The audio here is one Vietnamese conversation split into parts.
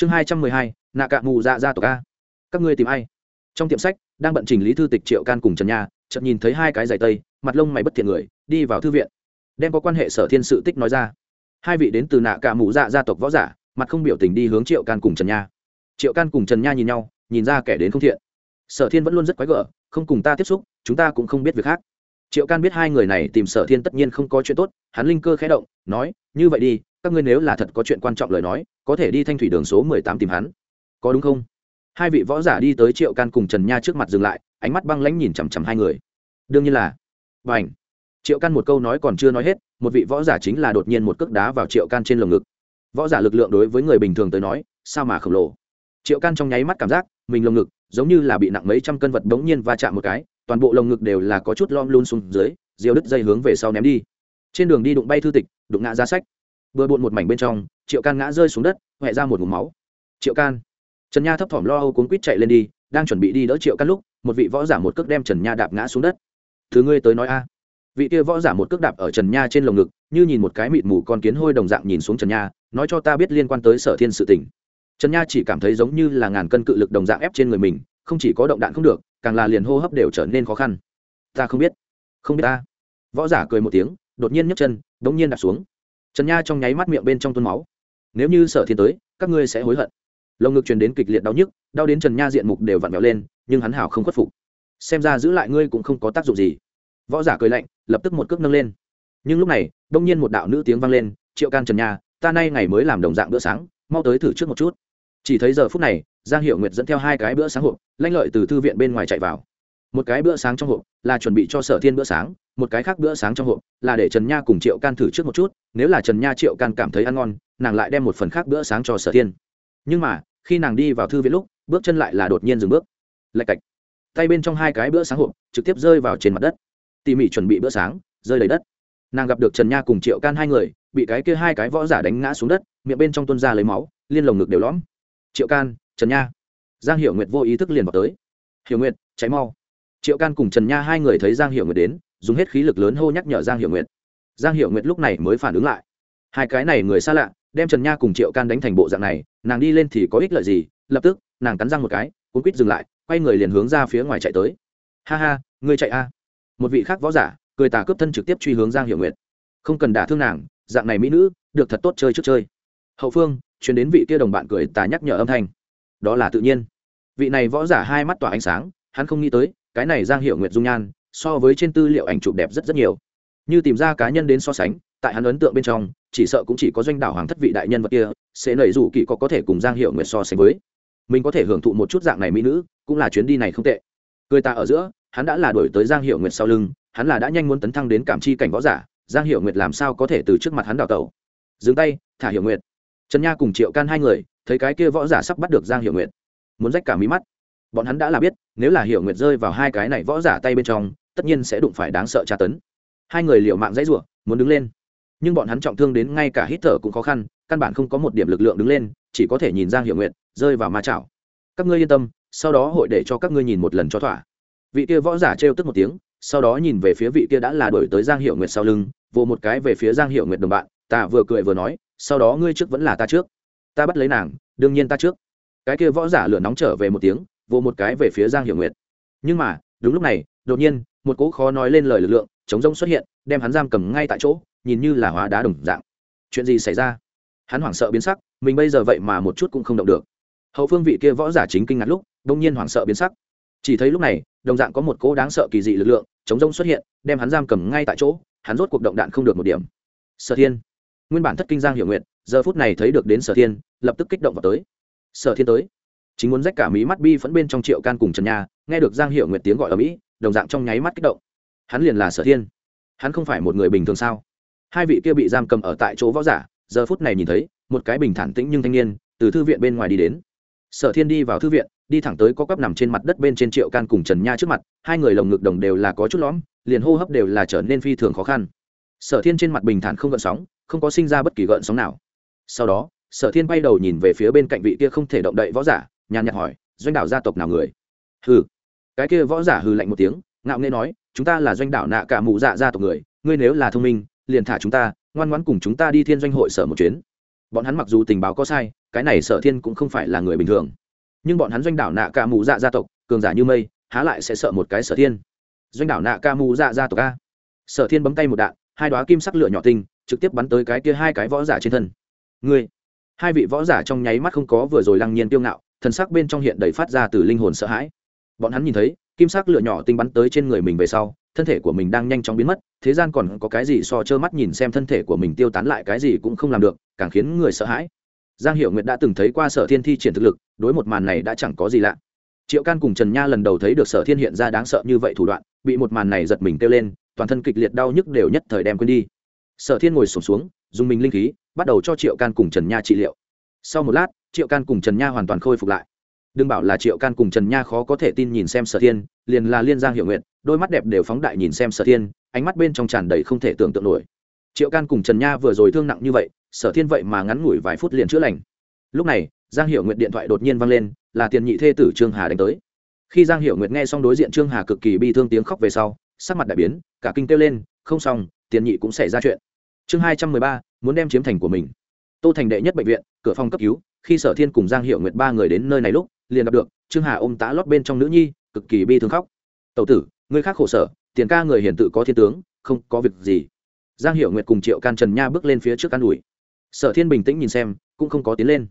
chương hai trăm mười hai nạ cạ mù dạ ra tộc a. Các ngươi tìm ai? Trong tiệm sách, đang bận chỉnh lý thư tịch triệu can cùng trần nha, chợt nhìn thấy hai cái giày tây, mặt lông mày bất thiện người, đi vào thư viện. Đem có quan hệ sở thiên sự tích nói ra. Hai vị đến từ nạ cạ mù dạ gia tộc võ giả, mặt không biểu tình đi hướng triệu can cùng trần nha. Triệu can cùng trần nha nhìn nhau, nhìn ra kẻ đến không thiện. Sở thiên vẫn luôn rất quái gở, không cùng ta tiếp xúc, chúng ta cũng không biết việc khác. Triệu can biết hai người này tìm sở thiên tất nhiên không có chuyện tốt, hắn linh cơ khẽ động, nói, như vậy đi các ngươi nếu là thật có chuyện quan trọng lời nói, có thể đi thanh thủy đường số mười tám tìm hắn. Có đúng không? Hai vị võ giả đi tới triệu can cùng trần nha trước mặt dừng lại, ánh mắt băng lãnh nhìn chằm chằm hai người. Đương nhiên là. B à n h triệu can một câu nói còn chưa nói hết, một vị võ giả chính là đột nhiên một cước đá vào triệu can trên lồng ngực. Võ giả lực lượng đối với người bình thường tới nói, sao mà khổng lồ? Triệu can trong nháy mắt cảm giác, mình lồng ngực giống như là bị nặng mấy trăm cân vật bỗng nhiên va chạm một cái, toàn bộ lồng ngực đều là có chút lom luôn xuống dưới diều đứt dây hướng về sau ném đi. Trên đường đi đụng bay thư tịch, đụng ngã ra sách vừa bộn một mảnh bên trong, triệu can ngã rơi xuống đất huệ ra một vùng máu. Triệu can. Trần nha thấp thỏm lo âu cuốn quýt chạy lên đi, đang chuẩn bị đi đỡ triệu can lúc, một vị võ giả một cước đem trần nha đạp ngã xuống đất. Thứ ngươi tới nói a. Vị kia võ giả một cước đạp ở trần nha trên lồng ngực, như nhìn một cái mịt mù con kiến hôi đồng dạng nhìn xuống trần nha, nói cho ta biết liên quan tới sở thiên sự tỉnh trần nha chỉ cảm thấy giống như là ngàn cân cự lực đồng dạng ép trên người mình, không chỉ có động đạn không được, càng là liền hô hấp đều trở nên khó khăn. Ta không biết. Không biết ta. Võ giả cười một tiếng, đột nhiên nhấc chân đ ỗ n g nhiên đạp xuống trần nha trong nháy mắt miệng bên trong tuôn máu. Nếu như sở thiên tới, các ngươi sẽ hối hận. Lồng ngực truyền đến kịch liệt đau nhức, đau đến trần nha diện mục đều vặn vẹo lên, nhưng hắn hảo không khuất phục. Xem ra giữ lại ngươi cũng không có tác dụng gì. Võ giả cười lạnh, lập tức một cước nâng lên. Nhưng lúc này, đông nhiên một đạo nữ tiếng vang lên, triệu can trần nha, ta nay ngày mới làm đồng dạng bữa sáng, mau tới thử trước một chút. Chỉ thấy giờ phút này, giang hiệu nguyệt dẫn theo hai cái bữa sáng hộp, lanh lợi từ thư viện bên ngoài chạy vào một cái bữa sáng trong hộp là chuẩn bị cho sở thiên bữa sáng, một cái khác bữa sáng trong hộp là để trần nha cùng triệu can thử trước một chút, nếu là trần nha, triệu can cảm thấy ăn ngon, nàng lại đem một phần khác bữa sáng cho sở thiên. Nhưng mà, khi nàng đi vào thư viện lúc, bước chân lại là đột nhiên dừng bước. Lạch cạch. Tay bên trong hai cái bữa sáng hộp trực tiếp rơi vào trên mặt đất. Tỉ mỉ chuẩn bị bữa sáng, rơi lấy đất. Nàng gặp được trần nha cùng triệu can hai người, bị cái kia hai cái võ giả đánh ngã xuống đất, miệng bên trong tuân ra lấy máu, liên lồng ngực đều lõm. Triệu can, trần nha. Giang hiểu nguyệt vô ý thức liền vào tới. Hiểu nguyệt, cháy mau triệu can cùng trần nha hai người thấy giang hiệu nguyệt đến, dùng hết khí lực lớn hô nhắc nhở giang hiệu nguyệt. Giang hiệu nguyệt lúc này mới phản ứng lại. Hai cái này người xa lạ, đem trần nha cùng triệu can đánh thành bộ dạng này, nàng đi lên thì có ích lợi gì? Lập tức, nàng cắn răng một cái, cuốn quýt dừng lại, quay người liền hướng ra phía ngoài chạy tới. Ha ha, ngươi chạy a. Một vị khác võ giả, cười tà cướp thân trực tiếp truy hướng giang hiệu nguyệt. Không cần đả thương nàng, dạng này mỹ nữ, được thật tốt chơi trước chơi. Hậu phương, chuyển đến vị kia đồng bạn cười tà nhắc nhở âm thanh. Đó là tự nhiên. Vị này võ giả hai mắt tỏa ánh sáng, hắn không nghĩ tới cái này giang hiệu nguyệt dung nhan, so với trên tư liệu ảnh chụp đẹp rất rất nhiều. Như tìm ra cá nhân đến so sánh, tại hắn ấn tượng bên trong, chỉ sợ cũng chỉ có doanh đảo hoàng thất vị đại nhân vật kia, sẽ nảy rủ kỳ có có thể cùng giang hiệu nguyệt so sánh với. Mình có thể hưởng thụ một chút dạng này mỹ nữ, cũng là chuyến đi này không tệ. Người ta ở giữa, hắn đã là đổi tới giang hiệu nguyệt sau lưng, hắn là đã nhanh muốn tấn thăng đến cảm chi cảnh võ giả, giang hiệu nguyệt làm sao có thể từ trước mặt hắn đào tẩu? Dừng tay, thả hiệu nguyệt. Trần nha cùng triệu can hai người, thấy cái kia võ giả sắp bắt được giang hiệu nguyệt. Muốn rách cả mí mắt bọn hắn đã là biết, nếu là Hiểu nguyệt rơi vào hai cái này võ giả tay bên trong, tất nhiên sẽ đụng phải đáng sợ tra tấn. Hai người liệu mạng dãy rủa, muốn đứng lên. Nhưng bọn hắn trọng thương đến ngay cả hít thở cũng khó khăn, căn bản không có một điểm lực lượng đứng lên, chỉ có thể nhìn giang hiệu nguyệt rơi vào ma chảo. Các ngươi yên tâm, sau đó hội để cho các ngươi nhìn một lần cho thỏa. Vị kia võ giả trêu tức một tiếng, sau đó nhìn về phía vị kia đã là đổi tới giang hiệu nguyệt sau lưng, vồ một cái về phía giang hiệu nguyệt đồng bạn, ta vừa cười vừa nói, sau đó ngươi trước vẫn là ta trước. Ta bắt lấy nàng, đương nhiên ta trước. Cái kia võ giả lửa nóng trở về một tiếng vỗ một cái về phía giang hiểu nguyệt. Nhưng mà, đúng lúc này, đột nhiên, một cỗ khó nói lên lời lực lượng, chống rông xuất hiện, đem hắn giam cầm ngay tại chỗ, nhìn như là hóa đá đồng dạng. Chuyện gì xảy ra? Hắn hoảng sợ biến sắc, mình bây giờ vậy mà một chút cũng không động được. Hậu phương vị kia võ giả chính kinh ngạc lúc đông nhiên hoảng sợ biến sắc. Chỉ thấy lúc này, đồng dạng có một cỗ đáng sợ kỳ dị lực lượng, chống rông xuất hiện, đem hắn giam cầm ngay tại chỗ, hắn rốt cuộc động đạn không được một điểm. Sở thiên. Nguyên bản thất kinh giang hiểu nguyện giờ phút này thấy được đến sở thiên, lập tức kích động vào tới. Sở thiên tới chính muốn rách cả mí mắt bi phẫn bên trong triệu can cùng trần nha, nghe được giang hiểu nguyện tiếng gọi ở mỹ, đồng dạng trong nháy mắt kích động. Hắn liền là sở thiên. Hắn không phải một người bình thường sao? Hai vị kia bị giam cầm ở tại chỗ võ giả, giờ phút này nhìn thấy, một cái bình thản tĩnh nhưng thanh niên, từ thư viện bên ngoài đi đến. Sở thiên đi vào thư viện, đi thẳng tới có quắp nằm trên mặt đất bên trên triệu can cùng trần nha trước mặt, hai người lồng ngực đồng đều là có chút lõm, liền hô hấp đều là trở nên phi thường khó khăn. Sở thiên trên mặt bình thản không gợn sóng, không có sinh ra bất kỳ gợn sóng nào. Sau đó, sở thiên bay đầu nhìn về phía bên cạnh vị kia không thể động đậy võ giả nhàn nhạt hỏi, doanh đảo gia tộc nào người? Hừ. Cái kia võ giả hừ lạnh một tiếng, ngạo nghê nói, chúng ta là doanh đảo nạ cả mụ dạ gia tộc người, ngươi nếu là thông minh, liền thả chúng ta, ngoan ngoãn cùng chúng ta đi thiên doanh hội sở một chuyến. Bọn hắn mặc dù tình báo có sai, cái này sở thiên cũng không phải là người bình thường. Nhưng bọn hắn doanh đảo nạ ca mù dạ gia tộc, cường giả như mây, há lại sẽ sợ một cái sở thiên? Doanh đảo nạ ca mù dạ gia tộc a? Sở thiên bấm tay một đạn, hai đoá kim sắc lửa nhỏ tinh, trực tiếp bắn tới cái kia hai cái võ giả trên thân. Ngươi. Hai vị võ giả trong nháy mắt không có vừa rồi lăng nhiên tiêu ngạo thần sắc bên trong hiện đầy phát ra từ linh hồn sợ hãi. Bọn hắn nhìn thấy, kim sắc lửa nhỏ tinh bắn tới trên người mình về sau, thân thể của mình đang nhanh chóng biến mất, thế gian còn có cái gì so trơ mắt nhìn xem thân thể của mình tiêu tán lại cái gì cũng không làm được, càng khiến người sợ hãi. Giang hiệu nguyệt đã từng thấy qua sở thiên thi triển thực lực, đối một màn này đã chẳng có gì lạ. Triệu can cùng trần nha lần đầu thấy được sở thiên hiện ra đáng sợ như vậy thủ đoạn, bị một màn này giật mình kêu lên, toàn thân kịch liệt đau nhức đều nhất thời đem quên đi. Sở thiên ngồi sổm xuống, dùng mình linh khí, bắt đầu cho triệu can cùng trần nha trị liệu. Sau một lát triệu can cùng trần nha hoàn toàn khôi phục lại. Đừng bảo là triệu can cùng trần nha khó có thể tin nhìn xem sở thiên, liền là liên giang hiệu nguyện, đôi mắt đẹp đều phóng đại nhìn xem sở thiên, ánh mắt bên trong tràn đầy không thể tưởng tượng nổi. Triệu can cùng trần nha vừa rồi thương nặng như vậy, sở thiên vậy mà ngắn ngủi vài phút liền chữa lành. Lúc này, giang hiệu nguyện điện thoại đột nhiên vang lên, là tiền nhị thê tử trương hà đánh tới. Khi giang hiệu nguyệt nghe xong đối diện trương hà cực kỳ bi thương tiếng khóc về sau, sắc mặt đại biến, cả kinh kêu lên, không xong, tiền nhị cũng xảy ra chuyện. Chương hai trăm mười ba, muốn đem chiếm thành của mình tô thành đệ nhất bệnh viện, cửa phòng cấp cứu, khi sở thiên cùng giang hiệu nguyệt ba người đến nơi này lúc, liền gặp được trương hà ôm tá lót bên trong nữ nhi, cực kỳ bi thương khóc. Tẩu tử người khác khổ sở, tiền ca người hiển tự có thiên tướng, không có việc gì. Giang hiệu nguyệt cùng triệu can trần nha bước lên phía trước can đùi sở thiên bình tĩnh nhìn xem, cũng không có tiến lên.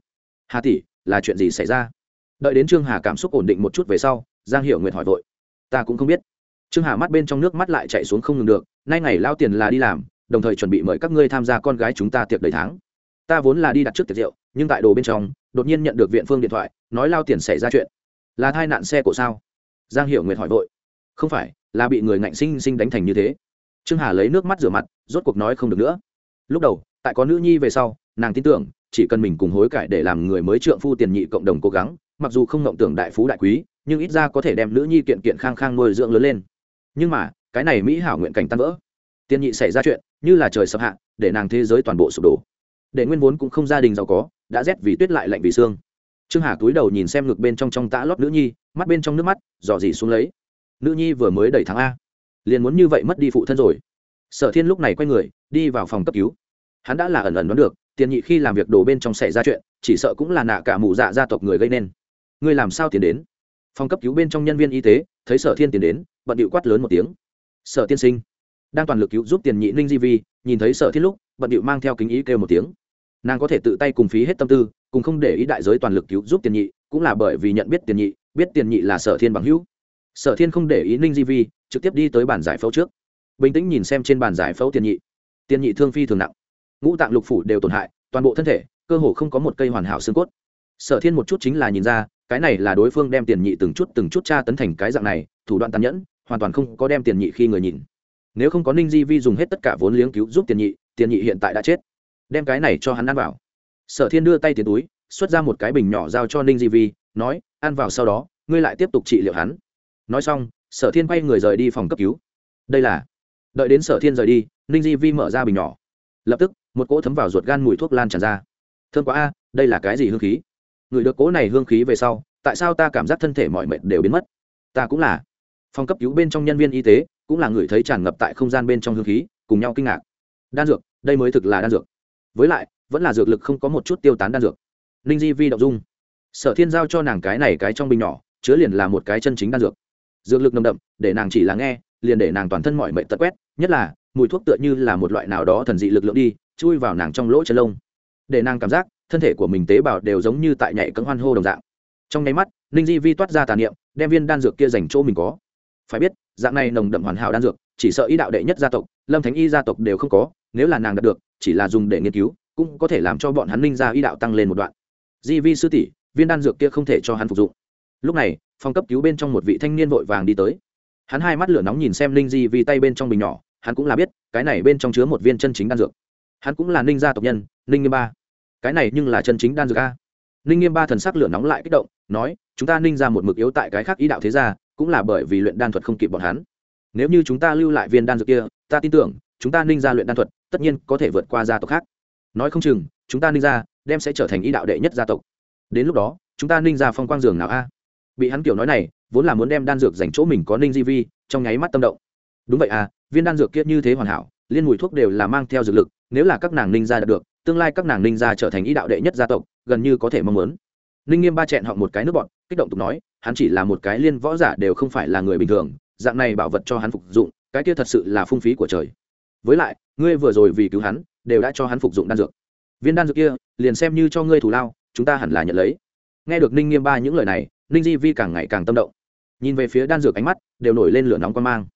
Hà tỷ, là chuyện gì xảy ra? Đợi đến trương hà cảm xúc ổn định một chút về sau, giang hiệu nguyệt hỏi vội. Ta cũng không biết. Trương hà mắt bên trong nước mắt lại chạy xuống không ngừng được, nay ngày lao tiền là đi làm, đồng thời chuẩn bị mời các ngươi tham gia con gái chúng ta tiệc đầy tháng ta vốn là đi đặt trước tiệc rượu, nhưng tại đồ bên trong, đột nhiên nhận được viện phương điện thoại, nói lao tiền xảy ra chuyện. Là thai nạn xe của sao? Giang Hiểu nguyệt hỏi vội. Không phải, là bị người ngạnh sinh sinh đánh thành như thế. Trương hà lấy nước mắt rửa mặt, rốt cuộc nói không được nữa. Lúc đầu, tại có nữ nhi về sau, nàng tin tưởng, chỉ cần mình cùng hối cải để làm người mới trượng phu tiền nhị cộng đồng cố gắng, mặc dù không ngộng tưởng đại phú đại quý, nhưng ít ra có thể đem nữ nhi kiện kiện khang khang nuôi dưỡng lớn lên. Nhưng mà, cái này mỹ hảo nguyện cảnh tan vỡ. Tiền nhị xảy ra chuyện, như là trời sập hạ, để nàng thế giới toàn bộ sụp đổ để nguyên vốn cũng không gia đình giàu có, đã rét vì tuyết lại lạnh vì xương. Trương hà túi đầu nhìn xem ngực bên trong trong tã lót nữ nhi, mắt bên trong nước mắt, dò dỉ xuống lấy. Nữ nhi vừa mới đầy tháng a. Liền muốn như vậy mất đi phụ thân rồi. Sở thiên lúc này quay người, đi vào phòng cấp cứu. Hắn đã là ẩn ẩn đoán được, tiền nhị khi làm việc đồ bên trong xảy ra chuyện, chỉ sợ cũng là nạ cả mụ dạ gia tộc người gây nên. Ngươi làm sao tiến đến? Phòng cấp cứu bên trong nhân viên y tế, thấy sở thiên tiến đến, bận điệu quát lớn một tiếng. Sở tiên sinh. Đang toàn lực cứu giúp tiền nhị ninh di vi, nhìn thấy sở thiên lúc, bận điệu mang theo kính ý kêu một tiếng nàng có thể tự tay cùng phí hết tâm tư, cùng không để ý đại giới toàn lực cứu giúp tiền nhị, cũng là bởi vì nhận biết tiền nhị, biết tiền nhị là sở thiên bằng hữu. Sở thiên không để ý ninh di vi, trực tiếp đi tới bàn giải phẫu trước. Bình tĩnh nhìn xem trên bàn giải phẫu tiền nhị. Tiền nhị thương phi thường nặng. Ngũ tạng lục phủ đều tổn hại, toàn bộ thân thể, cơ hồ không có một cây hoàn hảo xương cốt. Sở thiên một chút chính là nhìn ra, cái này là đối phương đem tiền nhị từng chút từng chút tra tấn thành cái dạng này, thủ đoạn tàn nhẫn, hoàn toàn không có đem tiền nhị khi người nhìn. Nếu không có ninh di vi dùng hết tất cả vốn liếng cứu giúp tiền nhị tiền nhị hiện tại đã chết đem cái này cho hắn ăn vào. Sở thiên đưa tay tiến túi, xuất ra một cái bình nhỏ giao cho ninh di vi, nói, ăn vào sau đó, ngươi lại tiếp tục trị liệu hắn. Nói xong, sở thiên quay người rời đi phòng cấp cứu. Đây là, đợi đến sở thiên rời đi, ninh di vi mở ra bình nhỏ. Lập tức, một cỗ thấm vào ruột gan mùi thuốc lan tràn ra. T h ơ m quá a, đây là cái gì hương khí? Người được cỗ này hương khí về sau, tại sao ta cảm giác thân thể mọi mệt đều biến mất? Ta cũng là. Phòng cấp cứu bên trong nhân viên y tế cũng là người thấy tràn ngập tại không gian bên trong hương khí, cùng nhau kinh ngạc. Đan dược, đây mới thực là đan dược với lại, vẫn là dược lực không có một chút tiêu tán đan dược. Ninh di vi động dung. Sở thiên giao cho nàng cái này cái trong bình nhỏ, chứa liền là một cái chân chính đan dược. Dược lực nồng đậm, để nàng chỉ là nghe, liền để nàng toàn thân mọi mệnh tật quét, nhất là, mùi thuốc tựa như là một loại nào đó thần dị lực lượng đi, chui vào nàng trong lỗ chân lông. Để nàng cảm giác, thân thể của mình tế bào đều giống như tại nhảy cấm hoan hô đồng dạng. Trong nháy mắt, ninh di vi toát ra tà niệm, đem viên đan dược kia dành chỗ mình có. Phải biết, dạng này nồng đậm hoàn hảo đan dược, chỉ sợ ý đạo đệ nhất gia tộc, lâm thánh y gia tộc đều không có, nếu là nàng đạt được chỉ là dùng để nghiên cứu, cũng có thể làm cho bọn hắn ninh ra y đạo tăng lên một đoạn. Di vi sư tỷ, viên đan dược kia không thể cho hắn phục dụng. Lúc này, phòng cấp cứu bên trong một vị thanh niên vội vàng đi tới. Hắn hai mắt lửa nóng nhìn xem ninh di vi tay bên trong bình nhỏ, hắn cũng là biết, cái này bên trong chứa một viên chân chính đan dược. Hắn cũng là ninh gia tộc nhân, ninh nghiêm ba. Cái này nhưng là chân chính đan dược a. Ninh nghiêm ba thần sắc lửa nóng lại kích động, nói, chúng ta ninh ra một mực yếu tại cái khác ý đạo thế gia, cũng là bởi vì luyện đan thuật không kịp bọn hắn. Nếu như chúng ta lưu lại viên đan dược kia, ta tin tưởng chúng ta ninh ra luyện đan thuật, tất nhiên có thể vượt qua gia tộc khác. Nói không chừng, chúng ta ninh ra đem sẽ trở thành ý đạo đệ nhất gia tộc. Đến lúc đó, chúng ta ninh ra phong quang dường nào a? Bị hắn kiểu nói này, vốn là muốn đem đan dược dành chỗ mình có ninh di vi, trong nháy mắt tâm động. Đúng vậy à viên đan dược kia như thế hoàn hảo, liên mùi thuốc đều là mang theo dược lực, nếu là các nàng ninh ra đạt được, tương lai các nàng ninh gia trở thành ý đạo đệ nhất gia tộc, gần như có thể mong muốn. Ninh nghiêm ba chẹn họ một cái nước bọn kích động tục nói, hắn chỉ là một cái liên võ giả đều không phải là người bình thường, dạng này bảo vật cho hắn phục dụng, cái kia thật sự là phung phí của trời với lại, ngươi vừa rồi vì cứu hắn, đều đã cho hắn phục dụng đan dược. Viên đan dược kia, liền xem như cho ngươi thủ lao, chúng ta hẳn là nhận lấy. Nghe được ninh nghiêm ba những lời này, ninh di vi càng ngày càng tâm động. Nhìn về phía đan dược ánh mắt, đều nổi lên lửa nóng quan mang.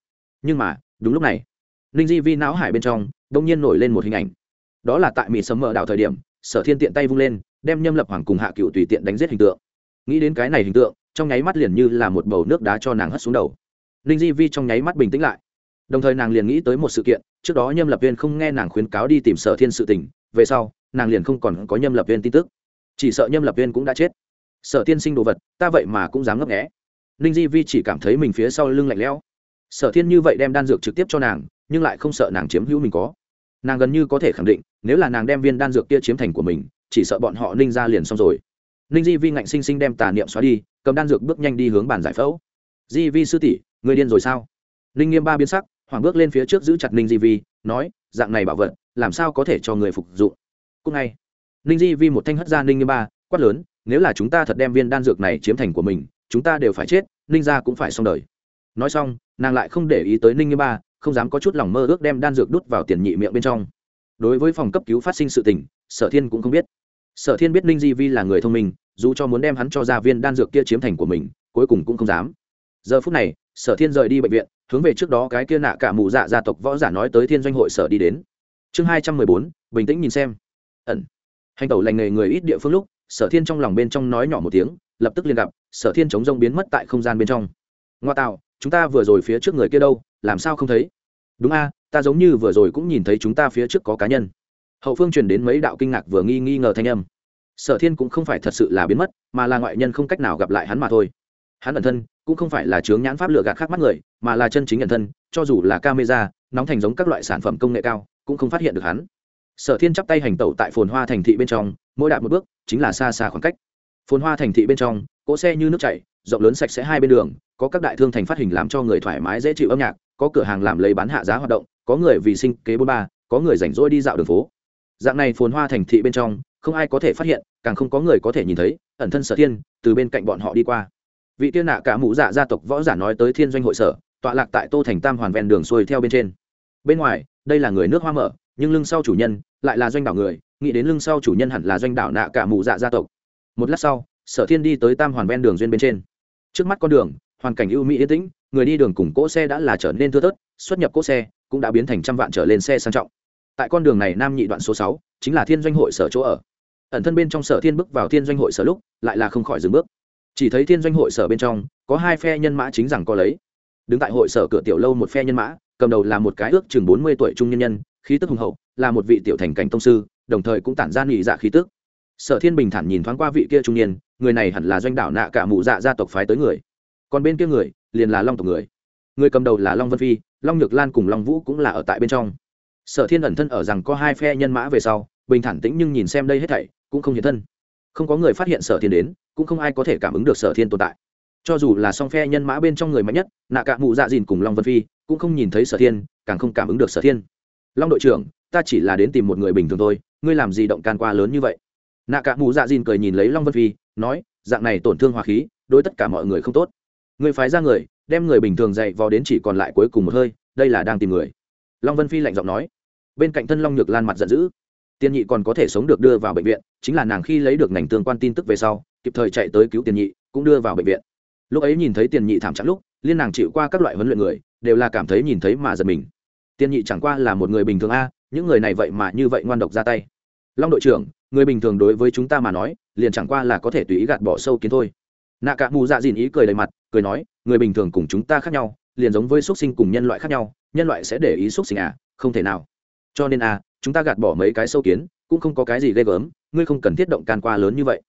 Nhưng mà, đúng lúc này, ninh di vi não hải bên trong đ ỗ n g nhiên nổi lên một hình ảnh. Đó là tại mỹ sấm mở đảo thời điểm, sở thiên tiện tay vung lên, đem nhâm lập hoàng cùng hạ cựu tùy tiện đánh giết hình tượng. Nghĩ đến cái này hình tượng, trong nháy mắt liền như là một bầu nước đá cho nàng hất xuống đầu. Ninh di vi trong nháy mắt bình tĩnh lại đồng thời nàng liền nghĩ tới một sự kiện, trước đó nhâm lập viên không nghe nàng khuyến cáo đi tìm sở thiên sự tình, về sau, nàng liền không còn có nhâm lập viên tin tức. Chỉ sợ nhâm lập viên cũng đã chết. Sở tiên sinh đồ vật, ta vậy mà cũng dám ngấp nghẽ ninh di vi chỉ cảm thấy mình phía sau lưng lạnh lẽo. Sở thiên như vậy đem đan dược trực tiếp cho nàng, nhưng lại không sợ nàng chiếm hữu mình có. Nàng gần như có thể khẳng định, nếu là nàng đem viên đan dược kia chiếm thành của mình, chỉ sợ bọn họ ninh ra liền xong rồi. Ninh di vi ngạnh sinh sinh đem tà niệm xóa đi, cầm đan dược bước nhanh đi hướng bàn giải phẫu. Di vi sư tỷ, người điên rồi sao? Ninh nghiêm ba biến sắc hoàng bước lên phía trước giữ chặt ninh di vi, nói, dạng này bảo vật, làm sao có thể cho người phục dụng? Cũng ngay, ninh di vi một thanh hất ra ninh như ba, quát lớn, nếu là chúng ta thật đem viên đan dược này chiếm thành của mình, chúng ta đều phải chết, ninh gia cũng phải xong đời. Nói xong, nàng lại không để ý tới ninh như ba, không dám có chút lòng mơ ước đem đan dược đút vào tiền nhị miệng bên trong. Đối với phòng cấp cứu phát sinh sự tình, sở thiên cũng không biết. Sở thiên biết ninh di vi là người thông minh, dù cho muốn đem hắn cho ra viên đan dược kia chiếm thành của mình, cuối cùng cũng không dám giờ phút này, sở thiên rời đi bệnh viện, hướng về trước đó cái kia nạ cả mù dạ gia tộc võ giả nói tới thiên doanh hội sở đi đến. Chương hai trăm mười bốn, bình tĩnh nhìn xem. Ẩn. Hành tẩu lành nghề người ít địa phương lúc, sở thiên trong lòng bên trong nói nhỏ một tiếng, lập tức liền gặp, sở thiên chống rông biến mất tại không gian bên trong. Ngoa tạo, chúng ta vừa rồi phía trước người kia đâu, làm sao không thấy? Đúng a, ta giống như vừa rồi cũng nhìn thấy chúng ta phía trước có cá nhân. Hậu phương truyền đến mấy đạo kinh ngạc vừa nghi nghi ngờ thanh âm. Sở thiên cũng không phải thật sự là biến mất, mà là ngoại nhân không cách nào gặp lại hắn mà thôi hắn ẩn thân cũng không phải là chướng nhãn pháp lựa gạt khác mắt người, mà là chân chính ẩn thân, cho dù là camera, nóng thành giống các loại sản phẩm công nghệ cao, cũng không phát hiện được hắn. Sở thiên chắp tay hành tẩu tại phồn hoa thành thị bên trong, mỗi đạp một bước, chính là xa xa khoảng cách. Phồn hoa thành thị bên trong, cỗ xe như nước chảy, rộng lớn sạch sẽ hai bên đường, có các đại thương thành phát hình làm cho người thoải mái dễ chịu âm nhạc, có cửa hàng làm lấy bán hạ giá hoạt động, có người vì sinh kế bôn ba, có người rảnh rỗi đi dạo đường phố. Dạng này phồn hoa thành thị bên trong, không ai có thể phát hiện, càng không có người có thể nhìn thấy, ẩn thân sở thiên từ bên cạnh bọn họ đi qua vị tiên nạ cả mũ dạ gia tộc võ giả nói tới thiên doanh hội sở, tọa lạc tại tô thành tam hoàn ven đường xuôi theo bên trên. Bên ngoài, đây là người nước hoa mở, nhưng lưng sau chủ nhân lại là doanh đảo người, nghĩ đến lưng sau chủ nhân hẳn là doanh đảo nạ cả mù dạ gia tộc. Một lát sau, sở thiên đi tới tam hoàn ven đường duyên bên trên. Trước mắt con đường, hoàn cảnh ưu mỹ yên tĩnh, người đi đường cùng cỗ xe đã là trở nên thưa thớt, xuất nhập cỗ xe cũng đã biến thành trăm vạn trở lên xe sang trọng. Tại con đường này nam nhị đoạn số sáu chính là thiên doanh hội sở chỗ ở. Ẩn thân bên trong sở thiên bước vào thiên doanh hội sở lúc, lại là không khỏi dừng bước chỉ thấy thiên doanh hội sở bên trong, có hai phe nhân mã chính rằng có lấy. Đứng tại hội sở cửa tiểu lâu một phe nhân mã, cầm đầu là một cái ước chừng bốn mươi tuổi trung nhân nhân, khí tức hùng hậu, là một vị tiểu thành cảnh tông sư, đồng thời cũng tản ra nghỉ dạ khí tức. Sở thiên bình thản nhìn thoáng qua vị kia trung niên, người này hẳn là doanh đảo nạ cả mụ dạ gia tộc phái tới người. Còn bên kia người, liền là long tộc người. Người cầm đầu là long vân phi, long nhược lan cùng long vũ cũng là ở tại bên trong. Sở thiên ẩn thân ở rằng có hai phe nhân mã về sau, bình thản tĩnh nhưng nhìn xem đây hết thảy, cũng không hiện thân không có người phát hiện sở thiên đến, cũng không ai có thể cảm ứng được sở thiên tồn tại. Cho dù là song phe nhân mã bên trong người mạnh nhất, nạ cạ mụ dạ dìn cùng long vân phi, cũng không nhìn thấy sở thiên, càng không cảm ứng được sở thiên. Long đội trưởng, ta chỉ là đến tìm một người bình thường thôi, ngươi làm gì động can qua lớn như vậy? Nạ cạ mụ dạ dìn cười nhìn lấy long vân phi, nói, dạng này tổn thương hòa khí, đối tất cả mọi người không tốt. Người phái ra người, đem người bình thường dạy vào đến chỉ còn lại cuối cùng một hơi, đây là đang tìm người. Long vân phi lạnh giọng nói. Bên cạnh thân long nhược lan mặt giận dữ tiên nhị còn có thể sống được đưa vào bệnh viện, chính là nàng khi lấy được ngành tương quan tin tức về sau, kịp thời chạy tới cứu tiền nhị, cũng đưa vào bệnh viện. Lúc ấy nhìn thấy tiền nhị thảm trạng lúc, liên nàng chịu qua các loại huấn luyện người, đều là cảm thấy nhìn thấy mà giật mình. Tiên nhị chẳng qua là một người bình thường a, những người này vậy mà như vậy ngoan độc ra tay. Long đội trưởng, người bình thường đối với chúng ta mà nói, liền chẳng qua là có thể tùy ý gạt bỏ sâu kiến thôi. Nạ cả mù dạ dìn ý cười đầy mặt, cười nói, người bình thường cùng chúng ta khác nhau, liền giống với x u ấ t sinh cùng nhân loại khác nhau, nhân loại sẽ để ý x u ấ t sinh à không thể nào. Cho nên à chúng ta gạt bỏ mấy cái sâu kiến, cũng không có cái gì ghê gớm, ngươi không cần thiết động can qua lớn như vậy.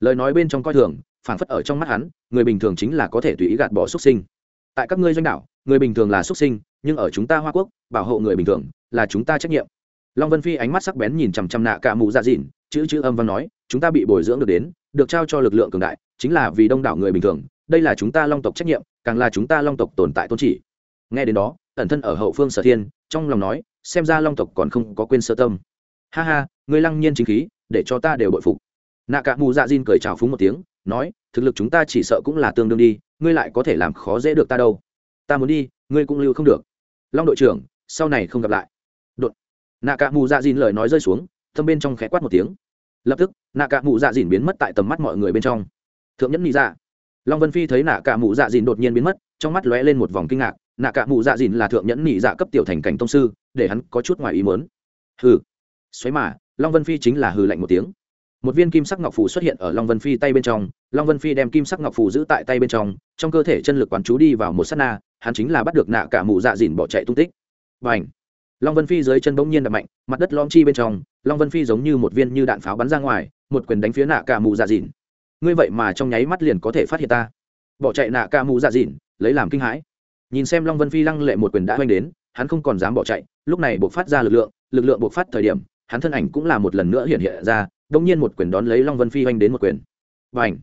Lời nói bên trong coi thường, phảng phất ở trong mắt hắn, người bình thường chính là có thể tùy ý gạt bỏ xuất sinh. Tại các ngươi doanh đảo, người bình thường là xuất sinh, nhưng ở chúng ta hoa quốc, bảo hộ người bình thường là chúng ta trách nhiệm. Long vân phi ánh mắt sắc bén nhìn chằm chằm nạ cả mù dạ dịn, chữ chữ âm văn nói, chúng ta bị bồi dưỡng được đến, được trao cho lực lượng cường đại, chính là vì đông đảo người bình thường, đây là chúng ta long tộc trách nhiệm, càng là chúng ta long tộc tồn tại tôn trị nghe đến đó, ẩn thân ở hậu phương sở thiên, trong lòng nói xem ra long tộc còn không có quên sơ tâm. Ha ha, ngươi lăng nhiên chính khí, để cho ta đều bội phục. Nạ cả mù dạ diên cười chào phúng một tiếng, nói, thực lực chúng ta chỉ sợ cũng là tương đương đi, ngươi lại có thể làm khó dễ được ta đâu. Ta muốn đi, ngươi cũng lưu không được. Long đội trưởng, sau này không gặp lại. Đột. Nạ cả mù dạ dìn lời nói rơi xuống, thâm bên trong khẽ quát một tiếng. Lập tức, nạ cả mù dạ dìn biến mất tại tầm mắt mọi người bên trong. Thượng nhẫn nghĩ dạ. Long vân phi thấy nạ cả mù dạ dìn đột nhiên biến mất, trong mắt lóe lên một vòng kinh ngạc nạ cả mù dạ dìn là thượng nhẫn nhị dạ cấp tiểu thành cảnh tông sư, để hắn có chút ngoài ý mớn hừ. Xoáy mà, long vân phi chính là hừ lạnh một tiếng. Một viên kim sắc ngọc phù xuất hiện ở long vân phi tay bên trong, long vân phi đem kim sắc ngọc phù giữ tại tay bên trong trong cơ thể chân lực quán chú đi vào một s á t na, hắn chính là bắt được nạ cả mù dạ dìn bỏ chạy tung tích. Và ảnh long vân phi dưới chân bỗng nhiên đập mạnh, mặt đất lom chi bên trong, long vân phi giống như một viên như đạn pháo bắn ra ngoài, một quyền đánh phía nạ cả mù dạ dìn. Ngươi vậy mà trong nháy mắt liền có thể phát hiện ta. Bỏ chạy nạ cả mù dạ dìn, lấy làm kinh hãi nhìn xem long vân phi lăng lệ một quyền đã oanh đến, hắn không còn dám bỏ chạy, lúc này buộc phát ra lực lượng lực lượng buộc phát thời điểm, hắn thân ảnh cũng là một lần nữa hiện hiện ra đông nhiên một quyền đón lấy long vân phi oanh đến một quyền. Và ảnh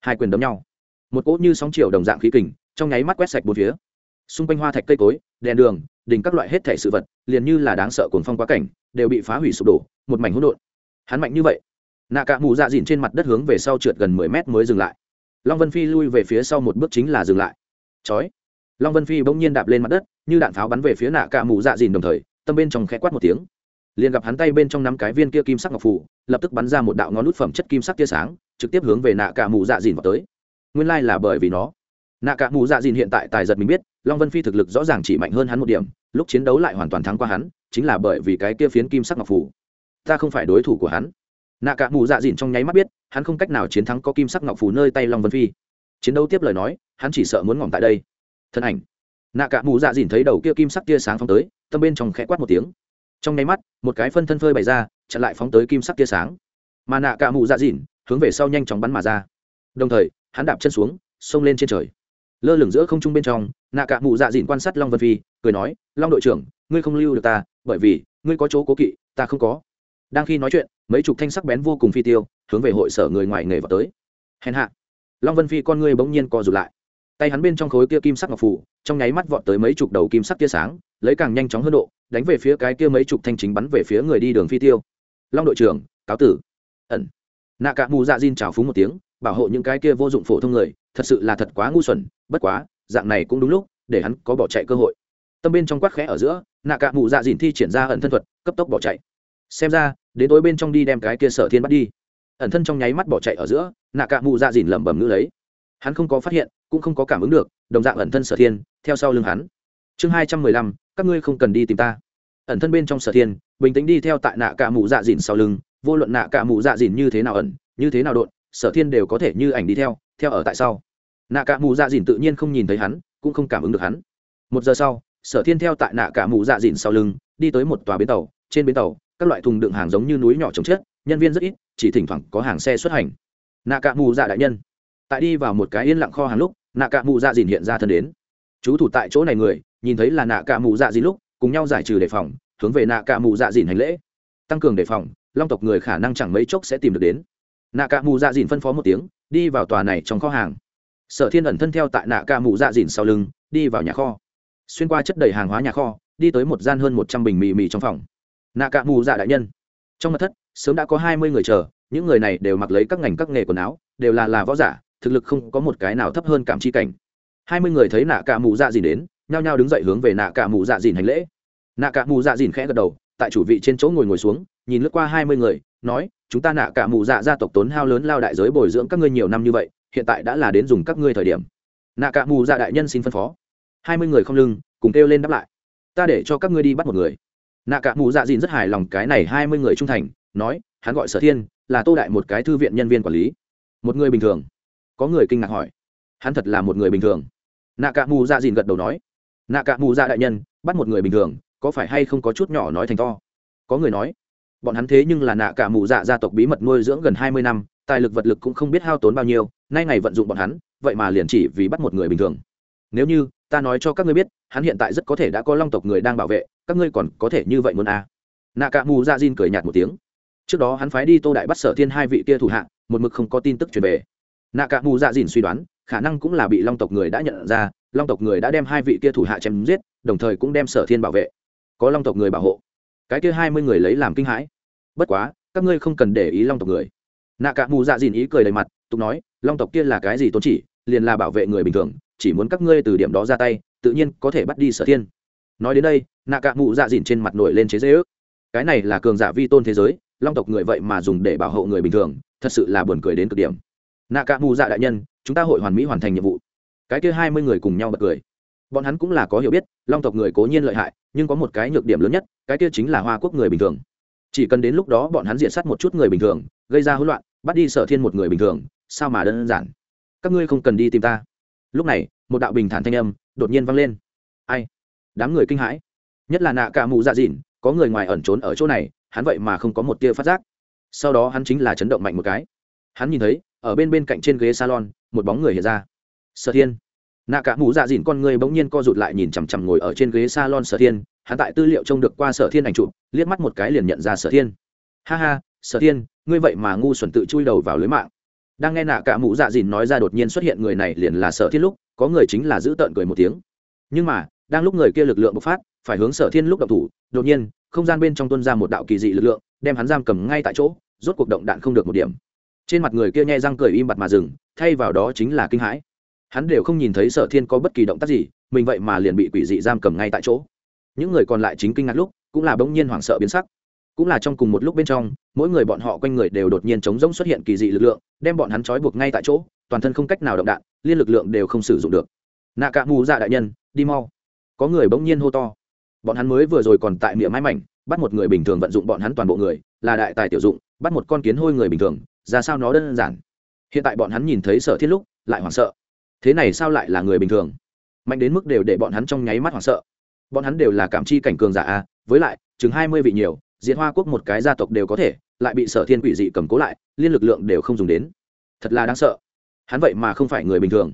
hai quyền đấm nhau. Một cỗ như sóng chiều đồng dạng khí kình, trong nháy mắt quét sạch bốn phía. Xung quanh hoa thạch cây cối, đèn đường, đỉnh các loại hết thể sự vật, liền như là đáng sợ cồn phong quá cảnh, đều bị phá hủy sụp đổ, một mảnh hỗn độn. Hắn mạnh như vậy. Nạ cạ mù dạ dìn trên mặt đất hướng về sau trượt gần mười mét mới dừng lại. Long vân phi lui về phía sau một bước chính là dừng lại. Chói! Long vân phi bỗng nhiên đạp lên mặt đất, như đạn pháo bắn về phía nạ cả mù dạ Dìn đồng thời, tâm bên trong khẽ quát một tiếng. Liền gặp hắn tay bên trong năm cái viên kia kim sắc ngọc phủ, lập tức bắn ra một đạo ngón nút phẩm chất kim sắc tia sáng, trực tiếp hướng về nạ cả mù dạ dìn vào tới. Nguyên lai là bởi vì nó. Nạ cả mù dạ dìn hiện tại tài giật mình biết, long vân phi thực lực rõ ràng chỉ mạnh hơn hắn một điểm, lúc chiến đấu lại hoàn toàn thắng qua hắn, chính là bởi vì cái kia phiến kim sắc ngọc phủ. Ta không phải đối thủ của hắn. Nạ cả mù dạ dìn trong nháy mắt biết, hắn không cách nào chiến thắng có kim sắc ngọc phủ nơi tay long vân phi. Chiến đấu tiếp lời nói, hắn chỉ sợ muốn ngỏm tại đây thân ảnh. Nạ cả mù dạ dìn thấy đầu kia kim sắc tia sáng phóng tới, tâm bên trong khẽ quát một tiếng. Trong nháy mắt, một cái phân thân phơi bày ra, chặn lại phóng tới kim sắc tia sáng. Mà nạ cả mù dạ dìn hướng về sau nhanh chóng bắn mà ra. Đồng thời, hắn đạp chân xuống, xông lên trên trời. Lơ lửng giữa không trung bên trong, nạ cả mù dạ dìn quan sát long vân phi, cười nói, long đội trưởng, ngươi không lưu được ta, bởi vì, ngươi có chỗ cố kỵ, ta không có. Đang khi nói chuyện, mấy chục thanh sắc bén vô cùng phi tiêu hướng về hội sở người ngoài nghề vào tới. Hèn hạ, long vân phi con ngươi bỗng nhiên co rụt lại tay hắn bên trong khối kia kim sắc ngọc phủ, trong nháy mắt vọt tới mấy chục đầu kim sắc tia sáng, lấy càng nhanh chóng hơn độ, đánh về phía cái kia mấy chục thanh chính bắn về phía người đi đường phi tiêu. Long đội trưởng, cáo tử. Ẩn. Nạ cả mù dạ diên trào phúng một tiếng, bảo hộ những cái kia vô dụng phổ thông người, thật sự là thật quá ngu xuẩn, bất quá, dạng này cũng đúng lúc, để hắn có bỏ chạy cơ hội. Tâm bên trong quát khẽ ở giữa, nạ cả mù dạ dìn thi triển ra ẩn thân thuật, cấp tốc bỏ chạy. Xem ra, đến tối bên trong đi đem cái kia sở thiên bắt đi. Ẩn thân trong nháy mắt bỏ chạy ở giữa, nạ cả mù dạ dìn lẩm bẩm ngữ lấy. Hắn không có phát hiện cũng không có cảm ứng được, đồng dạng ẩn thân sở thiên, theo sau lưng hắn. Chương hai trăm mười lăm, các ngươi không cần đi tìm ta. Ẩn thân bên trong sở thiên, bình tĩnh đi theo tại nạ cả mù dạ dìn sau lưng, vô luận nạ cả mù dạ dìn như thế nào ẩn, như thế nào đột sở thiên đều có thể như ảnh đi theo theo ở tại sau. Nạ cả mù dạ dìn tự nhiên không nhìn thấy hắn, cũng không cảm ứng được hắn. Một giờ sau, sở thiên theo tại nạ cả mù dạ dìn sau lưng, đi tới một tòa bến tàu. Trên bến tàu, các loại thùng đựng hàng giống như núi nhỏ trồng chết nhân viên rất ít, chỉ thỉnh thoảng có hàng xe xuất hành. Nạ cả mù dạ đại nhân tại đi vào một cái yên lặng kho hàng lúc, nạ cả mù dạ dìn hiện ra thân đến. Chú thủ tại chỗ này người, nhìn thấy là nạ cả mù dạ dìn lúc, cùng nhau giải trừ đề phòng, hướng về nạ cả mù dạ dìn hành lễ. Tăng cường đề phòng, long tộc người khả năng chẳng mấy chốc sẽ tìm được đến. Nạ cả mù dạ dìn phân phó một tiếng, đi vào tòa này trong kho hàng. Sở thiên ẩn thân theo tại nạ cả mù dạ dìn sau lưng, đi vào nhà kho. Xuyên qua chất đầy hàng hóa nhà kho, đi tới một gian hơn một trăm bình mì mì trong phòng. Nạ cả mù dạ đại nhân. Trong mặt thất, sớm đã có hai mươi người chờ, những người này đều mặc lấy các ngành các nghề quần áo, đều là là võ giả thực lực không có một cái nào thấp hơn cảm chi cảnh. Hai mươi người thấy nạ cả mù dạ dìn đến, nhao nhao đứng dậy hướng về nạ cả mù dạ dìn hành lễ. Nạ cả mù dạ dìn khẽ gật đầu, tại chủ vị trên chỗ ngồi ngồi xuống, nhìn lướt qua hai mươi người, nói, chúng ta nạ cả mù dạ gia tộc tốn hao lớn lao đại giới bồi dưỡng các ngươi nhiều năm như vậy, hiện tại đã là đến dùng các ngươi thời điểm. Nạ cả mù dạ đại nhân xin phân phó. Hai mươi người không lưng, cùng kêu lên đáp lại, ta để cho các ngươi đi bắt một người. Nạ cả mù dạ dìn rất hài lòng cái này hai mươi người trung thành, nói, hắn gọi sở thiên, là tô đại một cái thư viện nhân viên quản lý. Một người bình thường có người kinh ngạc hỏi. Hắn thật là một người bình thường. Nạ cả mù dạ dìn gật đầu nói. Nạ cả mù dạ đại nhân, bắt một người bình thường, có phải hay không có chút nhỏ nói thành to? Có người nói. Bọn hắn thế nhưng là nạ cả mù dạ gia tộc bí mật nuôi dưỡng gần hai mươi năm, tài lực vật lực cũng không biết hao tốn bao nhiêu, nay ngày vận dụng bọn hắn, vậy mà liền chỉ vì bắt một người bình thường. Nếu như, ta nói cho các ngươi biết, hắn hiện tại rất có thể đã có long tộc người đang bảo vệ, các ngươi còn có thể như vậy muốn à. nạ cả mù dạ dìn cười nhạt một tiếng. Trước đó hắn phái đi tô đại bắt sở thiên hai vị kia thủ hạ, một mực không có tin tức truyền về nạ cả mù dạ dìn suy đoán, khả năng cũng là bị long tộc người đã nhận ra, long tộc người đã đem hai vị kia thủ hạ chém giết, đồng thời cũng đem sở thiên bảo vệ. Có long tộc người bảo hộ, cái kia hai mươi người lấy làm kinh hãi. Bất quá, các ngươi không cần để ý long tộc người. Nạ cả mù dạ dìn ý cười đầy mặt, tục nói, long tộc kia là cái gì tôn chỉ, liền là bảo vệ người bình thường, chỉ muốn các ngươi từ điểm đó ra tay, tự nhiên có thể bắt đi sở thiên. Nói đến đây, nạ cả mù dạ dìn trên mặt nổi lên chế dễ ước cái này là cường giả vi tôn thế giới, long tộc người vậy mà dùng để bảo hộ người bình thường, thật sự là buồn cười đến cực điểm nạ cả mù dạ đại nhân, chúng ta hội hoàn mỹ hoàn thành nhiệm vụ. Cái kia hai mươi người cùng nhau bật cười. Bọn hắn cũng là có hiểu biết, long tộc người cố nhiên lợi hại, nhưng có một cái nhược điểm lớn nhất, cái kia chính là hoa quốc người bình thường. Chỉ cần đến lúc đó bọn hắn diện sát một chút người bình thường, gây ra hỗn loạn, bắt đi sở thiên một người bình thường, sao mà đơn giản? Các ngươi không cần đi tìm ta. Lúc này, một đạo bình thản thanh âm đột nhiên vang lên. Ai? Đám người kinh hãi. Nhất là nạ cả mù dạ dịn, có người ngoài ẩn trốn ở chỗ này, hắn vậy mà không có một tia phát giác. Sau đó hắn chính là chấn động mạnh một cái. Hắn nhìn thấy ở bên bên cạnh trên ghế salon, một bóng người hiện ra. Sở thiên. Nạ cả mũ dạ dìn con người bỗng nhiên co rụt lại nhìn chằm chằm ngồi ở trên ghế salon sở thiên, hắn tại tư liệu trông được qua sở thiên ảnh chụp, liếc mắt một cái liền nhận ra sở thiên. Ha ha, sở thiên, ngươi vậy mà ngu xuẩn tự chui đầu vào lưới mạng. Đang nghe nạ cả mũ dạ dìn nói ra đột nhiên xuất hiện người này liền là sở thiên lúc, có người chính là giữ tợn cười một tiếng. Nhưng mà, đang lúc người kia lực lượng bộc phát, phải hướng sở thiên lúc động thủ, đột nhiên, không gian bên trong tuân ra một đạo kỳ dị lực lượng, đem hắn giam cầm ngay tại chỗ, rốt cuộc động đạn không được một điểm trên mặt người kia nhai răng cười im bặt mà dừng, thay vào đó chính là kinh hãi. Hắn đều không nhìn thấy sở thiên có bất kỳ động tác gì, mình vậy mà liền bị quỷ dị giam cầm ngay tại chỗ. Những người còn lại chính kinh ngạc lúc, cũng là bỗng nhiên hoảng sợ biến sắc. Cũng là trong cùng một lúc bên trong, mỗi người bọn họ quanh người đều đột nhiên chống rỗng xuất hiện kỳ dị lực lượng, đem bọn hắn trói buộc ngay tại chỗ, toàn thân không cách nào động đạn, liên lực lượng đều không sử dụng được. Nạ cạ mù dạ đại nhân, đi mau. Có người bỗng nhiên hô to. Bọn hắn mới vừa rồi còn tại miệng mái mảnh, bắt một người bình thường vận dụng bọn hắn toàn bộ người, là đại tài tiểu dụng, bắt một con kiến hôi người bình thường ra sao nó đơn giản. Hiện tại bọn hắn nhìn thấy sở thiết lúc, lại hoảng sợ. Thế này sao lại là người bình thường? Mạnh đến mức đều để bọn hắn trong nháy mắt hoảng sợ. Bọn hắn đều là cảm chi cảnh cường giả a, với lại, chừng hai mươi vị nhiều diện hoa quốc một cái gia tộc đều có thể, lại bị sở thiên quỷ dị cầm cố lại, liên lực lượng đều không dùng đến. Thật là đáng sợ. Hắn vậy mà không phải người bình thường.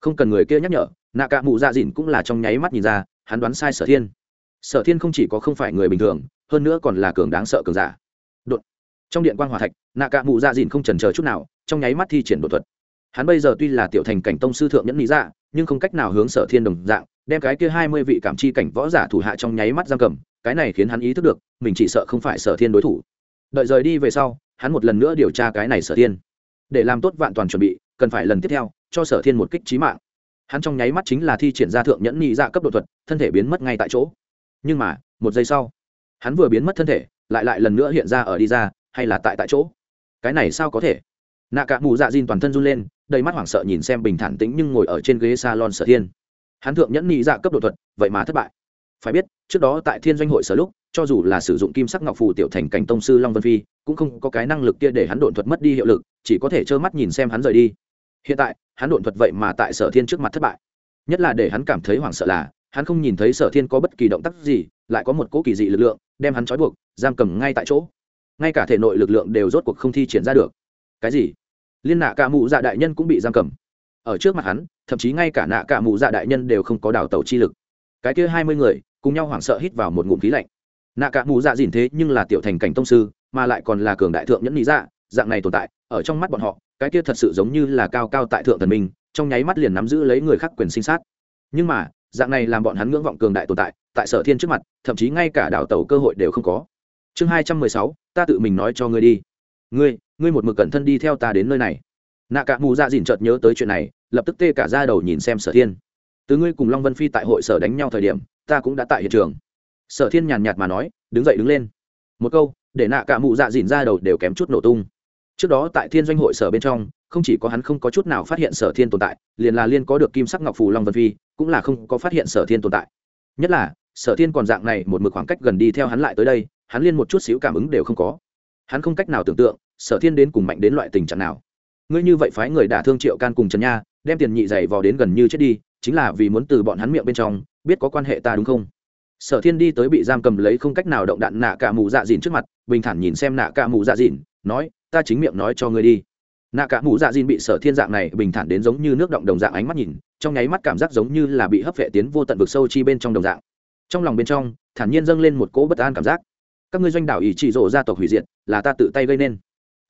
Không cần người kia nhắc nhở, nạ cạ mụ dạ dìn cũng là trong nháy mắt nhìn ra, hắn đoán sai sở thiên. Sở thiên không chỉ có không phải người bình thường, hơn nữa còn là cường đáng sợ cường giả. Đột trong điện quan hòa thạch, nạ cả mụ dạ dìn không trần chờ chút nào, trong nháy mắt thi triển đột thuật. Hắn bây giờ tuy là tiểu thành cảnh tông sư thượng nhẫn lý dạ nhưng không cách nào hướng sở thiên đồng dạng, đem cái kia hai mươi vị cảm chi cảnh võ giả thủ hạ trong nháy mắt giam cầm, cái này khiến hắn ý thức được, mình chỉ sợ không phải sở thiên đối thủ. Đợi rời đi về sau, hắn một lần nữa điều tra cái này sở thiên. Để làm tốt vạn toàn chuẩn bị, cần phải lần tiếp theo, cho sở thiên một kích trí mạng. Hắn trong nháy mắt chính là thi triển ra thượng nhẫn nhị dạ cấp độ thuật, thân thể biến mất ngay tại chỗ. Nhưng mà, một giây sau, hắn vừa biến mất thân thể, lại lại lần nữa hiện ra ở đi ra hay là tại tại chỗ? Cái này sao có thể? Nạ cả mù dạ diên toàn thân run lên, đầy mắt hoảng sợ nhìn xem bình thản tĩnh nhưng ngồi ở trên ghế salon sở thiên. Hắn thượng nhẫn nhị dạ cấp độ thuật, vậy mà thất bại. Phải biết, trước đó tại thiên doanh hội sở lúc, cho dù là sử dụng kim sắc ngọc phù tiểu thành cảnh tông sư long vân phi, cũng không có cái năng lực kia để hắn đột thuật mất đi hiệu lực, chỉ có thể trơ mắt nhìn xem hắn rời đi. Hiện tại, hắn đột thuật vậy mà tại sở thiên trước mặt thất bại. Nhất là để hắn cảm thấy hoảng sợ là, hắn không nhìn thấy sở thiên có bất kỳ động tác gì, lại có một cỗ kỳ dị lực lượng, đem hắn trói buộc, giam cầm ngay tại chỗ ngay cả thể nội lực lượng đều rốt cuộc không thi triển ra được. Cái gì? Liên nạ cả mụ dạ đại nhân cũng bị giam cầm. Ở trước mặt hắn, thậm chí ngay cả nạ cả mụ dạ đại nhân đều không có đào tàu chi lực. Cái kia hai mươi người, cùng nhau hoảng sợ hít vào một ngụm khí lạnh. Nạ cả mụ dạ dìn thế nhưng là tiểu thành cảnh tông sư, mà lại còn là cường đại thượng nhẫn lý dạ dạng này tồn tại, ở trong mắt bọn họ, cái kia thật sự giống như là cao cao tại thượng thần minh, trong nháy mắt liền nắm giữ lấy người khác quyền sinh sát. Nhưng mà, dạng này làm bọn hắn ngưỡng vọng cường đại tồn tại tại sở thiên trước mặt, thậm chí ngay cả đảo tàu cơ hội đều không có chương hai trăm mười sáu, ta tự mình nói cho ngươi đi. Ngươi ngươi một mực cẩn thân đi theo ta đến nơi này. Nạ cả mù dạ dìn chợt nhớ tới chuyện này, lập tức tê cả ra đầu nhìn xem sở thiên. Từ ngươi cùng long vân phi tại hội sở đánh nhau thời điểm, ta cũng đã tại hiện trường. Sở thiên nhàn nhạt mà nói, đứng dậy đứng lên. Một câu, để nạ cả mụ dạ dìn ra đầu đều kém chút nổ tung. Trước đó tại thiên doanh hội sở bên trong, không chỉ có hắn không có chút nào phát hiện sở thiên tồn tại, liền là liên có được kim sắc ngọc phù long vân phi, cũng là không có phát hiện sở thiên tồn tại. Nhất là, sở thiên còn dạng này một mực khoảng cách gần đi theo hắn lại tới đây hắn liên một chút xíu cảm ứng đều không có. Hắn không cách nào tưởng tượng, sở thiên đến cùng mạnh đến loại tình trạng nào. Ngươi như vậy phái người đả thương triệu can cùng trần nha, đem tiền nhị dày vò đến gần như chết đi, chính là vì muốn từ bọn hắn miệng bên trong biết có quan hệ ta đúng không? Sở thiên đi tới bị giam cầm lấy không cách nào động đạn nạ cả mù dạ dìn trước mặt, bình thản nhìn xem nạ cả mù dạ dìn, nói, ta chính miệng nói cho ngươi đi. Nạ cả mù dạ dìn bị sở thiên dạng này bình thản đến giống như nước động đồng dạng ánh mắt nhìn, trong nháy mắt cảm giác giống như là bị hấp vệ tiến vô tận vực sâu chi bên trong đồng dạng. Trong lòng bên trong, thản nhiên dâng lên một cỗ bất an cảm giác các ngươi doanh đảo ý chỉ rộ gia tộc hủy diệt, là ta tự tay gây nên.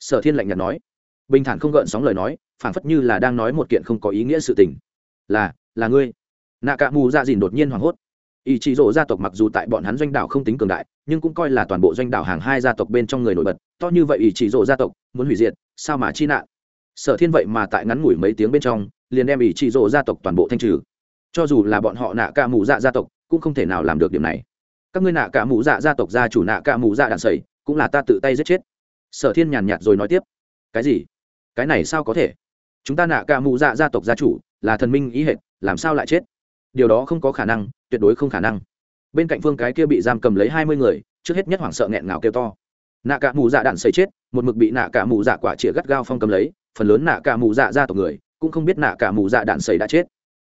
Sở thiên lạnh nhạt nói. Bình thản không gợn sóng lời nói, phảng phất như là đang nói một kiện không có ý nghĩa sự tình. Là là ngươi. Nạ cả mù dạ dìn đột nhiên hoảng hốt. Ý chỉ rộ gia tộc mặc dù tại bọn hắn doanh đảo không tính cường đại, nhưng cũng coi là toàn bộ doanh đảo hàng hai gia tộc bên trong người nổi bật, to như vậy ý chỉ rộ gia tộc, muốn hủy diệt, sao mà chi nạn? Sở thiên vậy mà tại ngắn ngủi mấy tiếng bên trong, liền đem ý chỉ rộ gia tộc toàn bộ thanh trừ. Cho dù là bọn họ nạ cả mù dạ gia tộc, cũng không thể nào làm được điểm này các ngươi nạ cả mù dạ gia tộc gia chủ nạ cả mù dạ đạn sẩy cũng là ta tự tay giết chết. Sở thiên nhàn nhạt rồi nói tiếp. Cái gì? Cái này sao có thể? Chúng ta nạ cả mù dạ gia tộc gia chủ là thần minh ý hệ làm sao lại chết? Điều đó không có khả năng, tuyệt đối không khả năng. Bên cạnh phương cái kia bị giam cầm lấy hai mươi người, trước hết nhất hoảng sợ nghẹn ngào kêu to. Nạ cả mù dạ đạn xây chết, một mực bị nạ cả mù dạ quả chĩa gắt gao phong cầm lấy, phần lớn nạ cả mù dạ gia tộc người cũng không biết nạ cả mù dạ đạn xây đã chết.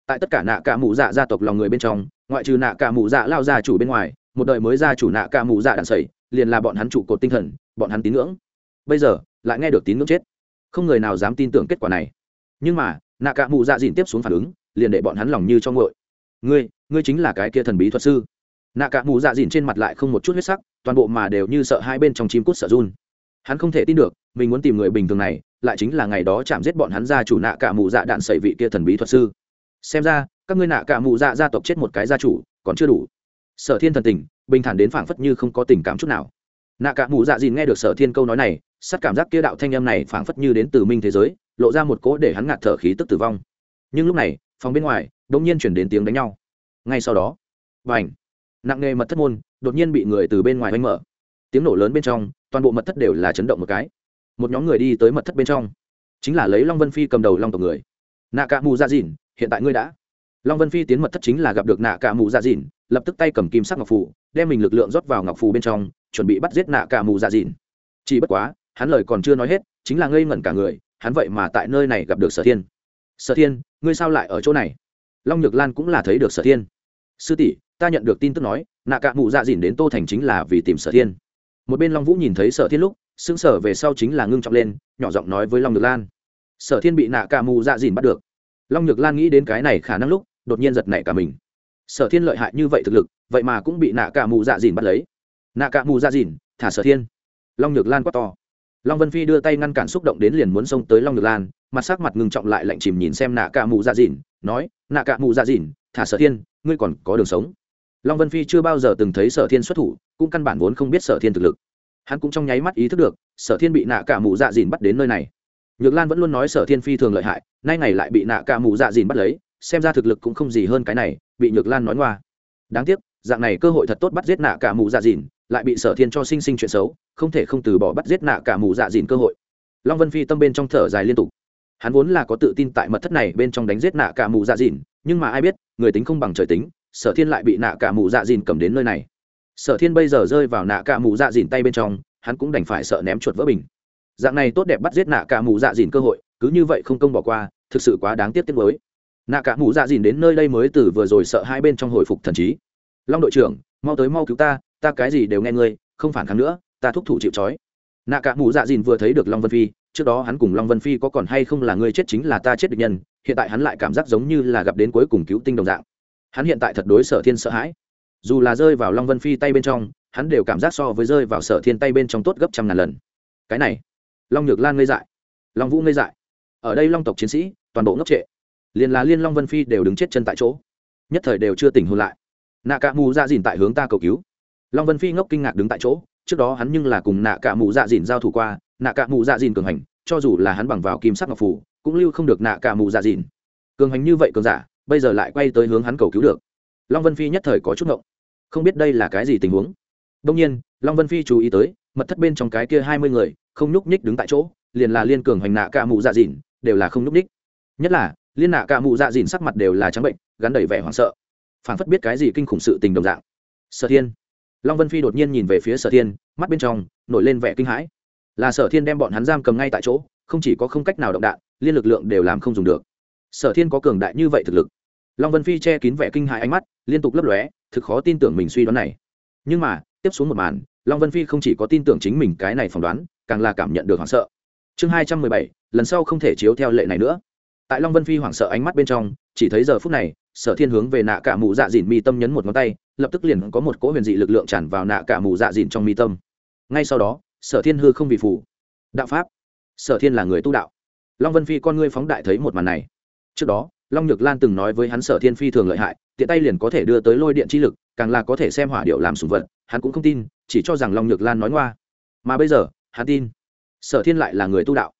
Tại tất cả nạ cả mù dạ gia tộc lòng người bên trong, ngoại trừ nạ cả mù dạ lao gia chủ bên ngoài một đời mới ra chủ nạ cả mù dạ đạn xây liền là bọn hắn trụ cột tinh thần, bọn hắn tín ngưỡng. Bây giờ, lại nghe được tín ngưỡng chết. Không người nào dám tin tưởng kết quả này. Nhưng mà, nạ cả mù dạ dìn tiếp xuống phản ứng, liền để bọn hắn lòng như cho ngội ngươi ngươi chính là cái kia thần bí thuật sư. Nạ cả mù dạ dìn trên mặt lại không một chút huyết sắc, toàn bộ mà đều như sợ hai bên trong chim cút sợ run. Hắn không thể tin được, mình muốn tìm người bình thường này, lại chính là ngày đó chạm giết bọn hắn ra chủ nạ cả mù dạ đạn sẩy vị kia thần bí thuật sư. Xem ra, các ngươi nạ cả mù dạ gia tộc chết một cái gia chủ, còn chưa đủ sở thiên thần tình, bình thản đến phảng phất như không có tình cảm chút nào. Nạ cả mù dạ dìn nghe được sở thiên câu nói này sát cảm giác kia đạo thanh âm này phảng phất như đến từ minh thế giới, lộ ra một cỗ để hắn ngạt thở khí tức tử vong. Nhưng lúc này, phòng bên ngoài đ ỗ n g nhiên chuyển đến tiếng đánh nhau. Ngay sau đó b à n h nặng nghề mật thất môn, đột nhiên bị người từ bên ngoài oanh mở. Tiếng nổ lớn bên trong, toàn bộ mật thất đều là chấn động một cái. Một nhóm người đi tới mật thất bên trong. Chính là lấy long vân phi cầm đầu long tộc người. Nạ cả mù ra dạ dìn, hiện tại ngươi đã long vân phi tiến mật thất chính là gặp được nạ cả mù dạ dìn, lập tức tay cầm kim sắc ngọc phù, đem mình lực lượng rót vào ngọc phù bên trong, chuẩn bị bắt giết nạ cả mù dạ dìn. Chỉ bất quá, hắn lời còn chưa nói hết, chính là ngây ngẩn cả người, hắn vậy mà tại nơi này gặp được sở thiên. Sở thiên, ngươi sao lại ở chỗ này? Long nhược lan cũng là thấy được sở thiên. Sư tỷ, ta nhận được tin tức nói, nạ cả mù dạ dìn đến tô thành chính là vì tìm sở thiên. Một bên long vũ nhìn thấy sở thiên lúc xứng sở về sau chính là ngưng trọng lên, nhỏ giọng nói với long nhược lan. Sở thiên bị nạ cả mù dạ dìn bắt được. Long nhược lan nghĩ đến cái này khả năng lúc đột nhiên giật nảy cả mình. Sở thiên lợi hại như vậy thực lực, vậy mà cũng bị nạ cả mù dạ dìn bắt lấy. Nạ cả mù dạ dìn, thả sở thiên. Long nhược lan quát to. Long vân phi đưa tay ngăn cản xúc động đến liền muốn xông tới long nhược lan, mặt sắc mặt ngừng trọng lại lạnh chìm nhìn xem nạ cả mù dạ dìn, nói, nạ cả mù dạ dìn, thả sở thiên, ngươi còn có đường sống. Long vân phi chưa bao giờ từng thấy sở thiên xuất thủ, cũng căn bản vốn không biết sở thiên thực lực. Hắn cũng trong nháy mắt ý thức được, sở thiên bị nạ cả mù dạ dìn bắt đến nơi này. Nhược lan vẫn luôn nói sở thiên phi thường lợi hại, nay ngày lại bị nạ cả mù dạ dìn bắt lấy xem ra thực lực cũng không gì hơn cái này, bị nhược lan nói ngoa. Đáng tiếc, dạng này cơ hội thật tốt bắt giết nạ cả mù dạ dìn, lại bị sở thiên cho sinh sinh chuyện xấu, không thể không từ bỏ bắt giết nạ cả mù dạ dìn cơ hội. Long vân phi tâm bên trong thở dài liên tục. Hắn vốn là có tự tin tại mật thất này bên trong đánh giết nạ cả mù dạ dìn, nhưng mà ai biết, người tính không bằng trời tính, sở thiên lại bị nạ cả mù dạ dìn cầm đến nơi này. Sở thiên bây giờ rơi vào nạ cả mù dạ dìn tay bên trong, hắn cũng đành phải sợ ném chuột vỡ bình. Dạng này tốt đẹp bắt giết nạ cả mù dạ dìn cơ hội, cứ như vậy không công bỏ qua, thực sự quá đáng tiếc tiếc mới nạ cả mù dạ dìn đến nơi đây mới từ vừa rồi sợ hai bên trong hồi phục thần trí. Long đội trưởng, mau tới mau cứu ta ta cái gì đều nghe ngươi, không phản kháng nữa, ta thúc thủ chịu trói. Nạ cả mù dạ dìn vừa thấy được long vân phi, trước đó hắn cùng long vân phi có còn hay không là ngươi chết chính là ta chết được nhân, hiện tại hắn lại cảm giác giống như là gặp đến cuối cùng cứu tinh đồng dạng. Hắn hiện tại thật đối sở thiên sợ hãi. Dù là rơi vào long vân phi tay bên trong, hắn đều cảm giác so với rơi vào sở thiên tay bên trong tốt gấp trăm ngàn lần. Cái này, long nhược lan ngây dại, long vũ ngây dại. Ở đây long tộc chiến sĩ, toàn bộ ngốc trệ liền là liên long vân phi đều đứng chết chân tại chỗ nhất thời đều chưa tỉnh hôn lại nạ cả mù dạ dìn tại hướng ta cầu cứu long vân phi ngốc kinh ngạc đứng tại chỗ trước đó hắn nhưng là cùng nạ cả mù dạ dìn giao thủ qua nạ cả mù dạ dìn cường hành cho dù là hắn bằng vào kim sắc ngọc phủ cũng lưu không được nạ cả mù dạ dìn cường hành như vậy cường giả bây giờ lại quay tới hướng hắn cầu cứu được long vân phi nhất thời có chút ngộng không biết đây là cái gì tình huống đông nhiên long vân phi chú ý tới mật thất bên trong cái kia hai mươi người không nhúc nhích đứng tại chỗ liền là liên cường hành nạ cả mù dạ dìn đều là không nhúc nhích nhất là liên nạ cả mụ dạ dìn sắc mặt đều là trắng bệnh, gắn đầy vẻ hoảng sợ. Phản phất biết cái gì kinh khủng sự tình đồng dạng. Sở thiên. Long vân phi đột nhiên nhìn về phía sở thiên, mắt bên trong nổi lên vẻ kinh hãi. Là sở thiên đem bọn hắn giam cầm ngay tại chỗ, không chỉ có không cách nào động đạn, liên lực lượng đều làm không dùng được. Sở thiên có cường đại như vậy thực lực. Long vân phi che kín vẻ kinh hãi ánh mắt, liên tục lấp lóe, thực khó tin tưởng mình suy đoán này. Nhưng mà, tiếp xuống một màn, long vân phi không chỉ có tin tưởng chính mình cái này phỏng đoán, càng là cảm nhận được hoảng sợ. Chương hai trăm mười bảy, lần sau không thể chiếu theo lệ này nữa tại long vân phi hoảng sợ ánh mắt bên trong, chỉ thấy giờ phút này, sở thiên hướng về nạ cả mù dạ dìn mi tâm nhấn một ngón tay, lập tức liền có một cỗ huyền dị lực lượng tràn vào nạ cả mù dạ dìn trong mi tâm. Ngay sau đó, sở thiên hư không bị phủ đạo pháp. Sở thiên là người tu đạo. Long vân phi con ngươi phóng đại thấy một màn này. Trước đó, long nhược lan từng nói với hắn sở thiên phi thường lợi hại, tiện tay liền có thể đưa tới lôi điện chi lực, càng là có thể xem hỏa điệu làm sùng vật, hắn cũng không tin, chỉ cho rằng long nhược lan nói ngoa. Mà bây giờ, hắn tin. Sở thiên lại là người tu đạo.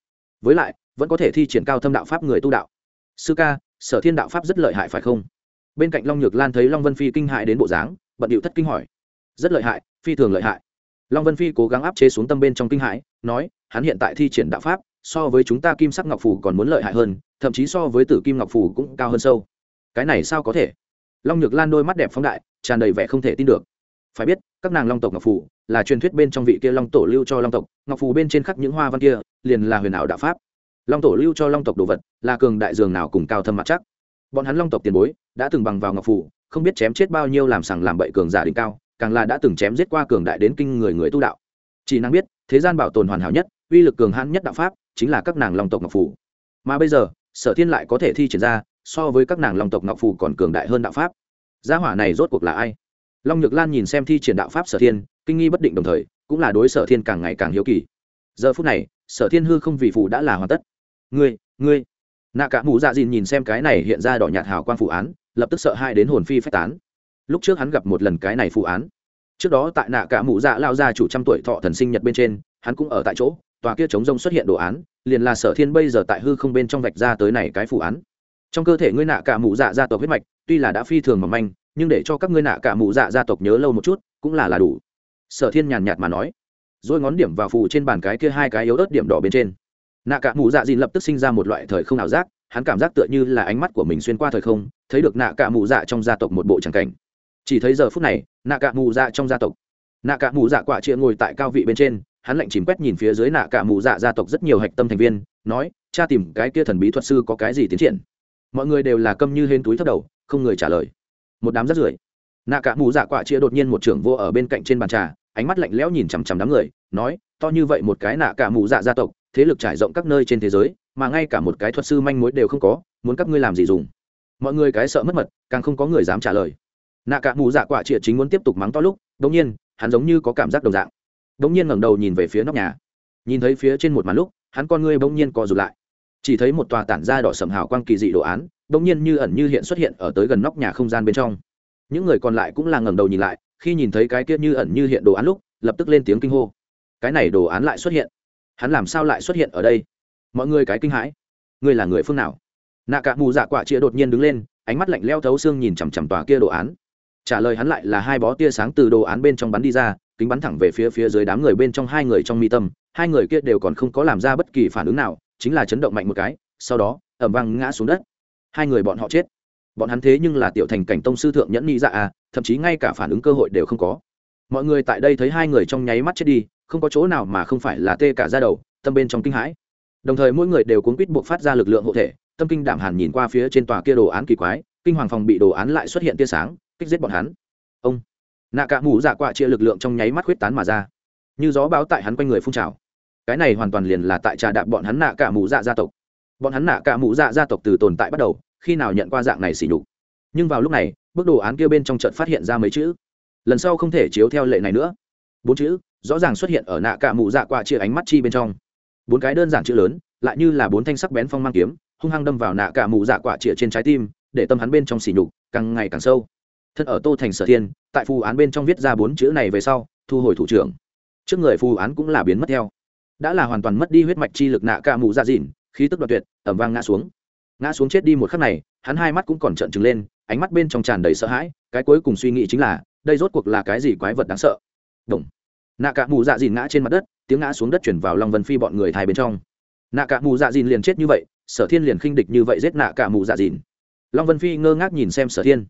Với lại vẫn có thể thi triển cao thâm đạo pháp người tu đạo. Sư ca, sở thiên đạo pháp rất lợi hại phải không? Bên cạnh long nhược lan thấy long vân phi kinh hại đến bộ dáng, bận điệu thất kinh hỏi. Rất lợi hại, phi thường lợi hại. Long vân phi cố gắng áp chế xuống tâm bên trong kinh hãi, nói, hắn hiện tại thi triển đạo pháp, so với chúng ta kim sắc ngọc phủ còn muốn lợi hại hơn, thậm chí so với tử kim ngọc phủ cũng cao hơn sâu. Cái này sao có thể? Long nhược lan đôi mắt đẹp phóng đại, tràn đầy vẻ không thể tin được. Phải biết, các nàng long tộc ngọc phủ là truyền thuyết bên trong vị kia long tổ lưu cho long tộc, ngọc phù bên trên khắc những hoa văn kia, liền là huyền ảo đạo pháp long tổ lưu cho long tộc đồ vật là cường đại dường nào cùng cao thâm mặt chắc. Bọn hắn long tộc tiền bối đã từng bằng vào ngọc phủ, không biết chém chết bao nhiêu làm sằng làm bậy cường giả đỉnh cao càng là đã từng chém giết qua cường đại đến kinh người người tu đạo. Chỉ năng biết thế gian bảo tồn hoàn hảo nhất uy lực cường hãn nhất đạo pháp chính là các nàng long tộc ngọc phủ. mà bây giờ sở thiên lại có thể thi triển ra so với các nàng long tộc ngọc phủ còn cường đại hơn đạo pháp. Gia hỏa này rốt cuộc là ai? Long nhược lan nhìn xem thi triển đạo pháp sở thiên kinh nghi bất định đồng thời cũng là đối sở thiên càng ngày càng hiếu kỳ. Giờ phút này sở thiên hư không vì phủ đã là hoàn tất ngươi ngươi. Nạ cả mù dạ dìn nhìn xem cái này hiện ra đỏ nhạt hào quang phụ án, lập tức sợ hai đến hồn phi phách tán. Lúc trước hắn gặp một lần cái này phụ án. Trước đó tại nạ cả mù dạ lao ra chủ trăm tuổi thọ thần sinh nhật bên trên, hắn cũng ở tại chỗ, tòa kia chống rông xuất hiện đồ án, liền là sở thiên bây giờ tại hư không bên trong vạch ra tới này cái phụ án. Trong cơ thể ngươi nạ cả mù dạ gia tộc huyết mạch, tuy là đã phi thường mỏng manh, nhưng để cho các ngươi nạ cả mù dạ gia tộc nhớ lâu một chút, cũng là là đủ. Sở thiên nhàn nhạt mà nói. Rồi ngón điểm vào phù trên bàn cái kia hai cái yếu ớt điểm đỏ bên trên nạ cả mù dạ dìn lập tức sinh ra một loại thời không ảo giác, hắn cảm giác tựa như là ánh mắt của mình xuyên qua thời không, thấy được nạ cả mù dạ trong gia tộc một bộ tràng cảnh. Chỉ thấy giờ phút này, nạ cả mù dạ trong gia tộc. Nạ cả mù dạ quả chĩa ngồi tại cao vị bên trên, hắn lạnh chìm quét nhìn phía dưới nạ cả mù dạ gia tộc rất nhiều hạch tâm thành viên, nói, cha tìm cái kia thần bí thuật sư có cái gì tiến triển? Mọi người đều là câm như hên túi thất đầu, không người trả lời. Một đám rất rưởi. Nạ cả mù dạ quả chĩa đột nhiên một trưởng vô ở bên cạnh trên bàn trà, ánh mắt lạnh lẽo nhìn chằm chằm đám người, nói, to như vậy một cái nạ cả mù dạ gia tộc thế lực trải rộng các nơi trên thế giới, mà ngay cả một cái thuật sư manh mối đều không có, muốn các ngươi làm gì dùng? Mọi người cái sợ mất mật, càng không có người dám trả lời. Nạ cả mù dạ quả trịa chính muốn tiếp tục mắng to lúc đ ỗ n g nhiên, hắn giống như có cảm giác đồng dạng. Đ ỗ n g nhiên ngẩng đầu nhìn về phía nóc nhà. Nhìn thấy phía trên một màn lúc, hắn con ngươi bỗng nhiên co rụt lại. Chỉ thấy một tòa tản ra đỏ sầm hào quang kỳ dị đồ án bỗng nhiên như ẩn như hiện xuất hiện ở tới gần nóc nhà không gian bên trong. Những người còn lại cũng là ngẩng đầu nhìn lại, khi nhìn thấy cái kia như ẩn như hiện đồ án lúc, lập tức lên tiếng kinh hô. Cái này đồ án lại xuất hiện hắn làm sao lại xuất hiện ở đây? Mọi người cái kinh hãi. Ngươi là người phương nào? Nạ cả mù dạ quả chĩa đột nhiên đứng lên, ánh mắt lạnh leo thấu xương nhìn chằm chằm tòa kia đồ án. Trả lời hắn lại là hai bó tia sáng từ đồ án bên trong bắn đi ra, kính bắn thẳng về phía phía dưới đám người bên trong hai người trong mi tâm, hai người kia đều còn không có làm ra bất kỳ phản ứng nào, chính là chấn động mạnh một cái, sau đó ẩm vang ngã xuống đất. Hai người bọn họ chết. Bọn hắn thế nhưng là tiểu thành cảnh tông sư thượng nhẫn nghĩ dạ à thậm chí ngay cả phản ứng cơ hội đều không có mọi người tại đây thấy hai người trong nháy mắt chết đi, không có chỗ nào mà không phải là tê cả ra đầu, tâm bên trong kinh hãi. Đồng thời mỗi người đều cuốn quýt buộc phát ra lực lượng hộ thể, tâm kinh đảm hàn nhìn qua phía trên tòa kia đồ án kỳ quái, kinh hoàng phòng bị đồ án lại xuất hiện tia sáng, kích giết bọn hắn. Ông, nạ cả mũ dạ quạ chia lực lượng trong nháy mắt huyết tán mà ra. Như gió báo tại hắn quanh người phun trào. Cái này hoàn toàn liền là tại trà đạp bọn hắn nạ cả mũ dạ gia tộc. Bọn hắn nạ cả mũ dạ gia tộc từ tồn tại bắt đầu, khi nào nhận qua dạng này xỉ nhục. Nhưng vào lúc này bức đồ án kia bên trong trận phát hiện ra mấy chữ lần sau không thể chiếu theo lệ này nữa. Bốn chữ rõ ràng xuất hiện ở nạ cả mụ dạ quạ chia ánh mắt chi bên trong. Bốn cái đơn giản chữ lớn, lại như là bốn thanh sắc bén phong mang kiếm, hung hăng đâm vào nạ cả mụ dạ quạ chia trên trái tim, để tâm hắn bên trong xỉ nhục càng ngày càng sâu. Thân ở tô thành sở thiên, tại phù án bên trong viết ra bốn chữ này về sau, thu hồi thủ trưởng. Trước người phù án cũng là biến mất theo. Đã là hoàn toàn mất đi huyết mạch chi lực nạ cả mụ dạ dịn, khí tức đoạt tuyệt ẩm vang ngã xuống. Ngã xuống chết đi một khắc này, hắn hai mắt cũng còn trợn trừng lên, ánh mắt bên trong tràn đầy sợ hãi, cái cuối cùng suy nghĩ chính là đây rốt cuộc là cái gì quái vật đáng sợ? Đồng nạ cả mù dạ dìn ngã trên mặt đất, tiếng ngã xuống đất chuyển vào long vân phi bọn người thai bên trong. Nạ cả mù dạ dìn liền chết như vậy, sở thiên liền khinh địch như vậy giết nạ cả mù dạ dìn. Long vân phi ngơ ngác nhìn xem sở thiên.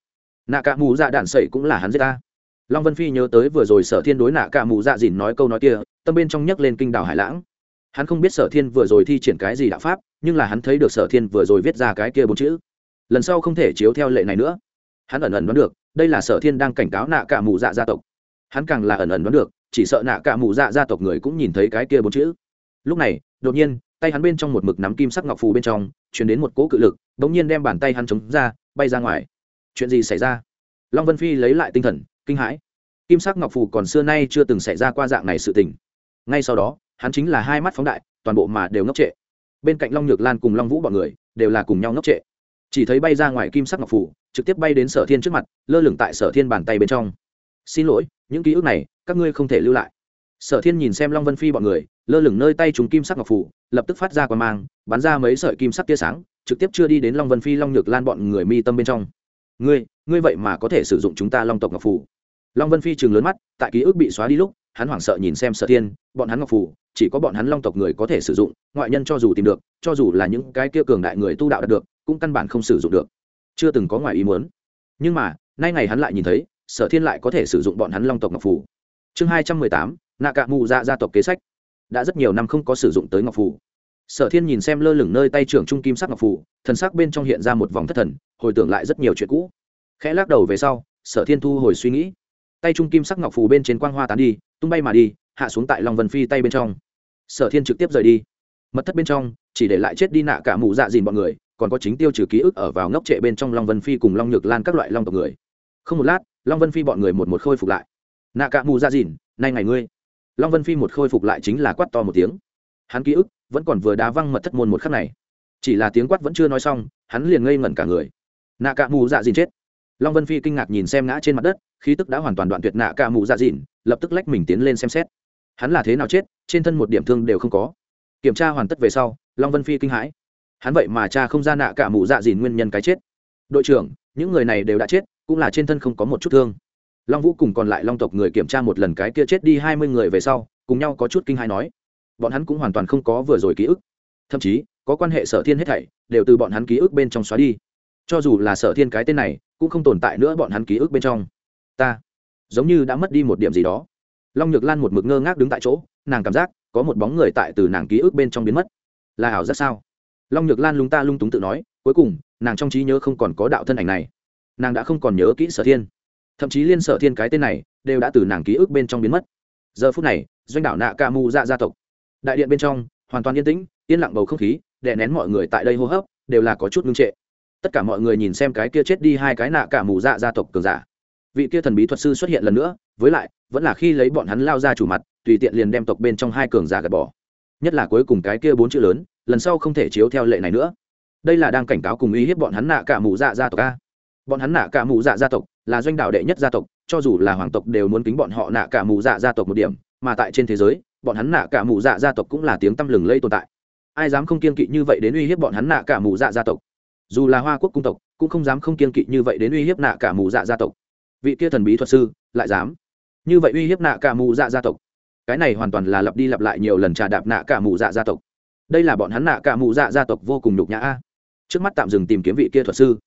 Nạ cả mù dạ đạn sậy cũng là hắn giết ta. Long vân phi nhớ tới vừa rồi sở thiên đối nạ cả mù dạ dìn nói câu nói kia, tâm bên trong nhấc lên kinh đảo hải lãng. Hắn không biết sở thiên vừa rồi thi triển cái gì đạo pháp, nhưng là hắn thấy được sở thiên vừa rồi viết ra cái kia bốn chữ. Lần sau không thể chiếu theo lệ này nữa. Hắn ẩn ẩn đoán được đây là sở thiên đang cảnh cáo nạ cả mù dạ gia tộc. Hắn càng là ẩn ẩn đoán được, chỉ sợ nạ cả mù dạ gia tộc người cũng nhìn thấy cái kia bốn chữ. Lúc này, đột nhiên, tay hắn bên trong một mực nắm kim sắc ngọc phù bên trong chuyển đến một cỗ cự lực đ ỗ n g nhiên đem bàn tay hắn chống ra, bay ra ngoài. Chuyện gì xảy ra? Long vân phi lấy lại tinh thần, kinh hãi. Kim sắc ngọc phù còn xưa nay chưa từng xảy ra qua dạng này sự tình. Ngay sau đó, hắn chính là hai mắt phóng đại, toàn bộ mà đều ngốc trệ. Bên cạnh long nhược lan cùng long vũ b ọ n người, đều là cùng nhau ngốc trệ chỉ thấy bay ra ngoài kim sắc ngọc phủ, trực tiếp bay đến sở thiên trước mặt, lơ lửng tại sở thiên bàn tay bên trong. Xin lỗi, những ký ức này, các ngươi không thể lưu lại. Sở thiên nhìn xem long vân phi bọn người, lơ lửng nơi tay chúng kim sắc ngọc phủ, lập tức phát ra quả mang, bắn ra mấy sợi kim sắc tia sáng, trực tiếp chưa đi đến long vân phi, long nhược lan bọn người mi tâm bên trong. Ngươi ngươi vậy mà có thể sử dụng chúng ta long tộc ngọc phủ? Long vân phi chừng lớn mắt, tại ký ức bị xóa đi lúc, hắn hoảng sợ nhìn xem sở thiên, bọn hắn ngọc phủ, chỉ có bọn hắn long tộc người có thể sử dụng, ngoại nhân cho dù tìm được, cho dù là những cái kia cường đại người tu đạo đạt được cũng căn bản không sử dụng được. Chưa từng có ngoài ý muốn. Nhưng mà, nay ngày hắn lại nhìn thấy, sở thiên lại có thể sử dụng bọn hắn long tộc ngọc phủ chương hai trăm mười tám nạ cạ mù dạ gia tộc kế sách. Đã rất nhiều năm không có sử dụng tới ngọc phủ sở thiên nhìn xem lơ lửng nơi tay trưởng trung kim sắc ngọc phủ thần sắc bên trong hiện ra một vòng thất thần, hồi tưởng lại rất nhiều chuyện cũ. Khẽ lắc đầu về sau, sở thiên thu hồi suy nghĩ. Tay trung kim sắc ngọc phù bên trên quang hoa tán đi, tung bay mà đi, hạ xuống tại long vân phi tay bên trong. Sở thiên trực tiếp rời đi. Mật thất bên trong, chỉ để lại chết đi nạ cả mù dạ dìn bọn người còn có chính tiêu trừ ký ức ở vào ngốc trệ bên trong long vân phi cùng long nhược lan các loại long tộc người. Không một lát, long vân phi bọn người một một khôi phục lại. Nạ cạ mù ra dìn, nay ngày ngươi. Long vân phi một khôi phục lại chính là quát to một tiếng. Hắn ký ức vẫn còn vừa đá văng mật thất môn một khắc này. Chỉ là tiếng quát vẫn chưa nói xong, hắn liền ngây ngẩn cả người. Nạ cạ mù dạ dìn chết. Long vân phi kinh ngạc nhìn xem ngã trên mặt đất, khí tức đã hoàn toàn đoạn tuyệt nạ cạ mù dạ dìn, lập tức lách mình tiến lên xem xét. Hắn là thế nào chết, trên thân một điểm thương đều không có. Kiểm tra hoàn tất về sau, long vân phi kinh hãi hắn vậy mà cha không ra nạ cả mụ dạ dìn nguyên nhân cái chết. Đội trưởng, những người này đều đã chết, cũng là trên thân không có một chút thương. Long vũ cùng còn lại long tộc người kiểm tra một lần cái kia chết đi hai mươi người về sau, cùng nhau có chút kinh hãi nói. Bọn hắn cũng hoàn toàn không có vừa rồi ký ức. Thậm chí, có quan hệ sở thiên hết thảy, đều từ bọn hắn ký ức bên trong xóa đi. Cho dù là sở thiên cái tên này, cũng không tồn tại nữa bọn hắn ký ức bên trong. Ta, giống như đã mất đi một điểm gì đó. Long nhược lan một mực ngơ ngác đứng tại chỗ, nàng cảm giác có một bóng người tại từ nàng ký ức bên trong biến mất. Là ảo giác sao? Long nhược lan lung ta lung túng tự nói, cuối cùng, nàng trong trí nhớ không còn có đạo thân ảnh này. Nàng đã không còn nhớ kỹ sở thiên. Thậm chí liên sở thiên cái tên này đều đã từ nàng ký ức bên trong biến mất. Giờ phút này, doanh đảo nạ ca mu dạ gia tộc, đại điện bên trong, hoàn toàn yên tĩnh, yên lặng bầu không khí, đè nén mọi người tại đây hô hấp, đều là có chút ngưng trệ. Tất cả mọi người nhìn xem cái kia chết đi hai cái nạ cả mù dạ gia tộc cường giả. Vị kia thần bí thuật sư xuất hiện lần nữa, với lại, vẫn là khi lấy bọn hắn lao ra chủ mặt, tùy tiện liền đem tộc bên trong hai cường giả gạt bỏ nhất là cuối cùng cái kia bốn chữ lớn, lần sau không thể chiếu theo lệ này nữa. Đây là đang cảnh cáo cùng uy hiếp bọn hắn nạ cả mù dạ gia tộc a. Bọn hắn nạ cả mù dạ gia tộc là doanh đạo đệ nhất gia tộc, cho dù là hoàng tộc đều muốn kính bọn họ nạ cả mù dạ gia tộc một điểm, mà tại trên thế giới, bọn hắn nạ cả mù dạ gia tộc cũng là tiếng tăm lừng lây tồn tại. Ai dám không kiên kỵ như vậy đến uy hiếp bọn hắn nạ cả mù dạ gia tộc? Dù là hoa quốc cung tộc, cũng không dám không kiên kỵ như vậy đến uy hiếp nạ cả mù dạ gia tộc. Vị kia thần bí thuật sư, lại dám. Như vậy uy hiếp nạ cả mù dạ gia tộc cái này hoàn toàn là lặp đi lặp lại nhiều lần trà đạp nạ cả mù dạ gia tộc. Đây là bọn hắn nạ cả mù dạ gia tộc vô cùng nhục nhã. A trước mắt tạm dừng tìm kiếm vị kia thuật sư.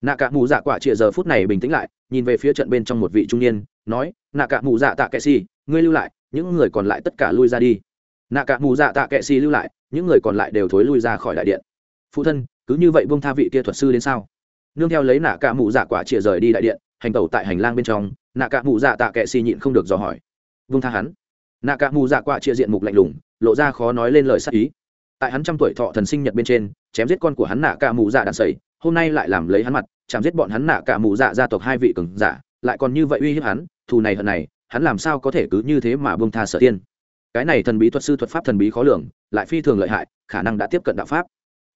Nạ cả mù dạ quả trịa giờ phút này bình tĩnh lại, nhìn về phía trận bên trong một vị trung niên, nói, nạ cả mù dạ tạ kệ si ngươi lưu lại, những người còn lại tất cả lui ra đi. Nạ cả mù dạ tạ kệ si lưu lại, những người còn lại đều thối lui ra khỏi đại điện. Phụ thân, cứ như vậy buông tha vị kia thuật sư đến sao? Nương theo lấy nạ cả mù dạ quả trịa rời đi đại điện, hành tẩu tại hành lang bên trong, nạ cả mù dạ tạ kệ si nhịn không được dò hỏi. Buông tha hắn? Nạ cả mù dạ quạ chia diện mục lạnh lùng, lộ ra khó nói lên lời sắc ý. Tại hắn trăm tuổi thọ thần sinh nhật bên trên, chém giết con của hắn nạ cả mù dạ đạn sẩy, hôm nay lại làm lấy hắn mặt, chạm giết bọn hắn nạ cả mù dạ gia tộc hai vị cường giả, lại còn như vậy uy hiếp hắn, thù này hận này, hắn làm sao có thể cứ như thế mà buông tha sở tiên cái này thần bí thuật sư thuật pháp thần bí khó lường, lại phi thường lợi hại, khả năng đã tiếp cận đạo pháp.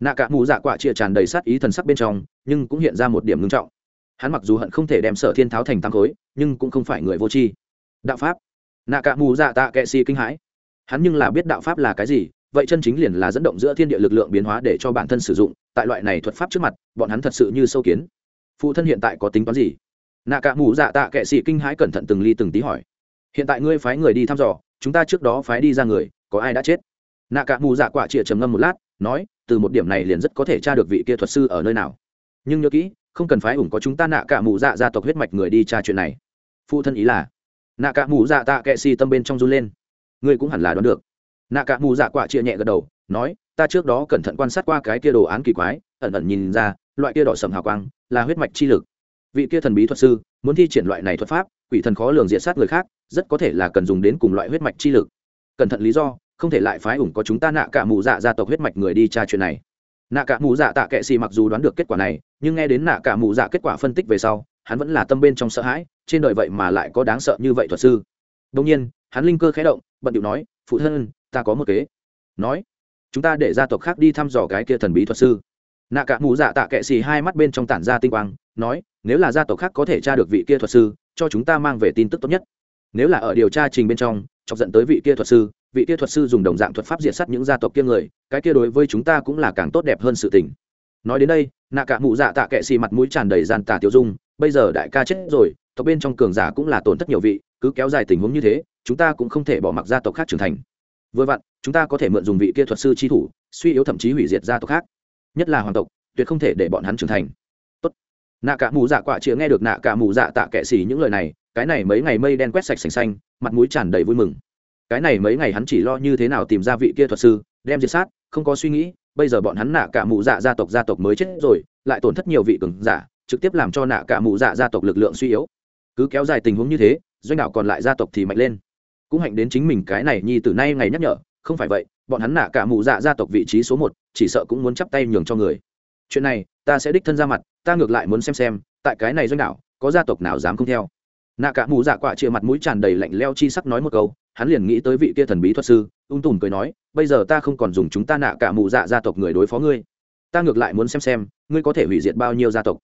Nạ cả mù dạ quạ chia tràn đầy sát ý thần sắc bên trong, nhưng cũng hiện ra một điểm ngưng trọng. Hắn mặc dù hận không thể đem sở thiên tháo thành tăng khối, nhưng cũng không phải người vô tri. Đạo pháp nạ cả mù dạ tạ kệ si kinh hãi. Hắn nhưng là biết đạo pháp là cái gì, vậy chân chính liền là dẫn động giữa thiên địa lực lượng biến hóa để cho bản thân sử dụng, tại loại này thuật pháp trước mặt, bọn hắn thật sự như sâu kiến. Phụ thân hiện tại có tính toán gì? Nạ cả mù dạ tạ kệ si kinh hãi cẩn thận từng ly từng tí hỏi. Hiện tại ngươi phái người đi thăm dò, chúng ta trước đó phái đi ra người, có ai đã chết? Nạ cả mù dạ quả chĩa trầm ngâm một lát, nói, từ một điểm này liền rất có thể tra được vị kia thuật sư ở nơi nào. Nhưng nhớ kỹ, không cần phái ủng có chúng ta nạ cả mù dạ gia tộc huyết mạch người đi tra chuyện này. Phụ thân ý là nạ cả mù dạ tạ kệ si tâm bên trong run lên. Ngươi cũng hẳn là đoán được. Nạ cả mù dạ quả chia nhẹ gật đầu, nói, ta trước đó cẩn thận quan sát qua cái kia đồ án kỳ quái, ẩn ẩn nhìn ra, loại kia đỏ sầm hào quang, là huyết mạch chi lực. Vị kia thần bí thuật sư, muốn thi triển loại này thuật pháp, quỷ thần khó lường diện sát người khác, rất có thể là cần dùng đến cùng loại huyết mạch chi lực. Cẩn thận lý do, không thể lại phái ủng có chúng ta nạ cả mù dạ gia tộc huyết mạch người đi tra chuyện này. Nạ cả mù dạ tạ kệ xì mặc dù đoán được kết quả này, nhưng nghe đến nạ cả mù dạ kết quả phân tích về sau hắn vẫn là tâm bên trong sợ hãi, trên đời vậy mà lại có đáng sợ như vậy thuật sư. Đông nhiên, hắn linh cơ khé động, bận điệu nói, phụ thân, ta có một kế. Nói, chúng ta để gia tộc khác đi thăm dò cái kia thần bí thuật sư. Nạ cả mù dạ tạ kệ xì hai mắt bên trong tản ra tinh quang, nói, nếu là gia tộc khác có thể tra được vị kia thuật sư, cho chúng ta mang về tin tức tốt nhất. Nếu là ở điều tra trình bên trong, chọc dẫn tới vị kia thuật sư, vị kia thuật sư dùng đồng dạng thuật pháp diệt sát những gia tộc kia người, cái kia đối với chúng ta cũng là càng tốt đẹp hơn sự tình. Nói đến đây, nạ cả mụ dạ tạ kệ xì mặt mũi tràn đầy gian tà tiêu dung bây giờ đại ca chết rồi, tộc bên trong cường giả cũng là tổn thất nhiều vị, cứ kéo dài tình huống như thế, chúng ta cũng không thể bỏ mặc gia tộc khác trưởng thành. Vừa vặn, chúng ta có thể mượn dùng vị kia thuật sư chi thủ, suy yếu thậm chí hủy diệt gia tộc khác. Nhất là hoàng tộc, tuyệt không thể để bọn hắn trưởng thành. Tốt. nạ cả mù dạ quạ chĩa nghe được nạ cả mù dạ tạ kệ xì những lời này, cái này mấy ngày mây đen quét sạch sành xanh, mặt mũi tràn đầy vui mừng. Cái này mấy ngày hắn chỉ lo như thế nào tìm ra vị kia thuật sư, đem diệt sát, không có suy nghĩ, bây giờ bọn hắn nạ cả mù dạ gia tộc gia tộc mới chết rồi, lại tổn thất nhiều vị cường giả trực tiếp làm cho nạ cả mù dạ gia tộc lực lượng suy yếu. Cứ kéo dài tình huống như thế, doanh đạo còn lại gia tộc thì mạnh lên. Cũng hạnh đến chính mình cái này nhi từ nay ngày nhắc nhở, không phải vậy, bọn hắn nạ cả mù dạ gia tộc vị trí số một, chỉ sợ cũng muốn chắp tay nhường cho người. Chuyện này, ta sẽ đích thân ra mặt, ta ngược lại muốn xem xem, tại cái này doanh đạo có gia tộc nào dám không theo. Nạ cả mù dạ quạ chia mặt mũi tràn đầy lạnh leo chi sắc nói một câu, hắn liền nghĩ tới vị kia thần bí thuật sư, ung tùm cười nói, bây giờ ta không còn dùng chúng ta nạ cả mù dạ gia tộc người đối phó ngươi. Ta ngược lại muốn xem xem, ngươi có thể hủy diệt bao nhiêu gia tộc.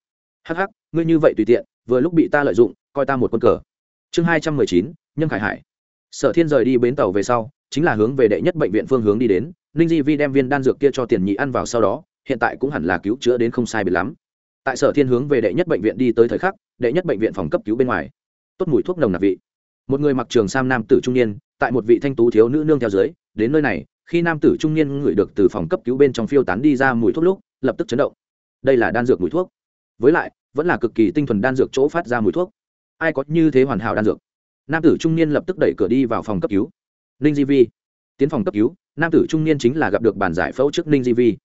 Hắc Hắc, ngươi như vậy tùy tiện vừa lúc bị ta lợi dụng coi ta một quân cờ. Chương hai trăm mười chín nhâm khải hải. Sở thiên rời đi bến tàu về sau chính là hướng về đệ nhất bệnh viện phương hướng đi đến ninh di vi đem viên đan dược kia cho tiền nhị ăn vào sau đó hiện tại cũng hẳn là cứu chữa đến không sai biệt lắm. Tại sở thiên hướng về đệ nhất bệnh viện đi tới thời khắc đệ nhất bệnh viện phòng cấp cứu bên ngoài. Tốt mùi thuốc nồng nặc vị. Một người mặc trường sam nam tử trung niên tại một vị thanh tú thiếu nữ nương theo dưới đến nơi này khi nam tử trung niên ngửi được từ phòng cấp cứu bên trong phiêu tán đi ra mùi thuốc lúc lập tức chấn động. Đây là đan dược mùi thuốc với lại, vẫn là cực kỳ tinh thuần đan dược chỗ phát ra mùi thuốc. Ai có như thế hoàn hảo đan dược? Nam tử trung niên lập tức đẩy cửa đi vào phòng cấp cứu. Ninh di vi. Tiến phòng cấp cứu, nam tử trung niên chính là gặp được bàn giải phẫu trước ninh di vi.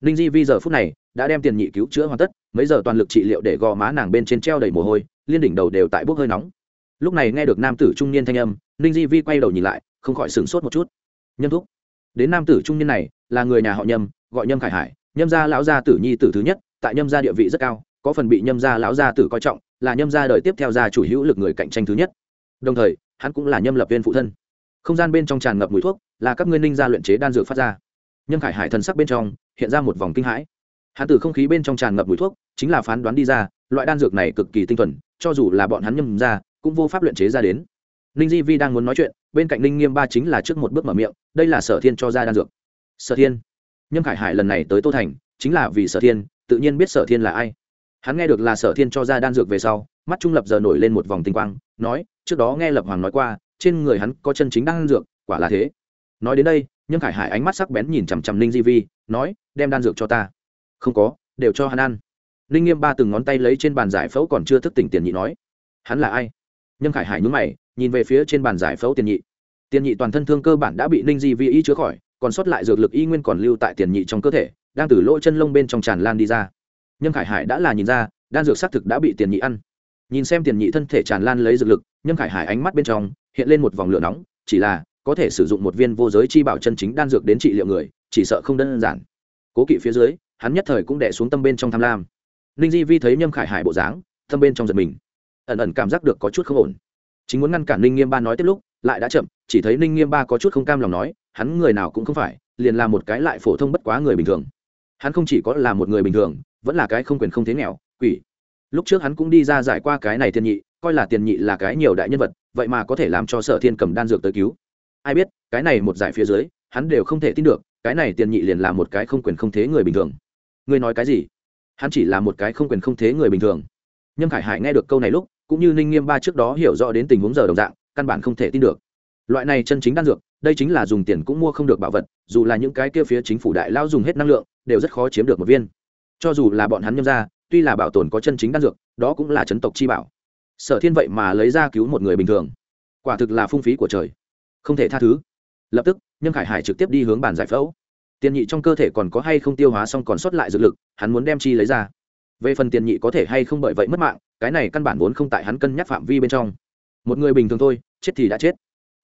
Ninh di vi giờ phút này đã đem tiền nhị cứu chữa hoàn tất, mấy giờ toàn lực trị liệu để gò má nàng bên trên treo đầy mồ hôi, liên đỉnh đầu đều tại bốc hơi nóng. Lúc này nghe được nam tử trung niên thanh âm, ninh di vi quay đầu nhìn lại, không khỏi sửng sốt một chút. Nhâm thúc. Đến nam tử trung niên này, là người nhà họ nhâm, gọi nhâm khải hải, nhâm gia lão gia tử nhi tử thứ nhất, tại nhâm gia địa vị rất cao có phần bị nhâm gia lão gia tử coi trọng, là nhâm gia đời tiếp theo gia chủ hữu lực người cạnh tranh thứ nhất. Đồng thời, hắn cũng là nhâm lập viên phụ thân. Không gian bên trong tràn ngập mùi thuốc, là các ngươi ninh gia luyện chế đan dược phát ra. Nhâm khải hải thần sắc bên trong, hiện ra một vòng kinh hãi. Hắn từ không khí bên trong tràn ngập mùi thuốc, chính là phán đoán đi ra, loại đan dược này cực kỳ tinh thuần, cho dù là bọn hắn nhâm ra cũng vô pháp luyện chế ra đến. Ninh di vi đang muốn nói chuyện, bên cạnh ninh nghiêm ba chính là trước một bước mở miệng, đây là sở thiên cho ra đan dược. Sở thiên. Nhâm khải hải lần này tới tô thành, chính là vì sở thiên, tự nhiên biết sở thiên là ai hắn nghe được là sở thiên cho ra đan dược về sau, mắt trung lập giờ nổi lên một vòng tinh quang, nói, trước đó nghe lập hoàng nói qua, trên người hắn có chân chính đan dược, quả là thế. Nói đến đây, nhâm khải hải ánh mắt sắc bén nhìn chằm chằm ninh di vi, nói, đem đan dược cho ta. Không có, đều cho hắn ăn. Ninh nghiêm ba từng ngón tay lấy trên bàn giải phẫu còn chưa thức tỉnh tiền nhị nói, hắn là ai? Nhâm khải hải nhúng mày, nhìn về phía trên bàn giải phẫu tiền nhị. Tiền nhị toàn thân thương cơ bản đã bị ninh di vi y chữa khỏi, còn sót lại dược lực y nguyên còn lưu tại tiền nhị trong cơ thể, đang từ lỗ chân lông bên trong tràn lan đi ra nhâm khải hải đã là nhìn ra, đan dược xác thực đã bị tiền nhị ăn. Nhìn xem tiền nhị thân thể tràn lan lấy dược lực, nhâm khải hải ánh mắt bên trong hiện lên một vòng lửa nóng, chỉ là có thể sử dụng một viên vô giới chi bảo chân chính đan dược đến trị liệu người, chỉ sợ không đơn giản. Cố kỵ phía dưới, hắn nhất thời cũng đẻ xuống tâm bên trong tham lam. Ninh di vi thấy nhâm khải hải bộ dáng, tâm bên trong giật mình. Ẩn ẩn cảm giác được có chút không ổn. Chính muốn ngăn cản ninh nghiêm ba nói tiếp lúc, lại đã chậm, chỉ thấy ninh nghiêm ba có chút không cam lòng nói, hắn người nào cũng không phải, liền là một cái lại phổ thông bất quá người bình thường. Hắn không chỉ có là một người bình thường vẫn là cái không quyền không thế nghèo, quỷ. Lúc trước hắn cũng đi ra giải qua cái này tiền nhị, coi là tiền nhị là cái nhiều đại nhân vật, vậy mà có thể làm cho sở thiên cầm đan dược tới cứu. Ai biết, cái này một giải phía dưới, hắn đều không thể tin được, cái này tiền nhị liền là một cái không quyền không thế người bình thường. Ngươi nói cái gì? Hắn chỉ là một cái không quyền không thế người bình thường. Nhâm khải hải nghe được câu này lúc, cũng như ninh nghiêm ba trước đó hiểu rõ đến tình huống giờ đồng dạng, căn bản không thể tin được. Loại này chân chính đan dược, đây chính là dùng tiền cũng mua không được bảo vật, dù là những cái kia phía chính phủ đại lao dùng hết năng lượng, đều rất khó chiếm được một viên cho dù là bọn hắn nhâm ra tuy là bảo tồn có chân chính đan dược, đó cũng là chấn tộc chi bảo. Sở thiên vậy mà lấy ra cứu một người bình thường. Quả thực là phung phí của trời. Không thể tha thứ. Lập tức, nhâm khải hải trực tiếp đi hướng bàn giải phẫu. Tiền nhị trong cơ thể còn có hay không tiêu hóa xong còn sót lại dược lực, hắn muốn đem chi lấy ra. Về phần tiền nhị có thể hay không bởi vậy mất mạng, cái này căn bản vốn không tại hắn cân nhắc phạm vi bên trong. Một người bình thường thôi, chết thì đã chết.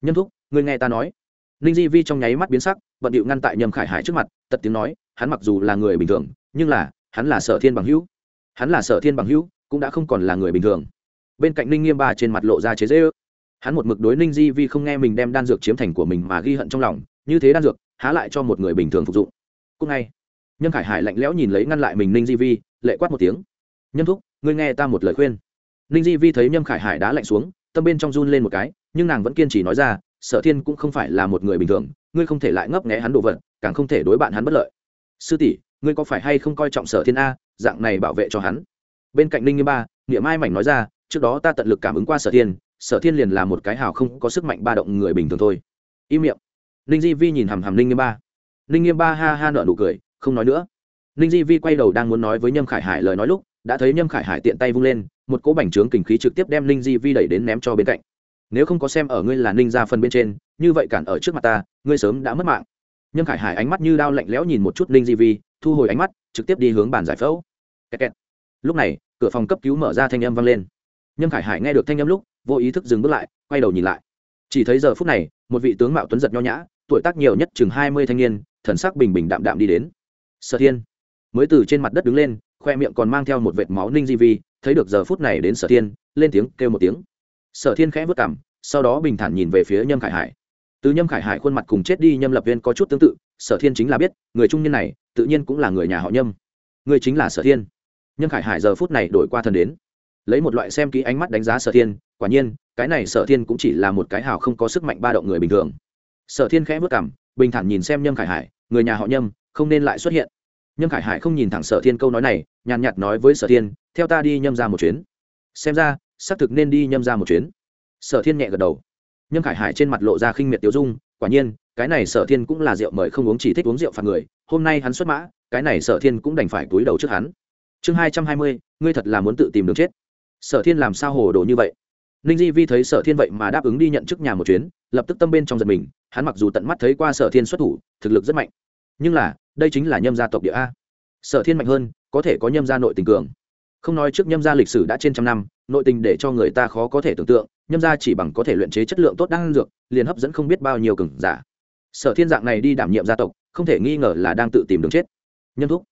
Nhân thúc, người nghe ta nói. Ninh di vi trong nháy mắt biến sắc, bận điệu ngăn tại nhâm khải hải trước mặt, tật tiếng nói, hắn mặc dù là người bình thường, nhưng là hắn là sở thiên bằng hữu. Hắn là sở thiên bằng hữu, cũng đã không còn là người bình thường. Bên cạnh ninh nghiêm ba trên mặt lộ ra chế dễ ước hắn một mực đối ninh di vi không nghe mình đem đan dược chiếm thành của mình mà ghi hận trong lòng, như thế đan dược, há lại cho một người bình thường phục dụng. Cũng ngay, nhâm khải hải lạnh lẽo nhìn lấy ngăn lại mình ninh di vi, lệ quát một tiếng. Nhâm thúc, ngươi nghe ta một lời khuyên. Ninh di vi thấy nhâm khải hải đã lạnh xuống, tâm bên trong run lên một cái, nhưng nàng vẫn kiên trì nói ra, sở thiên cũng không phải là một người bình thường, ngươi không thể lại ngấp nghé hắn đồ vật, càng không thể đối bạn hắn bất lợi. Sư tỷ ngươi có phải hay không coi trọng sở thiên a, dạng này bảo vệ cho hắn? Bên cạnh ninh như ba nghĩa mai mảnh nói ra, trước đó ta tận lực cảm ứng qua sở thiên sở thiên liền là một cái hào không có sức mạnh ba động người bình thường thôi. Im miệng. Ninh di vi nhìn hàm hàm ninh nghiêm ba. Ninh nghiêm ba ha ha nợ nụ cười, không nói nữa. Ninh di vi quay đầu đang muốn nói với nhâm khải hải lời nói lúc, đã thấy nhâm khải hải tiện tay vung lên, một cỗ bành trướng kình khí trực tiếp đem ninh di vi đẩy đến ném cho bên cạnh. Nếu không có xem ở ngươi là ninh ra phần bên trên, như vậy cản ở trước mặt ta, ngươi sớm đã mất mạng nhâm khải hải ánh mắt như đao lạnh lẽo nhìn một chút ninh di vi, thu hồi ánh mắt, trực tiếp đi hướng bàn giải phẫu. Kẹt kẹt. lúc này, cửa phòng cấp cứu mở ra thanh âm vang lên. Nhâm khải hải nghe được thanh âm lúc, vô ý thức dừng bước lại, quay đầu nhìn lại. Chỉ thấy giờ phút này, một vị tướng mạo tuấn giật nho nhã, tuổi tác nhiều nhất chừng hai mươi thanh niên, thần sắc bình bình đạm đạm đi đến. Sở thiên. Mới từ trên mặt đất đứng lên, khoe miệng còn mang theo một vệt máu ninh di vi, thấy được giờ phút này đến sở thiên, lên tiếng kêu một tiếng. Sở thiên khẽ vất cảm sau đó bình thản nhìn về phía nhâm khải hải từ nhâm khải hải khuôn mặt cùng chết đi nhâm lập viên có chút tương tự, sở thiên chính là biết, người trung niên này, tự nhiên cũng là người nhà họ nhâm. Người chính là sở thiên. Nhâm khải hải giờ phút này đổi qua thần đến, lấy một loại xem kỹ ánh mắt đánh giá sở thiên, quả nhiên, cái này sở thiên cũng chỉ là một cái hào không có sức mạnh ba động người bình thường. Sở thiên khẽ vất cảm, bình thản nhìn xem nhâm khải hải, người nhà họ nhâm, không nên lại xuất hiện. Nhâm khải hải không nhìn thẳng sở thiên câu nói này, nhàn nhạt nói với sở thiên, theo ta đi nhâm ra một chuyến. Xem ra, xác thực nên đi nhâm ra một chuyến. Sở thiên nhẹ gật đầu nhâm khải hải trên mặt lộ ra khinh miệt tiêu dung, quả nhiên, cái này sở thiên cũng là rượu mời không uống chỉ thích uống rượu phạt người, hôm nay hắn xuất mã, cái này sở thiên cũng đành phải túi đầu trước hắn. Chương hai trăm hai mươi, ngươi thật là muốn tự tìm đường chết. Sở thiên làm sao hồ đồ như vậy? Ninh di vi thấy sở thiên vậy mà đáp ứng đi nhận chức nhà một chuyến, lập tức tâm bên trong giật mình, hắn mặc dù tận mắt thấy qua sở thiên xuất thủ, thực lực rất mạnh. Nhưng là, đây chính là nhâm gia tộc địa a. Sở thiên mạnh hơn, có thể có nhâm gia nội tình cường. Không nói trước nhâm gia lịch sử đã trên trăm năm, nội tình để cho người ta khó có thể tưởng tượng nhâm gia chỉ bằng có thể luyện chế chất lượng tốt đang dược, liền hấp dẫn không biết bao nhiêu cừng giả. Sở thiên dạng này đi đảm nhiệm gia tộc, không thể nghi ngờ là đang tự tìm đường chết. Nhâm thúc.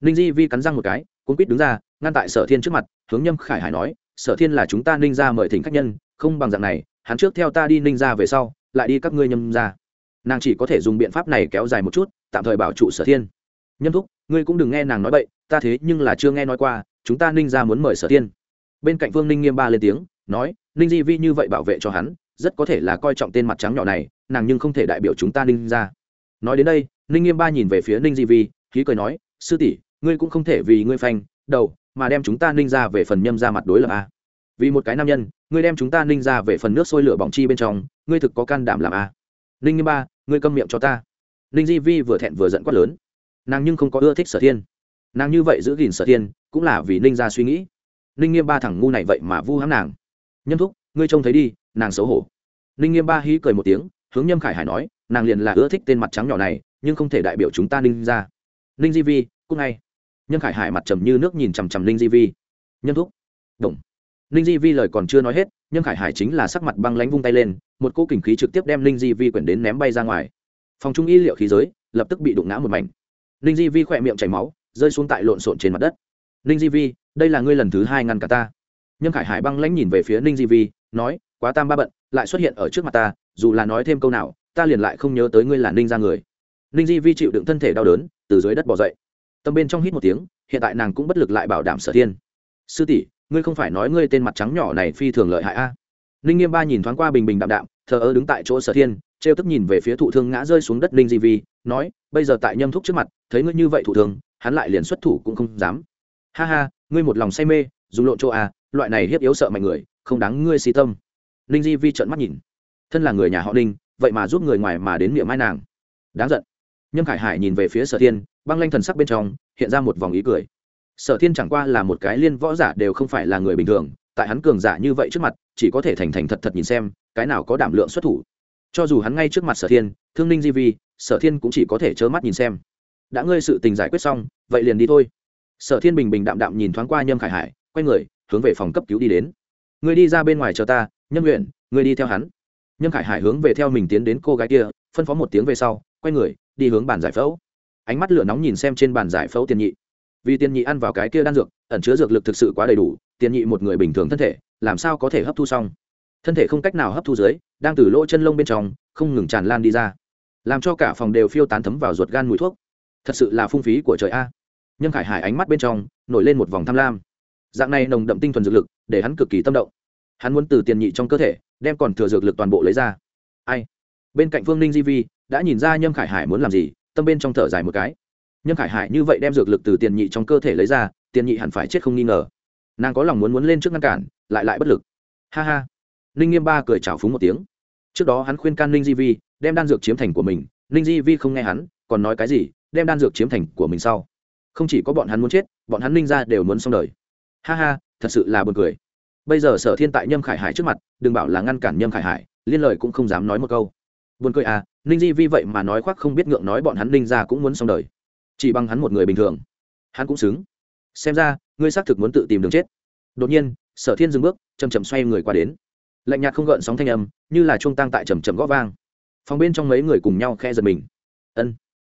Ninh di vi cắn răng một cái cũng quýt đứng ra, ngăn tại sở thiên trước mặt, hướng nhâm khải hải nói, sở thiên là chúng ta ninh ra mời thỉnh khách nhân, không bằng dạng này, hắn trước theo ta đi ninh ra về sau, lại đi các ngươi nhâm ra nàng chỉ có thể dùng biện pháp này kéo dài một chút, tạm thời bảo trụ sở thiên. Nhâm thúc, ngươi cũng đừng nghe nàng nói bậy, ta thế nhưng là chưa nghe nói qua, chúng ta ninh ra muốn mời sở thiên. Bên cạnh vương ninh nghiêm ba lên tiếng nói, ninh di vi như vậy bảo vệ cho hắn, rất có thể là coi trọng tên mặt trắng nhỏ này, nàng nhưng không thể đại biểu chúng ta ninh ra. Nói đến đây, ninh nghiêm ba nhìn về phía ninh di vi khí cười nói, sư tỷ, ngươi cũng không thể vì ngươi phanh, đầu, mà đem chúng ta ninh ra về phần nhâm ra mặt đối lập a. Vì một cái nam nhân, ngươi đem chúng ta ninh ra về phần nước sôi lửa bỏng chi bên trong, ngươi thực có can đảm làm a. Ninh nghiêm ba, ngươi câm miệng cho ta. Ninh di vi vừa thẹn vừa giận quát lớn. Nàng nhưng không có ưa thích sở thiên. Nàng như vậy giữ gìn sở thiên, cũng là vì ninh ra suy nghĩ. Ninh nghiêm ba thằng ngu này vậy mà vu hãm nàng nhâm thúc, ngươi trông thấy đi, nàng xấu hổ. Ninh nghiêm ba hí cười một tiếng, hướng nhâm khải hải nói, nàng liền là ưa thích tên mặt trắng nhỏ này, nhưng không thể đại biểu chúng ta ninh ra. Ninh di vi cúc ngay. Nhâm khải hải mặt trầm như nước nhìn chằm chằm ninh di vi. Nhâm thúc. Đồng ninh di vi lời còn chưa nói hết, nhâm khải hải chính là sắc mặt băng lánh vung tay lên, một cô kình khí trực tiếp đem ninh di vi quyển đến ném bay ra ngoài. Phòng trung y liệu khí giới, lập tức bị đụng ngã một mảnh. Ninh di vi khỏe miệng chảy máu, rơi xuống tại lộn xộn trên mặt đất. Ninh di vi, đây là ngươi lần thứ hai ngăn cả ta nhâm khải hải băng lãnh nhìn về phía ninh di vi, nói, quá tam ba bận, lại xuất hiện ở trước mặt ta, dù là nói thêm câu nào, ta liền lại không nhớ tới ngươi là ninh ra người. Ninh di vi chịu đựng thân thể đau đớn, từ dưới đất bỏ dậy. Tâm bên trong hít một tiếng, hiện tại nàng cũng bất lực lại bảo đảm sở thiên. Sư tỷ, ngươi không phải nói ngươi tên mặt trắng nhỏ này phi thường lợi hại a? Ninh nghiêm ba nhìn thoáng qua bình bình đạm đạm, thờ ơ đứng tại chỗ sở thiên, trêu tức nhìn về phía thụ thương ngã rơi xuống đất ninh di vi, nói, bây giờ tại nhâm thúc trước mặt, thấy ngươi như vậy thụ thương, hắn lại liền xuất thủ cũng không dám. Ha ha, ngươi một lòng say mê, dùng lộn chỗ a loại này hiếp yếu sợ mạnh người, không đáng ngươi si tâm. Ninh di vi trợn mắt nhìn. Thân là người nhà họ ninh, vậy mà giúp người ngoài mà đến miệng mai nàng. Đáng giận. Nhâm khải hải nhìn về phía sở thiên, băng lanh thần sắc bên trong, hiện ra một vòng ý cười. Sở thiên chẳng qua là một cái liên võ giả đều không phải là người bình thường, tại hắn cường giả như vậy trước mặt, chỉ có thể thành thành thật thật nhìn xem, cái nào có đảm lượng xuất thủ. Cho dù hắn ngay trước mặt sở thiên, thương ninh di vi, sở thiên cũng chỉ có thể trơ mắt nhìn xem. Đã ngươi sự tình giải quyết xong, vậy liền đi thôi. Sở thiên bình bình đạm đạm nhìn thoáng qua nhâm khải hải, quay người hướng về phòng cấp cứu đi đến. Người đi ra bên ngoài chờ ta nhân nguyện, người đi theo hắn. Nhâm khải hải hướng về theo mình tiến đến cô gái kia, phân phó một tiếng về sau, quay người, đi hướng bàn giải phẫu. Ánh mắt lửa nóng nhìn xem trên bàn giải phẫu tiền nhị. Vì tiền nhị ăn vào cái kia đan dược, ẩn chứa dược lực thực sự quá đầy đủ tiền nhị một người bình thường thân thể, làm sao có thể hấp thu xong? Thân thể không cách nào hấp thu dưới, đang từ lỗ chân lông bên trong, không ngừng tràn lan đi ra. Làm cho cả phòng đều phiêu tán thấm vào ruột gan mùi thuốc. Thật sự là phung phí của trời a. Nhân khải hải ánh mắt bên trong, nổi lên một vòng tham lam dạng này nồng đậm tinh thuần dược lực, để hắn cực kỳ tâm động. Hắn muốn từ tiền nhị trong cơ thể, đem còn thừa dược lực toàn bộ lấy ra. Ai? Bên cạnh phương ninh di vi đã nhìn ra nhâm khải hải muốn làm gì, tâm bên trong thở dài một cái. Nhâm khải hải như vậy đem dược lực từ tiền nhị trong cơ thể lấy ra, tiền nhị hẳn phải chết không nghi ngờ. Nàng có lòng muốn muốn lên trước ngăn cản, lại lại bất lực. Ha ha. Ninh nghiêm ba cười trào phúng một tiếng. Trước đó hắn khuyên can ninh di vi, đem đan dược chiếm thành của mình. Ninh di vi không nghe hắn, còn nói cái gì, đem đan dược chiếm thành của mình sau. Không chỉ có bọn hắn muốn chết, bọn hắn ninh ra đều muốn xong đời ha ha, thật sự là buồn cười. Bây giờ sở thiên tại nhâm khải hải trước mặt, đừng bảo là ngăn cản nhâm khải hải, liên lời cũng không dám nói một câu. Buồn cười à ninh di vi vậy mà nói khoác không biết ngượng nói bọn hắn ninh ra cũng muốn xong đời. Chỉ bằng hắn một người bình thường. Hắn cũng xứng. Xem ra, ngươi xác thực muốn tự tìm đường chết. Đột nhiên, sở thiên dừng bước chầm chầm xoay người qua đến. Lạnh nhạt không gợn sóng thanh âm, như là chuông tăng tại chầm chầm gõ vang. Phòng bên trong mấy người cùng nhau khe giật mình. Ân.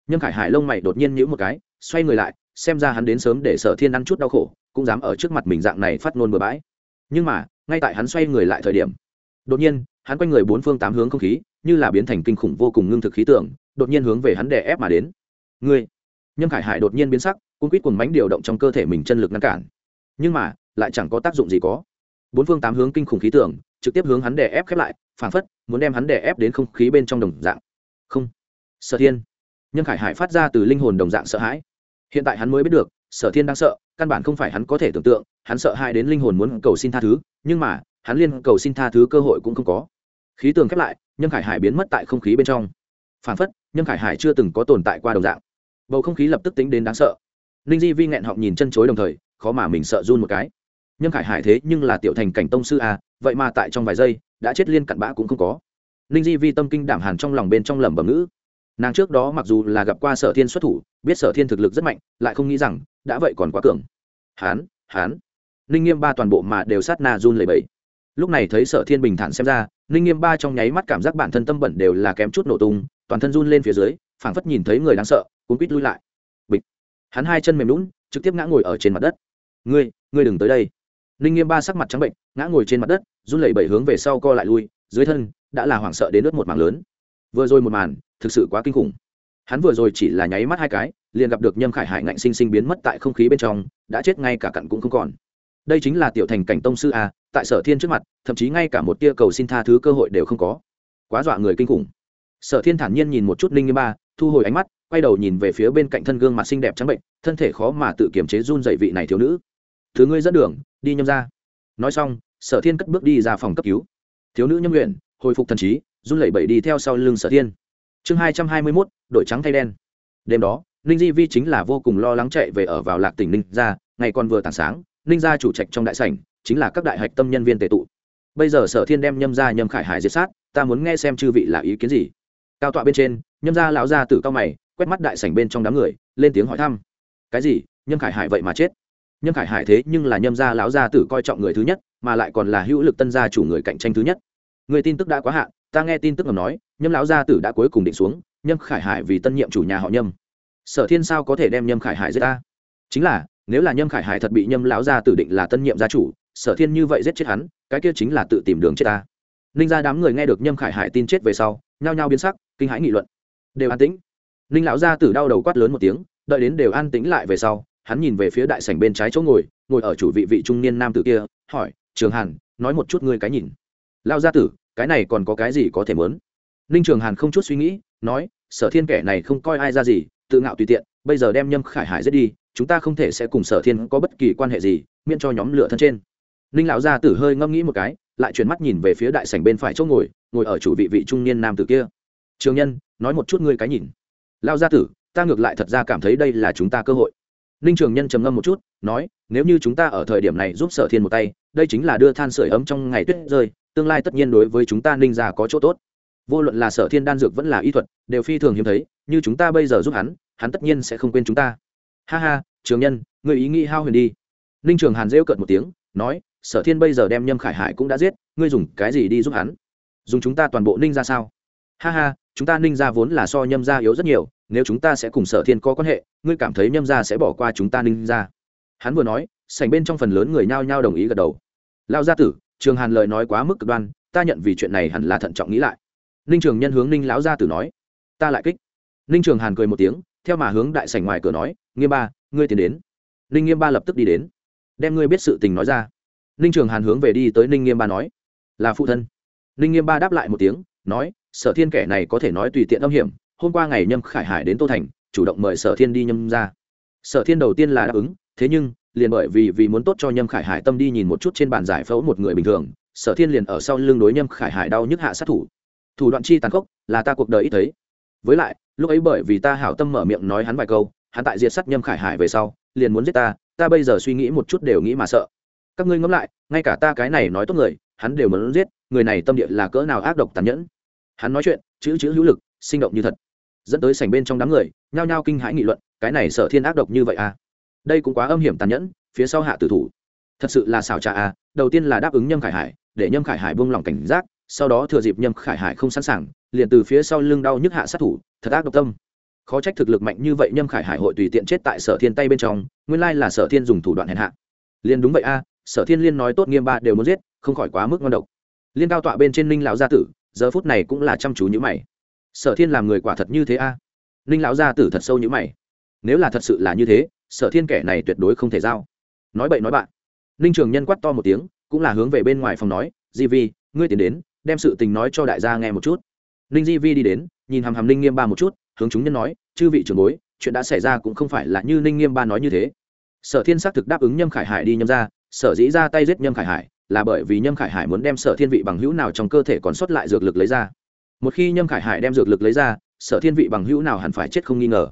Nhâm khải hải lông mày đột nhiên nhữ một cái, xoay người lại, xem ra hắn đến sớm để sở thiên ăn chút đau khổ cũng dám ở trước mặt mình dạng này phát ngôn bừa bãi. Nhưng mà, ngay tại hắn xoay người lại thời điểm, đột nhiên, hắn quanh người bốn phương tám hướng không khí, như là biến thành kinh khủng vô cùng ngưng thực khí tượng, đột nhiên hướng về hắn đè ép mà đến. Ngươi, nhâm khải hải đột nhiên biến sắc cung quýt cùng mãnh điều động trong cơ thể mình chân lực ngăn cản. Nhưng mà, lại chẳng có tác dụng gì có. Bốn phương tám hướng kinh khủng khí tượng, trực tiếp hướng hắn đè ép khép lại phản phất, muốn đem hắn đè ép đến không khí bên trong đồng dạng. Không. Sở thiên. Nhâm khải hải phát ra từ linh hồn đồng dạng sợ hãi. Hiện tại hắn mới biết được, sở thiên đang sợ căn bản không phải hắn có thể tưởng tượng, hắn sợ hãi đến linh hồn muốn cầu xin tha thứ, nhưng mà, hắn liên cầu xin tha thứ cơ hội cũng không có. Khí tường khép lại, nhâm khải hải biến mất tại không khí bên trong. Phản phất, nhâm khải hải chưa từng có tồn tại qua đồng dạng. Bầu không khí lập tức tính đến đáng sợ. Ninh di vi nghẹn họng nhìn chân chối đồng thời, khó mà mình sợ run một cái. Nhâm khải hải thế nhưng là tiểu thành cảnh tông sư a vậy mà tại trong vài giây, đã chết liên cặn bã cũng không có. Ninh di vi tâm kinh đảm hàn trong lòng bên trong lẩm bẩm ngữ nàng trước đó mặc dù là gặp qua sở thiên xuất thủ, biết sở thiên thực lực rất mạnh, lại không nghĩ rằng, đã vậy còn quá cường. Hán hán. Ninh nghiêm ba toàn bộ mà đều sát na run lầy bẫy lúc này thấy sở thiên bình thản xem ra, ninh nghiêm ba trong nháy mắt cảm giác bản thân tâm bẩn đều là kém chút nổ tung, toàn thân run lên phía dưới, phảng phất nhìn thấy người đáng sợ, cuốn quýt lui lại. Bịch. Hắn hai chân mềm lún trực tiếp ngã ngồi ở trên mặt đất. Ngươi ngươi đừng tới đây. Ninh nghiêm ba sắc mặt trắng bệnh, ngã ngồi trên mặt đất, run lẩy bẩy hướng về sau co lại lui, dưới thân đã là hoảng sợ đến nước một mảng lớn. Vừa rồi một màn thực sự quá kinh khủng. Hắn vừa rồi chỉ là nháy mắt hai cái, liền gặp được nhâm khải hải ngạnh sinh sinh biến mất tại không khí bên trong, đã chết ngay cả cặn cũng không còn. Đây chính là tiểu thành cảnh tông sư a, tại sở thiên trước mặt, thậm chí ngay cả một tia cầu xin tha thứ cơ hội đều không có. Quá dọa người kinh khủng. Sở thiên thản nhiên nhìn một chút linh như ba, thu hồi ánh mắt, quay đầu nhìn về phía bên cạnh thân gương mặt xinh đẹp trắng bệnh, thân thể khó mà tự kiềm chế run dậy vị này thiếu nữ. Thứ ngươi dẫn đường, đi nhâm ra nói xong, sở thiên cất bước đi ra phòng cấp cứu. Thiếu nữ nhâm nguyện hồi phục thần trí, run lẩy bẩy đi theo sau lưng sở thiên chương hai trăm hai mươi mốt đội trắng thay đen. Đêm đó, ninh di vi chính là vô cùng lo lắng chạy về ở vào lạc tỉnh ninh gia, ngày còn vừa tảng sáng, ninh gia chủ trạch trong đại sảnh, chính là các đại hạch tâm nhân viên tệ tụ. Bây giờ sở thiên đem nhâm gia, nhâm khải hải diệt sát, ta muốn nghe xem chư vị là ý kiến gì. Cao tọa bên trên, nhâm gia lão gia tử cao mày, quét mắt đại sảnh bên trong đám người, lên tiếng hỏi thăm. Cái gì? Nhâm khải hải vậy mà chết? Nhâm khải hải thế nhưng là nhâm gia lão gia tử coi trọng người thứ nhất, mà lại còn là hữu lực tân gia chủ người cạnh tranh thứ nhất người tin tức đã quá hạn, ta nghe tin tức ngầm nói, nhâm lão gia tử đã cuối cùng định xuống, nhâm khải hải vì tân nhiệm chủ nhà họ nhâm. Sở thiên sao có thể đem nhâm khải hải giết ta? Chính là, nếu là nhâm khải hải thật bị nhâm lão gia tử định là tân nhiệm gia chủ, sở thiên như vậy giết chết hắn, cái kia chính là tự tìm đường chết ta. Ninh ra đám người nghe được nhâm khải hải tin chết về sau, nhao nhao biến sắc, kinh hãi nghị luận. Đều an tĩnh. Ninh lão gia tử đau đầu quát lớn một tiếng, đợi đến đều an tĩnh lại về sau, hắn nhìn về phía đại sảnh bên trái chỗ ngồi ngồi ở chủ vị vị trung niên nam tử kia, hỏi, trường hàn, nói một chút ngươi cái nhìn lao gia tử, cái này còn có cái gì có thể mớn? Ninh trường hàn không chút suy nghĩ, nói, sở thiên kẻ này không coi ai ra gì, tự ngạo tùy tiện, bây giờ đem nhâm khải hải giết đi, chúng ta không thể sẽ cùng sở thiên có bất kỳ quan hệ gì, miễn cho nhóm lửa thân trên. Ninh lão gia tử hơi ngâm nghĩ một cái, lại chuyển mắt nhìn về phía đại sảnh bên phải chỗ ngồi ngồi ở chủ vị vị trung niên nam tử kia. Trường nhân, nói một chút ngươi cái nhìn. Lao gia tử, ta ngược lại thật ra cảm thấy đây là chúng ta cơ hội. Ninh trường nhân trầm ngâm một chút, nói, nếu như chúng ta ở thời điểm này giúp sở thiên một tay, đây chính là đưa than sửa ấm trong ngày tuyết rơi tương lai tất nhiên đối với chúng ta ninh ra có chỗ tốt. Vô luận là sở thiên đan dược vẫn là y thuật, đều phi thường hiếm thấy, như chúng ta bây giờ giúp hắn hắn tất nhiên sẽ không quên chúng ta. Ha ha, trường nhân người ý nghĩ hao huyền đi. Ninh trường hàn rêu cợt một tiếng, nói, sở thiên bây giờ đem nhâm khải hải cũng đã giết, ngươi dùng cái gì đi giúp hắn? Dùng chúng ta toàn bộ ninh ra sao? Ha ha, chúng ta ninh ra vốn là so nhâm ra yếu rất nhiều, nếu chúng ta sẽ cùng sở thiên có quan hệ, ngươi cảm thấy nhâm ra sẽ bỏ qua chúng ta ninh ra hắn vừa nói, sảnh bên trong phần lớn người nhao nhao đồng ý gật đầu. Lao gia tử trường hàn lời nói quá mức cực đoan, ta nhận vì chuyện này hẳn là thận trọng nghĩ lại. Ninh trường nhân hướng ninh lão gia tử nói, ta lại kích. Ninh trường hàn cười một tiếng, theo mà hướng đại sảnh ngoài cửa nói, nghiêm ba, ngươi tiến đến. Ninh nghiêm ba lập tức đi đến, đem ngươi biết sự tình nói ra. Ninh trường hàn hướng về đi tới ninh nghiêm ba nói, là phụ thân. Ninh nghiêm ba đáp lại một tiếng, nói, sở thiên kẻ này có thể nói tùy tiện âm hiểm, hôm qua ngày nhâm khải hải đến tô thành, chủ động mời sở thiên đi nhâm ra. Sở thiên đầu tiên là đáp ứng, thế nhưng liền bởi vì vì muốn tốt cho nhâm khải hải tâm đi nhìn một chút trên bàn giải phẫu một người bình thường, sở thiên liền ở sau lưng đối nhâm khải hải đau nhức hạ sát thủ. Thủ đoạn chi tàn khốc, là ta cuộc đời ít thấy. Với lại, lúc ấy bởi vì ta hảo tâm mở miệng nói hắn vài câu, hắn tại diệt sát nhâm khải hải về sau, liền muốn giết ta ta bây giờ suy nghĩ một chút đều nghĩ mà sợ. Các ngươi ngẫm lại, ngay cả ta cái này nói tốt người, hắn đều muốn giết, người này tâm địa là cỡ nào ác độc tàn nhẫn. Hắn nói chuyện, chữ chữ hữu lực, sinh động như thật. Dẫn tới sảnh bên trong đám người, nhao nhao kinh hãi nghị luận, cái này sở thiên ác độc như vậy à? Đây cũng quá âm hiểm tàn nhẫn, phía sau hạ tử thủ. Thật sự là xảo trà à đầu tiên là đáp ứng nhâm khải hải, để nhâm khải hải buông lỏng cảnh giác, sau đó thừa dịp nhâm khải hải không sẵn sàng, liền từ phía sau lưng đau nhức hạ sát thủ, thật ác độc tâm. Khó trách thực lực mạnh như vậy nhâm khải hải hội tùy tiện chết tại sở thiên tay bên trong, nguyên lai là sở thiên dùng thủ đoạn hẹn hạ. Liền đúng vậy a sở thiên liên nói tốt nghiêm ba đều muốn giết, không khỏi quá mức ngon độc. Liên cao tọa bên trên ninh lão gia tử, giờ phút này cũng là chăm chú như mày. Sở thiên làm người quả thật như thế a ninh lão gia tử thật sâu như mày nếu là thật sự là như thế, sở thiên kẻ này tuyệt đối không thể giao. Nói bậy nói bạn. Ninh trường nhân quát to một tiếng, cũng là hướng về bên ngoài phòng nói, di vi, ngươi tiến đến, đem sự tình nói cho đại gia nghe một chút. Ninh di vi đi đến, nhìn hàm hàm ninh nghiêm ba một chút, hướng chúng nhân nói, chư vị trưởng bối, chuyện đã xảy ra cũng không phải là như ninh nghiêm ba nói như thế. Sở thiên xác thực đáp ứng nhâm khải hải đi nhâm ra sở dĩ ra tay giết nhâm khải hải, là bởi vì nhâm khải hải muốn đem sở thiên vị bằng hữu nào trong cơ thể còn sót lại dược lực lấy ra. Một khi nhâm khải hải đem dược lực lấy ra, sở thiên vị bằng hữu nào hẳn phải chết không nghi ngờ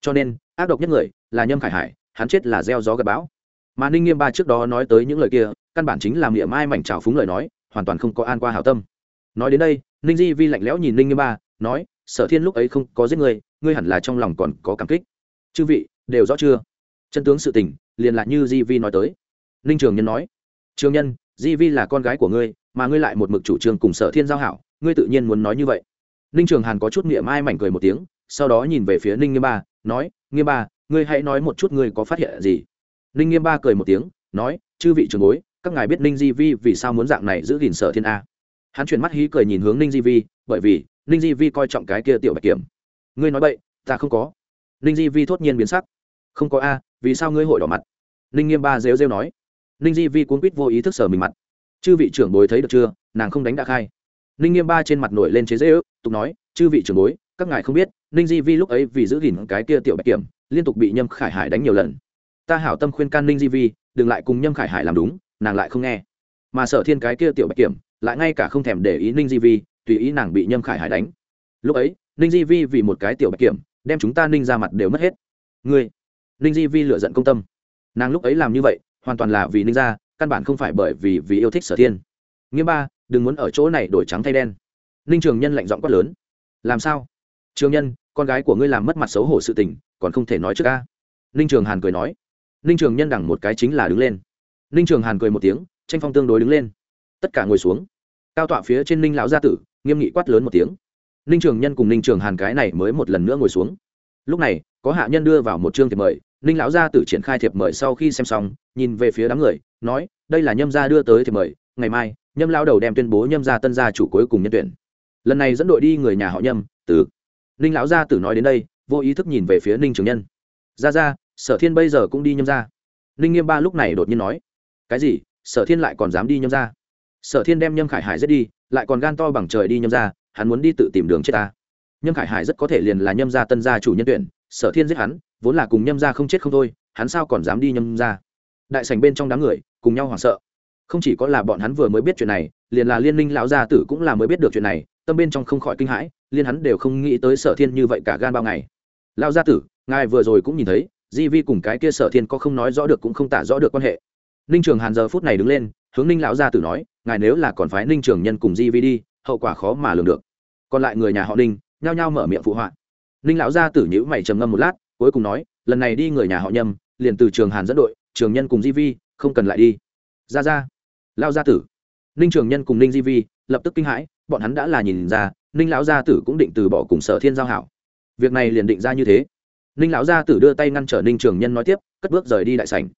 cho nên, ác độc nhất người là nhâm khải hải, hắn chết là gieo gió gặp bão. Mà ninh nghiêm ba trước đó nói tới những lời kia, căn bản chính là miệng mai mảnh trào phúng lời nói, hoàn toàn không có an qua hảo tâm. Nói đến đây, ninh di vi lạnh lẽo nhìn ninh nghiêm ba, nói, sở thiên lúc ấy không có giết người ngươi hẳn là trong lòng còn có cảm kích. Chư vị, đều rõ chưa? Chân tướng sự tình, liền lại như di vi nói tới. Ninh trường nhân nói, trường nhân, di vi là con gái của ngươi, mà ngươi lại một mực chủ trương cùng sở thiên giao hảo, ngươi tự nhiên muốn nói như vậy. Ninh trường hàn có chút miệng mai mảnh cười một tiếng, sau đó nhìn về phía ninh nghiêm ba nói, nghiêm ba, ngươi hãy nói một chút ngươi có phát hiện gì? Ninh nghiêm ba cười một tiếng, nói, chư vị trường bối, các ngài biết ninh di vi vì sao muốn dạng này giữ gìn sở thiên a? Hắn chuyển mắt hí cười nhìn hướng ninh di vi, bởi vì ninh di vi coi trọng cái kia tiểu bạch kiểm. Ngươi nói vậy ta không có. Ninh di vi thốt nhiên biến sắc. Không có a, vì sao ngươi hội đỏ mặt? Ninh nghiêm ba rêu rêu nói. Ninh di vi cuốn quýt vô ý thức sở mình mặt. Chư vị trưởng bối thấy được chưa? Nàng không đánh đã khai. Ninh nghiêm ba trên mặt nổi lên chế dễ ước tục nói, chư vị trưởng bối các ngài không biết, ninh di vi lúc ấy vì giữ gìn cái kia tiểu bạch kiểm, liên tục bị nhâm khải hải đánh nhiều lần. Ta hảo tâm khuyên can ninh di vi, đừng lại cùng nhâm khải hải làm đúng, nàng lại không nghe. Mà sở thiên cái kia tiểu bạch kiểm, lại ngay cả không thèm để ý ninh di vi, tùy ý nàng bị nhâm khải hải đánh. Lúc ấy, ninh di vi vì một cái tiểu bạch kiểm, đem chúng ta ninh ra mặt đều mất hết. Ngươi, ninh di vi lựa giận công tâm. Nàng lúc ấy làm như vậy, hoàn toàn là vì ninh ra, căn bản không phải bởi vì vì yêu thích sở thiên. Nghiêm ba, đừng muốn ở chỗ này đổi trắng thay đen. Ninh trường nhân lạnh giọng quát lớn. Làm sao? Trường nhân, con gái của ngươi làm mất mặt xấu hổ sự tình, còn không thể nói trước ca. Ninh trường hàn cười nói. Ninh trường nhân đẳng một cái chính là đứng lên. Ninh trường hàn cười một tiếng, tranh phong tương đối đứng lên. Tất cả ngồi xuống. Cao tọa phía trên ninh lão gia tử, nghiêm nghị quát lớn một tiếng. Ninh trường nhân cùng ninh trường hàn cái này mới một lần nữa ngồi xuống. Lúc này, có hạ nhân đưa vào một chương thiệp mời. Ninh lão gia tử triển khai thiệp mời sau khi xem xong, nhìn về phía đám người, nói, đây là nhâm gia đưa tới thiệp mời, ngày mai, nhâm lao đầu đem tuyên bố nhâm gia tân gia chủ cuối cùng nhân tuyển. Lần này dẫn đội đi người nhà họ nhâm, từ ninh lão gia tử nói đến đây, vô ý thức nhìn về phía ninh trường nhân. Ra ra sở thiên bây giờ cũng đi nhâm gia. Ninh nghiêm ba lúc này đột nhiên nói, cái gì? Sở thiên lại còn dám đi nhâm gia? Sở thiên đem nhâm khải hải giết đi, lại còn gan to bằng trời đi nhâm gia, hắn muốn đi tự tìm đường chết ta. Nhâm khải hải rất có thể liền là nhâm gia tân gia chủ nhân tuyển, sở thiên giết hắn, vốn là cùng nhâm gia không chết không thôi, hắn sao còn dám đi nhâm gia? Đại sảnh bên trong đám người, cùng nhau hoảng sợ. Không chỉ có là bọn hắn vừa mới biết chuyện này, liền là liên minh lão gia tử cũng là mới biết được chuyện này tâm bên trong không khỏi kinh hãi, liên hắn đều không nghĩ tới sở thiên như vậy cả gan bao ngày. Lão gia tử, ngài vừa rồi cũng nhìn thấy, di vi cùng cái kia sở thiên có không nói rõ được cũng không tả rõ được quan hệ. Ninh trường hàn giờ phút này đứng lên, hướng ninh lão gia tử nói, ngài nếu là còn phái ninh trường nhân cùng di vi đi, hậu quả khó mà lường được. Còn lại người nhà họ ninh, nhao nhao mở miệng phụ họa. Ninh lão gia tử nhữ mày trầm ngâm một lát, cuối cùng nói, lần này đi người nhà họ nhâm, liền từ trường hàn dẫn đội, trường nhân cùng di vi, không cần lại đi. Ra ra. Lao gia tử. Ninh trường nhân cùng ninh di vi lập tức kinh hãi bọn hắn đã là nhìn ra, ninh lão gia tử cũng định từ bỏ cùng sở thiên giao hảo. Việc này liền định ra như thế. Ninh lão gia tử đưa tay ngăn trở ninh trường nhân nói tiếp, cất bước rời đi đại sảnh.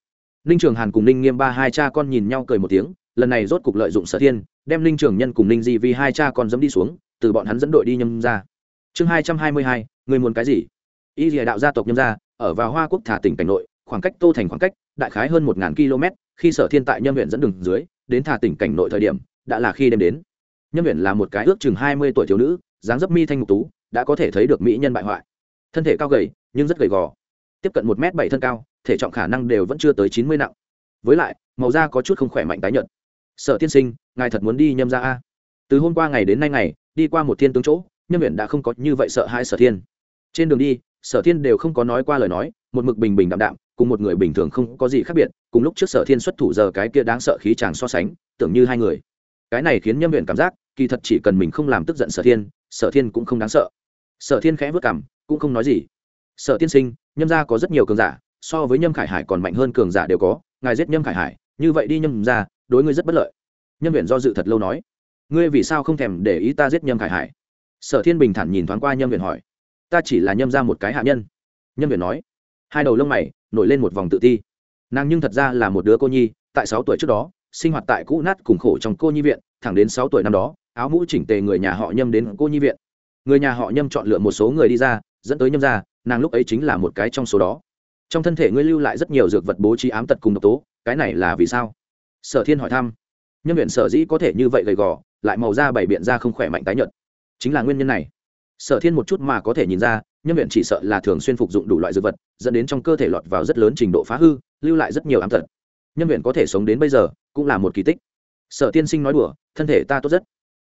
Ninh trường hàn cùng ninh nghiêm ba hai cha con nhìn nhau cười một tiếng, lần này rốt cục lợi dụng sở thiên, đem ninh trường nhân cùng ninh di vi hai cha con dẫm đi xuống, từ bọn hắn dẫn đội đi nhâm ra. Chương hai trăm hai mươi hai, người muốn cái gì? Y dìa đạo gia tộc nhâm ra, ở vào hoa quốc thả tỉnh cảnh nội, khoảng cách tô thành khoảng cách, đại khái hơn một km khi sở thiên tại nhâm huyện dẫn đường dưới, đến thà tỉnh cảnh nội thời điểm, đã là khi đêm đến nhâm huyện là một cái ước chừng hai mươi tuổi thiếu nữ, dáng dấp mi thanh ngục tú, đã có thể thấy được mỹ nhân bại hoại. Thân thể cao gầy, nhưng rất gầy gò. Tiếp cận một m bảy thân cao, thể trọng khả năng đều vẫn chưa tới chín mươi nặng. Với lại, màu da có chút không khỏe mạnh tái nhợt. Sợ tiên sinh, ngài thật muốn đi nhâm ra a? Từ hôm qua ngày đến nay ngày, đi qua một thiên tướng chỗ nhâm huyện đã không có như vậy sợ hai sở thiên. Trên đường đi, sở thiên đều không có nói qua lời nói, một mực bình bình đạm đạm, cùng một người bình thường không có gì khác biệt, cùng lúc trước sở thiên xuất thủ giờ cái kia đáng sợ khí chàng so sánh, tưởng như hai người cái này khiến nhâm huyện cảm giác, kỳ thật chỉ cần mình không làm tức giận sở thiên sở thiên cũng không đáng sợ. Sở thiên khẽ vất cảm cũng không nói gì. Sở tiên sinh, nhâm gia có rất nhiều cường giả, so với nhâm khải hải còn mạnh hơn cường giả đều có, ngài giết nhâm khải hải, như vậy đi nhâm gia, đối ngươi rất bất lợi. Nhâm huyện do dự thật lâu nói, ngươi vì sao không thèm để ý ta giết nhâm khải hải? Sở thiên bình thản nhìn thoáng qua nhâm huyện hỏi, ta chỉ là nhâm ra một cái hạ nhân. Nhâm huyện nói, hai đầu lông mày nổi lên một vòng tự ti. Nàng nhưng thật ra là một đứa cô nhi, tại sáu tuổi trước đó sinh hoạt tại cũ nát cùng khổ trong cô nhi viện, thẳng đến sáu tuổi năm đó, áo mũ chỉnh tề người nhà họ nhâm đến cô nhi viện. Người nhà họ nhâm chọn lựa một số người đi ra, dẫn tới nhâm ra, nàng lúc ấy chính là một cái trong số đó. Trong thân thể ngươi lưu lại rất nhiều dược vật bố trí ám tật cùng độc tố, cái này là vì sao? Sở thiên hỏi thăm. Nhân viện sở dĩ có thể như vậy gầy gò, lại màu da bảy biện ra không khỏe mạnh tái nhợt. Chính là nguyên nhân này. Sở thiên một chút mà có thể nhìn ra nhân viện chỉ sợ là thường xuyên phục dụng đủ loại dược vật, dẫn đến trong cơ thể lọt vào rất lớn trình độ phá hư, lưu lại rất nhiều ám tật nhân viện có thể sống đến bây giờ cũng là một kỳ tích. Sở tiên sinh nói đùa, thân thể ta tốt rất.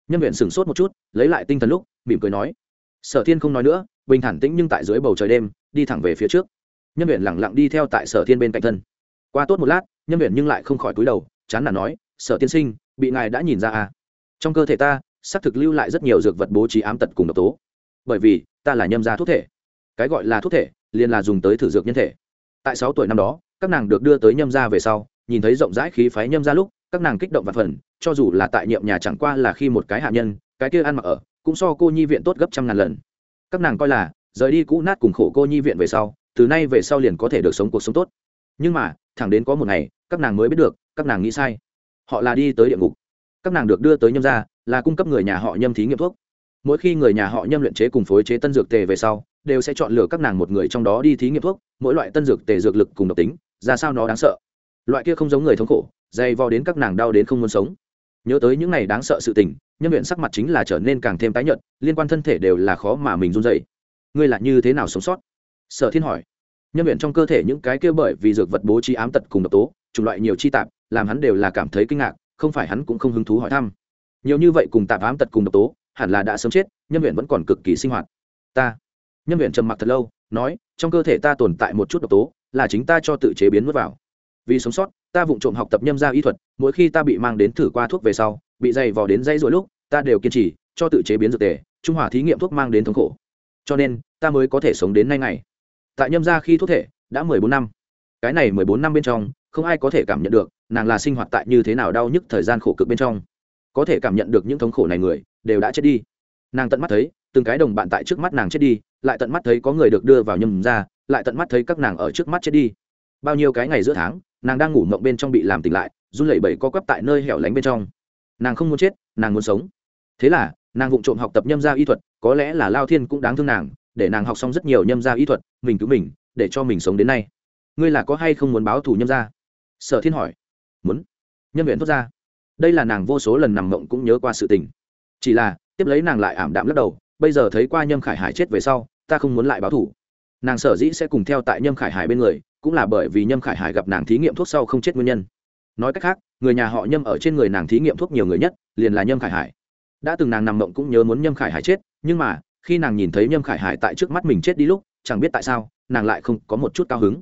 Nhân viện sửng sốt một chút, lấy lại tinh thần lúc, mỉm cười nói. Sở thiên không nói nữa, bình thản tĩnh nhưng tại dưới bầu trời đêm, đi thẳng về phía trước. Nhân viện lẳng lặng đi theo tại sở thiên bên cạnh thân. Qua tốt một lát nhân viện nhưng lại không khỏi cúi đầu, chán nản nói, sở tiên sinh, bị ngài đã nhìn ra à? Trong cơ thể ta, xác thực lưu lại rất nhiều dược vật bố trí ám tật cùng độc tố. Bởi vì, ta là nhâm gia thuốc thể. Cái gọi là thuốc thể, liền là dùng tới thử dược nhân thể. Tại sáu tuổi năm đó, các nàng được đưa tới nhâm gia về sau nhìn thấy rộng rãi khí phái nhâm gia lúc, các nàng kích động và phần cho dù là tại nhiệm nhà chẳng qua là khi một cái hạ nhân, cái kia ăn mặc ở, cũng so cô nhi viện tốt gấp trăm ngàn lần. Các nàng coi là, rời đi cũ nát cùng khổ cô nhi viện về sau, từ nay về sau liền có thể được sống cuộc sống tốt. Nhưng mà, thẳng đến có một ngày, các nàng mới biết được, các nàng nghĩ sai. Họ là đi tới địa ngục. Các nàng được đưa tới nhâm gia, là cung cấp người nhà họ nhâm thí nghiệm thuốc. Mỗi khi người nhà họ nhâm luyện chế cùng phối chế tân dược tề về sau, đều sẽ chọn lựa các nàng một người trong đó đi thí nghiệm thuốc, mỗi loại tân dược tề dược lực cùng độc tính, ra sao nó đáng sợ loại kia không giống người thống khổ, dày vò đến các nàng đau đến không muốn sống. Nhớ tới những ngày đáng sợ sự tình, nhân luyện sắc mặt chính là trở nên càng thêm tái nhợt, liên quan thân thể đều là khó mà mình run dày ngươi là như thế nào sống sót? Sở thiên hỏi. Nhân luyện trong cơ thể những cái kia bởi vì dược vật bố trí ám tật cùng độc tố, chủng loại nhiều chi tạp, làm hắn đều là cảm thấy kinh ngạc, không phải hắn cũng không hứng thú hỏi thăm. Nhiều như vậy cùng tạp ám tật cùng độc tố, hẳn là đã sớm chết, nhân luyện vẫn còn cực kỳ sinh hoạt. Ta. Nhân luyện trầm mặc thật lâu, nói, trong cơ thể ta tồn tại một chút độc tố, là chính ta cho tự chế biến mất vào vì sống sót, ta vụng trộm học tập nhâm gia y thuật, mỗi khi ta bị mang đến thử qua thuốc về sau, bị dày vò đến dây rồi lúc, ta đều kiên trì, cho tự chế biến dược tề, trung hòa thí nghiệm thuốc mang đến thống khổ. Cho nên, ta mới có thể sống đến nay ngày. Tại nhâm gia khi thuốc thể, đã mười bốn năm. Cái này mười bốn năm bên trong, không ai có thể cảm nhận được, nàng là sinh hoạt tại như thế nào đau nhức thời gian khổ cực bên trong. Có thể cảm nhận được những thống khổ này người, đều đã chết đi. Nàng tận mắt thấy, từng cái đồng bạn tại trước mắt nàng chết đi, lại tận mắt thấy có người được đưa vào nhâm ra lại tận mắt thấy các nàng ở trước mắt chết đi. Bao nhiêu cái ngày giữa tháng nàng đang ngủ mộng bên trong bị làm tỉnh lại, run lẩy bẩy co quắp tại nơi hẻo lánh bên trong. Nàng không muốn chết, nàng muốn sống. Thế là, nàng vụng trộm học tập nhâm gia y thuật, có lẽ là lao thiên cũng đáng thương nàng, để nàng học xong rất nhiều nhâm gia y thuật, mình cứu mình, để cho mình sống đến nay. Ngươi là có hay không muốn báo thù nhâm gia? Sở thiên hỏi. Muốn. Nhân viện thốt ra. Đây là nàng vô số lần nằm mộng cũng nhớ qua sự tình. Chỉ là, tiếp lấy nàng lại ảm đạm lắc đầu, bây giờ thấy qua nhâm khải hải chết về sau, ta không muốn lại báo thù. Nàng sở dĩ sẽ cùng theo tại nhâm khải hải bên người cũng là bởi vì nhâm khải hải gặp nàng thí nghiệm thuốc sau không chết nguyên nhân. Nói cách khác, người nhà họ nhâm ở trên người nàng thí nghiệm thuốc nhiều người nhất, liền là nhâm khải hải. Đã từng nàng nằm mộng cũng nhớ muốn nhâm khải hải chết, nhưng mà, khi nàng nhìn thấy nhâm khải hải tại trước mắt mình chết đi lúc, chẳng biết tại sao, nàng lại không có một chút cao hứng.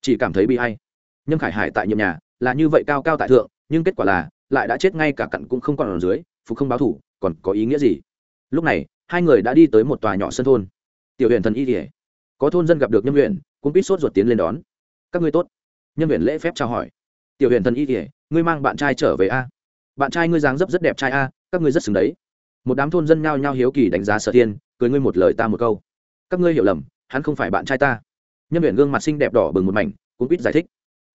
Chỉ cảm thấy bị hay. Nhâm khải hải tại nhiệm nhà, là như vậy cao cao tại thượng, nhưng kết quả là, lại đã chết ngay cả cặn cũng không còn ở dưới, phục không báo thủ, còn có ý nghĩa gì? Lúc này, hai người đã đi tới một tòa nhỏ sân thôn. Tiểu huyện thần y kỉa có thôn dân gặp được nhâm huyện, cũng biết sốt ruột tiến lên đón các ngươi tốt. Nhân huyện lễ phép chào hỏi. Tiểu huyện thần y kể ngươi mang bạn trai trở về a. Bạn trai ngươi dáng dấp rất đẹp trai a, các ngươi rất xứng đấy. Một đám thôn dân nhao nhao hiếu kỳ đánh giá sở thiên, cười ngươi một lời ta một câu. Các ngươi hiểu lầm, hắn không phải bạn trai ta. Nhân huyện gương mặt xinh đẹp đỏ bừng một mảnh cũng biết giải thích.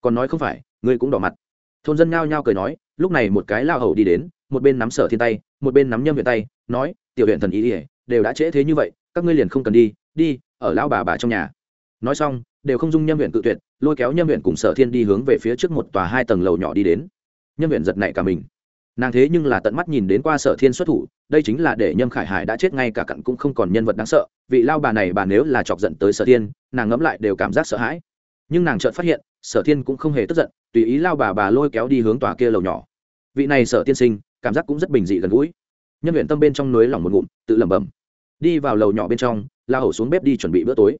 Còn nói không phải, ngươi cũng đỏ mặt. Thôn dân nhao nhao cười nói, lúc này một cái lao hầu đi đến, một bên nắm sở thiên tay, một bên nắm nhâm huyện tay, nói, tiểu huyện thần ý ỉa đều đã trễ thế như vậy, các ngươi liền không cần đi đi, ở lão bà bà trong nhà. Nói xong đều không dung nhâm huyện tự tuyệt, lôi kéo nhâm huyện cùng sở thiên đi hướng về phía trước một tòa hai tầng lầu nhỏ đi đến. Nhâm huyện giật nảy cả mình. Nàng thế nhưng là tận mắt nhìn đến qua sở thiên xuất thủ, đây chính là để nhâm khải hải đã chết ngay cả cặn cũng không còn nhân vật đáng sợ, vị lao bà này bà nếu là chọc giận tới sở thiên, nàng ngẫm lại đều cảm giác sợ hãi. Nhưng nàng chợt phát hiện, sở thiên cũng không hề tức giận, tùy ý lao bà bà lôi kéo đi hướng tòa kia lầu nhỏ. Vị này sở tiên sinh, cảm giác cũng rất bình dị gần gũi. Nhân huyện tâm bên trong núi lỏng một ngụm, tự lẩm bẩm. Đi vào lầu nhỏ bên trong, la hổ xuống bếp đi chuẩn bị bữa tối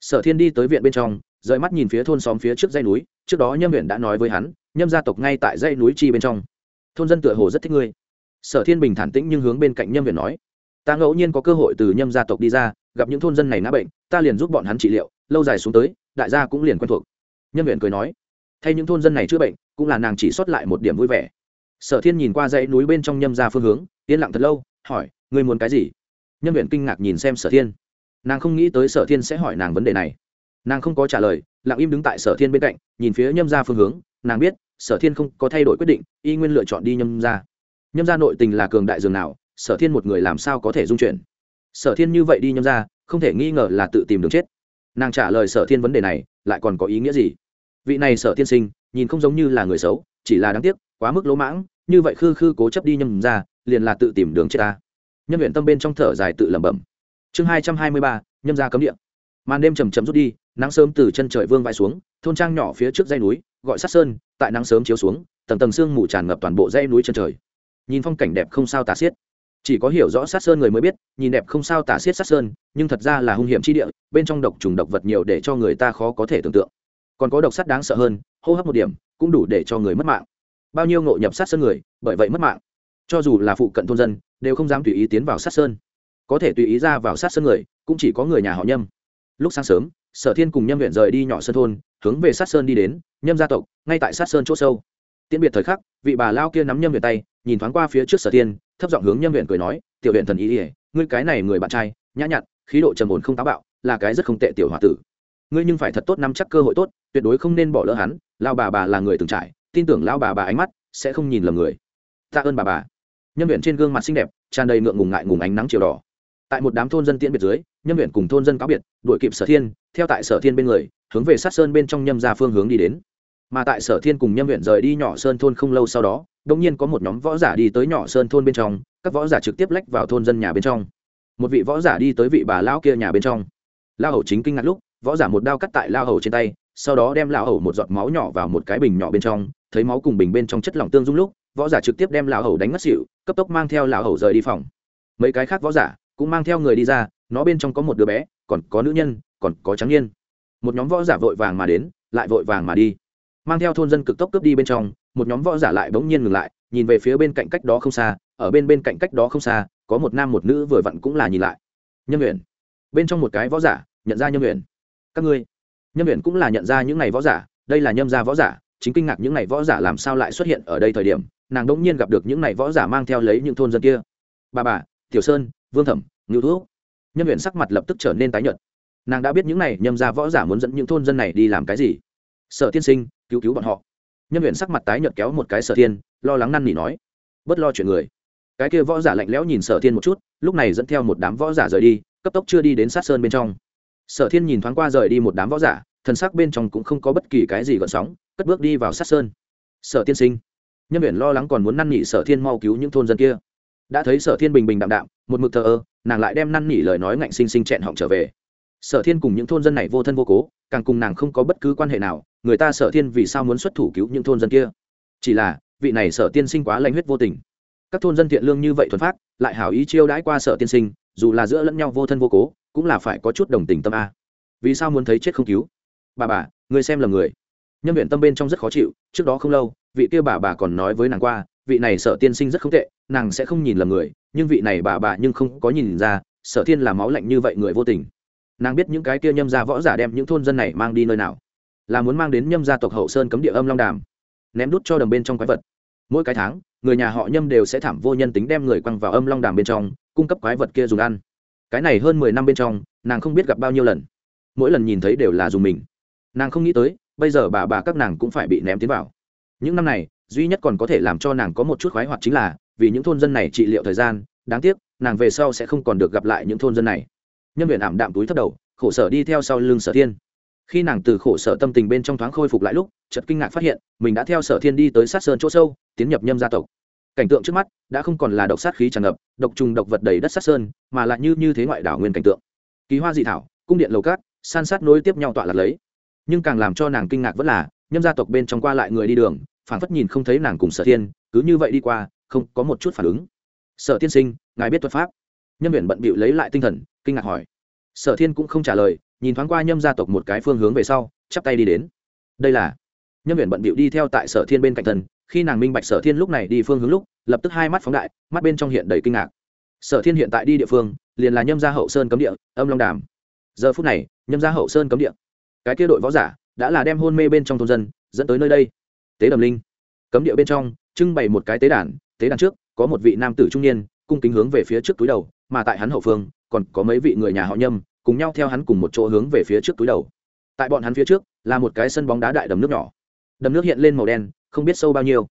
sở thiên đi tới viện bên trong, rời mắt nhìn phía thôn xóm phía trước dây núi, trước đó nhâm huyện đã nói với hắn, nhâm gia tộc ngay tại dây núi chi bên trong. Thôn dân tựa hồ rất thích ngươi. Sở thiên bình thản tĩnh nhưng hướng bên cạnh nhâm huyện nói, ta ngẫu nhiên có cơ hội từ nhâm gia tộc đi ra, gặp những thôn dân này nã bệnh, ta liền giúp bọn hắn trị liệu, lâu dài xuống tới, đại gia cũng liền quen thuộc. Nhâm huyện cười nói, thay những thôn dân này chữa bệnh, cũng là nàng chỉ xuất lại một điểm vui vẻ. Sở thiên nhìn qua dãy núi bên trong nhâm ra phương hướng, yên lặng thật lâu, hỏi, ngươi muốn cái gì? Nhâm huyện kinh ngạc nhìn xem sở thiên nàng không nghĩ tới sở thiên sẽ hỏi nàng vấn đề này. Nàng không có trả lời, lặng im đứng tại sở thiên bên cạnh, nhìn phía nhâm ra phương hướng. Nàng biết, sở thiên không có thay đổi quyết định, y nguyên lựa chọn đi nhâm ra nhâm ra nội tình là cường đại dường nào, sở thiên một người làm sao có thể dung chuyển sở thiên như vậy đi nhâm ra không thể nghi ngờ là tự tìm đường chết. Nàng trả lời sở thiên vấn đề này, lại còn có ý nghĩa gì? Vị này sở thiên sinh, nhìn không giống như là người xấu, chỉ là đáng tiếc, quá mức lỗ mãng, như vậy khư khư cố chấp đi nhâm ra liền là tự tìm đường chết ta. Nhân huyện tâm bên trong thở dài tự lẩm bẩm chương hai trăm hai mươi ba, nhâm ra cấm địa. Màn đêm chầm chầm rút đi, nắng sớm từ chân trời vương vai xuống, thôn trang nhỏ phía trước dây núi, gọi sát sơn, tại nắng sớm chiếu xuống, tầng tầng sương mù tràn ngập toàn bộ dây núi chân trời. Nhìn phong cảnh đẹp không sao tả xiết. Chỉ có hiểu rõ sát sơn người mới biết, nhìn đẹp không sao tả xiết sát sơn, nhưng thật ra là hung hiểm chi địa, bên trong độc trùng độc vật nhiều để cho người ta khó có thể tưởng tượng. Còn có độc sắt đáng sợ hơn, hô hấp một điểm, cũng đủ để cho người mất mạng. Bao nhiêu ngộ nhập sát sơn người, bởi vậy mất mạng. Cho dù là phụ cận thôn dân, đều không dám tùy ý tiến vào sát sơn có thể tùy ý ra vào sát sơn người, cũng chỉ có người nhà họ nhâm. Lúc sáng sớm, sở thiên cùng nhâm huyện rời đi nhỏ sơn thôn, hướng về sát sơn đi đến, nhâm gia tộc, ngay tại sát sơn c h ỗ sâu. Tiễn biệt thời khắc, vị bà lao kia nắm nhâm huyện tay, nhìn thoáng qua phía trước sở thiên, thấp giọng hướng nhâm huyện cười nói, tiểu huyện thần ý ỉa ngươi cái này người bạn trai, nhã nhặn, khí độ trầm ổn không táo bạo, là cái rất không tệ tiểu h o a tử. Ngươi nhưng phải thật tốt nắm chắc cơ hội tốt, tuyệt đối không nên bỏ lỡ hắn lao bà bà là người từng trải, tin tưởng lao bà bà ánh mắt sẽ không nhìn lầm người. Tạ ơn bà bà. Nhân huyện trên gương mặt xinh đẹp, tràn đầy ngượng ngùng ngại ngùng ánh nắng chiều đỏ tại một đám thôn dân tiễn biệt dưới nhân huyện cùng thôn dân cáo biệt, đuổi kịp sở thiên, theo tại sở thiên bên người, hướng về sát sơn bên trong nhâm ra phương hướng đi đến. Mà tại sở thiên cùng nhâm huyện rời đi nhỏ sơn thôn không lâu sau đó đ ỗ n g nhiên có một nhóm võ giả đi tới nhỏ sơn thôn bên trong, các võ giả trực tiếp lách vào thôn dân nhà bên trong. Một vị võ giả đi tới vị bà lão kia nhà bên trong. Lao hầu chính kinh ngạc lúc, võ giả một đao cắt tại lao hầu trên tay, sau đó đem lao hầu một giọt máu nhỏ vào một cái bình nhỏ bên trong, thấy máu cùng bình bên trong chất lỏng tương dung lúc, võ giả trực tiếp đem lao hầu đánh mất xịu cấp tốc mang theo lao hầu rời đi phòng. Mấy cái khác võ giả cũng mang theo người đi ra, nó bên trong có một đứa bé, còn có nữ nhân, còn có trắng niên. Một nhóm võ giả vội vàng mà đến, lại vội vàng mà đi. Mang theo thôn dân cực tốc cướp đi bên trong, một nhóm võ giả lại bỗng nhiên ngừng lại, nhìn về phía bên cạnh cách đó không xa, ở bên bên cạnh cách đó không xa, có một nam một nữ vừa vặn cũng là nhìn lại. Nhâm nguyện bên trong một cái võ giả, nhận ra nhâm nguyện các ngươi. Nhâm nguyện cũng là nhận ra những ngày võ giả, đây là nhâm gia võ giả, chính kinh ngạc những ngày võ giả làm sao lại xuất hiện ở đây thời điểm, nàng đỗng nhiên gặp được những ngày võ giả mang theo lấy những thôn dân kia. Bà bà, tiểu sơn vương thẩm, ngưu thuốc nhân huyện sắc mặt lập tức trở nên tái nhợt. Nàng đã biết những này nhâm ra võ giả muốn dẫn những thôn dân này đi làm cái gì. Sở tiên sinh, cứu cứu bọn họ. Nhân huyện sắc mặt tái nhợt kéo một cái sở thiên, lo lắng năn nỉ nói. Bất lo chuyện người. Cái kia võ giả lạnh lẽo nhìn sở thiên một chút, lúc này dẫn theo một đám võ giả rời đi, cấp tốc chưa đi đến sát sơn bên trong. Sở thiên nhìn thoáng qua rời đi một đám võ giả, thần sắc bên trong cũng không có bất kỳ cái gì gợn sóng, cất bước đi vào sát sơn. Sở tiên sinh. Nhân huyện lo lắng còn muốn năn nỉ sở thiên mau cứu những thôn dân kia đã thấy sở thiên bình bình đạm đạm, một mực thờ ơ, nàng lại đem năn nỉ lời nói ngạnh xinh xinh chẹn họng trở về. Sở thiên cùng những thôn dân này vô thân vô cố, càng cùng nàng không có bất cứ quan hệ nào, người ta sở thiên vì sao muốn xuất thủ cứu những thôn dân kia? Chỉ là, vị này sở tiên sinh quá lanh huyết vô tình. Các thôn dân thiện lương như vậy thuần phát lại hảo ý chiêu đãi qua sở tiên sinh, dù là giữa lẫn nhau vô thân vô cố, cũng là phải có chút đồng tình tâm a. Vì sao muốn thấy chết không cứu? Bà bà người xem là người. Nhân viện tâm bên trong rất khó chịu, trước đó không lâu, vị kia bà bà còn nói với nàng qua vị này sở tiên sinh rất không tệ, nàng sẽ không nhìn lầm người, nhưng vị này bà bà nhưng không có nhìn ra, sở thiên là máu lạnh như vậy người vô tình. Nàng biết những cái kia nhâm gia võ giả đem những thôn dân này mang đi nơi nào, là muốn mang đến nhâm gia tộc hậu sơn cấm địa âm long đàm, ném đút cho đầm bên trong quái vật. Mỗi cái tháng, người nhà họ nhâm đều sẽ thảm vô nhân tính đem người quăng vào âm long đàm bên trong, cung cấp quái vật kia dùng ăn. Cái này hơn mười năm bên trong, nàng không biết gặp bao nhiêu lần. Mỗi lần nhìn thấy đều là dùng mình. Nàng không nghĩ tới, bây giờ bà bà các nàng cũng phải bị ném tiến vào. Những năm này duy nhất còn có thể làm cho nàng có một chút khoái hoạt chính là, vì những thôn dân này trị liệu thời gian, đáng tiếc, nàng về sau sẽ không còn được gặp lại những thôn dân này. Nhân viện ảm đạm túi thấp đầu, khổ sở đi theo sau lưng sở thiên. Khi nàng từ khổ sở tâm tình bên trong thoáng khôi phục lại lúc, chợt kinh ngạc phát hiện, mình đã theo sở thiên đi tới sát sơn chỗ sâu, tiến nhập nhâm gia tộc. Cảnh tượng trước mắt, đã không còn là độc sát khí tràn ngập, độc trùng độc vật đầy đất sát sơn, mà lại như như thế ngoại đảo nguyên cảnh tượng. Ký hoa dị thảo, cung điện lầu cát, san sát nối tiếp nhau tọa lạc lấy. Nhưng càng làm cho nàng kinh ngạc vẫn là, nhâm gia tộc bên trong qua lại người đi đường phảng phất nhìn không thấy nàng cùng sở thiên, cứ như vậy đi qua, không có một chút phản ứng. Sở tiên sinh, ngài biết thuật pháp? Nhân viện bận bịu lấy lại tinh thần, kinh ngạc hỏi. Sở thiên cũng không trả lời, nhìn thoáng qua nhâm gia tộc một cái phương hướng về sau, chắp tay đi đến. Đây là. Nhân viện bận bịu đi theo tại sở thiên bên cạnh thần, khi nàng minh bạch sở thiên lúc này đi phương hướng lúc, lập tức hai mắt phóng đại, mắt bên trong hiện đầy kinh ngạc. Sở thiên hiện tại đi địa phương, liền là nhâm gia hậu sơn cấm địa, âm long đàm. Giờ phút này, nhâm gia hậu sơn cấm địa. Cái kia đội võ giả, đã là đem hôn mê bên trong thôn dân, dẫn tới nơi đây tế đầm linh. Cấm địa bên trong, trưng bày một cái tế đàn tế đàn trước có một vị nam tử trung niên, cung kính hướng về phía trước túi đầu, mà tại hắn hậu phương, còn có mấy vị người nhà họ nhâm, cùng nhau theo hắn cùng một chỗ hướng về phía trước túi đầu. Tại bọn hắn phía trước, là một cái sân bóng đá đại đầm nước nhỏ. Đầm nước hiện lên màu đen, không biết sâu bao nhiêu.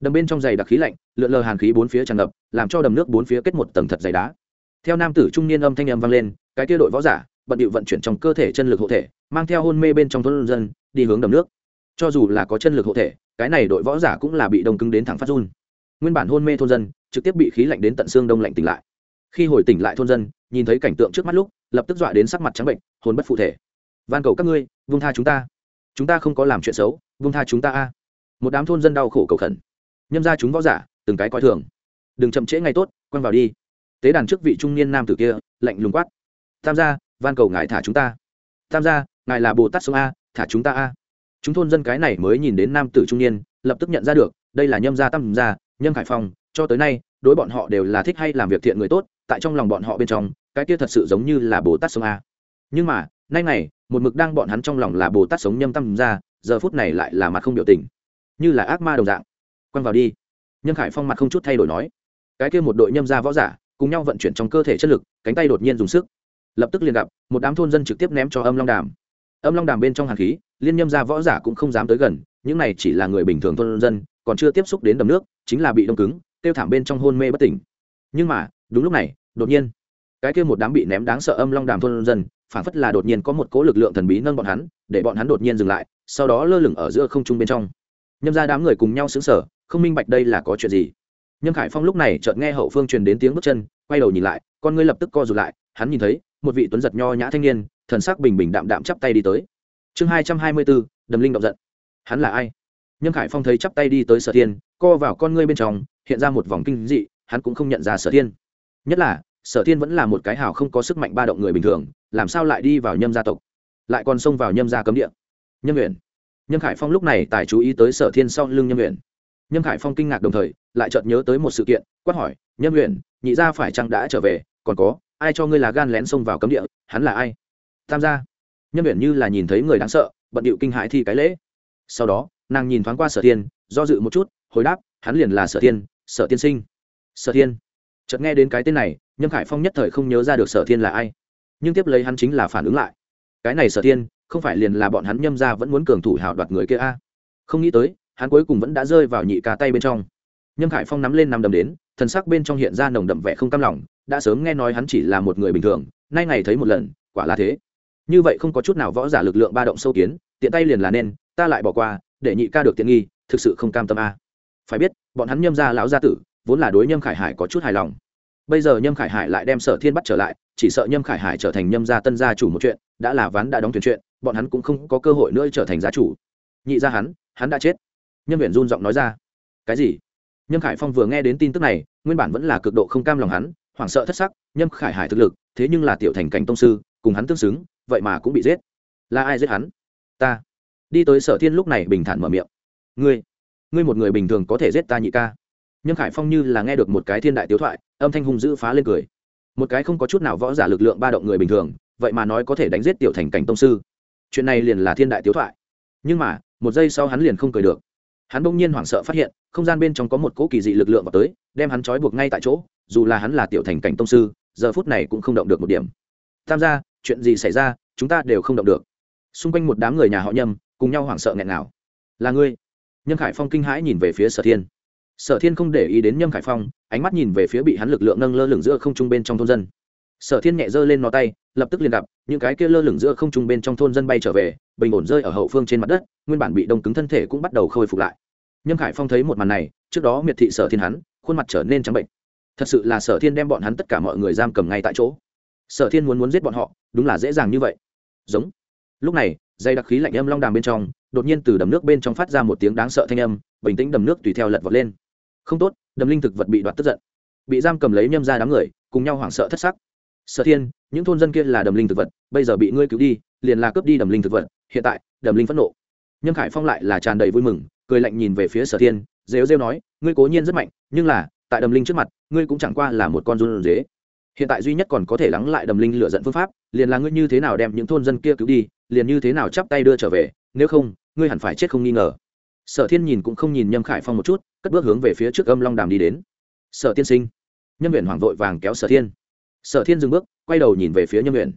Đầm bên trong giày đặc khí lạnh, lượn lờ hàn khí bốn phía tràn ngập, làm cho đầm nước bốn phía kết một tầng thật dày đá. Theo nam tử trung niên âm thanh âm vang lên, cái kia đội võ giả, bận điệu vận chuyển trong cơ thể chân lực hộ thể, mang theo hôn mê bên trong thôn dân, đi hướng đầm nước. Cho dù là có chân lực hộ thể cái này đội võ giả cũng là bị đông cứng đến thẳng phát run. Nguyên bản hôn mê thôn dân, trực tiếp bị khí lạnh đến tận xương đông lạnh tỉnh lại. Khi hồi tỉnh lại thôn dân, nhìn thấy cảnh tượng trước mắt lúc, lập tức dọa đến sắc mặt trắng bệnh, hồn bất phụ thể. Van cầu các ngươi, vung tha chúng ta. Chúng ta không có làm chuyện xấu, vung tha chúng ta a. Một đám thôn dân đau khổ cầu khẩn. Nhâm ra chúng võ giả, từng cái coi thường. Đừng chậm trễ ngay tốt, quăng vào đi. Tế đàn trước vị trung niên nam tử kia, lạnh lùng quát. Tam gia, van cầu ngài thả chúng ta. Tam gia, ngài là bồ tát sông a, thả chúng ta a chúng thôn dân cái này mới nhìn đến nam tử trung niên, lập tức nhận ra được, đây là nhâm gia tam gia, nhâm khải phong, cho tới nay, đối bọn họ đều là thích hay làm việc thiện người tốt, tại trong lòng bọn họ bên trong, cái kia thật sự giống như là bồ tát sống a. Nhưng mà, nay này một mực đang bọn hắn trong lòng là bồ tát sống nhâm tam gia, giờ phút này lại là mặt không biểu tình. Như là ác ma đồng dạng. Quăng vào đi. Nhâm khải phong mặt không chút thay đổi nói. Cái kia một đội nhâm gia võ giả, cùng nhau vận chuyển trong cơ thể chất lực, cánh tay đột nhiên dùng sức. Lập tức liền gặp, một đám thôn dân trực tiếp ném cho âm long đàm. Âm long đàm bên trong hàn khí liên nhâm gia võ giả cũng không dám tới gần, những này chỉ là người bình thường thôn dân, còn chưa tiếp xúc đến đầm nước, chính là bị đông cứng tiêu thảm bên trong hôn mê bất tỉnh. Nhưng mà, đúng lúc này, đột nhiên, cái kia một đám bị ném đáng sợ âm long đàm thôn dân phản phất là đột nhiên có một cố lực lượng thần bí nâng bọn hắn, để bọn hắn đột nhiên dừng lại, sau đó lơ lửng ở giữa không trung bên trong. Nhâm ra đám người cùng nhau xứng sở không minh bạch đây là có chuyện gì. Nhâm khải phong lúc này chợt nghe hậu phương truyền đến tiếng bước chân, quay đầu nhìn lại, con ngươi lập tức co rụt lại, hắn nhìn thấy, một vị tuấn giật nho nhã thanh niên, thần sắc bình bình đạm đạm chắp tay đi tới chương hai trăm hai mươi bốn đầm linh động giận. Hắn là ai? Nhâm khải phong thấy chắp tay đi tới sở thiên, co vào con ngươi bên trong, hiện ra một vòng kinh dị, hắn cũng không nhận ra sở thiên. Nhất là, sở thiên vẫn là một cái hào không có sức mạnh ba động người bình thường, làm sao lại đi vào nhâm gia tộc? Lại còn xông vào nhâm gia cấm địa. Nhâm nguyện nhâm khải phong lúc này tài chú ý tới sở thiên sau lưng nhâm nguyện nhâm khải phong kinh ngạc đồng thời, lại chợt nhớ tới một sự kiện, quát hỏi, nhâm nguyện nhị gia phải chăng đã trở về? Còn có, ai cho ngươi là gan lén xông vào cấm địa? Hắn là ai? Tham gia nhâm viện như là nhìn thấy người đáng sợ bận điệu kinh hãi thi cái lễ. Sau đó nàng nhìn thoáng qua sở tiên, do dự một chút hồi đáp hắn liền là sở tiên, sở tiên sinh. Sở tiên. chợt nghe đến cái tên này nhâm khải phong nhất thời không nhớ ra được sở thiên là ai. Nhưng tiếp lấy hắn chính là phản ứng lại. Cái này sở thiên không phải liền là bọn hắn nhâm ra vẫn muốn cường thủ hào đoạt người kia a? Không nghĩ tới hắn cuối cùng vẫn đã rơi vào nhị ca tay bên trong. Nhâm khải phong nắm lên nằm đầm đến thần sắc bên trong hiện ra nồng đậm vẻ không cam lòng đã sớm nghe nói hắn chỉ là một người bình thường nay ngày thấy một lần quả là thế như vậy không có chút nào võ giả lực lượng ba động sâu kiến, tiện tay liền là nên, ta lại bỏ qua, để nhị ca được tiện nghi, thực sự không cam tâm a. Phải biết, bọn hắn nhâm ra lão gia tử, vốn là đối nhâm khải hải có chút hài lòng. Bây giờ nhâm khải hải lại đem sở thiên bắt trở lại, chỉ sợ nhâm khải hải trở thành nhâm gia tân gia chủ một chuyện, đã là ván đã đóng thuyền chuyện, bọn hắn cũng không có cơ hội nữa trở thành gia chủ. Nhị ra hắn hắn đã chết. Nhâm huyện run giọng nói ra. Cái gì? Nhâm khải phong vừa nghe đến tin tức này, nguyên bản vẫn là cực độ không cam lòng hắn, hoảng sợ thất sắc, nhâm khải hải thực lực, thế nhưng là tiểu thành cảnh tông sư, cùng hắn tương xứng vậy mà cũng bị giết. Là ai giết hắn? Ta. Đi tới sở thiên lúc này bình thản mở miệng. Ngươi ngươi một người bình thường có thể giết ta nhị ca. Nhưng khải phong như là nghe được một cái thiên đại tiếu thoại, âm thanh hung dữ phá lên cười. Một cái không có chút nào võ giả lực lượng ba động người bình thường, vậy mà nói có thể đánh giết tiểu thành cảnh tông sư. Chuyện này liền là thiên đại tiếu thoại. Nhưng mà, một giây sau hắn liền không cười được. Hắn bỗng nhiên hoảng sợ phát hiện, không gian bên trong có một cỗ kỳ dị lực lượng vào tới, đem hắn trói buộc ngay tại chỗ, dù là hắn là tiểu thành cảnh tông sư, giờ phút này cũng không động được một điểm. Tham gia chuyện gì xảy ra, chúng ta đều không động được. Xung quanh một đám người nhà họ nhâm, cùng nhau hoảng sợ nghẹn nào là ngươi? Nhâm khải phong kinh hãi nhìn về phía sở thiên. Sở thiên không để ý đến nhâm khải phong, ánh mắt nhìn về phía bị hắn lực lượng nâng lơ lửng giữa không trung bên trong thôn dân. Sở thiên nhẹ giơ lên nó tay, lập tức liền đập những cái kia lơ lửng giữa không trung bên trong thôn dân bay trở về, bình ổn rơi ở hậu phương trên mặt đất, nguyên bản bị đông cứng thân thể cũng bắt đầu khôi phục lại. Nhâm khải phong thấy một màn này, trước đó miệt thị sở thiên hắn, khuôn mặt trở nên trắng bệnh. Thật sự là sở thiên đem bọn hắn tất cả mọi người giam cầm ngay tại chỗ sở thiên muốn muốn giết bọn họ, đúng là dễ dàng như vậy. Giống. Lúc này, dây đặc khí lạnh âm long đàm bên trong, đột nhiên từ đầm nước bên trong phát ra một tiếng đáng sợ thanh âm, bình tĩnh đầm nước tùy theo lật vọt lên. Không tốt, đầm linh thực vật bị đoạt tức giận. Bị giam cầm lấy nhâm ra đám người, cùng nhau hoảng sợ thất sắc. Sở thiên, những thôn dân kia là đầm linh thực vật, bây giờ bị ngươi cứu đi, liền là cướp đi đầm linh thực vật, hiện tại, đầm linh phẫn nộ. Nhâm khải phong lại là tràn đầy vui mừng, cười lạnh nhìn về phía sở thiên, rêu rêu nói, ngươi cố nhiên rất mạnh, nhưng là, tại đầm linh trước mặt, ngươi cũng chẳng qua là một con run dế hiện tại duy nhất còn có thể lắng lại đầm linh lựa dẫn phương pháp, liền là ngươi như thế nào đem những thôn dân kia cứu đi, liền như thế nào chắp tay đưa trở về, nếu không, ngươi hẳn phải chết không nghi ngờ. Sở thiên nhìn cũng không nhìn nhâm khải phong một chút, cất bước hướng về phía trước âm long đàm đi đến. Sở tiên sinh. Nhâm nguyện hoàng vội vàng kéo sở thiên. Sở thiên dừng bước, quay đầu nhìn về phía nhâm nguyện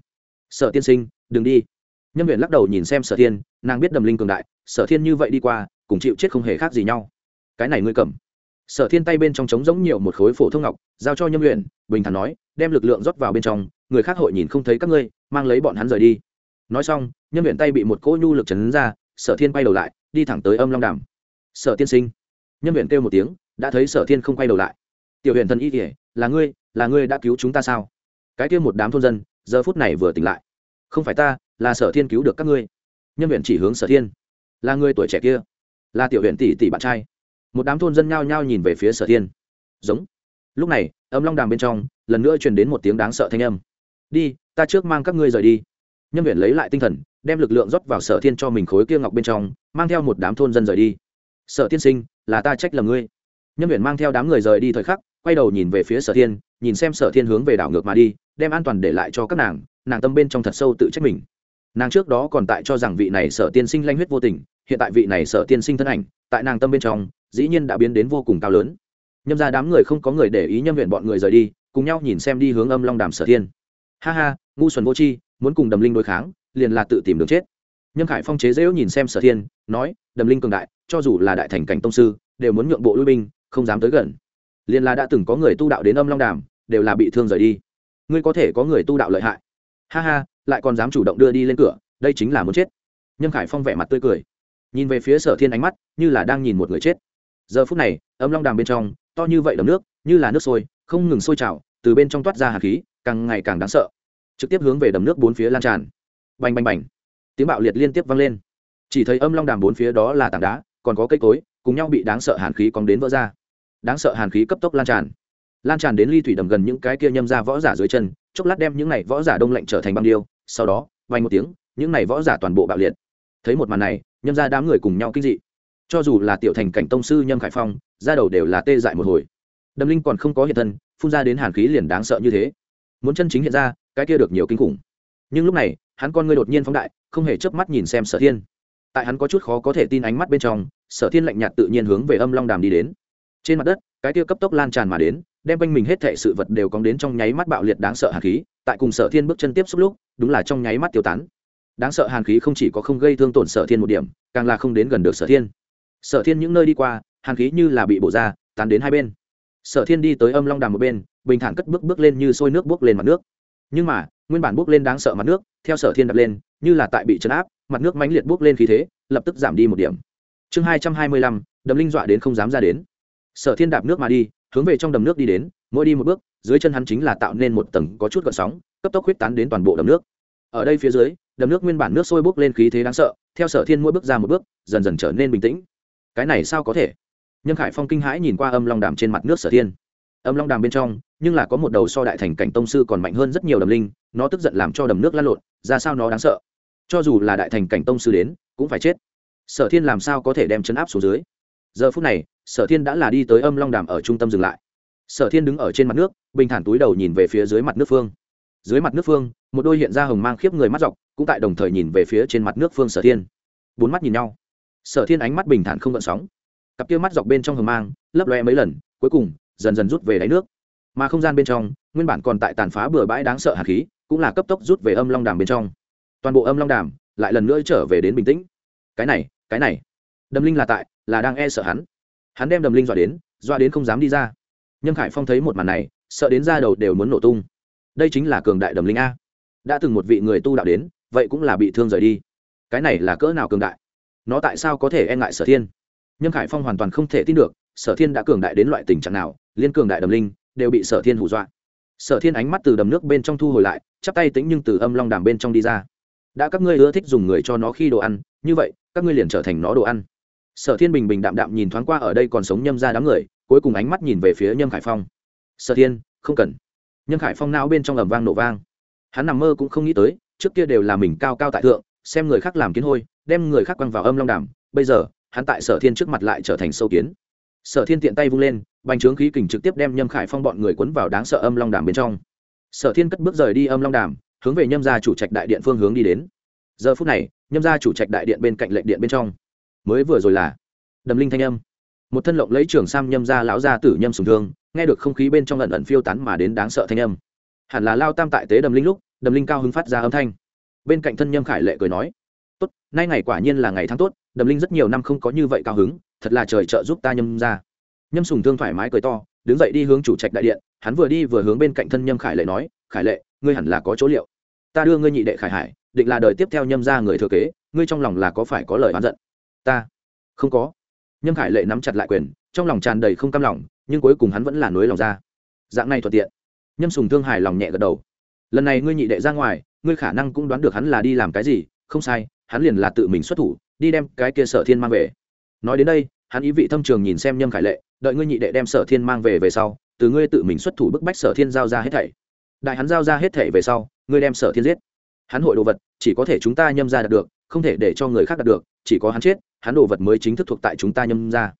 sở tiên sinh, đừng đi. Nhâm nguyện lắc đầu nhìn xem sở thiên, nàng biết đầm linh cường đại, sở thiên như vậy đi qua, cùng chịu chết không hề khác gì nhau. Cái này ngươi cầm. Sở thiên tay bên trong trống giống nhiều một khối phổ thông ngọc, giao cho nhâm luyện bình thản nói đem lực lượng rót vào bên trong, người khác hội nhìn không thấy các ngươi, mang lấy bọn hắn rời đi. Nói xong nhân luyện tay bị một cỗ nhu lực chấn ra, sở thiên bay đầu lại, đi thẳng tới âm long đàm. Sở tiên sinh. Nhân luyện kêu một tiếng, đã thấy sở thiên không quay đầu lại. Tiểu huyện thần y kể là ngươi là ngươi đã cứu chúng ta sao? Cái kia một đám thôn dân, giờ phút này vừa tỉnh lại. Không phải ta, là sở thiên cứu được các ngươi. Nhân luyện chỉ hướng sở thiên. Là người tuổi trẻ kia, là tiểu huyện tỷ tỷ bạn trai. Một đám thôn dân nhao nhao nhìn về phía sở thiên. Giống lúc này, âm long đàm bên trong, lần nữa truyền đến một tiếng đáng sợ thanh âm. Đi, ta trước mang các ngươi rời đi. Nhân viện lấy lại tinh thần, đem lực lượng rót vào sở thiên cho mình khối kia ngọc bên trong, mang theo một đám thôn dân rời đi. Sở tiên sinh, là ta trách lầm ngươi. Nhân viện mang theo đám người rời đi thời khắc, quay đầu nhìn về phía sở thiên, nhìn xem sở thiên hướng về đảo ngược mà đi, đem an toàn để lại cho các nàng nàng tâm bên trong thật sâu tự trách mình. Nàng trước đó còn tại cho rằng vị này sở tiên sinh lanh huyết vô tình, hiện tại vị này sở tiên sinh thân ảnh, tại nàng tâm bên trong, dĩ nhiên đã biến đến vô cùng cao lớn nhâm ra đám người không có người để ý nhâm huyện bọn người rời đi, cùng nhau nhìn xem đi hướng âm long đàm sở thiên. Ha ha, ngu xuẩn vô chi muốn cùng đầm linh đối kháng, liền là tự tìm đường chết. Nhâm khải phong chế dễu nhìn xem sở thiên, nói, đầm linh cường đại, cho dù là đại thành cảnh tông sư, đều muốn nhượng bộ lui binh, không dám tới gần. Liền là đã từng có người tu đạo đến âm long đàm, đều là bị thương rời đi. Ngươi có thể có người tu đạo lợi hại. Ha ha, lại còn dám chủ động đưa đi lên cửa, đây chính là muốn chết. Nhâm khải phong vẻ mặt tươi cười. Nhìn về phía sở thiên ánh mắt, như là đang nhìn một người chết. Giờ phút này, âm long đàm bên trong to như vậy đầm nước, như là nước sôi, không ngừng sôi trào, từ bên trong toát ra hạt khí, càng ngày càng đáng sợ. Trực tiếp hướng về đầm nước bốn phía lan tràn. Bành bành bành. Tiếng bạo liệt liên tiếp vang lên. Chỉ thấy âm long đàm bốn phía đó là tảng đá, còn có cây cối, cùng nhau bị đáng sợ hàn khí cóng đến vỡ ra. Đáng sợ hàn khí cấp tốc lan tràn. Lan tràn đến ly thủy đầm gần những cái kia nhâm ra võ giả dưới chân, chốc lát đem những này võ giả đông lạnh trở thành băng điêu, sau đó vay một tiếng, những này võ giả toàn bộ bạo liệt. Thấy một màn này, nhâm ra đám người cùng nhau kinh dị cho dù là tiểu thành cảnh tông sư nhâm khải phong ra đầu đều là tê dại một hồi. Đâm linh còn không có hiện thân, phun ra đến hàn khí liền đáng sợ như thế. Muốn chân chính hiện ra, cái kia được nhiều kinh khủng. Nhưng lúc này, hắn con ngươi đột nhiên phóng đại, không hề chớp mắt nhìn xem sở thiên. Tại hắn có chút khó có thể tin ánh mắt bên trong, sở thiên lạnh nhạt tự nhiên hướng về âm long đàm đi đến. Trên mặt đất, cái kia cấp tốc lan tràn mà đến, đem quanh mình hết thệ sự vật đều cóng đến trong nháy mắt bạo liệt đáng sợ hàn khí, tại cùng sở thiên bước chân tiếp xúc lúc, đúng là trong nháy mắt tiêu tán. Đáng sợ hàn khí không chỉ có không gây thương tổn sở thiên một điểm, càng là không đến gần được sở thiên sở thiên những nơi đi qua, hàn khí như là bị bổ ra, tán đến hai bên. Sở thiên đi tới âm long đàm một bên, bình thản cất bước bước lên như sôi nước bước lên mặt nước. Nhưng mà, nguyên bản bước lên đáng sợ mặt nước, theo sở thiên đập lên, như là tại bị chấn áp, mặt nước mãnh liệt bước lên khí thế, lập tức giảm đi một điểm. Chương hai trăm hai mươi lăm, đầm linh dọa đến không dám ra đến. Sở thiên đạp nước mà đi, hướng về trong đầm nước đi đến, mỗi đi một bước, dưới chân hắn chính là tạo nên một tầng có chút gợn sóng, cấp tốc huyết tán đến toàn bộ đầm nước. Ở đây phía dưới, đầm nước nguyên bản nước sôi bốc lên khí thế đáng sợ, theo sở thiên mỗi bước ra một bước, dần dần trở nên bình tĩnh cái này sao có thể? Nhâm khải phong kinh hãi nhìn qua âm long đàm trên mặt nước sở thiên. Âm long đàm bên trong, nhưng là có một đầu so đại thành cảnh tông sư còn mạnh hơn rất nhiều đầm linh, nó tức giận làm cho đầm nước lăn lộn, ra sao nó đáng sợ? Cho dù là đại thành cảnh tông sư đến, cũng phải chết. Sở thiên làm sao có thể đem chấn áp xuống dưới? Giờ phút này, sở thiên đã là đi tới âm long đàm ở trung tâm dừng lại. Sở thiên đứng ở trên mặt nước, bình thản túi đầu nhìn về phía dưới mặt nước phương. Dưới mặt nước phương, một đôi hiện ra hồng mang khiếp người mắt dọc, cũng tại đồng thời nhìn về phía trên mặt nước phương sở thiên. Bốn mắt nhìn nhau sở thiên ánh mắt bình thản không gợn sóng. Cặp kia mắt dọc bên trong hầm mang, lấp loe mấy lần, cuối cùng, dần dần rút về đáy nước. Mà không gian bên trong, nguyên bản còn tại tàn phá bừa bãi đáng sợ hạt khí, cũng là cấp tốc rút về âm long đàm bên trong. Toàn bộ âm long đàm, lại lần nữa trở về đến bình tĩnh. Cái này cái này. Đầm linh là tại, là đang e sợ hắn. Hắn đem đầm linh dọa đến dọa đến không dám đi ra. Nhâm khải phong thấy một màn này, sợ đến ra đầu đều muốn nổ tung. Đây chính là cường đại đầm linh a. Đã từng một vị người tu đạo đến, vậy cũng là bị thương rời đi. Cái này là cỡ nào cường đại? Nó tại sao có thể e ngại sở thiên? Nhâm khải phong hoàn toàn không thể tin được, sở thiên đã cường đại đến loại tình trạng nào, liên cường đại đầm linh, đều bị sở thiên hù dọa. Sở thiên ánh mắt từ đầm nước bên trong thu hồi lại, chắp tay tính nhưng từ âm long đàm bên trong đi ra. Đã các ngươi ưa thích dùng người cho nó khi đồ ăn, như vậy, các ngươi liền trở thành nó đồ ăn. Sở thiên bình bình đạm đạm nhìn thoáng qua ở đây còn sống nhâm ra đám người, cuối cùng ánh mắt nhìn về phía nhâm khải phong. Sở thiên, không cần. Nhâm khải phong não bên trong ầm vang nổ vang. Hắn nằm mơ cũng không nghĩ tới, trước kia đều là mình cao cao tại thượng, xem người khác làm kiến hôi đem người khác quăng vào âm long đàm, bây giờ, hắn tại sở thiên trước mặt lại trở thành sâu kiến. Sở thiên tiện tay vung lên, bành trướng khí kình trực tiếp đem nhâm khải phong bọn người cuốn vào đáng sợ âm long đàm bên trong. Sở thiên cất bước rời đi âm long đàm, hướng về nhâm gia chủ trạch đại điện phương hướng đi đến. Giờ phút này, nhâm gia chủ trạch đại điện bên cạnh lệnh điện bên trong. Mới vừa rồi là, đầm linh thanh âm. Một thân lộng lấy trường sam nhâm gia lão gia tử nhâm sùng thương, nghe được không khí bên trong lần ẩn phiêu tán mà đến đáng sợ thanh âm. Hẳn là lao tam tại tế đầm linh lúc, đầm linh cao hứng phát ra âm thanh. Bên cạnh thân nhâm khải lệ cười nói tốt, nay ngày quả nhiên là ngày tháng tốt, đầm linh rất nhiều năm không có như vậy cao hứng, thật là trời trợ giúp ta nhâm ra. Nhâm sùng thương thoải mái cười to, đứng dậy đi hướng chủ trạch đại điện, hắn vừa đi vừa hướng bên cạnh thân nhâm khải lệ nói, khải lệ, ngươi hẳn là có chỗ liệu. Ta đưa ngươi nhị đệ khải hải, định là đời tiếp theo nhâm ra người thừa kế, ngươi trong lòng là có phải có lời oán giận? Ta, không có. Nhâm khải lệ nắm chặt lại quyền, trong lòng tràn đầy không cam lòng, nhưng cuối cùng hắn vẫn là nối lòng ra. Dạng này thuận tiện. Nhâm sùng thương hài lòng nhẹ gật đầu. Lần này ngươi nhị đệ ra ngoài, ngươi khả năng cũng đoán được hắn là đi làm cái gì, không sai hắn liền là tự mình xuất thủ, đi đem cái kia sở thiên mang về. Nói đến đây, hắn ý vị thâm trường nhìn xem nhâm khải lệ, đợi ngươi nhị đệ đem sở thiên mang về về sau, từ ngươi tự mình xuất thủ bức bách sở thiên giao ra hết thảy. Đại hắn giao ra hết thảy về sau, ngươi đem sở thiên giết. Hắn hội đồ vật, chỉ có thể chúng ta nhâm ra đạt được, không thể để cho người khác đạt được, chỉ có hắn chết, hắn đồ vật mới chính thức thuộc tại chúng ta nhâm ra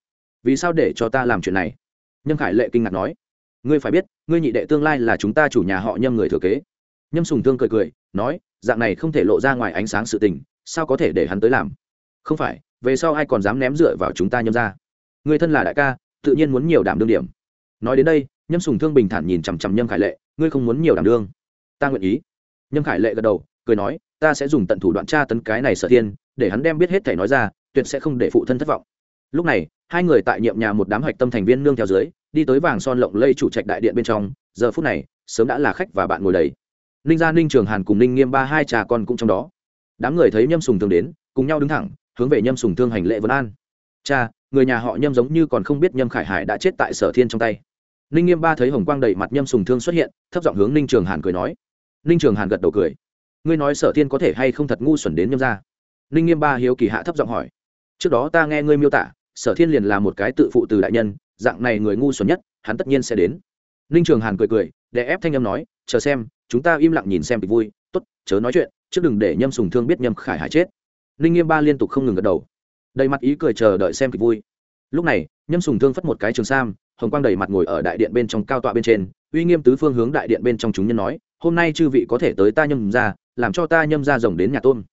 vì sao để cho ta làm chuyện này? Nhâm khải lệ kinh ngạc nói. Ngươi phải biết, ngươi nhị đệ tương lai là chúng ta chủ nhà họ nhâm người thừa kế. Nhâm sùng thương cười cười, nói, dạng này không thể lộ ra ngoài ánh sáng sự tình sao có thể để hắn tới làm? Không phải, về sau ai còn dám ném dựa vào chúng ta nhâm ra người thân là đại ca, tự nhiên muốn nhiều đảm đương điểm. Nói đến đây, nhâm sùng thương bình thản nhìn chằm chằm nhâm khải lệ, ngươi không muốn nhiều đảm đương? Ta nguyện ý. Nhâm khải lệ gật đầu, cười nói, ta sẽ dùng tận thủ đoạn tra tấn cái này sở thiên, để hắn đem biết hết thể nói ra, tuyệt sẽ không để phụ thân thất vọng. Lúc này, hai người tại nhiệm nhà một đám hạch tâm thành viên nương theo dưới, đi tới vàng son lộng lây chủ trạch đại điện bên trong, giờ phút này, sớm đã là khách và bạn ngồi đầy. Ninh gia, ninh trường hàn cùng ninh nghiêm ba hai trà con cũng trong đó đám người thấy nhâm sùng thương đến, cùng nhau đứng thẳng, hướng về nhâm sùng thương hành lệ vân an. Cha, người nhà họ nhâm giống như còn không biết nhâm khải hải đã chết tại sở thiên trong tay. Ninh nghiêm ba thấy hồng quang đầy mặt nhâm sùng thương xuất hiện, thấp giọng hướng ninh trường hàn cười nói. Ninh trường hàn gật đầu cười. Ngươi nói sở thiên có thể hay không thật ngu xuẩn đến nhâm ra ninh nghiêm ba hiếu kỳ hạ thấp giọng hỏi. Trước đó ta nghe ngươi miêu tả, sở thiên liền là một cái tự phụ từ đại nhân, dạng này người ngu xuẩn nhất, hắn tất nhiên sẽ đến. Ninh trường hàn cười cười để ép thanh âm nói, chờ xem, chúng ta im lặng nhìn xem kịch vui, tốt, chớ nói chuyện chứ đừng để nhâm sùng thương biết nhâm khải hải chết. Ninh nghiêm ba liên tục không ngừng gật đầu. Đầy mặt ý cười chờ đợi xem kịch vui. Lúc này, nhâm sùng thương phất một cái trường sam, hồng quang đầy mặt ngồi ở đại điện bên trong cao tọa bên trên, uy nghiêm tứ phương hướng đại điện bên trong chúng nhân nói, hôm nay chư vị có thể tới ta nhâm ra, làm cho ta nhâm ra rồng đến nhà tôn.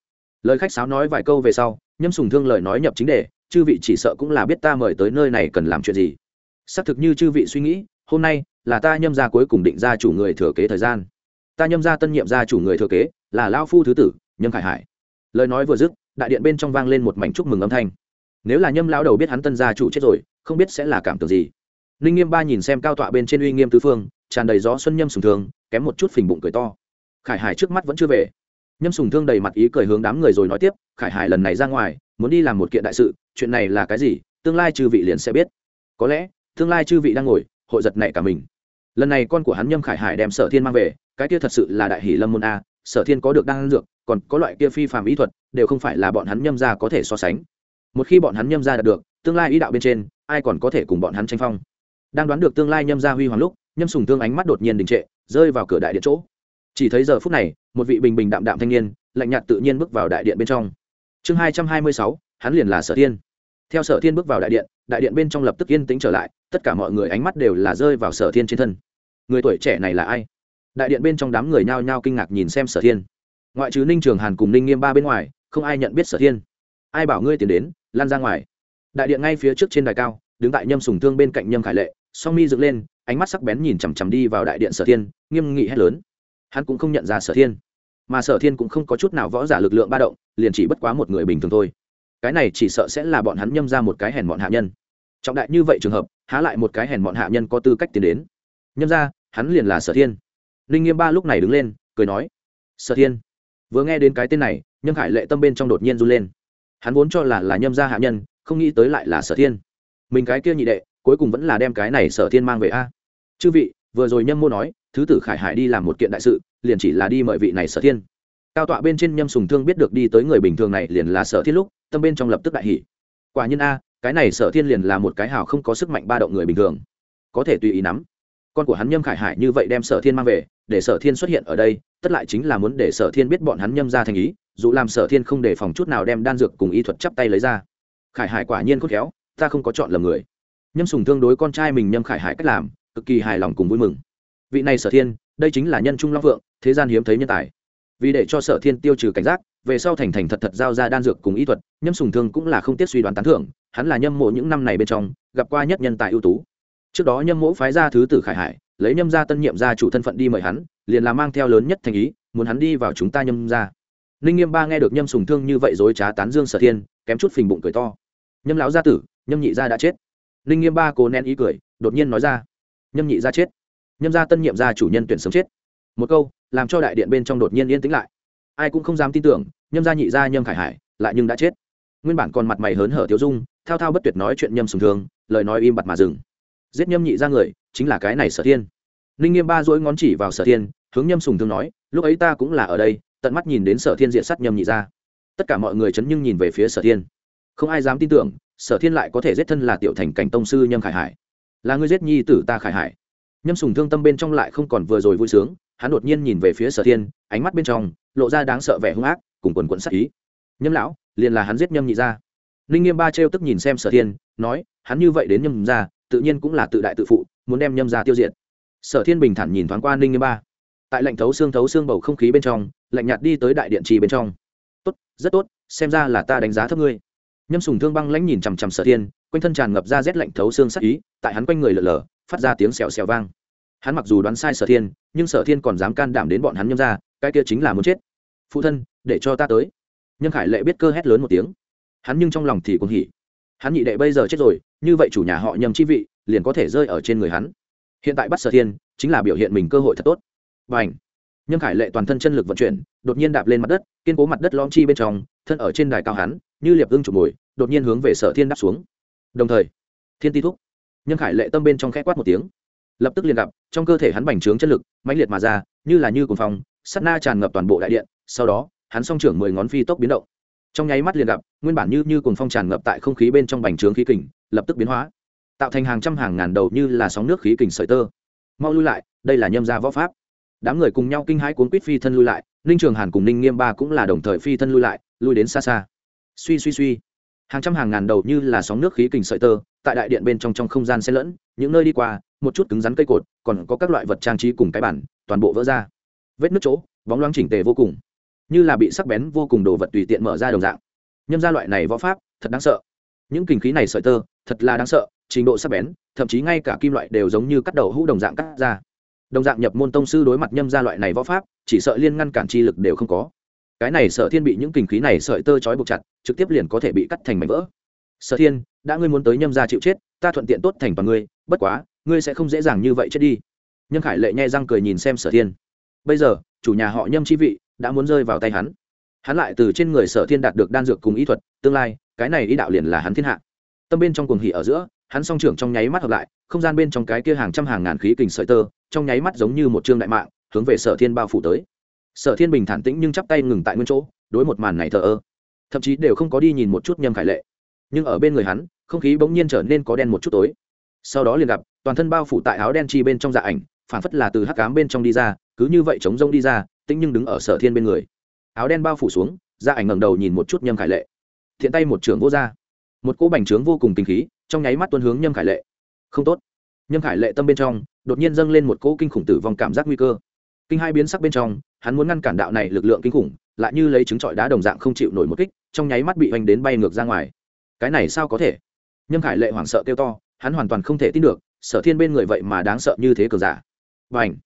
Lời khách sáo nói vài câu về sau, nhâm sùng thương lời nói nhập chính đề, chư vị chỉ sợ cũng là biết ta mời tới nơi này cần làm chuyện gì. Xác thực như chư vị suy nghĩ, hôm nay là ta nhâm ra cuối cùng định ra chủ người thừa kế thời gian. Ta nhâm ra tân nhiệm ra chủ người thừa kế là lao phu thứ tử, nhâm khải hải. Lời nói vừa dứt, đại điện bên trong vang lên một mảnh chúc mừng âm thanh. Nếu là nhâm lão đầu biết hắn tân gia chủ chết rồi, không biết sẽ là cảm tưởng gì. Ninh nghiêm ba nhìn xem cao tọa bên trên uy nghiêm tứ phương, tràn đầy gió xuân nhâm sùng thương, kém một chút phình bụng cười to. Khải hải trước mắt vẫn chưa về. Nhâm sùng thương đầy mặt ý cười hướng đám người rồi nói tiếp, khải hải lần này ra ngoài, muốn đi làm một kiện đại sự, chuyện này là cái gì, tương lai chư vị liền sẽ biết. Có lẽ, tương lai chư vị đang ngồi, hội giật này cả mình. Lần này con của hắn nhâm khải hải đem sở thiên mang về, cái kia thật sự là đại hỷ lâm môn a sở thiên có được đan dược, còn có loại kia phi phàm ý thuật, đều không phải là bọn hắn nhâm ra có thể so sánh. Một khi bọn hắn nhâm ra đạt được, tương lai ý đạo bên trên, ai còn có thể cùng bọn hắn tranh phong? Đang đoán được tương lai nhâm ra huy hoàng lúc, nhâm sùng tương ánh mắt đột nhiên đình trệ, rơi vào cửa đại điện chỗ. Chỉ thấy giờ phút này, một vị bình bình đạm đạm thanh niên, lạnh nhạt tự nhiên bước vào đại điện bên trong. Chương hai trăm hai mươi sáu, hắn liền là sở thiên. Theo sở thiên bước vào đại điện đại điện bên trong lập tức yên tĩnh trở lại, tất cả mọi người ánh mắt đều là rơi vào sở thiên trên thân. Người tuổi trẻ này là ai? Đại điện bên trong đám người nhao nhao kinh ngạc nhìn xem sở thiên ngoại trừ ninh trường hàn cùng ninh nghiêm ba bên ngoài không ai nhận biết sở thiên ai bảo ngươi tiến đến lan ra ngoài đại điện ngay phía trước trên đài cao đứng tại nhâm sùng thương bên cạnh nhâm khải lệ song mi dựng lên ánh mắt sắc bén nhìn chằm chằm đi vào đại điện sở thiên nghiêm nghị hét lớn hắn cũng không nhận ra sở thiên mà sở thiên cũng không có chút nào võ giả lực lượng ba động liền chỉ bất quá một người bình thường thôi cái này chỉ sợ sẽ là bọn hắn nhâm ra một cái hèn bọn hạ nhân trọng đại như vậy trường hợp há lại một cái hèn bọn hạ nhân có tư cách tiến đến nhâm ra hắn liền là sở thiên ninh nghiêm ba lúc này đứng lên, cười nói, sở thiên, vừa nghe đến cái tên này, nhâm khải lệ tâm bên trong đột nhiên run lên. Hắn vốn cho là là nhâm gia hạ nhân, không nghĩ tới lại là sở thiên. Mình cái kia nhị đệ, cuối cùng vẫn là đem cái này sở thiên mang về a. Chư vị, vừa rồi nhâm mô nói, thứ tử khải hải đi làm một kiện đại sự, liền chỉ là đi mời vị này sở thiên. Cao tọa bên trên nhâm sùng thương biết được đi tới người bình thường này liền là sở thiên lúc, tâm bên trong lập tức đại hỷ quả nhiên a, cái này sở thiên liền là một cái hào không có sức mạnh ba động người bình thường. Có thể tùy ý nắm con của hắn nhâm khải hải như vậy đem sở thiên mang về, để sở thiên xuất hiện ở đây, tất lại chính là muốn để sở thiên biết bọn hắn nhâm ra thành ý, dù làm sở thiên không đề phòng chút nào đem đan dược cùng y thuật chắp tay lấy ra. Khải hải quả nhiên khôn khéo, ta không có chọn lầm người. Nhâm sùng thương đối con trai mình nhâm khải hải cách làm, cực kỳ hài lòng cùng vui mừng. Vị này sở thiên, đây chính là nhân trung long vượng thế gian hiếm thấy nhân tài. Vì để cho sở thiên tiêu trừ cảnh giác, về sau thành thành thật thật giao ra đan dược cùng y thuật, nhâm sùng thương cũng là không tiếc suy đoán tán thưởng, hắn là nhâm mộ những năm này bên trong, gặp qua nhất nhân tài ưu tú trước đó nhâm mỗ phái ra thứ tử khải hải, lấy nhâm gia tân nhiệm gia chủ thân phận đi mời hắn, liền là mang theo lớn nhất thành ý, muốn hắn đi vào chúng ta nhâm gia. Ninh nghiêm ba nghe được nhâm sùng thương như vậy dối trá tán dương sở thiên, kém chút phình bụng cười to. Nhâm lão gia tử, nhâm nhị gia đã chết. Ninh nghiêm ba cố nén ý cười, đột nhiên nói ra. Nhâm nhị gia chết. Nhâm gia tân nhiệm gia chủ nhân tuyển sớm chết. Một câu, làm cho đại điện bên trong đột nhiên yên tĩnh lại. Ai cũng không dám tin tưởng, nhâm gia nhị gia nhâm khải hải, lại nhưng đã chết. Nguyên bản còn mặt mày hớn hở thiếu dung, thao thao bất tuyệt nói chuyện nhâm sùng thương, lời nói im bặt mà dừng giết nhâm nhị ra người, chính là cái này sở thiên. Ninh nghiêm ba dỗi ngón chỉ vào sở thiên, hướng nhâm sùng thương nói, lúc ấy ta cũng là ở đây, tận mắt nhìn đến sở thiên diện sắt nhâm nhị ra. Tất cả mọi người chấn nhưng nhìn về phía sở thiên. Không ai dám tin tưởng, sở thiên lại có thể giết thân là tiểu thành cảnh tông sư nhâm khải hải. Là người giết nhi tử ta khải hải. Nhâm sùng thương tâm bên trong lại không còn vừa rồi vui sướng, hắn đột nhiên nhìn về phía sở thiên, ánh mắt bên trong lộ ra đáng sợ vẻ hung ác, cùng quần quận sắc ý. Nhâm lão, liền là hắn giết nhâm nhị ra. Ninh nghiêm ba trêu tức nhìn xem sở thiên, nói, hắn như vậy đến nhâm ra tự nhiên cũng là tự đại tự phụ, muốn đem nhâm ra tiêu diệt. Sở thiên bình thản nhìn thoáng qua ninh nghiêm ba. Tại lệnh thấu xương thấu xương bầu không khí bên trong, lạnh nhạt đi tới đại điện trì bên trong. Tốt, rất tốt, xem ra là ta đánh giá thấp ngươi. Nhâm sùng thương băng lãnh nhìn chằm chằm sở thiên, quanh thân tràn ngập ra rét lạnh thấu xương sắc ý, tại hắn quanh người lở lở, phát ra tiếng xèo xèo vang. Hắn mặc dù đoán sai sở thiên, nhưng sở thiên còn dám can đảm đến bọn hắn nhâm ra cái kia chính là muốn chết. Phụ thân, để cho ta tới. Nhâm khải lệ biết cơ hét lớn một tiếng. Hắn nhưng trong lòng thì cũng hỉ hắn nhị đệ bây giờ chết rồi, như vậy chủ nhà họ nhầm chi vị, liền có thể rơi ở trên người hắn. Hiện tại bắt sở thiên, chính là biểu hiện mình cơ hội thật tốt. Và ảnh nhâm khải lệ toàn thân chân lực vận chuyển, đột nhiên đạp lên mặt đất, kiên cố mặt đất lom chi bên trong, thân ở trên đài cao hắn, như liệp ưng chụp mồi, đột nhiên hướng về sở thiên đáp xuống. Đồng thời, thiên ti thúc, nhâm khải lệ tâm bên trong khẽ quát một tiếng. Lập tức liền gặp, trong cơ thể hắn bành trướng chân lực, mãnh liệt mà ra, như là như cồn phong sắt na tràn ngập toàn bộ đại điện, sau đó, hắn song trưởng mười ngón phi tốc biến động trong nháy mắt liền gặp, nguyên bản như như cồn phong tràn ngập tại không khí bên trong bành trướng khí kình, lập tức biến hóa, tạo thành hàng trăm hàng ngàn đầu như là sóng nước khí kình sợi tơ. Mau lui lại, đây là nhâm gia võ pháp. Đám người cùng nhau kinh hãi cuốn quýt phi thân lui lại, ninh trường hàn cùng ninh nghiêm ba cũng là đồng thời phi thân lui lại, lui đến xa xa. Suy suy suy. Hàng trăm hàng ngàn đầu như là sóng nước khí kình sợi tơ, tại đại điện bên trong trong không gian xen lẫn, những nơi đi qua, một chút cứng rắn cây cột, còn có các loại vật trang trí cùng cái bản, toàn bộ vỡ ra. Vết nước chỗ, bóng loáng chỉnh tề vô cùng như là bị sắc bén vô cùng đồ vật tùy tiện mở ra đồng dạng. Nhâm ra loại này võ pháp, thật đáng sợ. Những kinh khí này sợi tơ, thật là đáng sợ, trình độ sắc bén, thậm chí ngay cả kim loại đều giống như cắt đầu hũ đồng dạng cắt ra. Đồng dạng nhập môn tông sư đối mặt nhâm ra loại này võ pháp, chỉ sợ liên ngăn cản chi lực đều không có. Cái này sở thiên bị những kinh khí này sợi tơ trói buộc chặt, trực tiếp liền có thể bị cắt thành mảnh vỡ. Sở thiên, đã ngươi muốn tới nhâm ra chịu chết, ta thuận tiện tốt thành và ngươi, bất quá, ngươi sẽ không dễ dàng như vậy chết đi. Nhâm khải lệ nhai răng cười nhìn xem sở thiên. Bây giờ, chủ nhà họ nhâm chi vị đã muốn rơi vào tay hắn. Hắn lại từ trên người sở thiên đạt được đan dược cùng ý thuật, tương lai, cái này ý đạo liền là hắn thiên hạ. Tâm bên trong cuồng hỉ ở giữa, hắn song trưởng trong nháy mắt hợp lại, không gian bên trong cái kia hàng trăm hàng ngàn khí kình sợi tơ, trong nháy mắt giống như một trương đại mạng, hướng về sở thiên bao phủ tới. Sở thiên bình thản tĩnh nhưng chắp tay ngừng tại nguyên chỗ, đối một màn này thờ ơ. Thậm chí đều không có đi nhìn một chút nhâm khải lệ. Nhưng ở bên người hắn, không khí bỗng nhiên trở nên có đen một chút tối. Sau đó liền gặp, toàn thân bao phủ tại áo đen chi bên trong dạ ảnh, phản phất là từ hắc cám bên trong đi ra, cứ như vậy chống rông đi ra tĩnh nhưng đứng ở sở thiên bên người. Áo đen bao phủ xuống dạ ảnh ngẩng đầu nhìn một chút nhâm khải lệ. Thiện tay một trưởng vô r một cỗ bành trướng vô cùng kinh khí, trong nháy mắt tuân hướng nhâm khải lệ. Không tốt. Nhâm khải lệ tâm bên trong, đột nhiên dâng lên một cỗ kinh khủng tử vong cảm giác nguy cơ. Kinh hai biến sắc bên trong, hắn muốn ngăn cản đạo này lực lượng kinh khủng, lại như lấy trứng trọi đá đồng dạng không chịu nổi một kích, trong nháy mắt bị oanh đến bay ngược ra ngoài. Cái này sao có thể? Nhâm khải lệ hoảng sợ kêu to, hắn hoàn toàn không thể tin được, sở thiên bên người vậy mà đáng sợ như thế cờ giả. Và ảnh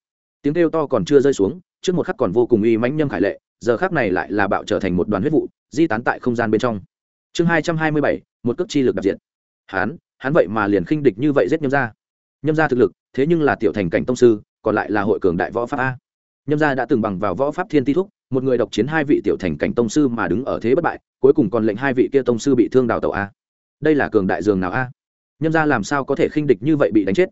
tiếng kêu to còn chưa rơi xuống trước một khắc còn vô cùng uy mãnh nhâm khải lệ giờ khắc này lại là bạo trở thành một đoàn huyết vụ di tán tại không gian bên trong. Chương hai trăm hai mươi bảy một cước chi lực đặc diện. Hán, hắn vậy mà liền khinh địch như vậy giết nhâm ra nhâm ra thực lực thế nhưng là tiểu thành cảnh tông sư còn lại là hội cường đại võ pháp a. Nhâm gia đã từng bằng vào võ pháp thiên ti thúc một người độc chiến hai vị tiểu thành cảnh tông sư mà đứng ở thế bất bại cuối cùng còn lệnh hai vị kia tông sư bị thương đào tẩu a. Đây là cường đại dường nào a? Nhâm gia làm sao có thể khinh địch như vậy bị đánh chết?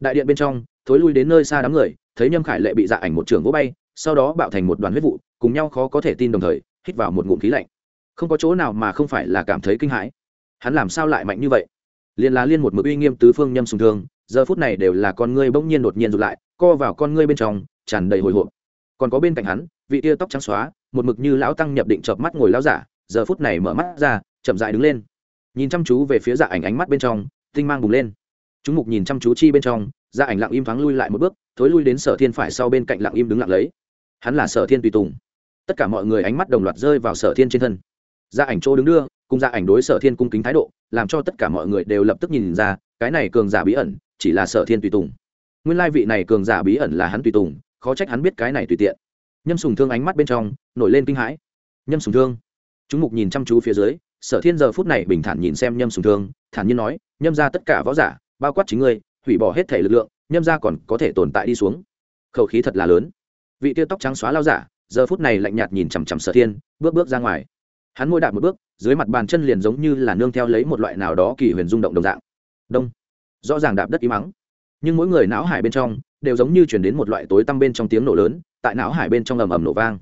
Đại điện bên trong thối lui đến nơi xa đám người thấy nhâm khải lệ bị dạ ảnh một trường vỗ bay sau đó bạo thành một đoàn huyết vụ, cùng nhau khó có thể tin đồng thời, hít vào một ngụm khí lạnh. Không có chỗ nào mà không phải là cảm thấy kinh hãi. Hắn làm sao lại mạnh như vậy? Liền là liên một mực uy nghiêm tứ phương nhâm sùng thương, giờ phút này đều là con ngươi bỗng nhiên đột nhiên rụt lại, co vào con ngươi bên trong, tràn đầy hồi hộp. Còn có bên cạnh hắn, vị tia tóc trắng xóa, một mực như lão tăng nhập định chợp mắt ngồi lão giả, giờ phút này mở mắt ra, chậm dại đứng lên. Nhìn chăm chú về phía dạ ảnh ánh mắt bên trong, tinh mang bùng lên. Chúng mục nhìn chăm chú chi bên trong dạ ảnh lặng im thoáng lui lại một bước, thối lui đến sở thiên phải sau bên cạnh lặng im đứng lặng lấy hắn là sở thiên tùy tùng. Tất cả mọi người ánh mắt đồng loạt rơi vào sở thiên trên thân. Dạ ảnh chỗ đứng đưa, cùng dạ ảnh đối sở thiên cung kính thái độ, làm cho tất cả mọi người đều lập tức nhìn ra, cái này cường giả bí ẩn, chỉ là sở thiên tùy tùng. Nguyên lai vị này cường giả bí ẩn là hắn tùy tùng, khó trách hắn biết cái này tùy tiện. Nhâm sùng thương ánh mắt bên trong, nổi lên kinh hãi. Nhâm sùng thương. Chúng mục nhìn chăm chú phía dưới, sở thiên giờ phút này bình thản nhìn xem nhâm sùng thương, thản nhiên nói, nhâm ra tất cả võ giả, bao quát chính ngươi, hủy bỏ hết thể lực lượng, nhâm ra còn có thể tồn tại đi xuống. Khẩu khí thật là lớn vị tiêu tóc trắng xóa lao giả, giờ phút này lạnh nhạt nhìn chằm chằm sở thiên, bước bước ra ngoài. Hắn môi đạp một bước, dưới mặt bàn chân liền giống như là nương theo lấy một loại nào đó kỳ huyền rung động đồng dạng. Đông. Rõ ràng đạp đất im mắng. Nhưng mỗi người não hải bên trong đều giống như chuyển đến một loại tối tăm bên trong tiếng nổ lớn, tại não hải bên trong ầm ầm nổ vang.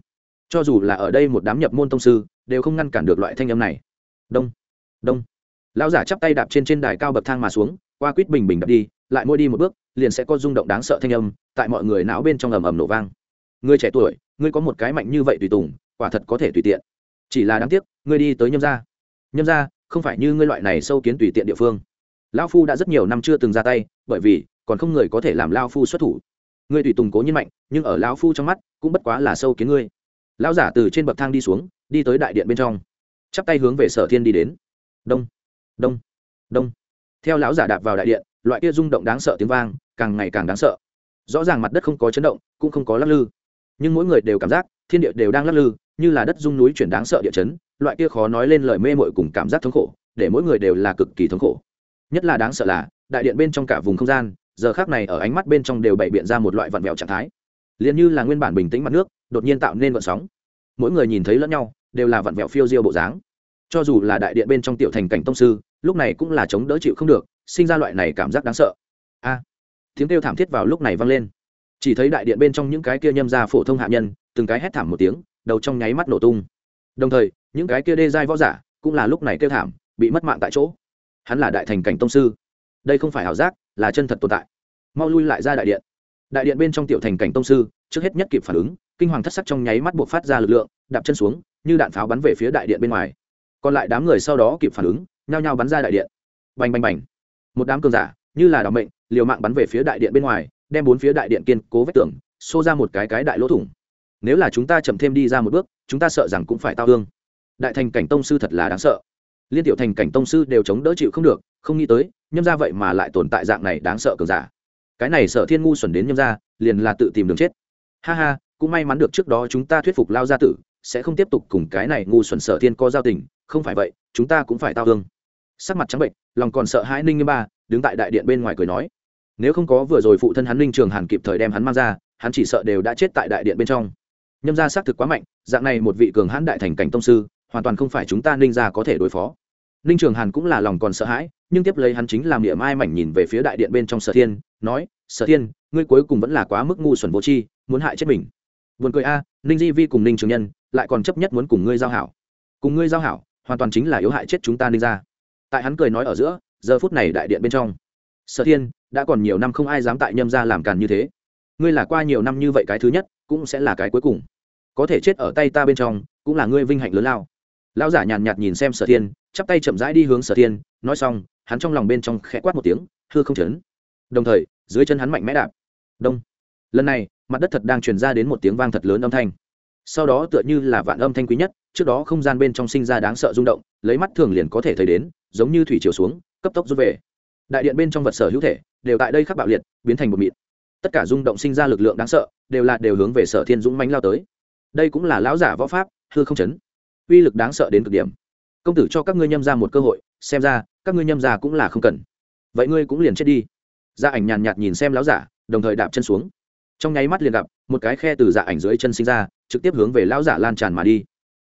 Cho dù là ở đây một đám nhập môn tông sư, đều không ngăn cản được loại thanh âm này. Đông. Đông. Lão giả chắp tay đạp trên trên đài cao bậc thang mà xuống, qua quýt bình bình đập đi, lại mỗi đi một bước, liền sẽ có rung động đáng sợ thanh âm, tại mọi người não bên trong ầm ầm nổ vang người trẻ tuổi, ngươi có một cái mạnh như vậy tùy tùng, quả thật có thể tùy tiện. Chỉ là đáng tiếc, ngươi đi tới nhâm gia. Nhâm gia, không phải như ngươi loại này sâu kiến tùy tiện địa phương. Lão phu đã rất nhiều năm chưa từng ra tay, bởi vì còn không người có thể làm lao phu xuất thủ. Ngươi tùy tùng cố nhiên mạnh, nhưng ở lão phu trong mắt, cũng bất quá là sâu kiến ngươi. Lão giả từ trên bậc thang đi xuống, đi tới đại điện bên trong. Chắp tay hướng về sở thiên đi đến. Đông đông đông. Theo lão giả đạp vào đại điện, loại kia rung động đáng sợ tiếng vang, càng ngày càng đáng sợ. Rõ ràng mặt đất không có chấn động, cũng không có lắc lư nhưng mỗi người đều cảm giác thiên địa đều đang lắc lư, như là đất rung núi chuyển đáng sợ địa chấn, loại kia khó nói lên lời mê mội cùng cảm giác thống khổ, để mỗi người đều là cực kỳ thống khổ. Nhất là đáng sợ là, đại điện bên trong cả vùng không gian, giờ khác này ở ánh mắt bên trong đều bày biện ra một loại vặn vẹo trạng thái. Liền như là nguyên bản bình tĩnh mặt nước, đột nhiên tạo nên vận sóng. Mỗi người nhìn thấy lẫn nhau, đều là vặn vẹo phiêu diêu bộ dáng. Cho dù là đại điện bên trong tiểu thành cảnh tông sư, lúc này cũng là chống đỡ chịu không được, sinh ra loại này cảm giác đáng sợ. A! Tiếng kêu thảm thiết vào lúc này vang lên chỉ thấy đại điện bên trong những cái kia nhâm ra phổ thông hạ nhân, từng cái hét thảm một tiếng, đầu trong nháy mắt nổ tung. Đồng thời, những cái kia đê giai võ giả cũng là lúc này kêu thảm, bị mất mạng tại chỗ. Hắn là đại thành cảnh tông sư. Đây không phải ảo giác, là chân thật tồn tại. Mau lui lại ra đại điện. Đại điện bên trong tiểu thành cảnh tông sư, trước hết nhất kịp phản ứng, kinh hoàng thất sắc trong nháy mắt buộc phát ra lực lượng, đạp chân xuống, như đạn pháo bắn về phía đại điện bên ngoài. Còn lại đám người sau đó kịp phản ứng, nhao nhao bắn ra đại điện. Bành bành bành. Một đám cường giả, như là đ mệnh, liều mạng bắn về phía đại điện bên ngoài đem bốn phía đại điện kiên cố vách tường, xô ra một cái cái đại lỗ thủng. Nếu là chúng ta chậm thêm đi ra một bước, chúng ta sợ rằng cũng phải tao hương đại thành cảnh tông sư thật là đáng sợ. Liên tiểu thành cảnh tông sư đều chống đỡ chịu không được, không nghĩ tới, nhâm ra vậy mà lại tồn tại dạng này đáng sợ cường giả. Cái này sợ thiên ngu xuẩn đến nhâm ra liền là tự tìm đường chết. Ha ha, cũng may mắn được trước đó chúng ta thuyết phục lao gia tử, sẽ không tiếp tục cùng cái này ngu xuẩn sợ thiên co giao tình, không phải vậy, chúng ta cũng phải tao hương sắc mặt trắng bệnh lòng còn sợ hãi ninh như ba, đứng tại đại điện bên ngoài cười nói nếu không có vừa rồi phụ thân hắn linh trường hàn kịp thời đem hắn mang ra, hắn chỉ sợ đều đã chết tại đại điện bên trong. Nhâm ra xác thực quá mạnh, dạng này một vị cường hãn đại thành cảnh tông sư, hoàn toàn không phải chúng ta ninh ra có thể đối phó. Ninh trường hàn cũng là lòng còn sợ hãi, nhưng tiếp lấy hắn chính làm niệm ai mảnh nhìn về phía đại điện bên trong sở thiên, nói, sở thiên, ngươi cuối cùng vẫn là quá mức ngu xuẩn vô tri, muốn hại chết mình. Vườn cười a, ninh di vi cùng ninh trường nhân, lại còn chấp nhất muốn cùng ngươi giao hảo. Cùng ngươi giao hảo, hoàn toàn chính là yếu hại chết chúng ta ninh ra tại hắn cười nói ở giữa, giờ phút này đại điện bên trong, sở thiên đã còn nhiều năm không ai dám tại nhâm ra làm càn như thế. Ngươi là qua nhiều năm như vậy cái thứ nhất, cũng sẽ là cái cuối cùng. Có thể chết ở tay ta bên trong, cũng là ngươi vinh hạnh lớn lao. Lão giả nhàn nhạt nhìn xem sở thiên, chắp tay chậm rãi đi hướng sở thiên, nói xong, hắn trong lòng bên trong khẽ quát một tiếng, hư không chấn. Đồng thời, dưới chân hắn mạnh mẽ đạp. Đông. Lần này, mặt đất thật đang truyền ra đến một tiếng vang thật lớn âm thanh. Sau đó tựa như là vạn âm thanh quý nhất, trước đó không gian bên trong sinh ra đáng sợ rung động, lấy mắt thường liền có thể thấy đến, giống như thủy chiều xuống, cấp tốc rút về. Đại điện bên trong vật sở hữu thể đều tại đây khắc bạo liệt, biến thành một mịt tất cả rung động sinh ra lực lượng đáng sợ, đều là đều hướng về sở thiên dũng mánh lao tới. Đây cũng là lão giả võ pháp, hư không chấn. Uy lực đáng sợ đến cực điểm. Công tử cho các ngươi nhâm ra một cơ hội, xem ra, các ngươi nhâm ra cũng là không cần. Vậy ngươi cũng liền chết đi. Gia ảnh nhàn nhạt nhìn xem lão giả, đồng thời đạp chân xuống. Trong nháy mắt liền gặp, một cái khe từ dạ ảnh dưới chân sinh ra, trực tiếp hướng về lão giả lan tràn mà đi.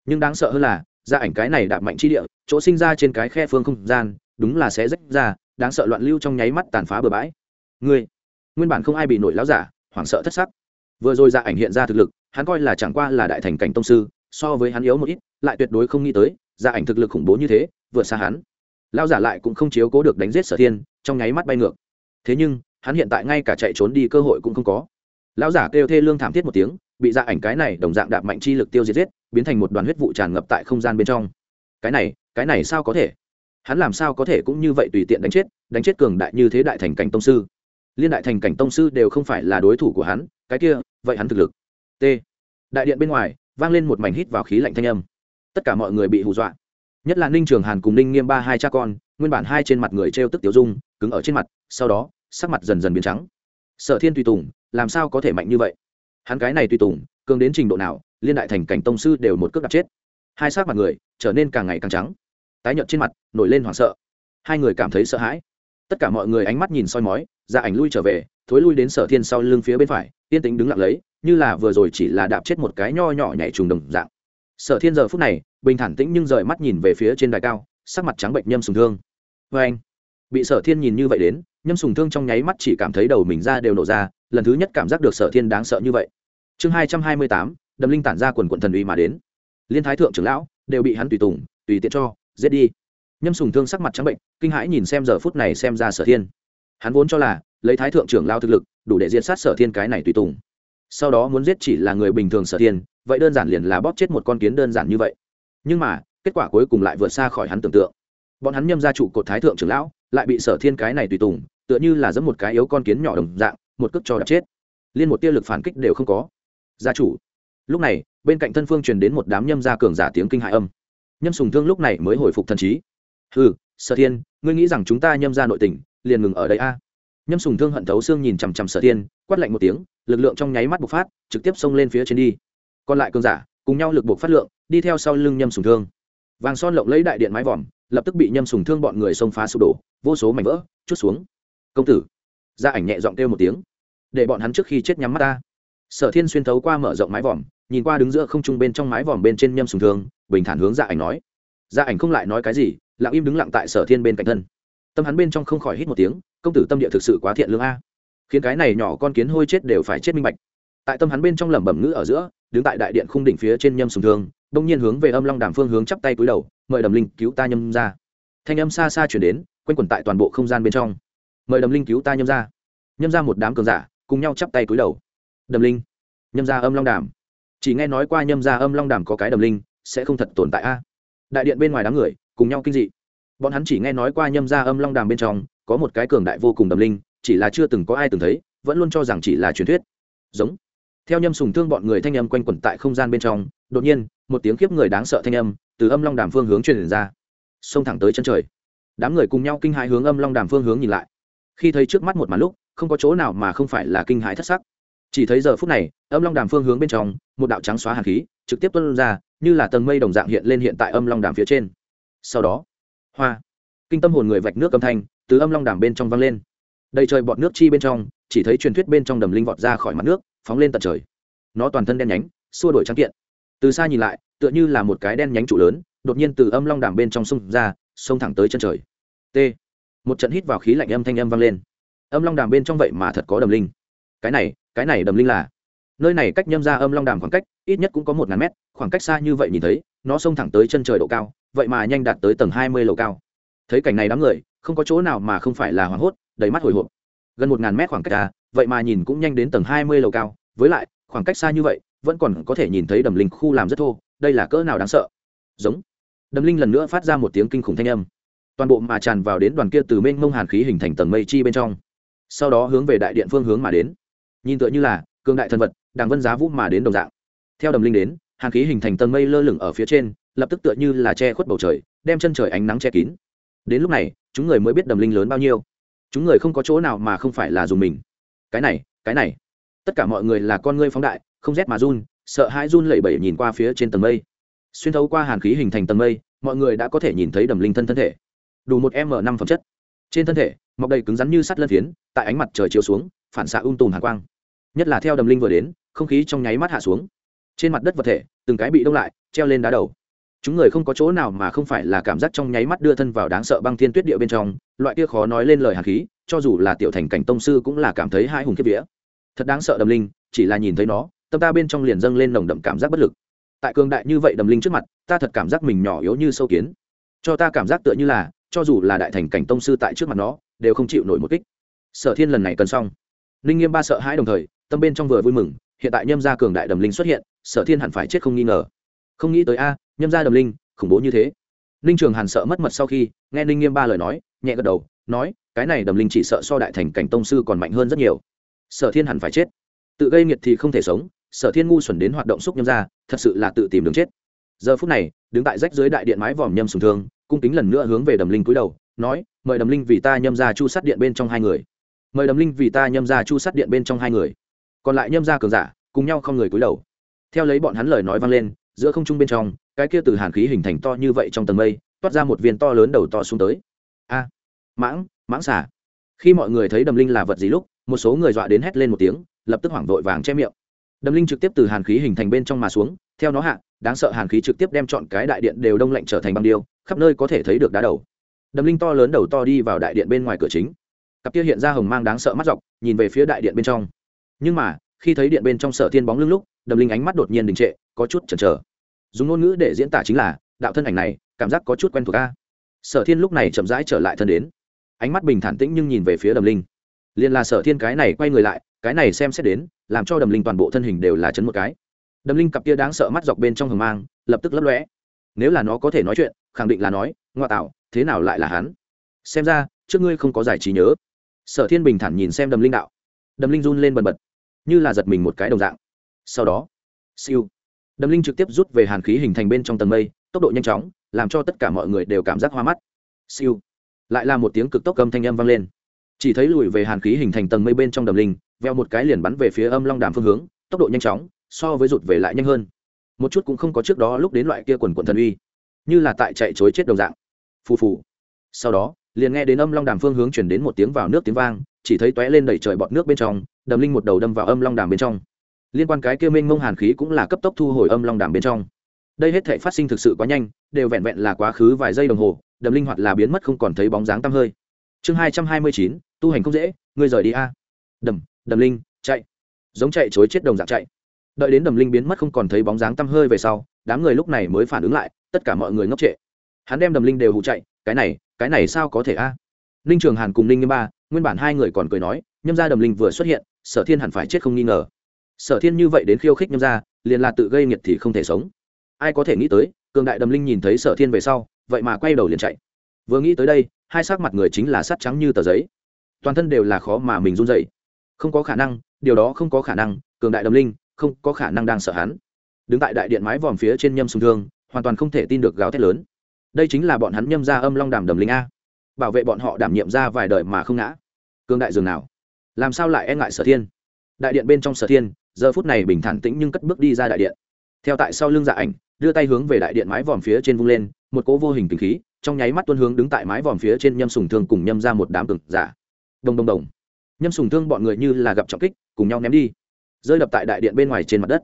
Nhưng đáng sợ hơn là dạ ảnh cái này đạp mạnh chi địa, chỗ sinh ra trên cái khe phương không gian, đúng là sẽ rách ra đáng sợ loạn lưu trong nháy mắt tàn phá bừa bãi. Ngươi, nguyên bản không ai bị nổi lão giả, hoảng sợ thất sắc. Vừa rồi dạ ảnh hiện ra thực lực, hắn coi là chẳng qua là đại thành cảnh tông sư, so với hắn yếu một ít, lại tuyệt đối không nghĩ tới dạ ảnh thực lực khủng bố như thế, vượt xa hắn. Lão giả lại cũng không chiếu cố được đánh giết sở thiên, trong nháy mắt bay ngược. Thế nhưng, hắn hiện tại ngay cả chạy trốn đi cơ hội cũng không có. Lão giả kêu thê lương thảm thiết một tiếng, bị dạ ảnh cái này đồng dạng đạp mạnh chi lực tiêu diệt giết, biến thành một đoàn huyết vụ tràn ngập tại không gian bên trong. Cái này cái này sao có thể? Hắn làm sao có thể cũng như vậy tùy tiện đánh chết đánh chết cường đại như thế đại thành cảnh tông sư. Liên đại thành cảnh tông sư đều không phải là đối thủ của hắn, cái kia, vậy hắn thực lực. T. Đại điện bên ngoài, vang lên một mảnh hít vào khí lạnh thanh âm. Tất cả mọi người bị hù dọa. Nhất là ninh trường hàn cùng ninh nghiêm ba hai cha con, nguyên bản hai trên mặt người t r e o tức tiểu dung, cứng ở trên mặt, sau đó, sắc mặt dần dần biến trắng. Sở thiên tùy tùng, làm sao có thể mạnh như vậy? Hắn cái này tùy tùng, cường đến trình độ nào, liên đại thành cảnh tông sư đều một cước đặt chết. Hai sát mặt người, trở nên càng ngày càng trắng tái nhợt trên mặt, nổi lên hoảng sợ. Hai người cảm thấy sợ hãi. Tất cả mọi người ánh mắt nhìn soi mói, ra ảnh lui trở về, thối lui đến sở thiên sau lưng phía bên phải, yên tĩnh đứng lặng lấy, như là vừa rồi chỉ là đạp chết một cái nho nhỏ nhảy trùng đồng dạng. Sở thiên giờ phút này, bình thản tĩnh nhưng rời mắt nhìn về phía trên đài cao, sắc mặt trắng bệnh nhâm sùng thương. Vê anh, bị sở thiên nhìn như vậy đến, nhâm sùng thương trong nháy mắt chỉ cảm thấy đầu mình ra đều nổ ra, lần thứ nhất cảm giác được sở thiên đáng sợ như vậy. Chương hai trăm hai mươi tám, đầm linh tản ra quần quận thần uy mà đến. Liên thái thượng trưởng lão, đều bị hắn tùy tùng, tùy tiện cho giết đi. Nhâm sùng thương sắc mặt trắng bệnh, kinh hãi nhìn xem giờ phút này xem ra sở thiên. Hắn vốn cho là, lấy thái thượng trưởng lao thực lực, đủ để diệt sát sở thiên cái này tùy tùng. Sau đó muốn giết chỉ là người bình thường sở thiên, vậy đơn giản liền là bóp chết một con kiến đơn giản như vậy. Nhưng mà, kết quả cuối cùng lại vượt xa khỏi hắn tưởng tượng. Bọn hắn nhâm ra trụ cột thái thượng trưởng lão, lại bị sở thiên cái này tùy tùng, tựa như là giấm một cái yếu con kiến nhỏ đồng dạng, một cước cho đập chết. Liên một tia lực phản kích đều không có. Gia chủ. Lúc này, bên cạnh thân phương truyền đến một đám nhâm gia cường giả tiếng kinh hại âm nhâm sùng thương lúc này mới hồi phục thần trí. Ừ sở thiên, ngươi nghĩ rằng chúng ta nhâm ra nội tình, liền ngừng ở đây a? À? nhâm sùng thương hận thấu xương nhìn chằm chằm sở thiên, quát lạnh một tiếng, lực lượng trong nháy mắt bộc phát, trực tiếp xông lên phía trên đi. Còn lại cường giả, cùng nhau lực buộc phát lượng, đi theo sau lưng nhâm sùng thương. Vàng son lộng lấy đại điện mái vòm, lập tức bị nhâm sùng thương bọn người xông phá sụp đổ, vô số mảnh vỡ, chút xuống. Công tử! Gia ảnh nhẹ giọng kêu một tiếng. Để bọn hắn trước khi chết nhắm mắt ta. Sở thiên xuyên thấu qua mở rộng mái vòm, nhìn qua đứng giữa không trung bên trong mái vòm bên trên nhâm sùng thương bình thản hướng dạ ảnh nói. Dạ ảnh không lại nói cái gì, lặng im đứng lặng tại sở thiên bên cạnh thân. Tâm hắn bên trong không khỏi hít một tiếng, công tử tâm địa thực sự quá thiện lương a. Khiến cái này nhỏ con kiến hôi chết đều phải chết minh bạch. Tại tâm hắn bên trong lẩm bẩm ngữ ở giữa, đứng tại đại điện khung đỉnh phía trên nhâm sùng thương đông nhiên hướng về âm long đàm phương hướng chắp tay cúi đầu, mời đầm linh cứu ta nhâm ra. Thanh âm xa xa chuyển đến, quanh quẩn tại toàn bộ không gian bên trong. Mời đầm linh cứu ta nhâm ra. Nhâm ra một đám cường giả, cùng nhau chắp tay cúi đầu. Đầm linh, nhâm ra âm long đàm. Chỉ nghe nói qua nhâm ra âm long đàm có cái đầm linh sẽ không thật tồn tại a. Đại điện bên ngoài đám người, cùng nhau kinh dị. Bọn hắn chỉ nghe nói qua nhâm ra âm long đàm bên trong, có một cái cường đại vô cùng đầm linh, chỉ là chưa từng có ai từng thấy, vẫn luôn cho rằng chỉ là truyền thuyết. Giống. Theo nhâm sùng thương bọn người thanh âm quanh quẩn tại không gian bên trong, đột nhiên, một tiếng khiếp người đáng sợ thanh âm, từ âm long đàm phương hướng truyền ra. Xông thẳng tới chân trời. Đám người cùng nhau kinh hãi hướng âm long đàm phương hướng nhìn lại. Khi thấy trước mắt một màn lúc, không có chỗ nào mà không phải là kinh hãi thất sắc. Chỉ thấy giờ phút này, âm long đàm phương hướng bên trong, một đạo trắng xóa hàn khí trực tiếp tuân ra, như là tầng mây đồng dạng hiện lên hiện tại âm long đàm phía trên. Sau đó, hoa, kinh tâm hồn người vạch nước âm thanh từ âm long đàm bên trong vang lên. Đầy trời bọt nước chi bên trong, chỉ thấy truyền thuyết bên trong đầm linh vọt ra khỏi mặt nước, phóng lên tận trời. Nó toàn thân đen nhánh, xua đổi trắng kiện. Từ xa nhìn lại, tựa như là một cái đen nhánh trụ lớn, đột nhiên từ âm long đàm bên trong sông ra sông thẳng tới chân trời. T. Một trận hít vào khí lạnh âm thanh âm vang lên. Âm long đàm bên trong vậy mà thật có đầm linh. Cái này cái này đầm linh là nơi này cách nhâm ra âm long đàm khoảng cách ít nhất cũng có một ngàn mét, khoảng cách xa như vậy nhìn thấy, nó xông thẳng tới chân trời độ cao, vậy mà nhanh đạt tới tầng hai mươi lầu cao. Thấy cảnh này đám người, không có chỗ nào mà không phải là hoảng hốt, đầy mắt hồi hộp. Gần một ngàn mét khoảng cách à vậy mà nhìn cũng nhanh đến tầng hai mươi lầu cao, với lại, khoảng cách xa như vậy, vẫn còn có thể nhìn thấy đầm linh khu làm rất thô, đây là cỡ nào đáng sợ. Giống. Đầm linh lần nữa phát ra một tiếng kinh khủng thanh âm. Toàn bộ mà tràn vào đến đoàn kia từ mênh mông hàn khí hình thành tầng mây chi bên trong. Sau đó hướng về đại điện phương hướng mà đến. Nhìn tựa như là cường đại thần vật đàng vân giá vũ mà đến đồng dạng. Theo đầm linh đến hàn khí hình thành tầng mây lơ lửng ở phía trên, lập tức tựa như là che khuất bầu trời, đem chân trời ánh nắng che kín. Đến lúc này, chúng người mới biết đầm linh lớn bao nhiêu. Chúng người không có chỗ nào mà không phải là dùng mình. Cái này cái này. Tất cả mọi người là con ngươi phóng đại, không rét mà run, sợ hãi run lẩy bẩy nhìn qua phía trên tầng mây. Xuyên thấu qua hàn khí hình thành tầng mây, mọi người đã có thể nhìn thấy đầm linh thân thân thể. Đủ một m năm phẩm chất. Trên thân thể, mọc đầy cứng rắn như sắt lân phiến, tại ánh mặt trời chiếu xuống, phản xạ ung tùm hàn quang nhất là theo đầm linh vừa đến, không khí trong nháy mắt hạ xuống. Trên mặt đất vật thể, từng cái bị đông lại, treo lên đá đầu. Chúng người không có chỗ nào mà không phải là cảm giác trong nháy mắt đưa thân vào đáng sợ băng thiên tuyết địa bên trong, loại kia khó nói lên lời hạt khí, cho dù là tiểu thành cảnh tông sư cũng là cảm thấy hai hùng kiếp vía. Thật đáng sợ đầm linh, chỉ là nhìn thấy nó, tâm ta bên trong liền dâng lên nồng đậm cảm giác bất lực. Tại cường đại như vậy đầm linh trước mặt, ta thật cảm giác mình nhỏ yếu như sâu kiến. Cho ta cảm giác tựa như là, cho dù là đại thành cảnh tông sư tại trước mặt nó, đều không chịu nổi một kích. Sở thiên lần này cần xong. Ninh nghiêm ba sợ hãi đồng thời tâm bên trong vừa vui mừng, hiện tại nhâm gia cường đại đầm linh xuất hiện, sở thiên hẳn phải chết không nghi ngờ. Không nghĩ tới a, nhâm gia đầm linh, khủng bố như thế. Ninh trường hàn sợ mất mật sau khi, nghe ninh nghiêm ba lời nói, nhẹ gật đầu, nói, cái này đầm linh chỉ sợ so đại thành cảnh tông sư còn mạnh hơn rất nhiều. Sở thiên hẳn phải chết. Tự gây nghiệt thì không thể sống, sở thiên ngu xuẩn đến hoạt động xúc nhâm ra thật sự là tự tìm đường chết. Giờ phút này, đứng tại rách dưới đại điện mái vòm nhâm sùng thương, cung kính lần nữa hướng về đầm linh cúi đầu, nói, mời đầm linh vì ta nhâm ra chu sát điện bên trong hai người. Mời đầm linh vì ta nhâm ra chu sát điện bên trong hai người còn lại nhâm ra cường giả cùng nhau không người cúi đầu. Theo lấy bọn hắn lời nói vang lên, giữa không trung bên trong, cái kia từ hàn khí hình thành to như vậy trong tầng mây, toát ra một viên to lớn đầu to xuống tới. A, mãng mãng xả khi mọi người thấy đầm linh là vật gì lúc, một số người dọa đến hét lên một tiếng, lập tức hoảng vội vàng che miệng. Đầm linh trực tiếp từ hàn khí hình thành bên trong mà xuống, theo nó hạ, đáng sợ hàn khí trực tiếp đem chọn cái đại điện đều đông lạnh trở thành băng điêu, khắp nơi có thể thấy được đá đầu. Đầm linh to lớn đầu to đi vào đại điện bên ngoài cửa chính. Cặp kia hiện ra hồng mang đáng sợ mắt dọc, nhìn về phía đại điện bên trong nhưng mà, khi thấy điện bên trong sở thiên bóng lưng lúc, đầm linh ánh mắt đột nhiên đình trệ, có chút chần chờ. Dùng ngôn ngữ để diễn tả chính là, đạo thân ảnh này, cảm giác có chút quen thuộc ca sở thiên lúc này chậm rãi trở lại thân đến. Ánh mắt bình thản tĩnh nhưng nhìn về phía đầm linh. Liền là sở thiên cái này quay người lại, cái này xem xét đến, làm cho đầm linh toàn bộ thân hình đều là chấn một cái. Đầm linh cặp kia đáng sợ mắt dọc bên trong hầm mang, lập tức lấp lóe. Nếu là nó có thể nói chuyện, khẳng định là nói, ngoa tạo, thế nào lại là hắn? Xem ra, trước ngươi không có giải trí nhớ. Sở thiên bình thản nhìn xem đầm linh đạo. Đầm linh run lên bần bật như là giật mình một cái đồng dạng. Sau đó, siêu. Đầm linh trực tiếp rút về hàn khí hình thành bên trong tầng mây, tốc độ nhanh chóng, làm cho tất cả mọi người đều cảm giác hoa mắt. Siêu. Lại là một tiếng cực tốc âm thanh âm vang lên. Chỉ thấy lùi về hàn khí hình thành tầng mây bên trong đầm linh, veo một cái liền bắn về phía âm long đàm phương hướng, tốc độ nhanh chóng, so với rụt về lại nhanh hơn. Một chút cũng không có trước đó lúc đến loại kia quần quần thần uy, như là tại chạy chối chết đồng dạng. Phù phù. Sau đó, liền nghe đến âm long đàm phương hướng chuyển đến một tiếng vào nước tiếng vang, chỉ thấy tóe lên đẩy trời bọt nước bên trong đầm linh một đầu đâm vào âm long đàm bên trong. Liên quan cái kia minh mông hàn khí cũng là cấp tốc thu hồi âm long đàm bên trong. Đây hết thể phát sinh thực sự quá nhanh, đều vẹn vẹn là quá khứ vài giây đồng hồ, đầm linh hoạt là biến mất không còn thấy bóng dáng tăm hơi. Chương hai trăm hai mươi chín, tu hành không dễ, ngươi rời đi a. Đầm đầm linh, chạy. Giống chạy chối chết đồng dạng chạy. Đợi đến đầm linh biến mất không còn thấy bóng dáng tăm hơi về sau, đám người lúc này mới phản ứng lại, tất cả mọi người ngốc trệ. Hắn đem đầm linh đều hụ chạy, cái này cái này sao có thể a? Ninh trường hàn cùng ninh nghiêm ba, nguyên bản hai người còn cười nói, nhâm ra đầm linh vừa xuất hiện sở thiên hẳn phải chết không nghi ngờ. Sở thiên như vậy đến khiêu khích nhâm ra liền là tự gây nghiệt thì không thể sống. Ai có thể nghĩ tới, cường đại đầm linh nhìn thấy sở thiên về sau, vậy mà quay đầu liền chạy. Vừa nghĩ tới đây, hai sắc mặt người chính là sắt trắng như tờ giấy. Toàn thân đều là khó mà mình run dậy không có khả năng, điều đó không có khả năng, cường đại đầm linh, không có khả năng đang sợ hắn. Đứng tại đại điện mái vòm phía trên nhâm sùng thương, hoàn toàn không thể tin được gáo thét lớn. Đây chính là bọn hắn nhâm ra âm long đàm đầm linh a. Bảo vệ bọn họ đảm nhiệm ra vài đời mà không ngã. Cương đại dường nào? Làm sao lại e ngại sở thiên? Đại điện bên trong sở thiên, giờ phút này bình thản tĩnh nhưng cất bước đi ra đại điện. Theo tại sau lưng dạ ảnh, đưa tay hướng về đại điện mái vòm phía trên vung lên, một cỗ vô hình kinh khí, trong nháy mắt tuân hướng đứng tại mái vòm phía trên nhâm sùng thương cùng nhâm ra một đám cực giả. Đồng đồng đồng. Nhâm sùng thương bọn người như là gặp trọng kích, cùng nhau ném đi, rơi đập tại đại điện bên ngoài trên mặt đất.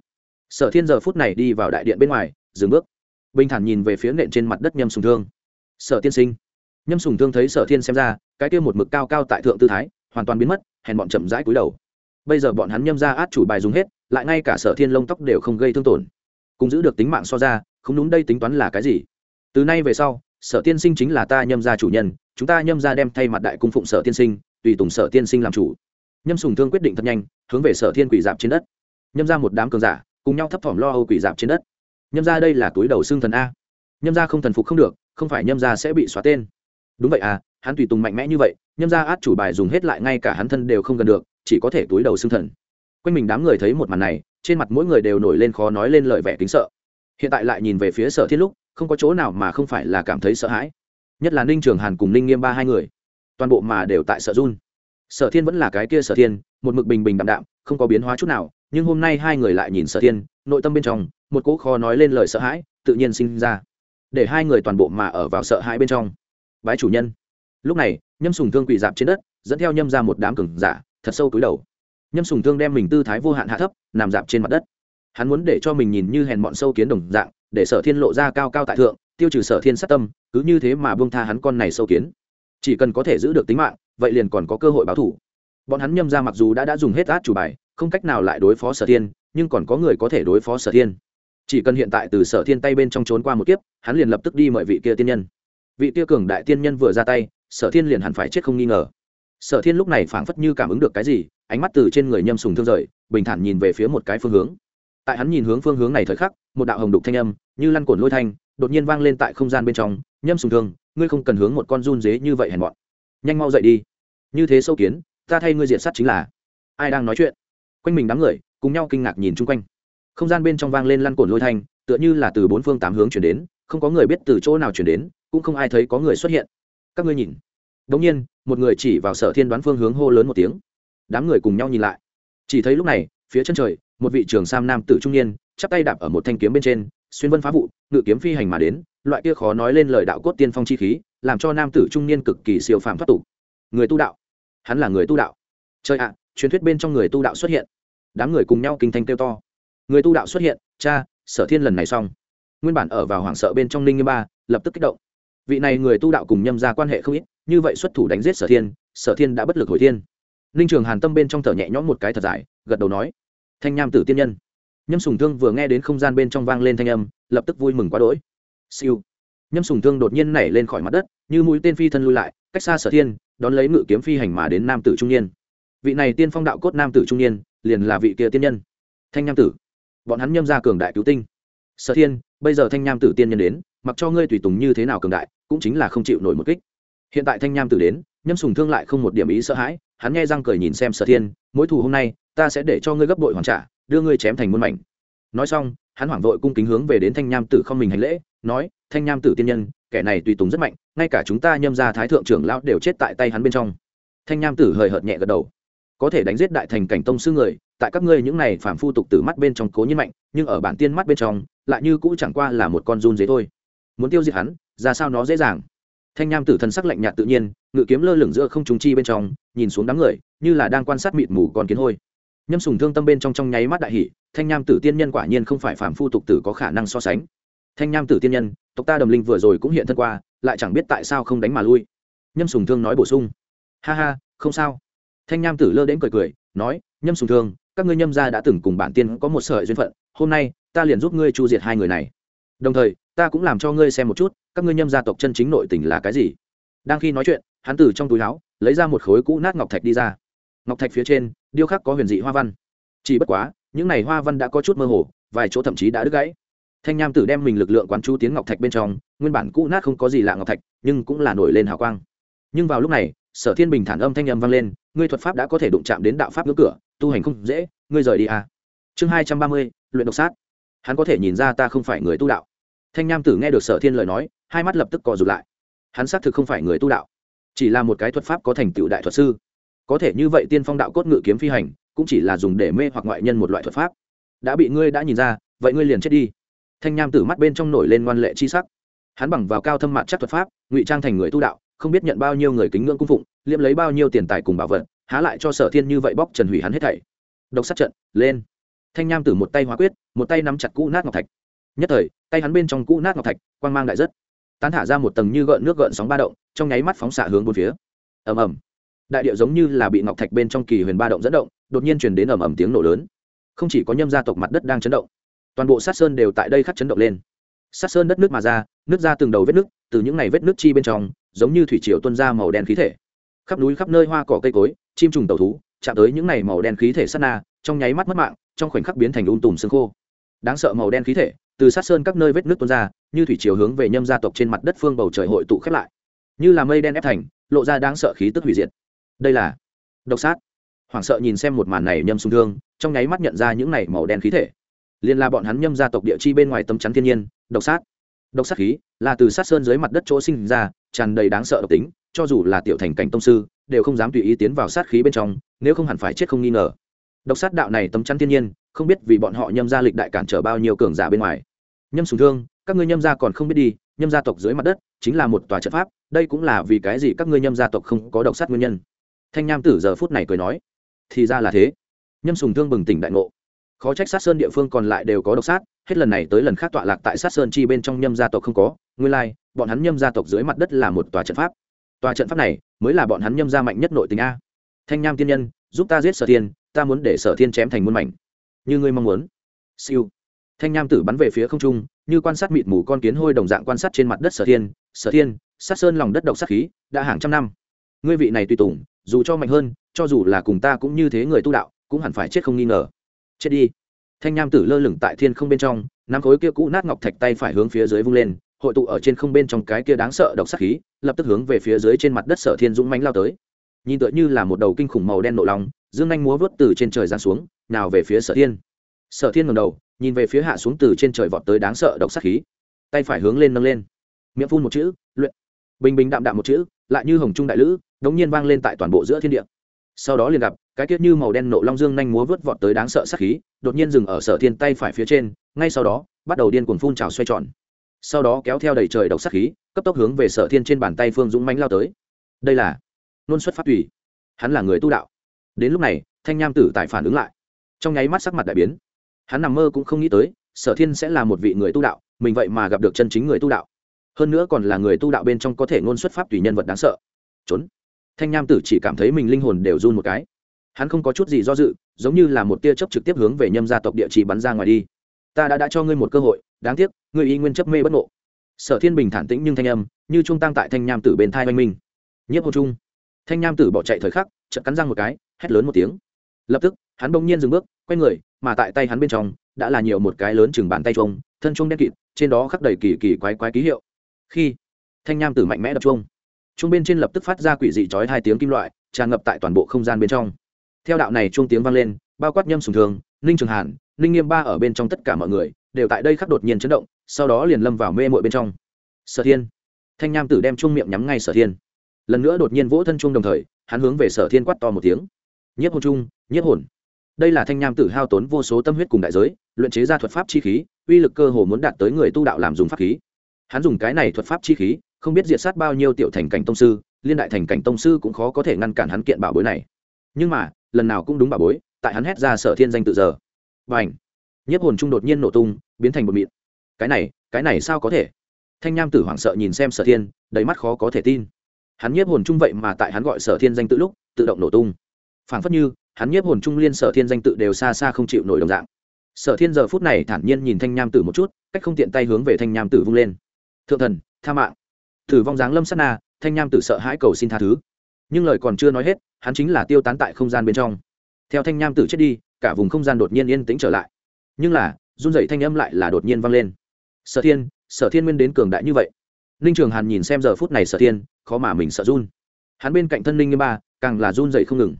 Sở thiên giờ phút này đi vào đại điện bên ngoài, dừng bước. Bình thản nhìn về phía nện trên mặt đất nhâm sùng thương. Sở tiên sinh. Nhâm sùng thương thấy sở thiên xem ra, cái kia một mực cao cao tại thượng tư thái, hoàn toàn biến mất hèn bọn chậm rãi cúi đầu. Bây giờ bọn hắn nhâm ra át chủ bài dùng hết, lại ngay cả sở thiên lông tóc đều không gây thương tổn. Cùng giữ được tính mạng so ra, không đúng đây tính toán là cái gì? Từ nay về sau, sở tiên sinh chính là ta nhâm ra chủ nhân, chúng ta nhâm ra đem thay mặt đại cung phụng sở tiên sinh, tùy tùng sở tiên sinh làm chủ. Nhâm sùng thương quyết định thật nhanh, hướng về sở thiên quỷ dạp trên đất. Nhâm ra một đám cường giả, cùng nhau thấp thỏm lo âu quỷ dạp trên đất. Nhâm ra đây là túi đầu xương thần a. Nhâm ra không thần phục không được, không phải nhâm ra sẽ bị xóa tên. Đúng vậy à hắn tùy tùng mạnh mẽ như vậy, nhâm ra át chủ bài dùng hết lại ngay cả hắn thân đều không gần được, chỉ có thể túi đầu xương thần. Quanh mình đám người thấy một màn này, trên mặt mỗi người đều nổi lên khó nói lên lời vẻ kính sợ. Hiện tại lại nhìn về phía sở thiên lúc, không có chỗ nào mà không phải là cảm thấy sợ hãi. Nhất là ninh trường hàn cùng ninh nghiêm ba hai người, toàn bộ mà đều tại sợ run. Sở thiên vẫn là cái kia sở thiên, một mực bình bình đạm đạm, không có biến hóa chút nào, nhưng hôm nay hai người lại nhìn sở thiên, nội tâm bên trong, một cỗ khó nói lên lời sợ hãi, tự nhiên sinh ra. Để hai người toàn bộ mà ở vào sợ hãi bên trong. Bái chủ nhân lúc này, nhâm sùng thương quỳ dạp trên đất, dẫn theo nhâm ra một đám cừng giả, thật sâu túi đầu. Nhâm sùng thương đem mình tư thái vô hạn hạ thấp, nằm dạp trên mặt đất. Hắn muốn để cho mình nhìn như hèn bọn sâu kiến đồng dạng, để sở thiên lộ ra cao cao tại thượng, tiêu trừ sở thiên sát tâm, cứ như thế mà bông tha hắn con này sâu kiến. Chỉ cần có thể giữ được tính mạng, vậy liền còn có cơ hội báo thủ. Bọn hắn nhâm ra mặc dù đã đã dùng hết át chủ bài, không cách nào lại đối phó sở thiên, nhưng còn có người có thể đối phó sở thiên. Chỉ cần hiện tại từ sở thiên tay bên trong trốn qua một kiếp, hắn liền lập tức đi mời vị kia tiên nhân vị Tia cường đại tiên nhân vừa ra tay, sở thiên liền hẳn phải chết không nghi ngờ. Sở thiên lúc này phảng phất như cảm ứng được cái gì, ánh mắt từ trên người nhâm sùng thương rời, bình thản nhìn về phía một cái phương hướng. Tại hắn nhìn hướng phương hướng này thời khắc, một đạo hồng đục thanh âm, như lăn cổn lôi thanh, đột nhiên vang lên tại không gian bên trong, nhâm sùng thương, ngươi không cần hướng một con run dế như vậy hèn mọn. Nhanh mau dậy đi. Như thế sâu kiến, ta thay ngươi diện sát chính là. Ai đang nói chuyện? Quanh mình đám người, cùng nhau kinh ngạc nhìn chung quanh. Không gian bên trong vang lên lăn cổn lôi thanh, tựa như là từ bốn phương tám hướng chuyển đến không có người biết từ chỗ nào chuyển đến, cũng không ai thấy có người xuất hiện. Các ngươi nhìn. Đống nhiên, một người chỉ vào sở thiên đoán phương hướng hô lớn một tiếng. Đám người cùng nhau nhìn lại. Chỉ thấy lúc này, phía chân trời, một vị trường sam nam tử trung niên, chắp tay đạp ở một thanh kiếm bên trên, xuyên vân phá vụ, ngự kiếm phi hành mà đến, loại kia khó nói lên lời đạo cốt tiên phong chi khí, làm cho nam tử trung niên cực kỳ siêu phàm thoát tục. Người tu đạo. Hắn là người tu đạo. Chơi ạ, truyền thuyết bên trong người tu đạo xuất hiện. Đám người cùng nhau kinh thanh kêu to. Người tu đạo xuất hiện, cha, sở thiên lần này xong nguyên bản ở vào hoảng sợ bên trong ninh như ba, lập tức kích động. Vị này người tu đạo cùng nhâm ra quan hệ không ít, như vậy xuất thủ đánh giết sở thiên sở thiên đã bất lực hồi thiên. Ninh trường hàn tâm bên trong thở nhẹ nhõm một cái thật dài, gật đầu nói, thanh nham tử tiên nhân. Nhâm sùng thương vừa nghe đến không gian bên trong vang lên thanh âm, lập tức vui mừng quá đỗi. Siêu. Nhâm sùng thương đột nhiên nảy lên khỏi mặt đất, như mũi tên phi thân lui lại, cách xa sở thiên, đón lấy ngự kiếm phi hành mà đến nam tử trung niên. Vị này tiên phong đạo cốt nam tử trung niên, liền là vị kia tiên nhân. Thanh nham tử. Bọn hắn nhâm ra cường đại cứu tinh. Sở thiên bây giờ thanh nham tử tiên nhân đến, mặc cho ngươi tùy tùng như thế nào cường đại, cũng chính là không chịu nổi một kích. Hiện tại thanh nham tử đến, nhâm sùng thương lại không một điểm ý sợ hãi, hắn nghe răng cười nhìn xem sở thiên mỗi thù hôm nay, ta sẽ để cho ngươi gấp đội hoàn trả, đưa ngươi chém thành muôn mảnh. Nói xong, hắn hoảng vội cung kính hướng về đến thanh nham tử không mình hành lễ, nói, thanh nham tử tiên nhân, kẻ này tùy tùng rất mạnh, ngay cả chúng ta nhâm ra thái thượng trưởng lão đều chết tại tay hắn bên trong. Thanh nham tử hời hợt nhẹ gật đầu. Có thể đánh giết đại thành cảnh tông sư người, tại các ngươi những này phản phu tục từ mắt bên trong cố nhiên mạnh, nhưng ở bản tiên mắt bên trong lại như cũ chẳng qua là một con run dế thôi. Muốn tiêu diệt hắn, ra sao nó dễ dàng? Thanh nham tử thần sắc lạnh nhạt tự nhiên, ngự kiếm lơ lửng giữa không trùng chi bên trong, nhìn xuống đám người, như là đang quan sát mịt mù con kiến hôi. Nhâm sùng thương tâm bên trong trong nháy mắt đại hỷ thanh nham tử tiên nhân quả nhiên không phải phàm phu tục tử có khả năng so sánh. Thanh nham tử tiên nhân, tộc ta đầm linh vừa rồi cũng hiện thân qua, lại chẳng biết tại sao không đánh mà lui. Nhâm sùng thương nói bổ sung. Ha ha, không sao. Thanh nham tử lơ đến cười cười, nói, nhâm sùng thương các ngươi nhâm gia đã từng cùng bản tiên có một sợi duyên phận, hôm nay, ta liền giúp ngươi chu diệt hai người này. Đồng thời, ta cũng làm cho ngươi xem một chút, các ngươi nhâm gia tộc chân chính nội tình là cái gì. Đang khi nói chuyện, hắn từ trong túi áo, lấy ra một khối cũ nát ngọc thạch đi ra. Ngọc thạch phía trên, điêu khắc có huyền dị hoa văn. Chỉ bất quá, những này hoa văn đã có chút mơ hồ, vài chỗ thậm chí đã đứt gãy. Thanh nham tử đem mình lực lượng quán chú tiến ngọc thạch bên trong, nguyên bản cũ nát không có gì lạ ngọc thạch, nhưng cũng là nổi lên hào quang. Nhưng vào lúc này, sở thiên bình thản âm thanh âm vang lên, ngươi thuật pháp đã có thể đụng chạm đến đạo pháp ngưỡng cửa tu hành không dễ, ngươi rời đi à. chương hai trăm ba mươi, luyện độc sát. Hắn có thể nhìn ra ta không phải người tu đạo. Thanh nham tử nghe được sở thiên lời nói, hai mắt lập tức co rụt lại. Hắn xác thực không phải người tu đạo, chỉ là một cái thuật pháp có thành tựu đại thuật sư. Có thể như vậy tiên phong đạo cốt ngự kiếm phi hành, cũng chỉ là dùng để mê hoặc ngoại nhân một loại thuật pháp. Đã bị ngươi đã nhìn ra, vậy ngươi liền chết đi. Thanh nham tử mắt bên trong nổi lên ngoan lệ chi sắc. Hắn bằng vào cao thâm mặt chắc thuật pháp, ngụy trang thành người tu đạo, không biết nhận bao nhiêu người kính ngưỡng cung phụng liêm lấy bao nhiêu tiền tài cùng bảo vật há lại cho sở thiên như vậy bóc trần hủy hắn hết thảy. Độc sát trận, lên. Thanh nham tử một tay hóa quyết, một tay nắm chặt cũ nát ngọc thạch. Nhất thời, tay hắn bên trong cũ nát ngọc thạch, quang mang đại rất. Tán thả ra một tầng như gợn nước gợn sóng ba động, trong nháy mắt phóng xạ hướng bốn phía. Ầm ầm. Đại điệu giống như là bị ngọc thạch bên trong kỳ huyền ba động dẫn động, đột nhiên truyền đến ầm ầm tiếng nổ lớn. Không chỉ có nhâm gia tộc mặt đất đang chấn động, toàn bộ sát sơn đều tại đây khắc chấn động lên. Sát sơn đất nước mà ra, nước ra từng đầu vết nước, từ những ngày vết nước chi bên trong, giống như thủy triều tuôn ra màu đen khí thể khắp núi khắp nơi hoa cỏ cây cối, chim trùng tàu thú, chạm tới những ngày màu đen khí thể sát na, trong nháy mắt mất mạng, trong khoảnh khắc biến thành un tùm xương khô. Đáng sợ màu đen khí thể, từ sát sơn các nơi vết nước tuôn ra, như thủy chiều hướng về nhâm gia tộc trên mặt đất phương bầu trời hội tụ khép lại. Như là mây đen ép thành, lộ ra đáng sợ khí tức hủy diệt. Đây là độc sát. Hoảng sợ nhìn xem một màn này nhâm sung thương, trong nháy mắt nhận ra những này màu đen khí thể. Liền là bọn hắn nhâm gia tộc địa chi bên ngoài tấm chắn thiên nhiên, độc sát. Độc sát khí là từ sát sơn dưới mặt đất chỗ sinh ra, tràn đầy đáng sợ độc tính cho dù là tiểu thành cảnh tông sư, đều không dám tùy ý tiến vào sát khí bên trong, nếu không hẳn phải chết không nghi ngờ. Độc sát đạo này tấm chắn thiên nhiên, không biết vì bọn họ nhâm ra lịch đại cản trở bao nhiêu cường giả bên ngoài. Nhâm sùng thương, các ngươi nhâm gia còn không biết đi, nhâm gia tộc dưới mặt đất, chính là một tòa trận pháp, đây cũng là vì cái gì các ngươi nhâm gia tộc không có độc sát nguyên nhân. Thanh nham tử giờ phút này cười nói, thì ra là thế. Nhâm sùng thương bừng tỉnh đại ngộ. Khó trách sát sơn địa phương còn lại đều có độc sát, hết lần này tới lần khác tọa lạc tại sát sơn chi bên trong nhâm gia tộc không có, nguyên lai, bọn hắn nhâm gia tộc dưới mặt đất là một tòa trận pháp tòa trận pháp này mới là bọn hắn nhâm gia mạnh nhất nội tình a. Thanh nham tiên nhân, giúp ta giết sở thiên, ta muốn để sở thiên chém thành muôn mảnh. Như ngươi mong muốn. Siêu. Thanh nham tử bắn về phía không trung, như quan sát mịt mù con kiến hôi đồng dạng quan sát trên mặt đất sở thiên. Sở thiên, sát sơn lòng đất độc sát khí, đã hàng trăm năm. Ngươi vị này tùy tùng, dù cho mạnh hơn, cho dù là cùng ta cũng như thế người tu đạo, cũng hẳn phải chết không nghi ngờ. Chết đi. Thanh nham tử lơ lửng tại thiên không bên trong, nắm khối kia cũ nát ngọc thạch tay phải hướng phía dưới vung lên hội tụ ở trên không bên trong cái kia đáng sợ độc sát khí, lập tức hướng về phía dưới trên mặt đất sở thiên dũng mánh lao tới. Nhìn tựa như là một đầu kinh khủng màu đen nộ lòng dương anh múa vớt từ trên trời giáng xuống, nào về phía sở thiên. Sở thiên ngầm đầu, nhìn về phía hạ xuống từ trên trời vọt tới đáng sợ độc sát khí. Tay phải hướng lên nâng lên. Miệng phun một chữ, luyện. Bình bình đạm đạm một chữ, lại như hồng trung đại lữ, đống nhiên vang lên tại toàn bộ giữa thiên địa. Sau đó liền gặp, cái kiết như màu đen nộ long dương nhanh múa vớt vọt tới đáng sợ sát khí, đột nhiên dừng ở sở thiên tay phải phía trên, ngay sau đó, bắt đầu điên cuồng phun trào xoay tròn sau đó kéo theo đầy trời độc sát khí, cấp tốc hướng về sở thiên trên bàn tay phương dũng mánh lao tới. Đây là nôn xuất phát tùy. Hắn là người tu đạo. Đến lúc này, thanh nham tử tài phản ứng lại. Trong nháy mắt sắc mặt đại biến. Hắn nằm mơ cũng không nghĩ tới, sở thiên sẽ là một vị người tu đạo, mình vậy mà gặp được chân chính người tu đạo. Hơn nữa còn là người tu đạo bên trong có thể ngôn xuất pháp tùy nhân vật đáng sợ. Trốn. Thanh nham tử chỉ cảm thấy mình linh hồn đều run một cái. Hắn không có chút gì do dự, giống như là một tia chớp trực tiếp hướng về nhâm gia tộc địa chỉ bắn ra ngoài đi. Ta đã đã cho ngươi một cơ hội đáng tiếc, người y nguyên chấp mê bất ngộ. Sở thiên bình thản tĩnh nhưng thanh âm, như trung tăng tại thanh nham tử bên thai oanh minh. Nhiếp hồ trung. Thanh nham tử bỏ chạy thời khắc, chợt cắn răng một cái, hét lớn một tiếng. Lập tức, hắn bỗng nhiên dừng bước, quay người, mà tại tay hắn bên trong, đã là nhiều một cái lớn chừng bàn tay trông thân trông đen kịt, trên đó khắc đầy kỳ kỳ quái quái ký hiệu. Khi, thanh nham tử mạnh mẽ đập trông trung bên trên lập tức phát ra quỷ dị chói hai tiếng kim loại, tràn ngập tại toàn bộ không gian bên trong. Theo đạo này chuông tiếng vang lên, bao quát nhâm sùng thường, ninh trường hàn, ninh nghiêm ba ở bên trong tất cả mọi người đều tại đây khắc đột nhiên chấn động, sau đó liền lâm vào mê mội bên trong. Sở thiên. Thanh nham tử đem chung miệng nhắm ngay sở thiên. Lần nữa đột nhiên vỗ thân chung đồng thời, hắn hướng về sở thiên quát to một tiếng. Nhiếp hồn trung, nhiếp hồn. Đây là thanh nham tử hao tốn vô số tâm huyết cùng đại giới, luyện chế ra thuật pháp chi khí, uy lực cơ hồ muốn đạt tới người tu đạo làm dùng pháp khí. Hắn dùng cái này thuật pháp chi khí, không biết diệt sát bao nhiêu tiểu thành cảnh tông sư, liên đại thành cảnh tông sư cũng khó có thể ngăn cản hắn kiện bảo bối này. Nhưng mà, lần nào cũng đúng bảo bối, tại hắn hét ra sở thiên danh tự giờ. Và ảnh nhiếp hồn trung đột nhiên nổ tung, biến thành bột mịn. Cái này cái này sao có thể? Thanh nham tử hoảng sợ nhìn xem sở thiên, đầy mắt khó có thể tin. Hắn nhiếp hồn trung vậy mà tại hắn gọi sở thiên danh tự lúc, tự động nổ tung. Phảng phất như, hắn nhiếp hồn trung liên sở thiên danh tự đều xa xa không chịu nổi đồng dạng. Sở thiên giờ phút này thản nhiên nhìn thanh nham tử một chút, cách không tiện tay hướng về thanh nham tử vung lên. Thượng thần, tha mạng. Thử vong dáng lâm sát na, thanh nham tử sợ hãi cầu xin tha thứ. Nhưng lời còn chưa nói hết, hắn chính là tiêu tán tại không gian bên trong. Theo thanh nham tử chết đi, cả vùng không gian đột nhiên yên tĩnh trở lại nhưng là, run dậy thanh âm lại là đột nhiên vang lên. Sở thiên sở thiên nguyên đến cường đại như vậy. Ninh trường hàn nhìn xem giờ phút này sở thiên, khó mà mình sợ run. Hắn bên cạnh thân ninh như ba, càng là run dậy không ngừng.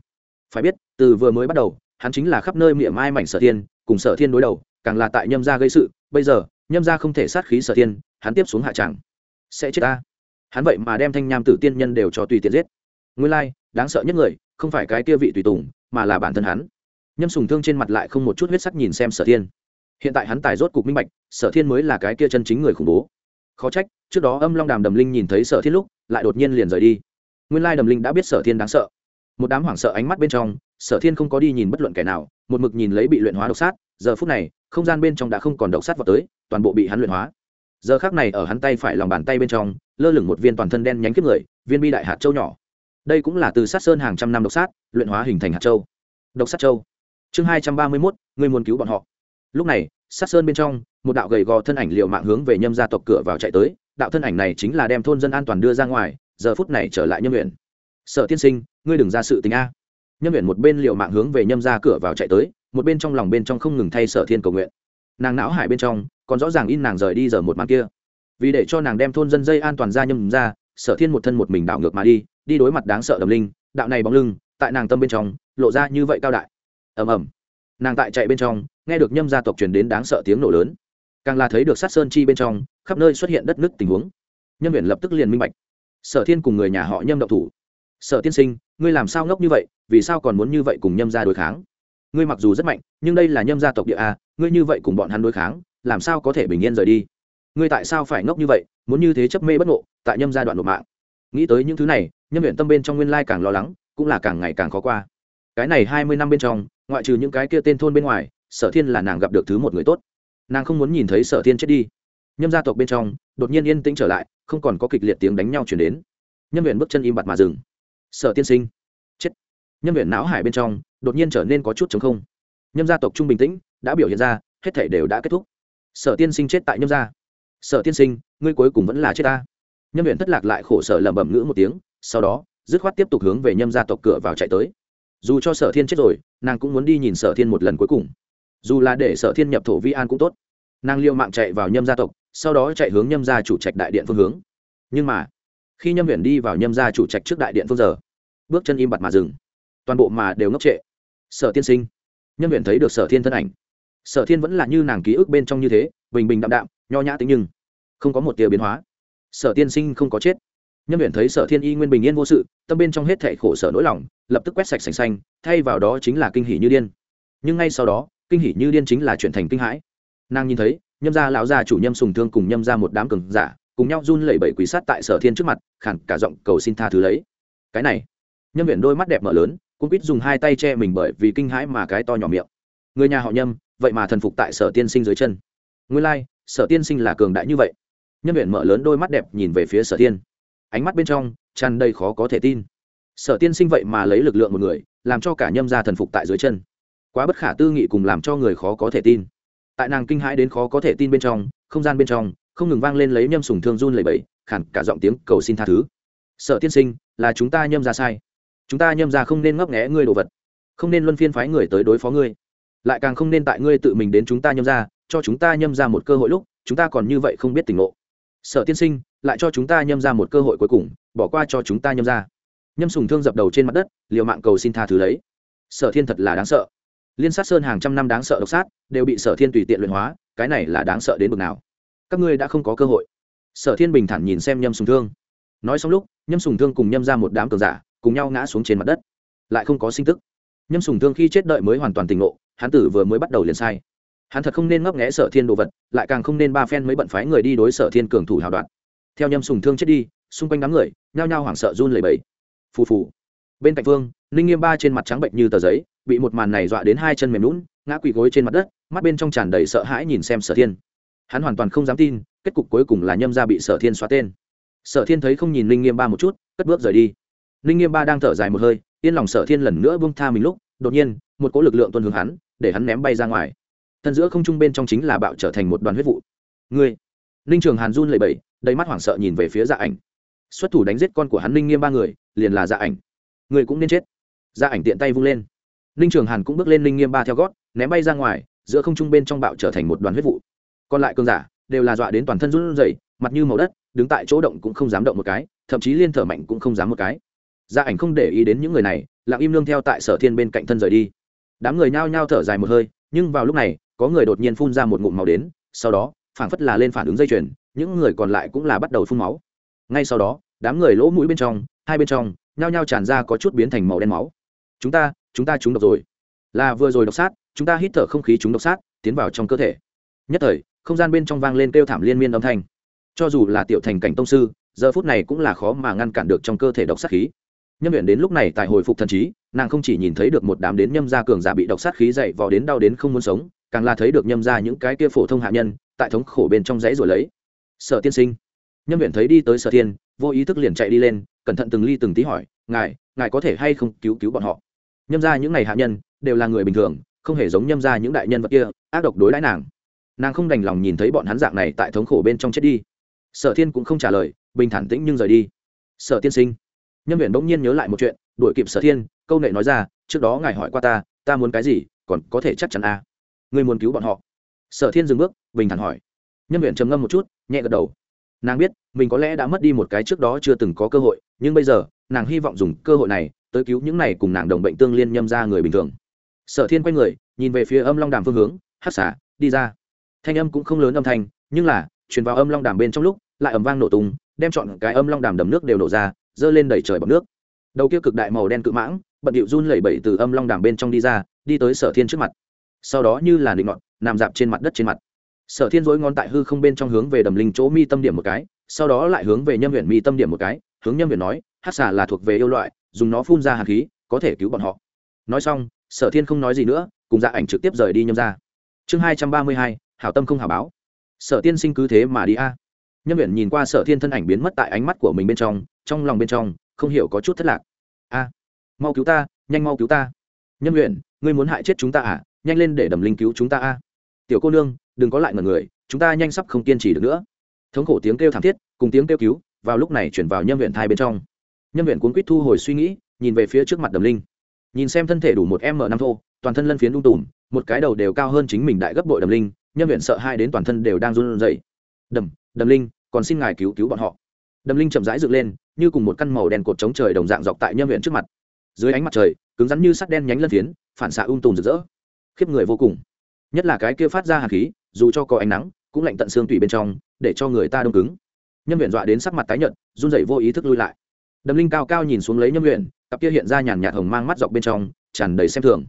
Phải biết, từ vừa mới bắt đầu, hắn chính là khắp nơi miệng mai mảnh sở thiên, cùng sở thiên đối đầu, càng là tại nhâm gia gây sự. Bây giờ, nhâm gia không thể sát khí sở thiên, hắn tiếp xuống hạ tràng sẽ chết ta. Hắn vậy mà đem thanh nham tử tiên nhân đều cho tùy tiện giết. Nguyên lai, đáng sợ nhất người, không phải cái kia vị tùy tùng, mà là bản thân hắn nhâm sùng thương trên mặt lại không một chút huyết sắc nhìn xem sở thiên. Hiện tại hắn tài rốt cục minh bạch, sở thiên mới là cái kia chân chính người khủng bố. Khó trách, trước đó âm long đàm đầm linh nhìn thấy sở thiên lúc, lại đột nhiên liền rời đi. Nguyên lai đầm linh đã biết sở thiên đáng sợ. Một đám hoảng sợ ánh mắt bên trong, sở thiên không có đi nhìn bất luận kẻ nào, một mực nhìn lấy bị luyện hóa độc sát, giờ phút này, không gian bên trong đã không còn độc sát vào tới, toàn bộ bị hắn luyện hóa. Giờ khác này ở hắn tay phải lòng bàn tay bên trong, lơ lửng một viên toàn thân đen nhánh kiếp người, viên bi đại hạt châu nhỏ. Đây cũng là từ sát sơn hàng trăm năm độc sát, luyện hóa hình thành hạt châu. Độc sát châu chương hai trăm ba mươi mốt người muốn cứu bọn họ. Lúc này, sát sơn bên trong, một đạo gầy gò thân ảnh liệu mạng hướng về nhâm gia tộc cửa vào chạy tới. Đạo thân ảnh này chính là đem thôn dân an toàn đưa ra ngoài, giờ phút này trở lại nhâm nguyện sở tiên sinh, ngươi đừng ra sự tình a. Nhâm nguyện một bên liệu mạng hướng về nhâm ra cửa vào chạy tới, một bên trong lòng bên trong không ngừng thay sở thiên cầu nguyện. Nàng não hải bên trong, còn rõ ràng in nàng rời đi giờ một màn kia. Vì để cho nàng đem thôn dân dây an toàn ra nhâm ra sở thiên một thân một mình đảo ngược mà đi đi đối mặt đáng sợ đầm linh. Đạo này bóng lưng, tại nàng tâm bên trong, lộ ra như vậy cao đại ầm ầm. Nàng tại chạy bên trong, nghe được nhâm gia tộc truyền đến đáng sợ tiếng nổ lớn. Càng là thấy được sát sơn chi bên trong, khắp nơi xuất hiện đất nứt tình huống. Nhân huyện lập tức liền minh bạch. Sở thiên cùng người nhà họ nhâm động thủ. Sở tiên sinh, ngươi làm sao ngốc như vậy? Vì sao còn muốn như vậy cùng nhâm gia đối kháng? Ngươi mặc dù rất mạnh, nhưng đây là nhâm gia tộc địa a, ngươi như vậy cùng bọn hắn đối kháng, làm sao có thể bình yên rời đi? Ngươi tại sao phải ngốc như vậy, muốn như thế chấp mê bất ngộ, tại nhâm gia đoạn nộp mạng? Nghĩ tới những thứ này, nhâm huyện tâm bên trong nguyên lai càng lo lắng, cũng là càng ngày càng khó qua cái này hai mươi năm bên trong, ngoại trừ những cái kia tên thôn bên ngoài, sở thiên là nàng gặp được thứ một người tốt. Nàng không muốn nhìn thấy sở thiên chết đi. Nhâm gia tộc bên trong, đột nhiên yên tĩnh trở lại, không còn có kịch liệt tiếng đánh nhau chuyển đến. Nhâm huyện bước chân im bặt mà dừng. Sở tiên sinh. Chết. Nhâm huyện não hải bên trong, đột nhiên trở nên có chút chống không. Nhâm gia tộc trung bình tĩnh, đã biểu hiện ra, hết thể đều đã kết thúc. Sở tiên sinh chết tại nhâm gia. Sở tiên sinh, ngươi cuối cùng vẫn là chết ta. Nhâm huyện thất lạc lại khổ sở lẩm bẩm ngữ một tiếng, sau đó, dứt khoát tiếp tục hướng về nhâm gia tộc cửa vào chạy tới dù cho sở thiên chết rồi, nàng cũng muốn đi nhìn sở thiên một lần cuối cùng. Dù là để sở thiên nhập thổ vi an cũng tốt. Nàng liêu mạng chạy vào nhâm gia tộc, sau đó chạy hướng nhâm gia chủ trạch đại điện phương hướng. Nhưng mà, khi nhâm huyền đi vào nhâm gia chủ trạch trước đại điện phương giờ, bước chân im bặt mà dừng. Toàn bộ mà đều ngốc trệ. Sở tiên sinh. Nhâm huyền thấy được sở thiên thân ảnh. Sở thiên vẫn là như nàng ký ức bên trong như thế, bình bình đạm đạm, nho nhã tính nhưng không có một tia biến hóa. Sở tiên sinh không có chết nhâm huyện thấy sở thiên y nguyên bình yên vô sự tâm bên trong hết thệ khổ sở nỗi lòng lập tức quét sạch sành xanh thay vào đó chính là kinh hỷ như điên. Nhưng ngay sau đó kinh hỷ như điên chính là chuyển thành kinh hãi. Nàng nhìn thấy nhâm gia lão gia chủ nhâm sùng thương cùng nhâm ra một đám cường giả cùng nhau run lẩy bẩy quỷ sát tại sở thiên trước mặt khẳng cả giọng cầu xin tha thứ lấy. Cái này nhâm viện đôi mắt đẹp mở lớn cũng quýt dùng hai tay che mình bởi vì kinh hãi mà cái to nhỏ miệng. Người nhà họ nhâm vậy mà thần phục tại sở tiên sinh dưới chân. Nguyên lai、like, sở tiên sinh là cường đại như vậy. Nhâm viện mở lớn đôi mắt đẹp nhìn về phía sở tiên ánh mắt bên trong tràn đầy khó có thể tin. Sở tiên sinh vậy mà lấy lực lượng một người, làm cho cả nhâm gia thần phục tại dưới chân. Quá bất khả tư nghị cùng làm cho người khó có thể tin. Tại nàng kinh hãi đến khó có thể tin bên trong, không gian bên trong, không ngừng vang lên lấy nhâm sùng thương run lẩy bẩy khản cả giọng tiếng cầu xin tha thứ. Sợ tiên sinh, là chúng ta nhâm ra sai. Chúng ta nhâm ra không nên ngấp nghẽ ngươi đồ vật. Không nên luân phiên phái người tới đối phó ngươi. Lại càng không nên tại ngươi tự mình đến chúng ta nhâm ra cho chúng ta nhâm ra một cơ hội lúc, chúng ta còn như vậy không biết tỉnh ngộ. Sợ tiên sinh lại cho chúng ta nhâm ra một cơ hội cuối cùng, bỏ qua cho chúng ta nhâm ra. Nhâm sùng thương dập đầu trên mặt đất, liều mạng cầu xin tha thứ lấy. Sở thiên thật là đáng sợ. Liên sát sơn hàng trăm năm đáng sợ độc sát, đều bị sở thiên tùy tiện luyện hóa, cái này là đáng sợ đến bực nào. Các ngươi đã không có cơ hội. Sở thiên bình thản nhìn xem nhâm sùng thương. Nói xong lúc, nhâm sùng thương cùng nhâm ra một đám cường giả, cùng nhau ngã xuống trên mặt đất. Lại không có sinh tức. Nhâm sùng thương khi chết đợi mới hoàn toàn tỉnh ngộ hán tử vừa mới bắt đầu liền sai. Hắn thật không nên ngấp nghẽ sở thiên đồ vật, lại càng không nên ba phen mới bận phái người đi đối sở thiên cường thủ hào đoạn theo nhâm sùng thương chết đi, xung quanh đám người, nhao nhao hoảng sợ run lẩy bẩy. Phù phù. Bên cạnh phương ninh nghiêm ba trên mặt trắng bệnh như tờ giấy, bị một màn này dọa đến hai chân mềm lún ngã quỳ gối trên mặt đất, mắt bên trong tràn đầy sợ hãi nhìn xem sở thiên. Hắn hoàn toàn không dám tin, kết cục cuối cùng là nhâm ra bị sở thiên xóa tên. Sở thiên thấy không nhìn ninh nghiêm ba một chút, cất bước rời đi. Ninh nghiêm ba đang thở dài một hơi, yên lòng sở thiên lần nữa bông tha mình lúc, đột nhiên, một cỗ lực lượng tuân hướng hắn, để hắn ném bay ra ngoài. Thân giữa không trung bên trong chính là bạo trở thành một đoàn huyết vụ. Ngươi! Ninh trường hàn run lẩy bẩy đầy mắt hoảng sợ nhìn về phía dạ ảnh. Xuất thủ đánh giết con của hắn ninh nghiêm ba người, liền là dạ ảnh. Người cũng nên chết. Dạ ảnh tiện tay vung lên. Ninh trường hàn cũng bước lên ninh nghiêm ba theo gót, ném bay ra ngoài, giữa không trung bên trong bạo trở thành một đoàn huyết vụ. Còn lại cơn giả đều là dọa đến toàn thân run rẩy, mặt như màu đất, đứng tại chỗ động cũng không dám động một cái, thậm chí liên thở mạnh cũng không dám một cái. Gia ảnh không để ý đến những người này, lặng im nương theo tại sở thiên bên cạnh thân rời đi. Đám người nhao nhao thở dài một hơi, nhưng vào lúc này, có người đột nhiên phun ra một ngụm màu đến, sau đó, phảng phất là lên phản ứng dây chuyền những người còn lại cũng là bắt đầu phun máu. Ngay sau đó, đám người lỗ mũi bên trong, hai bên trong, nhao nhao tràn ra có chút biến thành màu đen máu. Chúng ta chúng ta trúng độc rồi. Là vừa rồi độc sát, chúng ta hít thở không khí chúng độc sát, tiến vào trong cơ thể. Nhất thời, không gian bên trong vang lên kêu thảm liên miên âm thanh. Cho dù là tiểu thành cảnh tông sư, giờ phút này cũng là khó mà ngăn cản được trong cơ thể độc sát khí. Nhâm viện đến lúc này tại hồi phục thần trí, nàng không chỉ nhìn thấy được một đám đến nhâm gia cường giả bị độc sát khí dậy vò đến đau đến không muốn sống, càng là thấy được nhâm gia những cái kia phổ thông hạ nhân, tại thống khổ bên trong giấy rồi lấy sở tiên sinh. Nhâm viện thấy đi tới sở tiên, vô ý thức liền chạy đi lên, cẩn thận từng ly từng tí hỏi, ngài ngài có thể hay không cứu cứu bọn họ? Nhâm gia những ngày hạ nhân, đều là người bình thường, không hề giống nhâm gia những đại nhân vật kia, ác độc đối đãi nàng. Nàng không đành lòng nhìn thấy bọn hắn dạng này tại thống khổ bên trong chết đi. Sở thiên cũng không trả lời, bình thản tĩnh nhưng rời đi. Sở tiên sinh. Nhân viện bỗng nhiên nhớ lại một chuyện, đuổi kịp sở thiên, câu nệ nói ra, trước đó ngài hỏi qua ta ta muốn cái gì, còn có thể chắc chắn à. người muốn cứu bọn họ? Sở thiên dừng bước, bình thản hỏi nhân viện trầm ngâm một chút, nhẹ gật đầu. Nàng biết, mình có lẽ đã mất đi một cái trước đó chưa từng có cơ hội, nhưng bây giờ, nàng hy vọng dùng cơ hội này tới cứu những này cùng nàng đồng bệnh tương liên nhâm ra người bình thường. Sở thiên quay người, nhìn về phía âm long đàm phương hướng hát xả đi ra. Thanh âm cũng không lớn âm thanh, nhưng là, truyền vào âm long đàm bên trong lúc, lại ầm vang nổ tung, đem chọn cái âm long đàm đầm nước đều nổ ra, dơ lên đẩy trời bọc nước. Đầu kia cực đại màu đen cự mãng, bận điệu run lẩy bẩy từ âm long đàm bên trong đi ra, đi tới sở thiên trước mặt. Sau đó như là định ngọn nằm dạp trên mặt đất trên mặt sở thiên dối ngón tại hư không bên trong hướng về đầm linh chỗ mi tâm điểm một cái, sau đó lại hướng về nhâm huyện mi tâm điểm một cái, hướng nhâm huyện nói hát xà là thuộc về yêu loại, dùng nó phun ra hạt khí, có thể cứu bọn họ. Nói xong, sở thiên không nói gì nữa, cùng dạ ảnh trực tiếp rời đi nhâm ra chương hai trăm ba mươi hai, hảo tâm không hảo báo. Sở tiên sinh cứ thế mà đi a. Nhâm huyện nhìn qua sở thiên thân ảnh biến mất tại ánh mắt của mình bên trong trong lòng bên trong, không hiểu có chút thất lạc. A, mau cứu ta, nhanh mau cứu ta. Nhâm huyện ngươi muốn hại chết chúng ta à? Nhanh lên để đầm linh cứu chúng ta a. Tiểu cô nương đừng có lại ngần người, chúng ta nhanh sắp không kiên trì được nữa. Thống khổ tiếng kêu thảm thiết, cùng tiếng kêu cứu, vào lúc này chuyển vào nhâm huyện thai bên trong. Nhâm huyện cuốn quýt thu hồi suy nghĩ, nhìn về phía trước mặt đầm linh. Nhìn xem thân thể đủ một m năm thô, toàn thân lân phiến đung tùm, một cái đầu đều cao hơn chính mình đại gấp bội đầm linh, nhâm huyện sợ hai đến toàn thân đều đang run rẩy. Đầm đầm linh, còn xin ngài cứu cứu bọn họ. Đầm linh chậm rãi dựng lên, như cùng một căn màu đen cột chống trời đồng dạng dọc tại nhâm huyện trước mặt. Dưới ánh mặt trời, cứng rắn như sắt đen nhánh lân phiến, phản xạ ung tùm rực rỡ. Khiếp người vô cùng. Nhất là cái kia phát ra hạt khí dù cho có ánh nắng, cũng lạnh tận xương tủy bên trong, để cho người ta đông cứng. Nhâm viện dọa đến sắc mặt tái nhợt, run rẩy vô ý thức lui lại. Đầm linh cao cao nhìn xuống lấy nhâm viện cặp kia hiện ra nhàn nhạt hồng mang mắt dọc bên trong, tràn đầy xem thường.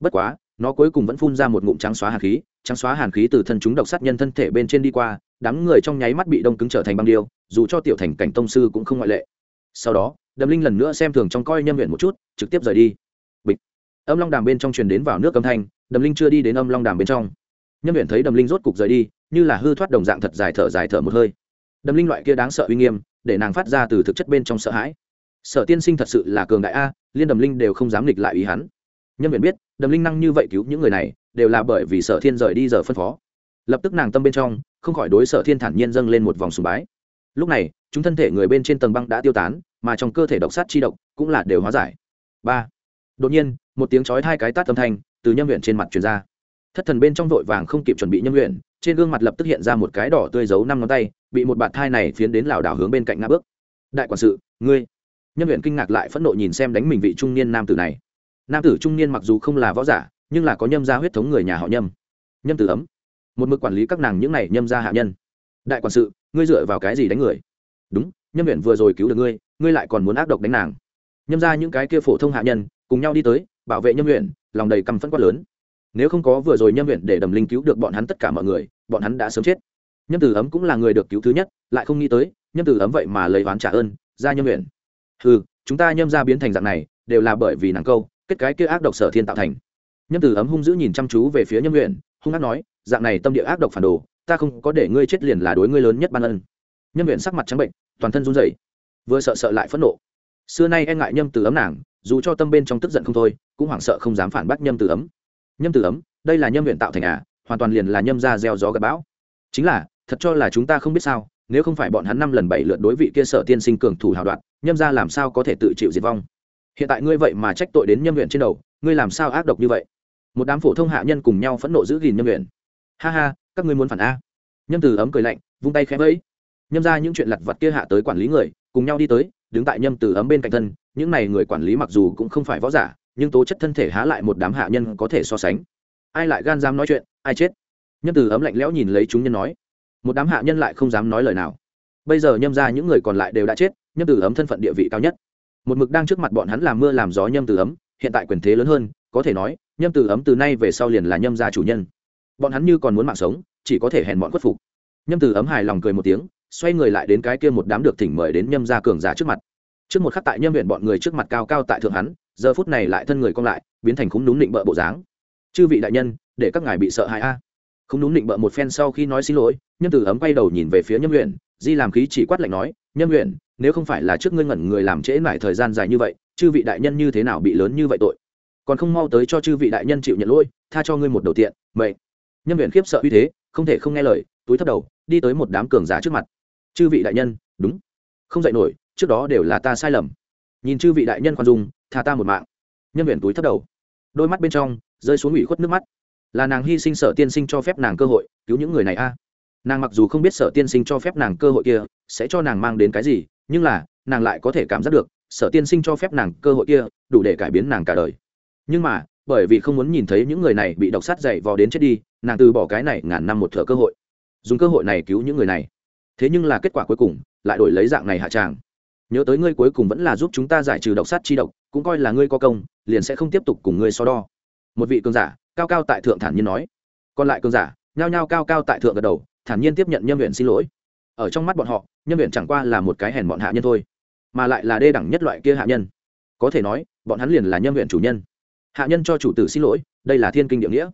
Bất quá, nó cuối cùng vẫn phun ra một ngụm trắng xóa hàn khí, trắng xóa hàn khí từ thân chúng độc sát nhân thân thể bên trên đi qua, đám người trong nháy mắt bị đông cứng trở thành băng điêu, dù cho tiểu thành cảnh tông sư cũng không ngoại lệ. Sau đó, đầm linh lần nữa xem thường trong coi nhâm viện một chút, trực tiếp rời đi. Bịch. Âm long đàm bên trong truyền đến vào nước âm thanh, đầm linh chưa đi đến âm long đàm bên trong nhâm viện thấy đầm linh rốt cục rời đi, như là hư thoát đồng dạng thật dài thở dài thở một hơi. Đầm linh loại kia đáng sợ uy nghiêm, để nàng phát ra từ thực chất bên trong sợ hãi. Sở tiên sinh thật sự là cường đại a, liên đầm linh đều không dám nghịch lại ý hắn. Nhân viện biết, đầm linh năng như vậy cứu những người này, đều là bởi vì sở thiên rời đi giờ phân phó. Lập tức nàng tâm bên trong, không khỏi đối sở thiên thản nhiên dâng lên một vòng sùng bái. Lúc này, chúng thân thể người bên trên tầng băng đã tiêu tán, mà trong cơ thể độc sát chi độc cũng là đều hóa giải. Ba. Đột nhiên, một tiếng chói hai cái tát âm thanh từ nhân viện trên mặt truyền ra thất thần bên trong vội vàng không kịp chuẩn bị nhân luyện, trên gương mặt lập tức hiện ra một cái đỏ tươi giấu năm ngón tay, bị một bạt thai này phiến đến lảo đảo hướng bên cạnh ngã bước. Đại quản sự, ngươi. Nhân luyện kinh ngạc lại phẫn nộ nhìn xem đánh mình vị trung niên nam tử này. Nam tử trung niên mặc dù không là võ giả, nhưng là có nhâm gia huyết thống người nhà họ nhâm. Nhâm tử ấm. Một mực quản lý các nàng những này nhâm gia hạ nhân. Đại quản sự, ngươi dựa vào cái gì đánh người? Đúng, nhâm luyện vừa rồi cứu được ngươi ngươi lại còn muốn ác độc đánh nàng. Nhâm ra những cái kia phổ thông hạ nhân, cùng nhau đi tới, bảo vệ nhâm luyện, lòng đầy căm phẫn quát lớn nếu không có vừa rồi nhâm huyện để đầm linh cứu được bọn hắn tất cả mọi người, bọn hắn đã sớm chết. Nhâm tử ấm cũng là người được cứu thứ nhất, lại không nghĩ tới, nhâm tử ấm vậy mà lấy oán trả ơn, ra nhâm huyện ừ chúng ta nhâm ra biến thành dạng này, đều là bởi vì nàng câu, kết cái kia ác độc sở thiên tạo thành. Nhâm tử ấm hung dữ nhìn chăm chú về phía nhâm huyện hung ác nói, dạng này tâm địa ác độc phản đồ, ta không có để ngươi chết liền là đối ngươi lớn nhất ban ân. Nhâm huyện sắc mặt trắng bệnh, toàn thân run rẩy, vừa sợ sợ lại phẫn nộ. Xưa nay e ngại nhâm tử ấm nàng, dù cho tâm bên trong tức giận không thôi, cũng hoảng sợ không dám phản bác nhâm tử ấm nhâm tử ấm, đây là nhâm huyện tạo thành à hoàn toàn liền là nhâm ra gieo gió gặp bão. Chính là, thật cho là chúng ta không biết sao, nếu không phải bọn hắn năm lần bảy lượt đối vị kia sở tiên sinh cường thủ hào đoạn, nhâm ra làm sao có thể tự chịu diệt vong? Hiện tại ngươi vậy mà trách tội đến nhâm huyện trên đầu, ngươi làm sao ác độc như vậy? Một đám phổ thông hạ nhân cùng nhau phẫn nộ giữ gìn nhâm huyện ha ha, các ngươi muốn phản a. Nhâm tử ấm cười lạnh, vung tay khẽ vẫy. Nhâm ra những chuyện lặt vặt kia hạ tới quản lý người, cùng nhau đi tới, đứng tại nhâm tử ấm bên cạnh thân, những này người quản lý mặc dù cũng không phải võ giả nhưng tố chất thân thể há lại một đám hạ nhân có thể so sánh. Ai lại gan dám nói chuyện, ai chết? Nhâm tử ấm lạnh lẽo nhìn lấy chúng nhân nói. Một đám hạ nhân lại không dám nói lời nào. Bây giờ nhâm ra những người còn lại đều đã chết, nhâm tử ấm thân phận địa vị cao nhất. Một mực đang trước mặt bọn hắn làm mưa làm gió nhâm tử ấm, hiện tại quyền thế lớn hơn, có thể nói, nhâm tử ấm từ nay về sau liền là nhâm gia chủ nhân. Bọn hắn như còn muốn mạng sống, chỉ có thể hèn bọn khuất phục. Nhâm tử ấm hài lòng cười một tiếng, xoay người lại đến cái kia một đám được thỉnh mời đến nhâm gia cường giả trước mặt. Trước một khắc tại nhâm viện bọn người trước mặt cao cao tại thượng hắn giờ phút này lại thân người cong lại, biến thành khúng núm định bợ bộ dáng. Chư vị đại nhân, để các ngài bị sợ hãi a. À. không đúng định bợ một phen sau khi nói xin lỗi nhân tử ấm quay đầu nhìn về phía nhâm huyện di làm khí chỉ quát lạnh nói, nhâm huyện nếu không phải là trước ngươi ngẩn người làm trễ mãi thời gian dài như vậy, chư vị đại nhân như thế nào bị lớn như vậy tội? Còn không mau tới cho chư vị đại nhân chịu nhận lỗi, tha cho ngươi một đầu tiện vậy nhâm huyện khiếp sợ uy thế, không thể không nghe lời, túi thấp đầu, đi tới một đám cường giả trước mặt. Chư vị đại nhân, đúng. Không dạy nổi, trước đó đều là ta sai lầm. Nhìn chư vị đại nhân khoan dung tha ta một mạng. Nhân viện túi thấp đầu. Đôi mắt bên trong rơi xuống ủy khuất nước mắt. Là nàng hy sinh sở tiên sinh cho phép nàng cơ hội, cứu những người này a. À. Nàng mặc dù không biết sở tiên sinh cho phép nàng cơ hội kia sẽ cho nàng mang đến cái gì, nhưng là nàng lại có thể cảm giác được sở tiên sinh cho phép nàng cơ hội kia đủ để cải biến nàng cả đời. Nhưng mà, bởi vì không muốn nhìn thấy những người này bị độc sát dày vò đến chết đi, nàng từ bỏ cái này ngàn năm một thợ cơ hội. Dùng cơ hội này cứu những người này. Thế nhưng là kết quả cuối cùng lại đổi lấy dạng này hạ tràng. Nhớ tới ngươi cuối cùng vẫn là giúp chúng ta giải trừ độc sát chi độc cũng coi là ngươi có công, liền sẽ không tiếp tục cùng ngươi so đo. Một vị cường giả, cao cao tại thượng thản nhiên nói. Còn lại cường giả, nhao nhao cao cao tại thượng gật đầu, thản nhiên tiếp nhận nhân viện xin lỗi. Ở trong mắt bọn họ nhân viện chẳng qua là một cái hèn bọn hạ nhân thôi, mà lại là đê đẳng nhất loại kia hạ nhân. Có thể nói, bọn hắn liền là nhân viện chủ nhân. Hạ nhân cho chủ tử xin lỗi, đây là thiên kinh địa nghĩa.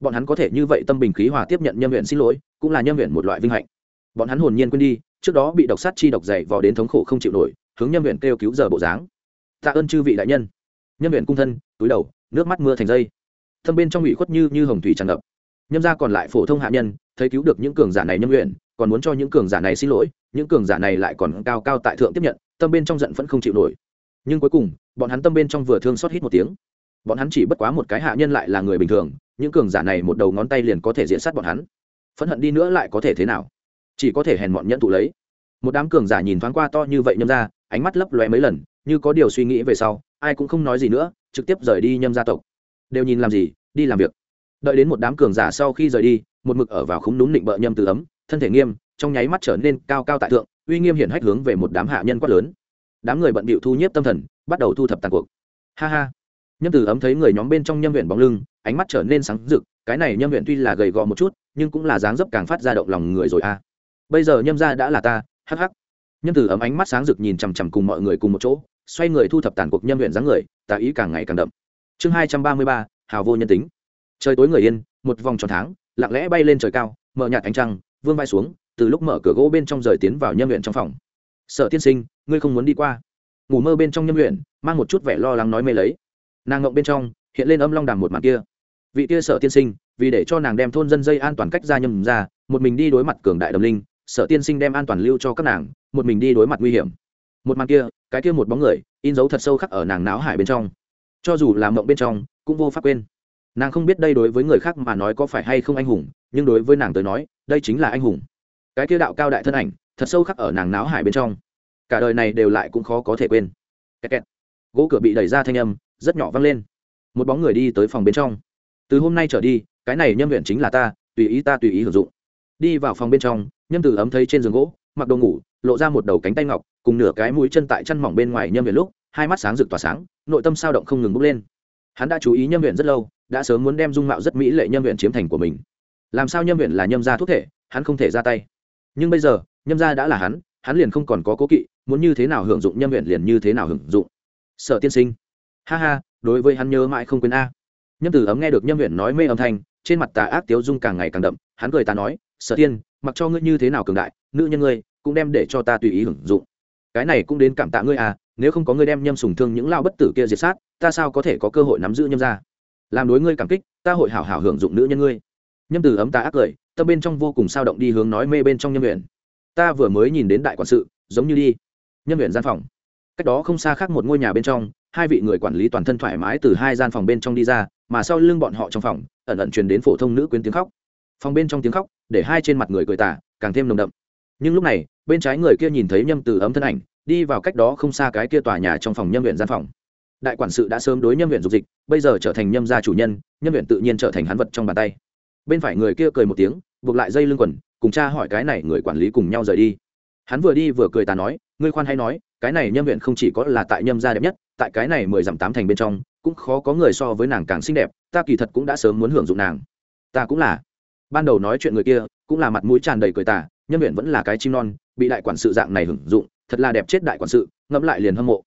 Bọn hắn có thể như vậy tâm bình khí hòa tiếp nhận nhân nguyện xin lỗi, cũng là nhân nguyện một loại vinh hạnh. Bọn hắn hồn nhiên quên đi, trước đó bị độc sát chi độc dày vò đến thống khổ không chịu nổi, hướng nhân nguyện kêu cứu giờ bộ dáng tạ ơn chư vị đại nhân. Nhân nguyện cung thân, túi đầu, nước mắt mưa thành dây. Thâm bên trong ủy khuất như như hồng thủy tràn ngập. Nhâm ra còn lại phổ thông hạ nhân, thấy cứu được những cường giả này nhân nguyện còn muốn cho những cường giả này xin lỗi, những cường giả này lại còn cao cao tại thượng tiếp nhận, tâm bên trong giận vẫn không chịu nổi. Nhưng cuối cùng, bọn hắn tâm bên trong vừa thương xót hít một tiếng. Bọn hắn chỉ bất quá một cái hạ nhân lại là người bình thường, những cường giả này một đầu ngón tay liền có thể diện sát bọn hắn. Phẫn hận đi nữa lại có thể thế nào? Chỉ có thể hèn mọn nhẫn thụ lấy. Một đám cường giả nhìn thoáng qua to như vậy nhâm ra ánh mắt lấp lóe mấy lần như có điều suy nghĩ về sau, ai cũng không nói gì nữa, trực tiếp rời đi nhâm gia tộc. Đều nhìn làm gì, đi làm việc. Đợi đến một đám cường giả sau khi rời đi, một mực ở vào khúng đúng định bợ nhâm từ ấm, thân thể nghiêm, trong nháy mắt trở nên cao cao tại thượng, uy nghiêm hiển hách hướng về một đám hạ nhân quát lớn. Đám người bận bịu thu nhiếp tâm thần, bắt đầu thu thập tàn cuộc. Ha ha. Nhâm từ ấm thấy người nhóm bên trong nhâm viện bóng lưng, ánh mắt trở nên sáng rực, cái này nhâm viện tuy là gầy gò một chút, nhưng cũng là dáng dấp càng phát ra động lòng người rồi a. Bây giờ nhâm ra đã là ta, hắc hắc. Nhâm từ ấm ánh mắt sáng rực nhìn chằm chằm cùng mọi người cùng một chỗ xoay người thu thập tàn cuộc nhâm luyện dáng người tà ý càng ngày càng đậm. Chương hai trăm ba mươi ba hào vô nhân tính. Trời tối người yên một vòng tròn tháng lặng lẽ bay lên trời cao mở nhạt ánh trăng vương vai xuống từ lúc mở cửa gỗ bên trong rời tiến vào nhâm luyện trong phòng. Sợ tiên sinh ngươi không muốn đi qua. Ngủ mơ bên trong nhâm luyện, mang một chút vẻ lo lắng nói mê lấy. Nàng ngộng bên trong hiện lên âm long đàm một mặt kia. Vị kia sở tiên sinh vì để cho nàng đem thôn dân dây an toàn cách ra nhầm ra một mình đi đối mặt cường đại đầm linh sở tiên sinh đem an toàn lưu cho các nàng một mình đi đối mặt nguy hiểm. Một màn kia cái kia một bóng người, in dấu thật sâu khắc ở nàng náo hải bên trong. Cho dù là mộng bên trong, cũng vô pháp quên. Nàng không biết đây đối với người khác mà nói có phải hay không anh hùng, nhưng đối với nàng tới nói, đây chính là anh hùng. Cái kia đạo cao đại thân ảnh, thật sâu khắc ở nàng náo hải bên trong. Cả đời này đều lại cũng khó có thể quên. Kẹt kẹt. gỗ cửa bị đẩy ra thanh âm, rất nhỏ vang lên. Một bóng người đi tới phòng bên trong. Từ hôm nay trở đi, cái này nhâm nguyện chính là ta, tùy ý ta tùy ý hưởng dụng. Đi vào phòng bên trong, nhâm từ ấm thấy trên giường gỗ, mặc đồ ngủ, lộ ra một đầu cánh tay ngọc cùng nửa cái mũi chân tại chân mỏng bên ngoài nhâm viện lúc, hai mắt sáng rực tỏa sáng, nội tâm sao động không ngừng bốc lên. Hắn đã chú ý nhâm viện rất lâu, đã sớm muốn đem dung mạo rất mỹ lệ nhâm viện chiếm thành của mình. Làm sao nhâm viện là nhâm gia thuốc thể, hắn không thể ra tay. Nhưng bây giờ, nhâm gia đã là hắn hắn liền không còn có cố kỵ, muốn như thế nào hưởng dụng nhâm viện liền như thế nào hưởng dụng. Sở tiên sinh. Ha ha, đối với hắn nhớ mãi không quên a. Nhâm tử ấm nghe được nhâm viện nói mê âm thanh, trên mặt tà ác tiếu dung càng ngày càng đậm, hắn cười ta nói, sở tiên, mặc cho ngươi như thế nào cường đại, nữ nhân ngươi cũng đem để cho ta tùy ý hưởng dụng cái này cũng đến cảm tạ ngươi à nếu không có ngươi đem nhâm sùng thương những lao bất tử kia diệt sát, ta sao có thể có cơ hội nắm giữ nhâm ra làm đối ngươi cảm kích, ta hội hảo hảo hưởng dụng nữ nhân ngươi. Nhâm tử ấm ta ác cười, tâm bên trong vô cùng sao động đi hướng nói mê bên trong nhâm nguyện. ta vừa mới nhìn đến đại quản sự, giống như đi. Nhâm nguyện gian phòng. Cách đó không xa khác một ngôi nhà bên trong, hai vị người quản lý toàn thân thoải mái từ hai gian phòng bên trong đi ra, mà sau lưng bọn họ trong phòng, ẩn ẩn truyền đến phổ thông nữ quyến tiếng khóc. Phòng bên trong tiếng khóc, để hai trên mặt người cười tả càng thêm nồng đậm nhưng lúc này, bên trái người kia nhìn thấy nhâm từ ấm thân ảnh, đi vào cách đó không xa cái kia tòa nhà trong phòng nhâm huyện gian phòng. Đại quản sự đã sớm đối nhâm huyện dục dịch, bây giờ trở thành nhâm gia chủ nhân, nhâm huyện tự nhiên trở thành hắn vật trong bàn tay. Bên phải người kia cười một tiếng, buộc lại dây lưng quần, cùng cha hỏi cái này người quản lý cùng nhau rời đi. Hắn vừa đi vừa cười ta nói, ngươi khoan hay nói, cái này nhâm huyện không chỉ có là tại nhâm gia đẹp nhất, tại cái này mười dặm tám thành bên trong, cũng khó có người so với nàng càng xinh đẹp, ta kỳ thật cũng đã sớm muốn hưởng dụng nàng. Ta cũng là. Ban đầu nói chuyện người kia, cũng là mặt mũi tràn đầy cười tả nhân viện vẫn là cái chim non, bị đại quản sự dạng này hưởng dụng, thật là đẹp chết đại quản sự, ngẫm lại liền hâm mộ.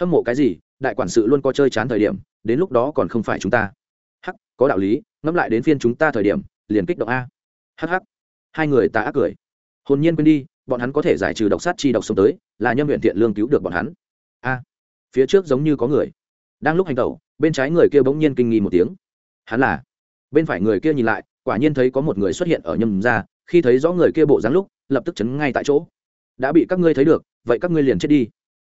Hâm mộ cái gì? Đại quản sự luôn có chơi chán thời điểm, đến lúc đó còn không phải chúng ta. Hắc, có đạo lý, ngẫm lại đến phiên chúng ta thời điểm, liền kích động a. Hắc hắc. Hai người ta ác cười. Hồn nhiên quên đi, bọn hắn có thể giải trừ độc sát chi độc sống tới, là nhân viện thiện lương cứu được bọn hắn. A. Phía trước giống như có người. Đang lúc hành tẩu, bên trái người kia bỗng nhiên kinh nghi một tiếng. Hắn là. Bên phải người kia nhìn lại, quả nhiên thấy có một người xuất hiện ở nhâm ra khi thấy rõ người kia bộ dáng lúc, lập tức chấn ngay tại chỗ. Đã bị các ngươi thấy được, vậy các ngươi liền chết đi.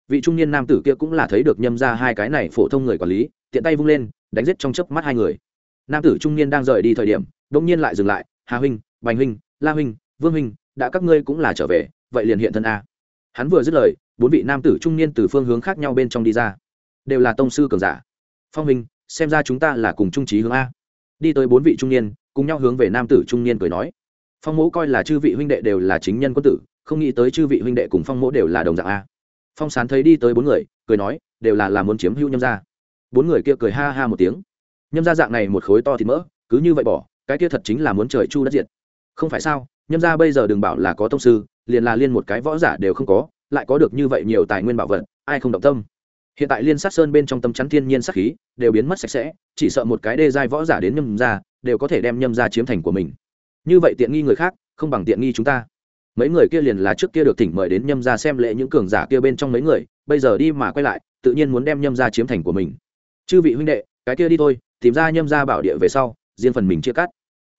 Vị trung niên nam tử kia cũng là thấy được nhâm ra hai cái này phổ thông người quản lý, tiện tay vung lên, đánh giết trong chớp mắt hai người. Nam tử trung niên đang rời đi thời điểm đông nhiên lại dừng lại, hà huynh, bành huynh, la huynh, vương huynh, đã các ngươi cũng là trở về, vậy liền hiện thân a. Hắn vừa dứt lời, bốn vị nam tử trung niên từ phương hướng khác nhau bên trong đi ra. Đều là tông sư cường giả. Phong huynh, xem ra chúng ta là cùng trung trí hướng a. Đi tới bốn vị trung niên, cùng nhau hướng về nam tử trung niên cười nói phong mỗ coi là chư vị huynh đệ đều là chính nhân quân tử, không nghĩ tới chư vị huynh đệ cùng phong mỗ đều là đồng dạng a. Phong sán thấy đi tới bốn người, cười nói, đều là làm muốn chiếm hữu nhâm gia. Bốn người kia cười ha ha một tiếng. Nhâm gia dạng này một khối to thịt mỡ, cứ như vậy bỏ, cái kia thật chính là muốn trời chu đất diệt. Không phải sao, nhâm gia bây giờ đừng bảo là có tông sư, liền là liên một cái võ giả đều không có, lại có được như vậy nhiều tài nguyên bảo vật, ai không động tâm. Hiện tại liên sát sơn bên trong tâm chắn thiên nhiên sát khí, đều biến mất sạch sẽ, chỉ sợ một cái đê giai võ giả đến nhâm ra đều có thể đem nhâm ra chiếm thành của mình như vậy tiện nghi người khác, không bằng tiện nghi chúng ta. Mấy người kia liền là trước kia được thỉnh mời đến nhâm ra xem lễ những cường giả kia bên trong mấy người, bây giờ đi mà quay lại, tự nhiên muốn đem nhâm ra chiếm thành của mình. Chư vị huynh đệ, cái kia đi thôi, tìm ra nhâm ra bảo địa về sau, riêng phần mình chia cắt.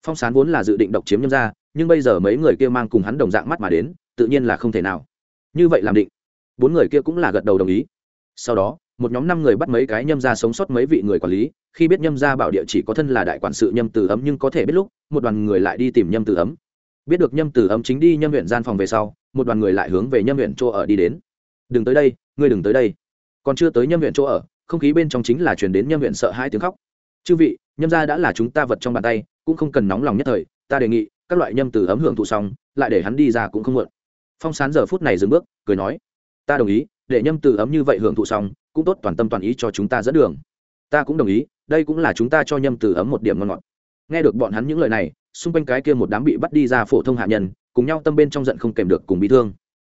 Phong sán vốn là dự định độc chiếm nhâm ra nhưng bây giờ mấy người kia mang cùng hắn đồng dạng mắt mà đến, tự nhiên là không thể nào. Như vậy làm định. Bốn người kia cũng là gật đầu đồng ý. Sau đó một nhóm năm người bắt mấy cái nhâm ra sống sót mấy vị người quản lý, khi biết nhâm ra bảo địa chỉ có thân là đại quản sự nhâm từ ấm nhưng có thể biết lúc, một đoàn người lại đi tìm nhâm từ ấm. Biết được nhâm từ ấm chính đi nhâm huyện gian phòng về sau, một đoàn người lại hướng về nhâm huyện chỗ ở đi đến. Đừng tới đây, ngươi đừng tới đây. Còn chưa tới nhâm huyện chỗ ở, không khí bên trong chính là chuyển đến nhâm huyện sợ hai tiếng khóc. Chư vị, nhâm ra đã là chúng ta vật trong bàn tay, cũng không cần nóng lòng nhất thời, ta đề nghị, các loại nhâm từ ấm hưởng thụ xong, lại để hắn đi ra cũng không muộn. Phong sán giờ phút này dừng bước, cười nói, ta đồng ý, để nhâm từ ấm như vậy hưởng thụ xong cũng tốt, toàn tâm toàn ý cho chúng ta dẫn đường. Ta cũng đồng ý, đây cũng là chúng ta cho nhâm từ ấm một điểm ngon ngọt. Nghe được bọn hắn những lời này, xung quanh cái kia một đám bị bắt đi ra phổ thông hạ nhân, cùng nhau tâm bên trong giận không kèm được cùng bị thương.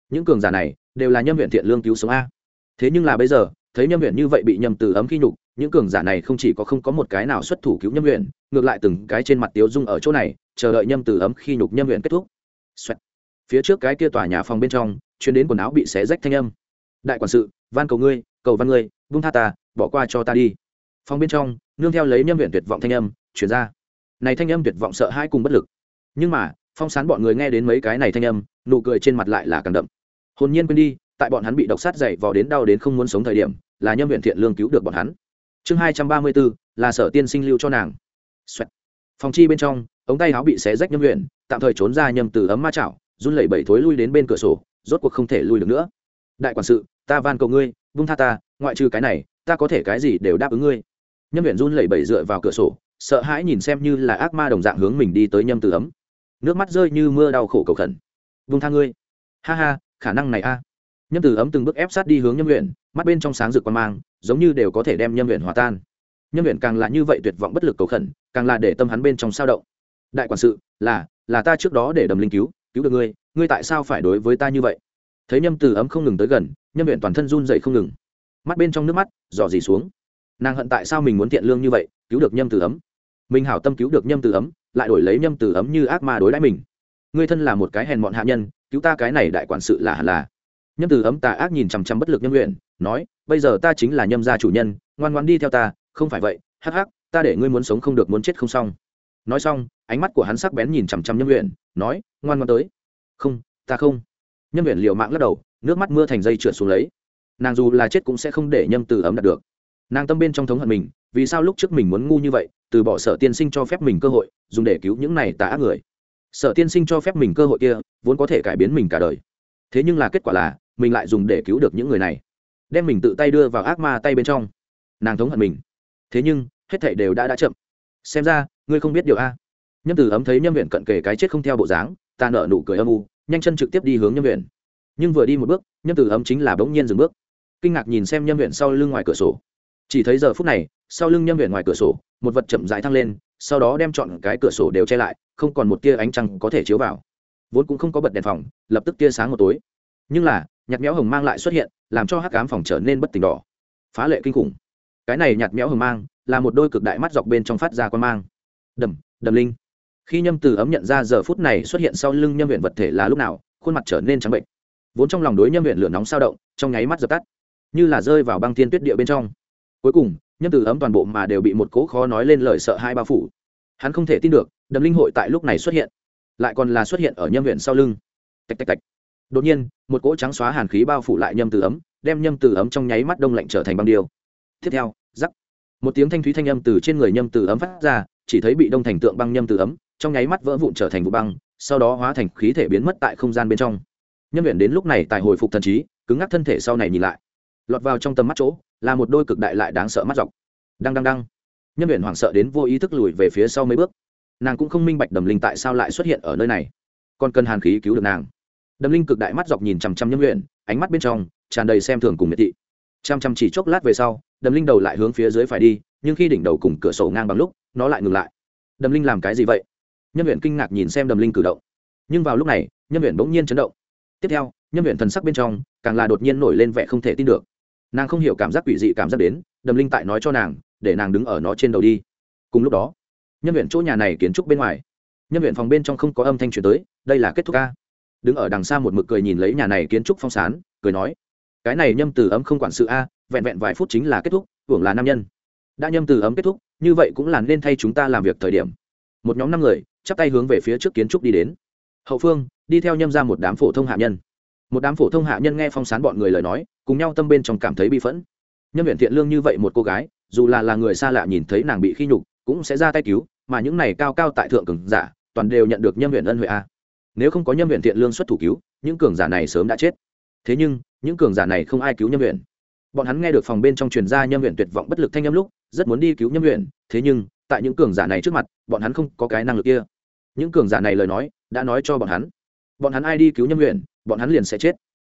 Những cường giả này, đều là nhâm huyện thiện lương cứu sống a. Thế nhưng là bây giờ, thấy nhâm huyện như vậy bị nhâm từ ấm khi nhục, những cường giả này không chỉ có không có một cái nào xuất thủ cứu nhâm huyện ngược lại từng cái trên mặt tiếu dung ở chỗ này, chờ đợi nhâm từ ấm khi nhục nhâm huyện kết thúc、Xoẹt. phía trước cái kia tòa nhà phòng bên trong chuyến đến quần áo bị xé rách thanh âm. Đại quản sự, van cầu ngươi cầu văn ngươi, vung tha ta, bỏ qua cho ta đi. Phòng bên trong, nương theo lấy nhâm huyện tuyệt vọng thanh âm, chuyển ra. Này thanh âm tuyệt vọng sợ hai cùng bất lực. Nhưng mà, phong sán bọn người nghe đến mấy cái này thanh âm, nụ cười trên mặt lại là càng đậm. Hồn nhiên quên đi, tại bọn hắn bị độc sát dày vò đến đau đến không muốn sống thời điểm, là nhâm huyện thiện lương cứu được bọn hắn. Chương hai trăm ba mươi bốn là sở tiên sinh lưu cho nàng、Xoẹt. phòng chi bên trong, ống tay áo bị xé rách nhâm huyện tạm thời trốn ra nhâm từ ấm ma chảo, run lẩy bẩy thối lui đến bên cửa sổ, rốt cuộc không thể lui được nữa. Đại quản sự, ta van cầu ngươi vung tha ta, ngoại trừ cái này, ta có thể cái gì đều đáp ứng ngươi. Nhâm viện run lẩy bẩy dựa vào cửa sổ, sợ hãi nhìn xem như là ác ma đồng dạng hướng mình đi tới nhâm từ ấm. Nước mắt rơi như mưa đau khổ cầu khẩn. Vung tha ngươi. Ha ha, khả năng này a. Nhâm từ ấm từng bước ép sát đi hướng nhâm huyện mắt bên trong sáng rực quan mang, giống như đều có thể đem nhâm huyện hòa tan. Nhâm huyện càng là như vậy tuyệt vọng bất lực cầu khẩn, càng là để tâm hắn bên trong sao động. Đại quản sự, là là ta trước đó để đầm linh cứu cứu được ngươi ngươi tại sao phải đối với ta như vậy? Thấy nhâm từ ấm không ngừng tới gần nhâm huyện toàn thân run dậy không ngừng. Mắt bên trong nước mắt, dò dỉ xuống. Nàng hận tại sao mình muốn thiện lương như vậy, cứu được nhâm từ ấm. Mình hảo tâm cứu được nhâm từ ấm, lại đổi lấy nhâm từ ấm như ác ma đối đãi mình. Ngươi thân là một cái hèn mọn hạ nhân, cứu ta cái này đại quản sự là hẳn là. Nhâm từ ấm tà ác nhìn chằm chằm bất lực nhâm nguyện nói, bây giờ ta chính là nhâm gia chủ nhân, ngoan ngoan đi theo ta, không phải vậy, hắc hắc, ta để ngươi muốn sống không được muốn chết không xong. Nói xong, ánh mắt của hắn sắc bén nhìn chằm chằm nhâm nguyện nói, ngoan ngoan tới. Không, ta không nhâm nguyện liều mạng lắc đầu, nước mắt mưa thành dây trượt xuống lấy. Nàng dù là chết cũng sẽ không để nhâm từ ấm đạt được. Nàng tâm bên trong thống hận mình, vì sao lúc trước mình muốn ngu như vậy, từ bỏ sở tiên sinh cho phép mình cơ hội, dùng để cứu những này tà ác người. Sở tiên sinh cho phép mình cơ hội kia, vốn có thể cải biến mình cả đời. Thế nhưng là kết quả là, mình lại dùng để cứu được những người này. Đem mình tự tay đưa vào ác ma tay bên trong. Nàng thống hận mình. Thế nhưng, hết thảy đều đã đã chậm. Xem ra, ngươi không biết điều a. Nhâm tử ấm thấy nhâm huyện cận kề cái chết không theo bộ dáng, ta nợ nụ cười âm u nhanh chân trực tiếp đi hướng nhâm huyện nhưng vừa đi một bước, nhâm tử ấm chính là bỗng nhiên dừng bước. Kinh ngạc nhìn xem nhâm huyện sau lưng ngoài cửa sổ. Chỉ thấy giờ phút này, sau lưng nhâm huyện ngoài cửa sổ, một vật chậm rãi thăng lên, sau đó đem chọn cái cửa sổ đều che lại, không còn một tia ánh trăng có thể chiếu vào. Vốn cũng không có bật đèn phòng, lập tức tia sáng một tối. Nhưng là, nhạt méo hồng mang lại xuất hiện, làm cho hắc ám phòng trở nên bất tỉnh đỏ. Phá lệ kinh khủng. Cái này nhạt méo hồng mang, là một đôi cực đại mắt dọc bên trong phát ra quan mang. Đầm đầm linh khi nhâm từ ấm nhận ra giờ phút này xuất hiện sau lưng nhâm huyện vật thể là lúc nào, khuôn mặt trở nên trắng bệnh. Vốn trong lòng đối nhâm huyện lửa nóng sao động, trong nháy mắt dập tắt, như là rơi vào băng thiên tuyết địa bên trong. Cuối cùng, nhâm từ ấm toàn bộ mà đều bị một cố khó nói lên lời sợ hai bao phủ. Hắn không thể tin được, đầm linh hội tại lúc này xuất hiện, lại còn là xuất hiện ở nhâm huyện sau lưng. Tạch tạch tạch. Đột nhiên, một cỗ trắng xóa hàn khí bao phủ lại nhâm từ ấm, đem nhâm từ ấm trong nháy mắt đông lạnh trở thành băng điêu. Tiếp theo giắc một tiếng thanh thúy thanh âm từ trên người nhâm từ ấm phát ra, chỉ thấy bị đông thành tượng băng nhâm từ ấm trong nháy mắt vỡ vụn trở thành vụ băng, sau đó hóa thành khí thể biến mất tại không gian bên trong. Nhân viện đến lúc này tài hồi phục thần trí, cứng ngắc thân thể sau này nhìn lại. Lọt vào trong tầm mắt chỗ, là một đôi cực đại lại đáng sợ mắt dọc. Đăng đăng đăng. Nhân viện hoảng sợ đến vô ý thức lùi về phía sau mấy bước. Nàng cũng không minh bạch đầm linh tại sao lại xuất hiện ở nơi này. Còn cần hàn khí cứu được nàng. Đầm linh cực đại mắt dọc nhìn chằm chằm nhân luyện ánh mắt bên trong tràn đầy xem thường cùng miệt thị. Chăm chăm chỉ chốc lát về sau, đầm linh đầu lại hướng phía dưới phải đi, nhưng khi đỉnh đầu cùng cửa sổ ngang bằng lúc, nó lại ngừng lại. Đầm linh làm cái gì vậy? Nhân luyện kinh ngạc nhìn xem đầm linh cử động. Nhưng vào lúc này, nhân luyện bỗng nhiên chấn động. Tiếp theo, nhân luyện thần sắc bên trong, càng là đột nhiên nổi lên vẻ không thể tin được. Nàng không hiểu cảm giác quỷ dị cảm giác đến, đầm linh tại nói cho nàng, để nàng đứng ở nó trên đầu đi. Cùng lúc đó, nhân huyện chỗ nhà này kiến trúc bên ngoài. Nhân huyện phòng bên trong không có âm thanh truyền tới, đây là kết thúc ca. Đứng ở đằng xa một mực cười nhìn lấy nhà này kiến trúc phong sán, cười nói, cái này nhâm từ ấm không quản sự a, vẹn vẹn vài phút chính là kết thúc, hưởng là nam nhân. Đã nhâm từ ấm kết thúc, như vậy cũng là nên thay chúng ta làm việc thời điểm. Một nhóm năm người chắp tay hướng về phía trước kiến trúc đi đến. Hậu phương, đi theo nhâm ra một đám phổ thông hạ nhân. Một đám phổ thông hạ nhân nghe phong sán bọn người lời nói, cùng nhau tâm bên trong cảm thấy bi phẫn. Nhân viện thiện lương như vậy một cô gái, dù là là người xa lạ nhìn thấy nàng bị khi nhục, cũng sẽ ra tay cứu, mà những này cao cao tại thượng cường giả, toàn đều nhận được nhân viện ân huệ a. Nếu không có nhân viện thiện lương xuất thủ cứu, những cường giả này sớm đã chết. Thế nhưng, những cường giả này không ai cứu nhân viện bọn hắn nghe được phòng bên trong truyền ra nhân viện tuyệt vọng bất lực thanh âm lúc, rất muốn đi cứu nhân viện thế nhưng, tại những cường giả này trước mặt, bọn hắn không có cái năng lực kia những cường giả này lời nói, đã nói cho bọn hắn. Bọn hắn ai đi cứu nhâm nguyện bọn hắn liền sẽ chết.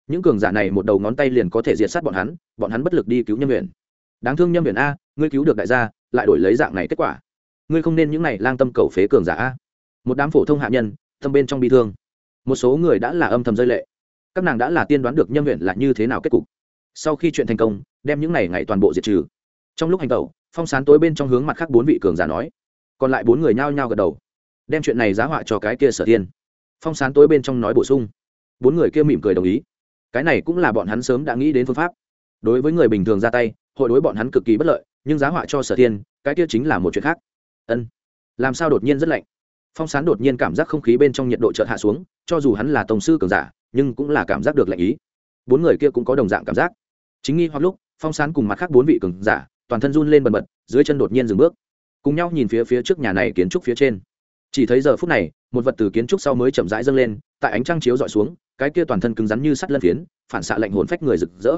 Những cường giả này một đầu ngón tay liền có thể diệt sát bọn hắn bọn hắn bất lực đi cứu nhâm nguyện đáng thương nhâm nguyện a, ngươi cứu được đại gia, lại đổi lấy dạng này kết quả. Ngươi không nên những này lang tâm cầu phế cường giả a. Một đám phổ thông hạ nhân tâm bên trong bi thương. Một số người đã là âm thầm rơi lệ. Các nàng đã là tiên đoán được nhâm nguyện là như thế nào kết cục. Sau khi chuyện thành công, đem những này ngày toàn bộ diệt trừ. Trong lúc hành tẩu, phong sán tối bên trong hướng mặt khác bốn vị cường giả nói. Còn lại bốn người nhao nhao gật đầu đem chuyện này giá họa cho cái kia sở thiên. phong sán tối bên trong nói bổ sung. Bốn người kia mỉm cười đồng ý. Cái này cũng là bọn hắn sớm đã nghĩ đến phương pháp. Đối với người bình thường ra tay hội đối bọn hắn cực kỳ bất lợi nhưng giá họa cho sở thiên, cái kia chính là một chuyện khác. Ân. Làm sao đột nhiên rất lạnh? Phong sán đột nhiên cảm giác không khí bên trong nhiệt độ chợt hạ xuống cho dù hắn là tổng sư cường giả nhưng cũng là cảm giác được lạnh ý. Bốn người kia cũng có đồng dạng cảm giác. Chính nghi hoặc lúc phong sán cùng mặt khác bốn vị cường giả toàn thân run lên bần bật dưới chân đột nhiên dừng bước. Cùng nhau nhìn phía phía trước nhà này kiến trúc phía trên chỉ thấy giờ phút này, một vật từ kiến trúc sau mới chậm rãi dâng lên, tại ánh trăng chiếu dọi xuống, cái kia toàn thân cứng rắn như sắt lân phiến, phản xạ lạnh hồn phách người rực rỡ.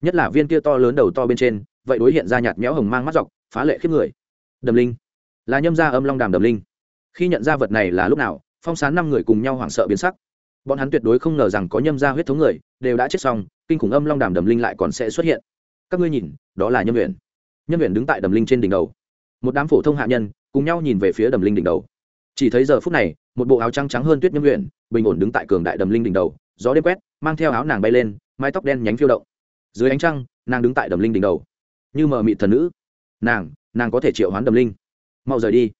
Nhất là viên kia to lớn đầu to bên trên, vậy đối hiện ra nhạt méo hồng mang mắt dọc, phá lệ khiếp người. Đầm linh. Là nhâm gia âm long đàm đầm linh. Khi nhận ra vật này là lúc nào, phong sán năm người cùng nhau hoảng sợ biến sắc. Bọn hắn tuyệt đối không ngờ rằng có nhâm gia huyết thống người, đều đã chết xong, kinh khủng âm long đàm đầm linh lại còn sẽ xuất hiện. Các ngươi nhìn, đó là nhâm huyện nhâm huyện đứng tại đầm linh trên đỉnh đầu. Một đám phổ thông hạ nhân, cùng nhau nhìn về phía đầm linh đỉnh đầu chỉ thấy giờ phút này, một bộ áo trắng trắng hơn tuyết nhâm nguyện, bình ổn đứng tại cường đại đầm linh đỉnh đầu, gió đêm quét, mang theo áo nàng bay lên, mái tóc đen nhánh phiêu động. Dưới ánh trăng, nàng đứng tại đầm linh đỉnh đầu. Như mờ mịt thần nữ. Nàng nàng có thể triệu hoán đầm linh. Mau rời đi.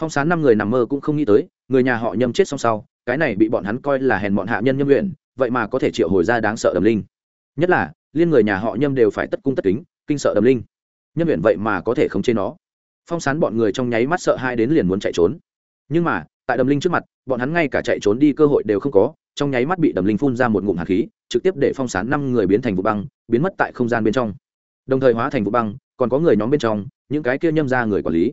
Phong sán năm người nằm mơ cũng không nghĩ tới, người nhà họ nhâm chết xong sau, cái này bị bọn hắn coi là hèn bọn hạ nhân nhâm nguyện, vậy mà có thể triệu hồi ra đáng sợ đầm linh. Nhất là, liên người nhà họ nhâm đều phải tất cung tất kính, kinh sợ đầm linh. Nhâm nguyện vậy mà có thể khống chế nó. Phong sán bọn người trong nháy mắt sợ hai đến liền muốn chạy trốn nhưng mà, tại đầm linh trước mặt, bọn hắn ngay cả chạy trốn đi cơ hội đều không có, trong nháy mắt bị đầm linh phun ra một ngụm hạt khí, trực tiếp để phong sán năm người biến thành vụ băng, biến mất tại không gian bên trong. Đồng thời hóa thành vụ băng, còn có người nhóm bên trong, những cái kia nhâm ra người quản lý.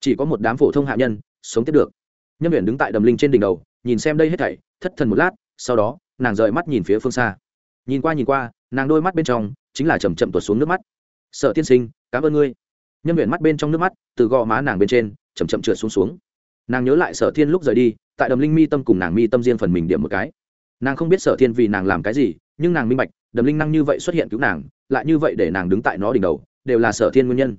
Chỉ có một đám phổ thông hạ nhân, sống tiếp được. Nhân huyện đứng tại đầm linh trên đỉnh đầu, nhìn xem đây hết thảy, thất thần một lát, sau đó, nàng rời mắt nhìn phía phương xa. Nhìn qua nhìn qua, nàng đôi mắt bên trong, chính là chầm chậm tuột xuống nước mắt. Sợ tiên sinh, cảm ơn ngươi. Nhân huyện mắt bên trong nước mắt, từ gò má nàng bên trên chầm chậm trượt xuống xuống nàng nhớ lại sở thiên lúc rời đi, tại đầm linh mi tâm cùng nàng mi tâm riêng phần mình điểm một cái. Nàng không biết sở thiên vì nàng làm cái gì, nhưng nàng minh bạch, đầm linh năng như vậy xuất hiện cứu nàng, lại như vậy để nàng đứng tại nó đỉnh đầu, đều là sở thiên nguyên nhân.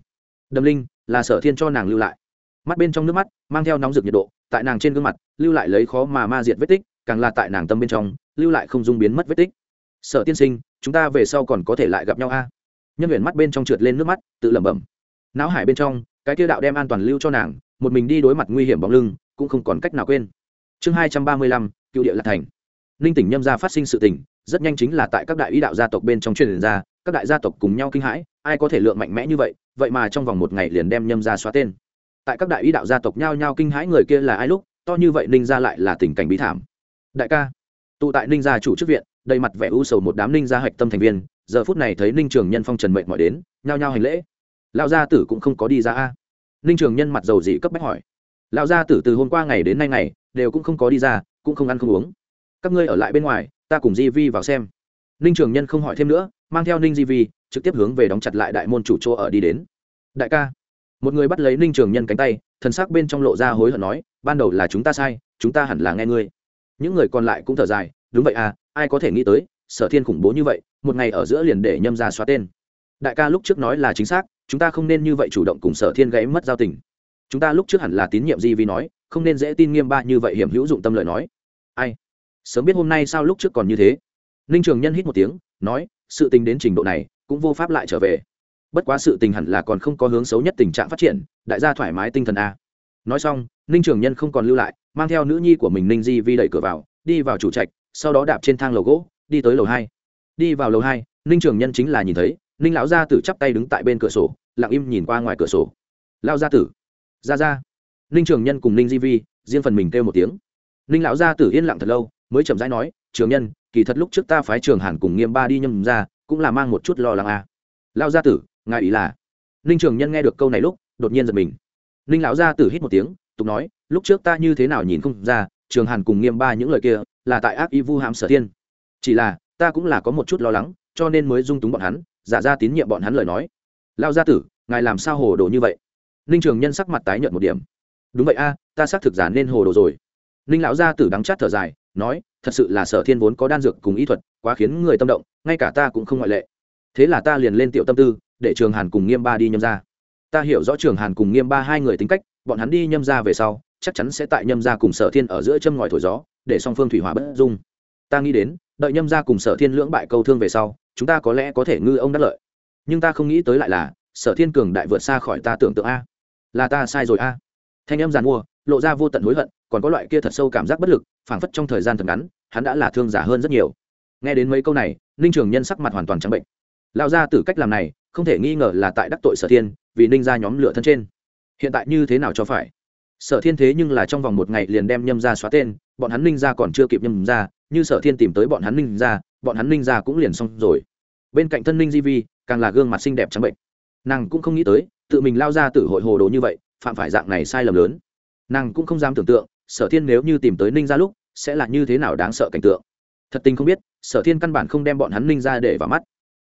Đầm linh, là sở thiên cho nàng lưu lại. Mắt bên trong nước mắt, mang theo nóng rực nhiệt độ, tại nàng trên gương mặt, lưu lại lấy khó mà ma diệt vết tích, càng là tại nàng tâm bên trong, lưu lại không dung biến mất vết tích. Sở tiên sinh, chúng ta về sau còn có thể lại gặp nhau a. Nhân huyền mắt bên trong trượt lên nước mắt, tự lẩm bẩm. Não hải bên trong cái tiêu đạo đem an toàn lưu cho nàng, một mình đi đối mặt nguy hiểm bóng lưng, cũng không còn cách nào quên. Chương hai trăm ba mươi lăm, cựu địa lạc thành. Ninh tỉnh nhâm gia phát sinh sự tỉnh rất nhanh chính là tại các đại ý đạo gia tộc bên trong truyền ra, các đại gia tộc cùng nhau kinh hãi, ai có thể lượng mạnh mẽ như vậy vậy mà trong vòng một ngày liền đem nhâm gia xóa tên. Tại các đại ý đạo gia tộc nhao nhao kinh hãi người kia là ai lúc, to như vậy ninh gia lại là tình cảnh bí thảm. Đại ca, tụ tại ninh gia chủ chức viện, đầy mặt vẻ u sầu một đám ninh gia hạch tâm thành viên, giờ phút này thấy ninh trường nhân phong trần mệnh mọi đến, nhao nhao hành lễ lão gia tử cũng không có đi ra a. Ninh trường nhân mặt dầu dị cấp bách hỏi. Lão gia tử từ hôm qua ngày đến nay ngày, đều cũng không có đi ra, cũng không ăn không uống. Các ngươi ở lại bên ngoài, ta cùng di vi vào xem. Ninh trường nhân không hỏi thêm nữa, mang theo ninh di vi, trực tiếp hướng về đóng chặt lại đại môn chủ chỗ ở đi đến. Đại ca. Một người bắt lấy ninh trường nhân cánh tay, thần sắc bên trong lộ ra hối hận nói, ban đầu là chúng ta sai, chúng ta hẳn là nghe ngươi. Những người còn lại cũng thở dài, đúng vậy à ai có thể nghĩ tới, sở thiên khủng bố như vậy, một ngày ở giữa liền để nhâm ra xóa tên. Đại ca lúc trước nói là chính xác chúng ta không nên như vậy chủ động cùng sở thiên gãy mất giao tình. Chúng ta lúc trước hẳn là tín nhiệm di vi nói, không nên dễ tin nghiêm ba như vậy hiểm hữu dụng tâm lợi nói. Ai? Sớm biết hôm nay sao lúc trước còn như thế? Ninh trường nhân hít một tiếng, nói, sự tình đến trình độ này, cũng vô pháp lại trở về. Bất quá sự tình hẳn là còn không có hướng xấu nhất tình trạng phát triển, đại gia thoải mái tinh thần a. Nói xong, ninh trường nhân không còn lưu lại, mang theo nữ nhi của mình ninh di vi đẩy cửa vào, đi vào chủ trạch, sau đó đạp trên thang lầu gỗ, đi tới lầu hai. Đi vào lầu hai, ninh trường nhân chính là nhìn thấy ninh lão gia tử chắp tay đứng tại bên cửa sổ, lặng im nhìn qua ngoài cửa sổ. Lao gia tử, ra ra. Ninh trường nhân cùng ninh di vi, riêng phần mình kêu một tiếng. Ninh lão gia tử yên lặng thật lâu, mới chậm rãi nói, trường nhân, kỳ thật lúc trước ta phái trường hàn cùng nghiêm ba đi nhâm ra cũng là mang một chút lo lắng à. lao gia tử, ngài ý là? Ninh trường nhân nghe được câu này lúc, đột nhiên giật mình. Ninh lão gia tử hít một tiếng, tục nói, lúc trước ta như thế nào nhìn không ra, trường hàn cùng nghiêm ba những lời kia, là tại ác y vu hàm sở thiên. Chỉ là, ta cũng là có một chút lo lắng, cho nên mới dung túng bọn hắn giả ra tín nhiệm bọn hắn lời nói. Lao gia tử, ngài làm sao hồ đồ như vậy? Ninh trường nhân sắc mặt tái nhợt một điểm. Đúng vậy a, ta xác thực giả nên hồ đồ rồi. Ninh lão gia tử đắng chát thở dài, nói, thật sự là sở thiên vốn có đan dược cùng y thuật, quá khiến người tâm động, ngay cả ta cũng không ngoại lệ. Thế là ta liền lên tiểu tâm tư, để trường hàn cùng nghiêm ba đi nhâm ra ta hiểu rõ trường hàn cùng nghiêm ba hai người tính cách, bọn hắn đi nhâm ra về sau, chắc chắn sẽ tại nhâm ra cùng sở thiên ở giữa châm ngòi thổi gió, để song phương thủy hỏa bất dung ta nghĩ đến, đợi nhâm ra cùng sở thiên lưỡng bại câu thương về sau, chúng ta có lẽ có thể ngư ông đắc lợi. Nhưng ta không nghĩ tới lại là, sở thiên cường đại vượt xa khỏi ta tưởng tượng a. Là ta sai rồi a. Thanh âm giàn mua, lộ ra vô tận hối hận, còn có loại kia thật sâu cảm giác bất lực, phảng phất trong thời gian thật ngắn, hắn đã là thương giả hơn rất nhiều. Nghe đến mấy câu này, ninh trường nhân sắc mặt hoàn toàn trắng bệnh. Lao ra từ cách làm này, không thể nghi ngờ là tại đắc tội sở thiên, vì ninh ra nhóm lửa thân trên. Hiện tại như thế nào cho phải? Sở thiên thế nhưng là trong vòng một ngày liền đem nhâm ra xóa tên, bọn hắn ninh ra còn chưa kịp nhâm ra như sở thiên tìm tới bọn hắn ninh ra bọn hắn ninh ra cũng liền xong rồi. Bên cạnh thân ninh di vi, càng là gương mặt xinh đẹp trắng bệnh. Nàng cũng không nghĩ tới, tự mình lao ra từ hội hồ đồ như vậy, phạm phải dạng này sai lầm lớn. Nàng cũng không dám tưởng tượng, sở thiên nếu như tìm tới ninh ra lúc, sẽ là như thế nào đáng sợ cảnh tượng. Thật tình không biết, sở thiên căn bản không đem bọn hắn ninh ra để vào mắt.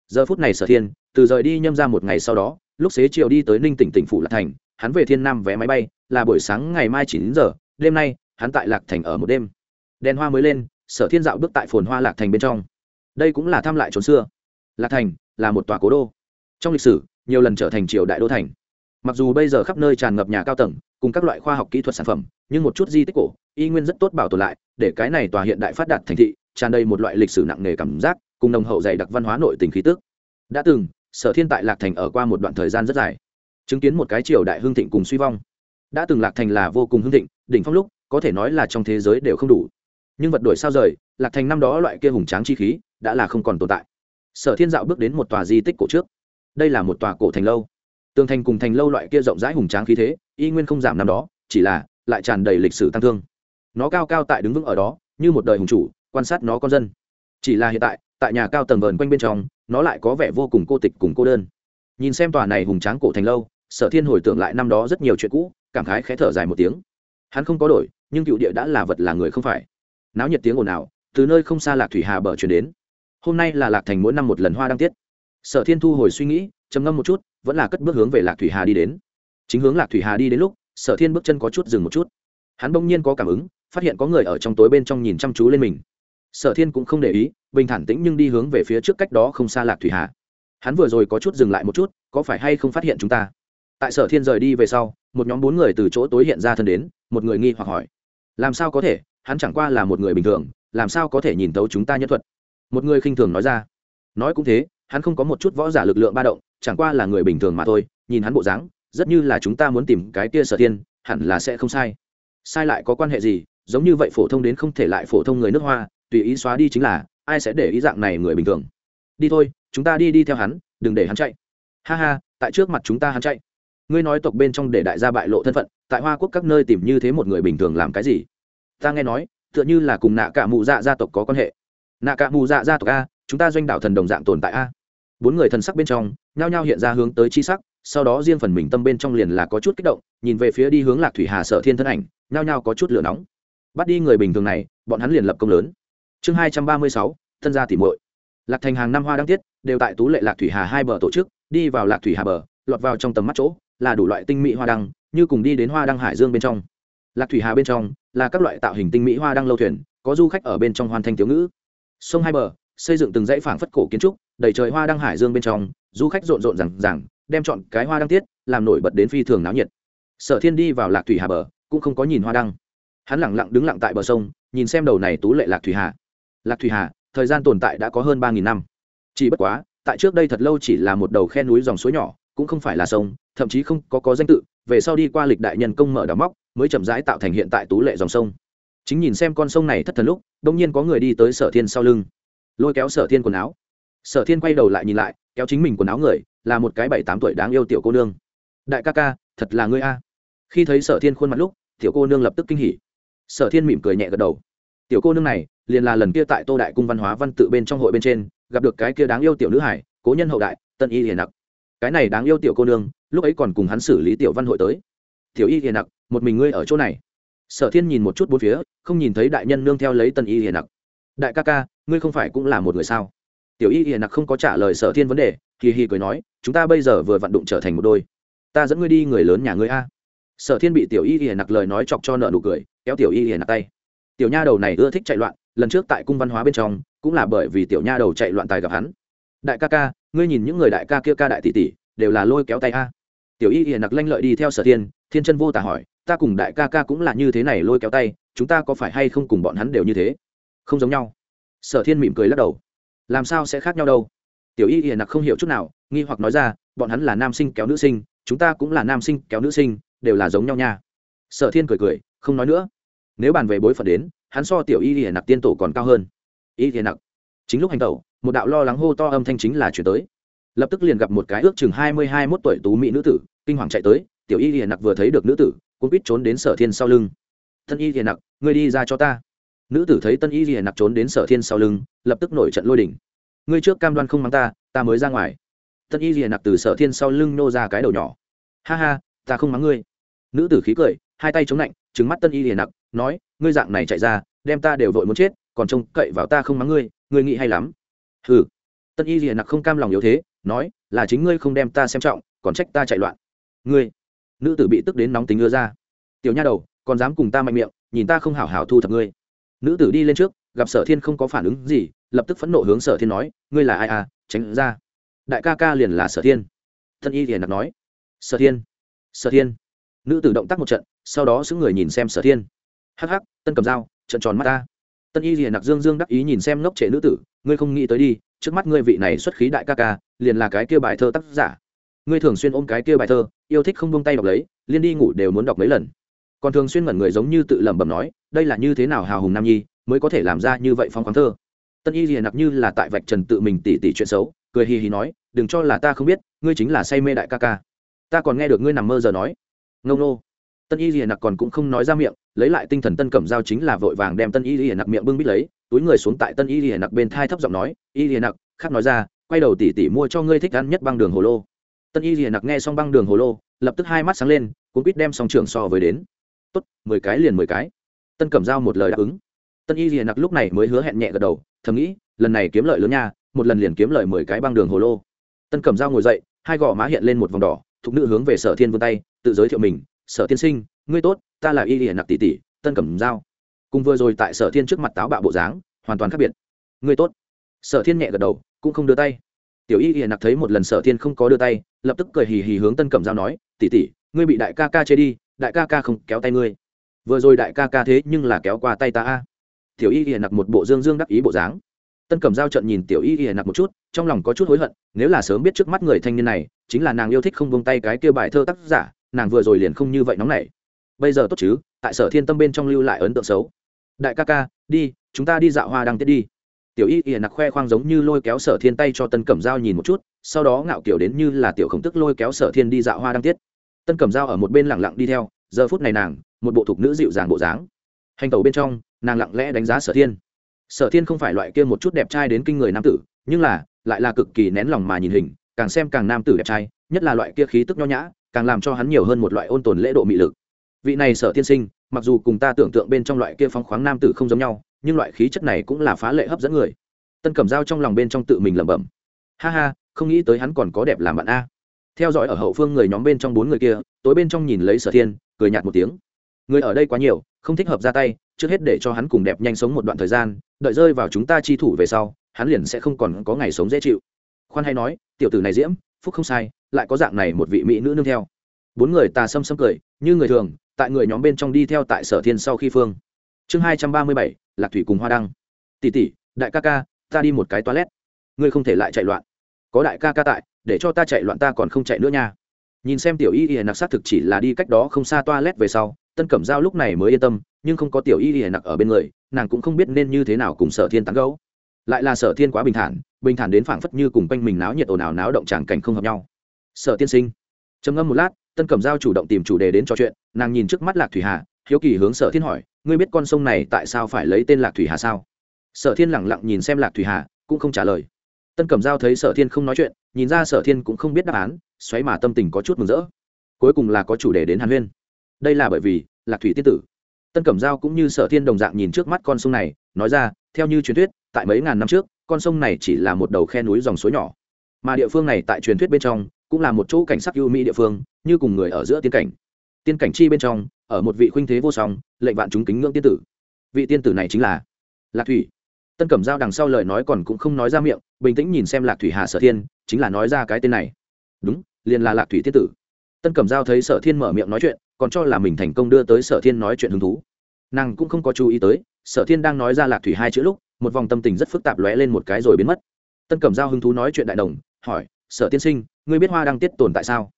Giờ phút này sở thiên, từ rời đi nhâm ra một ngày sau đó, lúc xế chiều đi tới ninh tỉnh tỉnh phủ lạc thành, hắn về thiên nam vé máy bay, là buổi sáng ngày mai chín giờ, đêm nay, hắn tại lạc thành ở một đêm. Đèn hoa mới lên sở thiên dạo bước tại phồn hoa lạc thành bên trong. Đây cũng là thăm lại trốn xưa. Lạc thành là một tòa cố đô. Trong lịch sử, nhiều lần trở thành triều đại đô thành. Mặc dù bây giờ khắp nơi tràn ngập nhà cao tầng, cùng các loại khoa học kỹ thuật sản phẩm, nhưng một chút di tích cổ, y nguyên rất tốt bảo tồn lại, để cái này tòa hiện đại phát đạt thành thị, tràn đầy một loại lịch sử nặng nề cảm giác, cùng nồng hậu dày đặc văn hóa nội tình khí tức. Đã từng, sở thiên tại lạc thành ở qua một đoạn thời gian rất dài, chứng kiến một cái triều đại hưng thịnh cùng suy vong. Đã từng lạc thành là vô cùng hưng thịnh, đỉnh phong lúc, có thể nói là trong thế giới đều không đủ nhưng vật đổi sao rời, lạc thành năm đó loại kia hùng tráng chi khí đã là không còn tồn tại. Sở thiên dạo bước đến một tòa di tích cổ trước. Đây là một tòa cổ thành lâu. Tường thành cùng thành lâu loại kia rộng rãi hùng tráng khí thế, y nguyên không giảm năm đó, chỉ là lại tràn đầy lịch sử tăng thương. Nó cao cao tại đứng vững ở đó, như một đời hùng chủ, quan sát nó con dân. Chỉ là hiện tại tại nhà cao tầng vờn quanh bên trong, nó lại có vẻ vô cùng cô tịch cùng cô đơn. Nhìn xem tòa này hùng tráng cổ thành lâu, sở thiên hồi tưởng lại năm đó rất nhiều chuyện cũ, cảm khái khẽ thở dài một tiếng. Hắn không có đổi, nhưng cựu địa đã là vật là người không phải náo nhiệt tiếng ồn ào, từ nơi không xa lạc thủy hà bờ chuyển đến. Hôm nay là lạc thành mỗi năm một lần hoa đăng tiết. Sở thiên thu hồi suy nghĩ, trầm ngâm một chút, vẫn là cất bước hướng về lạc thủy hà đi đến. Chính hướng lạc thủy hà đi đến lúc, sở thiên bước chân có chút dừng một chút. Hắn bỗng nhiên có cảm ứng, phát hiện có người ở trong tối bên trong nhìn chăm chú lên mình. Sở thiên cũng không để ý, bình thản tĩnh nhưng đi hướng về phía trước cách đó không xa lạc thủy hà. Hắn vừa rồi có chút dừng lại một chút, có phải hay không phát hiện chúng ta? Tại sở thiên rời đi về sau, một nhóm bốn người từ chỗ tối hiện ra thân đến, một người nghi hoặc hỏi. Làm sao có thể? Hắn chẳng qua là một người bình thường làm sao có thể nhìn tấu chúng ta nhân thuật? Một người khinh thường nói ra. Nói cũng thế hắn không có một chút võ giả lực lượng ba động chẳng qua là người bình thường mà thôi nhìn hắn bộ dáng rất như là chúng ta muốn tìm cái kia sở tiên, hẳn là sẽ không sai. Sai lại có quan hệ gì? Giống như vậy phổ thông đến không thể lại phổ thông người nước hoa tùy ý xóa đi chính là ai sẽ để ý dạng này người bình thường? Đi thôi chúng ta đi đi theo hắn đừng để hắn chạy. Ha ha tại trước mặt chúng ta hắn chạy. Ngươi nói tộc bên trong để đại gia bại lộ thân phận tại hoa quốc các nơi tìm như thế một người bình thường làm cái gì? Ta nghe nói, tựa như là cùng nạ cả mụ dạ gia tộc có quan hệ. Nạ cả mù dạ gia tộc a, chúng ta doanh đạo thần đồng dạng tồn tại a. Bốn người thần sắc bên trong, nhao nhao hiện ra hướng tới chi sắc, sau đó riêng phần mình tâm bên trong liền là có chút kích động, nhìn về phía đi hướng lạc thủy hà sở thiên thân ảnh, nhao nhao có chút lửa nóng. Bắt đi người bình thường này, bọn hắn liền lập công lớn. Chương hai trăm ba mươi sáu, thân gia tỉ muội. Lạc thành hàng năm hoa đăng tiết, đều tại tú lệ lạc thủy hà hai bờ tổ chức, đi vào lạc thủy hà bờ, lọt vào trong tầm mắt chỗ, là đủ loại tinh mỹ hoa đăng, như cùng đi đến hoa đăng hải dương bên trong. Lạc thủy hà bên trong là các loại tạo hình tinh mỹ hoa đăng lâu thuyền, có du khách ở bên trong hoàn thành tiểu ngữ. Sông hai bờ, xây dựng từng dãy phảng phất cổ kiến trúc, đầy trời hoa đăng hải dương bên trong, du khách rộn rộn rằng rằng đem chọn cái hoa đăng tiết, làm nổi bật đến phi thường náo nhiệt. Sở thiên đi vào lạc thủy hà bờ, cũng không có nhìn hoa đăng. Hắn lẳng lặng đứng lặng tại bờ sông, nhìn xem đầu này tú lệ lạc thủy hà. Lạc thủy hà, thời gian tồn tại đã có hơn ba nghìn năm. Chỉ bất quá, tại trước đây thật lâu chỉ là một đầu khe núi dòng suối nhỏ, cũng không phải là sông, thậm chí không có có danh tự, về sau đi qua lịch đại nhân công mở đào móc mới chậm rãi tạo thành hiện tại tú lệ dòng sông. Chính nhìn xem con sông này thất thần lúc, đông nhiên có người đi tới sở thiên sau lưng. Lôi kéo sở thiên quần áo. Sở thiên quay đầu lại nhìn lại, kéo chính mình quần áo người, là một cái bảy tám tuổi đáng yêu tiểu cô nương. Đại ca ca, thật là ngươi a. Khi thấy sở thiên khuôn mặt lúc, tiểu cô nương lập tức kinh hỉ. Sở thiên mỉm cười nhẹ gật đầu. Tiểu cô nương này, liền là lần kia tại tô đại cung văn hóa văn tự bên trong hội bên trên, gặp được cái kia đáng yêu tiểu nữ hải, cố nhân hậu đại, tân y hiền nặc. Cái này đáng yêu tiểu cô nương, lúc ấy còn cùng hắn xử lý tiểu văn hội tới. Tiểu y hiền nặc một mình ngươi ở chỗ này. Sở thiên nhìn một chút bốn phía, không nhìn thấy đại nhân nương theo lấy tân y hiền nặc. Đại ca ca, ngươi không phải cũng là một người sao? Tiểu y hiền nặc không có trả lời sở thiên vấn đề kỳ hì cười nói, chúng ta bây giờ vừa vận đụng trở thành một đôi. Ta dẫn ngươi đi người lớn nhà ngươi a. Sở thiên bị tiểu y hiền nặc lời nói chọc cho nợ nụ cười, kéo tiểu y hiền nặc tay. Tiểu nha đầu này ưa thích chạy loạn, lần trước tại cung văn hóa bên trong, cũng là bởi vì tiểu nha đầu chạy loạn tài gặp hắn. Đại ca ca, ngươi nhìn những người đại ca kia ca đại tỷ tỷ, đều là lôi kéo tay a. Tiểu y hiền nặc lanh lợi đi theo sở thiên thiên chân vô tả hỏi ta cùng đại ca ca cũng là như thế này lôi kéo tay, chúng ta có phải hay không cùng bọn hắn đều như thế? Không giống nhau. Sở thiên mỉm cười lắc đầu. Làm sao sẽ khác nhau đâu? Tiểu y hiền nặc không hiểu chút nào, nghi hoặc nói ra, bọn hắn là nam sinh kéo nữ sinh, chúng ta cũng là nam sinh kéo nữ sinh, đều là giống nhau nha. Sở thiên cười cười, không nói nữa. Nếu bàn về bối phận đến, hắn so tiểu y hiền nặc tiên tổ còn cao hơn. Y hiền nặc. Chính lúc hành tẩu, một đạo lo lắng hô to âm thanh chính là chuyển tới. Lập tức liền gặp một cái ước chừng hai mươi hai mốt tuổi tú mỹ nữ tử, kinh hoàng chạy tới, tiểu y hiền nặc vừa thấy được nữ tử cũng biết trốn đến sở thiên sau lưng. Tân y hiền nặc, ngươi đi ra cho ta. Nữ tử thấy tân y hiền nặc trốn đến sở thiên sau lưng, lập tức nổi trận lôi đỉnh ngươi trước cam đoan không mắng ta ta mới ra ngoài. Tân y hiền nặc từ sở thiên sau lưng nô ra cái đầu nhỏ. Ha ha, ta không mắng ngươi. Nữ tử khí cười, hai tay chống lạnh trứng mắt tân y hiền nặc, nói, ngươi dạng này chạy ra, đem ta đều vội muốn chết, còn trông cậy vào ta không mắng ngươi ngươi nghĩ hay lắm. Hừ. Tân y hiền nặc không cam lòng yếu thế, nói, là chính ngươi không đem ta xem trọng, còn trách ta chạy loạn. Ngươi nữ tử bị tức đến nóng tính đưa ra. Tiểu nha đầu, còn dám cùng ta mạnh miệng, nhìn ta không hảo hảo thu thập ngươi. Nữ tử đi lên trước, gặp sở thiên không có phản ứng gì, lập tức phẫn nộ hướng sở thiên nói, ngươi là ai à tránh ra. Đại ca ca liền là sở thiên. Thân y hiền nặc nói, sở thiên sở thiên. Nữ tử động tác một trận, sau đó xứ người nhìn xem sở thiên. Hắc hắc, tân cầm dao trận tròn mắt ta. Tân y hiền nặc dương dương đắc ý nhìn xem ngốc trệ nữ tử, ngươi không nghĩ tới đi, trước mắt ngươi vị này xuất khí đại ca ca, liền là cái kia bài thơ tác giả ngươi thường xuyên ôm cái kia bài thơ, yêu thích không buông tay đọc lấy, liên đi ngủ đều muốn đọc mấy lần. Còn thường xuyên mẩn người giống như tự lẩm bẩm nói, đây là như thế nào hào hùng nam nhi, mới có thể làm ra như vậy phong khoáng thơ. Tân y hiền nặc như là tại vạch trần tự mình tỉ tỉ chuyện xấu, cười hì hì nói, đừng cho là ta không biết, ngươi chính là say mê đại ca ca. Ta còn nghe được ngươi nằm mơ giờ nói. Ngâu nô. Tân y hiền nặc còn cũng không nói ra miệng, lấy lại tinh thần tân cẩm giao chính là vội vàng đem tân y hiền nặc miệng bưng bít lấy, túi người xuống tại tân y hiền nặc bên thai thấp giọng nói, y hiền nặc, khác nói ra, quay đầu tỉ tỉ mua cho ngươi thích ăn nhất băng đường hồ lô tân y rìa nặc nghe xong băng đường hồ lô, lập tức hai mắt sáng lên cũng quýt đem xong trường so với đến. Tốt, mười cái liền mười cái. Tân cẩm giao một lời đáp ứng. Tân y rìa nặc lúc này mới hứa hẹn nhẹ gật đầu, thầm nghĩ, lần này kiếm lợi lớn nha, một lần liền kiếm lợi mười cái băng đường hồ lô. Tân cẩm giao ngồi dậy, hai gò má hiện lên một vòng đỏ, thục nữ hướng về sở thiên vươn tay, tự giới thiệu mình, sở tiên sinh, ngươi tốt, ta là y rìa nặc tỷ tỷ. Tân cẩm giao. Cùng vừa rồi tại sở thiên trước mặt táo bạo bộ dáng, hoàn toàn khác biệt. Ngươi tốt. Sở thiên nhẹ gật đầu, cũng không đưa tay tiểu y hiền nặc thấy một lần sở thiên không có đưa tay, lập tức cười hì hì hướng tân cẩm giao nói, tỷ tỷ, ngươi bị đại ca ca chế đi, đại ca ca không kéo tay ngươi. Vừa rồi đại ca ca thế nhưng là kéo qua tay ta a. Tiểu y hiền nặc một bộ dương dương đắc ý bộ dáng. Tân cẩm giao trận nhìn tiểu y hiền nặc một chút, trong lòng có chút hối hận, nếu là sớm biết trước mắt người thanh niên này, chính là nàng yêu thích không buông tay cái kia bài thơ tác giả, nàng vừa rồi liền không như vậy nóng nảy. Bây giờ tốt chứ, tại sở thiên tâm bên trong lưu lại ấn tượng xấu. Đại ca ca, đi, chúng ta đi dạo hoa đăng tiết đi tiểu y ỉa nặc khoe khoang giống như lôi kéo sở thiên tay cho tân cẩm giao nhìn một chút, sau đó ngạo kiểu đến như là tiểu khổng tức lôi kéo sở thiên đi dạo hoa đăng tiết. Tân cẩm giao ở một bên lẳng lặng đi theo, giờ phút này nàng, một bộ thục nữ dịu dàng bộ dáng. Hành tẩu bên trong, nàng lặng lẽ đánh giá sở thiên. Sở thiên không phải loại kia một chút đẹp trai đến kinh người nam tử, nhưng là, lại là cực kỳ nén lòng mà nhìn hình, càng xem càng nam tử đẹp trai, nhất là loại kia khí tức nho nhã, càng làm cho hắn nhiều hơn một loại ôn tồn lễ độ mị lực. Vị này sở thiên sinh, mặc dù cùng ta tưởng tượng bên trong loại kia phong khoáng nam tử không giống nhau nhưng loại khí chất này cũng là phá lệ hấp dẫn người. Tân cẩm dao trong lòng bên trong tự mình lẩm bẩm. Ha ha, không nghĩ tới hắn còn có đẹp làm bạn a. Theo dõi ở hậu phương người nhóm bên trong bốn người kia, tối bên trong nhìn lấy sở thiên, cười nhạt một tiếng. Người ở đây quá nhiều, không thích hợp ra tay, trước hết để cho hắn cùng đẹp nhanh sống một đoạn thời gian, đợi rơi vào chúng ta chi thủ về sau, hắn liền sẽ không còn có ngày sống dễ chịu. Khoan hay nói, tiểu tử này diễm, phúc không sai, lại có dạng này một vị mỹ nữ nương theo. Bốn người tà xâm xâm cười, như người thường, tại người nhóm bên trong đi theo tại sở thiên sau khi phương. Chương hai trăm ba mươi bảy lạc thủy cùng hoa đăng. Tỷ tỷ, đại ca ca, ta đi một cái toilet. Ngươi không thể lại chạy loạn. Có đại ca ca tại, để cho ta chạy loạn ta còn không chạy nữa nha. Nhìn xem tiểu y y nặc xác thực chỉ là đi cách đó không xa toilet về sau, tân cẩm giao lúc này mới yên tâm, nhưng không có tiểu y y nặc ở bên người, nàng cũng không biết nên như thế nào cùng sở thiên tán gấu lại là sở thiên quá bình thản bình thản đến phảng phất như cùng quanh mình náo nhiệt ồn ào náo động tràng cảnh không hợp nhau. Sở tiên sinh. Trầm ngâm một lát, tân cẩm giao chủ động tìm chủ đề đến trò chuyện, nàng nhìn trước mắt lạc thủy hà, hiếu kỳ hướng sở thiên hỏi ngươi biết con sông này tại sao phải lấy tên lạc thủy hà sao? Sở thiên lẳng lặng nhìn xem lạc thủy hà, cũng không trả lời. Tân cẩm giao thấy sở thiên không nói chuyện, nhìn ra sở thiên cũng không biết đáp án, xoáy mà tâm tình có chút mừng rỡ. Cuối cùng là có chủ đề đến hàn huyên. Đây là bởi vì lạc thủy tiên tử. Tân cẩm giao cũng như sở thiên đồng dạng nhìn trước mắt con sông này, nói ra, theo như truyền thuyết, tại mấy ngàn năm trước, con sông này chỉ là một đầu khe núi dòng suối nhỏ. Mà địa phương này tại truyền thuyết bên trong, cũng là một chỗ cảnh sắc ưu mỹ địa phương, như cùng người ở giữa tiên cảnh tiên cảnh chi bên trong, ở một vị khuynh thế vô song, lệnh vạn chúng kính ngưỡng tiên tử. Vị tiên tử này chính là lạc thủy. Tân cẩm giao đằng sau lời nói còn cũng không nói ra miệng, bình tĩnh nhìn xem lạc thủy hà sở thiên, chính là nói ra cái tên này. Đúng, liền là lạc thủy tiên tử. Tân cẩm giao thấy sở thiên mở miệng nói chuyện, còn cho là mình thành công đưa tới sở thiên nói chuyện hứng thú. Nàng cũng không có chú ý tới, sở thiên đang nói ra lạc thủy hai chữ lúc, một vòng tâm tình rất phức tạp lóe lên một cái rồi biến mất. Tân cẩm giao hứng thú nói chuyện đại đồng, hỏi, sở tiên sinh, ngươi biết hoa đăng tiết tồn tại sao?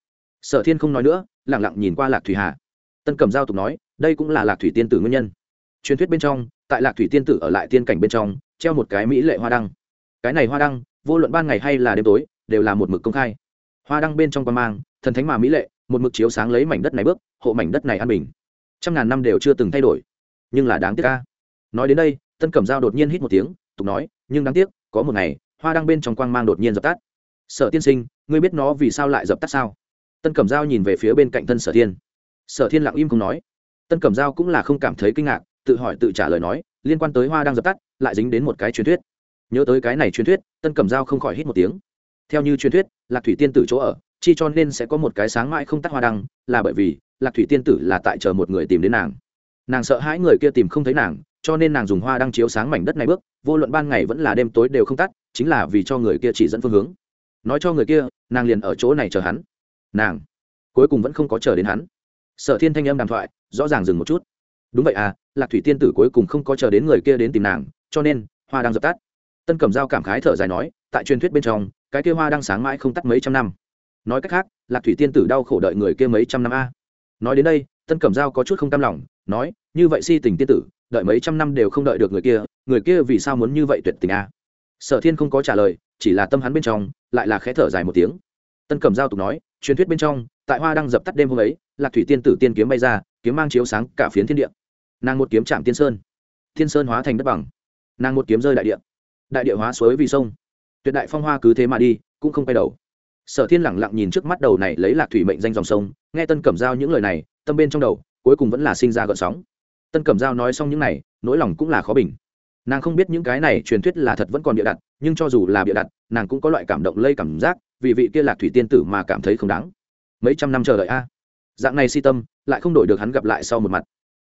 Sở thiên không nói nữa, lẳng lặng nhìn qua lạc thủy hà. Tân cẩm giao tục nói, đây cũng là lạc thủy tiên tử nguyên nhân. Truyền thuyết bên trong, tại lạc thủy tiên tử ở lại tiên cảnh bên trong, treo một cái mỹ lệ hoa đăng. Cái này hoa đăng, vô luận ban ngày hay là đêm tối, đều là một mực công khai. Hoa đăng bên trong quan mang, thần thánh mà mỹ lệ, một mực chiếu sáng lấy mảnh đất này bước, hộ mảnh đất này an bình. Trăm ngàn năm đều chưa từng thay đổi. Nhưng là đáng tiếc ca nói đến đây, tân cẩm giao đột nhiên hít một tiếng, tục nói, nhưng đáng tiếc, có một ngày, hoa đăng bên trong quang mang đột nhiên dập tắt. Sở tiên sinh, ngươi biết nó vì sao lại dập tắt sao? Tân cẩm giao nhìn về phía bên cạnh thân sở thiên. Sở thiên lặng im không nói. Tân cẩm giao cũng là không cảm thấy kinh ngạc, tự hỏi tự trả lời nói, liên quan tới hoa đang dập tắt, lại dính đến một cái truyền thuyết. Nhớ tới cái này truyền thuyết, tân cẩm giao không khỏi hít một tiếng. Theo như truyền thuyết, lạc thủy tiên tử chỗ ở, chi cho nên sẽ có một cái sáng mãi không tắt hoa đăng, là bởi vì lạc thủy tiên tử là tại chờ một người tìm đến nàng. Nàng sợ hãi người kia tìm không thấy nàng, cho nên nàng dùng hoa đăng chiếu sáng mảnh đất này bước, vô luận ban ngày vẫn là đêm tối đều không tắt, chính là vì cho người kia chỉ dẫn phương hướng. Nói cho người kia, nàng liền ở chỗ này chờ hắn nàng cuối cùng vẫn không có chờ đến hắn sở thiên thanh âm đàm thoại rõ ràng dừng một chút đúng vậy à lạc thủy tiên tử cuối cùng không có chờ đến người kia đến tìm nàng cho nên hoa đang dập tắt tân cẩm giao cảm khái thở dài nói tại truyền thuyết bên trong cái kia hoa đang sáng mãi không tắt mấy trăm năm nói cách khác lạc thủy tiên tử đau khổ đợi người kia mấy trăm năm a nói đến đây tân cẩm giao có chút không cam lòng nói như vậy si tình tiên tử đợi mấy trăm năm đều không đợi được người kia người kia vì sao muốn như vậy tuyệt tình a sở thiên không có trả lời chỉ là tâm hắn bên trong lại là khẽ thở dài một tiếng tân cẩm giao tục nói, truyền thuyết bên trong, tại hoa đang dập tắt đêm hôm ấy, lạc thủy tiên tử tiên kiếm bay ra, kiếm mang chiếu sáng cả phiến thiên địa. Nàng một kiếm chạm tiên sơn. Thiên sơn hóa thành đất bằng. Nàng một kiếm rơi đại địa. Đại địa hóa suối vì sông. Tuyệt đại phong hoa cứ thế mà đi, cũng không quay đầu. Sở thiên lẳng lặng nhìn trước mắt đầu này lấy lạc thủy mệnh danh dòng sông, nghe tân cẩm giao những lời này, tâm bên trong đầu, cuối cùng vẫn là sinh ra gợn sóng. Tân cẩm giao nói xong những này, nỗi lòng cũng là khó bình nàng không biết những cái này truyền thuyết là thật vẫn còn bịa đặt, nhưng cho dù là bịa đặt, nàng cũng có loại cảm động lây cảm giác, vì vị kia lạc thủy tiên tử mà cảm thấy không đáng. Mấy trăm năm chờ đợi a. Dạng này si tâm, lại không đổi được hắn gặp lại sau một mặt.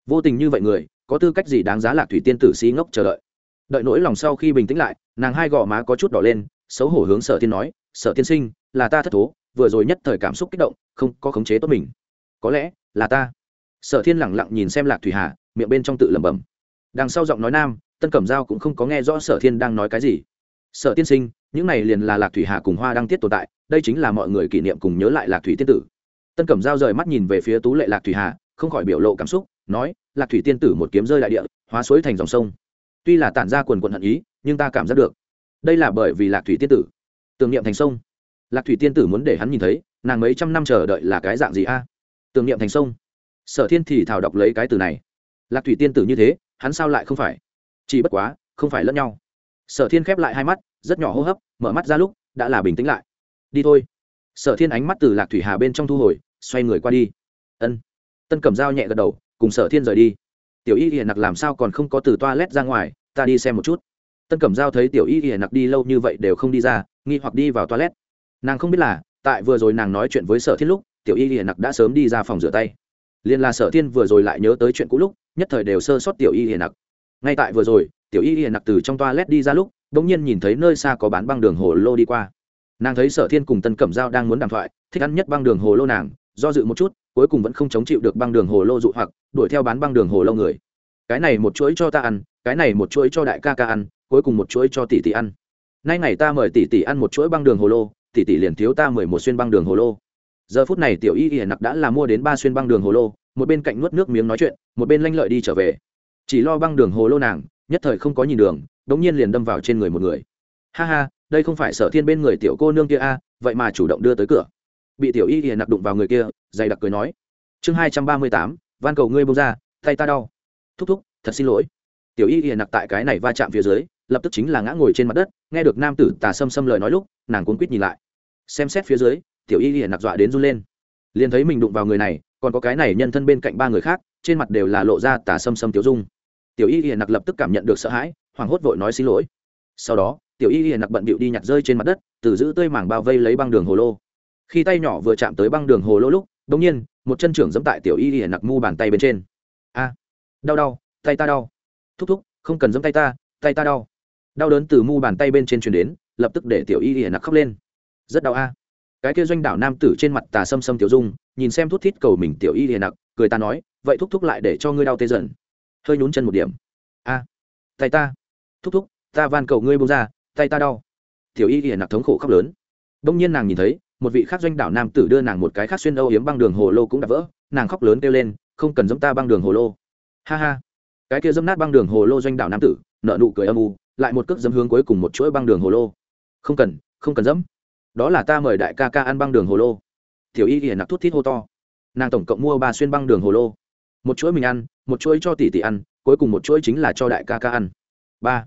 Vô tình như vậy người, có tư cách gì đáng giá lạc thủy tiên tử si ngốc chờ đợi? Đợi nỗi lòng sau khi bình tĩnh lại, nàng hai gò má có chút đỏ lên, xấu hổ hướng sở thiên nói, sở tiên sinh, là ta thất thố, vừa rồi nhất thời cảm xúc kích động, không có khống chế tốt mình. Có lẽ, là ta. Sở thiên lẳng lặng nhìn xem lạc thủy hà, miệng bên trong tự lẩm bẩm. Đằng sau giọng nói nam tân cẩm giao cũng không có nghe rõ sở thiên đang nói cái gì. Sở tiên sinh, những này liền là lạc thủy hà cùng hoa đang tiết tồn tại, đây chính là mọi người kỷ niệm cùng nhớ lại lạc thủy tiên tử. Tân cẩm giao rời mắt nhìn về phía tú lệ lạc thủy hà, không khỏi biểu lộ cảm xúc, nói, lạc thủy tiên tử một kiếm rơi đại địa, hóa suối thành dòng sông. Tuy là tản ra quần quận hận ý, nhưng ta cảm giác được, đây là bởi vì lạc thủy tiên tử. Tưởng niệm thành sông. Lạc thủy tiên tử muốn để hắn nhìn thấy, nàng mấy trăm năm chờ đợi là cái dạng gì a? Tưởng niệm thành sông. Sở thiên thì thảo đọc lấy cái từ này. Lạc thủy tiên tử như thế, hắn sao lại không phải? Chỉ bất quá, không phải lẫn nhau. Sở thiên khép lại hai mắt, rất nhỏ hô hấp, mở mắt ra lúc, đã là bình tĩnh lại. Đi thôi. Sở thiên ánh mắt từ lạc thủy hà bên trong thu hồi, xoay người qua đi. Ân. Tân cẩm dao nhẹ gật đầu, cùng sở thiên rời đi. Tiểu y hiền nặc làm sao còn không có từ toa lét ra ngoài, ta đi xem một chút. Tân cẩm giao thấy tiểu y hiền nặc đi lâu như vậy đều không đi ra, nghi hoặc đi vào toilet. Nàng không biết là, tại vừa rồi nàng nói chuyện với sở thiên lúc, tiểu y hiền nặc đã sớm đi ra phòng rửa tay. Liền là sở thiên vừa rồi lại nhớ tới chuyện cũ lúc, nhất thời đều sơ sót tiểu y hiền nặc ngay tại vừa rồi, tiểu y y nặc từ trong toilet đi ra lúc đ ỗ n g nhiên nhìn thấy nơi xa có bán băng đường hồ lô đi qua. Nàng thấy sở thiên cùng tân cẩm giao đang muốn đàm thoại, thích ăn nhất băng đường hồ lô nàng, do dự một chút, cuối cùng vẫn không chống chịu được băng đường hồ lô dụ hoặc, đuổi theo bán băng đường hồ lô người. Cái này một chuỗi cho ta ăn, cái này một chuỗi cho đại ca ca ăn, cuối cùng một chuỗi cho tỷ tỷ ăn. Nay ngày ta mời tỷ tỷ ăn một chuỗi băng đường hồ lô, tỷ tỷ liền thiếu ta mười một xuyên băng đường hồ lô. Giờ phút này tiểu y y nặc đã là mua đến ba xuyên băng đường hồ lô, một bên cạnh nuốt nước miếng nói chuyện, một bên lanh lợi đi trở về chỉ lo băng đường hồ lô nàng, nhất thời không có nhìn đường, đống nhiên liền đâm vào trên người một người. Ha ha, đây không phải sở thiên bên người tiểu cô nương kia a, vậy mà chủ động đưa tới cửa. Bị tiểu y hiền nặc đụng vào người kia, dày đặc cười nói. Chương hai trăm ba mươi tám, van cầu ngươi bông ra, tay ta đau. Thúc thúc, thật xin lỗi. Tiểu y hiền nặc tại cái này va chạm phía dưới, lập tức chính là ngã ngồi trên mặt đất, nghe được nam tử tà xâm xâm lời nói lúc, nàng cuốn quýt nhìn lại. Xem xét phía dưới, tiểu y hiền nặc dọa đến run lên. Liền thấy mình đụng vào người này, còn có cái này nhân thân bên cạnh ba người khác, trên mặt đều là lộ ra tà xâm xâm tiểu dung tiểu y hiền nặc lập tức cảm nhận được sợ hãi, hoảng hốt vội nói xin lỗi. Sau đó, tiểu y hiền nặc bận bịu đi nhặt rơi trên mặt đất, từ giữ tươi mảng bao vây lấy băng đường hồ lô. Khi tay nhỏ vừa chạm tới băng đường hồ lô lúc đ ỗ n g nhiên, một chân trưởng dẫm tại tiểu y hiền nặc mu bàn tay bên trên. A! Đau đau, tay ta đau. Thúc thúc, không cần dẫm tay ta tay ta đau. Đau đớn từ mu bàn tay bên trên truyền đến, lập tức để tiểu y hiền nặc khóc lên. Rất đau a. Cái kia doanh đảo nam tử trên mặt tà xâm xâm tiểu dung, nhìn xem thút thít cầu mình tiểu y hiền nặc, cười ta nói, vậy thúc thúc lại để cho ngươi đau tê dần hơi nhún chân một điểm. A, tay ta. Thúc thúc, ta van cầu ngươi bông ra, tay ta đau. Tiểu y hiển nặc thống khổ khóc lớn. Đông nhiên nàng nhìn thấy, một vị khác doanh đảo nam tử đưa nàng một cái khác xuyên âu yếm băng đường hồ lô cũng đã vỡ, nàng khóc lớn kêu lên, không cần giống ta băng đường hồ lô. Ha ha. Cái kia dâm nát băng đường hồ lô doanh đảo nam tử nợ nụ cười âm u, lại một cước dấm hướng cuối cùng một chuỗi băng đường hồ lô. Không cần không cần dẫm đó là ta mời đại ca ca ăn băng đường hồ lô. Tiểu y hiển nặc thút thít hô to. Nàng tổng cộng mua ba xuyên băng đường hồ lô một chuỗi mình ăn, một chuỗi cho tỷ tỷ ăn, cuối cùng một chuỗi chính là cho đại ca ca ăn. Ba,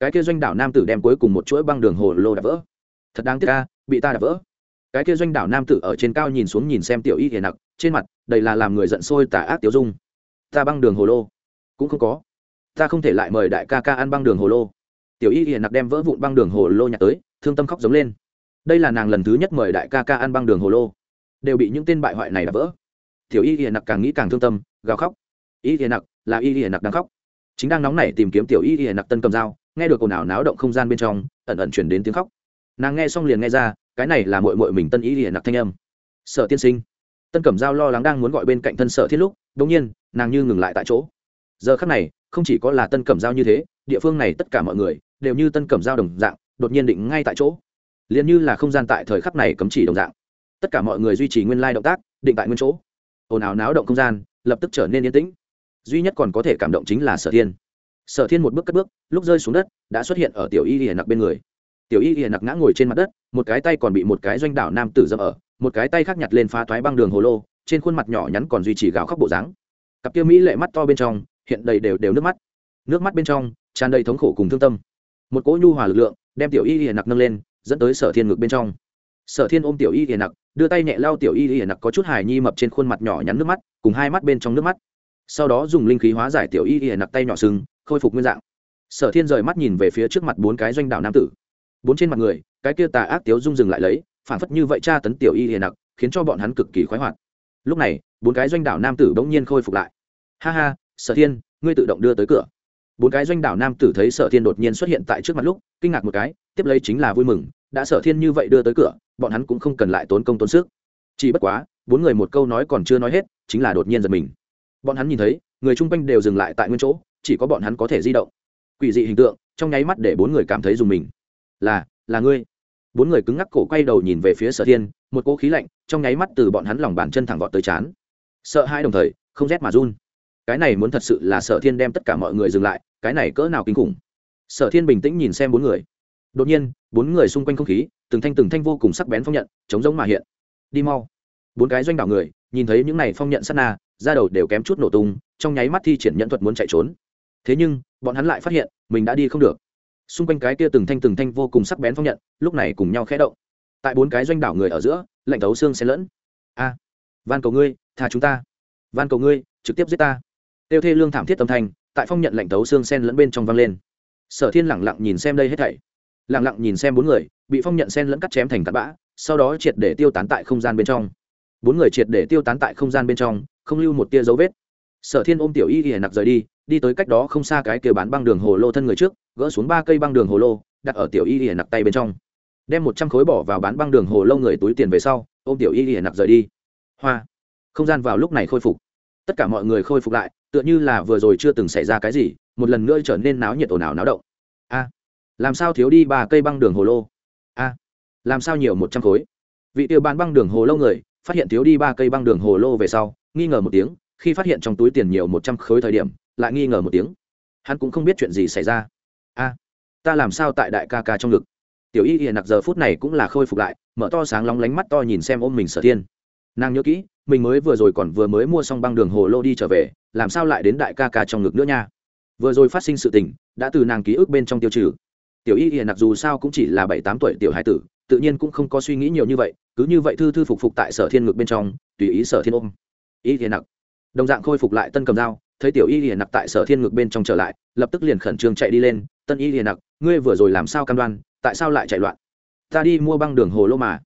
cái kia doanh đảo nam tử đem cuối cùng một chuỗi băng đường hồ lô đã vỡ. Thật đáng tiếc ca bị ta đã vỡ. Cái kia doanh đảo nam tử ở trên cao nhìn xuống nhìn xem tiểu y hiền nặc, trên mặt đầy là làm người giận sôi tả ác tiểu dung. Ta băng đường hồ lô? Cũng không có. Ta không thể lại mời đại ca ca ăn băng đường hồ lô. Tiểu y hiền nặc đem vỡ vụn băng đường hồ lô nhặt tới, thương tâm khóc giống lên. Đây là nàng lần thứ nhất mời đại ca ca ăn băng đường hồ lô. Đều bị những tên bại hoại này đã vỡ tiểu y hiền nặc càng nghĩ càng thương tâm, gào khóc. Y hiền nặc, là y hiền nặc đang khóc. Chính đang nóng nảy tìm kiếm tiểu y hiền nặc tân cầm dao, nghe được ồn ào náo động không gian bên trong, ẩn ẩn chuyển đến tiếng khóc. Nàng nghe xong liền nghe ra, cái này là mội mội mình tân y hiền nặc thanh âm. Sợ tiên sinh. Tân cẩm dao lo lắng đang muốn gọi bên cạnh thân sợ thiết lúc đ ỗ n g nhiên, nàng như ngừng lại tại chỗ. Giờ khắc này, không chỉ có là tân cẩm dao như thế, địa phương này tất cả mọi người, đều như tân cẩm dao đồng dạng, đột nhiên định ngay tại chỗ. Liền như là không gian tại thời khắc này cấm chỉ đồng dạng. Tất cả mọi người duy trì nguyên lai động tác, định tại nguyên chỗ ồn ào náo động không gian, lập tức trở nên yên tĩnh. Duy nhất còn có thể cảm động chính là sở thiên. Sở thiên một bước cất bước, lúc rơi xuống đất, đã xuất hiện ở tiểu y hiền nặc bên người. Tiểu y hiền nặc ngã ngồi trên mặt đất, một cái tay còn bị một cái doanh đảo nam tử dâm ở, một cái tay khác nhặt lên phá thoái băng đường hồ lô, trên khuôn mặt nhỏ nhắn còn duy trì gào khóc bộ dáng. Cặp kia mỹ lệ mắt to bên trong, hiện đầy đều đều nước mắt. Nước mắt bên trong, tràn đầy thống khổ cùng thương tâm. Một cỗ nhu hòa lực lượng, đem tiểu y hiền nặc nâng lên, dẫn tới sở thiên ngực bên trong sở thiên ôm tiểu y hiền nặc, đưa tay nhẹ lao tiểu y hiền nặc có chút hài nhi mập trên khuôn mặt nhỏ nhắn nước mắt, cùng hai mắt bên trong nước mắt. Sau đó dùng linh khí hóa giải tiểu y hiền nặc tay nhỏ sưng khôi phục nguyên dạng. Sở thiên rời mắt nhìn về phía trước mặt bốn cái doanh đảo nam tử. Bốn trên mặt người, cái kia tà ác tiếu dung dừng lại lấy phản phất như vậy tra tấn tiểu y hiền nặc, khiến cho bọn hắn cực kỳ khoái hoạt. Lúc này, bốn cái doanh đảo nam tử bỗng nhiên khôi phục lại. Ha ha, sở thiên, ngươi tự động đưa tới cửa bốn cái doanh đảo nam tử thấy sở thiên đột nhiên xuất hiện tại trước mặt lúc, kinh ngạc một cái, tiếp lấy chính là vui mừng, đã sở thiên như vậy đưa tới cửa, bọn hắn cũng không cần lại tốn công tốn sức. Chỉ bất quá, bốn người một câu nói còn chưa nói hết, chính là đột nhiên giật mình. Bọn hắn nhìn thấy, người chung quanh đều dừng lại tại nguyên chỗ, chỉ có bọn hắn có thể di động. Quỷ dị hình tượng, trong nháy mắt để bốn người cảm thấy dùng mình. Là là ngươi. Bốn người cứng ngắc cổ quay đầu nhìn về phía sở thiên, một cỗ khí lạnh, trong nháy mắt từ bọn hắn lòng bàn chân thẳng vọt tới chán sợ hai đồng thời, không rét mà run. Cái này muốn thật sự là sở thiên đem tất cả mọi người dừng lại cái này cỡ nào kinh khủng? Sở thiên bình tĩnh nhìn xem bốn người. Đột nhiên, bốn người xung quanh không khí, từng thanh từng thanh vô cùng sắc bén phong nhận, chống giống mà hiện. Đi mau. Bốn cái doanh đảo người, nhìn thấy những này phong nhận sát na ra đầu đều kém chút nổ tung, trong nháy mắt thi triển nhận thuật muốn chạy trốn. Thế nhưng, bọn hắn lại phát hiện, mình đã đi không được. Xung quanh cái kia từng thanh từng thanh vô cùng sắc bén phong nhận, lúc này cùng nhau khẽ động. Tại bốn cái doanh đảo người ở giữa, lạnh thấu xương xen lẫn. A, van cầu ngươi, tha chúng ta. Van cầu ngươi, trực tiếp giết ta. Tiêu thê lương thảm thiết tâm thành tại phong nhận lạnh tấu xương sen lẫn bên trong vang lên. Sở thiên lẳng lặng nhìn xem đây hết thảy. Lẳng lặng nhìn xem bốn người, bị phong nhận sen lẫn cắt chém thành cát bã, sau đó triệt để tiêu tán tại không gian bên trong. Bốn người triệt để tiêu tán tại không gian bên trong, không lưu một tia dấu vết. Sở thiên ôm tiểu y y nặc rời đi đi tới cách đó không xa cái kia bán băng đường hồ lô thân người trước, gỡ xuống ba cây băng đường hồ lô, đặt ở tiểu y y nặc tay bên trong. Đem một trăm khối bỏ vào bán băng đường hồ lô người túi tiền về sau, ôm tiểu y y nặc rời đi. Hoa. Không gian vào lúc này khôi phục. Tất cả mọi người khôi phục lại tựa như là vừa rồi chưa từng xảy ra cái gì, một lần nữa trở nên náo nhiệt ồn ào náo động. A, làm sao thiếu đi ba cây băng đường hồ lô? A, làm sao nhiều một trăm khối? Vị tiêu bán băng đường hồ lô người, phát hiện thiếu đi ba cây băng đường hồ lô về sau, nghi ngờ một tiếng, khi phát hiện trong túi tiền nhiều một trăm khối thời điểm, lại nghi ngờ một tiếng. Hắn cũng không biết chuyện gì xảy ra. A, ta làm sao tại đại ca ca trong ngực? Tiểu y hiện nặc giờ phút này cũng là khôi phục lại, mở to sáng lóng lánh mắt to nhìn xem ôm mình sở thiên. Nàng nhớ kỹ mình mới vừa rồi còn vừa mới mua xong băng đường hồ lô đi trở về, làm sao lại đến đại ca ca trong ngực nữa nha? Vừa rồi phát sinh sự tình, đã từ nàng ký ức bên trong tiêu trừ. Tiểu y hiện nặc dù sao cũng chỉ là bảy tám tuổi tiểu hải tử, tự nhiên cũng không có suy nghĩ nhiều như vậy, cứ như vậy thư thư phục phục tại sở thiên ngực bên trong, tùy ý sở thiên ôm. Y hiện nặc. Đồng dạng khôi phục lại tân cầm dao, thấy tiểu y hiện nặc tại sở thiên ngực bên trong trở lại, lập tức liền khẩn trương chạy đi lên, tân y hiện nặc, ngươi vừa rồi làm sao cam đoan, tại sao lại chạy loạn? Ta đi mua băng đường hồ lô mà.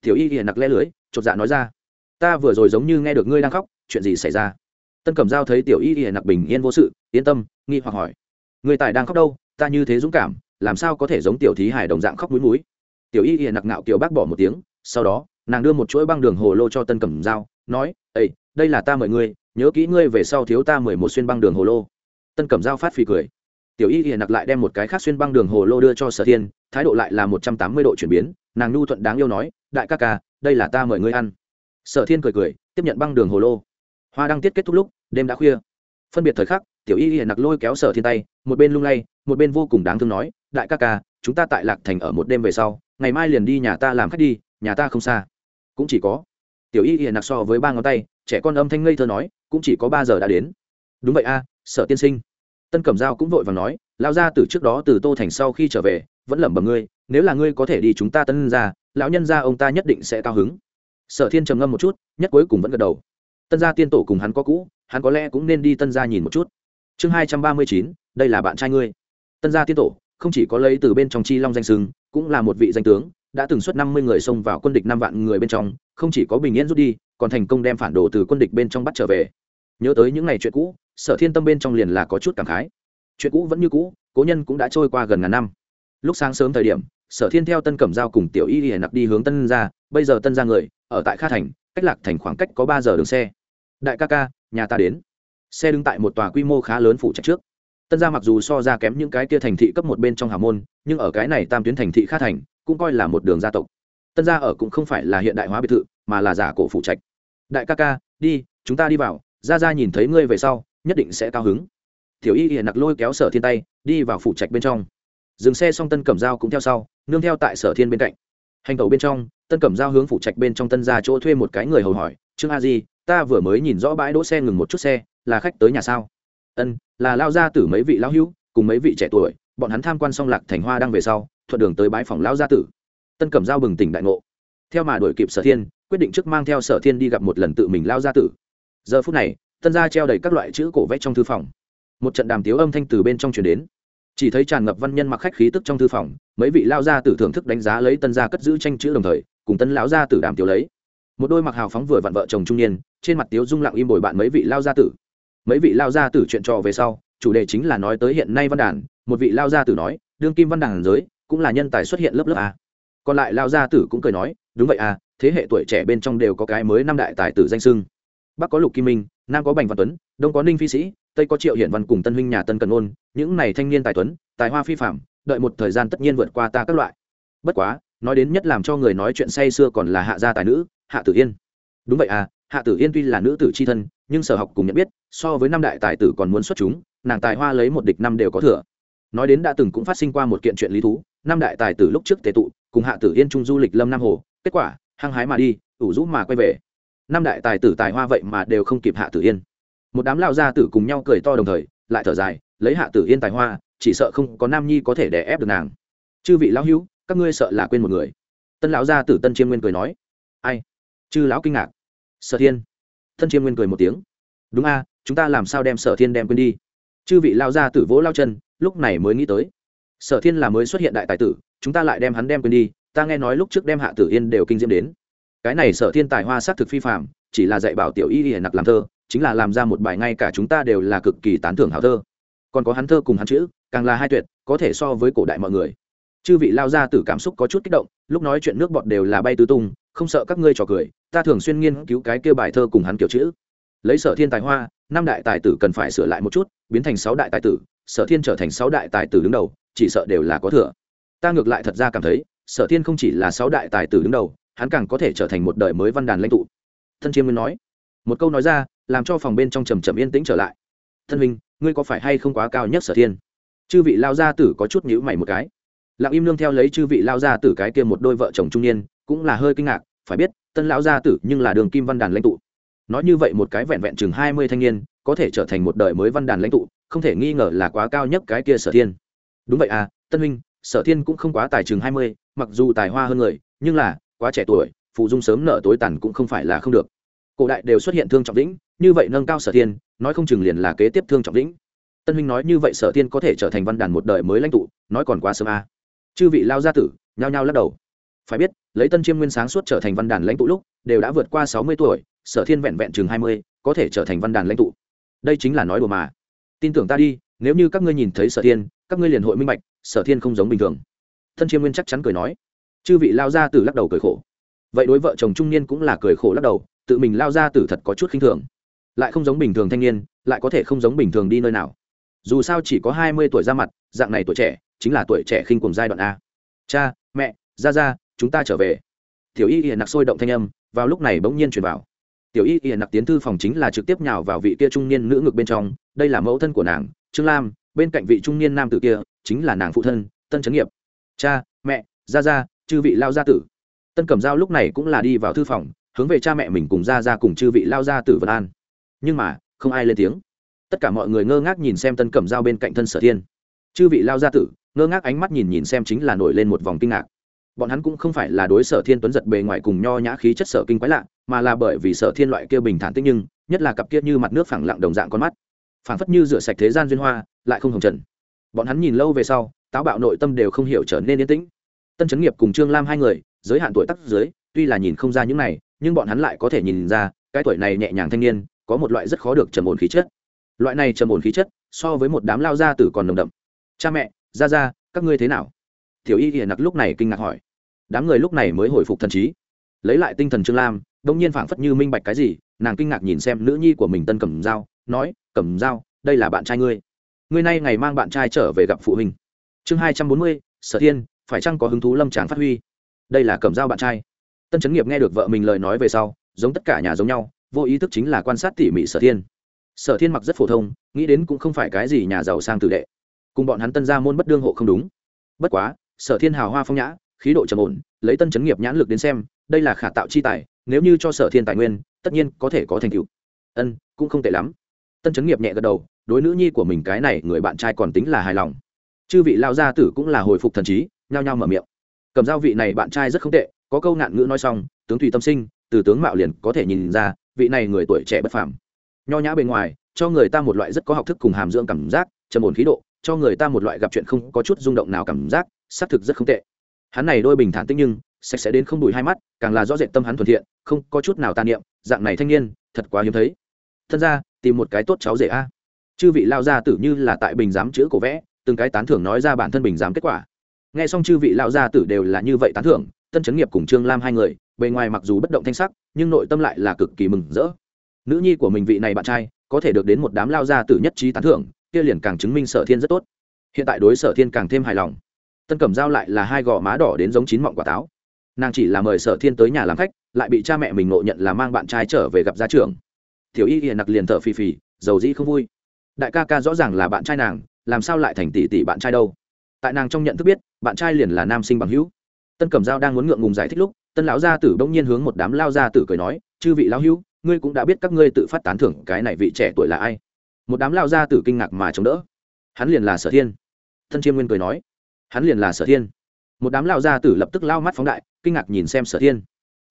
Tiểu y hiện nặc le lưới, chột dạ nói ra ta vừa rồi giống như nghe được ngươi đang khóc, chuyện gì xảy ra? Tân cẩm giao thấy tiểu y y nặc bình yên vô sự, yên tâm, nghi hoặc hỏi. Người tài đang khóc đâu? Ta như thế dũng cảm, làm sao có thể giống tiểu thí hải đồng dạng khóc mũi mũi? Tiểu y y nặc ngạo kiều bác bỏ một tiếng, sau đó, nàng đưa một chuỗi băng đường hồ lô cho tân cẩm giao, nói ây đây là ta mời ngươi, nhớ kỹ ngươi về sau thiếu ta mười một xuyên băng đường hồ lô. Tân cẩm giao phát phì cười. Tiểu y y nặc lại đem một cái khác xuyên băng đường hồ lô đưa cho sở thiên, thái độ lại là một trăm tám mươi độ chuyển biến, nàng nhu thuận đáng yêu nói, đại ca ca, đây là ta mời ngươi ăn sở thiên cười cười, tiếp nhận băng đường hồ lô. Hoa đăng tiết kết thúc lúc, đêm đã khuya. Phân biệt thời khắc, tiểu y hiện nặc lôi kéo sở thiên tay, một bên lung lay, một bên vô cùng đáng thương nói, đại ca ca, chúng ta tại lạc thành ở một đêm về sau, ngày mai liền đi nhà ta làm khách đi, nhà ta không xa. Cũng chỉ có. Tiểu y hiện nặc so với ba ngón tay, trẻ con âm thanh ngây thơ nói, cũng chỉ có ba giờ đã đến. Đúng vậy a, sở tiên sinh. Tân cẩm giao cũng vội và nói lao ra từ trước đó từ tô thành sau khi trở về, vẫn lẩm bẩm ngươi, nếu là ngươi có thể đi chúng ta tân ra lão nhân ra ông ta nhất định sẽ cao hứng sở thiên trầm ngâm một chút, nhất cuối cùng vẫn gật đầu. Tân gia tiên tổ cùng hắn có cũ, hắn có lẽ cũng nên đi tân gia nhìn một chút. Chương hai trăm ba mươi chín, đây là bạn trai ngươi. Tân gia tiên tổ, không chỉ có lấy từ bên trong chi long danh sưng cũng là một vị danh tướng, đã từng xuất năm mươi người xông vào quân địch năm vạn người bên trong, không chỉ có bình yên rút đi, còn thành công đem phản đồ từ quân địch bên trong bắt trở về. Nhớ tới những ngày chuyện cũ, sở thiên tâm bên trong liền là có chút cảm khái. Chuyện cũ vẫn như cũ, cố nhân cũng đã trôi qua gần ngàn năm. Lúc sáng sớm thời điểm, sở thiên theo tân cẩm giao cùng tiểu y hiển nặc đi hướng tân gia, bây giờ tân gia người ở tại kha thành, cách lạc thành khoảng cách có ba giờ đường xe. Đại ca ca, nhà ta đến. Xe đứng tại một tòa quy mô khá lớn phủ trạch trước. Tân gia mặc dù so ra kém những cái kia thành thị cấp một bên trong hà môn, nhưng ở cái này tam tuyến thành thị kha thành, cũng coi là một đường gia tộc. Tân gia ở cũng không phải là hiện đại hóa biệt thự, mà là giả cổ phủ trạch. Đại ca ca, đi, chúng ta đi vào. Ra ra nhìn thấy ngươi về sau, nhất định sẽ cao hứng. Tiểu y hiện nặc lôi kéo sở thiên tay, đi vào phủ trạch bên trong. Dừng xe xong tân cẩm dao cũng theo sau, nương theo tại sở thiên bên cạnh hành tẩu bên trong, tân cẩm giao hướng phủ trạch bên trong tân ra chỗ thuê một cái người hầu hỏi, trương a di, ta vừa mới nhìn rõ bãi đỗ xe ngừng một chút xe, là khách tới nhà sao? Ân, là lao gia tử mấy vị lão hữu, cùng mấy vị trẻ tuổi, bọn hắn tham quan xong lạc thành hoa đang về sau, thuận đường tới bãi phòng lão gia tử. Tân cẩm giao bừng tỉnh đại ngộ. Theo mà đổi kịp sở thiên, quyết định trước mang theo sở thiên đi gặp một lần tự mình lao gia tử. Giờ phút này, tân gia treo đầy các loại chữ cổ vẽ trong thư phòng. Một trận đàm tiếu âm thanh từ bên trong chuyển đến chỉ thấy tràn ngập văn nhân mặc khách khí tức trong thư phòng, mấy vị lao gia tử thưởng thức đánh giá lấy tân gia cất giữ tranh chữ đồng thời, cùng tân lão gia tử đàm tiếu lấy. Một đôi mặc hào phóng vừa vặn vợ chồng trung niên, trên mặt tiếu dung lặng im bồi bạn mấy vị lao gia tử. Mấy vị lao gia tử chuyện trò về sau, chủ đề chính là nói tới hiện nay văn đàn, một vị lao gia tử nói, đương kim văn đàn giới, cũng là nhân tài xuất hiện lớp lớp a. Còn lại lao gia tử cũng cười nói, đúng vậy à thế hệ tuổi trẻ bên trong đều có cái mới năm đại tài tử danh sưng bắc có lục kim minh, nam có bành văn tuấn, đông có ninh phi sĩ tây có triệu hiển văn cùng tân huynh nhà tân cần ôn, những này thanh niên tài tuấn, tài hoa phi phạm đợi một thời gian tất nhiên vượt qua ta các loại. Bất quá, nói đến nhất làm cho người nói chuyện say xưa còn là hạ gia tài nữ, hạ tử yên. Đúng vậy à hạ tử yên tuy là nữ tử c h i thân, nhưng sở học cùng nhận biết, so với năm đại tài tử còn muốn xuất chúng, nàng tài hoa lấy một địch năm đều có thừa. Nói đến đã từng cũng phát sinh qua một kiện chuyện lý thú, năm đại tài tử lúc trước tề tụ, cùng hạ tử yên trung du lịch lâm nam hồ, kết quả, hăng hái mà đi, ủ rũ mà quay về. Năm đại tài tử tài hoa vậy mà đều không kịp hạ tử yên một đám lao gia tử cùng nhau cười to đồng thời, lại thở dài, lấy hạ tử yên tài hoa, chỉ sợ không có nam nhi có thể đè ép được nàng. Chư vị lão hữu, các ngươi sợ là quên một người. Tân lão gia tử tân chiêm nguyên cười nói. Ai? Chư lão kinh ngạc. Sở thiên. Tân chiêm nguyên cười một tiếng. Đúng a, chúng ta làm sao đem sở thiên đem quên đi? Chư vị lao gia tử vỗ lao chân, lúc này mới nghĩ tới. Sở thiên là mới xuất hiện đại tài tử, chúng ta lại đem hắn đem quên đi, ta nghe nói lúc trước đem hạ tử yên đều kinh diễm đến. Cái này sở thiên tài hoa s á c thực phi phạm chỉ là dạy bảo tiểu y hiển nặc làm thơ chính là làm ra một bài ngay cả chúng ta đều là cực kỳ tán thưởng hảo thơ. Còn có hắn thơ cùng hắn chữ, càng là hai tuyệt, có thể so với cổ đại mọi người. Chư vị lao ra từ cảm xúc có chút kích động, lúc nói chuyện nước bọt đều là bay tứ tung, không sợ các ngươi trò cười, ta thường xuyên nghiên cứu cái kêu bài thơ cùng hắn kiểu chữ. Lấy sở thiên tài hoa, năm đại tài tử cần phải sửa lại một chút, biến thành sáu đại tài tử, sở thiên trở thành sáu đại tài tử đứng đầu, chỉ sợ đều là có thừa. Ta ngược lại thật ra cảm thấy, sở thiên không chỉ là sáu đại tài tử đứng đầu, hắn càng có thể trở thành một đời mới văn đàn lãnh tụ. Thân chiêm nguyên nói, một câu nói ra làm cho phòng bên trong trầm trầm yên tĩnh trở lại. Thân minh ngươi có phải hay không quá cao nhất sở thiên? Chư vị lao gia tử có chút nhữ mày một cái. Lặng im nương theo lấy chư vị lao gia tử cái kia một đôi vợ chồng trung niên, cũng là hơi kinh ngạc, phải biết, tân lão gia tử nhưng là đường kim văn đàn lãnh tụ. Nói như vậy một cái vẹn vẹn chừng hai mươi thanh niên, có thể trở thành một đời mới văn đàn lãnh tụ, không thể nghi ngờ là quá cao nhất cái kia sở thiên. Đúng vậy à tân huynh, sở thiên cũng không quá tài chừng hai mươi, mặc dù tài hoa hơn người, nhưng là, quá trẻ tuổi, phụ dung sớm nợ tối tàn cũng không phải là không được. Cổ đại đều xuất hiện thương trọng lĩnh như vậy nâng cao sở thiên, nói không chừng liền là kế tiếp thương trọng lĩnh tân huynh nói như vậy sở thiên có thể trở thành văn đàn một đời mới lãnh tụ, nói còn quá sớm à. chư vị lao gia tử, nhao nhao lắc đầu. Phải biết, lấy tân chiêm nguyên sáng suốt trở thành văn đàn lãnh tụ lúc, đều đã vượt qua sáu mươi tuổi, sở thiên vẹn vẹn chừng hai mươi, có thể trở thành văn đàn lãnh tụ. Đây chính là nói đùa mà. Tin tưởng ta đi, nếu như các ngươi nhìn thấy sở thiên, các ngươi liền hội minh bạch, sở thiên không giống bình thường. Thân chiêm nguyên chắc chắn cười nói. Chư vị lao ra tử lắc đầu cười khổ. Vậy đối vợ chồng trung niên cũng là cười khổ lắc đầu, tự mình lao ra từ thật có chút khinh thường lại không giống bình thường thanh niên, lại có thể không giống bình thường đi nơi nào. Dù sao chỉ có hai mươi tuổi ra mặt, dạng này tuổi trẻ, chính là tuổi trẻ khinh cùng giai đoạn a. Cha, mẹ, ra ra, chúng ta trở về. Tiểu y hiện nặc sôi động thanh âm, vào lúc này bỗng nhiên truyền vào. Tiểu y hiện nặc tiến thư phòng chính là trực tiếp nhào vào vị kia trung niên nữ ngực bên trong, đây là mẫu thân của nàng, trương lam, bên cạnh vị trung niên nam tử kia, chính là nàng phụ thân, tân trấn nghiệp. Cha, mẹ gia gia chư vị lao gia tử. Tân cẩm giao lúc này cũng là đi vào thư phòng, hướng về cha mẹ mình cùng gia gia cùng chư vị lao gia tử vân an nhưng mà, không ai lên tiếng. Tất cả mọi người ngơ ngác nhìn xem tân cẩm giao bên cạnh thân sở thiên. Chư vị lao gia tử, ngơ ngác ánh mắt nhìn nhìn xem chính là nổi lên một vòng kinh ngạc. Bọn hắn cũng không phải là đối sở thiên tuấn giật bề ngoài cùng nho nhã khí chất sở kinh quái lạ, mà là bởi vì sở thiên loại kia bình thản tích nhưng, nhất là cặp kia như mặt nước phẳng lặng đồng dạng con mắt. Phảng phất như rửa sạch thế gian duyên hoa, lại không hồng trần. Bọn hắn nhìn lâu về sau, táo bạo nội tâm đều không hiểu trở nên yên tĩnh. Tân trấn nghiệp cùng trương lam hai người, giới hạn tuổi tắc dưới, tuy là nhìn không ra những này, nhưng bọn hắn lại có thể nhìn ra, cái tuổi này nhẹ nhàng thanh niên có một loại rất khó được trầm ổn khí chất. Loại này trầm ổn khí chất, so với một đám lao gia tử còn nồng đậm. Cha mẹ ra ra các ngươi thế nào? Tiểu y hiền nặc lúc này kinh ngạc hỏi. Đám người lúc này mới hồi phục thần trí. Lấy lại tinh thần trương lam, đông nhiên phảng phất như minh bạch cái gì, nàng kinh ngạc nhìn xem nữ nhi của mình tân cẩm dao nói, cẩm dao đây là bạn trai ngươi. Ngươi nay ngày mang bạn trai trở về gặp phụ huynh. Chương hai trăm bốn mươi, sở thiên, phải chăng có hứng thú lâm tràng phát huy? Đây là cẩm dao bạn trai. Tân trấn nghiệp nghe được vợ mình lời nói về sau, giống tất cả nhà giống nhau vô ý thức chính là quan sát tỉ mỉ sở thiên. Sở thiên mặc rất phổ thông, nghĩ đến cũng không phải cái gì nhà giàu sang tử đệ. Cùng bọn hắn tân ra môn bất đương hộ không đúng. Bất quá, sở thiên hào hoa phong nhã, khí độ trầm ổn, lấy tân chấn nghiệp nhãn lực đến xem, đây là khả tạo chi tài, nếu như cho sở thiên tài nguyên, tất nhiên có thể có thành tựu. Ân, cũng không tệ lắm. Tân chấn nghiệp nhẹ gật đầu, đối nữ nhi của mình cái này, người bạn trai còn tính là hài lòng. Chư vị lao gia tử cũng là hồi phục thần trí, nhao nhao mở miệng. Cầm dao vị này bạn trai rất không tệ, có câu nạn ngữ nói xong, tướng tùy tâm sinh, từ tướng mạo liền có thể nhìn ra vị này người tuổi trẻ bất phàm. Nho nhã bên ngoài, cho người ta một loại rất có học thức cùng hàm dưỡng cảm giác, trầm ổn khí độ, cho người ta một loại gặp chuyện không có chút rung động nào cảm giác, xác thực rất không tệ. Hắn này đôi bình thản tích nhưng, sạch sẽ đến không đùi hai mắt, càng là rõ rệt tâm hắn thuần thiện, không có chút nào tàn niệm, dạng này thanh niên, thật quá hiếm thấy. Thân ra, tìm một cái tốt cháu rể a. Chư vị lao gia tử như là tại bình giám chữ cổ vẽ, từng cái tán thưởng nói ra bản thân bình giám kết quả. Nghe xong chư vị lao gia tử đều là như vậy tán thưởng, tân trấn nghiệp cùng trương lam hai người bề ngoài mặc dù bất động thanh sắc, nhưng nội tâm lại là cực kỳ mừng rỡ. Nữ nhi của mình vị này bạn trai, có thể được đến một đám lao gia tử nhất trí tán thưởng, kia liền càng chứng minh sở thiên rất tốt. Hiện tại đối sở thiên càng thêm hài lòng. Tân cẩm giao lại là hai gò má đỏ đến giống chín mọng quả táo. Nàng chỉ là mời sở thiên tới nhà làm khách, lại bị cha mẹ mình ngộ nhận là mang bạn trai trở về gặp gia trưởng. Tiểu y hiền nặc liền thở phì phì, dầu dĩ không vui. Đại ca ca rõ ràng là bạn trai nàng, làm sao lại thành tỷ tỷ bạn trai đâu? Tại nàng trong nhận thức biết, bạn trai liền là nam sinh bằng hữu. Tân cẩm giao đang muốn ngượng ngùng giải thích lúc tân lão gia tử bỗng nhiên hướng một đám lao gia tử cười nói, chư vị lão hữu, ngươi cũng đã biết các ngươi tự phát tán thưởng cái này vị trẻ tuổi là ai. Một đám lao gia tử kinh ngạc mà chống đỡ. Hắn liền là sở thiên. Thân chiêm nguyên cười nói, hắn liền là sở thiên. Một đám lao gia tử lập tức lao mắt phóng đại, kinh ngạc nhìn xem sở thiên.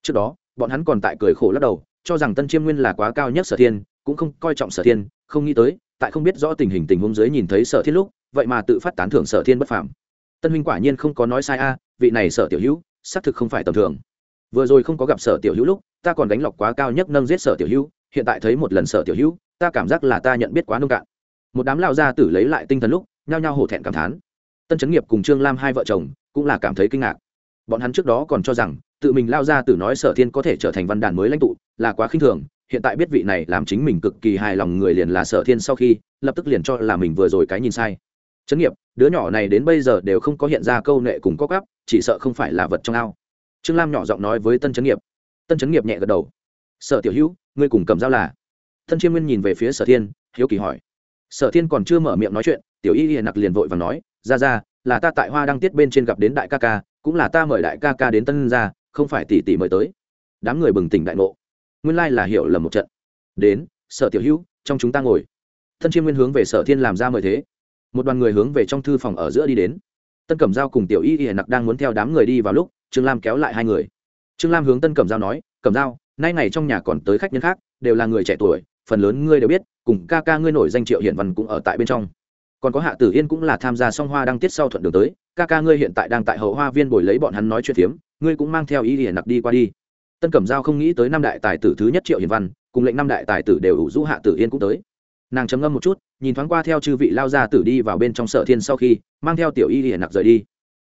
Trước đó, bọn hắn còn tại cười khổ lắc đầu, cho rằng tân chiêm nguyên là quá cao nhất sở thiên, cũng không coi trọng sở thiên, không nghĩ tới, tại không biết rõ tình hình tình huống dưới nhìn thấy sở thiên lúc, vậy mà tự phát tán thưởng sở thiên bất phàm. Tân huynh quả nhiên không có nói sai a, vị này sở tiểu hữu, xác thực không phải tầm thường vừa rồi không có gặp sở tiểu hữu lúc, ta còn đánh lọc quá cao nhất nâng giết sở tiểu hữu, hiện tại thấy một lần sở tiểu hữu, ta cảm giác là ta nhận biết quá nông cạn. Một đám lao gia tử lấy lại tinh thần lúc, nhao nhao hổ thẹn cảm thán. Tân trấn nghiệp cùng trương lam hai vợ chồng cũng là cảm thấy kinh ngạc. Bọn hắn trước đó còn cho rằng, tự mình lao ra từ nói sở thiên có thể trở thành văn đàn mới lãnh tụ, là quá khinh thường, hiện tại biết vị này làm chính mình cực kỳ hài lòng người liền là sở thiên sau khi, lập tức liền cho là mình vừa rồi cái nhìn sai. Trấn nghiệp, đứa nhỏ này đến bây giờ đều không có hiện ra câu nệ cùng có cắp chỉ sợ không phải là vật trong ao trương lam nhỏ giọng nói với tân trấn nghiệp. Tân trấn nghiệp nhẹ gật đầu. Sở tiểu hữu, ngươi cùng cầm dao là? Tân chiêm nguyên nhìn về phía sở thiên, hiếu kỳ hỏi. Sở thiên còn chưa mở miệng nói chuyện, tiểu y hiền nặc liền vội và nói, ra ra, là ta tại hoa đăng tiết bên trên gặp đến đại ca ca, cũng là ta mời đại ca ca đến tân ra, không phải tỷ tỷ mời tới. Đám người bừng tỉnh đại ngộ. Nguyên lai là hiểu lầm một trận. Đến, sở tiểu hữu, trong chúng ta ngồi. Tân chiêm nguyên hướng về sở thiên làm ra mời thế. Một đoàn người hướng về trong thư phòng ở giữa đi đến. Tân cẩm giao cùng tiểu y y nặc đang muốn theo đám người đi vào lúc trương lam kéo lại hai người. Trương lam hướng tân cẩm giao nói, cẩm giao, nay ngày trong nhà còn tới khách nhân khác, đều là người trẻ tuổi, phần lớn ngươi đều biết, cùng ca ca ngươi nổi danh triệu hiển văn cũng ở tại bên trong. Còn có hạ tử yên cũng là tham gia song hoa đăng tiết sau thuận đường tới, ca ca ngươi hiện tại đang tại hậu hoa viên bồi lấy bọn hắn nói chuyện phiếm, ngươi cũng mang theo ý hiển nặc đi qua đi. Tân cẩm giao không nghĩ tới năm đại tài tử thứ nhất triệu hiển văn, cùng lệnh năm đại tài tử đều ủ rũ hạ tử yên cũng tới. Nàng chấm ngâm một chút, nhìn thoáng qua theo chư vị lao ra tử đi vào bên trong sở thiên sau khi, mang theo tiểu y hiển nặc rời đi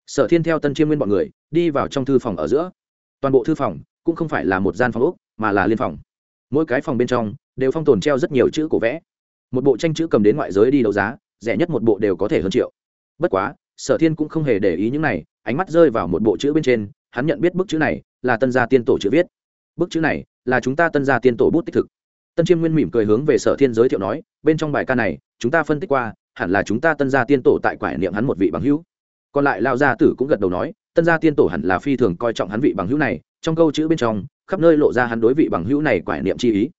sở thiên theo tân chiêm nguyên bọn người, đi vào trong thư phòng ở giữa. Toàn bộ thư phòng cũng không phải là một gian phòng úc mà là liên phòng. Mỗi cái phòng bên trong đều phong tồn treo rất nhiều chữ cổ vẽ. Một bộ tranh chữ cầm đến ngoại giới đi đấu giá, rẻ nhất một bộ đều có thể hơn triệu. Bất quá, sở thiên cũng không hề để ý những này, ánh mắt rơi vào một bộ chữ bên trên, hắn nhận biết bức chữ này là tân gia tiên tổ chữ viết. Bức chữ này là chúng ta tân gia tiên tổ bút tích thực. Tân chiêm nguyên mỉm cười hướng về sở thiên giới thiệu nói, bên trong bài ca này, chúng ta phân tích qua, hẳn là chúng ta tân gia tiên tổ tại quải niệm hắn một vị bằng hữu còn lại lao gia tử cũng gật đầu nói, tân gia tiên tổ hẳn là phi thường coi trọng hắn vị bằng hữu này, trong câu chữ bên trong, khắp nơi lộ ra hắn đối vị bằng hữu này quải niệm chi ý.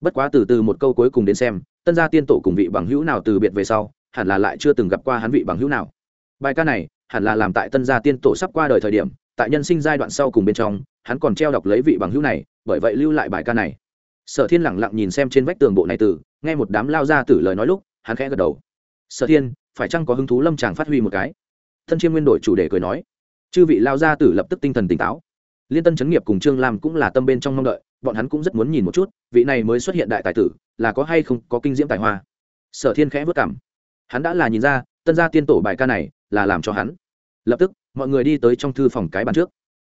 Bất quá từ từ một câu cuối cùng đến xem, tân gia tiên tổ cùng vị bằng hữu nào từ biệt về sau, hẳn là lại chưa từng gặp qua hắn vị bằng hữu nào. Bài ca này, hẳn là làm tại tân gia tiên tổ sắp qua đời thời điểm, tại nhân sinh giai đoạn sau cùng bên trong, hắn còn treo đọc lấy vị bằng hữu này, bởi vậy lưu lại bài ca này. Sở thiên lẳng lặng nhìn xem trên vách tường bộ này từ nghe một đám lao ra tử lời nói lúc, hắn khẽ gật đầu. Sở thiên, phải chăng có hứng thú lâm tràng phát huy một cái? Thân chiêm nguyên đổi chủ đề cười nói, chư vị lao gia tử lập tức tinh thần tỉnh táo. Liên tân chấn nghiệp cùng trương lam cũng là tâm bên trong mong đợi, bọn hắn cũng rất muốn nhìn một chút, vị này mới xuất hiện đại tài tử, là có hay không có kinh diễm tài hoa. Sở thiên khẽ vất cảm. Hắn đã là nhìn ra, tân gia tiên tổ bài ca này là làm cho hắn. Lập tức, mọi người đi tới trong thư phòng cái bàn trước.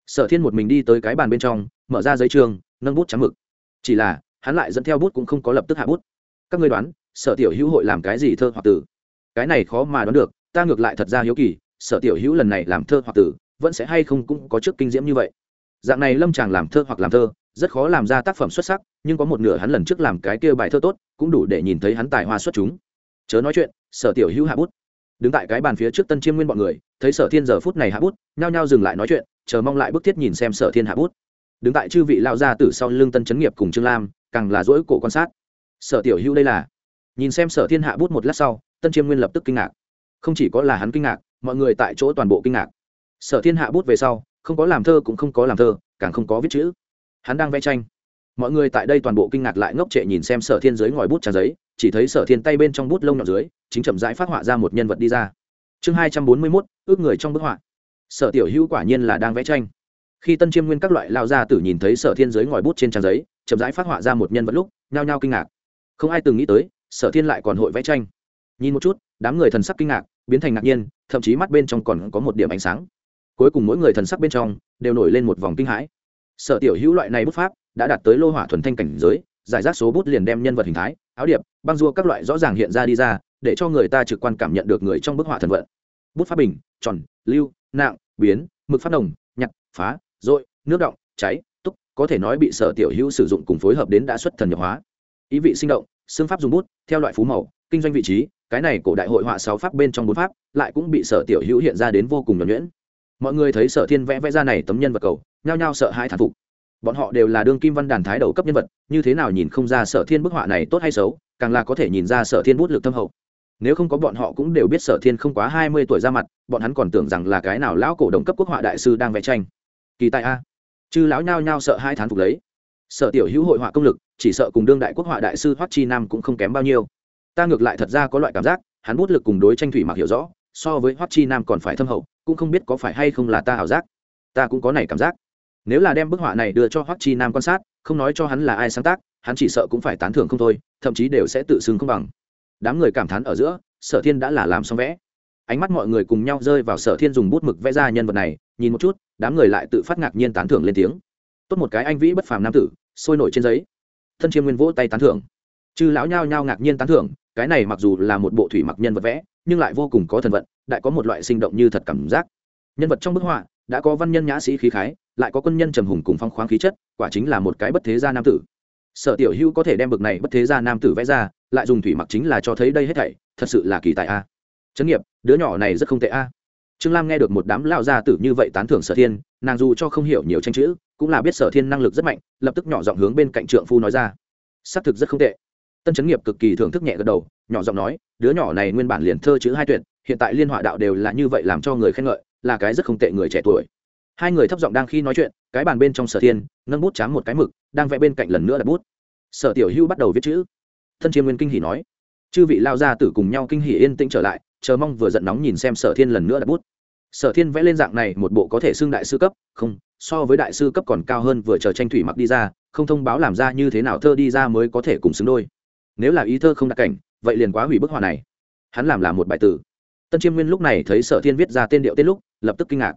Sở thiên một mình đi tới cái bàn bên trong, mở ra giấy trường, nâng bút trắng mực. Chỉ là, hắn lại dẫn theo bút cũng không có lập tức hạ bút. Các ngươi đoán, sở tiểu hữu hội làm cái gì thơ hoặc tử cái này khó mà đoán được, ta ngược lại thật ra hiếu kỳ sở tiểu hữu lần này làm thơ hoặc tử, vẫn sẽ hay không cũng có trước kinh diễm như vậy. Dạng này lâm chàng làm thơ hoặc làm thơ, rất khó làm ra tác phẩm xuất sắc, nhưng có một nửa hắn lần trước làm cái kia bài thơ tốt, cũng đủ để nhìn thấy hắn tài hoa xuất chúng. Chớ nói chuyện, sở tiểu hữu hạ bút. Đứng tại cái bàn phía trước tân chiêm nguyên bọn người, thấy sở thiên giờ phút này hạ bút, nhao nhao dừng lại nói chuyện, chờ mong lại bức thiết nhìn xem sở thiên hạ bút. Đứng tại chư vị lao ra từ sau lưng tân chấn nghiệp cùng trương lam, càng là dỗi cổ quan sát. Sở tiểu hữu đây là. Nhìn xem sở thiên hạ bút một lát sau, tân chiêm nguyên lập tức kinh ngạc. Không chỉ có là hắn kinh ngạc mọi người tại chỗ toàn bộ kinh ngạc. Sở thiên hạ bút về sau, không có làm thơ cũng không có làm thơ, càng không có viết chữ. Hắn đang vẽ tranh. Mọi người tại đây toàn bộ kinh ngạc lại ngốc trệ nhìn xem sở thiên dưới ngòi bút trang giấy, chỉ thấy sở thiên tay bên trong bút lông nhọn dưới, chính chậm rãi phát họa ra một nhân vật đi ra. Chương hai trăm bốn mươi mốt, ước người trong bức họa. Sở tiểu hữu quả nhiên là đang vẽ tranh. Khi tân chiêm nguyên các loại lao ra tử nhìn thấy sở thiên giới ngòi bút trên trang giấy, chậm rãi phát họa ra một nhân vật lúc, nhao nhao kinh ngạc. Không ai từng nghĩ tới, sở thiên lại còn hội vẽ tranh. Nhìn một chút, đám người thần sắc kinh ngạc biến thành ngạc nhiên, thậm chí mắt bên trong còn có một điểm ánh sáng. Cuối cùng mỗi người thần sắc bên trong đều nổi lên một vòng kinh hãi. Sở tiểu hữu loại này bút pháp đã đạt tới lô hỏa thuần thanh cảnh giới, giải rác số bút liền đem nhân vật hình thái, áo điệp, băng dua các loại rõ ràng hiện ra đi ra, để cho người ta trực quan cảm nhận được người trong bức họa thần vận. Bút pháp bình, tròn, lưu nạng biến, mực phát đồng nhặt phá dội nước động, cháy, túc, có thể nói bị sở tiểu hữu sử dụng cùng phối hợp đến đã xuất thần nhập hóa. Ý vị sinh động, xương pháp dùng bút, theo loại phú màu, kinh doanh vị trí cái này cổ đại hội họa sáu pháp bên trong bốn pháp, lại cũng bị sở tiểu hữu hiện ra đến vô cùng nhuẩn nhuyễn. Mọi người thấy sở thiên vẽ vẽ ra này tấm nhân vật cầu, nhao nhao sợ hai thản phục. Bọn họ đều là đương kim văn đàn thái đầu cấp nhân vật, như thế nào nhìn không ra sở thiên bức họa này tốt hay xấu, càng là có thể nhìn ra sở thiên bút lực thâm hậu. Nếu không có bọn họ cũng đều biết sở thiên không quá hai mươi tuổi ra mặt, bọn hắn còn tưởng rằng là cái nào lão cổ đồng cấp quốc họa đại sư đang vẽ tranh. Kỳ tại a. Chư lão nhao nhao sợ hai thán phục lấy. Sở tiểu hữu hội họa công lực, chỉ sợ cùng đương đại quốc họa đại sư hoắc chi nam cũng không kém bao nhiêu ta ngược lại thật ra có loại cảm giác, hắn bút lực cùng đối tranh thủy mặc hiểu rõ, so với hoắc chi nam còn phải thâm hậu, cũng không biết có phải hay không là ta ảo giác. Ta cũng có này cảm giác. Nếu là đem bức họa này đưa cho hoắc chi nam quan sát, không nói cho hắn là ai sáng tác, hắn chỉ sợ cũng phải tán thưởng không thôi, thậm chí đều sẽ tự xưng không bằng. Đám người cảm thán ở giữa, sở thiên đã là làm xong vẽ. Ánh mắt mọi người cùng nhau rơi vào sở thiên dùng bút mực vẽ ra nhân vật này, nhìn một chút, đám người lại tự phát ngạc nhiên tán thưởng lên tiếng. Tốt một cái anh vĩ bất phàm nam tử, sôi nổi trên giấy. Thân chiêm nguyên vỗ tay tán thưởng. Chư lão nhao nhao ngạc nhiên tán thưởng cái này mặc dù là một bộ thủy mặc nhân vật vẽ, nhưng lại vô cùng có thần vận, đại có một loại sinh động như thật cảm giác. Nhân vật trong bức họa đã có văn nhân nhã sĩ khí khái, lại có quân nhân trầm hùng cùng phong khoáng khí chất, quả chính là một cái bất thế gia nam tử. Sở tiểu hữu có thể đem bực này bất thế gia nam tử vẽ ra, lại dùng thủy mặc chính là cho thấy đây hết thảy, thật sự là kỳ tài a. Trấn nghiệp, đứa nhỏ này rất không tệ a. Trương lam nghe được một đám lao gia tử như vậy tán thưởng sở thiên, nàng dù cho không hiểu nhiều tranh chữ, cũng là biết sở thiên năng lực rất mạnh, lập tức nhỏ giọng hướng bên cạnh trượng phu nói ra. Xác thực rất không tệ tân chấn nghiệp cực kỳ thưởng thức nhẹ gật đầu, nhỏ giọng nói, đứa nhỏ này nguyên bản liền thơ chữ hai tuyệt, hiện tại liên họa đạo đều là như vậy làm cho người khen ngợi, là cái rất không tệ người trẻ tuổi. Hai người thấp giọng đang khi nói chuyện, cái bàn bên trong sở thiên nâng bút chám một cái mực, đang vẽ bên cạnh lần nữa đặt bút. Sở tiểu hưu bắt đầu viết chữ. Thân chiêm nguyên kinh hỉ nói, chư vị lao ra tử cùng nhau kinh hỉ yên tĩnh trở lại, chờ mong vừa giận nóng nhìn xem sở thiên lần nữa đặt bút. Sở thiên vẽ lên dạng này một bộ có thể xưng đại sư cấp, không, so với đại sư cấp còn cao hơn vừa chờ tranh thủy mặc đi ra, không thông báo làm ra như thế nào thơ đi ra mới có thể cùng xứng đôi nếu là ý thơ không đặc cảnh, vậy liền quá hủy bức họa này. Hắn làm là một bài tử. Tân chiêm nguyên lúc này thấy sở thiên viết ra tên điệu tên lúc, lập tức kinh ngạc.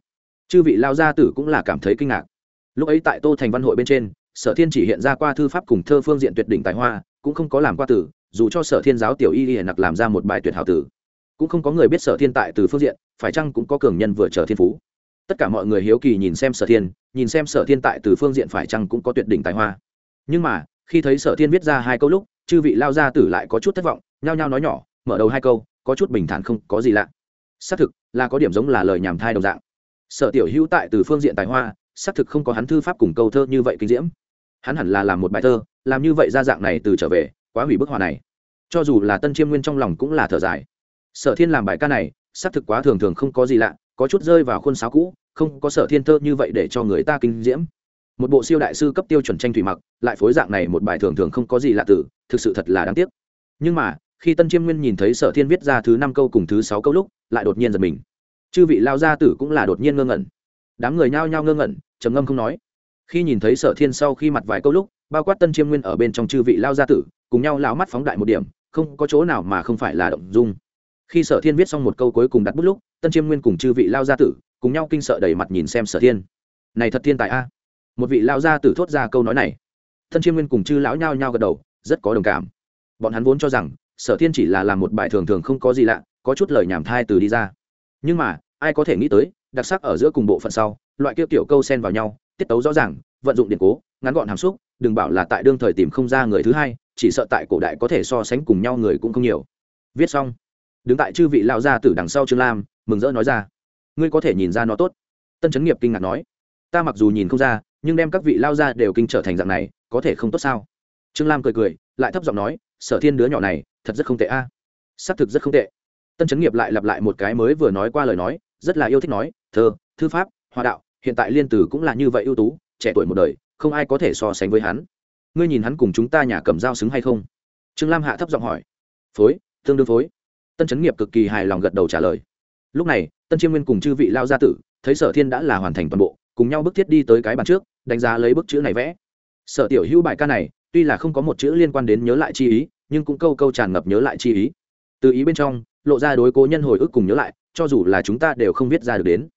Chư vị lao gia tử cũng là cảm thấy kinh ngạc. Lúc ấy tại tô thành văn hội bên trên, sở thiên chỉ hiện ra qua thư pháp cùng thơ phương diện tuyệt đỉnh tài hoa, cũng không có làm qua tử, dù cho sở thiên giáo tiểu y y nặc làm ra một bài tuyệt hảo tử. Cũng không có người biết sở thiên tại từ phương diện, phải chăng cũng có cường nhân vừa chờ thiên phú. Tất cả mọi người hiếu kỳ nhìn xem sở thiên, nhìn xem sở thiên tại từ phương diện phải chăng cũng có tuyệt đỉnh tài hoa. Nhưng mà, khi thấy sở thiên viết ra hai câu lúc chư vị lao gia tử lại có chút thất vọng, nhao nhao nói nhỏ, mở đầu hai câu, có chút bình thản không có gì lạ. Xác thực, là có điểm giống là lời nhảm thai đồng dạng. Sở tiểu hữu tại từ phương diện tài hoa, xác thực không có hắn thư pháp cùng câu thơ như vậy kinh diễm. Hắn hẳn là làm một bài thơ, làm như vậy ra dạng này từ trở về, quá hủy bức họa này. Cho dù là tân chiêm nguyên trong lòng cũng là thở dài. Sở thiên làm bài ca này, xác thực quá thường thường không có gì lạ, có chút rơi vào khuôn sáo cũ, không có sở thiên thơ như vậy để cho người ta kinh diễm. Một bộ siêu đại sư cấp tiêu chuẩn tranh thủy mặc, lại phối dạng này một bài thường thường không có gì lạ tử thực sự thật là đáng tiếc. Nhưng mà, khi tân chiêm nguyên nhìn thấy sở thiên viết ra thứ năm câu cùng thứ sáu câu lúc, lại đột nhiên giật mình. Chư vị lao gia tử cũng là đột nhiên ngơ ngẩn. Đám người nhao nhao ngơ ngẩn, trầm ngâm không nói. Khi nhìn thấy sở thiên sau khi mặt vài câu lúc, bao quát tân chiêm nguyên ở bên trong chư vị lao gia tử, cùng nhau lao mắt phóng đại một điểm, không có chỗ nào mà không phải là động dung. Khi sở thiên viết xong một câu cuối cùng đặt bút lúc, tân chiêm nguyên cùng chư vị lao gia tử cùng nhau kinh sợ đầy mặt nhìn xem sở thiên. Này thật thiên tài a. Một vị lao gia tử thốt ra câu nói này. Tân chiêm nguyên cùng chư lão nhao nhao gật đầu rất có đồng cảm. Bọn hắn vốn cho rằng, sở thiên chỉ là làm một bài thường thường không có gì lạ, có chút lời nhảm thai từ đi ra. Nhưng mà, ai có thể nghĩ tới, đặc sắc ở giữa cùng bộ phận sau, loại kia tiểu câu sen vào nhau, tiết tấu rõ ràng, vận dụng điện cố, ngắn gọn hàm xúc, đừng bảo là tại đương thời tìm không ra người thứ hai, chỉ sợ tại cổ đại có thể so sánh cùng nhau người cũng không nhiều. Viết xong, đứng tại chư vị lao gia tử đằng sau trương lam, mừng rỡ nói ra, ngươi có thể nhìn ra nó tốt. Tân trấn nghiệp kinh ngạc nói, ta mặc dù nhìn không ra, nhưng đem các vị lao gia đều kinh trở thành dạng này, có thể không tốt sao? Trương lam cười cười, lại thấp giọng nói, sở thiên đứa nhỏ này, thật rất không tệ a. À. xác thực rất không tệ. Tân Chấn nghiệp lại lặp lại một cái mới vừa nói qua lời nói, rất là yêu thích nói, thơ, thư pháp hòa đạo, hiện tại liên tử cũng là như vậy ưu tú, trẻ tuổi một đời, không ai có thể so sánh với hắn. Ngươi nhìn hắn cùng chúng ta nhà cầm dao xứng hay không? Trương lam hạ thấp giọng hỏi. Phối, tương đương phối. Tân Chấn nghiệp cực kỳ hài lòng gật đầu trả lời. Lúc này, tân chiêm nguyên cùng chư vị lao gia tử, thấy sở thiên đã là hoàn thành toàn bộ, cùng nhau bước thiết đi tới cái bàn trước, đánh giá lấy bức chữ này vẽ. Sở tiểu hữu bài ca này tuy là không có một chữ liên quan đến nhớ lại chi ý, nhưng cũng câu câu tràn ngập nhớ lại chi ý. Từ ý bên trong, lộ ra đối cố nhân hồi ức cùng nhớ lại, cho dù là chúng ta đều không viết ra được đến.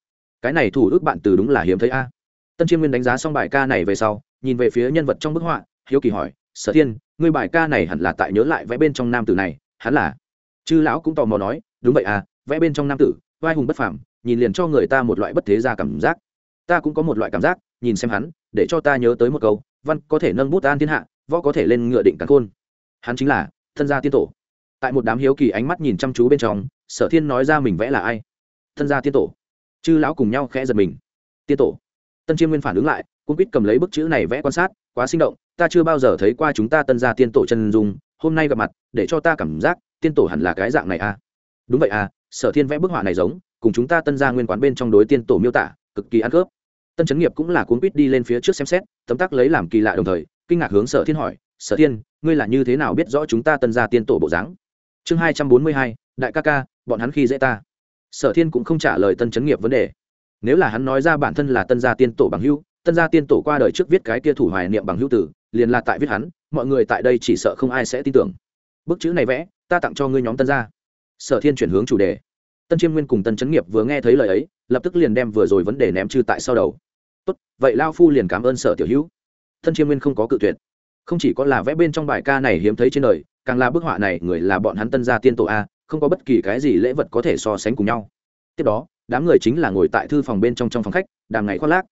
Cái này thủ ước bạn từ đúng là hiếm thấy a. Tân chiêm nguyên đánh giá xong bài ca này về sau, nhìn về phía nhân vật trong bức họa, hiếu kỳ hỏi, sở thiên, ngươi bài ca này hẳn là tại nhớ lại vẽ bên trong nam tử này? Hắn là. Chư lão cũng tò mò nói, đúng vậy à vẽ bên trong nam tử vai hùng bất phàm, nhìn liền cho người ta một loại bất thế ra cảm giác. Ta cũng có một loại cảm giác, nhìn xem hắn để cho ta nhớ tới một câu, văn có thể nâng bút an thiên hạ, võ có thể lên ngựa định cắn khôn. Hắn chính là thân gia tiên tổ. Tại một đám hiếu kỳ ánh mắt nhìn chăm chú bên trong, sở thiên nói ra mình vẽ là ai? Thân gia tiên tổ. Chư lão cùng nhau khẽ giật mình. Tiên tổ. Tân chiêm nguyên phản ứng lại cũng quýt cầm lấy bức chữ này vẽ quan sát, quá sinh động, ta chưa bao giờ thấy qua chúng ta tân gia tiên tổ chân dung, hôm nay gặp mặt, để cho ta cảm giác, tiên tổ hẳn là cái dạng này à? Đúng vậy à sở thiên vẽ bức họa này giống, cùng chúng ta tân gia nguyên quán bên trong đối tiên tổ miêu tả, cực kỳ ăn khớp tân Chấn nghiệp cũng là cuốn quýt đi lên phía trước xem xét, tấm tắc lấy làm kỳ lạ đồng thời, kinh ngạc hướng sở thiên hỏi, sở thiên, ngươi là như thế nào biết rõ chúng ta tân gia tiên tổ bộ dáng? Chương hai trăm bốn mươi hai, đại ca ca, bọn hắn khi dễ ta. Sở thiên cũng không trả lời tân Chấn nghiệp vấn đề. Nếu là hắn nói ra bản thân là tân gia tiên tổ bằng hữu, tân gia tiên tổ qua đời trước viết cái kia thủ hoài niệm bằng hữu tử, liền là tại viết hắn, mọi người tại đây chỉ sợ không ai sẽ tin tưởng. Bức chữ này vẽ, ta tặng cho ngươi nhóm tân gia. Sở thiên chuyển hướng chủ đề. Tân chiêm nguyên cùng tân Chấn nghiệp vừa nghe thấy lời ấy, lập tức liền đem vừa rồi vấn đề ném trừ tại sau đầu tốt, vậy lao phu liền cảm ơn sở tiểu hữu. Tân chiêm nguyên không có cự tuyệt. Không chỉ có là vẽ bên trong bài ca này hiếm thấy trên đời, càng là bức họa này người là bọn hắn tân gia tiên tổ a, không có bất kỳ cái gì lễ vật có thể so sánh cùng nhau. Tiếp đó, đám người chính là ngồi tại thư phòng bên trong trong phòng khách, đàm ngày khoác lác.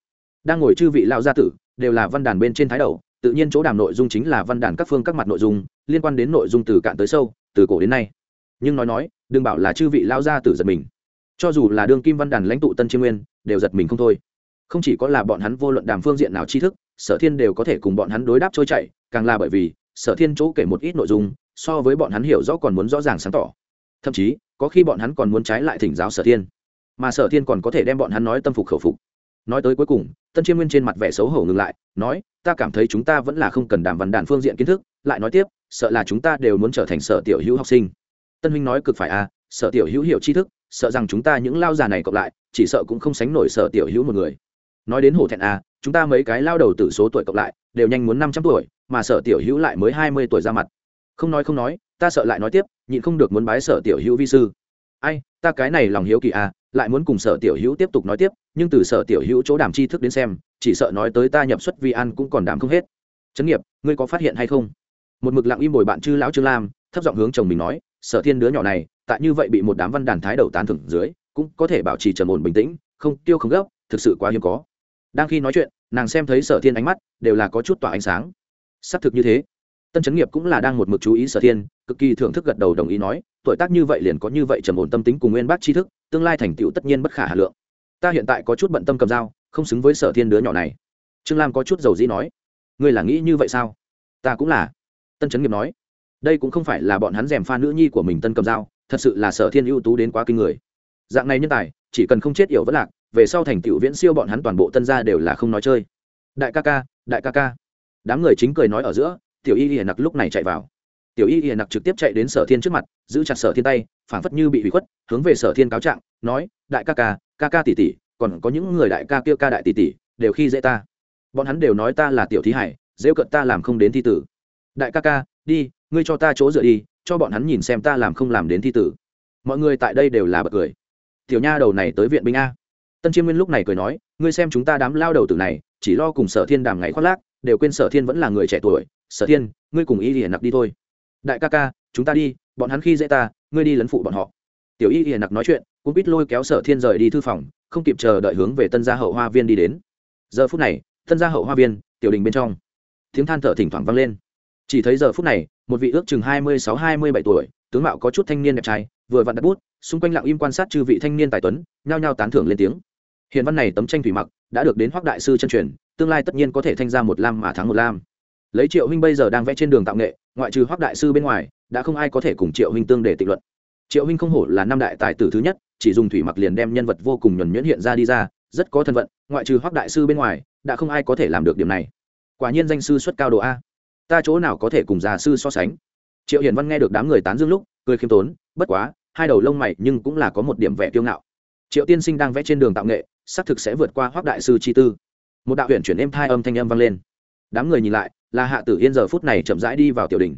Đang ngồi chư vị lao gia tử, đều là văn đàn bên trên thái đầu, tự nhiên chỗ đàm nội dung chính là văn đàn các phương các mặt nội dung, liên quan đến nội dung từ cạn tới sâu, từ cổ đến nay. Nhưng nói nói, đừng bảo là chư vị lao gia tử giật mình. Cho dù là đương kim văn đàn lãnh tụ tân chiêm nguyên, đều giật mình không thôi không chỉ có là bọn hắn vô luận đàm phương diện nào tri thức, sở thiên đều có thể cùng bọn hắn đối đáp trôi chảy, càng là bởi vì, sở thiên chỗ kể một ít nội dung, so với bọn hắn hiểu rõ còn muốn rõ ràng sáng tỏ. Thậm chí, có khi bọn hắn còn muốn trái lại thỉnh giáo sở thiên. Mà sở thiên còn có thể đem bọn hắn nói tâm phục khẩu phục. Nói tới cuối cùng, tân chiêm nguyên trên mặt vẻ xấu hổ ngừng lại, nói, ta cảm thấy chúng ta vẫn là không cần đàm văn đàn phương diện kiến thức, lại nói tiếp, sợ là chúng ta đều muốn trở thành sở tiểu hữu học sinh. Tân huynh nói cực phải à sở tiểu hữu hiểu tri thức, sợ rằng chúng ta những lao già này cộng lại, chỉ sợ cũng không sánh nổi sở tiểu hữu một người nói đến hổ thẹn à chúng ta mấy cái lao đầu từ số tuổi cộng lại, đều nhanh muốn năm trăm tuổi, mà sở tiểu hữu lại mới hai mươi tuổi ra mặt. Không nói không nói, ta sợ lại nói tiếp, nhịn không được muốn bái sở tiểu hữu vi sư. Ai, ta cái này lòng hiếu kỳ à lại muốn cùng sở tiểu hữu tiếp tục nói tiếp, nhưng từ sở tiểu hữu chỗ đàm chi thức đến xem, chỉ sợ nói tới ta nhập xuất vi ăn cũng còn đàm không hết. Trấn nghiệp, ngươi có phát hiện hay không? Một mực lặng im bồi bạn chư lão trương lam, thấp giọng hướng chồng mình nói, sở thiên đứa nhỏ này, tại như vậy bị một đám văn đàn thái đầu tán thưởng dưới, cũng có thể bảo trì trầm ổn bình tĩnh, không tiêu không gấp, thực sự quá hiếm có đang khi nói chuyện, nàng xem thấy sở thiên ánh mắt đều là có chút tỏa ánh sáng. Xác thực như thế. Tân chấn nghiệp cũng là đang một mực chú ý sở thiên, cực kỳ thưởng thức gật đầu đồng ý nói, tuổi tác như vậy liền có như vậy trầm ổn tâm tính cùng nguyên bác tri thức, tương lai thành tựu tất nhiên bất khả hà lượng. Ta hiện tại có chút bận tâm cầm dao, không xứng với sở thiên đứa nhỏ này. Trương lam có chút dầu dĩ nói, ngươi là nghĩ như vậy sao? Ta cũng là. Tân trấn nghiệp nói, đây cũng không phải là bọn hắn rèm pha nữ nhi của mình tân cầm dao, thật sự là sở thiên ưu tú đến quá kinh người. Dạng này nhân tài, chỉ cần không chết yểu vất lạc về sau thành tựu viễn siêu bọn hắn toàn bộ tân gia đều là không nói chơi. Đại ca ca, đại ca ca. Đám người chính cười nói ở giữa, tiểu y hiền nặc lúc này chạy vào. Tiểu y hiền nặc trực tiếp chạy đến sở thiên trước mặt, giữ chặt sở thiên tay, phảng phất như bị hủy khuất, hướng về sở thiên cáo trạng, nói, đại ca ca ca ca tỷ tỷ, còn có những người đại ca kia ca đại tỷ tỷ, đều khi dễ ta. Bọn hắn đều nói ta là tiểu thí hải dễ cận ta làm không đến thi tử. Đại ca ca, đi, ngươi cho ta chỗ dựa đi, cho bọn hắn nhìn xem ta làm không làm đến thi tử. Mọi người tại đây đều là bật cười. Tiểu nha đầu này tới viện binh a tân chiêm nguyên lúc này cười nói, ngươi xem chúng ta đám lao đầu tử này, chỉ lo cùng sở thiên đàm ngày khoác lác, đều quên sở thiên vẫn là người trẻ tuổi. Sở thiên, ngươi cùng y hiền nặc đi thôi. Đại ca ca, chúng ta đi, bọn hắn khi dễ ta, ngươi đi lấn phụ bọn họ. Tiểu y hiền nặc nói chuyện cũng biết lôi kéo sở thiên rời đi thư phòng, không kịp chờ đợi hướng về tân gia hậu hoa viên đi đến. Giờ phút này, tân gia hậu hoa viên, tiểu đình bên trong. Tiếng than thở thỉnh thoảng vang lên. Chỉ thấy giờ phút này, một vị ước chừng hai mươi sáu, hai mươi bảy tuổi tướng mạo có chút thanh niên đẹp trai, vừa vặn đặt bút, xung quanh lặng im quan sát chư vị thanh niên tài tuấn, nhao nhao tán thưởng lên tiếng. Hiện văn này tấm tranh thủy mặc, đã được đến hoác đại sư chân truyền, tương lai tất nhiên có thể thanh ra một lam mà thắng một lam. Lấy triệu huynh bây giờ đang vẽ trên đường tạo nghệ, ngoại trừ hoác đại sư bên ngoài, đã không ai có thể cùng triệu huynh tương để tịch luận. Triệu huynh không hổ là năm đại tài tử thứ nhất, chỉ dùng thủy mặc liền đem nhân vật vô cùng nhuẩn nhuyễn hiện ra đi ra, rất có thân vận ngoại trừ hoác đại sư bên ngoài, đã không ai có thể làm được điểm này. Quả nhiên danh sư xuất cao độ a. Ta chỗ nào có thể cùng già sư so sánh? Triệu hiển văn nghe được đám người tán dương lúc, cười khiêm tốn, bất quá, hai đầu lông mày nhưng cũng là có một điểm vẻ kiêu ngạo. Triệu tiên sinh đang vẽ trên đường tạo nghệ, xác thực sẽ vượt qua hoác đại sư chi tư. Một đạo huyện chuyển êm thai âm thanh âm vang lên. Đám người nhìn lại, là hạ tử yên giờ phút này chậm rãi đi vào tiểu đình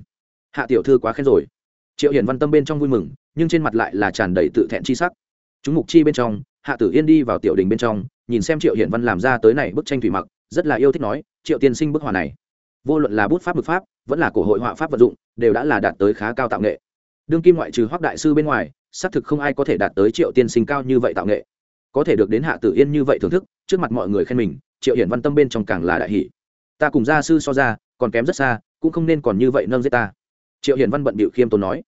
hạ tiểu thư quá khen rồi. Triệu hiển văn tâm bên trong vui mừng, nhưng trên mặt lại là tràn đầy tự thẹn chi sắc. Chúng mục chi bên trong, hạ tử yên đi vào tiểu đình bên trong, nhìn xem triệu hiển văn làm ra tới này bức tranh thủy mặc, rất là yêu thích nói, triệu tiên sinh bức họa này vô luận là bút pháp bực pháp, vẫn là cổ hội họa pháp vật dụng, đều đã là đạt tới khá cao tạo nghệ. Đương kim ngoại trừ hoác đại sư bên ngoài, xác thực không ai có thể đạt tới triệu tiên sinh cao như vậy tạo nghệ. Có thể được đến hạ tử yên như vậy thưởng thức, trước mặt mọi người khen mình, triệu hiển văn tâm bên trong càng là đại hỷ ta cùng gia sư so ra, còn kém rất xa, cũng không nên còn như vậy nâng giết ta. Triệu hiển văn bận bịu khiêm tốn nói.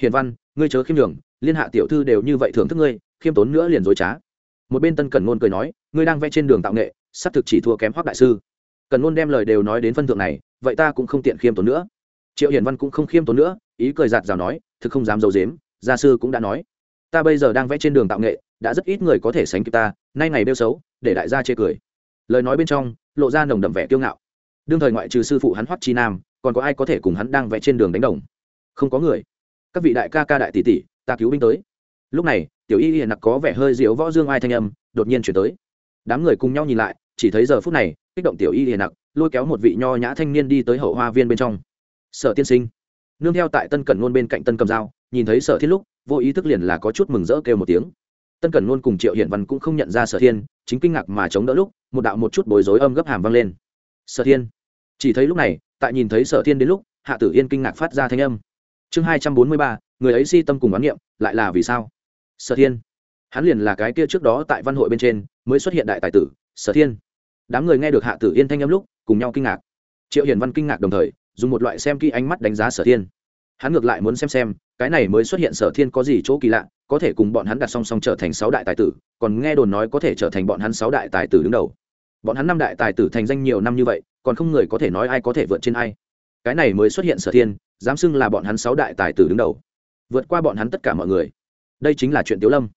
Hiển văn, ngươi chớ khiêm đường liên hạ tiểu thư đều như vậy thưởng thức ngươi, khiêm tốn nữa liền dối trá. Một bên tân cẩn ngôn cười nói, ngươi đang vẽ trên đường tạo nghệ, xác thực chỉ thua kém hoác đại sư cần luôn đem lời đều nói đến phân thượng này, vậy ta cũng không tiện khiêm tốn nữa. Triệu hiển văn cũng không khiêm tốn nữa, ý cười giạt rào nói, thực không dám d i ấ u dếm gia sư cũng đã nói. Ta bây giờ đang vẽ trên đường tạo nghệ, đã rất ít người có thể sánh kịp ta, nay ngày đeo xấu, để đại gia chê cười. Lời nói bên trong, lộ ra nồng đậm vẻ kiêu ngạo. Đương thời ngoại trừ sư phụ hắn hoắc chi nam, còn có ai có thể cùng hắn đang vẽ trên đường đánh đồng? Không có người. Các vị đại ca ca đại tỷ tỷ, ta cứu binh tới. Lúc này, tiểu y hiền nặc có vẻ hơi diếu võ dương ai thanh âm, đột nhiên chuyển tới. Đám người cùng nhau nhìn lại chỉ thấy giờ phút này, kích động tiểu y hiền nặc, lôi kéo một vị nho nhã thanh niên đi tới hậu hoa viên bên trong. Sở tiên sinh. Nương theo tại tân cẩn ngôn bên cạnh tân cầm dao nhìn thấy sở thiên lúc, vô ý thức liền là có chút mừng rỡ kêu một tiếng. Tân cẩn ngôn cùng triệu hiện văn cũng không nhận ra sở thiên, chính kinh ngạc mà chống đỡ lúc, một đạo một chút bối rối âm gấp hàm vang lên. Sở thiên. Chỉ thấy lúc này, tại nhìn thấy sở thiên đến lúc, hạ tử yên kinh ngạc phát ra thanh âm. Chương hai trăm bốn mươi ba, người ấy si tâm cùng bán niệm, lại là vì sao? Sở thiên. Hắn liền là cái kia trước đó tại văn hội bên trên, mới xuất hiện đại tài tử, sở thiên đám người nghe được hạ tử yên thanh âm lúc, cùng nhau kinh ngạc. Triệu hiển văn kinh ngạc đồng thời, dùng một loại xem kỹ ánh mắt đánh giá sở thiên. Hắn ngược lại muốn xem xem, cái này mới xuất hiện sở thiên có gì chỗ kỳ lạ, có thể cùng bọn hắn đặt song song trở thành sáu đại tài tử, còn nghe đồn nói có thể trở thành bọn hắn sáu đại tài tử đứng đầu. Bọn hắn năm đại tài tử thành danh nhiều năm như vậy, còn không người có thể nói ai có thể vượt trên ai. Cái này mới xuất hiện sở thiên, dám xưng là bọn hắn sáu đại tài tử đứng đầu. Vượt qua bọn hắn tất cả mọi người. Đây chính là chuyện tiếu lâm.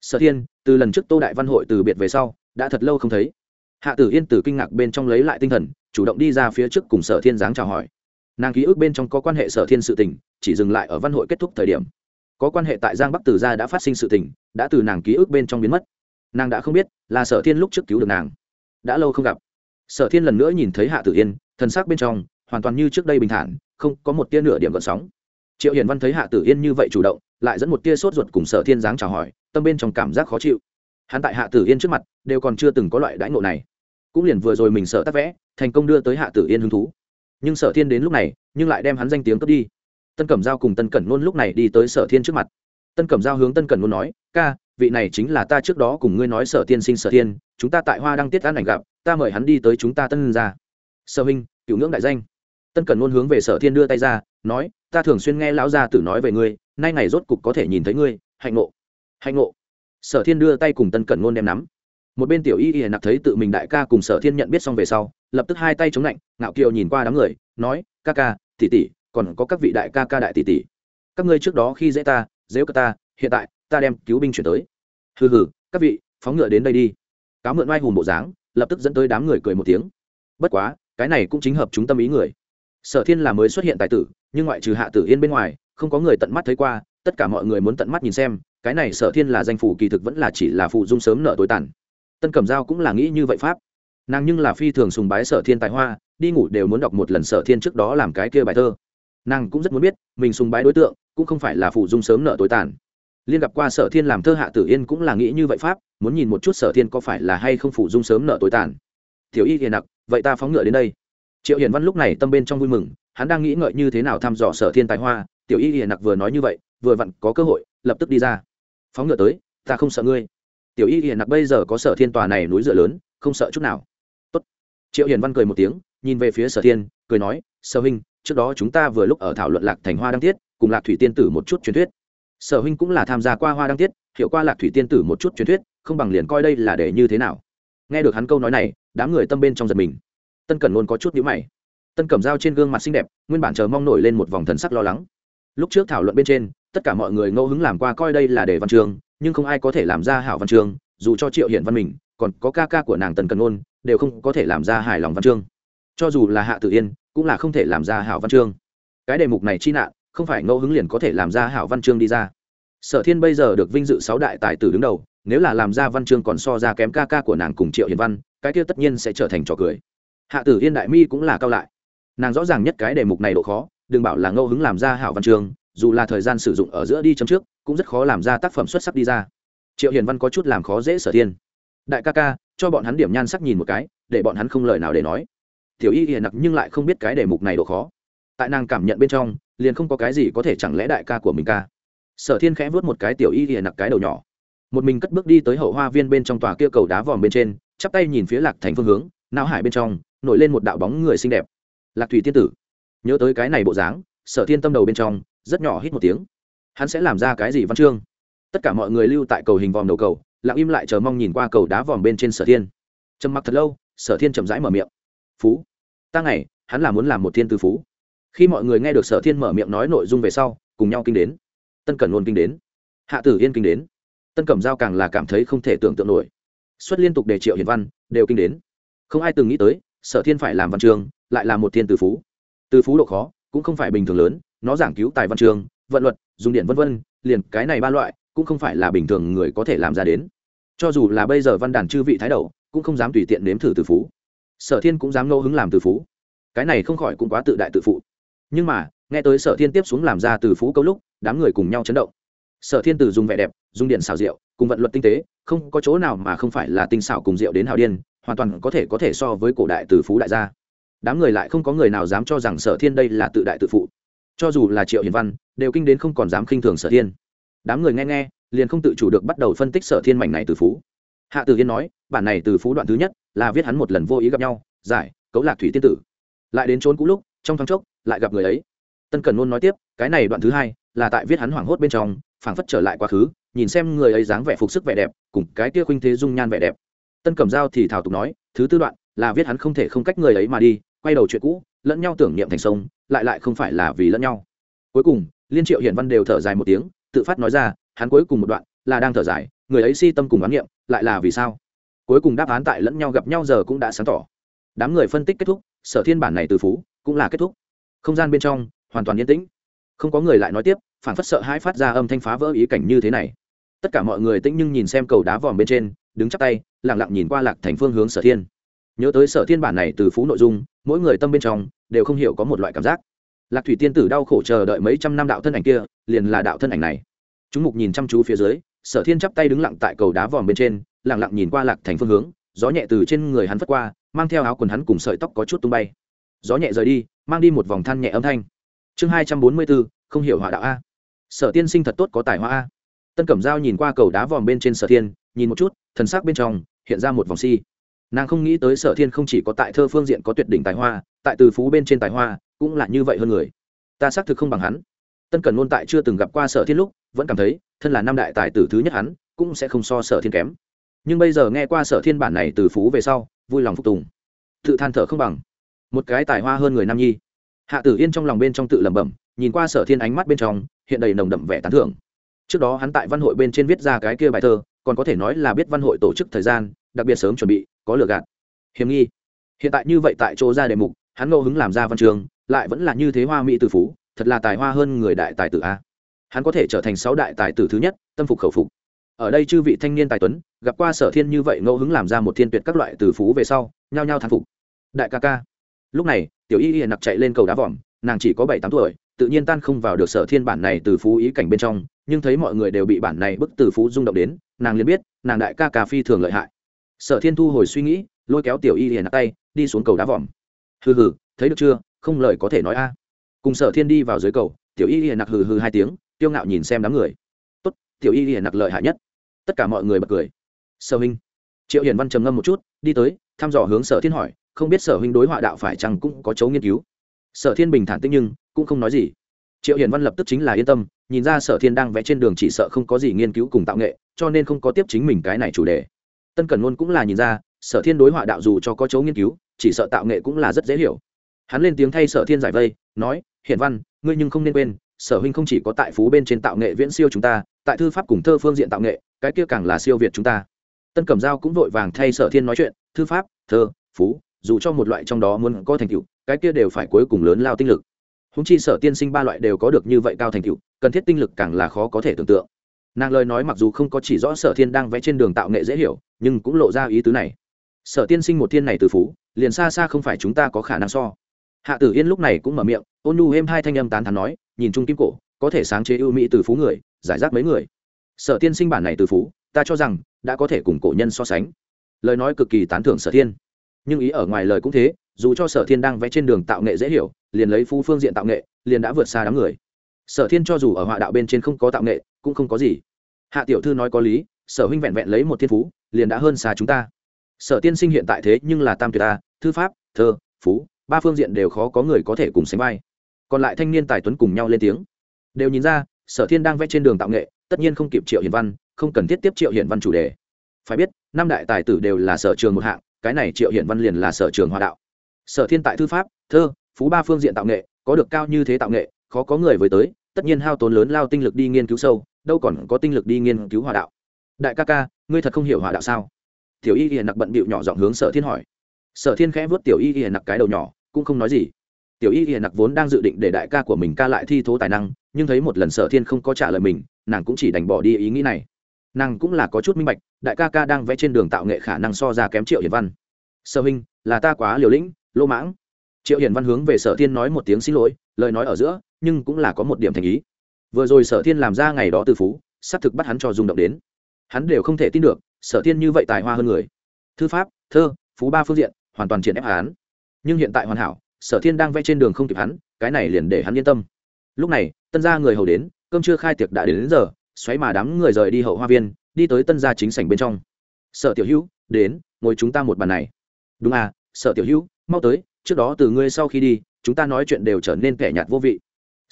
Sở thiên, từ lần trước tô đại văn hội từ biệt về sau, đã thật lâu không thấy hạ tử yên từ kinh ngạc bên trong lấy lại tinh thần, chủ động đi ra phía trước cùng sở thiên giáng chào hỏi. Nàng ký ức bên trong có quan hệ sở thiên sự tình, chỉ dừng lại ở văn hội kết thúc thời điểm. Có quan hệ tại giang bắc từ gia đã phát sinh sự tình, đã từ nàng ký ức bên trong biến mất. Nàng đã không biết là sở thiên lúc trước cứu được nàng. Đã lâu không gặp. Sở thiên lần nữa nhìn thấy hạ tử yên thần xác bên trong, hoàn toàn như trước đây bình thản, không có một tia nửa điểm gợn sóng. Triệu hiền văn thấy hạ tử yên như vậy chủ động, lại dẫn một tia sốt ruột cùng sở thiên giáng chào hỏi, tâm bên trong cảm giác khó chịu. Hắn tại hạ tử yên trước mặt, đều còn chưa từng có loại đãi ngộ này cũng liền vừa rồi mình sợ tắc vẽ, thành công đưa tới hạ tử yên hứng thú. Nhưng sở thiên đến lúc này, nhưng lại đem hắn danh tiếng cướp đi. Tân cẩm giao cùng tân cẩn nôn lúc này đi tới sở thiên trước mặt. Tân cẩm giao hướng tân cẩn nôn nói, ca, vị này chính là ta trước đó cùng ngươi nói sở tiên sinh sở thiên, chúng ta tại hoa đăng tiết ăn ảnh gặp, ta mời hắn đi tới chúng ta tân ra sở huynh, cựu ngưỡng đại danh. Tân cẩn nôn hướng về sở thiên đưa tay ra, nói, ta thường xuyên nghe lão gia tử nói về ngươi, nay ngày rốt cục có thể nhìn thấy ngươi, hạnh ngộ. Hạnh ngộ. Sở thiên đưa tay cùng tân cẩn nôn đem nắm một bên tiểu y y nặc thấy tự mình đại ca cùng sở thiên nhận biết xong về sau, lập tức hai tay chống lạnh, ngạo kiều nhìn qua đám người, nói, ca ca, tỷ tỷ, còn có các vị đại ca ca đại tỷ tỷ. Các ngươi trước đó khi dễ ta, dễ cả ta, hiện tại, ta đem cứu binh chuyển tới. Hừ hừ, các vị, phóng ngựa đến đây đi. Cáo mượn oai hùng bộ dáng, lập tức dẫn tới đám người cười một tiếng. Bất quá, cái này cũng chính hợp chúng tâm ý người. Sở thiên là mới xuất hiện tài tử, nhưng ngoại trừ hạ tử yên bên ngoài, không có người tận mắt thấy qua, tất cả mọi người muốn tận mắt nhìn xem, cái này sở thiên là danh phủ kỳ thực vẫn là chỉ là phụ dung sớm nợ tối tàn tân cẩm giao cũng là nghĩ như vậy pháp. Nàng nhưng là phi thường sùng bái sở thiên tài hoa, đi ngủ đều muốn đọc một lần sở thiên trước đó làm cái kia bài thơ. Nàng cũng rất muốn biết, mình sùng bái đối tượng, cũng không phải là phụ dung sớm nợ tối tàn. Liên gặp qua sở thiên làm thơ hạ tử yên cũng là nghĩ như vậy pháp, muốn nhìn một chút sở thiên có phải là hay không phụ dung sớm nợ tối tàn. Tiểu y hiền nặc, vậy ta phóng ngựa đến đây. Triệu hiền văn lúc này tâm bên trong vui mừng, hắn đang nghĩ ngợi như thế nào thăm dò sở thiên tài hoa, tiểu y hiền nặc vừa nói như vậy, vừa vặn có cơ hội, lập tức đi ra. Phóng ngựa tới, ta không sợ ngươi tiểu y hiền nặc bây giờ có sở thiên tòa này núi dựa lớn, không sợ chút nào. Tốt. triệu hiền văn cười một tiếng, nhìn về phía sở thiên, cười nói, sở huynh, trước đó chúng ta vừa lúc ở thảo luận lạc thành hoa đăng tiết, cùng lạc thủy tiên tử một chút truyền thuyết. Sở huynh cũng là tham gia qua hoa đăng tiết, hiểu qua lạc thủy tiên tử một chút truyền thuyết, không bằng liền coi đây là để như thế nào. Nghe được hắn câu nói này, đám người tâm bên trong giật mình. Tân cẩn luôn có chút nhíu mày. Tân cẩm dao trên gương mặt xinh đẹp, nguyên bản chờ mong nổi lên một vòng thần sắc lo lắng. Lúc trước thảo luận bên trên, tất cả mọi người ngẫu hứng làm qua coi đây là để văn trường nhưng không ai có thể làm ra hảo văn chương, dù cho triệu hiển văn mình, còn có ca ca của nàng tần cần ôn đều không có thể làm ra hài lòng văn chương. Cho dù là hạ tử yên, cũng là không thể làm ra hảo văn chương. Cái đề mục này chi nạn, không phải ngẫu hứng liền có thể làm ra hảo văn chương đi ra. Sở thiên bây giờ được vinh dự sáu đại tài tử đứng đầu, nếu là làm ra văn chương còn so ra kém ca ca của nàng cùng triệu hiền văn, cái kia tất nhiên sẽ trở thành trò cười. Hạ tử yên đại mi cũng là cao lại. Nàng rõ ràng nhất cái đề mục này độ khó, đừng bảo là ngẫu hứng làm ra hảo văn chương dù là thời gian sử dụng ở giữa đi chấm trước, cũng rất khó làm ra tác phẩm xuất sắc đi ra. Triệu hiền văn có chút làm khó dễ sở thiên. Đại ca ca, cho bọn hắn điểm nhan sắc nhìn một cái, để bọn hắn không lời nào để nói. Tiểu y hiền nặc nhưng lại không biết cái đề mục này độ khó. Tại nàng cảm nhận bên trong, liền không có cái gì có thể chẳng lẽ đại ca của mình ca. Sở thiên khẽ vớt một cái tiểu y hiền nặc cái đầu nhỏ. Một mình cất bước đi tới hậu hoa viên bên trong tòa kia cầu đá vòm bên trên, chắp tay nhìn phía lạc thành phương hướng, não hải bên trong, nổi lên một đạo bóng người xinh đẹp. Lạc thủy tiên tử, nhớ tới cái này bộ dáng, sở thiên tâm đầu bên trong rất nhỏ hít một tiếng. Hắn sẽ làm ra cái gì văn chương? Tất cả mọi người lưu tại cầu hình vòm đầu cầu, lặng im lại chờ mong nhìn qua cầu đá vòm bên trên sở thiên. Trầm mặc thật lâu, sở thiên chậm rãi mở miệng. Phú, ta ngày, hắn là muốn làm một thiên tư phú. Khi mọi người nghe được sở thiên mở miệng nói nội dung về sau, cùng nhau kinh đến. Tân cẩn luôn kinh đến. Hạ tử yên kinh đến. Tân cẩm giao càng là cảm thấy không thể tưởng tượng nổi. Xuất liên tục đề triệu hiền văn, đều kinh đến. Không ai từng nghĩ tới, sở thiên phải làm văn chương, lại là một thiên từ phú. Từ phú độ khó, cũng không phải bình thường lớn nó giảng cứu tài văn trường, vận luật, dùng điện vân vân, liền cái này ba loại cũng không phải là bình thường người có thể làm ra đến. Cho dù là bây giờ văn đàn chư vị thái đầu, cũng không dám tùy tiện nếm thử từ phú. Sở thiên cũng dám ngẫu hứng làm từ phú. Cái này không khỏi cũng quá tự đại tự phụ. Nhưng mà, nghe tới sở thiên tiếp xuống làm ra từ phú câu lúc, đám người cùng nhau chấn động. Sở thiên từ dùng vẻ đẹp, dùng điện xào rượu cùng vận luật tinh tế, không có chỗ nào mà không phải là tinh xảo cùng rượu đến hào điên, hoàn toàn có thể có thể so với cổ đại từ phú đại gia. Đám người lại không có người nào dám cho rằng sở thiên đây là tự đại tự phụ cho dù là triệu hiền văn, đều kinh đến không còn dám khinh thường sở thiên. Đám người nghe nghe, liền không tự chủ được bắt đầu phân tích sở thiên mảnh này từ phú. Hạ tử yên nói, bản này từ phú đoạn thứ nhất là viết hắn một lần vô ý gặp nhau, giải, cấu lạc thủy tiên tử. Lại đến trốn cũ lúc, trong thoáng chốc, lại gặp người ấy. Tân cần nôn nói tiếp, cái này đoạn thứ hai là tại viết hắn hoảng hốt bên trong, phảng phất trở lại quá khứ, nhìn xem người ấy dáng vẻ phục sức vẻ đẹp, cùng cái kia khuynh thế dung nhan vẻ đẹp. Tân cẩm giao thì thảo tục nói, thứ tư đoạn là viết hắn không thể không cách người ấy mà đi quay đầu chuyện cũ, lẫn nhau tưởng niệm thành sông, lại lại không phải là vì lẫn nhau. Cuối cùng, liên triệu hiển văn đều thở dài một tiếng, tự phát nói ra, hắn cuối cùng một đoạn, là đang thở dài, người ấy si tâm cùng bán niệm, lại là vì sao? Cuối cùng đáp án tại lẫn nhau gặp nhau giờ cũng đã sáng tỏ. Đám người phân tích kết thúc, sở thiên bản này từ phú, cũng là kết thúc. Không gian bên trong, hoàn toàn yên tĩnh. Không có người lại nói tiếp phản phất sợ hãi phát ra âm thanh phá vỡ ý cảnh như thế này. Tất cả mọi người tĩnh nhưng nhìn xem cầu đá vòm bên trên, đứng chắp tay lẳng lặng nhìn qua lạc thành phương hướng sở thiên nhớ tới sở thiên bản này từ phú nội dung, mỗi người tâm bên trong đều không hiểu có một loại cảm giác. Lạc thủy tiên tử đau khổ chờ đợi mấy trăm năm đạo thân ảnh kia, liền là đạo thân ảnh này. Chúng mục nhìn chăm chú phía dưới, sở thiên chắp tay đứng lặng tại cầu đá vòm bên trên lẳng lặng nhìn qua lạc thành phương hướng, gió nhẹ từ trên người hắn phất qua, mang theo áo quần hắn cùng sợi tóc có chút tung bay. Gió nhẹ rời đi, mang đi một vòng than nhẹ âm thanh. Chương hai trăm bốn mươi bốn, không hiểu hỏa đạo a. Sở tiên sinh thật tốt có tài hoa a. Tân cẩm giao nhìn qua cầu đá vòm bên trên sở thiên, nhìn một chút, thần sắc bên trong hiện ra một vòng si nàng không nghĩ tới sở thiên không chỉ có tại thơ phương diện có tuyệt đỉnh tài hoa, tại từ phú bên trên tài hoa, cũng là như vậy hơn người. Ta xác thực không bằng hắn. Tân cẩn ngôn tại chưa từng gặp qua sở thiên lúc, vẫn cảm thấy, thân là năm đại tài tử thứ nhất hắn, cũng sẽ không so sở thiên kém. Nhưng bây giờ nghe qua sở thiên bản này từ phú về sau, vui lòng phục tùng. Tự than thở không bằng. Một cái tài hoa hơn người nam nhi. Hạ tử yên trong lòng bên trong tự lẩm bẩm, nhìn qua sở thiên ánh mắt bên trong, hiện đầy nồng đậm vẻ tán thưởng. Trước đó hắn tại văn hội bên trên viết ra cái kia bài thơ, còn có thể nói là biết văn hội tổ chức thời gian, đặc biệt sớm chuẩn bị có lừa gạt. Hiểm nghi. Hiện tại như vậy tại chỗ ra đề mục, hắn ngô hứng làm ra văn trường, lại vẫn là như thế hoa mỹ từ phú, thật là tài hoa hơn người đại tài tử a. Hắn có thể trở thành sáu đại tài tử thứ nhất, tâm phục khẩu phục. Ở đây chư vị thanh niên tài tuấn, gặp qua sở thiên như vậy ngẫu hứng làm ra một thiên tuyệt các loại từ phú về sau, nhao nhao thán phục. Đại ca ca. Lúc này, tiểu y y nặc chạy lên cầu đá vòm, nàng chỉ có bảy tám tuổi, tự nhiên tan không vào được sở thiên bản này từ phú ý cảnh bên trong, nhưng thấy mọi người đều bị bản này bức từ phú rung động đến, nàng liền biết, nàng đại ca ca phi thường lợi hại sở thiên thu hồi suy nghĩ, lôi kéo tiểu y hiền tay, đi xuống cầu đá vòm. Hừ hừ, thấy được chưa, không lời có thể nói a. À. Cùng sở thiên đi vào dưới cầu, tiểu y hiền nặc hừ hừ hai tiếng tiêu ngạo nhìn xem đám người. Tốt, tiểu y hiền nặc lợi hại nhất. Tất cả mọi người bật cười. Sở huynh. Triệu hiền văn trầm ngâm một chút, đi tới, thăm dò hướng sở thiên hỏi, không biết sở huynh đối họa đạo phải chăng cũng có chấu nghiên cứu. Sở thiên bình thản tích nhưng, cũng không nói gì. Triệu hiền văn lập tức chính là yên tâm, nhìn ra sở thiên đang vẽ trên đường chỉ sợ không có gì nghiên cứu cùng tạo nghệ, cho nên không có tiếp chính mình cái này chủ đề tân cẩn ngôn cũng là nhìn ra, sở thiên đối họa đạo dù cho có chấu nghiên cứu, chỉ sợ tạo nghệ cũng là rất dễ hiểu. Hắn lên tiếng thay sở thiên giải vây, nói, hiển văn, ngươi nhưng không nên quên, sở huynh không chỉ có tại phú bên trên tạo nghệ viễn siêu chúng ta, tại thư pháp cùng thơ phương diện tạo nghệ, cái kia càng là siêu việt chúng ta. Tân cẩm giao cũng vội vàng thay sở thiên nói chuyện, thư pháp, thơ, phú, dù cho một loại trong đó muốn có thành tựu, cái kia đều phải cuối cùng lớn lao tinh lực. Húng chi sở tiên sinh ba loại đều có được như vậy cao thành tựu, cần thiết tinh lực càng là khó có thể tưởng tượng nàng lời nói mặc dù không có chỉ rõ sở thiên đang vẽ trên đường tạo nghệ dễ hiểu, nhưng cũng lộ ra ý tứ này. Sở tiên sinh một thiên này từ phú, liền xa xa không phải chúng ta có khả năng so. Hạ tử yên lúc này cũng mở miệng, ôn nu êm hai thanh âm tán thắn nói, nhìn chung kim cổ, có thể sáng chế ưu mỹ từ phú người, giải rác mấy người. Sở tiên sinh bản này từ phú, ta cho rằng, đã có thể cùng cổ nhân so sánh. Lời nói cực kỳ tán thưởng sở thiên. Nhưng ý ở ngoài lời cũng thế, dù cho sở thiên đang vẽ trên đường tạo nghệ dễ hiểu, liền lấy phu phương diện tạo nghệ, liền đã vượt xa đám người. Sở thiên cho dù ở họa đạo bên trên không có tạo nghệ cũng không có gì. Hạ tiểu thư nói có lý, sở huynh vẹn vẹn lấy một thiên phú, liền đã hơn xa chúng ta. Sở tiên sinh hiện tại thế nhưng là tam tuyệt ta, thư pháp, thơ, phú, ba phương diện đều khó có người có thể cùng sánh vai. Còn lại thanh niên tài tuấn cùng nhau lên tiếng. Đều nhìn ra, sở thiên đang vẽ trên đường tạo nghệ, tất nhiên không kịp triệu hiển văn, không cần thiết tiếp triệu hiển văn chủ đề. Phải biết, năm đại tài tử đều là sở trường một hạng, cái này triệu hiển văn liền là sở trường hòa đạo. Sở thiên tại thư pháp, thơ, phú ba phương diện tạo nghệ, có được cao như thế tạo nghệ, khó có người với tới, tất nhiên hao tốn lớn lao tinh lực đi nghiên cứu sâu đâu còn có tinh lực đi nghiên cứu hòa đạo. Đại ca ca, ngươi thật không hiểu hòa đạo sao? Tiểu y hiền nặc bận bịu nhỏ giọng hướng sở thiên hỏi. Sở thiên khẽ vớt tiểu y hiền nặc cái đầu nhỏ, cũng không nói gì. Tiểu y hiền nặc vốn đang dự định để đại ca của mình ca lại thi thố tài năng, nhưng thấy một lần sở thiên không có trả lời mình, nàng cũng chỉ đành bỏ đi ý nghĩ này. Nàng cũng là có chút minh bạch, đại ca ca đang vẽ trên đường tạo nghệ khả năng so ra kém triệu hiền văn. Sở huynh là ta quá liều lĩnh lô mãng. Triệu hiền văn hướng về sở thiên nói một tiếng xin lỗi, lời nói ở giữa, nhưng cũng là có một điểm thành ý vừa rồi sở thiên làm ra ngày đó từ phú xác thực bắt hắn cho rung động đến. Hắn đều không thể tin được sở thiên như vậy tài hoa hơn người. Thư pháp thơ phú ba phương diện hoàn toàn triển ép hắn. Nhưng hiện tại hoàn hảo sở thiên đang vẽ trên đường không kịp hắn cái này liền để hắn yên tâm. Lúc này tân gia người hầu đến cơm chưa khai tiệc đã đến, đến giờ xoáy mà đám người rời đi hậu hoa viên đi tới tân gia chính sảnh bên trong. Sở tiểu hữu đến ngồi chúng ta một bàn này. Đúng à sở tiểu hữu mau tới trước đó từ ngươi sau khi đi chúng ta nói chuyện đều trở nên kẻ nhạt vô vị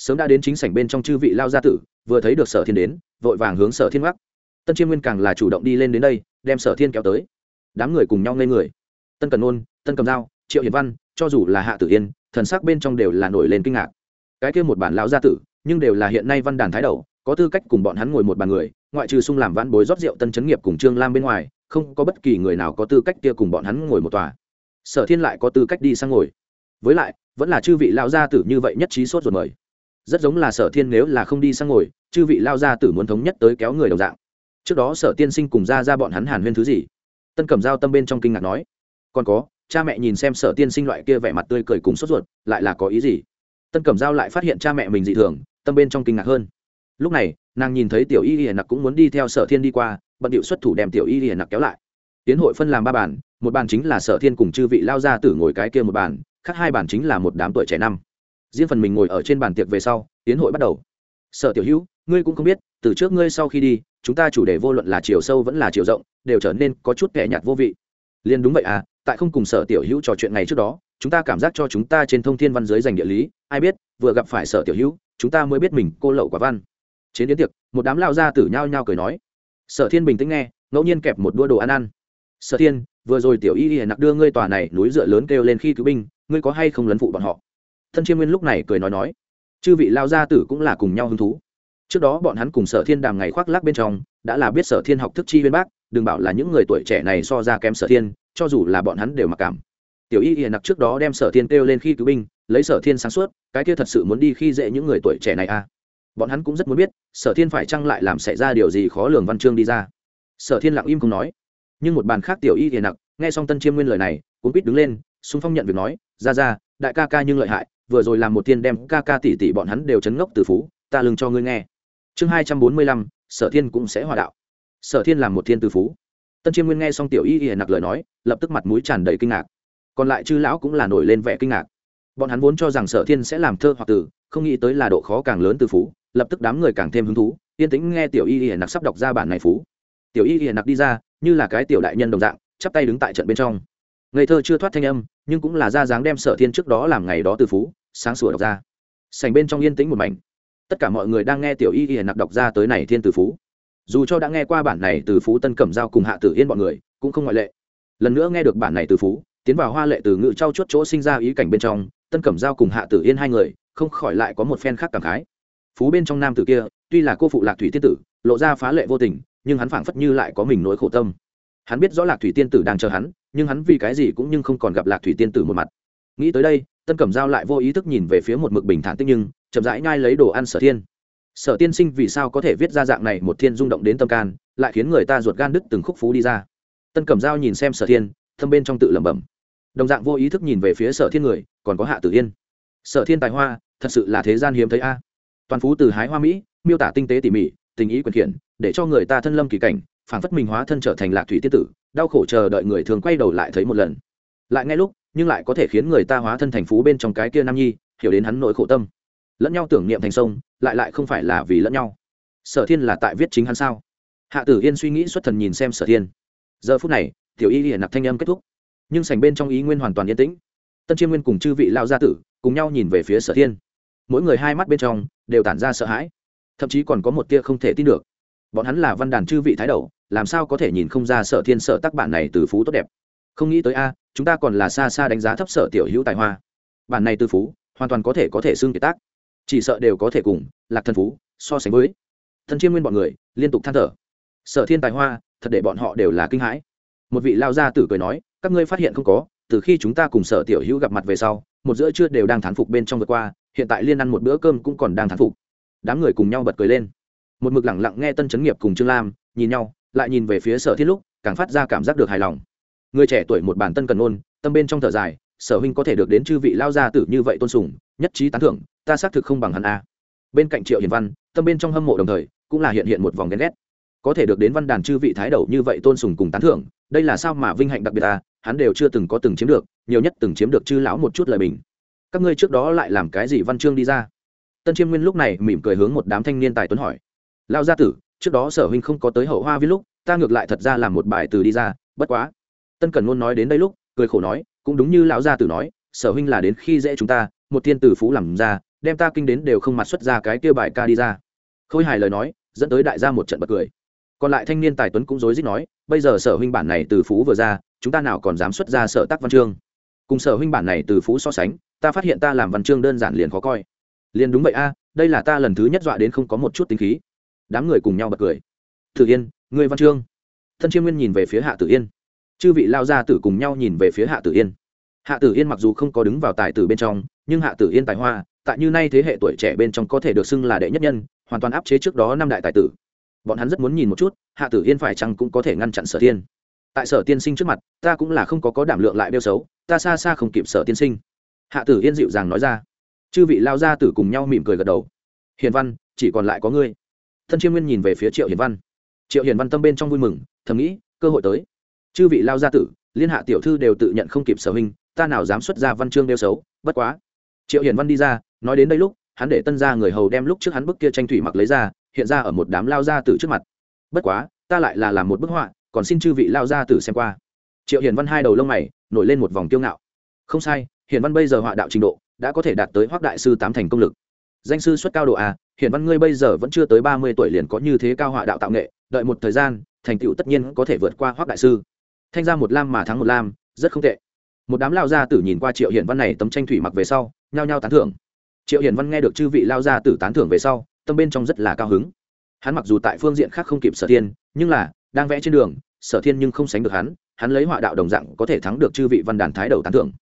sớm đã đến chính sảnh bên trong chư vị lao gia tử, vừa thấy được sở thiên đến, vội vàng hướng sở thiên gác tân chiêm nguyên càng là chủ động đi lên đến đây, đem sở thiên kéo tới. Đám người cùng nhau ngây người. Tân cần ôn tân cầm dao triệu hiền văn, cho dù là hạ tử yên, thần sắc bên trong đều là nổi lên kinh ngạc. Cái kia một bản lão gia tử, nhưng đều là hiện nay văn đàn thái đầu, có tư cách cùng bọn hắn ngồi một bàn người, ngoại trừ sung làm vãn bối rót rượu tân chấn nghiệp cùng trương lam bên ngoài, không có bất kỳ người nào có tư cách kia cùng bọn hắn ngồi một tòa. Sở thiên lại có tư cách đi sang ngồi. Với lại, vẫn là chư vị lao gia tử như vậy nhất trí sốt ruột mời rất giống là sở thiên nếu là không đi sang ngồi, chư vị lao gia tử muốn thống nhất tới kéo người đồng dạng. Trước đó sở tiên sinh cùng ra ra bọn hắn hàn huyên thứ gì? Tân cẩm giao tâm bên trong kinh ngạc nói. Còn có, cha mẹ nhìn xem sở tiên sinh loại kia vẻ mặt tươi cười cùng sốt ruột, lại là có ý gì? Tân cẩm giao lại phát hiện cha mẹ mình dị thường, tâm bên trong kinh ngạc hơn. Lúc này, nàng nhìn thấy tiểu y hiền nặc cũng muốn đi theo sở thiên đi qua, bận điệu xuất thủ đem tiểu y hiền nặc kéo lại. Tiến hội phân làm ba bàn, một bàn chính là sở thiên cùng chư vị lao ra tử ngồi cái kia một bàn, khác hai bàn chính là một đám tuổi trẻ năm riêng phần mình ngồi ở trên bàn tiệc về sau tiến hội bắt đầu. Sở tiểu hữu, ngươi cũng không biết, từ trước ngươi sau khi đi, chúng ta chủ đề vô luận là chiều sâu vẫn là chiều rộng, đều trở nên có chút kẻ nhạt vô vị. Liền đúng vậy à tại không cùng sở tiểu hữu trò chuyện ngày trước đó, chúng ta cảm giác cho chúng ta trên thông thiên văn giới dành địa lý, ai biết, vừa gặp phải sở tiểu hữu, chúng ta mới biết mình cô lậu quả văn. Trên đến tiệc, một đám lao ra tử nhao nhao cười nói. Sở thiên bình tĩnh nghe, ngẫu nhiên kẹp một đua đồ ăn ăn. Sở thiên, vừa rồi tiểu y y nặc đưa ngươi tòa này núi dựa lớn kêu lên khi cứu binh, ngươi có hay không lấn phụ bọn họ? Thân chiêm nguyên lúc này cười nói nói, chư vị lao gia tử cũng là cùng nhau hứng thú. Trước đó bọn hắn cùng sở thiên đàm ngày khoác lác bên trong, đã là biết sở thiên học thức chi huyên bác, đừng bảo là những người tuổi trẻ này so ra kém sở thiên, cho dù là bọn hắn đều mặc cảm. Tiểu y y nặc trước đó đem sở thiên kêu lên khi cứu binh, lấy sở thiên sáng suốt, cái kia thật sự muốn đi khi dễ những người tuổi trẻ này à? Bọn hắn cũng rất muốn biết, sở thiên phải chăng lại làm xảy ra điều gì khó lường văn chương đi ra. Sở thiên lặng im không nói. Nhưng một bàn khác tiểu y hiền nặc, nghe xong tân chiêm nguyên lời này, cuốn quýt đứng lên xung phong nhận việc nói, ra ra, đại ca ca nhưng lợi hại vừa rồi làm một tiên đem ca ca tỷ tỷ bọn hắn đều chấn ngốc từ phú, ta lưng cho ngươi nghe. Chương hai trăm bốn mươi lăm, sở thiên cũng sẽ hòa đạo. Sở thiên làm một thiên từ phú. Tân chiêm nguyên nghe xong tiểu y y nặc lời nói, lập tức mặt mũi tràn đầy kinh ngạc. Còn lại chư lão cũng là nổi lên vẻ kinh ngạc. Bọn hắn vốn cho rằng sở thiên sẽ làm thơ hoặc từ không nghĩ tới là độ khó càng lớn từ phú, lập tức đám người càng thêm hứng thú, yên tĩnh nghe tiểu y y nặc sắp đọc ra bản này phú. Tiểu y y nặc đi ra, như là cái tiểu đại nhân đồng dạng, chắp tay đứng tại trận bên trong. Ngây thơ chưa thoát thanh âm, nhưng cũng là ra dáng đem sở thiên trước đó làm ngày đó từ phú sáng sủa đọc ra. Sành bên trong yên tĩnh một mảnh. Tất cả mọi người đang nghe tiểu y y nặc đọc ra tới này thiên tử phú. Dù cho đã nghe qua bản này từ phú tân cẩm giao cùng hạ tử yên bọn người, cũng không ngoại lệ. Lần nữa nghe được bản này từ phú, tiến vào hoa lệ từ ngự trao chuốt chỗ sinh ra ý cảnh bên trong, tân cẩm giao cùng hạ tử yên hai người, không khỏi lại có một phen khác cảm khái. Phú bên trong nam tử kia, tuy là cô phụ lạc thủy tiên tử, lộ ra phá lệ vô tình, nhưng hắn phảng phất như lại có mình nỗi khổ tâm. Hắn biết rõ lạc thủy tiên tử đang chờ hắn, nhưng hắn vì cái gì cũng nhưng không còn gặp lạc thủy tiên tử một mặt. Nghĩ tới đây tân cẩm giao lại vô ý thức nhìn về phía một mực bình thản tích nhưng, chậm rãi nhai lấy đồ ăn sở thiên. Sở tiên sinh vì sao có thể viết ra dạng này một thiên rung động đến tâm can, lại khiến người ta ruột gan đứt từng khúc phú đi ra. Tân cẩm giao nhìn xem sở thiên, thâm bên trong tự lẩm bẩm. Đồng dạng vô ý thức nhìn về phía sở thiên người, còn có hạ tử yên. Sở thiên tài hoa, thật sự là thế gian hiếm thấy a. Toàn phú từ hái hoa mỹ, miêu tả tinh tế tỉ mỉ, tình ý quyền khiển, để cho người ta thân lâm kỳ cảnh phản phất mình hóa thân trở thành lạc thủy tiết tử, đau khổ chờ đợi người thường quay đầu lại thấy một lần. Lại ngay lúc nhưng lại có thể khiến người ta hóa thân thành phú bên trong cái kia nam nhi, hiểu đến hắn nỗi khổ tâm. Lẫn nhau tưởng niệm thành sông, lại lại không phải là vì lẫn nhau. Sở thiên là tại viết chính hắn sao? Hạ tử yên suy nghĩ xuất thần nhìn xem sở thiên. Giờ phút này, tiểu y hiện nặc thanh âm kết thúc. Nhưng sành bên trong ý nguyên hoàn toàn yên tĩnh. Tân chiêm nguyên cùng chư vị lao gia tử cùng nhau nhìn về phía sở thiên. Mỗi người hai mắt bên trong đều tản ra sợ hãi. Thậm chí còn có một tia không thể tin được. Bọn hắn là văn đàn chư vị thái đầu, làm sao có thể nhìn không ra sở thiên sở tác bản này từ phú tốt đẹp? Không nghĩ tới a chúng ta còn là xa xa đánh giá thấp sở tiểu hữu tài hoa. Bản này tư phú, hoàn toàn có thể có thể xương kiệt tác. Chỉ sợ đều có thể cùng lạc thần phú so sánh với. Thân chiêm nguyên bọn người liên tục than thở. Sở thiên tài hoa, thật để bọn họ đều là kinh hãi. Một vị lao gia tử cười nói, các ngươi phát hiện không có, từ khi chúng ta cùng sở tiểu hữu gặp mặt về sau, một giữa trưa đều đang thán phục bên trong vượt qua, hiện tại liên ăn một bữa cơm cũng còn đang thán phục. Đám người cùng nhau bật cười lên. Một mực lẳng lặng nghe tân chấn nghiệp cùng trương lam, nhìn nhau, lại nhìn về phía sở thiết lúc, càng phát ra cảm giác được hài lòng người trẻ tuổi một bản tân cần ôn, tâm bên trong thở dài, sở huynh có thể được đến chư vị lao gia tử như vậy tôn sùng, nhất trí tán thưởng, ta xác thực không bằng hắn a. Bên cạnh triệu hiền văn, tâm bên trong hâm mộ đồng thời, cũng là hiện hiện một vòng ghen ghét. Có thể được đến văn đàn chư vị thái đầu như vậy tôn sùng cùng tán thưởng, đây là sao mà vinh hạnh đặc biệt ta hắn đều chưa từng có từng chiếm được, nhiều nhất từng chiếm được chư lão một chút lời bình. Các ngươi trước đó lại làm cái gì văn chương đi ra? Tân chiêm nguyên lúc này mỉm cười hướng một đám thanh niên tài tuấn hỏi. Lao gia tử, trước đó sở huynh không có tới hậu hoa viết lúc, ta ngược lại thật ra làm một bài từ đi ra, bất quá tân cần ngôn nói đến đây lúc, cười khổ nói, cũng đúng như lão gia tử nói, sở huynh là đến khi dễ chúng ta, một thiên tử phú làm ra, đem ta kinh đến đều không mặt xuất ra cái kia bài ca đi ra. Khôi hài lời nói, dẫn tới đại gia một trận bật cười. Còn lại thanh niên tài tuấn cũng rối rít nói, bây giờ sở huynh bản này từ phú vừa ra, chúng ta nào còn dám xuất ra sở tác văn chương? Cùng sở huynh bản này từ phú so sánh, ta phát hiện ta làm văn chương đơn giản liền khó coi. Liền đúng vậy a, đây là ta lần thứ nhất dọa đến không có một chút tính khí. Đám người cùng nhau bật cười. Thử yên người văn chương? Thân chiêm nguyên nhìn về phía hạ tử yên chư vị lao gia tử cùng nhau nhìn về phía hạ tử yên. Hạ tử yên mặc dù không có đứng vào tài tử bên trong, nhưng hạ tử yên tài hoa, tại như nay thế hệ tuổi trẻ bên trong có thể được xưng là đệ nhất nhân, hoàn toàn áp chế trước đó năm đại tài tử. Bọn hắn rất muốn nhìn một chút, hạ tử yên phải chăng cũng có thể ngăn chặn sở tiên. Tại sở tiên sinh trước mặt, ta cũng là không có có đảm lượng lại đeo xấu, ta xa xa không kịp sở tiên sinh. Hạ tử yên dịu dàng nói ra. Chư vị lao gia tử cùng nhau mỉm cười gật đầu. Hiền văn, chỉ còn lại có ngươi. Thân chiêm nguyên nhìn về phía triệu hiền văn. Triệu hiền văn tâm bên trong vui mừng, thầm nghĩ, cơ hội tới chư vị lao gia tử, liên hạ tiểu thư đều tự nhận không kịp sở hình ta nào dám xuất ra văn chương đeo xấu, bất quá. Triệu hiển văn đi ra, nói đến đây lúc, hắn để tân ra người hầu đem lúc trước hắn bức kia tranh thủy mặc lấy ra, hiện ra ở một đám lao gia tử trước mặt. Bất quá, ta lại là làm một bức họa, còn xin chư vị lao gia tử xem qua. Triệu hiển văn hai đầu lông mày, nổi lên một vòng tiêu ngạo. Không sai hiển văn bây giờ họa đạo trình độ, đã có thể đạt tới hoác đại sư tám thành công lực. Danh sư xuất cao độ à, a hiển văn ngươi bây giờ vẫn chưa tới ba mươi tuổi liền có như thế cao họa đạo tạo nghệ, đợi một thời gian, thành tựu tất nhiên có thể vượt qua hoác đại sư thanh ra một lam mà thắng một lam, rất không tệ. Một đám lao gia tử nhìn qua triệu Hiển văn này tấm tranh thủy mặc về sau, nhao nhao tán thưởng. Triệu Hiển văn nghe được chư vị lao gia tử tán thưởng về sau, tâm bên trong rất là cao hứng. Hắn mặc dù tại phương diện khác không kịp sở thiên, nhưng là, đang vẽ trên đường, sở thiên nhưng không sánh được hắn hắn lấy họa đạo đồng dạng có thể thắng được chư vị văn đàn thái đầu tán thưởng.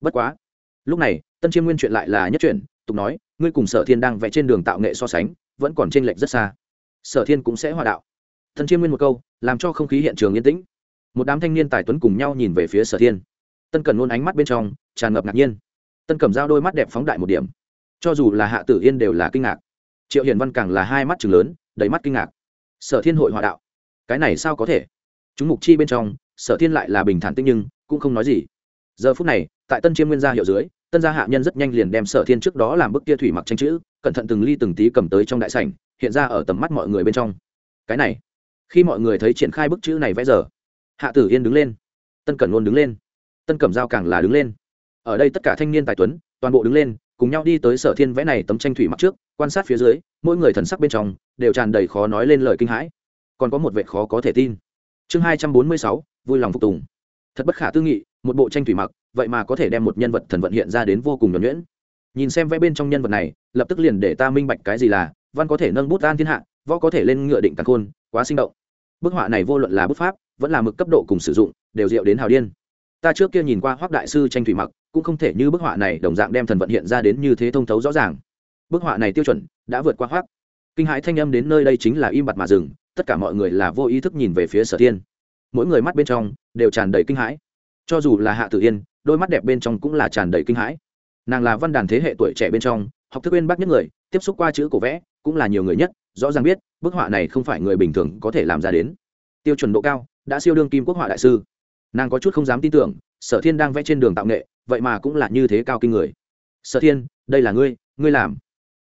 Bất quá, lúc này, tân chiêm nguyên chuyện lại là nhất chuyện, tục nói, ngươi cùng sở thiên đang vẽ trên đường tạo nghệ so sánh, vẫn còn t r ê n lệch rất xa. Sở thiên cũng sẽ họa đạo. Tân chiêm nguyên một câu, làm cho không khí hiện trường yên tĩnh một đám thanh niên tài tuấn cùng nhau nhìn về phía sở thiên tân cần luôn ánh mắt bên trong tràn ngập ngạc nhiên tân cầm dao đôi mắt đẹp phóng đại một điểm cho dù là hạ tử yên đều là kinh ngạc triệu hiền văn càng là hai mắt chừng lớn đầy mắt kinh ngạc sở thiên hội hòa đạo cái này sao có thể chúng mục chi bên trong sở thiên lại là bình thản tinh nhưng cũng không nói gì giờ phút này tại tân chiêm nguyên gia hiệu dưới tân gia hạ nhân rất nhanh liền đem sở thiên trước đó làm bức kia thủy mặc tranh chữ cẩn thận từng ly từng tí cầm tới trong đại sảnh hiện ra ở tầm mắt mọi người bên trong cái này khi mọi người thấy triển khai bức chữ này vẽ giờ hạ tử yên đứng lên. Tân cẩn luôn đứng lên. Tân cẩm giao càng là đứng lên. Ở đây tất cả thanh niên tài tuấn, toàn bộ đứng lên, cùng nhau đi tới sở thiên vẽ này tấm tranh thủy mặc trước, quan sát phía dưới, mỗi người thần sắc bên trong, đều tràn đầy khó nói lên lời kinh hãi. Còn có một vệ khó có thể tin. Chương hai trăm bốn mươi sáu, vui lòng phục tùng. Thật bất khả tư nghị, một bộ tranh thủy mặc, vậy mà có thể đem một nhân vật thần vận hiện ra đến vô cùng nhuẩn nhuyễn. Nhìn xem vẽ bên trong nhân vật này, lập tức liền để ta minh bạch cái gì là, văn có thể nâng bút an thiên hạ, võ có thể lên ngựa định tàn khôn, quá sinh động. Bức họa này vô luận là bút pháp vẫn là mực cấp độ cùng sử dụng, đều diệu đến hào điên. Ta trước kia nhìn qua hoác đại sư tranh thủy mặc, cũng không thể như bức họa này đồng dạng đem thần vận hiện ra đến như thế thông thấu rõ ràng. Bức họa này tiêu chuẩn đã vượt qua hoác kinh hãi thanh âm đến nơi đây chính là im bặt mà dừng, tất cả mọi người là vô ý thức nhìn về phía sở thiên. Mỗi người mắt bên trong đều tràn đầy kinh hãi. Cho dù là hạ tử yên, đôi mắt đẹp bên trong cũng là tràn đầy kinh hãi. Nàng là văn đàn thế hệ tuổi trẻ bên trong, học thức bên bác nhất người, tiếp xúc qua chữ cổ vẽ cũng là nhiều người nhất, rõ ràng biết, bức họa này không phải người bình thường có thể làm ra đến. Tiêu chuẩn độ cao đã siêu đương kim quốc họa đại sư. Nàng có chút không dám tin tưởng, sở thiên đang vẽ trên đường tạo nghệ, vậy mà cũng là như thế cao kinh người. Sở thiên, đây là ngươi ngươi làm.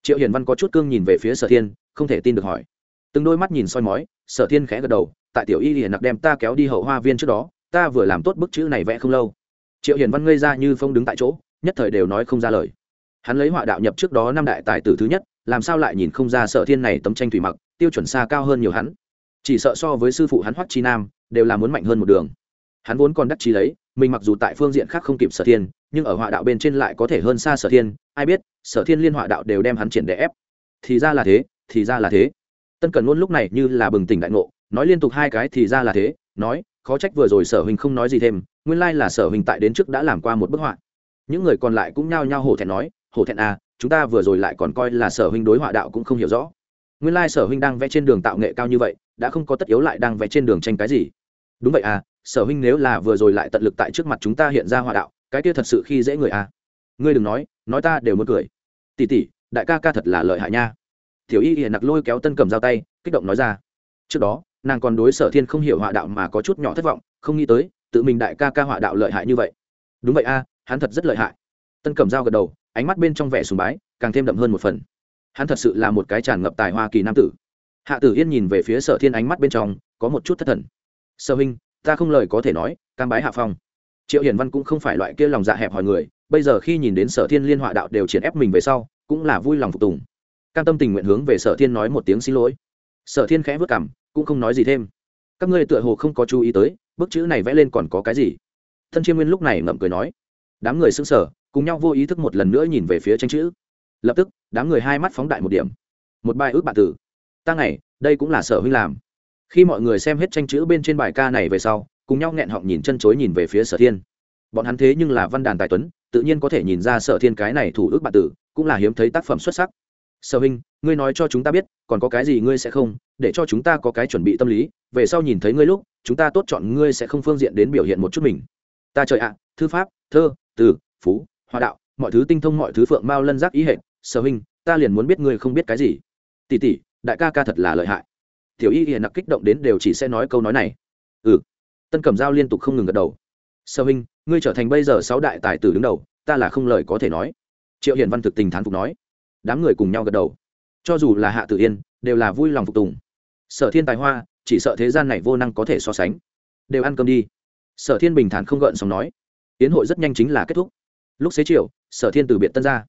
Triệu hiển văn có chút cương nhìn về phía sở thiên, không thể tin được hỏi. Từng đôi mắt nhìn soi mói, sở thiên khẽ gật đầu, tại tiểu y hiển nặc đem ta kéo đi hậu hoa viên trước đó, ta vừa làm tốt bức chữ này vẽ không lâu. Triệu hiển văn ngây ra như phong đứng tại chỗ, nhất thời đều nói không ra lời. Hắn lấy họa đạo nhập trước đó năm đại tài tử thứ nhất, làm sao lại nhìn không ra sở thiên này tấm tranh thủy mặc, tiêu chuẩn xa cao hơn nhiều hắn. Chỉ sợ so với sư phụ hắn hoắc chi nam đều là muốn mạnh hơn một đường. Hắn vốn còn đắc chí lấy, mình mặc dù tại phương diện khác không kịp sở thiên, nhưng ở họa đạo bên trên lại có thể hơn xa sở thiên, ai biết, sở thiên liên họa đạo đều đem hắn triển để ép. Thì ra là thế, thì ra là thế. Tân cần luôn lúc này như là bừng tỉnh đại ngộ, nói liên tục hai cái thì ra là thế, nói, khó trách vừa rồi sở huynh không nói gì thêm, nguyên lai là sở huynh tại đến trước đã làm qua một bức họa. Những người còn lại cũng nhao nhao hổ thẹn nói, hổ thẹn à chúng ta vừa rồi lại còn coi là sở huynh đối họa đạo cũng không hiểu rõ. Nguyên lai sở huynh đang vẽ trên đường tạo nghệ cao như vậy, đã không có tất yếu lại đang vẽ trên đường tranh cái gì đúng vậy à sở huynh nếu là vừa rồi lại tận lực tại trước mặt chúng ta hiện ra hòa đạo, cái kia thật sự khi dễ người à. Ngươi đừng nói nói ta đều muốn cười. Tỉ tỉ đại ca ca thật là lợi hại nha. Tiểu y hiện nặc lôi kéo tân cầm dao tay, kích động nói ra. Trước đó, nàng còn đối sở thiên không hiểu họa đạo mà có chút nhỏ thất vọng, không nghĩ tới, tự mình đại ca ca họa đạo lợi hại như vậy. Đúng vậy a hắn thật rất lợi hại. Tân cẩm dao gật đầu, ánh mắt bên trong vẻ sùng bái, càng thêm đậm hơn một phần. Hắn thật sự là một cái tràn ngập tài hoa kỳ nam tử. Hạ tử yên nhìn về phía sở thiên ánh mắt bên trong, có một chút thất thần sở huynh, ta không lời có thể nói, cam bái hạ phong. Triệu hiển văn cũng không phải loại kia lòng dạ hẹp hòi người, bây giờ khi nhìn đến sở thiên liên họa đạo đều triển ép mình về sau, cũng là vui lòng phục tùng. Cam tâm tình nguyện hướng về sở thiên nói một tiếng xin lỗi. Sở thiên khẽ vất cảm, cũng không nói gì thêm. Các ngươi tựa hồ không có chú ý tới, bức chữ này vẽ lên còn có cái gì? Thân chiêm nguyên lúc này ngậm cười nói. Đám người xứng sở cùng nhau vô ý thức một lần nữa nhìn về phía tranh chữ. Lập tức, đám người hai mắt phóng đại một điểm. Một bài ước bạn tử. Ta ngày, đây cũng là sở huynh làm khi mọi người xem hết tranh chữ bên trên bài ca này về sau, cùng nhau nghẹn họng nhìn chân chối nhìn về phía sở thiên. Bọn hắn thế nhưng là văn đàn tài tuấn, tự nhiên có thể nhìn ra sở thiên cái này thủ ước bạn tử, cũng là hiếm thấy tác phẩm xuất sắc. Sở huynh ngươi nói cho chúng ta biết, còn có cái gì ngươi sẽ không, để cho chúng ta có cái chuẩn bị tâm lý, về sau nhìn thấy ngươi lúc, chúng ta tốt chọn ngươi sẽ không phương diện đến biểu hiện một chút mình. Ta trời ạ, thư pháp, thơ, từ, phú hoa đạo, mọi thứ tinh thông mọi thứ phượng mao lân giác ý hệ. Sở huynh ta liền muốn biết ngươi không biết cái gì. Tỷ tỷ, đại ca ca thật là lợi hại tiểu y hiền nặc kích động đến đều chỉ sẽ nói câu nói này. Ừ. Tân cẩm giao liên tục không ngừng gật đầu. Sơ huynh, ngươi trở thành bây giờ sáu đại tài tử đứng đầu, ta là không lời có thể nói. Triệu hiền văn thực tình thán phục nói. Đám người cùng nhau gật đầu. Cho dù là hạ tử yên, đều là vui lòng phục tùng. Sở thiên tài hoa, chỉ sợ thế gian này vô năng có thể so sánh. Đều ăn cơm đi. Sở thiên bình thản không gợn xong nói. Tiến hội rất nhanh chính là kết thúc. Lúc xế chiều, sở thiên từ biệt tân gia.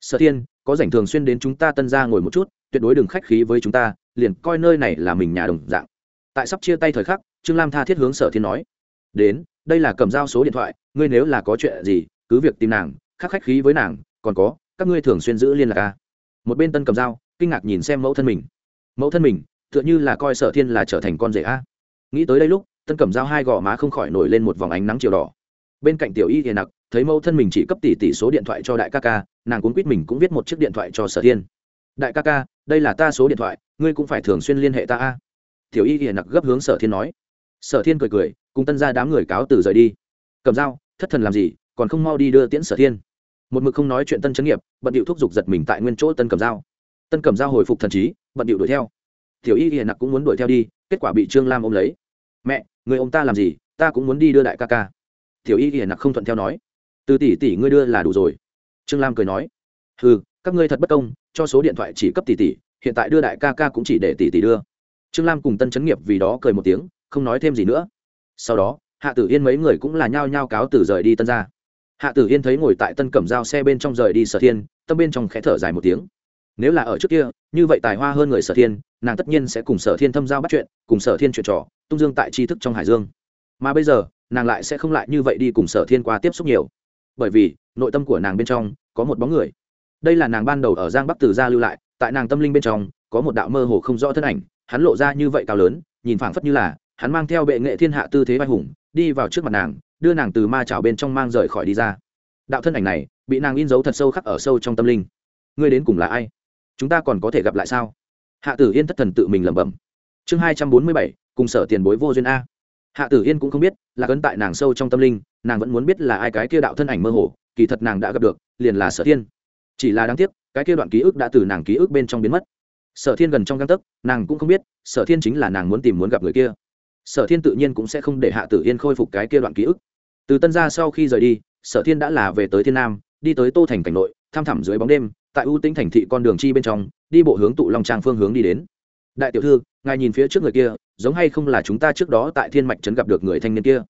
Sở thiên, có rảnh thường xuyên đến chúng ta tân gia ngồi một chút, tuyệt đối đừng khách khí với chúng ta liền coi nơi này là mình nhà đồng dạng. Tại sắp chia tay thời khắc, trương lam tha thiết hướng sở thiên nói, đến, đây là cầm dao số điện thoại, ngươi nếu là có chuyện gì, cứ việc tìm nàng, khắc khách khí với nàng, còn có, các ngươi thường xuyên giữ liên lạc a. Một bên tân cầm dao, kinh ngạc nhìn xem mẫu thân mình. Mẫu thân mình, tựa như là coi sở thiên là trở thành con rể a. Nghĩ tới đây lúc, tân cầm dao hai gò má không khỏi nổi lên một vòng ánh nắng chiều đỏ. Bên cạnh tiểu y thì nặc, thấy mẫu thân mình chỉ cấp tỷ tỷ số điện thoại cho đại ca ca, nàng cũng quýt mình cũng viết một chiếc điện thoại cho sở thiên. Đại ca ca, đây là ta số điện thoại ngươi cũng phải thường xuyên liên hệ ta a. Tiểu y thì nặc gấp hướng sở thiên nói. Sở thiên cười cười, cùng tân ra đám người cáo từ rời đi. Cầm dao, thất thần làm gì, còn không mau đi đưa tiễn sở thiên. Một mực không nói chuyện tân chấn nghiệp, bận điệu thúc giục giật mình tại nguyên chỗ tân cầm dao. Tân cầm dao hồi phục thần trí, bận điệu đuổi theo. Tiểu y hiền nặc cũng muốn đuổi theo đi, kết quả bị trương lam ôm lấy. Mẹ, người ông ta làm gì, ta cũng muốn đi đưa đại ca ca. Tiểu y hiền nặc không thuận theo nói. Từ tỷ tỷ ngươi đưa là đủ rồi. Trương lam cười nói. Ừ các ngươi thật bất công, cho số điện thoại chỉ cấp tỷ tỷ hiện tại đưa đại ca ca cũng chỉ để tỷ tỷ đưa. Trương lam cùng tân chấn nghiệp vì đó cười một tiếng, không nói thêm gì nữa. Sau đó, hạ tử yên mấy người cũng là nhao nhao cáo từ rời đi tân ra hạ tử yên thấy ngồi tại tân cẩm giao xe bên trong rời đi sở thiên, tâm bên trong khẽ thở dài một tiếng. Nếu là ở trước kia, như vậy tài hoa hơn người sở thiên, nàng tất nhiên sẽ cùng sở thiên thâm giao bắt chuyện, cùng sở thiên chuyện trò, tung dương tại tri thức trong hải dương. Mà bây giờ, nàng lại sẽ không lại như vậy đi cùng sở thiên qua tiếp xúc nhiều. Bởi vì, nội tâm của nàng bên trong có một bóng người. Đây là nàng ban đầu ở giang bắc từ gia lưu lại tại nàng tâm linh bên trong, có một đạo mơ hồ không rõ thân ảnh, hắn lộ ra như vậy cao lớn, nhìn phảng phất như là, hắn mang theo bệ nghệ thiên hạ tư thế vai hùng, đi vào trước mặt nàng, đưa nàng từ ma chảo bên trong mang rời khỏi đi ra. Đạo thân ảnh này, bị nàng in dấu thật sâu khắc ở sâu trong tâm linh. Ngươi đến cùng là ai? Chúng ta còn có thể gặp lại sao? Hạ tử yên thất thần tự mình lẩm bẩm. Chương hai trăm bốn mươi bảy, cùng sở tiền bối vô duyên a. Hạ tử yên cũng không biết, là cấn tại nàng sâu trong tâm linh, nàng vẫn muốn biết là ai cái kia đạo thân ảnh mơ hồ, kỳ thật nàng đã gặp được, liền là sở thiên. Chỉ là đáng tiếc cái kia đoạn ký ức đã từ nàng ký ức bên trong biến mất. Sở thiên gần trong găng tấc, nàng cũng không biết, sở thiên chính là nàng muốn tìm muốn gặp người kia. Sở thiên tự nhiên cũng sẽ không để hạ tử yên khôi phục cái kia đoạn ký ức. Từ tân gia sau khi rời đi, sở thiên đã là về tới thiên nam, đi tới tô thành cảnh nội tham thẳm dưới bóng đêm, tại ưu tĩnh thành thị con đường chi bên trong, đi bộ hướng tụ long trang phương hướng đi đến. Đại tiểu thư, ngài nhìn phía trước người kia, giống hay không là chúng ta trước đó tại thiên mạch trấn gặp được người thanh niên kia?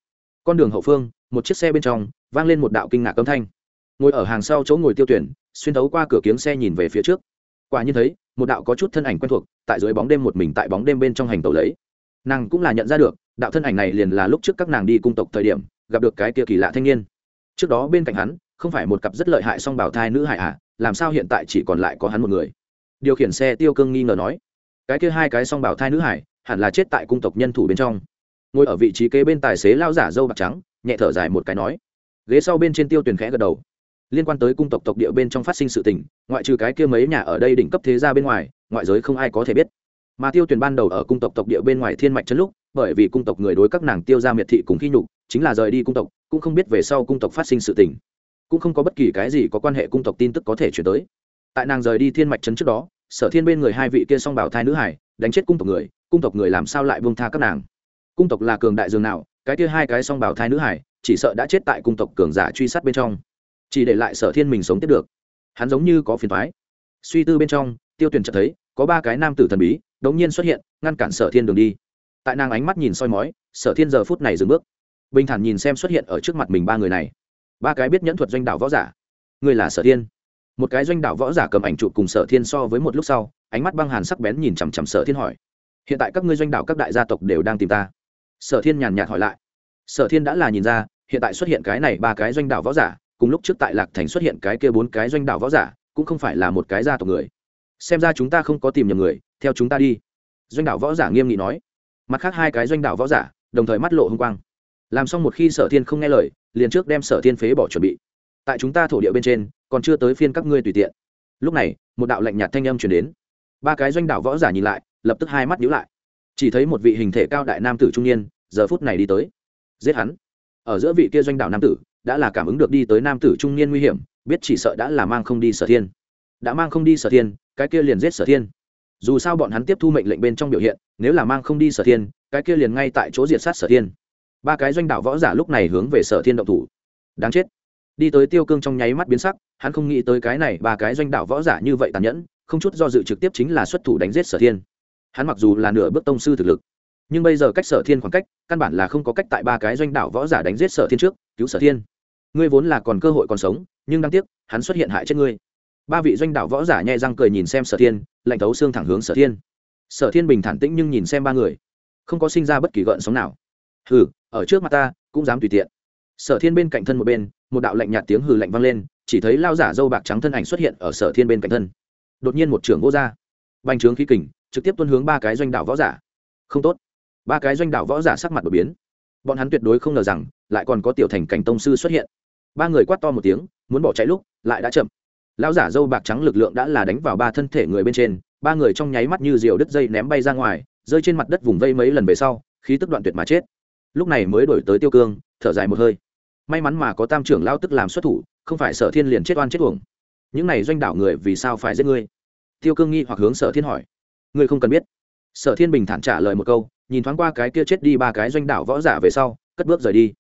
Con đường hậu phương, một chiếc xe bên trong, vang lên một đạo kinh ngạc âm thanh ngồi ở hàng sau chỗ ngồi tiêu tuyển, xuyên thấu qua cửa kiếng xe nhìn về phía trước. Quả nhiên thấy, một đạo có chút thân ảnh quen thuộc, tại dưới bóng đêm một mình tại bóng đêm bên trong hành tàu lấy. Nàng cũng là nhận ra được, đạo thân ảnh này liền là lúc trước các nàng đi cung tộc thời điểm, gặp được cái kia kỳ lạ thanh niên. Trước đó bên cạnh hắn, không phải một cặp rất lợi hại song bảo thai nữ hải à làm sao hiện tại chỉ còn lại có hắn một người? Điều khiển xe tiêu cương nghi ngờ nói. Cái kia hai cái song bảo thai nữ hải hẳn là chết tại cung tộc nhân thủ bên trong. Ngồi ở vị trí kế bên tài xế lao giả dâu bạc trắng, nhẹ thở dài một cái nói. Ghế sau bên trên tiêu tuyển khẽ gật đầu liên quan tới cung tộc tộc địa bên trong phát sinh sự tình, ngoại trừ cái kia mấy nhà ở đây đỉnh cấp thế gia bên ngoài, ngoại giới không ai có thể biết. Mà tiêu tuyển ban đầu ở cung tộc tộc địa bên ngoài thiên mạch chân lúc, bởi vì cung tộc người đối các nàng tiêu ra miệt thị cùng khi nhục, chính là rời đi cung tộc, cũng không biết về sau cung tộc phát sinh sự tình. Cũng không có bất kỳ cái gì có quan hệ cung tộc tin tức có thể chuyển tới. Tại nàng rời đi thiên mạch chân trước đó, sở thiên bên người hai vị kia song bảo thai nữ hải, đánh chết cung tộc người, cung tộc người làm sao lại buông tha các nàng? Cung tộc là cường đại dường nào, cái kia hai cái song bảo thai nữ hải, chỉ sợ đã chết tại cung tộc cường giả truy sát bên trong chỉ để lại sở thiên mình sống tiếp được. Hắn giống như có phiền thoái suy tư bên trong, tiêu tuyển chợt thấy, có ba cái nam tử thần bí đống nhiên xuất hiện, ngăn cản sở thiên đường đi. Tại nàng ánh mắt nhìn soi mói, sở thiên giờ phút này dừng bước. Bình thản nhìn xem xuất hiện ở trước mặt mình ba người này. Ba cái biết nhẫn thuật doanh đảo võ giả. Người là sở thiên. Một cái doanh đảo võ giả cầm ảnh chụp cùng sở thiên so với một lúc sau, ánh mắt băng hàn sắc bén nhìn chằm chằm sở thiên hỏi. Hiện tại các ngươi doanh đảo các đại gia tộc đều đang tìm ta. Sở thiên nhàn nhạt hỏi lại. Sở thiên đã là nhìn ra, hiện tại xuất hiện cái này ba cái doanh đảo võ giả cùng lúc trước tại lạc thành xuất hiện cái kia bốn cái doanh đảo võ giả, cũng không phải là một cái gia tộc người. Xem ra chúng ta không có tìm nhầm người, theo chúng ta đi. Doanh đảo võ giả nghiêm nghị nói. Mặt khác hai cái doanh đảo võ giả, đồng thời mắt lộ h ư n g quang. Làm xong một khi sở thiên không nghe lời, liền trước đem sở thiên phế bỏ chuẩn bị. Tại chúng ta thổ địa bên trên, còn chưa tới phiên các ngươi tùy tiện. Lúc này, một đạo lạnh nhạt thanh âm chuyển đến. Ba cái doanh đảo võ giả nhìn lại, lập tức hai mắt nhíu lại. Chỉ thấy một vị hình thể cao đại nam tử trung niên, giờ phút này đi tới. Giết hắn. Ở giữa vị kia doanh đảo nam tử đã là cảm ứng được đi tới nam tử trung niên nguy hiểm, biết chỉ sợ đã là mang không đi sở thiên. Đã mang không đi sở thiên, cái kia liền giết sở thiên. Dù sao bọn hắn tiếp thu mệnh lệnh bên trong biểu hiện, nếu là mang không đi sở thiên, cái kia liền ngay tại chỗ diệt sát sở thiên. Ba cái doanh đảo võ giả lúc này hướng về sở thiên động thủ. Đáng chết. Đi tới tiêu cương trong nháy mắt biến sắc, hắn không nghĩ tới cái này ba cái doanh đảo võ giả như vậy tàn nhẫn, không chút do dự trực tiếp chính là xuất thủ đánh giết sở thiên. Hắn mặc dù là nửa bước tông sư thực lực, nhưng bây giờ cách sở thiên khoảng cách, căn bản là không có cách tại ba cái doanh đảo võ giả đánh giết sở thiên trước, cứu sở thiên ngươi vốn là còn cơ hội còn sống nhưng đáng tiếc hắn xuất hiện hại chết ngươi. Ba vị doanh đạo võ giả nhẹ răng cười nhìn xem sở thiên lạnh thấu xương thẳng hướng sở thiên. Sở thiên bình thản tĩnh nhưng nhìn xem ba người. Không có sinh ra bất kỳ gợn sóng nào. Hừ ở trước mặt ta cũng dám tùy tiện. Sở thiên bên cạnh thân một bên một đạo lạnh nhạt tiếng hừ lạnh vang lên chỉ thấy lao giả dâu bạc trắng thân ảnh xuất hiện ở sở thiên bên cạnh thân. Đột nhiên một trưởng vô ra, bành trướng khí kình trực tiếp tuân hướng ba cái doanh đạo võ giả. Không tốt. Ba cái doanh đạo võ giả sắc mặt đột biến. Bọn hắn tuyệt đối không ngờ rằng lại còn có tiểu thành cảnh tông sư xuất hiện ba người quát to một tiếng, muốn bỏ chạy lúc, lại đã chậm. Lão giả dâu bạc trắng lực lượng đã là đánh vào ba thân thể người bên trên, ba người trong nháy mắt như diều đứt dây ném bay ra ngoài, rơi trên mặt đất vùng vây mấy lần về sau, khí tức đoạn tuyệt mà chết. Lúc này mới đổi tới tiêu cương, thở dài một hơi. May mắn mà có tam trưởng lao tức làm xuất thủ, không phải sở thiên liền chết oan chết uổng. Những này doanh đảo người vì sao phải giết ngươi? Tiêu cương nghi hoặc hướng sở thiên hỏi. Ngươi không cần biết. Sở thiên bình thản trả lời một câu, nhìn thoáng qua cái kia chết đi ba cái doanh đảo võ giả về sau, cất bước rời đi.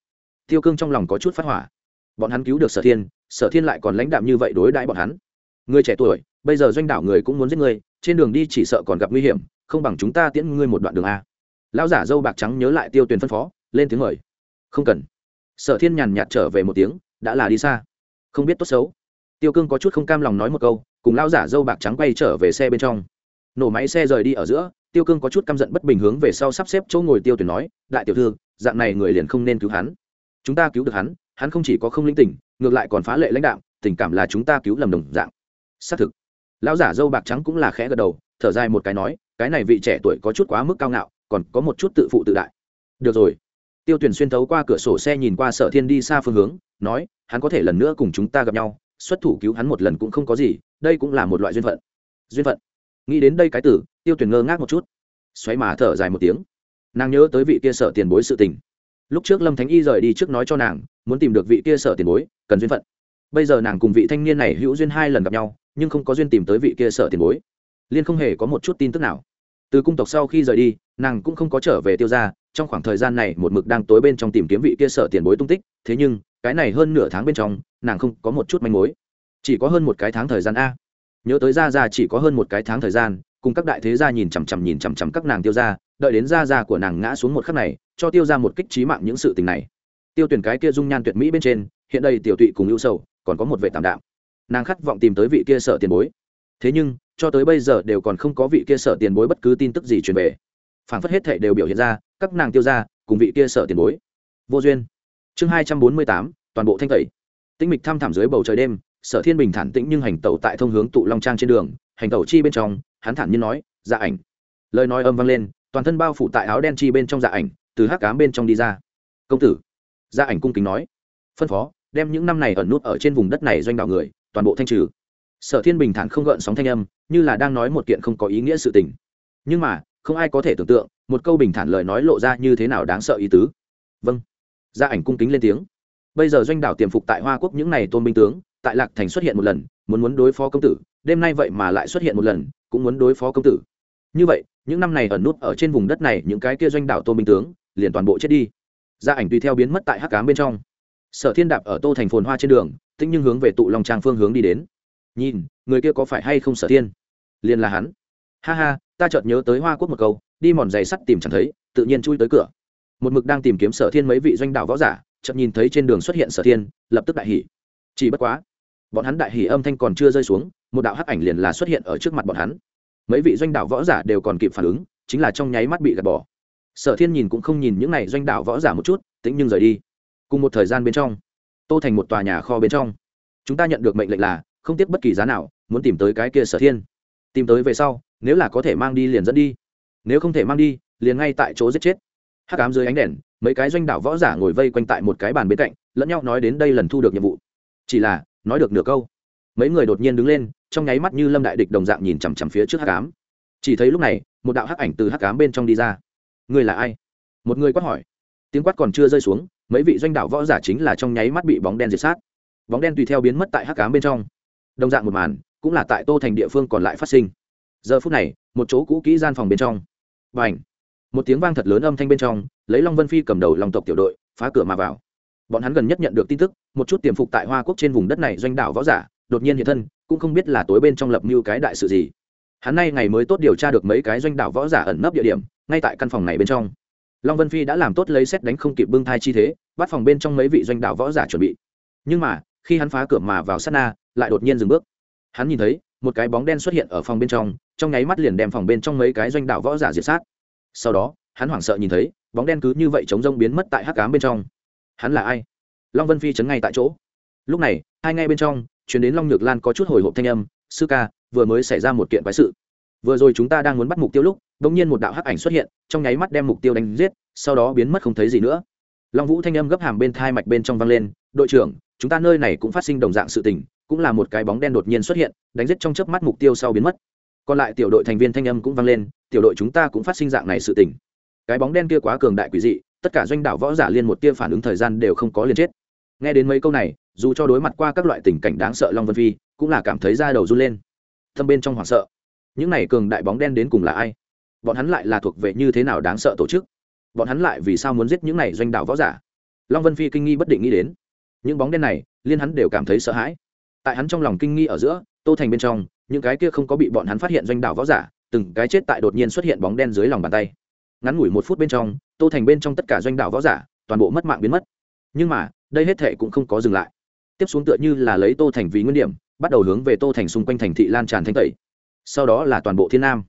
Tiêu cương trong lòng có chút phát hỏa bọn hắn cứu được sở thiên sở thiên lại còn lãnh đạm như vậy đối đãi bọn hắn. Người trẻ tuổi bây giờ doanh đảo người cũng muốn giết người, trên đường đi chỉ sợ còn gặp nguy hiểm không bằng chúng ta tiễn ngươi một đoạn đường a. Lão giả dâu bạc trắng nhớ lại tiêu tuyền phân phó lên tiếng mời. Không cần. Sở thiên nhàn nhạt trở về một tiếng đã là đi xa. Không biết tốt xấu. Tiêu cương có chút không cam lòng nói một câu cùng lão giả dâu bạc trắng quay trở về xe bên trong. Nổ máy xe rời đi ở giữa tiêu cương có chút căm giận bất bình hướng về sau sắp xếp chỗ ngồi tiêu tuyển nói đại tiểu thư dạng này người liền không nên cứu hắn. Chúng ta cứu được hắn hắn không chỉ có không linh tỉnh ngược lại còn phá lệ lãnh đạo tình cảm là chúng ta cứu lầm đồng dạng. Xác thực. Lão giả dâu bạc trắng cũng là khẽ gật đầu, thở dài một cái nói, cái này vị trẻ tuổi có chút quá mức cao ngạo, còn có một chút tự phụ tự đại. Được rồi. Tiêu tuyển xuyên thấu qua cửa sổ xe nhìn qua sở thiên đi xa phương hướng, nói, hắn có thể lần nữa cùng chúng ta gặp nhau, xuất thủ cứu hắn một lần cũng không có gì, đây cũng là một loại duyên phận. Duyên phận. Nghĩ đến đây cái tử, tiêu tuyển ngơ ngác một chút. Xoáy mà thở dài một tiếng. Nàng nhớ tới vị kia sở tiền bối sự tình. Lúc trước lâm thánh y rời đi trước nói cho nàng muốn tìm được vị kia sở tiền bối, cần duyên phận. Bây giờ nàng cùng vị thanh niên này hữu duyên hai lần gặp nhau, nhưng không có duyên tìm tới vị kia sở tiền bối. Liên không hề có một chút tin tức nào. Từ cung tộc sau khi rời đi, nàng cũng không có trở về tiêu ra trong khoảng thời gian này một mực đang tối bên trong tìm kiếm vị kia sở tiền bối tung tích, thế nhưng, cái này hơn nửa tháng bên trong, nàng không có một chút manh mối. Chỉ có hơn một cái tháng thời gian a. Nhớ tới ra ra chỉ có hơn một cái tháng thời gian, cùng các đại thế gia nhìn chằm chằm nhìn chằm chằm các nàng tiêu ra đợi đến ra ra của nàng ngã xuống một khắc này, cho tiêu ra một kích trí mạng những sự tình này tiêu tuyển cái kia dung nhan tuyệt mỹ bên trên, hiện đây tiểu tụy cùng ưu sầu, còn có một vệ tạm đạm. Nàng khát vọng tìm tới vị kia sở tiền bối. Thế nhưng, cho tới bây giờ đều còn không có vị kia sở tiền bối bất cứ tin tức gì truyền về. Phản phất hết thảy đều biểu hiện ra, các nàng tiêu ra cùng vị kia sở tiền bối. Vô duyên. Chương hai trăm bốn mươi tám, toàn bộ thanh tẩy. Tĩnh mịch thăm thẳm dưới bầu trời đêm, sở thiên bình thản tĩnh nhưng hành tẩu tại thông hướng tụ long trang trên đường, hành tẩu chi bên trong, hắn thản nhiên nói dạ ảnh. Lời nói âm vang lên, toàn thân bao phủ tại áo đen chi bên trong dạ ảnh, từ hắc cám bên trong đi ra. Công tử gia ảnh cung kính nói, phân phó, đem những năm này ẩn nút ở trên vùng đất này doanh đạo người, toàn bộ thanh trừ. Sở thiên bình thản không gợn sóng thanh âm, như là đang nói một kiện không có ý nghĩa sự tình. Nhưng mà, không ai có thể tưởng tượng, một câu bình thản lời nói lộ ra như thế nào đáng sợ ý tứ. Vâng. Gia ảnh cung kính lên tiếng. Bây giờ doanh đảo tiềm phục tại hoa quốc những n à y tôn binh tướng, tại lạc thành xuất hiện một lần, muốn muốn đối phó công tử, đêm nay vậy mà lại xuất hiện một lần, cũng muốn đối phó công tử. Như vậy, những năm này ẩn nút ở trên vùng đất này những cái kia doanh đảo tôn binh tướng, liền toàn bộ chết đi gia ảnh tùy theo biến mất tại hắc cám bên trong. Sở thiên đạp ở tô thành phồn hoa trên đường tinh nhưng hướng về tụ long trang phương hướng đi đến. Nhìn, người kia có phải hay không sở thiên? Liền là hắn. Ha ha, ta chợt nhớ tới hoa quốc một câu, đi mòn giày sắt tìm chẳng thấy, tự nhiên chui tới cửa. Một mực đang tìm kiếm sở thiên mấy vị doanh đạo võ giả, chợt nhìn thấy trên đường xuất hiện sở thiên, lập tức đại hỉ. Chỉ bất quá, bọn hắn đại hỉ âm thanh còn chưa rơi xuống, một đạo hắc ảnh liền là xuất hiện ở trước mặt bọn hắn. Mấy vị doanh đạo võ giả đều còn kịp phản ứng, chính là trong nháy mắt bị gạt bỏ sở thiên nhìn cũng không nhìn những n à y doanh đạo võ giả một chút tĩnh nhưng rời đi. Cùng một thời gian bên trong, tô thành một tòa nhà kho bên trong. Chúng ta nhận được mệnh lệnh là, không tiếc bất kỳ giá nào, muốn tìm tới cái kia sở thiên. Tìm tới về sau, nếu là có thể mang đi liền dẫn đi. Nếu không thể mang đi, liền ngay tại chỗ giết chết. Hắc ám dưới ánh đèn, mấy cái doanh đảo võ giả ngồi vây quanh tại một cái bàn bên cạnh, lẫn nhau nói đến đây lần thu được nhiệm vụ. Chỉ là, nói được nửa câu, mấy người đột nhiên đứng lên, trong nháy mắt như lâm đại địch đồng dạng nhìn chằm chằm phía trước hắc ám. Chỉ thấy lúc này, một đạo hắc ảnh từ hắc ám bên trong đi ra người là ai? Một người quát hỏi. Tiếng quát còn chưa rơi xuống, mấy vị doanh đảo võ giả chính là trong nháy mắt bị bóng đen diệt sát. Bóng đen tùy theo biến mất tại hắc ám bên trong. Đồng dạng một màn, cũng là tại tô thành địa phương còn lại phát sinh. Giờ phút này, một chỗ cũ kỹ gian phòng bên trong. Và ảnh một tiếng vang thật lớn âm thanh bên trong, lấy long vân phi cầm đầu lòng tộc tiểu đội, phá cửa mà vào. Bọn hắn gần nhất nhận được tin tức, một chút tiềm phục tại hoa quốc trên vùng đất này doanh đảo võ giả, đột nhiên hiện thân, cũng không biết là tối bên trong lập mưu cái đại sự gì. Hắn nay ngày mới tốt điều tra được mấy cái doanh đảo võ giả ẩn nấp địa điểm ngay tại căn phòng này bên trong. Long vân phi đã làm tốt lấy xét đánh không kịp bưng thai chi thế, bắt phòng bên trong mấy vị doanh đảo võ giả chuẩn bị. Nhưng mà, khi hắn phá cửa mà vào sát na, lại đột nhiên dừng bước. Hắn nhìn thấy, một cái bóng đen xuất hiện ở phòng bên trong trong nháy mắt liền đem phòng bên trong mấy cái doanh đảo võ giả diệt sát. Sau đó, hắn hoảng sợ nhìn thấy, bóng đen cứ như vậy chống rông biến mất tại hắc cám bên trong. Hắn là ai? Long vân phi chấn ngay tại chỗ. Lúc này, hai ngay bên trong chuyến đến long nhược lan có chút hồi hộp thanh âm, sư ca, vừa mới xảy ra một kiện quái sự vừa rồi chúng ta đang muốn bắt mục tiêu lúc đ ỗ n g nhiên một đạo hắc ảnh xuất hiện, trong nháy mắt đem mục tiêu đánh giết, sau đó biến mất không thấy gì nữa. Long vũ thanh âm gấp hàm bên thai mạch bên trong vang lên, đội trưởng, chúng ta nơi này cũng phát sinh đồng dạng sự tình, cũng là một cái bóng đen đột nhiên xuất hiện, đánh giết trong chớp mắt mục tiêu sau biến mất. Còn lại tiểu đội thành viên thanh âm cũng vang lên, tiểu đội chúng ta cũng phát sinh dạng này sự tình. Cái bóng đen kia quá cường đại quỷ dị, tất cả doanh đảo võ giả liên một tia phản ứng thời gian đều không có liền chết. Nghe đến mấy câu này, dù cho đối mặt qua các loại tình cảnh đáng sợ long vân phi, cũng là cảm thấy da đầu run lên. Thâm bên trong hoảng sợ những này cường đại bóng đen đến cùng là ai? Bọn hắn lại là thuộc về như thế nào đáng sợ tổ chức? Bọn hắn lại vì sao muốn giết những này doanh đạo võ giả? Long vân phi kinh nghi bất định nghĩ đến. Những bóng đen này, liên hắn đều cảm thấy sợ hãi. Tại hắn trong lòng kinh nghi ở giữa, tô thành bên trong, những cái kia không có bị bọn hắn phát hiện doanh đảo võ giả, từng cái chết tại đột nhiên xuất hiện bóng đen dưới lòng bàn tay. Ngắn ngủi một phút bên trong, tô thành bên trong tất cả doanh đảo võ giả, toàn bộ mất mạng biến mất. Nhưng mà, đây hết thệ cũng không có dừng lại. Tiếp xuống tựa như là lấy tô thành vì nguyên điểm, bắt đầu hướng về tô thành xung quanh thành thị lan tràn thanh tẩy sau đó là toàn bộ thiên nam,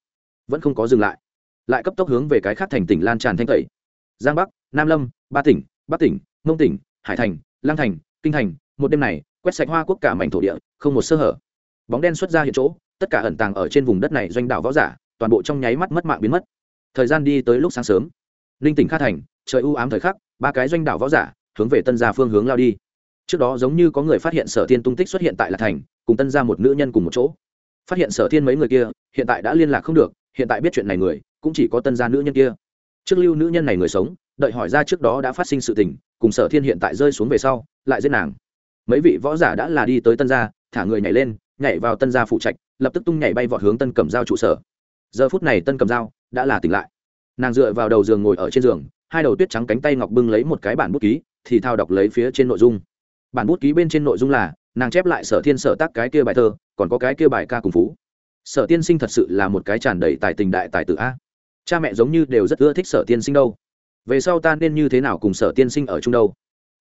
vẫn không có dừng lại lại cấp tốc hướng về cái khác thành tỉnh lan tràn thanh tẩy. Giang bắc, nam lâm, ba tỉnh, bắc tỉnh, mông tỉnh, hải thành lang thành, kinh thành, một đêm này, quét sạch hoa quốc cả mảnh thổ địa, không một sơ hở. Bóng đen xuất ra hiện chỗ, tất cả ẩn tàng ở trên vùng đất này doanh đảo võ giả, toàn bộ trong nháy mắt mất mạng biến mất. Thời gian đi tới lúc sáng sớm, ninh tỉnh kha thành, trời u ám thời khắc, ba cái doanh đảo võ giả hướng về tân gia phương hướng lao đi. Trước đó giống như có người phát hiện sở thiên tung tích xuất hiện tại lạc thành, cùng tân gia một nữ nhân cùng một chỗ phát hiện sở thiên mấy người kia, hiện tại đã liên lạc không được, hiện tại biết chuyện này người, cũng chỉ có tân gia nữ nhân kia. Trước lưu nữ nhân này người sống, đợi hỏi ra trước đó đã phát sinh sự tình, cùng sở thiên hiện tại rơi xuống về sau, lại giết nàng. Mấy vị võ giả đã là đi tới tân gia, thả người nhảy lên, nhảy vào tân gia phụ trạch, lập tức tung nhảy bay vọt hướng tân cầm giao trụ sở. Giờ phút này tân cầm dao đã là tỉnh lại. Nàng dựa vào đầu giường ngồi ở trên giường, hai đầu tuyết trắng cánh tay ngọc bưng lấy một cái bản bút ký, thì thao đọc lấy phía trên nội dung. Bản bút ký bên trên nội dung là, nàng chép lại sở thiên sở tác cái kia bài thơ còn có cái kia bài ca cùng phú. Sở tiên sinh thật sự là một cái tràn đầy tài tình đại tài tử a. Cha mẹ giống như đều rất ưa thích sở tiên sinh đâu. Về sau ta nên như thế nào cùng sở tiên sinh ở chung đâu?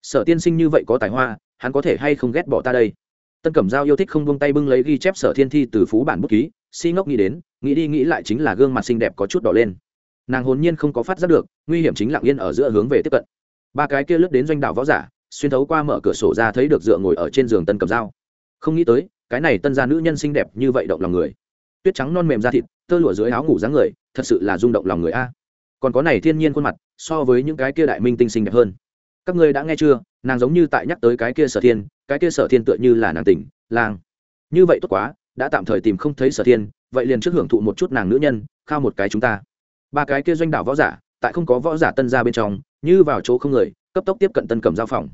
Sở tiên sinh như vậy có tài hoa, hắn có thể hay không ghét bỏ ta đây? Tân cẩm giao yêu thích không buông tay bưng lấy ghi chép sở thiên thi từ phú bản bút ký, si ngốc nghĩ đến, nghĩ đi nghĩ lại chính là gương mặt xinh đẹp có chút đỏ lên. Nàng hồn nhiên không có phát giác được, nguy hiểm chính lặng yên ở giữa hướng về tiếp cận. Ba cái kia lướt đến doanh đạo võ giả, xuyên thấu qua mở cửa sổ ra thấy được dựa ngồi ở trên giường tân cầm dao không nghĩ tới cái này tân gia nữ nhân xinh đẹp như vậy động lòng người. Tuyết trắng non mềm da thịt, tơ lụa dưới áo ngủ dáng người, thật sự là rung động lòng người a. Còn có này thiên nhiên khuôn mặt, so với những cái kia đại minh tinh xinh đẹp hơn. Các ngươi đã nghe chưa? Nàng giống như tại nhắc tới cái kia sở thiên, cái kia sở thiên tựa như là nàng tỉnh, lang. Như vậy tốt quá, đã tạm thời tìm không thấy sở thiên, vậy liền trước hưởng thụ một chút nàng nữ nhân, khao một cái chúng ta. Ba cái kia doanh đảo võ giả, tại không có võ giả tân ra bên trong, như vào chỗ không người, cấp tốc tiếp cận tân cầm giao phòng.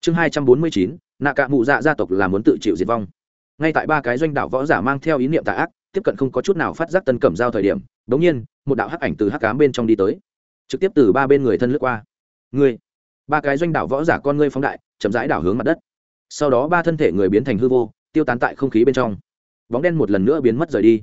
Chương hai trăm bốn mươi chín, nạ cạ mụ dạ gia tộc là muốn tự chịu diệt vong ngay tại ba cái doanh đảo võ giả mang theo ý niệm tà ác, tiếp cận không có chút nào phát giác tân cẩm giao thời điểm đ ỗ n g nhiên, một đạo hắc ảnh từ hắc cám bên trong đi tới. Trực tiếp từ ba bên người thân lướt qua. Người ba cái doanh đảo võ giả con ngươi phóng đại, chậm rãi đảo hướng mặt đất. Sau đó ba thân thể người biến thành hư vô, tiêu tán tại không khí bên trong. Bóng đen một lần nữa biến mất rời đi.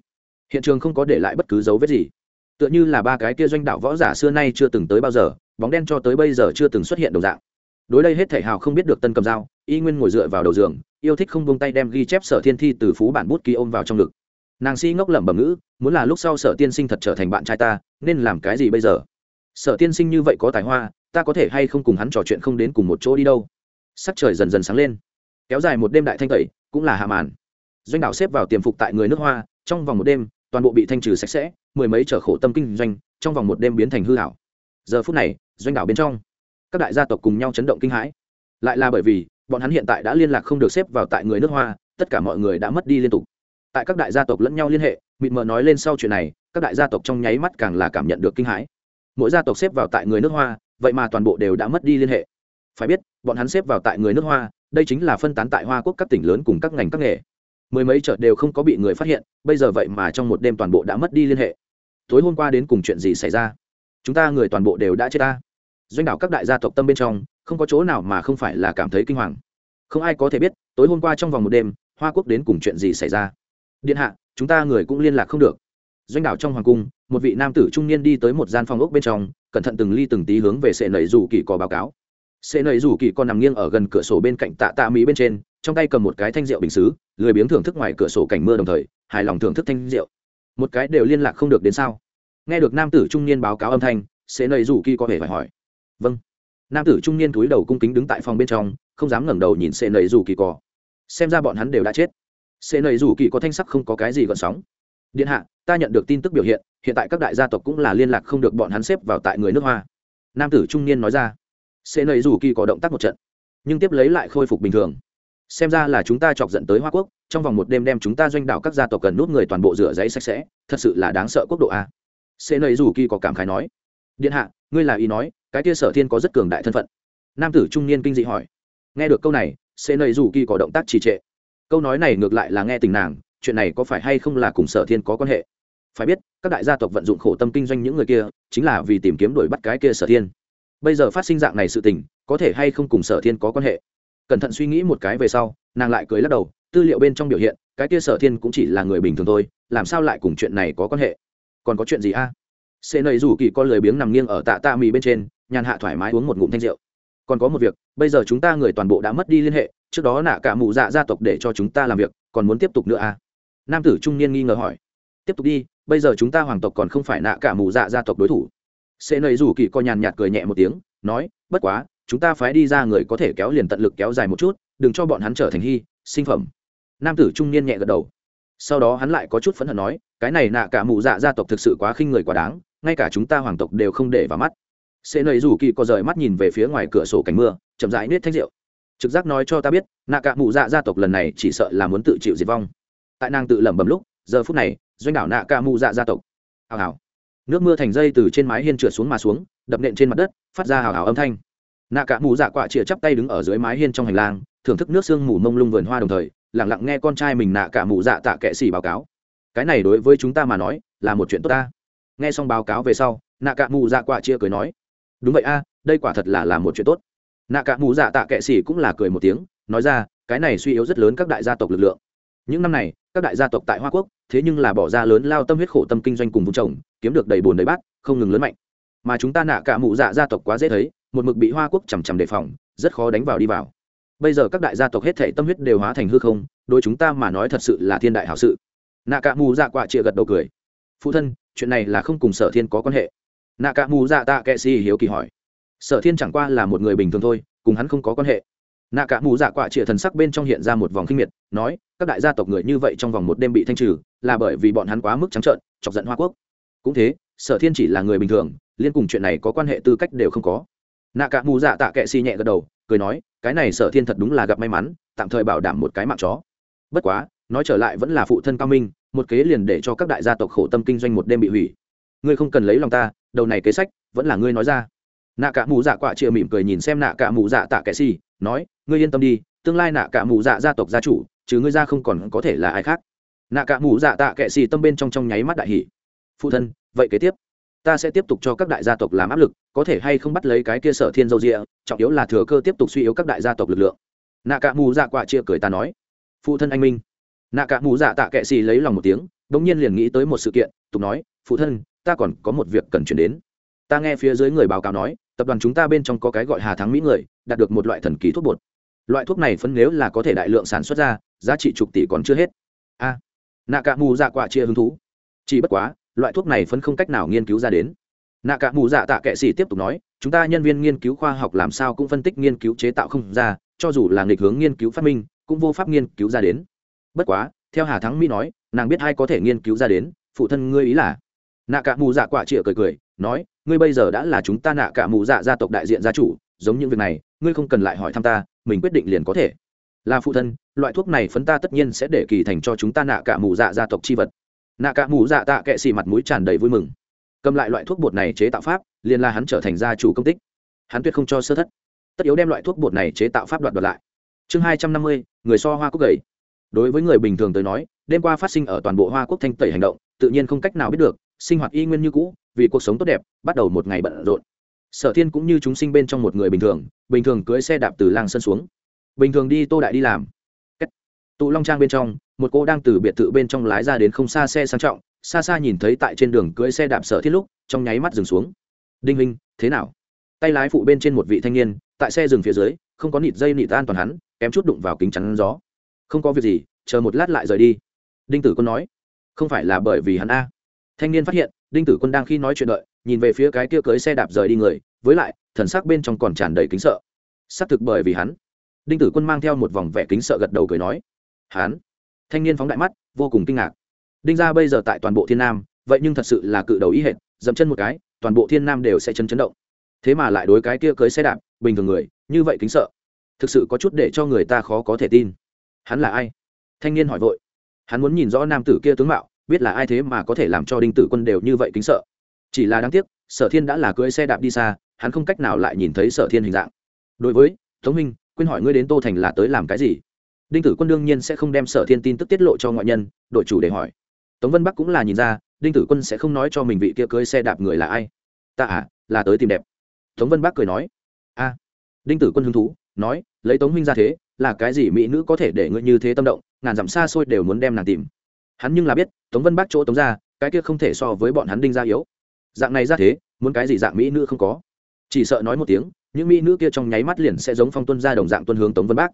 Hiện trường không có để lại bất cứ dấu vết gì. Tựa như là ba cái kia doanh đạo võ giả xưa nay chưa từng tới bao giờ, bóng đen cho tới bây giờ chưa từng xuất hiện đồng dạng đối đây hết thể hào không biết được tân cầm dao y nguyên ngồi dựa vào đầu giường, yêu thích không bông tay đem ghi chép sở thiên thi từ phú bản bút ký ôm vào trong ngực. Nàng si ngốc lẩm bẩm ngữ, muốn là lúc sau sở tiên sinh thật trở thành bạn trai ta, nên làm cái gì bây giờ? Sở tiên sinh như vậy có tài hoa, ta có thể hay không cùng hắn trò chuyện không đến cùng một chỗ đi đâu? Sắc trời dần dần sáng lên. Kéo dài một đêm đại thanh tẩy, cũng là hạ màn. Doanh đảo xếp vào tiềm phục tại người nước hoa, trong vòng một đêm, toàn bộ bị thanh trừ sạch sẽ, mười mấy trở khổ tâm kinh doanh, trong vòng một đêm biến thành hư hảo giờ phút này, doanh đảo bên trong các đại gia tộc cùng nhau chấn động kinh hãi. Lại là bởi vì, bọn hắn hiện tại đã liên lạc không được xếp vào tại người nước hoa, tất cả mọi người đã mất đi liên tục. Tại các đại gia tộc lẫn nhau liên hệ, mịt mờ nói lên sau chuyện này, các đại gia tộc trong nháy mắt càng là cảm nhận được kinh hãi. Mỗi gia tộc xếp vào tại người nước hoa, vậy mà toàn bộ đều đã mất đi liên hệ. Phải biết, bọn hắn xếp vào tại người nước hoa, đây chính là phân tán tại hoa quốc các tỉnh lớn cùng các ngành các nghề. Mười mấy chợ đều không có bị người phát hiện, bây giờ vậy mà trong một đêm toàn bộ đã mất đi liên hệ. Tối hôm qua đến cùng chuyện gì xảy ra? Chúng ta người toàn bộ đều đã chết ta doanh đảo các đại gia tộc tâm bên trong, không có chỗ nào mà không phải là cảm thấy kinh hoàng. Không ai có thể biết, tối hôm qua trong vòng một đêm, hoa quốc đến cùng chuyện gì xảy ra. Điện hạ, chúng ta người cũng liên lạc không được. Doanh đảo trong hoàng cung, một vị nam tử trung niên đi tới một gian phòng ốc bên trong, cẩn thận từng ly từng tí hướng về sệ nầy rủ kỳ có báo cáo. Sệ nầy rủ kỳ còn nằm nghiêng ở gần cửa sổ bên cạnh tạ tạ mỹ bên trên, trong tay cầm một cái thanh rượu bình xứ, lười biếng thưởng thức ngoài cửa sổ cảnh mưa đồng thời, hài lòng thưởng thức thanh rượu. Một cái đều liên lạc không được đến sao? Nghe được nam tử trung niên báo cáo âm thanh, sệ nầy rủ kỳ có thể phải hỏi vâng. Nam tử trung niên túi đầu cung kính đứng tại phòng bên trong, không dám ngẩng đầu nhìn sệ nầy rủ kỳ cò. Xem ra bọn hắn đều đã chết. Sệ nầy rủ kỳ có thanh sắc không có cái gì gợn sóng. Điện hạ, ta nhận được tin tức biểu hiện hiện tại các đại gia tộc cũng là liên lạc không được bọn hắn xếp vào tại người nước hoa. Nam tử trung niên nói ra. Sệ nầy rủ kỳ có động tác một trận, nhưng tiếp lấy lại khôi phục bình thường. Xem ra là chúng ta chọc dẫn tới hoa quốc, trong vòng một đêm đem chúng ta doanh đảo các gia tộc cần nút người toàn bộ rửa giấy sạch sẽ, thật sự là đáng sợ quốc độ a. Sệ nầy rủ kỳ có cảm khái nói. Điện hạ, ngươi là ý nói cái kia sở thiên có rất cường đại thân phận. Nam tử trung niên kinh dị hỏi. Nghe được câu này sẽ nầy dù kỳ có động tác trì trệ. Câu nói này ngược lại là nghe tình nàng, chuyện này có phải hay không là cùng sở thiên có quan hệ? Phải biết, các đại gia tộc vận dụng khổ tâm kinh doanh những người kia, chính là vì tìm kiếm đuổi bắt cái kia sở thiên. Bây giờ phát sinh dạng này sự tình, có thể hay không cùng sở thiên có quan hệ? Cẩn thận suy nghĩ một cái về sau, nàng lại cười lắc đầu, tư liệu bên trong biểu hiện, cái kia sở thiên cũng chỉ là người bình thường thôi, làm sao lại cùng chuyện này có quan hệ? Còn có chuyện gì a? À? xê nầy rủ kỳ con lười biếng nằm nghiêng ở tạ tạ mì bên trên nhàn hạ thoải mái uống một ngụm thanh rượu. Còn có một việc, bây giờ chúng ta người toàn bộ đã mất đi liên hệ, trước đó nạ cả mụ dạ gia tộc để cho chúng ta làm việc, còn muốn tiếp tục nữa à? Nam tử trung niên nghi ngờ hỏi. Tiếp tục đi, bây giờ chúng ta hoàng tộc còn không phải nạ cả mù dạ gia tộc đối thủ. Sẽ nầy rủ kỳ co nhàn nhạt cười nhẹ một tiếng, nói, bất quá, chúng ta phái đi ra người có thể kéo liền tận lực kéo dài một chút, đừng cho bọn hắn trở thành hy, sinh phẩm. Nam tử trung niên nhẹ gật đầu. Sau đó hắn lại có chút phẫn hận nói, cái này nạ cả mù dạ gia tộc thực sự quá khinh người quá đáng, ngay cả chúng ta hoàng tộc đều không để vào mắt sẽ nầy rủ kỳ có rời mắt nhìn về phía ngoài cửa sổ cảnh mưa, chậm rãi nết thanh rượu. Trực giác nói cho ta biết, nạ cả mù dạ gia tộc lần này chỉ sợ là muốn tự chịu diệt vong. Tại nàng tự lẩm bẩm lúc, giờ phút này, doanh đảo nạ cạ mù dạ gia tộc. Hào hào. Nước mưa thành dây từ trên mái hiên trượt xuống mà xuống, đập nện trên mặt đất, phát ra hào hào âm thanh. Nạ cả mù dạ quạ chìa chắp tay đứng ở dưới mái hiên trong hành lang, thưởng thức nước sương mù mông lung vườn hoa đồng thời, lặng lặng nghe con trai mình nạ cả mù dạ tạ kệ sĩ báo cáo. Cái này đối với chúng ta mà nói, là một chuyện tốt ta. Nghe xong báo cáo về sau, nạ cả mù dạ quạ chia cười nói đúng vậy a, đây quả thật là là một chuyện tốt. Nạ cả mù dạ tạ kệ xỉ cũng là cười một tiếng, nói ra, cái này suy yếu rất lớn các đại gia tộc lực lượng. Những năm này, các đại gia tộc tại hoa quốc, thế nhưng là bỏ ra lớn lao tâm huyết khổ tâm kinh doanh cùng vùng trồng, kiếm được đầy bồn đầy bát, không ngừng lớn mạnh. Mà chúng ta nạ cả mụ dạ gia tộc quá dễ thấy, một mực bị hoa quốc chằm chằm đề phòng, rất khó đánh vào đi vào. Bây giờ các đại gia tộc hết thể tâm huyết đều hóa thành hư không đôi chúng ta mà nói thật sự là thiên đại hảo sự. Nạ cả mù dạ quạ chịa gật đầu cười. Phụ thân, chuyện này là không cùng sở thiên có quan hệ nạ cả mù dạ tạ kệ si hiếu kỳ hỏi. Sở thiên chẳng qua là một người bình thường thôi, cùng hắn không có quan hệ. Nạ cả mù dạ quạ chĩa thần sắc bên trong hiện ra một vòng kinh miệt, nói, các đại gia tộc người như vậy trong vòng một đêm bị thanh trừ, là bởi vì bọn hắn quá mức trắng trợn, chọc giận hoa quốc. Cũng thế, sở thiên chỉ là người bình thường, liên cùng chuyện này có quan hệ tư cách đều không có. Nạ cả mù dạ tạ kệ xì nhẹ gật đầu, cười nói, cái này sở thiên thật đúng là gặp may mắn, tạm thời bảo đảm một cái mạng chó. Bất quá, nói trở lại vẫn là phụ thân cao minh, một kế liền để cho các đại gia tộc khổ tâm kinh doanh một đêm bị hủy. Ngươi không cần lấy lòng ta đầu này kế sách, vẫn là ngươi nói ra. Nạ cả mù dạ quạ chịa mỉm cười nhìn xem nạ cả mù dạ tạ kệ xì, nói, ngươi yên tâm đi, tương lai nạ cả mù dạ gia tộc gia chủ chứ ngươi ra không còn có thể là ai khác. Nạ cả mù dạ tạ kệ xì tâm bên trong trong nháy mắt đại hỷ phụ thân, vậy kế tiếp, ta sẽ tiếp tục cho các đại gia tộc làm áp lực, có thể hay không bắt lấy cái kia sở thiên dâu rịa trọng yếu là thừa cơ tiếp tục suy yếu các đại gia tộc lực lượng. Nạ cả mù dạ quạ chia cười ta nói, phụ thân anh minh. Nạ cả mù dạ tạ kệ xì lấy lòng một tiếng đ ỗ n g nhiên liền nghĩ tới một sự kiện, tục nói, phụ thân ta còn có một việc cần chuyển đến. Ta nghe phía dưới người báo cáo nói, tập đoàn chúng ta bên trong có cái gọi hà thắng mỹ người, đạt được một loại thần kỳ thuốc bột. Loại thuốc này phân nếu là có thể đại lượng sản xuất ra, giá trị chục tỷ còn chưa hết. A nạ cả mù dạ quạ chia hứng thú. Chỉ bất quá, loại thuốc này phân không cách nào nghiên cứu ra đến. Nạ cả mù dạ tạ kệ sĩ tiếp tục nói, chúng ta nhân viên nghiên cứu khoa học làm sao cũng phân tích nghiên cứu chế tạo không ra, cho dù là nghịch hướng nghiên cứu phát minh, cũng vô pháp nghiên cứu ra đến. Bất quá, theo hà thắng mỹ nói, nàng biết ai có thể nghiên cứu ra đến, phụ thân ngươi ý là nạ cả mù dạ quả chĩa cười cười, nói, ngươi bây giờ đã là chúng ta nạ cả mù dạ gia tộc đại diện gia chủ, giống những việc này, ngươi không cần lại hỏi thăm ta, mình quyết định liền có thể. Là phụ thân, loại thuốc này phấn ta tất nhiên sẽ để kỳ thành cho chúng ta nạ cả mù dạ gia tộc chi vật. Nạ cả mù dạ tạ kệ xì mặt mũi tràn đầy vui mừng. Cầm lại loại thuốc bột này chế tạo pháp, liền là hắn trở thành gia chủ công tích. Hắn tuyệt không cho sơ thất. Tất yếu đem loại thuốc bột này chế tạo pháp đoạt đoạt lại. Chương hai trăm năm mươi, người so hoa quốc gầy. Đối với người bình thường tới nói, đêm qua phát sinh ở toàn bộ hoa quốc thanh tẩy hành động, tự nhiên không cách nào biết được sinh hoạt y nguyên như cũ, vì cuộc sống tốt đẹp, bắt đầu một ngày bận rộn. Sở thiên cũng như chúng sinh bên trong một người bình thường bình thường cưới xe đạp từ lang sân xuống. Bình thường đi tô đại đi làm. Tụ long trang bên trong, một cô đang từ biệt thự bên trong lái ra đến không xa xe sang trọng, xa xa nhìn thấy tại trên đường cưới xe đạp sở thiết lúc, trong nháy mắt dừng xuống. Đinh huynh, thế nào? Tay lái phụ bên trên một vị thanh niên, tại xe dừng phía dưới, không có nịt dây nịt an toàn hắn, kém chút đụng vào kính chắn gió. Không có việc gì, chờ một lát lại rời đi. Đinh tử quân nói. Không phải là bởi vì hắn a thanh niên phát hiện, đinh tử quân đang khi nói chuyện đợi, nhìn về phía cái kia cưới xe đạp rời đi người, với lại, thần sắc bên trong còn tràn đầy kính sợ. Xác thực bởi vì hắn. Đinh tử quân mang theo một vòng vẻ kính sợ gật đầu cười nói, hắn? Thanh niên phóng đại mắt, vô cùng kinh ngạc. Đinh ra bây giờ tại toàn bộ thiên nam, vậy nhưng thật sự là cự đầu ý hệt, dậm chân một cái, toàn bộ thiên nam đều sẽ chấn chấn động. Thế mà lại đối cái kia cưới xe đạp, bình thường người, như vậy kính sợ. Thực sự có chút để cho người ta khó có thể tin. Hắn là ai? Thanh niên hỏi vội. Hắn muốn nhìn rõ nam tử kia tướng mạo biết là ai thế mà có thể làm cho đinh tử quân đều như vậy kính sợ. Chỉ là đáng tiếc, sở thiên đã là cưới xe đạp đi xa, hắn không cách nào lại nhìn thấy sở thiên hình dạng. Đối với, tống minh quyên hỏi ngươi đến tô thành là tới làm cái gì? Đinh tử quân đương nhiên sẽ không đem sở thiên tin tức tiết lộ cho ngoại nhân đội chủ để hỏi. Tống vân bắc cũng là nhìn ra, đinh tử quân sẽ không nói cho mình vị kia cưới xe đạp người là ai. Ta à là tới tìm đẹp. Tống vân bắc cười nói. A. Đinh tử quân hứng thú, nói, lấy tống huynh ra thế, là cái gì mỹ nữ có thể để ngươi như thế tâm động, ngàn dặm xa xôi đều muốn đem nàng tìm hắn nhưng là biết, tống vân Bác chỗ tống ra cái kia không thể so với bọn hắn đinh ra yếu. Dạng này ra thế, muốn cái gì dạng mỹ nữ không có. Chỉ sợ nói một tiếng, những mỹ nữ kia trong nháy mắt liền sẽ giống phong tuân ra đồng dạng tuân hướng tống vân Bác.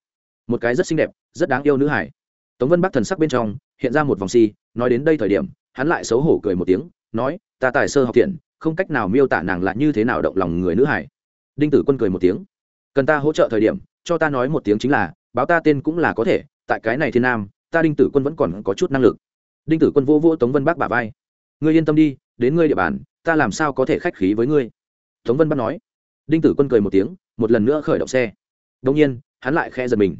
một cái rất xinh đẹp, rất đáng yêu nữ hải. Tống vân Bác thần sắc bên trong, hiện ra một vòng si, nói đến đây thời điểm, hắn lại xấu hổ cười một tiếng, nói, ta tài sơ học thiện, không cách nào miêu tả nàng là như thế nào động lòng người nữ hải. Đinh tử quân cười một tiếng, cần ta hỗ trợ thời điểm, cho ta nói một tiếng chính là, báo ta tên cũng là có thể, tại cái này thiên nam, ta đinh tử quân vẫn còn có chút năng lực đinh tử quân vô vô tống vân bắc bả vai. Ngươi yên tâm đi, đến ngươi địa bàn, ta làm sao có thể khách khí với ngươi? Tống vân bắc nói. Đinh tử quân cười một tiếng, một lần nữa khởi động xe. Đông nhiên, hắn lại khe giật mình.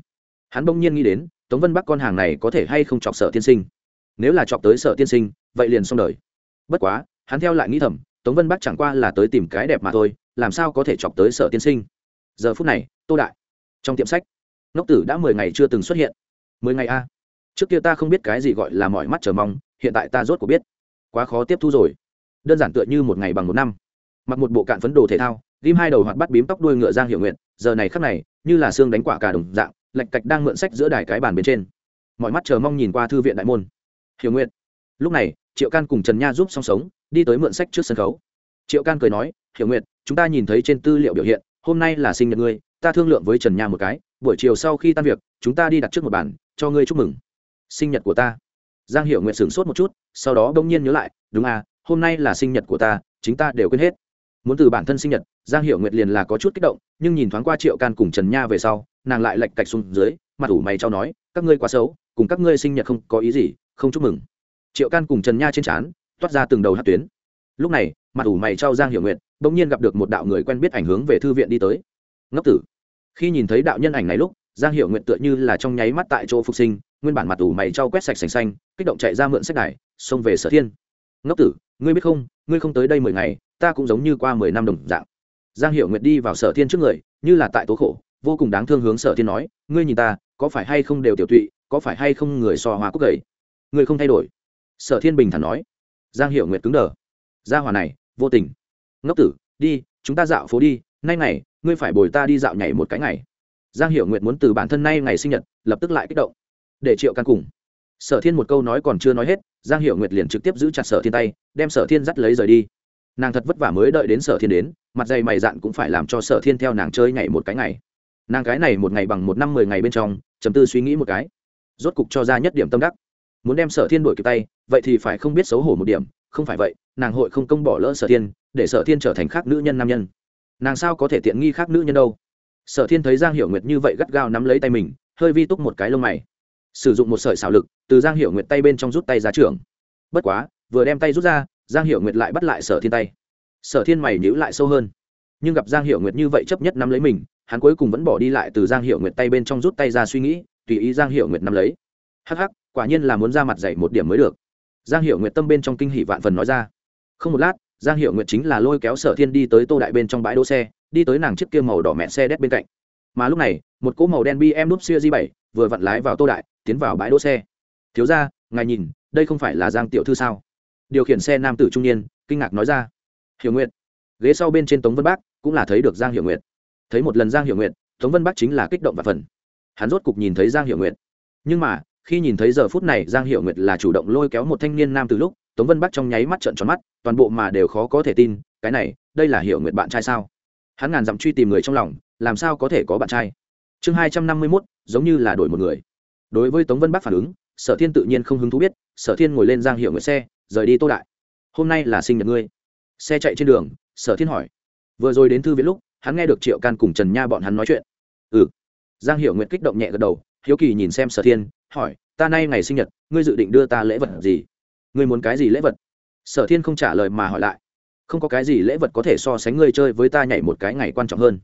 Hắn bỗng nhiên nghĩ đến, tống vân bắc con hàng này có thể hay không chọc sợ tiên sinh. Nếu là chọc tới sợ tiên sinh, vậy liền xong đời. Bất quá, hắn theo lại nghĩ thầm, tống vân bắc chẳng qua là tới tìm cái đẹp mà thôi, làm sao có thể chọc tới sợ tiên sinh? Giờ phút này, tô đại, trong tiệm sách, ngốc tử đã mười ngày chưa từng xuất hiện. Mười ngày a trước kia ta không biết cái gì gọi là mọi mắt chờ mong, hiện tại ta rốt cuộc biết. Quá khó tiếp thu rồi. Đơn giản tựa như một ngày bằng một năm. Mặc một bộ cạn phấn đồ thể thao, ghim hai đầu hoạt bắt bím tóc đuôi ngựa giang hiệu nguyện giờ này khắc này, như là xương đánh quả cả đồng dạng, lạch cạch đang mượn sách giữa đài cái bàn bên trên. Mọi mắt chờ mong nhìn qua thư viện đại môn. Hiểu nguyện lúc này, triệu can cùng trần nha giúp song sống, đi tới mượn sách trước sân khấu. Triệu can cười nói, hiểu nguyện chúng ta nhìn thấy trên tư liệu biểu hiện, hôm nay là sinh nhật ngươi, ta thương lượng với trần nha một cái, buổi chiều sau khi tan việc, chúng ta đi đặt trước một bản cho ngươi chúc mừng sinh nhật của ta. Giang hiệu nguyện sửng sốt một chút, sau đó bỗng nhiên nhớ lại, đúng à hôm nay là sinh nhật của ta, chính ta đều quên hết. Muốn từ bản thân sinh nhật, giang hiệu nguyệt liền là có chút kích động, nhưng nhìn thoáng qua triệu can cùng trần nha về sau, nàng lại lệch cạch xuống dưới, mặt ủ mày trao nói, các ngươi quá xấu, cùng các ngươi sinh nhật không có ý gì, không chúc mừng. Triệu can cùng trần nha trên trán, toát ra từng đầu hát tuyến. Lúc này, mặt ủ mày trao giang hiệu nguyệt, bỗng nhiên gặp được một đạo người quen biết ảnh hướng về thư viện đi tới. Ngốc tử. Khi nhìn thấy đạo nhân ảnh này lúc, giang hiệu nguyện tựa như là trong nháy mắt tại chỗ phục sinh nguyên bản mặt ủ mày trao quét sạch sành xanh, kích động chạy ra mượn sách đài, xông về sở thiên. Ngốc tử, ngươi biết không, ngươi không tới đây mười ngày, ta cũng giống như qua mười năm đồng dạng. Giang hiệu nguyệt đi vào sở thiên trước người, như là tại tố khổ, vô cùng đáng thương hướng sở thiên nói, ngươi nhìn ta, có phải hay không đều tiểu tụy, có phải hay không người so hoa cúc gầy? Ngươi không thay đổi. Sở thiên bình thản nói. Giang hiệu nguyệt cứng đờ. Gia hòa này, vô tình. Ngốc tử, đi, chúng ta dạo phố đi, nay ngày, ngươi phải bồi ta đi dạo nhảy một cái ngày. Giang hiệu nguyệt muốn từ bản thân nay ngày sinh nhật, lập tức lại kích động để triệu căn cùng. Sở thiên một câu nói còn chưa nói hết, giang hiệu nguyệt liền trực tiếp giữ chặt sở thiên tay, đem sở thiên dắt lấy rời đi. Nàng thật vất vả mới đợi đến sở thiên đến, mặt dày mày dạn cũng phải làm cho sở thiên theo nàng chơi ngày một cái ngày. Nàng cái này một ngày bằng một năm mười ngày bên trong chấm tư suy nghĩ một cái. Rốt cục cho ra nhất điểm tâm đắc. Muốn đem sở thiên đổi kịp tay, vậy thì phải không biết xấu hổ một điểm, không phải vậy, nàng hội không công bỏ lỡ sở thiên, để sở thiên trở thành khác nữ nhân nam nhân. Nàng sao có thể tiện nghi khác nữ nhân đâu? Sở thiên thấy giang hiểu nguyệt như vậy gắt gao nắm lấy tay mình, hơi vi túc một cái lông mày sử dụng một sợi xảo lực, từ giang Hiệu nguyệt tay bên trong rút tay ra trường. Bất quá, vừa đem tay rút ra, giang Hiệu nguyệt lại bắt lại sở thiên tay. Sở thiên mày nhữ lại sâu hơn. Nhưng gặp giang Hiệu nguyệt như vậy chấp nhất nắm lấy mình, hắn cuối cùng vẫn bỏ đi lại từ giang Hiệu nguyệt tay bên trong rút tay ra suy nghĩ, tùy ý giang Hiệu nguyệt nắm lấy. Hắc hắc, quả nhiên là muốn ra mặt dạy một điểm mới được. Giang Hiệu nguyệt tâm bên trong kinh hỷ vạn phần nói ra. Không một lát, giang Hiệu nguyệt chính là lôi kéo sở thiên đi tới tô đại bên trong bãi đỗ xe, đi tới nàng chiếc kia màu đỏ mẹ xe đét bên cạnh. Mà lúc này, một cỗ màu đen bm núp xia di bảy vừa vặn lái vào tô đại tiến vào bãi đỗ xe. Thiếu ra ngài nhìn, đây không phải là giang tiểu thư sao? Điều khiển xe nam tử trung niên, kinh ngạc nói ra. Hiểu nguyệt. Ghế sau bên trên tống vân bác cũng là thấy được giang hiểu nguyệt. Thấy một lần giang hiểu nguyệt, tống vân bác chính là kích động và phần hắn rốt cục nhìn thấy giang hiểu nguyệt. Nhưng mà, khi nhìn thấy giờ phút này giang Hiểu nguyệt là chủ động lôi kéo một thanh niên nam từ lúc, tống vân bắc trong nháy mắt trợn tròn mắt, toàn bộ mà đều khó có thể tin, cái này, đây là Hiểu nguyệt bạn trai sao? Hắn ngàn dặm truy tìm người trong lòng, làm sao có thể có bạn trai? Chương hai trăm năm mươi mốt, giống như là đổi một người đối với tống vân bắc phản ứng, sở thiên tự nhiên không hứng thú biết, sở thiên ngồi lên giang hiệu nguyệt xe, rời đi tô đại. Hôm nay là sinh nhật ngươi. Xe chạy trên đường, sở thiên hỏi. Vừa rồi đến thư viện lúc, hắn nghe được triệu can cùng trần nha bọn hắn nói chuyện. Ừ. Giang hiệu nguyệt kích động nhẹ gật đầu, hiếu kỳ nhìn xem sở thiên, hỏi, ta nay ngày sinh nhật, ngươi dự định đưa ta lễ vật gì? Ngươi muốn cái gì lễ vật? Sở thiên không trả lời mà hỏi lại, không có cái gì lễ vật có thể so sánh ngươi chơi với ta nhảy một cái ngày quan trọng hơn.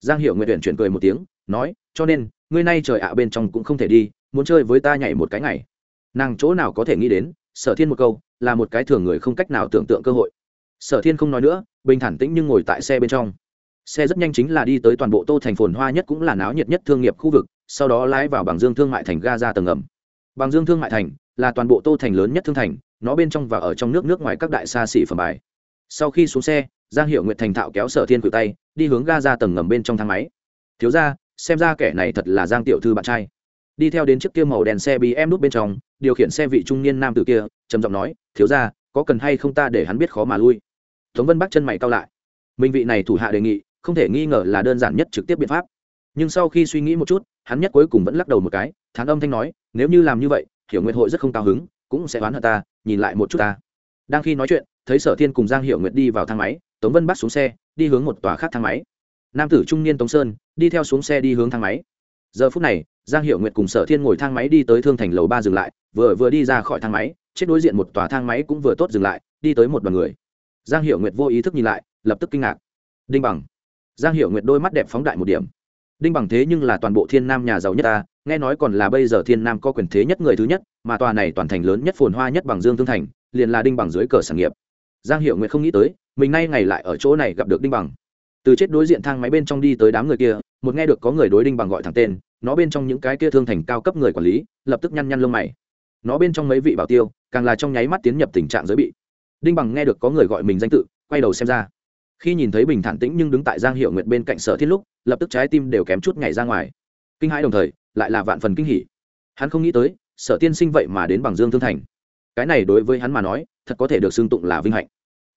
Giang hiệu nguyện tuyển chuyển cười một tiếng, nói, cho nên, ngươi nay trời ạ bên trong cũng không thể đi muốn chơi với ta nhảy một cái ngày. Nàng chỗ nào có thể nghĩ đến, sở thiên một câu, là một cái thường người không cách nào tưởng tượng cơ hội. Sở thiên không nói nữa, bình thản tĩnh nhưng ngồi tại xe bên trong. Xe rất nhanh chính là đi tới toàn bộ tô thành phồn hoa nhất cũng là náo nhiệt nhất thương nghiệp khu vực, sau đó lái vào bằng dương thương mại thành ga ra tầng ngầm. Bằng dương thương mại thành là toàn bộ tô thành lớn nhất thương thành, nó bên trong và ở trong nước nước ngoài các đại xa xỉ phẩm bài. Sau khi xuống xe, giang hiệu nguyệt thành thạo kéo sở thiên cử tay, đi hướng ga ra tầng ngầm bên trong thang máy. Thiếu ra xem ra kẻ này thật là giang tiểu thư bạn trai đi theo đến chiếc kia màu đèn xe bí em nút bên trong, điều khiển xe vị trung niên nam tử kia, trầm giọng nói, thiếu ra có cần hay không ta để hắn biết khó mà lui? Tống vân bắt chân mày cao lại. Minh vị này thủ hạ đề nghị, không thể nghi ngờ là đơn giản nhất trực tiếp biện pháp. Nhưng sau khi suy nghĩ một chút, hắn nhất cuối cùng vẫn lắc đầu một cái thán âm thanh nói, nếu như làm như vậy, hiểu nguyện hội rất không cao hứng, cũng sẽ oán hận ta, nhìn lại một chút ta. Đang khi nói chuyện, thấy sở thiên cùng giang hiệu nguyện đi vào thang máy, tống vân bắt xuống xe, đi hướng một tòa khác thang máy. Nam tử trung niên tống sơn, đi theo xuống xe đi hướng thang máy. Giờ phút này giang hiệu nguyệt cùng sở thiên ngồi thang máy đi tới thương thành lầu ba dừng lại, vừa vừa đi ra khỏi thang máy, chết đối diện một tòa thang máy cũng vừa tốt dừng lại, đi tới một đoàn người. Giang hiệu nguyệt vô ý thức nhìn lại, lập tức kinh ngạc. Đinh bằng. Giang hiệu nguyệt đôi mắt đẹp phóng đại một điểm. Đinh bằng thế nhưng là toàn bộ thiên nam nhà giàu nhất ta, nghe nói còn là bây giờ thiên nam có quyền thế nhất người thứ nhất, mà tòa này toàn thành lớn nhất phồn hoa nhất bằng dương thương thành, liền là đinh bằng dưới cờ sản nghiệp. Giang hiệu nguyệt không nghĩ tới, mình nay ngày lại ở chỗ này gặp được đinh bằng. Từ chết đối diện thang máy bên trong đi tới đám người kia một nghe được có người đối đinh bằng gọi thẳng tên, nó bên trong những cái kia thương thành cao cấp người quản lý, lập tức nhăn nhăn lông mày. Nó bên trong mấy vị bảo tiêu, càng là trong nháy mắt tiến nhập tình trạng giới bị. Đinh bằng nghe được có người gọi mình danh tự, quay đầu xem ra. Khi nhìn thấy bình thản tĩnh nhưng đứng tại giang hiệu nguyệt bên cạnh sở thiết lúc, lập tức trái tim đều kém chút nhảy ra ngoài. Kinh hãi đồng thời, lại là vạn phần kinh hỉ. Hắn không nghĩ tới, sở tiên sinh vậy mà đến bằng dương thương thành. Cái này đối với hắn mà nói, thật có thể được xưng tụng là vinh hạnh.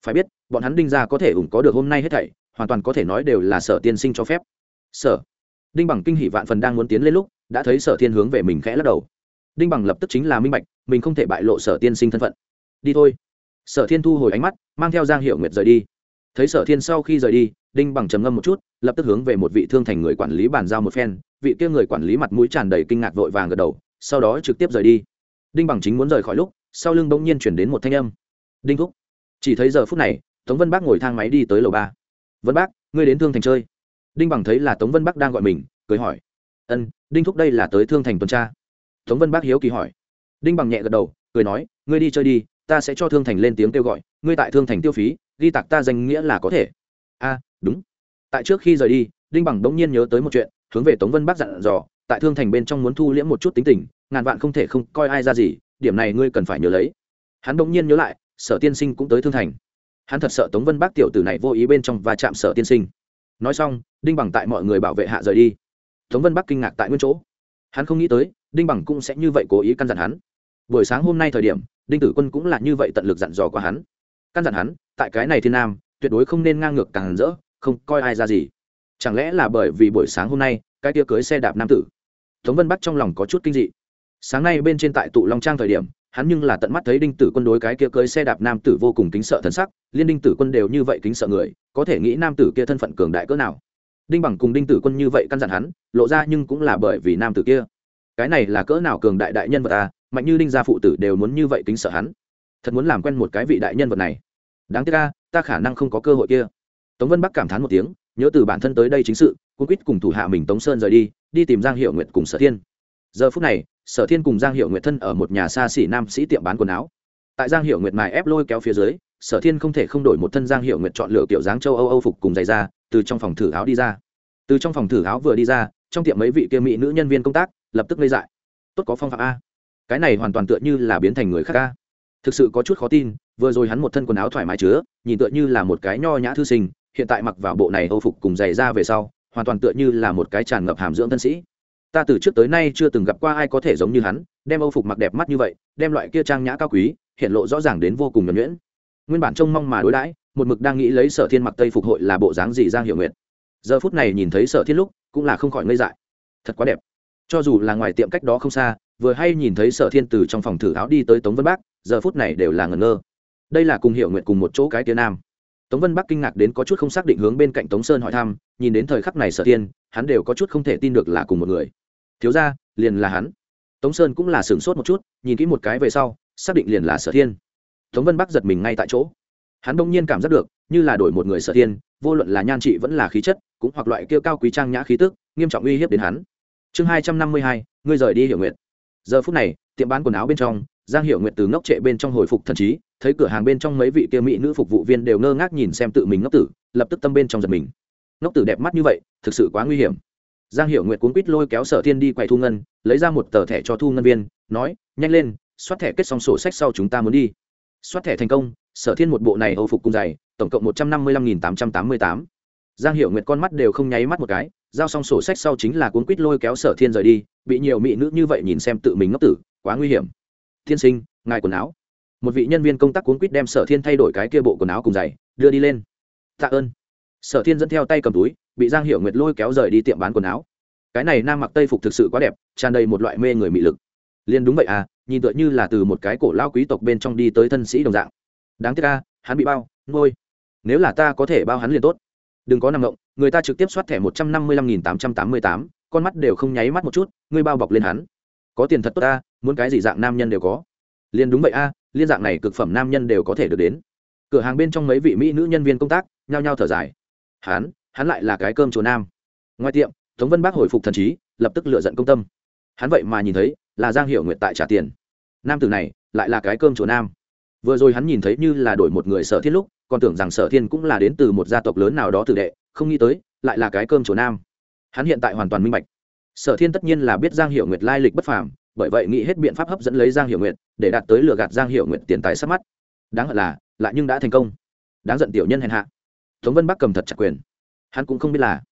Phải biết, bọn hắn đinh ra có thể ủng có được hôm nay hết thảy, hoàn toàn có thể nói đều là sở tiên sinh cho phép sở. Đinh bằng kinh hỉ vạn phần đang muốn tiến lên lúc, đã thấy sở thiên hướng về mình khẽ lắc đầu. Đinh bằng lập tức chính là minh bạch, mình không thể bại lộ sở tiên sinh thân phận. Đi thôi. Sở thiên thu hồi ánh mắt, mang theo giang hiệu nguyệt rời đi. Thấy sở thiên sau khi rời đi, đinh bằng trầm ngâm một chút, lập tức hướng về một vị thương thành người quản lý bàn giao một phen. Vị kia người quản lý mặt mũi tràn đầy kinh ngạc vội vàng gật đầu, sau đó trực tiếp rời đi. Đinh bằng chính muốn rời khỏi lúc, sau lưng bỗng nhiên chuyển đến một thanh âm. Đinh thúc, chỉ thấy giờ phút này, tống vân bác ngồi thang máy đi tới lầu ba. Vân bác, ngươi đến thương thành chơi đinh bằng thấy là tống vân Bắc đang gọi mình, cười hỏi. Ân, đinh thúc đây là tới thương thành tuần tra. Tống vân Bắc hiếu kỳ hỏi. Đinh bằng nhẹ gật đầu, cười nói, ngươi đi chơi đi, ta sẽ cho thương thành lên tiếng kêu gọi, ngươi tại thương thành tiêu phí, ghi tạc ta danh nghĩa là có thể. A, đúng. Tại trước khi rời đi, đinh bằng đống nhiên nhớ tới một chuyện, hướng về tống vân bắc dặn dò, tại thương thành bên trong muốn thu liễm một chút tính tình, ngàn vạn không thể không coi ai ra gì, điểm này ngươi cần phải nhớ lấy. Hắn đống nhiên nhớ lại, sở tiên sinh cũng tới thương thành. Hắn thật sợ tống vân bắc tiểu tử này vô ý bên trong và chạm sở tiên sinh nói xong, đinh bằng tại mọi người bảo vệ hạ rời đi. Tống vân bắc kinh ngạc tại nguyên chỗ. Hắn không nghĩ tới, đinh bằng cũng sẽ như vậy cố ý căn dặn hắn. Buổi sáng hôm nay thời điểm, đinh tử quân cũng là như vậy tận lực dặn dò qua hắn. Căn dặn hắn, tại cái này thiên nam, tuyệt đối không nên ngang ngược càng rỡ, không coi ai ra gì. Chẳng lẽ là bởi vì buổi sáng hôm nay, cái kia cưới xe đạp nam tử? Tống vân bắc trong lòng có chút kinh dị. Sáng nay bên trên tại tụ long trang thời điểm hắn nhưng là tận mắt thấy đinh tử quân đối cái kia cưới xe đạp nam tử vô cùng kính sợ thần sắc, liên đinh tử quân đều như vậy kính sợ người, có thể nghĩ nam tử kia thân phận cường đại cỡ nào. Đinh bằng cùng đinh tử quân như vậy căn dặn hắn, lộ ra nhưng cũng là bởi vì nam tử kia. Cái này là cỡ nào cường đại đại nhân vật à mạnh như đinh gia phụ tử đều muốn như vậy kính sợ hắn. Thật muốn làm quen một cái vị đại nhân vật này. Đáng tiếc ca ta khả năng không có cơ hội kia. Tống vân bắc cảm thán một tiếng, nhớ từ bản thân tới đây chính sự cung quýt cùng thủ hạ mình tống sơn rời đi đi tìm giang hiệu nguyệt cùng sở thiên. Giờ phút này sở thiên cùng giang hiệu nguyệt thân ở một nhà xa xỉ nam sĩ tiệm bán quần áo. Tại giang hiệu nguyệt mài ép lôi kéo phía dưới, sở thiên không thể không đổi một thân giang hiệu nguyệt chọn lựa kiểu dáng châu âu âu phục cùng giày ra từ trong phòng thử áo đi ra. Từ trong phòng thử áo vừa đi ra, trong tiệm mấy vị kia mỹ nữ nhân viên công tác lập tức lây dại. Tốt có phong phạm a. Cái này hoàn toàn tựa như là biến thành người khác a. Thực sự có chút khó tin, vừa rồi hắn một thân quần áo thoải mái chứa, nhìn tựa như là một cái nho nhã thư sinh, hiện tại mặc vào bộ này âu phục cùng giày ra về sau, hoàn toàn tựa như là một cái tràn ngập hàm dưỡng thân sĩ ta từ trước tới nay chưa từng gặp qua ai có thể giống như hắn, đem âu phục mặc đẹp mắt như vậy, đem loại kia trang nhã cao quý, hiện lộ rõ ràng đến vô cùng nhuẩn nhuyễn. Nguyên bản trông mong mà đối đãi, một mực đang nghĩ lấy sở thiên mặc tây phục hội là bộ dáng gì giang hiệu nguyện giờ phút này nhìn thấy sở thiên lúc, cũng là không khỏi ngây dại. Thật quá đẹp. Cho dù là ngoài tiệm cách đó không xa, vừa hay nhìn thấy sở thiên từ trong phòng thử áo đi tới tống vân bắc, giờ phút này đều là ngẩn ngơ. Đây là cùng hiệu nguyện cùng một chỗ cái tia nam. Tống vân bắc kinh ngạc đến có chút không xác định hướng bên cạnh tống sơn hỏi thăm, nhìn đến thời khắc này sở thiên, hắn đều có chút không thể tin được là cùng một người thiếu ra liền là hắn. Tống sơn cũng là sửng sốt một chút, nhìn kỹ một cái về sau, xác định liền là sở thiên. Tống vân bắc giật mình ngay tại chỗ. Hắn đông nhiên cảm giác được, như là đổi một người sở thiên, vô luận là nhan trị vẫn là khí chất, cũng hoặc loại kêu cao quý trang nhã khí tức, nghiêm trọng uy hiếp đến hắn. Chương hai trăm năm mươi hai, ngươi rời đi hiểu nguyện giờ phút này, tiệm bán quần áo bên trong, giang hiểu nguyện từ ngốc trệ bên trong hồi phục thần trí, thấy cửa hàng bên trong mấy vị kia mỹ nữ phục vụ viên đều ngơ ngác nhìn xem tự mình ngốc tử, lập tức tâm bên trong giật mình. Ngốc tử đẹp mắt như vậy, thực sự quá nguy hiểm giang hiểu nguyện cuốn quýt lôi kéo sở thiên đi quầy thu ngân, lấy ra một tờ thẻ cho thu ngân viên, nói, nhanh lên xoát thẻ kết xong sổ sách sau chúng ta muốn đi. Xoát thẻ thành công, sở thiên một bộ này âu phục cung dày tổng cộng một trăm năm mươi lăm nghìn tám trăm tám mươi tám. Giang hiểu nguyệt con mắt đều không nháy mắt một cái, giao xong sổ sách sau chính là cuốn quýt lôi kéo sở thiên rời đi, bị nhiều mỹ nữ như vậy nhìn xem tự mình ngốc tử, quá nguy hiểm. Thiên sinh, ngài quần áo. Một vị nhân viên công tác cuốn quýt đem sở thiên thay đổi cái kia bộ quần áo cùng giày, đưa đi lên. Tạ ơn. Sở thiên dẫn theo tay cầm túi bị giang hiệu nguyệt lôi kéo rời đi tiệm bán quần áo. Cái này nam mặc tây phục thực sự quá đẹp, tràn đầy một loại mê người mị lực. Liền đúng vậy à nhìn tựa như là từ một cái cổ lao quý tộc bên trong đi tới thân sĩ đồng dạng. Đáng tiếc ca hắn bị bao ngôi nếu là ta có thể bao hắn liền tốt. Đừng có nằm ngộng người ta trực tiếp soát thẻ một trăm năm mươi lăm nghìn tám trăm tám mươi tám, con mắt đều không nháy mắt một chút, ngươi bao bọc lên hắn. Có tiền thật tốt ta, muốn cái gì dạng nam nhân đều có. Liền đúng vậy a liên dạng này cực phẩm nam nhân đều có thể được đến. Cửa hàng bên trong mấy vị mỹ nữ nhân viên công tác, nhao nhao thở dài. Hắn hắn lại là cái cơm chùa nam. Ngoài tiệm, tống vân bác hồi phục thần trí, lập tức lựa giận công tâm. Hắn vậy mà nhìn thấy là giang hiệu nguyệt tại trả tiền. Nam tử này lại là cái cơm chùa nam. Vừa rồi hắn nhìn thấy như là đổi một người sở thiên lúc, còn tưởng rằng sở thiên cũng là đến từ một gia tộc lớn nào đó tử đệ, không nghĩ tới lại là cái cơm chùa nam. Hắn hiện tại hoàn toàn minh bạch. Sở thiên tất nhiên là biết giang hiệu nguyệt lai lịch bất phàm, bởi vậy nghĩ hết biện pháp hấp dẫn lấy giang hiệu nguyệt, để đạt tới lừa gạt giang hiệu nguyệt tiền tài sắp mắt. Đáng hận là, lại nhưng đã thành công. Đáng giận tiểu nhân hèn hạ. Tống vân bắc cầm thật chặt quyền hắn cũng không biết là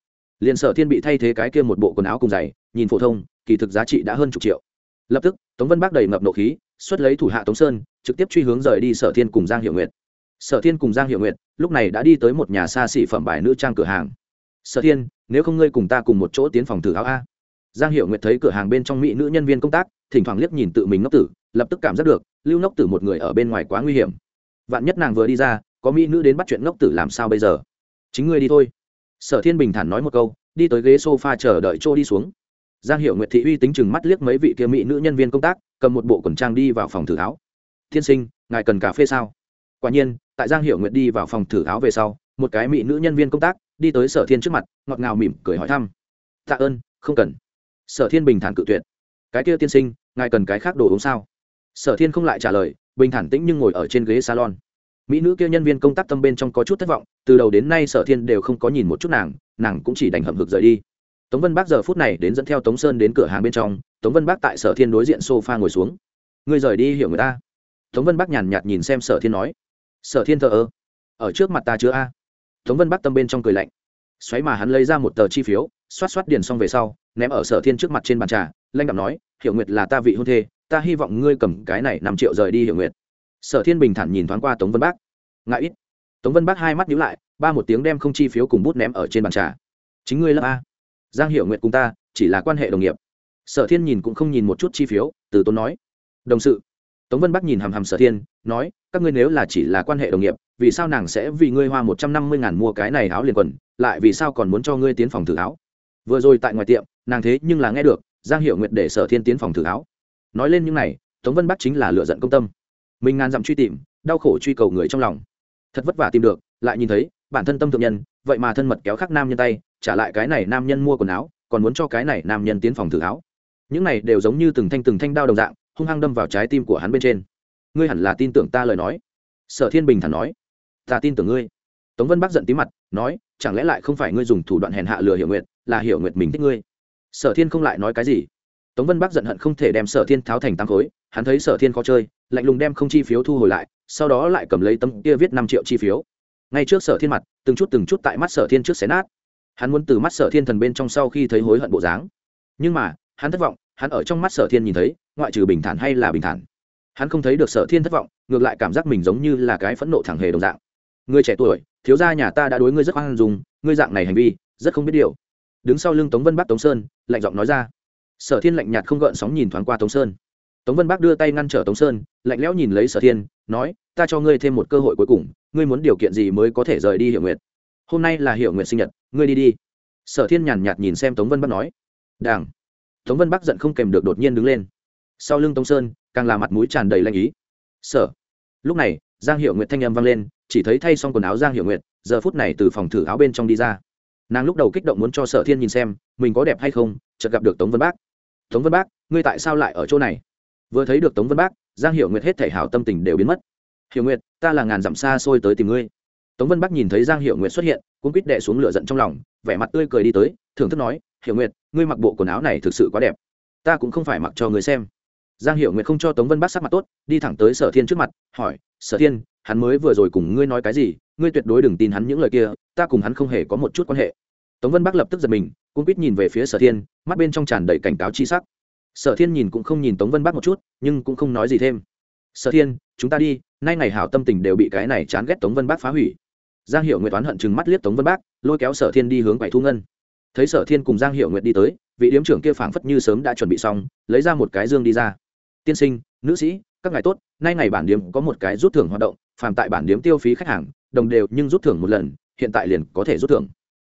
liền sở thiên bị thay thế cái kia một bộ quần áo cùng giày, nhìn phổ thông, kỳ thực giá trị đã hơn chục triệu. Lập tức, tống vân bắc đầy ngập nộ khí, xuất lấy thủ hạ tống sơn, trực tiếp truy hướng rời đi sở thiên cùng giang hiệu nguyệt. Sở thiên cùng giang hiệu nguyệt, lúc này đã đi tới một nhà xa xỉ phẩm bài nữ trang cửa hàng. Sở thiên, nếu không ngươi cùng ta cùng một chỗ tiến phòng thử áo a. Giang hiệu nguyệt thấy cửa hàng bên trong mỹ nữ nhân viên công tác, thỉnh thoảng liếc nhìn tự mình ngốc tử, lập tức cảm giác được, lưu ngốc tử một người ở bên ngoài quá nguy hiểm. Vạn nhất nàng vừa đi ra, có mỹ nữ đến bắt chuyện ngốc tử làm sao bây giờ? Chính ngươi đi thôi sở thiên bình thản nói một câu, đi tới ghế s o f a chờ đợi trô đi xuống. Giang hiệu nguyệt thị uy tính chừng mắt liếc mấy vị kia mỹ nữ nhân viên công tác, cầm một bộ quần trang đi vào phòng thử áo thiên sinh, ngài cần cà phê sao? Quả nhiên, tại giang hiệu nguyệt đi vào phòng thử áo về sau, một cái mỹ nữ nhân viên công tác đi tới sở thiên trước mặt, ngọt ngào mỉm cười hỏi thăm. Tạ ơn, không cần. Sở thiên bình thản cự tuyệt. Cái kia tiên sinh, ngài cần cái khác đồ uống sao? Sở thiên không lại trả lời, bình thản tĩnh nhưng ngồi ở trên ghế salon mỹ nữ kia nhân viên công tác tâm bên trong có chút thất vọng, từ đầu đến nay sở thiên đều không có nhìn một chút nàng nàng cũng chỉ đành hậm hực rời đi. Tống vân bác giờ phút này đến dẫn theo tống sơn đến cửa hàng bên trong, tống vân bác tại sở thiên đối diện s o f a ngồi xuống. Ngươi rời đi hiểu người ta. Tống vân bác nhàn nhạt nhìn xem sở thiên nói. Sở thiên thờ ơ, ở trước mặt ta chứa a? Tống vân bác tâm bên trong cười lạnh. Xoáy mà hắn lấy ra một tờ chi phiếu, xoát xoát điền xong về sau, ném ở sở thiên trước mặt trên bàn trà lanh đạm nói, hiểu nguyệt là ta vị hôn thê, ta hy vọng ngươi cầm cái này năm triệu rời đi hiểu nguyệt sở thiên bình thản nhìn thoáng qua tống vân bác. Ngại ít. Tống vân bác hai mắt nhíu lại, ba một tiếng đem không chi phiếu cùng bút ném ở trên bàn trà. Chính ngươi lớp a. Giang hiểu nguyện cùng ta, chỉ là quan hệ đồng nghiệp. Sở thiên nhìn cũng không nhìn một chút chi phiếu, từ tốn nói. Đồng sự. Tống vân bắc nhìn hàm hàm sở thiên, nói, các ngươi nếu là chỉ là quan hệ đồng nghiệp, vì sao nàng sẽ vì ngươi hoa một trăm năm mươi ngàn mua cái này áo liền quần, lại vì sao còn muốn cho ngươi tiến phòng thử áo? Vừa rồi tại ngoài tiệm, nàng thế nhưng là nghe được, giang hiệu nguyệt để sở thiên tiến phòng thử áo. Nói lên những này, tống vân bắc chính là lựa giận công tâm mình ngàn dặm truy tìm, đau khổ truy cầu người trong lòng. Thật vất vả tìm được, lại nhìn thấy, bản thân tâm thượng nhân, vậy mà thân mật kéo khắc nam nhân tay, trả lại cái này nam nhân mua quần áo, còn muốn cho cái này nam nhân tiến phòng thử áo những này đều giống như từng thanh từng thanh đao đồng dạng, hung hăng đâm vào trái tim của hắn bên trên. Ngươi hẳn là tin tưởng ta lời nói. Sở thiên bình thản nói. Ta tin tưởng ngươi. Tống vân bắc giận tí mặt, nói, chẳng lẽ lại không phải ngươi dùng thủ đoạn hèn hạ lừa hiểu nguyện là hiểu nguyện mình thích ngươi? Sở thiên không lại nói cái gì tống vân bắc giận hận không thể đem sở thiên tháo thành tám khối, hắn thấy sở thiên khó chơi, lạnh lùng đem không chi phiếu thu hồi lại, sau đó lại cầm lấy tấm kia viết năm triệu chi phiếu. Ngay trước sở thiên mặt, từng chút từng chút tại mắt sở thiên trước xé nát. Hắn muốn từ mắt sở thiên thần bên trong sau khi thấy hối hận bộ dáng. Nhưng mà, hắn thất vọng, hắn ở trong mắt sở thiên nhìn thấy, ngoại trừ bình thản hay là bình thản. Hắn không thấy được sở thiên thất vọng, ngược lại cảm giác mình giống như là cái phẫn nộ thẳng hề đồng dạng. Người trẻ tuổi, thiếu gia nhà ta đã đối ngươi rất khoan dùng, ngươi dạng này hành vi, rất không biết điều. Đứng sau lưng tống vân bắc tống sơn, lạnh giọng nói ra sở thiên lạnh nhạt không gợn sóng nhìn thoáng qua tống sơn. Tống vân bắc đưa tay ngăn trở tống sơn, lạnh lẽo nhìn lấy sở thiên, nói, ta cho ngươi thêm một cơ hội cuối cùng, ngươi muốn điều kiện gì mới có thể rời đi hiệu nguyện hôm nay là hiệu nguyện sinh nhật, ngươi đi đi. Sở thiên nhàn nhạt nhìn xem tống vân bắc nói đảng tống vân bắc giận không kèm được đột nhiên đứng lên. Sau lưng tống sơn, càng là mặt mũi tràn đầy lanh ý. Sở. Lúc này, giang hiệu nguyệt thanh âm vang lên, chỉ thấy thay xong quần áo giang hiệu nguyệt, giờ phút này từ phòng thử áo bên trong đi ra. Nàng lúc đầu kích động muốn cho sở thiên nhìn xem, mình có đẹp hay không, chợt gặp được tống vân bác tống vân bác, ngươi tại sao lại ở chỗ này? Vừa thấy được tống vân bác, giang Hiểu nguyệt hết thể hảo tâm tình đều biến mất. Hiểu nguyệt, ta là ngàn dặm xa xôi tới tìm ngươi. Tống vân bác nhìn thấy giang Hiểu nguyệt xuất hiện cũng quýt đệ xuống lửa giận trong lòng, vẻ mặt tươi cười đi tới, thưởng thức nói, Hiểu nguyệt, ngươi mặc bộ quần áo này thực sự quá đẹp. Ta cũng không phải mặc cho người xem. Giang Hiểu nguyệt không cho tống vân bác sắc mặt tốt, đi thẳng tới sở thiên trước mặt, hỏi, sở thiên, hắn mới vừa rồi cùng ngươi nói cái gì? Ngươi tuyệt đối đừng tin hắn những lời kia, ta cùng hắn không hề có một chút quan hệ. Tống vân bắc lập tức giật mình Cung quýt nhìn về phía sở thiên, mắt bên trong tràn đầy cảnh cáo chi sắc. Sở thiên nhìn cũng không nhìn tống vân bắc một chút, nhưng cũng không nói gì thêm. Sở thiên, chúng ta đi, nay ngày hảo tâm tình đều bị cái này chán ghét tống vân bắc phá hủy. Giang hiệu nguyệt toán hận chừng mắt liếc tống vân bắc lôi kéo sở thiên đi hướng quầy thu ngân. Thấy sở thiên cùng giang hiệu nguyệt đi tới, vị điếm trưởng kia phảng phất như sớm đã chuẩn bị xong, lấy ra một cái dương đi ra. Tiên sinh, nữ sĩ, các ngài tốt, nay ngày bản điếm có một cái rút thưởng hoạt động, phàm tại bản điếm tiêu phí khách hàng, đồng đều nhưng rút thưởng một lần, hiện tại liền có thể rút thưởng.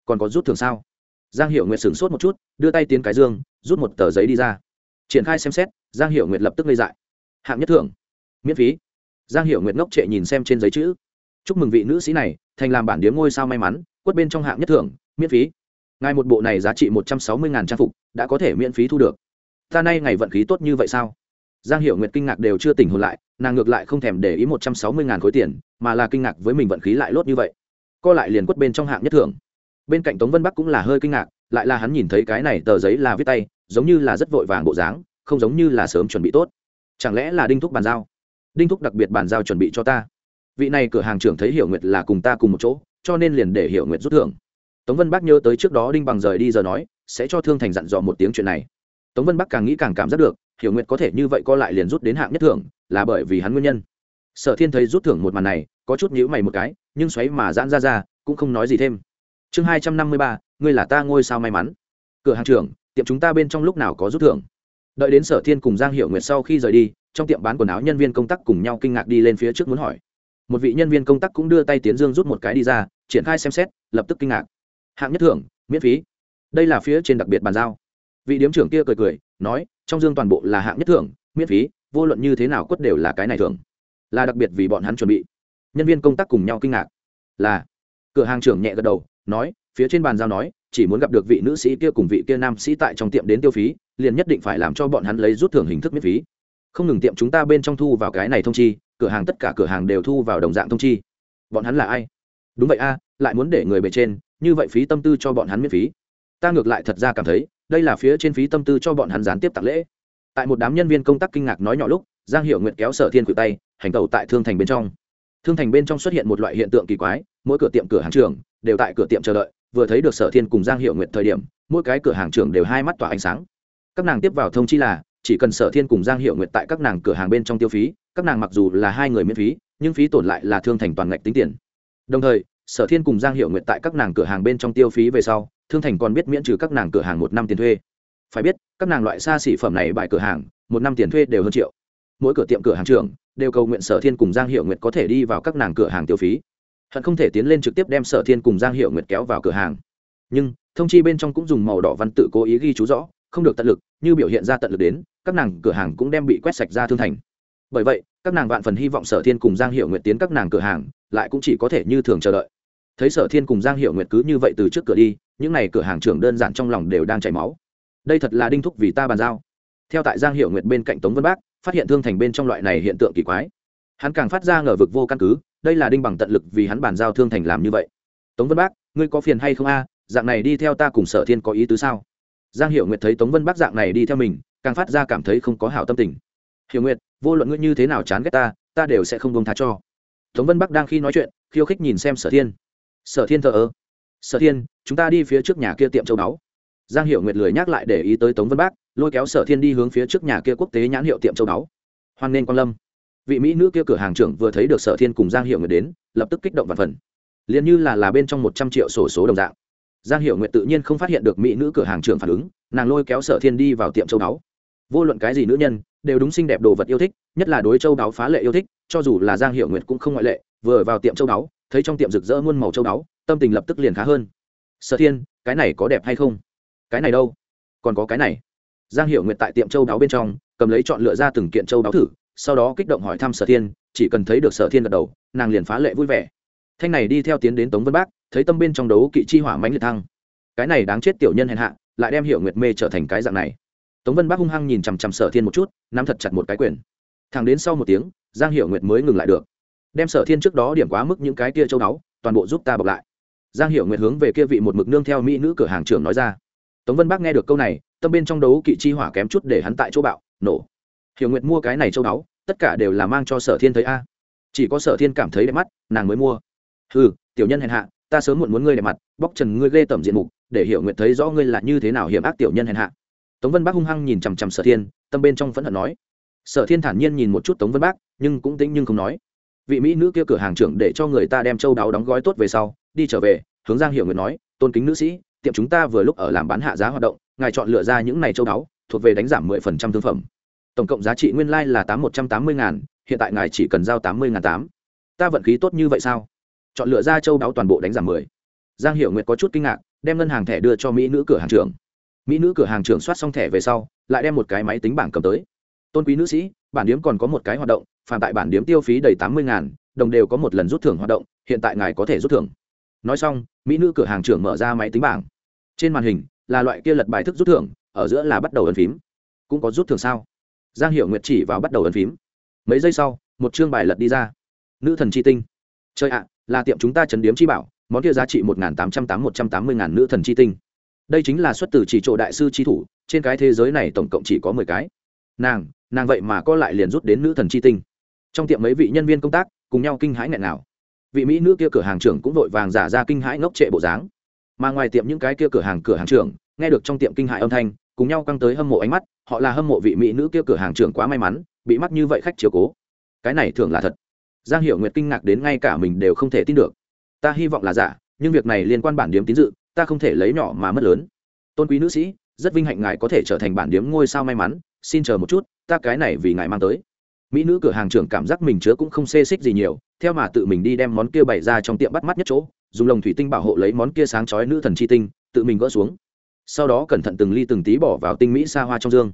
Còn có rút thưởng sao? Giang hiệu nguyệt sửng sốt một chút, đưa tay tiến cái dương, rút một tờ giấy đi ra. Triển khai xem xét, giang hiệu nguyệt lập tức gây dại. Hạng nhất thưởng. Miễn phí. Giang hiệu nguyệt ngốc trệ nhìn xem trên giấy chữ. Chúc mừng vị nữ sĩ này, thành làm bản điếm ngôi sao may mắn, quất bên trong hạng nhất thưởng, miễn phí. Ngài một bộ này giá trị một trăm sáu mươi trang phục, đã có thể miễn phí thu được. Ta nay ngày vận khí tốt như vậy sao? Giang hiệu nguyệt kinh ngạc đều chưa tỉnh hồn lại, nàng ngược lại không thèm để ý một trăm sáu mươi ngàn khối tiền, mà là kinh ngạc với mình vận khí lại lốt như vậy. Co lại liền quất bên trong hạng nhất thưởng bên cạnh tống vân bắc cũng là hơi kinh ngạc, lại là hắn nhìn thấy cái này tờ giấy là viết tay, giống như là rất vội vàng bộ dáng, không giống như là sớm chuẩn bị tốt. Chẳng lẽ là đinh thúc bàn giao? Đinh thúc đặc biệt bàn giao chuẩn bị cho ta. Vị này cửa hàng trưởng thấy hiểu nguyệt là cùng ta cùng một chỗ, cho nên liền để hiểu nguyệt rút thưởng. Tống vân bắc nhớ tới trước đó đinh bằng rời đi giờ nói, sẽ cho thương thành dặn dò một tiếng chuyện này. Tống vân bắc càng nghĩ càng cảm giác được, hiểu nguyệt có thể như vậy co lại liền rút đến hạng nhất thưởng, là bởi vì hắn nguyên nhân. Sở thiên thấy rút thưởng một màn này, có chút nhữ mày một cái, nhưng xoáy mà giãn ra ra, cũng không nói gì thêm chương hai trăm năm mươi ba, ngươi là ta ngôi sao may mắn. Cửa hàng trưởng, tiệm chúng ta bên trong lúc nào có rút thưởng? Đợi đến sở thiên cùng giang hiệu nguyệt sau khi rời đi, trong tiệm bán quần áo nhân viên công tác cùng nhau kinh ngạc đi lên phía trước muốn hỏi. Một vị nhân viên công tác cũng đưa tay tiến dương rút một cái đi ra, triển khai xem xét, lập tức kinh ngạc. Hạng nhất thưởng, miễn phí. Đây là phía trên đặc biệt bàn giao. Vị điếm trưởng kia cười cười, nói, trong dương toàn bộ là hạng nhất thưởng, miễn phí, vô luận như thế nào quất đều là cái này thưởng. Là đặc biệt vì bọn hắn chuẩn bị. Nhân viên công tác cùng nhau kinh ngạc. Là. Cửa hàng trưởng nhẹ gật đầu nói, phía trên bàn giao nói, chỉ muốn gặp được vị nữ sĩ kia cùng vị kia nam sĩ tại trong tiệm đến tiêu phí, liền nhất định phải làm cho bọn hắn lấy rút thưởng hình thức miễn phí. Không ngừng tiệm chúng ta bên trong thu vào cái này thông chi, cửa hàng tất cả cửa hàng đều thu vào đồng dạng thông chi. Bọn hắn là ai? Đúng vậy a, lại muốn để người bề trên, như vậy phí tâm tư cho bọn hắn miễn phí. Ta ngược lại thật ra cảm thấy, đây là phía trên phí tâm tư cho bọn hắn gián tiếp tặng lễ. Tại một đám nhân viên công tác kinh ngạc nói nhỏ lúc, giang hiệu nguyện kéo sở thiên cự tay, hành tẩu tại thương thành bên trong. Thương thành bên trong xuất hiện một loại hiện tượng kỳ quái, mỗi cửa tiệm cửa hàng trường đều tại cửa tiệm chờ đợi, vừa thấy được sở thiên cùng giang hiệu nguyện thời điểm, mỗi cái cửa hàng trưởng đều hai mắt tỏa ánh sáng. Các nàng tiếp vào thông chi là, chỉ cần sở thiên cùng giang hiệu nguyệt tại các nàng cửa hàng bên trong tiêu phí, các nàng mặc dù là hai người miễn phí, nhưng phí tổn lại là thương thành toàn ngạch tính tiền. Đồng thời, sở thiên cùng giang hiệu nguyệt tại các nàng cửa hàng bên trong tiêu phí về sau, thương thành còn biết miễn trừ các nàng cửa hàng một năm tiền thuê. Phải biết, các nàng loại xa xỉ phẩm này bài cửa hàng, một năm tiền thuê đều hơn triệu. Mỗi cửa tiệm cửa hàng trưởng đều cầu nguyện sở thiên cùng giang hiệu nguyệt có thể đi vào các nàng cửa hàng tiêu phí hận không thể tiến lên trực tiếp đem sở thiên cùng giang hiệu nguyệt kéo vào cửa hàng. Nhưng, thông chi bên trong cũng dùng màu đỏ văn tự cố ý ghi chú rõ, không được tận lực, như biểu hiện ra tận lực đến, các nàng cửa hàng cũng đem bị quét sạch ra thương thành. Bởi vậy, các nàng vạn phần hy vọng sở thiên cùng giang hiệu nguyệt tiến các nàng cửa hàng, lại cũng chỉ có thể như thường chờ đợi. Thấy sở thiên cùng giang hiệu nguyệt cứ như vậy từ trước cửa đi, những n à y cửa hàng trưởng đơn giản trong lòng đều đang chảy máu. Đây thật là đinh thúc vì ta bàn giao. Theo tại giang hiệu nguyệt bên cạnh tống vân bác, phát hiện thương thành bên trong loại này hiện tượng kỳ quái hắn càng phát ra ngờ vực vô căn cứ, đây là đinh bằng tận lực vì hắn bàn giao thương thành làm như vậy. Tống vân bác, ngươi có phiền hay không a? Dạng này đi theo ta cùng sở thiên có ý tứ sao? Giang hiệu nguyệt thấy tống vân bác dạng này đi theo mình, càng phát ra cảm thấy không có hảo tâm tình. Hiểu nguyệt, vô luận ngươi như thế nào chán ghét ta ta đều sẽ không buông tha cho. Tống vân bắc đang khi nói chuyện, khiêu khích nhìn xem sở thiên. Sở thiên thờ ơ. Sở thiên, chúng ta đi phía trước nhà kia tiệm châu báu. Giang hiệu nguyệt lười nhắc lại để ý tới tống vân bắc lôi kéo sở thiên đi hướng phía trước nhà kia quốc tế nhãn hiệu tiệm châu báu. Hoan nên quan lâm vị mỹ nữ kia cửa hàng trưởng vừa thấy được sở thiên cùng giang hiệu nguyệt đến, lập tức kích động và phần. Liền như là là bên trong một trăm triệu sổ số đồng dạng. Giang hiệu nguyệt tự nhiên không phát hiện được mỹ nữ cửa hàng trưởng phản ứng, nàng lôi kéo sở thiên đi vào tiệm châu báu. Vô luận cái gì nữ nhân, đều đúng xinh đẹp đồ vật yêu thích, nhất là đối châu báu phá lệ yêu thích, cho dù là giang hiệu nguyệt cũng không ngoại lệ, vừa vào tiệm châu báu, thấy trong tiệm rực rỡ muôn màu châu báu, tâm tình lập tức liền khá hơn. Sở thiên, cái này có đẹp hay không? Cái này đâu? Còn có cái này. Giang hiệu nguyệt tại tiệm châu báu bên trong, cầm lấy chọn lựa ra từng kiện châu báu thử sau đó kích động hỏi thăm sở thiên, chỉ cần thấy được sở thiên gật đầu, nàng liền phá lệ vui vẻ. Thanh này đi theo tiến đến tống vân bác, thấy tâm bên trong đấu kỵ chi hỏa mánh liệt thăng. Cái này đáng chết tiểu nhân hèn hạ, lại đem hiệu nguyệt mê trở thành cái dạng này. Tống vân bác hung hăng nhìn chằm chằm sở thiên một chút, nắm thật chặt một cái quyền. Thẳng đến sau một tiếng, giang hiệu nguyệt mới ngừng lại được. Đem sở thiên trước đó điểm quá mức những cái kia châu đáo toàn bộ giúp ta bọc lại. Giang hiệu nguyệt hướng về kia vị một mực nương theo mỹ nữ cửa hàng trưởng nói ra. Tống vân bác nghe được câu này, tâm bên trong đấu kỵ chi hỏa kém chút để hắn tại chỗ bạo, nổ. Hiểu nguyệt mua cái này châu đáo tất cả đều là mang cho sở thiên thấy a. Chỉ có sở thiên cảm thấy đẹp mắt, nàng mới mua. Ừ tiểu nhân hèn hạ, ta sớm muộn muốn ngươi đẹp mặt, bóc trần ngươi ghê tẩm diện mục, để hiểu nguyện thấy rõ ngươi là như thế nào hiểm ác tiểu nhân hèn hạ. Tống vân bác hung hăng nhìn chằm chằm sở thiên, tâm bên trong phẫn hận nói. Sở thiên thản nhiên nhìn một chút tống vân bác, nhưng cũng tĩnh nhưng không nói. Vị mỹ nữ kia cửa hàng trưởng để cho người ta đem châu đáo đóng gói tốt về sau, đi trở về, hướng giang hiểu nguyện nói, tôn kính nữ sĩ, tiệm chúng ta vừa lúc ở làm bán hạ giá hoạt động, ngài chọn lựa ra những này châu đáo thuộc về đánh giảm mười phần trăm thương phẩm tổng cộng giá trị nguyên lai là tám một trăm tám mươi ngàn, hiện tại ngài chỉ cần giao tám mươi ngàn tám. Ta vận khí tốt như vậy sao? Chọn lựa ra châu đáo toàn bộ đánh giảm mười. Giang hiểu nguyệt có chút kinh ngạc, đem ngân hàng thẻ đưa cho mỹ nữ cửa hàng trưởng. Mỹ nữ cửa hàng trưởng soát xong thẻ về sau, lại đem một cái máy tính bảng cầm tới. Tôn quý nữ sĩ, bản điếm còn có một cái hoạt động phản tại bản điếm tiêu phí đầy tám mươi ngàn, đồng đều có một lần rút thưởng hoạt động, hiện tại ngài có thể rút thưởng. Nói xong, mỹ nữ cửa hàng trưởng mở ra máy tính bảng. Trên màn hình là loại kia lật bài thức rút thưởng, ở giữa là bắt đầu ấn phím. Cũng có rút thưởng sao? Giang hiệu nguyệt chỉ vào bắt đầu ấn phím. Mấy giây sau, một chương bài lật đi ra. Nữ thần c h i tinh. Chơi ạ, là tiệm chúng ta chấn điếm chi bảo, món kia giá trị một tám trăm tám một trăm tám mươi ngàn nữ thần chi tinh. Đây chính là xuất từ chỉ chỗ đại sư chi thủ, trên cái thế giới này tổng cộng chỉ có mười cái. Nàng nàng vậy mà có lại liền rút đến nữ thần chi tinh. Trong tiệm mấy vị nhân viên công tác, cùng nhau kinh hãi nghẹn nào vị mỹ nữ kia cửa hàng trưởng cũng vội vàng giả ra kinh hãi ngốc trệ bộ dáng. Mà ngoài tiệm những cái kia cửa hàng cửa hàng trưởng, nghe được trong tiệm kinh hãi âm thanh, cùng nhau căng tới hâm mộ ánh mắt họ là hâm mộ vị mỹ nữ kia cửa hàng trưởng quá may mắn, bị mắc như vậy khách chiều cố. Cái này thường là thật. Giang Hiểu nguyệt kinh ngạc đến ngay cả mình đều không thể tin được. Ta hy vọng là giả, nhưng việc này liên quan bản điếm tín dự, ta không thể lấy nhỏ mà mất lớn. Tôn quý nữ sĩ, rất vinh hạnh ngài có thể trở thành bản điếm ngôi sao may mắn, xin chờ một chút, ta cái này vì ngài mang tới. Mỹ nữ cửa hàng trưởng cảm giác mình chứa cũng không xê xích gì nhiều, theo mà tự mình đi đem món kia bày ra trong tiệm bắt mắt nhất chỗ, dùng lồng thủy tinh bảo hộ lấy món kia sáng chói nữ thần chi tinh, tự mình gỡ xuống sau đó cẩn thận từng ly từng tí bỏ vào tinh mỹ xa hoa trong dương.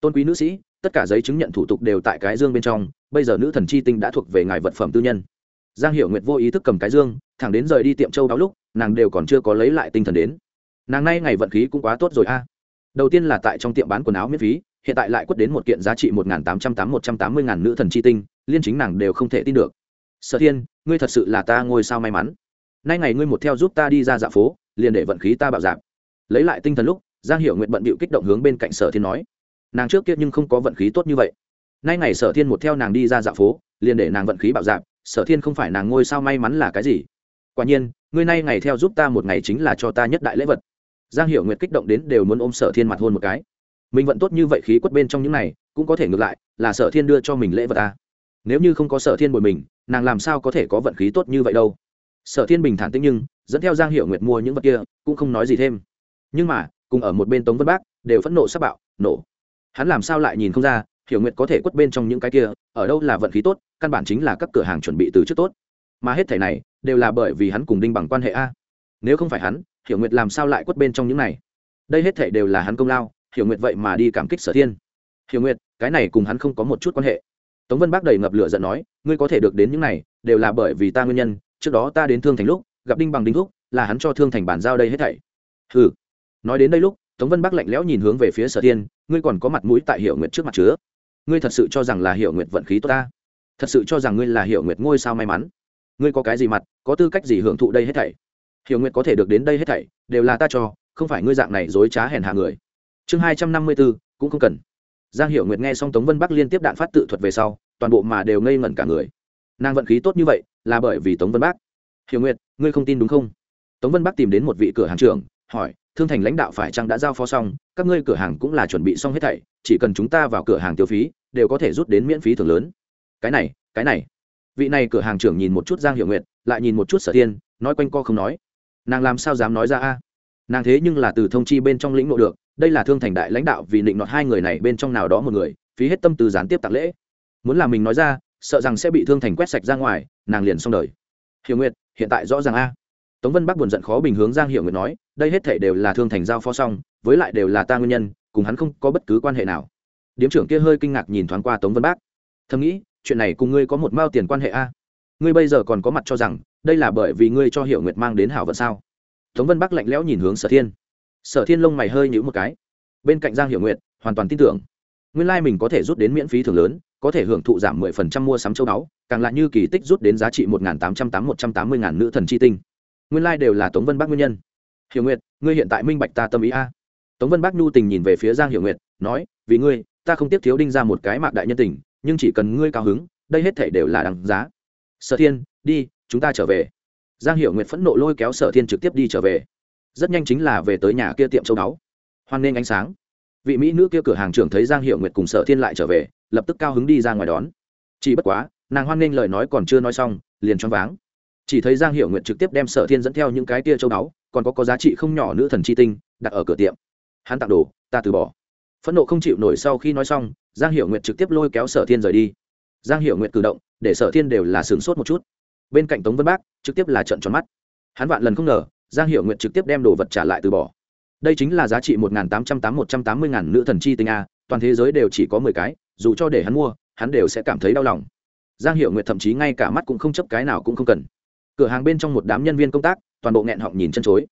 Tôn quý nữ sĩ, tất cả giấy chứng nhận thủ tục đều tại cái dương bên trong, bây giờ nữ thần chi tinh đã thuộc về ngài vật phẩm tư nhân. Giang hiệu nguyệt vô ý thức cầm cái dương, thẳng đến rời đi tiệm châu đáo lúc, nàng đều còn chưa có lấy lại tinh thần đến. Nàng nay ngày vận khí cũng quá tốt rồi a. Đầu tiên là tại trong tiệm bán quần áo miễn phí, hiện tại lại quất đến một kiện giá trị một tám trăm tám một trăm tám mươi ngàn nữ thần chi tinh, liên chính nàng đều không thể tin được. Sở thiên, ngươi thật sự là ta ngôi sao may mắn. Nay ngày ngươi một theo giúp ta đi ra dạ phố, liền để vận khí ta bạo dạp lấy lại tinh thần lúc, giang hiệu nguyện bận bịu kích động hướng bên cạnh sở thiên nói, nàng trước kia nhưng không có vận khí tốt như vậy. Nay ngày sở thiên một theo nàng đi ra dạ phố, liền để nàng vận khí bạo dạp sở thiên không phải nàng ngôi sao may mắn là cái gì? Quả nhiên, ngươi nay ngày theo giúp ta một ngày chính là cho ta nhất đại lễ vật. Giang hiệu nguyệt kích động đến đều muốn ôm sở thiên mặt hôn một cái. Mình vận tốt như vậy khí quất bên trong những này, cũng có thể ngược lại, là sở thiên đưa cho mình lễ vật ta. Nếu như không có sở thiên bồi mình, nàng làm sao có thể có vận khí tốt như vậy đâu? Sở thiên bình thản tĩnh nhưng, dẫn theo giang hiệu nguyệt mua những vật kia, cũng không nói gì thêm nhưng mà, cùng ở một bên tống vân bác, đều phẫn nộ sắc bạo, nổ. Hắn làm sao lại nhìn không ra, hiểu nguyệt có thể quất bên trong những cái kia, ở đâu là vận khí tốt, căn bản chính là các cửa hàng chuẩn bị từ trước tốt. Mà hết thẻ này, đều là bởi vì hắn cùng đinh bằng quan hệ a. Nếu không phải hắn, hiểu nguyệt làm sao lại quất bên trong những này? Đây hết thẻ đều là hắn công lao, hiểu nguyệt vậy mà đi cảm kích sở thiên. Hiểu nguyệt, cái này cùng hắn không có một chút quan hệ. Tống vân bác đầy ngập lửa giận nói, ngươi có thể được đến những này, đều là bởi vì ta nguyên nhân, trước đó ta đến thương thành lúc, gặp đinh bằng đinh thúc, là hắn cho thương thành bàn giao đây hết thảy. Ừ nói đến đây lúc, tống vân bắc lạnh lẽo nhìn hướng về phía sở thiên, ngươi còn có mặt mũi tại hiệu nguyện trước mặt chứa? Ngươi thật sự cho rằng là hiệu nguyện vận khí tốt ta? Thật sự cho rằng ngươi là hiệu nguyện ngôi sao may mắn? Ngươi có cái gì mặt, có tư cách gì hưởng thụ đây hết thảy? Hiệu nguyện có thể được đến đây hết thảy, đều là ta cho, không phải ngươi dạng này dối trá hèn hạ người. Chương hai trăm năm mươi bốn cũng không cần. Giang hiệu nguyệt nghe xong tống vân bắc liên tiếp đạn phát tự thuật về sau, toàn bộ mà đều ngây ngẩn cả người. Nàng vận khí tốt như vậy, là bởi vì tống vân bắc hiểu nguyệt, ngươi không tin đúng không? Tống vân bắc tìm đến một vị cửa hàng trưởng, hỏi thương thành lãnh đạo phải chăng đã giao phó xong, các ngươi cửa hàng cũng là chuẩn bị xong hết thảy, chỉ cần chúng ta vào cửa hàng tiêu phí, đều có thể rút đến miễn phí thường lớn. Cái này cái này. Vị này cửa hàng trưởng nhìn một chút giang hiệu nguyện lại nhìn một chút sở tiên nói quanh co không nói. Nàng làm sao dám nói ra a? Nàng thế nhưng là từ thông chi bên trong lĩnh ngộ được, đây là thương thành đại lãnh đạo vì định nọt hai người này bên trong nào đó một người, phí hết tâm tư gián tiếp tạc lễ. Muốn làm mình nói ra, sợ rằng sẽ bị thương thành quét sạch ra ngoài, nàng liền xong đời. Hiểu nguyệt, hiện tại rõ ràng a tống vân bắc buồn giận khó bình hướng giang hiệu nguyệt nói đây hết thể đều là thương thành giao phó xong với lại đều là ta nguyên nhân cùng hắn không có bất cứ quan hệ nào. Điếm trưởng kia hơi kinh ngạc nhìn thoáng qua tống vân bắc. Thầm nghĩ chuyện này cùng ngươi có một mao tiền quan hệ a? Ngươi bây giờ còn có mặt cho rằng đây là bởi vì ngươi cho hiệu nguyệt mang đến hảo vận sao? Tống vân bắc lạnh lẽo nhìn hướng sở thiên. Sở thiên lông mày hơi nhữ một cái. Bên cạnh giang hiệu nguyệt hoàn toàn tin tưởng. Nguyên lai mình có thể rút đến miễn phí thường lớn có thể hưởng thụ giảm 10% mua sắm châu báu, càng lại như kỳ tích rút đến giá trị 1880 ngàn nữ thần chi tinh. Nguyên lai đều là Tống Vân Bắc nguyên nhân. Hiểu Nguyệt, ngươi hiện tại minh bạch ta tâm ý a. Tống Vân Bắc nhu tình nhìn về phía Giang Hiểu Nguyệt, nói, vì ngươi, ta không tiếc thiếu đinh ra một cái mạc đại nhân tình, nhưng chỉ cần ngươi cao hứng, đây hết thảy đều là đằng giá. Sở Thiên, đi, chúng ta trở về. Giang Hiểu Nguyệt phẫn nộ lôi kéo Sở Thiên trực tiếp đi trở về. Rất nhanh chính là về tới nhà kia tiệm châu báu. Hoan nên ánh sáng. Vị mỹ nữ kia cửa hàng trưởng thấy Giang Hiểu Nguyệt cùng Sở Thiên lại trở về, lập tức cao hứng đi ra ngoài đón chỉ bất quá nàng hoan nghênh lời nói còn chưa nói xong liền choáng váng chỉ thấy giang hiểu nguyện trực tiếp đem sở thiên dẫn theo những cái tia châu báu, còn có có giá trị không nhỏ nữ thần chi tinh, đặt ở cửa tiệm. Hắn tặng đồ, ta từ bỏ. Phẫn nộ không chịu nổi sau khi nói xong, giang hiểu nguyện trực tiếp lôi kéo sở thiên rời đi. Giang hiểu nguyện cử động, để sở thiên đều là sửng sốt một chút. Bên cạnh tống vân bác, trực tiếp là trận tròn mắt. Hắn vạn lần không ngờ, giang hiểu nguyện trực tiếp đem đồ vật trả lại từ bỏ. Đây chính là giá trị một tám trăm tám một trăm tám mươi ngàn nữ thần chi tinh a, toàn thế giới đều chỉ có mười cái, dù cho để hắn mua, hắn đều sẽ cảm thấy đau lòng. Giang hiệu nguyệt thậm chí ngay cả mắt cũng không chấp cái nào cũng không cần cửa hàng bên trong một đám nhân viên công tác, toàn bộ nghẹn họng nhìn chân chối.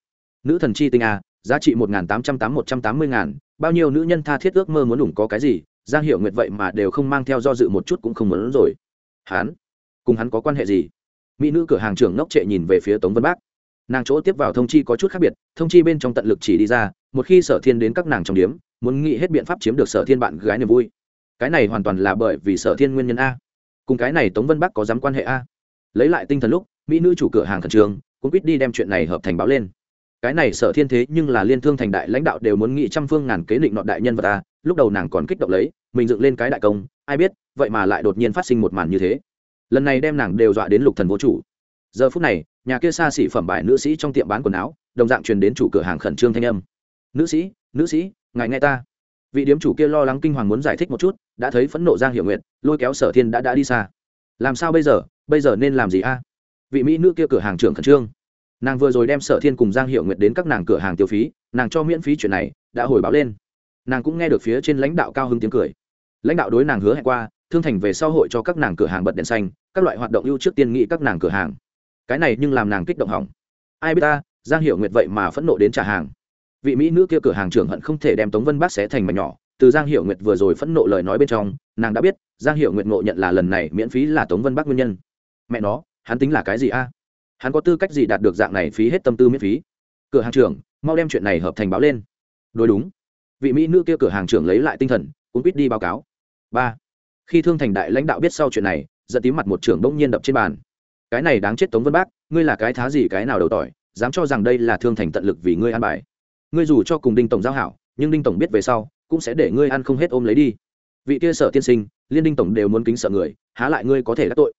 Nữ thần chi tinh a giá trị một tám trăm tám một trăm tám mươi ngàn, bao nhiêu nữ nhân tha thiết ước mơ muốn đủng có cái gì, giang hiểu nguyệt vậy mà đều không mang theo do dự một chút cũng không muốn rồi. Hắn, cùng hắn có quan hệ gì? Mỹ nữ cửa hàng trưởng ngốc trệ nhìn về phía tống vân bác. Nàng chỗ tiếp vào thông chi có chút khác biệt, thông chi bên trong tận lực chỉ đi ra, một khi sở thiên đến các nàng trong điếm, muốn nghĩ hết biện pháp chiếm được sở thiên bạn gái niềm vui. Cái này hoàn toàn là bởi vì sở thiên nguyên nhân a. Cùng cái này tống vân bắc có dám quan hệ a? Lấy lại tinh thần lúc mỹ nữ chủ cửa hàng khẩn trương, cũng quyết đi đem chuyện này hợp thành báo lên. Cái này sở thiên thế nhưng là liên thương thành đại lãnh đạo đều muốn nghị trăm phương ngàn kế định nọ đại nhân vật a lúc đầu nàng còn kích động lấy, mình dựng lên cái đại công, ai biết, vậy mà lại đột nhiên phát sinh một màn như thế. Lần này đem nàng đều dọa đến lục thần vô chủ. Giờ phút này, nhà kia xa xỉ phẩm bài nữ sĩ trong tiệm bán quần áo, đồng dạng truyền đến chủ cửa hàng khẩn trương thanh âm. Nữ sĩ nữ sĩ, ngài nghe ta. Vị điếm chủ kia lo lắng kinh hoàng muốn giải thích một chút, đã thấy phẫn nộ giang hiệu nguyện lôi kéo sở thiên đã đã đi xa. Làm sao bây giờ? Bây giờ nên làm gì a? Vị mỹ nữ kia cửa hàng trưởng khẩn trương. Nàng vừa rồi đem sở thiên cùng giang hiệu nguyệt đến các nàng cửa hàng tiêu phí, nàng cho miễn phí chuyện này, đã hồi báo lên. Nàng cũng nghe được phía trên lãnh đạo cao hứng tiếng cười. Lãnh đạo đối nàng hứa hẹn qua, thương thành về sau hội cho các nàng cửa hàng bật đèn xanh, các loại hoạt động ưu trước tiên nghị các nàng cửa hàng. Cái này nhưng làm nàng kích động hỏng. Ai biết ta, giang hiệu nguyệt vậy mà phẫn nộ đến trả hàng. Vị mỹ nữ kia cửa hàng trưởng hận không thể đem tống vân bác xé thành mảnh nhỏ, từ giang hiệu nguyệt vừa rồi phẫn nộ lời nói bên trong, nàng đã biết, giang hiệu nguyệt ngộ nhận là lần này miễn phí là tống vân bác nguyên nhân. Mẹ nó hắn tính là cái gì a? Hắn có tư cách gì đạt được dạng này phí hết tâm tư miễn phí? Cửa hàng trưởng, mau đem chuyện này hợp thành báo lên. Đối đúng. Vị mỹ nữ kia cửa hàng trưởng lấy lại tinh thần cũng biết đi báo cáo. Ba. Khi thương thành đại lãnh đạo biết sau chuyện này dẫn tím mặt một trưởng bỗng nhiên đập trên bàn. Cái này đáng chết tống vân bác, ngươi là cái thá gì cái nào đầu tỏi, dám cho rằng đây là thương thành tận lực vì ngươi an bài. Ngươi dù cho cùng đinh tổng giao hảo, nhưng đinh tổng biết về sau, cũng sẽ để ngươi ăn không hết ôm lấy đi. Vị kia sở tiên sinh, liên đinh tổng đều muốn kính sợ người, há lại ngươi có thể đắc tội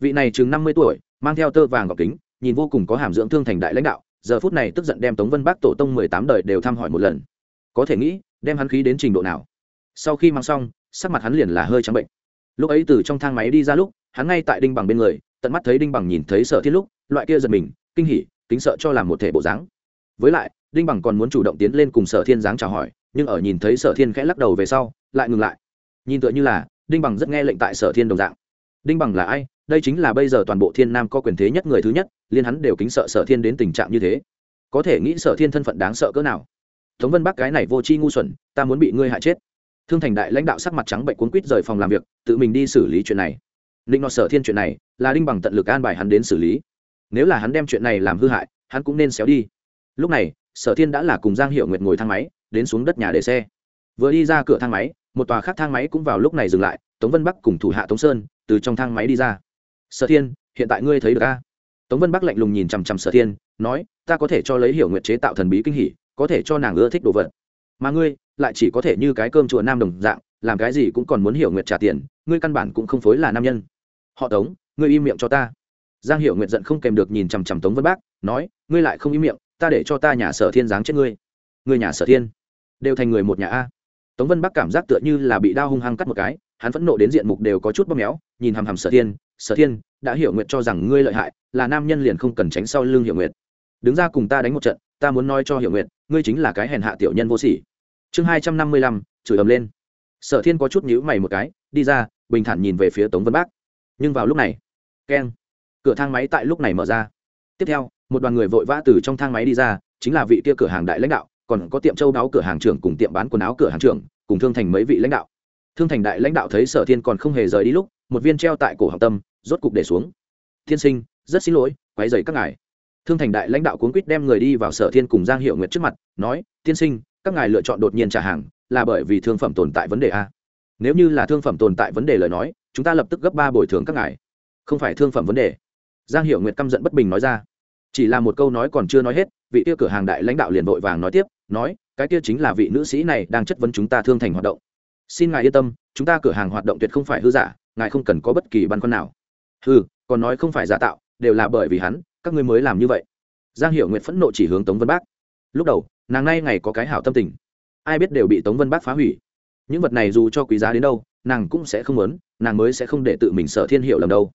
vị này chừng năm mươi tuổi, mang theo tơ vàng gọc kính, nhìn vô cùng có hàm dưỡng thương thành đại lãnh đạo, giờ phút này tức giận đem tống vân bác tổ tông mười tám đời đều thăm hỏi một lần. Có thể nghĩ, đem hắn khí đến trình độ nào. Sau khi mang xong, sắc mặt hắn liền là hơi trắng bệnh. Lúc ấy từ trong thang máy đi ra lúc, hắn ngay tại đinh bằng bên người, tận mắt thấy đinh bằng nhìn thấy sở thiên lúc, loại kia giật mình, kinh hỉ, kính sợ cho làm một thể bộ dáng. Với lại, đinh bằng còn muốn chủ động tiến lên cùng sở thiên dáng chào hỏi, nhưng ở nhìn thấy sở thiên khẽ lắc đầu về sau, lại ngừng lại. Nhìn tựa như là, đinh bằng rất nghe lệnh tại sở thiên đồng dạng. Đinh bằng là ai? Đây chính là bây giờ toàn bộ thiên nam có quyền thế nhất người thứ nhất, liên hắn đều kính sợ sở thiên đến tình trạng như thế. Có thể nghĩ sở thiên thân phận đáng sợ cỡ nào. Tống vân bắc cái này vô c h i ngu xuẩn, ta muốn bị ngươi hại chết. Thương thành đại lãnh đạo sắc mặt trắng bệnh cuốn quýt rời phòng làm việc, tự mình đi xử lý chuyện này. Ninh nọ sở thiên chuyện này, là đinh bằng tận lực an bài hắn đến xử lý. Nếu là hắn đem chuyện này làm hư hại, hắn cũng nên xéo đi. Lúc này, sở thiên đã là cùng giang hiệu nguyệt ngồi thang máy, đến xuống đất nhà để xe. Vừa đi ra cửa thang máy, một tòa khác thang máy cũng vào lúc này dừng lại, tống vân bắc cùng thủ hạ tống sơn, từ trong thang máy đi ra sở thiên, hiện tại ngươi thấy được a? Tống vân bắc lạnh lùng nhìn chằm chằm sở thiên, nói, ta có thể cho lấy hiểu nguyệt chế tạo thần bí kinh hỉ, có thể cho nàng ưa thích đồ vật. Mà ngươi, lại chỉ có thể như cái cơm chùa nam đồng dạng, làm cái gì cũng còn muốn hiểu nguyệt trả tiền, ngươi căn bản cũng không phối là nam nhân. Họ tống, ngươi im miệng cho ta. Giang hiểu nguyệt giận không kèm được nhìn chằm chằm tống vân bác nói, ngươi lại không im miệng, ta để cho ta nhà sở thiên giáng chết ngươi. Ngươi nhà sở thiên, đều thành người một nhà a. Tống vân bắc cảm giác tựa như là bị đau hung hăng cắt một cái, hắn phẫn nộ đến diện mục đều có chút bóp méo, nhìn hằm hằm sở thiên sở thiên, đã hiểu nguyện cho rằng ngươi lợi hại, là nam nhân liền không cần tránh sau lưng hiểu nguyện đứng ra cùng ta đánh một trận, ta muốn nói cho hiểu nguyện ngươi chính là cái hèn hạ tiểu nhân vô sỉ. Chương hai trăm năm mươi lăm, chửi ầm lên. Sở thiên có chút nhíu mày một cái, đi ra, bình thản nhìn về phía tống vân bác. Nhưng vào lúc này, keng, cửa thang máy tại lúc này mở ra. Tiếp theo, một đoàn người vội vã từ trong thang máy đi ra, chính là vị kia cửa hàng đại lãnh đạo, còn có tiệm châu đáo cửa hàng trưởng cùng tiệm bán quần áo cửa hàng trưởng, cùng thương thành mấy vị lãnh đạo. Thương thành đại lãnh đạo thấy sở thiên còn không hề rời đi lúc một viên treo tại cổ học tâm, rốt cục để xuống. Thiên sinh, rất xin lỗi, quấy dày các ngài. Thương thành đại lãnh đạo cuốn quýt đem người đi vào sở thiên cùng giang hiệu nguyệt trước mặt, nói, tiên sinh, các ngài lựa chọn đột nhiên trả hàng, là bởi vì thương phẩm tồn tại vấn đề a. Nếu như là thương phẩm tồn tại vấn đề lời nói, chúng ta lập tức gấp ba bồi thường các ngài. Không phải thương phẩm vấn đề. Giang hiệu nguyệt căm giận bất bình nói ra. Chỉ là một câu nói còn chưa nói hết, vị kia cửa hàng đại lãnh đạo liền vội vàng nói tiếp, nói, cái kia chính là vị nữ sĩ này đang chất vấn chúng ta thương thành hoạt động. Xin ngài yên tâm, chúng ta cửa hàng hoạt động tuyệt không phải hư giả ngài không cần có bất kỳ băn khoăn nào. Ừ còn nói không phải giả tạo, đều là bởi vì hắn, các ngươi mới làm như vậy. Giang hiệu nguyệt phẫn nộ chỉ hướng tống vân bác. Lúc đầu, nàng nay ngày có cái hảo tâm tình. Ai biết đều bị tống vân bác phá hủy. Những vật này dù cho quý giá đến đâu, nàng cũng sẽ không muốn, nàng mới sẽ không để tự mình sở thiên hiểu lầm đâu.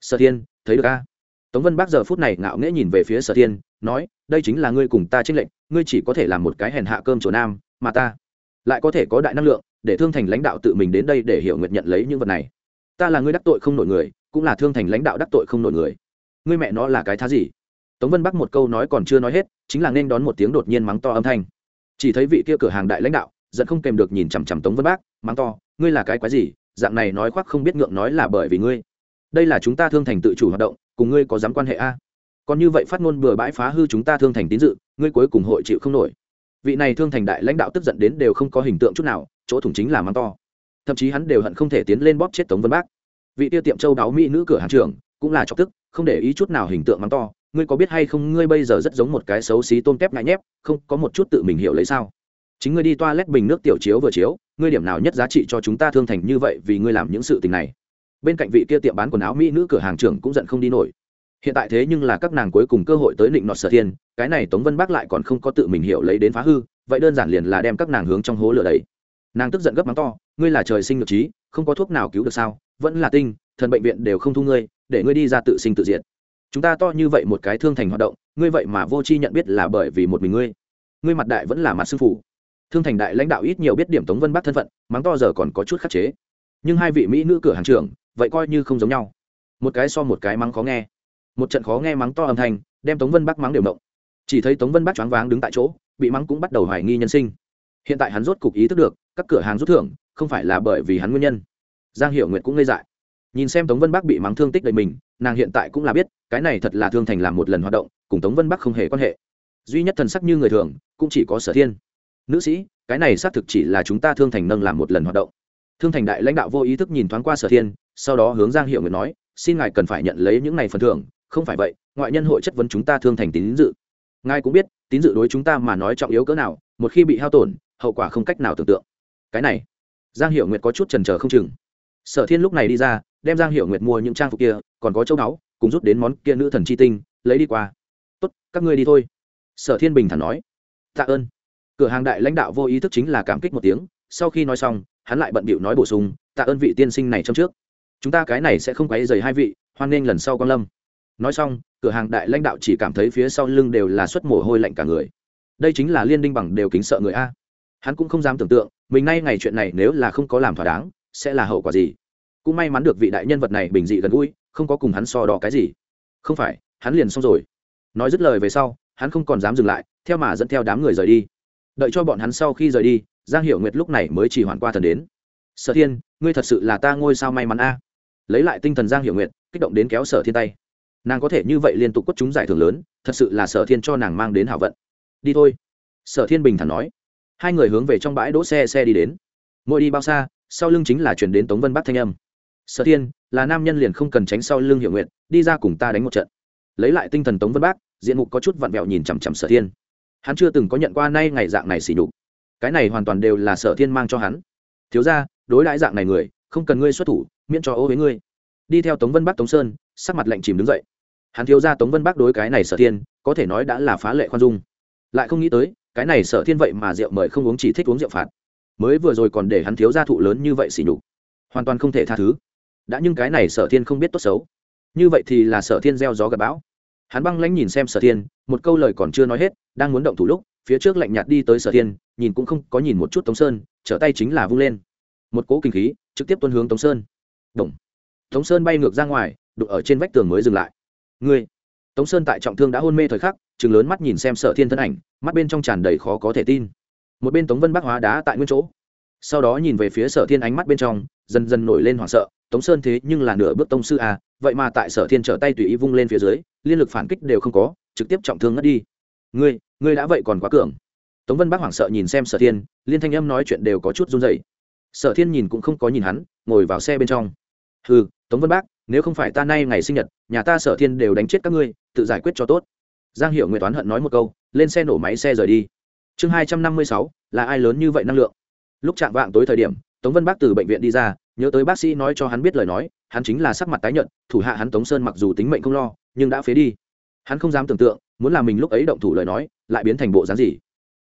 Sở thiên, thấy được a? Tống vân bác giờ phút này ngạo nghễ nhìn về phía sở thiên, nói, đây chính là ngươi cùng ta trích lệnh ngươi chỉ có thể làm một cái hèn hạ cơm chỗ nam, mà ta lại có thể có đại năng lượng, để thương thành lãnh đạo tự mình đến đây để hiểu nguyện nhận lấy những vật này ta là ngươi đắc tội không nổi người, cũng là thương thành lãnh đạo đắc tội không nổi người. Ngươi mẹ nó là cái thá gì? Tống vân bắc một câu nói còn chưa nói hết, chính là nên đón một tiếng đột nhiên mắng to âm thanh. Chỉ thấy vị kia cửa hàng đại lãnh đạo, giận không kèm được nhìn chằm chằm tống vân bác mắng to, ngươi là cái quái gì? Dạng này nói khoác không biết ngượng nói là bởi vì ngươi. Đây là chúng ta thương thành tự chủ hoạt động, cùng ngươi có dám quan hệ a? Còn như vậy phát ngôn bừa bãi phá hư chúng ta thương thành tín dự, ngươi cuối cùng hội chịu không nổi. Vị này thương thành đại lãnh đạo tức giận đến đều không có hình tượng chút nào, chỗ thủng chính là mắng to thậm chí hắn đều hận không thể tiến lên bóp chết tống vân bác. Vị tiêu tiệm châu đáo mỹ nữ cửa hàng trưởng, cũng là chọc tức, không để ý chút nào hình tượng mắng to, ngươi có biết hay không, ngươi bây giờ rất giống một cái xấu xí tôm tép ngại nhép, không, có một chút tự mình hiểu lấy sao? Chính ngươi đi toa lét bình nước tiểu chiếu vừa chiếu, ngươi điểm nào nhất giá trị cho chúng ta thương thành như vậy vì ngươi làm những sự tình này? Bên cạnh vị kia tiệm bán quần áo mỹ nữ cửa hàng trưởng cũng giận không đi nổi. Hiện tại thế nhưng là các nàng cuối cùng cơ hội tới định nọt sở thiên, cái này tống vân bác lại còn không có tự mình hiểu lấy đến phá hư, vậy đơn giản liền là đem các nàng hướng trong hố lửa đấy nàng tức giận gấp mắng to, ngươi là trời sinh ngược trí, không có thuốc nào cứu được sao? Vẫn là tinh, thần bệnh viện đều không thu ngươi, để ngươi đi ra tự sinh tự diệt. Chúng ta to như vậy một cái thương thành hoạt động, ngươi vậy mà vô tri nhận biết là bởi vì một mình ngươi. Ngươi mặt đại vẫn là mặt sư phụ. Thương thành đại lãnh đạo ít nhiều biết điểm tống vân bắc thân phận, mắng to giờ còn có chút khắc chế. Nhưng hai vị mỹ nữ cửa hàng trưởng, vậy coi như không giống nhau. Một cái so một cái mắng khó nghe. Một trận khó nghe mắng to âm thanh, đem tống vân bắc mắng đều động. Chỉ thấy tống vân bắc choáng váng đứng tại chỗ, bị mắng cũng bắt đầu hoài nghi nhân sinh. Hiện tại hắn rốt cục ý thức được các cửa hàng rút thưởng, không phải là bởi vì hắn nguyên nhân. Giang hiệu nguyệt cũng ngây dại. Nhìn xem tống vân bắc bị mắng thương tích đầy mình, nàng hiện tại cũng là biết, cái này thật là thương thành làm một lần hoạt động, cùng tống vân bắc không hề quan hệ. Duy nhất thần sắc như người thường, cũng chỉ có sở thiên. Nữ sĩ, cái này xác thực chỉ là chúng ta thương thành nâng làm một lần hoạt động. Thương thành đại lãnh đạo vô ý thức nhìn thoáng qua sở thiên, sau đó hướng giang hiệu nguyệt nói, xin ngài cần phải nhận lấy những này phần thưởng, không phải vậy, ngoại nhân hội chất vấn chúng ta thương thành tín dự. Ngài cũng biết, tín dự đối chúng ta mà nói trọng yếu cỡ nào, một khi bị hao tổn, hậu quả không cách nào tưởng tượng cái này, giang hiệu nguyệt có chút trần trờ không chừng. Sở thiên lúc này đi ra, đem giang hiệu nguyệt mua những trang phục kia, còn có châu báu, cùng rút đến món kia nữ thần chi tinh, lấy đi qua. Tốt, các ngươi đi thôi. Sở thiên bình thản nói. Tạ ơn. Cửa hàng đại lãnh đạo vô ý thức chính là cảm kích một tiếng, sau khi nói xong, hắn lại bận bịu nói bổ sung, tạ ơn vị tiên sinh này trong trước. Chúng ta cái này sẽ không quấy dày hai vị, hoan nghênh lần sau quan lâm. Nói xong, cửa hàng đại lãnh đạo chỉ cảm thấy phía sau lưng đều là suất mồ hôi lạnh cả người. Đây chính là liên đinh bằng đều kính sợ người a. Hắn cũng không dám tưởng tượng mình nay ngày chuyện này nếu là không có làm thỏa đáng, sẽ là hậu quả gì? Cũng may mắn được vị đại nhân vật này bình dị gần gũi, không có cùng hắn so đo cái gì. Không phải, hắn liền xong rồi. Nói dứt lời về sau, hắn không còn dám dừng lại, theo mà dẫn theo đám người rời đi. Đợi cho bọn hắn sau khi rời đi, giang hiểu nguyệt lúc này mới chỉ hoàn qua thần đến. Sở thiên, ngươi thật sự là ta ngôi sao may mắn a. Lấy lại tinh thần giang hiểu nguyệt, kích động đến kéo sở thiên tay. Nàng có thể như vậy liên tục quất chúng giải thưởng lớn, thật sự là sở thiên cho nàng mang đến hảo vận. Đi thôi. Sở thiên bình thản nói hai người hướng về trong bãi đỗ xe xe đi đến. Mỗi đi bao xa, sau lưng chính là chuyển đến tống vân bắc thanh âm. Sở thiên, là nam nhân liền không cần tránh sau lưng hiệu nguyện đi ra cùng ta đánh một trận. Lấy lại tinh thần tống vân bác diện mục có chút vặn vẹo nhìn chằm chằm sở thiên. Hắn chưa từng có nhận qua nay ngày dạng này xỉ nhục. Cái này hoàn toàn đều là sở thiên mang cho hắn. Thiếu ra đối đãi dạng này người, không cần ngươi xuất thủ, miễn cho ô với ngươi. Đi theo tống vân bắc tống sơn, sắc mặt lạnh chìm đứng dậy. Hắn thiếu ra tống vân bắc đối cái này sở thiên, có thể nói đã là phá lệ khoan dung. Lại không nghĩ tới cái này sở thiên vậy mà rượu mời không uống chỉ thích uống rượu phạt. Mới vừa rồi còn để hắn thiếu gia thụ lớn như vậy xỉ nhục. Hoàn toàn không thể tha thứ. Đã nhưng cái này sở thiên không biết tốt xấu. Như vậy thì là sở thiên gieo gió gặp bão. Hắn băng lãnh nhìn xem sở thiên, một câu lời còn chưa nói hết, đang muốn động thủ lúc, phía trước lạnh nhạt đi tới sở thiên, nhìn cũng không có nhìn một chút tống sơn, trở tay chính là vung lên. Một cỗ kinh khí, trực tiếp tuân hướng tống sơn. Động. tống sơn bay ngược ra ngoài, đụng ở trên vách tường mới dừng lại. Ngươi tống sơn tại trọng thương đã hôn mê thời khắc chừng lớn mắt nhìn xem sở thiên thân ảnh, mắt bên trong tràn đầy khó có thể tin. Một bên tống vân bắc hóa đá tại nguyên chỗ. Sau đó nhìn về phía sở thiên ánh mắt bên trong, dần dần nổi lên hoảng sợ, tống sơn thế nhưng là nửa bước tông sư à vậy mà tại sở thiên trở tay tùy ý vung lên phía dưới, liên lực phản kích đều không có, trực tiếp trọng thương ngất đi. Ngươi ngươi đã vậy còn quá cường. Tống vân bắc hoảng sợ nhìn xem sở thiên, liên thanh âm nói chuyện đều có chút run dày sở thiên nhìn cũng không có nhìn hắn, ngồi vào xe bên trong. Ừ tống vân bắc, nếu không phải ta nay ngày sinh nhật, nhà ta sở thiên đều đánh chết các ngươi tự giải quyết cho tốt. Giang hiệu nguyện toán hận nói một câu, lên xe nổ máy xe rời đi. Chương hai trăm năm mươi sáu, là ai lớn như vậy năng lượng? Lúc chạm vạng tối thời điểm, tống vân bác từ bệnh viện đi ra, nhớ tới bác sĩ nói cho hắn biết lời nói, hắn chính là sắc mặt tái nhợt, thủ hạ hắn tống sơn mặc dù tính mệnh không lo, nhưng đã phế đi. Hắn không dám tưởng tượng, muốn làm mình lúc ấy động thủ lời nói, lại biến thành bộ dáng gì.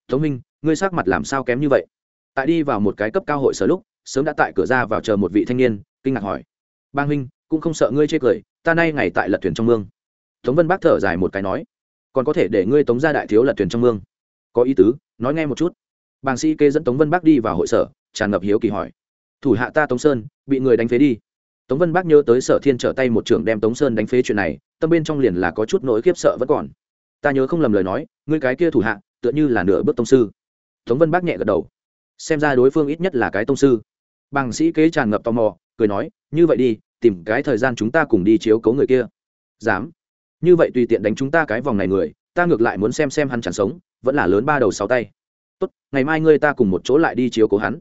Tống minh, ngươi sắc mặt làm sao kém như vậy? Tại đi vào một cái cấp cao hội sở lúc, sớm đã tại cửa ra vào chờ một vị thanh niên, kinh ngạc hỏi. Bang huynh cũng không sợ ngươi chê cười, ta nay ngày tại lật thuyền trong mương tống vân bác thở dài một cái nói, còn có thể để ngươi tống ra đại thiếu lật thuyền trong mương. Có ý tứ, nói nghe một chút. Bàng sĩ kê dẫn tống vân bác đi vào hội sở, tràn ngập hiếu kỳ hỏi, thủ hạ ta tống sơn, bị người đánh phế đi. Tống vân bác nhớ tới sở thiên trở tay một trưởng đem tống sơn đánh phế chuyện này, tâm bên trong liền là có chút nỗi khiếp sợ vẫn còn. Ta nhớ không lầm lời nói, ngươi cái kia thủ hạ, tựa như là nửa bước tông sư. Tống vân bác nhẹ gật đầu, xem ra đối phương ít nhất là cái tông sư. Bàng sĩ kế tràn ngập tò mò, cười nói, như vậy đi, tìm cái thời gian chúng ta cùng đi chiếu cấu người kia. Dám như vậy tùy tiện đánh chúng ta cái vòng này người, ta ngược lại muốn xem xem hắn chẳng sống, vẫn là lớn ba đầu sáu tay. Tốt, ngày mai ngươi ta cùng một chỗ lại đi chiếu cố hắn.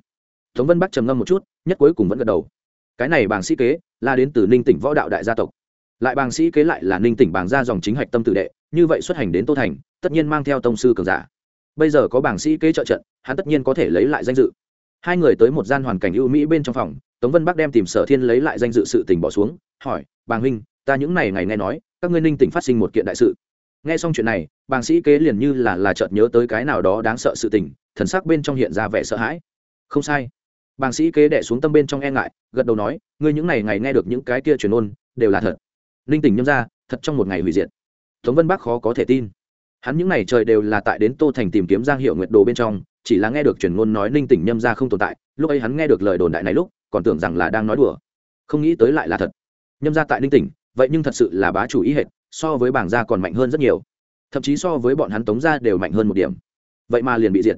Tống vân bắc trầm ngâm một chút, nhất cuối cùng vẫn gật đầu. Cái này bàng sĩ kế là đến từ ninh tỉnh võ đạo đại gia tộc. Lại bàng sĩ kế lại là ninh tỉnh bàng gia dòng chính hạch tâm tử đệ, như vậy xuất hành đến tô thành, tất nhiên mang theo tông sư cường giả. Bây giờ có bảng sĩ kế trợ trận, hắn tất nhiên có thể lấy lại danh dự. Hai người tới một gian hoàn cảnh ưu mỹ bên trong phòng, tống vân bắc đem tìm sở thiên lấy lại danh dự sự tình bỏ xuống, hỏi, bàng huynh, ta những ngày ngày nghe nói các ngươi ninh tỉnh phát sinh một kiện đại sự. Nghe xong chuyện này, bàng sĩ kế liền như là là chợt nhớ tới cái nào đó đáng sợ sự tình, thần sắc bên trong hiện ra vẻ sợ hãi. Không sai. Bàng sĩ kế đẻ xuống tâm bên trong e ngại, gật đầu nói, ngươi những ngày ngày nghe được những cái kia truyền ôn, đều là thật. Ninh tỉnh nhâm ra, thật trong một ngày hủy diệt. Tống vân bắc khó có thể tin. Hắn những ngày trời đều là tại đến tô thành tìm kiếm giang hiệu nguyệt đồ bên trong, chỉ là nghe được truyền ngôn nói ninh tỉnh nhâm ra không tồn tại, lúc ấy hắn nghe được lời đồn đại này lúc, còn tưởng rằng là đang nói đùa. Không nghĩ tới lại là thật. Nhâm ra tại ninh tỉnh vậy nhưng thật sự là bá chủ ý hệ so với bảng gia còn mạnh hơn rất nhiều. Thậm chí so với bọn hắn tống gia đều mạnh hơn một điểm. Vậy mà liền bị diệt.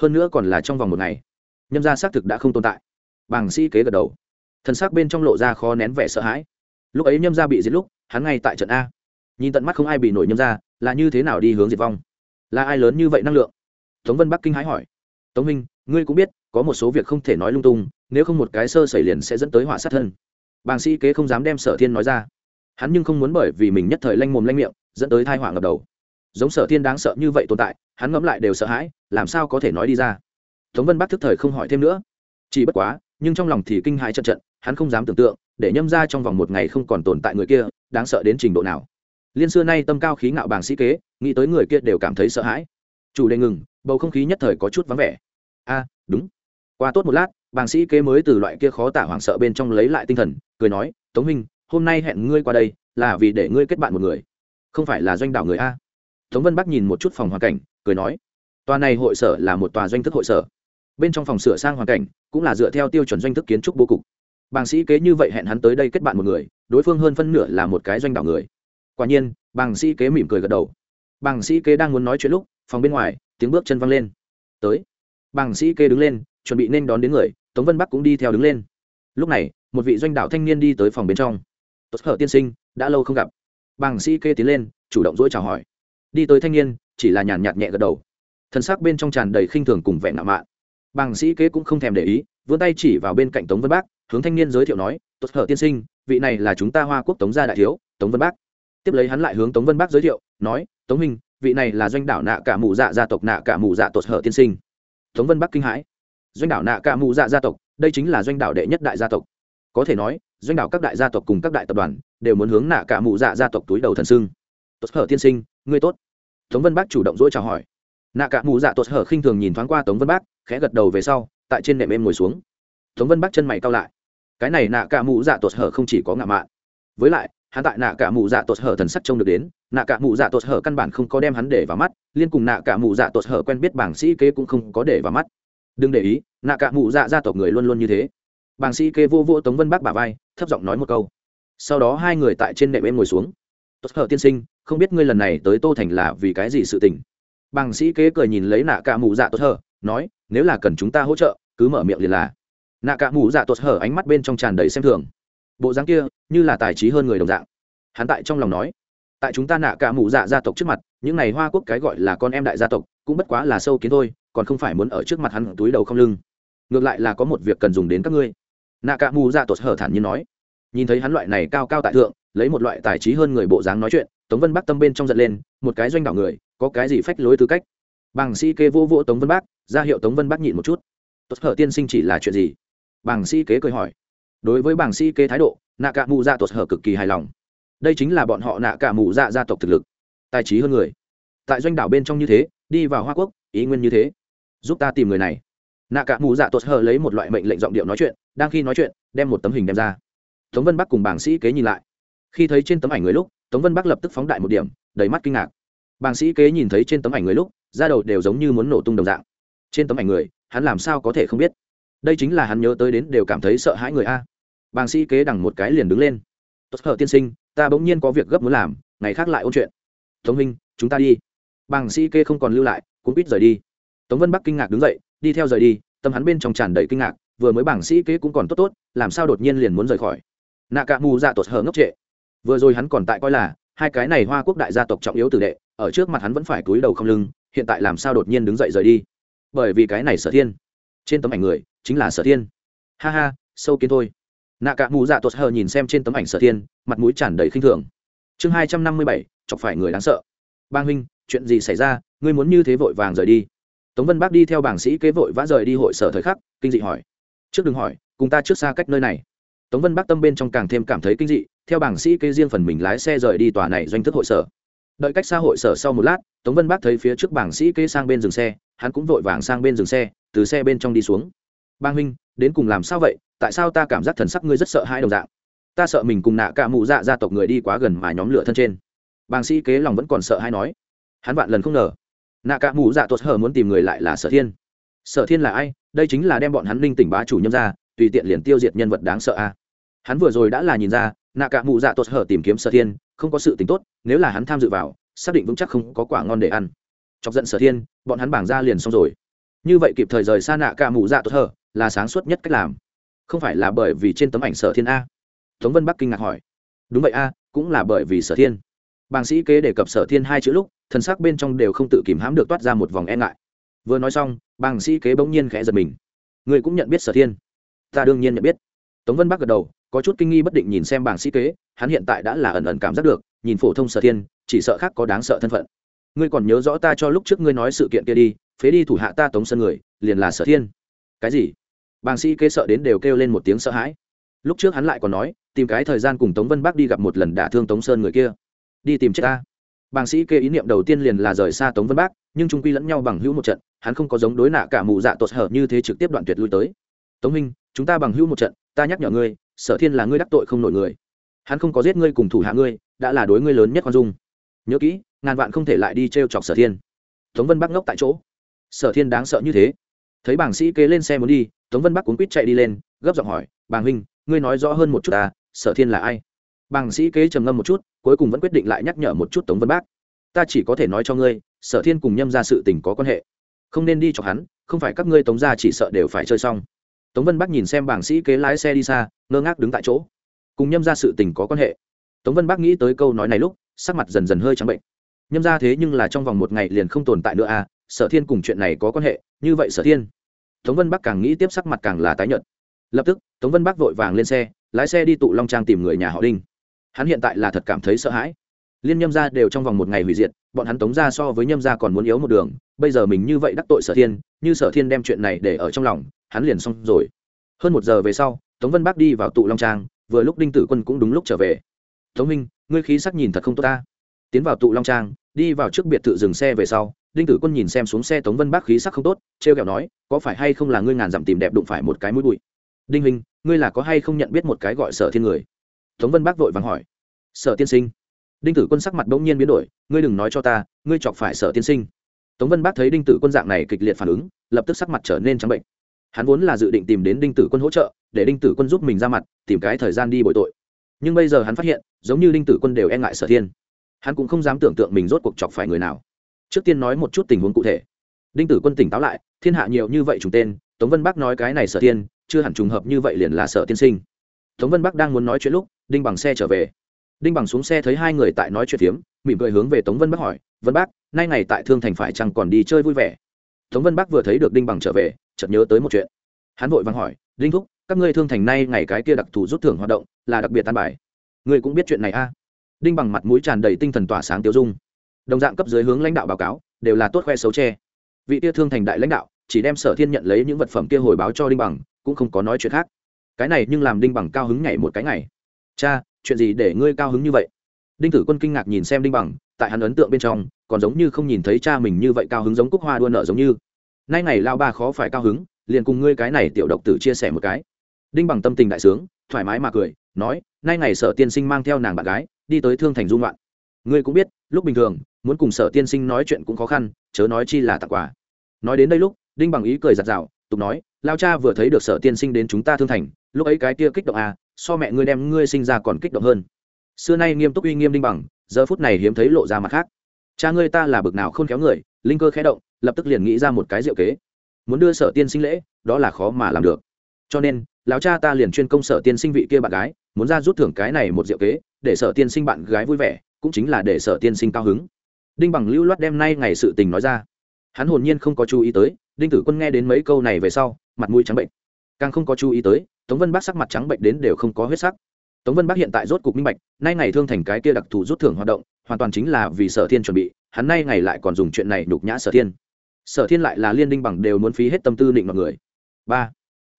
Hơn nữa còn là trong vòng một ngày. Nhâm gia xác thực đã không tồn tại. Bảng sĩ kế gật đầu. Thân xác bên trong lộ ra khó nén vẻ sợ hãi. Lúc ấy nhâm gia bị diệt lúc, hắn ngay tại trận a. Nhìn tận mắt không ai bị nổi nhâm gia, là như thế nào đi hướng diệt vong? Là ai lớn như vậy năng lượng? Tống vân bắc kinh hãi hỏi. Tống minh ngươi cũng biết, có một số việc không thể nói lung tung, nếu không một cái sơ xảy liền sẽ dẫn tới họa sát thân. Bàng sĩ kế không dám đem sở thiên nói ra hắn nhưng không muốn bởi vì mình nhất thời lanh mồm lanh miệng, dẫn tới thai họa ngập đầu. Giống sở thiên đáng sợ như vậy tồn tại, hắn ngẫm lại đều sợ hãi, làm sao có thể nói đi ra? Tống vân bắc thức thời không hỏi thêm nữa. Chỉ bất quá, nhưng trong lòng thì kinh hãi trận trận, hắn không dám tưởng tượng, để nhâm ra trong vòng một ngày không còn tồn tại người kia, đáng sợ đến trình độ nào. Liên xưa nay tâm cao khí ngạo bàng sĩ kế, nghĩ tới người kia đều cảm thấy sợ hãi. Chủ đề ngừng, bầu không khí nhất thời có chút vắng vẻ. A, đúng. Qua tốt một lát, bàng sĩ kế mới từ loại kia khó tả hoảng sợ bên trong lấy lại tinh thần, cười nói, tống minh hôm nay hẹn ngươi qua đây, là vì để ngươi kết bạn một người, không phải là doanh đảo người a. Tống vân bắc nhìn một chút phòng hoàn cảnh, cười nói, tòa này hội sở là một tòa doanh thức hội sở. Bên trong phòng sửa sang hoàn cảnh, cũng là dựa theo tiêu chuẩn doanh thức kiến trúc bố cục. Bàng sĩ kế như vậy hẹn hắn tới đây kết bạn một người, đối phương hơn phân nửa là một cái doanh đảo người. Quả nhiên, bàng sĩ kế mỉm cười gật đầu. Bàng sĩ kế đang muốn nói chuyện lúc, phòng bên ngoài, tiếng bước chân văng lên. Tới. Bàng sĩ kế đứng lên, chuẩn bị nên đón đến người, tống vân bắc cũng đi theo đứng lên. Lúc này, một vị doanh đảo thanh niên đi tới phòng bên trong tốt hở tiên sinh, đã lâu không gặp. Bàng sĩ kê tiến lên, chủ động dỗi chào hỏi. Đi tới thanh niên, chỉ là nhàn nhạt nhẹ gật đầu. Thân xác bên trong tràn đầy khinh thường cùng vẻ ngạo mạn. Bàng sĩ kê cũng không thèm để ý, vươn tay chỉ vào bên cạnh tống vân bác, hướng thanh niên giới thiệu nói, tốt hở tiên sinh, vị này là chúng ta hoa quốc tống gia đại thiếu, tống vân bác. Tiếp lấy hắn lại hướng tống vân bác giới thiệu, nói, tống minh vị này là doanh đảo nạ cả mù dạ gia tộc nạ cả mù dạ tốt hở tiên sinh. Tống vân bắc kinh hãi. Doanh đảo nạ cả mù dạ gia tộc, đây chính là doanh đảo đệ nhất đại gia tộc. Có thể nói doanh đảo các đại gia tộc cùng các đại tập đoàn đều muốn hướng nạ cả mù dạ gia tộc túi đầu thần sưng. Tốt hở tiên sinh, ngươi tốt. Tống vân bác chủ động dỗi chào hỏi. Nạ cả mù dạ tốt hở khinh thường nhìn thoáng qua tống vân bác, khẽ gật đầu về sau, tại trên nệm em ngồi xuống. Tống vân bác chân mày cao lại. Cái này nạ cả mù dạ tốt hở không chỉ có ngạo mạn. Với lại, hắn tại nạ cả mù dạ tốt hở thần sắc trông được đến, nạ cả mù dạ tốt hở căn bản không có đem hắn để vào mắt, liên cùng nạ cả mù dạ tốt hở quen biết bảng sĩ kế cũng không có để vào mắt. Đừng để ý, nạ cả mù dạ gia tộc người luôn luôn như thế bàng sĩ kê vô vô tống vân bác bà vai, thấp giọng nói một câu. Sau đó hai người tại trên nệm em ngồi xuống. Tốt hở tiên sinh, không biết ngươi lần này tới tô thành là vì cái gì sự tình? Bàng sĩ kế cười nhìn lấy nạ cả mù dạ tốt hở, nói, nếu là cần chúng ta hỗ trợ, cứ mở miệng liền là. Nạ cả mù dạ tốt hở ánh mắt bên trong tràn đầy xem thường. Bộ dáng kia, như là tài trí hơn người đồng dạng. Hắn tại trong lòng nói, tại chúng ta nạ cả mù dạ gia tộc trước mặt, những này hoa quốc cái gọi là con em đại gia tộc, cũng bất quá là sâu kiến thôi, còn không phải muốn ở trước mặt hắn túi đầu không lưng. Ngược lại là có một việc cần dùng đến các ngươi nạ cả mù dạ tột hở thản nhiên nói. Nhìn thấy hắn loại này cao cao tại thượng, lấy một loại tài trí hơn người bộ dáng nói chuyện, tống vân bắc tâm bên trong giận lên, một cái doanh đảo người, có cái gì phách lối tư cách? Bàng sĩ kế vô vô tống vân bắc ra hiệu tống vân bắc nhịn một chút. Tốt, hở tiên sinh chỉ là chuyện gì? Bàng sĩ kế cười hỏi. Đối với bàng sĩ kế thái độ nạ cả mù dạ tột hở cực kỳ hài lòng. Đây chính là bọn họ nạ cả mù dạ gia tộc thực lực. Tài trí hơn người. Tại doanh đảo bên trong như thế, đi vào hoa quốc, ý nguyên như thế. Giúp ta tìm người này nạ cả mù dạ tốt hờ lấy một loại mệnh lệnh giọng điệu nói chuyện, đang khi nói chuyện, đem một tấm hình đem ra. Tống vân bắc cùng bảng sĩ kế nhìn lại. Khi thấy trên tấm ảnh người lúc, tống vân bắc lập tức phóng đại một điểm, đầy mắt kinh ngạc. Bảng sĩ kế nhìn thấy trên tấm ảnh người lúc, da đầu đều giống như muốn nổ tung đồng dạng. Trên tấm ảnh người, hắn làm sao có thể không biết? Đây chính là hắn nhớ tới đến đều cảm thấy sợ hãi người a. Bảng sĩ kế đằng một cái liền đứng lên. Tốt hờ tiên sinh, ta bỗng nhiên có việc gấp muốn làm, ngày khác lại ôn chuyện. Tống minh chúng ta đi. Bảng sĩ kế không còn lưu lại, cũng biết rời đi. Tống vân bắc kinh ngạc đứng dậy đi theo rời đi, tâm hắn bên trong tràn đầy kinh ngạc, vừa mới bảng sĩ kế cũng còn tốt tốt, làm sao đột nhiên liền muốn rời khỏi? Nạ cả mù dạ tột hờ ngốc trệ. Vừa rồi hắn còn tại coi là, hai cái này hoa quốc đại gia tộc trọng yếu tử đệ, ở trước mặt hắn vẫn phải cúi đầu không lưng, hiện tại làm sao đột nhiên đứng dậy rời đi? Bởi vì cái này sở thiên. Trên tấm ảnh người, chính là sở thiên. Ha ha, sâu kiến thôi. Nạ cả mù dạ tột hờ nhìn xem trên tấm ảnh sở thiên, mặt mũi tràn đầy khinh thường. Chương hai trăm năm mươi bảy, chọc phải người đáng sợ. Bang huynh, chuyện gì xảy ra? Ngươi muốn như thế vội vàng rời đi tống vân bác đi theo bảng sĩ kế vội vã rời đi hội sở thời khắc, kinh dị hỏi. Trước đừng hỏi, cùng ta trước xa cách nơi này. Tống vân bác tâm bên trong càng thêm cảm thấy kinh dị, theo bảng sĩ kế riêng phần mình lái xe rời đi tòa này doanh thức hội sở. Đợi cách xa hội sở sau một lát, tống vân bác thấy phía trước bảng sĩ kế sang bên dừng xe, hắn cũng vội vàng sang bên dừng xe, từ xe bên trong đi xuống. Bang huynh, đến cùng làm sao vậy? Tại sao ta cảm giác thần sắc ngươi rất sợ hai đồng dạng? Ta sợ mình cùng nạ cả mụ dạ gia tộc người đi quá gần mà nhóm lửa thân trên. Bàng sĩ kế lòng vẫn còn sợ hay nói. Hắn vạn lần không ngờ nạ cả mù dạ tuột hở muốn tìm người lại là sở thiên. Sở thiên là ai? Đây chính là đem bọn hắn linh tỉnh bá chủ nhâm ra, tùy tiện liền tiêu diệt nhân vật đáng sợ a. Hắn vừa rồi đã là nhìn ra, nạ cả mù dạ tuột hở tìm kiếm sở thiên, không có sự tính tốt, nếu là hắn tham dự vào, xác định vững chắc không có quả ngon để ăn. Chọc giận sở thiên, bọn hắn bảng ra liền xong rồi. Như vậy kịp thời rời xa nạ cả mù dạ tuột hở, là sáng suốt nhất cách làm. Không phải là bởi vì trên tấm ảnh sở thiên a? Tống vân bắc kinh ngạc hỏi. Đúng vậy a, cũng là bởi vì sở thiên. Bàng sĩ kế đề cập sở thiên hai chữ lúc thần sắc bên trong đều không tự kìm hãm được toát ra một vòng e ngại. Vừa nói xong, bàng sĩ kế bỗng nhiên khẽ giật mình. Người cũng nhận biết sở thiên. Ta đương nhiên nhận biết. Tống vân bắc gật đầu, có chút kinh nghi bất định nhìn xem bàng sĩ kế, hắn hiện tại đã là ẩn ẩn cảm giác được, nhìn phổ thông sở thiên, chỉ sợ khác có đáng sợ thân phận. Ngươi còn nhớ rõ ta cho lúc trước ngươi nói sự kiện kia đi, phế đi thủ hạ ta tống sân người, liền là sở thiên. Cái gì? Bàng sĩ kế sợ đến đều kêu lên một tiếng sợ hãi. Lúc trước hắn lại còn nói, tìm cái thời gian cùng tống vân bắc đi gặp một lần đả thương tống sơn người kia. Đi tìm chết ta bàng sĩ kê ý niệm đầu tiên liền là rời xa tống vân Bác, nhưng trung quy lẫn nhau bằng hữu một trận hắn không có giống đối nạ cả mù dạ tột hở như thế trực tiếp đoạn tuyệt lui tới. Tống minh chúng ta bằng hữu một trận ta nhắc nhở ngươi sở thiên là ngươi đắc tội không nổi người. Hắn không có giết ngươi cùng thủ hạ ngươi đã là đối ngươi lớn nhất con dung. Nhớ kỹ ngàn vạn không thể lại đi t r e o chọc sở thiên. Tống vân bắc ngốc tại chỗ. Sở thiên đáng sợ như thế. Thấy bảng sĩ kế lên xe muốn đi tống vân bắc cuốn quýt chạy đi lên gấp giọng hỏi bàng huynh ngươi nói rõ hơn một chút ta sở thiên là ai? Bàng sĩ kế trầm ngâm một chút cuối cùng vẫn quyết định lại nhắc nhở một chút tống vân Bác, ta chỉ có thể nói cho ngươi sở thiên cùng nhâm ra sự tình có quan hệ. Không nên đi cho hắn không phải các ngươi tống ra chỉ sợ đều phải chơi xong. Tống vân bắc nhìn xem bảng sĩ kế lái xe đi xa ngơ ngác đứng tại chỗ. Cùng nhâm ra sự tình có quan hệ. Tống vân bắc nghĩ tới câu nói này lúc sắc mặt dần dần hơi trắng bệnh. Nhâm ra thế nhưng là trong vòng một ngày liền không tồn tại nữa à sở thiên cùng chuyện này có quan hệ như vậy sở thiên. Tống vân bắc càng nghĩ tiếp sắc mặt càng là tái nhợt. Lập tức tống vân bắc vội vàng lên xe lái xe đi tụ long trang tìm người nhà họ đinh hắn hiện tại là thật cảm thấy sợ hãi. Liên nhâm gia đều trong vòng một ngày hủy diệt, bọn hắn tống ra so với nhâm gia còn muốn yếu một đường, bây giờ mình như vậy đắc tội sở thiên, như sở thiên đem chuyện này để ở trong lòng, hắn liền xong rồi. Hơn một giờ về sau, tống vân bắc đi vào tụ long trang, vừa lúc đinh tử quân cũng đúng lúc trở về. Tống minh ngươi khí sắc nhìn thật không tốt ta. Tiến vào tụ long trang, đi vào trước biệt thự dừng xe về sau, đinh tử quân nhìn xem xuống xe tống vân bắc khí sắc không tốt t r e o kẹo nói, có phải hay không là ngươi ngàn dặm tìm đẹp đụng phải một cái mũi bụi? Đinh minh ngươi là có hay không nhận biết một cái gọi sở thiên người? Tống vân bắc vội vàng hỏi. Sở tiên sinh. Đinh tử quân sắc mặt bỗng nhiên biến đổi, ngươi đừng nói cho ta, ngươi chọc phải sở tiên sinh. Tống vân bác thấy đinh tử quân dạng này kịch liệt phản ứng, lập tức sắc mặt trở nên trắng bệnh. Hắn vốn là dự định tìm đến đinh tử quân hỗ trợ, để đinh tử quân giúp mình ra mặt, tìm cái thời gian đi bội tội. Nhưng bây giờ hắn phát hiện, giống như đinh tử quân đều e ngại sở thiên. Hắn cũng không dám tưởng tượng mình rốt cuộc chọc phải người nào. Trước tiên nói một chút tình huống cụ thể. Đinh tử quân tỉnh táo lại, thiên hạ nhiều như vậy trùng tên, tống vân bắc nói cái này sở thiên, chưa hẳn trùng hợp như vậy liền là sở tiên sinh. Tống vân bắc đang muốn nói chuyện lúc đinh bằng xe trở về. Đinh bằng xuống xe thấy hai người tại nói chuyện phiếm, mỉm cười hướng về tống vân bắc hỏi, vân bác, nay ngày tại thương thành phải chăng còn đi chơi vui vẻ? Tống vân bắc vừa thấy được đinh bằng trở về, chợt nhớ tới một chuyện. Hắn vội vàng hỏi, đinh thúc, các ngươi thương thành nay ngày cái kia đặc thù rút thưởng hoạt động là đặc biệt tan bài. Ngươi cũng biết chuyện này a? À? đinh bằng mặt mũi tràn đầy tinh thần tỏa sáng tiêu dung. Đồng dạng cấp dưới hướng lãnh đạo báo cáo, đều là tốt khoe xấu tre vị tia thương thành đại lãnh đạo chỉ đem sở thiên nhận lấy những vật phẩm kia hồi báo cho đinh bằng, cũng không có nói chuyện khác. Cái này nhưng làm đinh bằng cao hứng nhảy một cái ngày cha, chuyện gì để ngươi cao hứng như vậy? Đinh tử quân kinh ngạc nhìn xem đinh bằng, tại hắn ấn tượng bên trong, còn giống như không nhìn thấy cha mình như vậy cao hứng giống cúc hoa đua nợ giống như. Nay ngày lao ba khó phải cao hứng, liền cùng ngươi cái này tiểu độc tử chia sẻ một cái. Đinh bằng tâm tình đại sướng, thoải mái mà cười, nói, nay ngày sở tiên sinh mang theo nàng bạn gái, đi tới thương thành dung loạn ngươi cũng biết, lúc bình thường, muốn cùng sở tiên sinh nói chuyện cũng khó khăn, chớ nói chi là tặng quà. Nói đến đây lúc, đinh bằng ý cười giặt rào tục nói lao cha vừa thấy được sở tiên sinh đến chúng ta thương thành, lúc ấy cái kia kích động à so mẹ ngươi đem ngươi sinh ra còn kích động hơn. Xưa nay nghiêm túc uy nghiêm đinh bằng, giờ phút này hiếm thấy lộ ra mặt khác. Cha ngươi ta là bực nào không khéo người, linh cơ khẽ động, lập tức liền nghĩ ra một cái diệu kế. Muốn đưa sở tiên sinh lễ, đó là khó mà làm được. Cho nên, lão cha ta liền chuyên công sở tiên sinh vị kia bạn gái, muốn ra rút thưởng cái này một diệu kế, để sở tiên sinh bạn gái vui vẻ, cũng chính là để sở tiên sinh cao hứng. Đinh bằng lưu loát đem nay ngày sự tình nói ra. Hắn hồn nhiên không có chú ý tới, đinh tử quân nghe đến mấy câu này về sau, mặt mũi trắng bệnh càng không có chú ý tới tống vân bác sắc mặt trắng bệnh đến đều không có huyết sắc. Tống vân bác hiện tại rốt cục minh bạch, nay ngày thương thành cái kia đặc thù rút thưởng hoạt động, hoàn toàn chính là vì sở thiên chuẩn bị, hắn nay ngày lại còn dùng chuyện này đục nhã sở thiên. Sở thiên lại là liên đinh bằng đều muốn phí hết tâm tư định mọi người. Ba.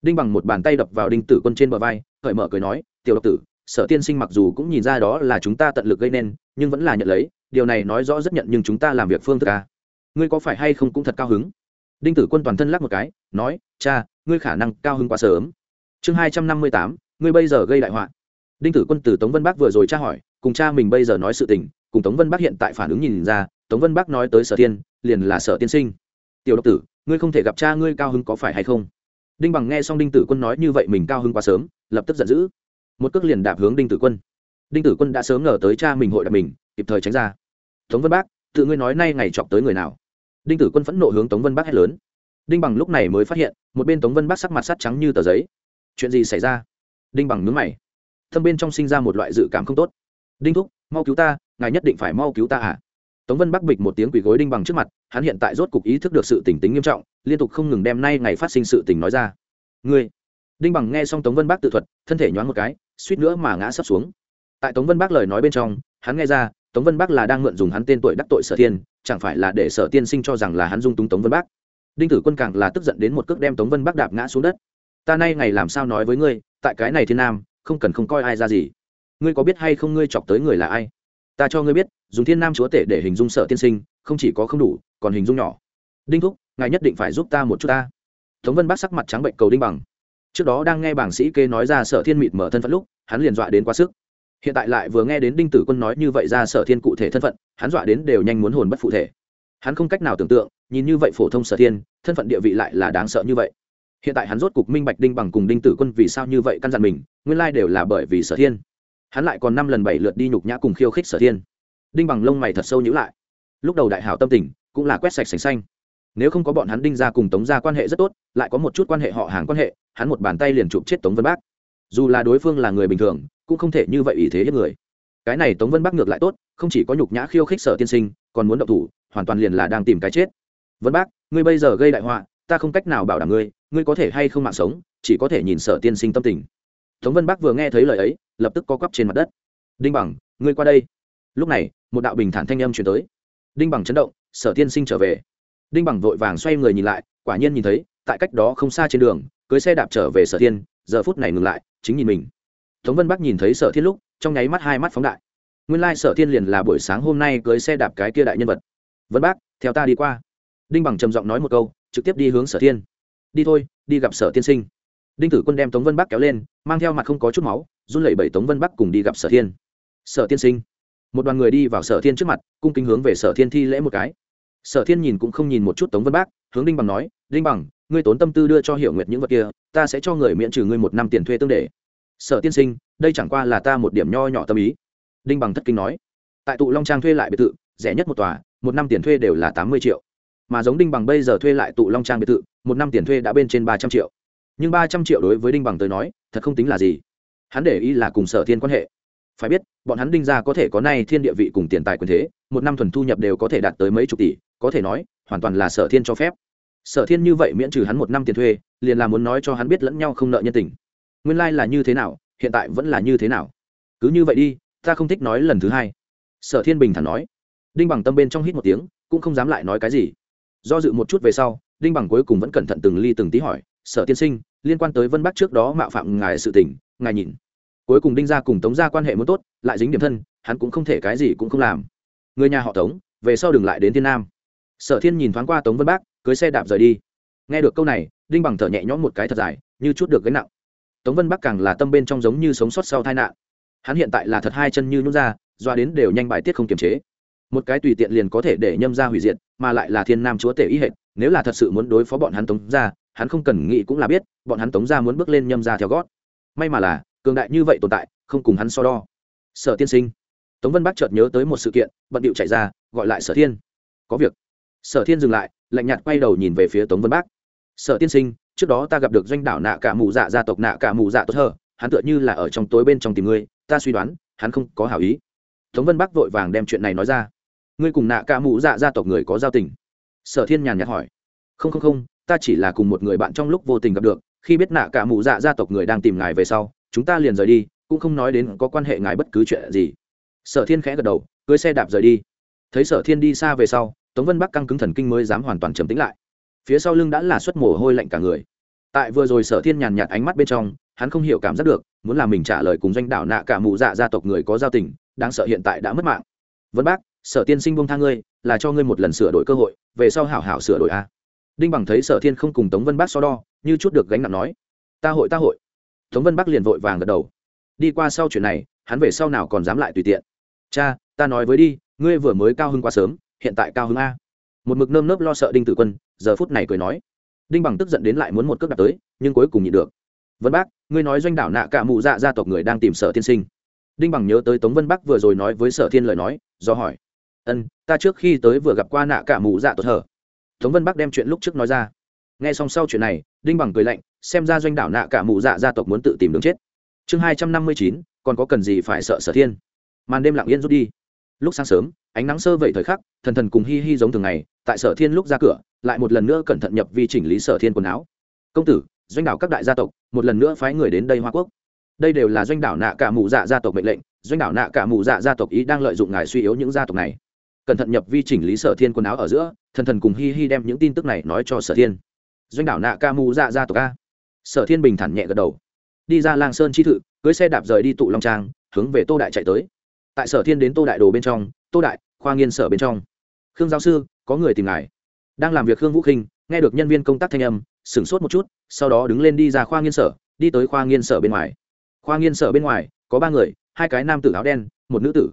Đinh bằng một bàn tay đập vào đinh tử quân trên bờ vai, cởi mở cười nói, tiểu độc tử, sở tiên sinh mặc dù cũng nhìn ra đó là chúng ta tận lực gây nên, nhưng vẫn là nhận lấy, điều này nói rõ rất nhận nhưng chúng ta làm việc phương thức ca ngươi có phải hay không cũng thật cao hứng? Đinh tử quân toàn thân lắc một cái, nói, cha, ngươi khả năng cao hứng quá sớm chương hai trăm năm mươi tám, ngươi bây giờ gây đại họa. Đinh tử quân từ tống vân bắc vừa rồi tra hỏi, cùng cha mình bây giờ nói sự tình, cùng tống vân bắc hiện tại phản ứng nhìn ra, tống vân bắc nói tới sở tiên, liền là sở tiên sinh. Tiểu độc tử, ngươi không thể gặp cha ngươi cao hứng có phải hay không? Đinh bằng nghe xong đinh tử quân nói như vậy mình cao hứng quá sớm, lập tức giận dữ. Một cước liền đạp hướng đinh tử quân. Đinh tử quân đã sớm ngờ tới cha mình hội đạp mình, kịp thời tránh ra. Tống vân bắc tự ngươi nói nay ngày chọc tới người nào? Đinh tử quân phẫn nộ hướng tống vân bắc hét lớn. Đinh bằng lúc này mới phát hiện, một bên tống vân bắc sắc mặt sắt trắng như tờ giấy chuyện gì xảy ra? Đinh bằng nhướng mày. Thâm bên trong sinh ra một loại dự cảm không tốt. Đinh thúc, mau cứu ta, ngài nhất định phải mau cứu ta à? Tống vân bắc bịch một tiếng quỳ gối đinh bằng trước mặt, hắn hiện tại rốt cục ý thức được sự tỉnh tính nghiêm trọng, liên tục không ngừng đem nay ngày phát sinh sự tình nói ra. Ngươi. Đinh bằng nghe xong tống vân bắc tự thuật, thân thể nhoáng một cái, suýt nữa mà ngã sấp xuống. Tại tống vân bắc lời nói bên trong, hắn nghe ra, tống vân bắc là đang mượn dùng hắn tên tuổi đắc tội sở thiên, chẳng phải là để sở tiên sinh cho rằng là hắn dung túng tống vân bắc. Đinh tử quân càng là tức giận đến một cước đem tống vân bắc đạp ngã xuống đất ta nay ngày làm sao nói với ngươi, tại cái này thiên nam, không cần không coi ai ra gì. Ngươi có biết hay không ngươi chọc tới người là ai? Ta cho ngươi biết, dùng thiên nam chúa tể để hình dung sợ tiên sinh, không chỉ có không đủ, còn hình dung nhỏ. Đinh thúc, ngài nhất định phải giúp ta một chút ta. Tống vân bác sắc mặt trắng bệnh cầu đinh bằng. Trước đó đang nghe bảng sĩ kê nói ra sở thiên mịt mở thân phận lúc, hắn liền dọa đến quá sức. Hiện tại lại vừa nghe đến đinh tử quân nói như vậy ra sở thiên cụ thể thân phận, hắn dọa đến đều nhanh muốn hồn bất phụ thể. Hắn không cách nào tưởng tượng, nhìn như vậy phổ thông sở thiên, thân phận địa vị lại là đáng sợ như vậy hiện tại hắn rốt cục minh bạch đinh bằng cùng đinh tử quân vì sao như vậy căn dặn mình, nguyên lai đều là bởi vì sở thiên. Hắn lại còn năm lần bảy lượt đi nhục nhã cùng khiêu khích sở thiên. Đinh bằng lông mày thật sâu nhữ lại. Lúc đầu đại hảo tâm tình, cũng là quét sạch sành xanh. Nếu không có bọn hắn đinh ra cùng tống ra quan hệ rất tốt, lại có một chút quan hệ họ hàng quan hệ, hắn một bàn tay liền chụp chết tống vân bác. Dù là đối phương là người bình thường, cũng không thể như vậy ý thế hết người. Cái này tống vân bác ngược lại tốt, không chỉ có nhục nhã khiêu khích sở tiên sinh, còn muốn động thủ, hoàn toàn liền là đang tìm cái chết. Vân bác, ngươi bây giờ gây đại họa, ta không cách nào bảo đảm ngươi ngươi có thể hay không mạng sống, chỉ có thể nhìn sở tiên sinh tâm tình. Tống vân bắc vừa nghe thấy lời ấy, lập tức co quắp trên mặt đất. Đinh bằng, ngươi qua đây. Lúc này, một đạo bình thản thanh âm chuyển tới. Đinh bằng chấn động, sở tiên sinh trở về. Đinh bằng vội vàng xoay người nhìn lại, quả nhiên nhìn thấy, tại cách đó không xa trên đường, cưới xe đạp trở về sở tiên, giờ phút này ngừng lại, chính nhìn mình. Tống vân bắc nhìn thấy sở thiên lúc, trong nháy mắt hai mắt phóng đại. Nguyên lai sở thiên liền là buổi sáng hôm nay cưới xe đạp cái kia đại nhân vật. Vân bác, theo ta đi qua. Đinh bằng trầm giọng nói một câu, trực tiếp đi hướng sở thiên đi thôi, đi gặp sở tiên sinh. Đinh tử quân đem tống vân bắc kéo lên, mang theo mặt không có chút máu, run lẩy bẩy tống vân bắc cùng đi gặp sở thiên. Sở tiên sinh. Một đoàn người đi vào sở thiên trước mặt, cung kính hướng về sở thiên thi lễ một cái. Sở thiên nhìn cũng không nhìn một chút tống vân bác hướng đinh bằng nói, đinh bằng, ngươi tốn tâm tư đưa cho hiểu nguyệt những vật kia, ta sẽ cho người miễn trừ ngươi một năm tiền thuê tương để. Sở tiên sinh, đây chẳng qua là ta một điểm nho nhỏ tâm ý. Đinh bằng thất kinh nói, tại tụ long trang thuê lại biệt thự, rẻ nhất một tòa, một năm tiền thuê đều là tám mươi triệu mà giống đinh bằng bây giờ thuê lại tụ long trang biệt thự, một năm tiền thuê đã bên trên ba trăm triệu. Nhưng ba trăm triệu đối với đinh bằng tới nói, thật không tính là gì. Hắn để ý là cùng sở thiên quan hệ. Phải biết, bọn hắn đinh ra có thể có nay thiên địa vị cùng tiền tài quyền thế, một năm thuần thu nhập đều có thể đạt tới mấy chục tỷ, có thể nói, hoàn toàn là sở thiên cho phép. Sở thiên như vậy miễn trừ hắn một năm tiền thuê, liền là muốn nói cho hắn biết lẫn nhau không nợ nhân tình. Nguyên lai、like、là như thế nào, hiện tại vẫn là như thế nào. Cứ như vậy đi, ta không thích nói lần thứ hai. Sở thiên bình thản nói. Đinh bằng tâm bên trong hít một tiếng, cũng không dám lại nói cái gì do dự một chút về sau, đinh bằng cuối cùng vẫn cẩn thận từng ly từng tí hỏi, sở tiên sinh, liên quan tới vân bắc trước đó mạo phạm ngài sự tình, ngài nhìn. Cuối cùng đinh ra cùng tống ra quan hệ muốn tốt, lại dính điểm thân, hắn cũng không thể cái gì cũng không làm. Người nhà họ tống, về sau đừng lại đến thiên nam. Sở thiên nhìn thoáng qua tống vân bác, cưới xe đạp rời đi. Nghe được câu này, đinh bằng thở nhẹ nhõm một cái thật dài, như chút được gánh nặng. Tống vân bắc càng là tâm bên trong giống như sống sót sau tai nạn. Hắn hiện tại là thật hai chân như nhút ra, doa đến đều nhanh bài tiết không kiềm chế. Một cái tùy tiện liền có thể để nhâm ra hủy diệt mà lại là thiên nam chúa tể ý hệ nếu là thật sự muốn đối phó bọn hắn tống ra hắn không cần nghĩ cũng là biết, bọn hắn tống ra muốn bước lên nhâm ra theo gót. May mà là, cường đại như vậy tồn tại, không cùng hắn so đo. Sở tiên sinh. Tống vân bắc chợt nhớ tới một sự kiện, bận điệu chạy ra, gọi lại sở thiên. Có việc. Sở thiên dừng lại, lạnh nhạt quay đầu nhìn về phía tống vân bắc. Sở tiên sinh, trước đó ta gặp được doanh đảo nạ cả mù dạ gia tộc nạ cả mù dạ tốt hờ, hắn tựa như là ở trong tối bên trong tìm ngươi, ta suy đoán, hắn không có hảo ý. Tống vân bắc vội vàng đem chuyện này nói ra ngươi cùng nạ cả mù dạ gia tộc người có giao tình? Sở thiên nhàn nhạt hỏi. Không không không, ta chỉ là cùng một người bạn trong lúc vô tình gặp được, khi biết nạ cả mù dạ gia tộc người đang tìm ngài về sau, chúng ta liền rời đi, cũng không nói đến có quan hệ ngài bất cứ chuyện gì. Sở thiên khẽ gật đầu, cưới xe đạp rời đi. Thấy sở thiên đi xa về sau, tống vân bắc căng cứng thần kinh mới dám hoàn toàn trầm tĩnh lại. Phía sau lưng đã là suất mồ hôi lạnh cả người. Tại vừa rồi sở thiên nhàn nhạt ánh mắt bên trong, hắn không hiểu cảm giác được, muốn làm mình trả lời cùng doanh đảo nạ cả mụ dạ gia tộc người có giao tình, đáng sợ hiện tại đã mất mạng. Vân bác sở tiên sinh bông tha ngươi, là cho ngươi một lần sửa đổi cơ hội, về sau hảo hảo sửa đổi a. Đinh bằng thấy sở thiên không cùng tống vân bác so đo, như chút được gánh nặng nói, ta hội ta hội. Tống vân bắc liền vội vàng gật đầu. Đi qua sau chuyện này, hắn về sau nào còn dám lại tùy tiện. Cha, ta nói với đi, ngươi vừa mới cao hưng quá sớm, hiện tại cao hưng a. Một mực nơm nớp lo sợ đinh tử quân, giờ phút này cười nói. Đinh bằng tức giận đến lại muốn một cước đặt tới, nhưng cuối cùng nhịn được. Vân bác, ngươi nói doanh đảo nạ cả mụ dạ gia tộc người đang tìm sở tiên sinh. Đinh bằng nhớ tới tống vân bắc vừa rồi nói với sở thiên lời nói, do hỏi ân, ta trước khi tới vừa gặp qua nạ cả mụ dạ tốt hở. Tống vân bắc đem chuyện lúc trước nói ra. Nghe xong sau chuyện này, đinh bằng cười lạnh, xem ra doanh đảo nạ cả mụ dạ gia tộc muốn tự tìm đường chết. Chương hai trăm năm mươi chín, còn có cần gì phải sợ sở thiên? Màn đêm lặng yên rút đi. Lúc sáng sớm, ánh nắng sơ vậy thời khắc, thần thần cùng hi hi giống thường ngày, tại sở thiên lúc ra cửa, lại một lần nữa cẩn thận nhập vi chỉnh lý sở thiên quần áo. Công tử, doanh đảo các đại gia tộc, một lần nữa phái người đến đây hoa quốc. Đây đều là doanh đảo nạ cả mụ dạ gia tộc mệnh lệnh, doanh đảo nạ cả mụ dạ gia tộc ý đang lợi dụng ngài suy yếu những gia tộc này cẩn thận nhập vi chỉnh lý sở thiên quần áo ở giữa, thần thần cùng hi hi đem những tin tức này nói cho sở thiên. Doanh đảo nạ ca mù dạ ra tộc a. Sở thiên bình thản nhẹ gật đầu. Đi ra lang sơn chi thự, cưới xe đạp rời đi tụ long trang, hướng về tô đại chạy tới. Tại sở thiên đến tô đại đồ bên trong, tô đại, khoa nghiên sở bên trong. Khương giáo sư, có người tìm ngài. Đang làm việc khương vũ khinh, nghe được nhân viên công tác thanh âm, sửng sốt một chút, sau đó đứng lên đi ra khoa nghiên sở, đi tới khoa nghiên sở bên ngoài. Khoa nghiên sở bên ngoài, có ba người, hai cái nam tử áo đen, một nữ tử.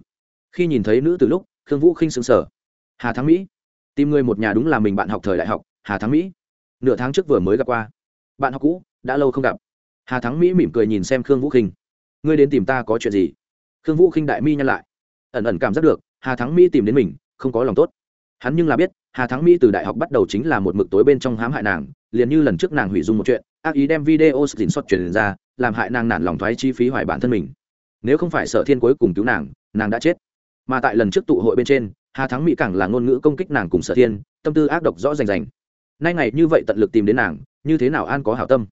Khi nhìn thấy nữ tử lúc khương vũ khinh sững sờ. Hà thắng mỹ, tìm người một nhà đúng là mình bạn học thời đại học, hà thắng mỹ. Nửa tháng trước vừa mới gặp qua. Bạn học cũ, đã lâu không gặp. Hà thắng mỹ mỉm cười nhìn xem khương vũ khinh. Ngươi đến tìm ta có chuyện gì? Khương vũ khinh đại mi nhăn lại. Ẩn ẩn cảm giác được, hà thắng mỹ tìm đến mình, không có lòng tốt. Hắn nhưng là biết, hà thắng mỹ từ đại học bắt đầu chính là một mực tối bên trong hãm hại nàng, liền như lần trước nàng hủy dung một chuyện, ác ý đem video xin xuất truyền ra, làm hại nàng nản lòng thoái chi phí hoài bản thân mình. Nếu không phải sở thiên cuối cùng cứu nàng nàng đã chết mà tại lần trước tụ hội bên trên, hà thắng mỹ càng là ngôn ngữ công kích nàng cùng sở thiên, tâm tư ác độc rõ rành rành. Nay ngày như vậy tận lực tìm đến nàng, như thế nào an có hảo tâm?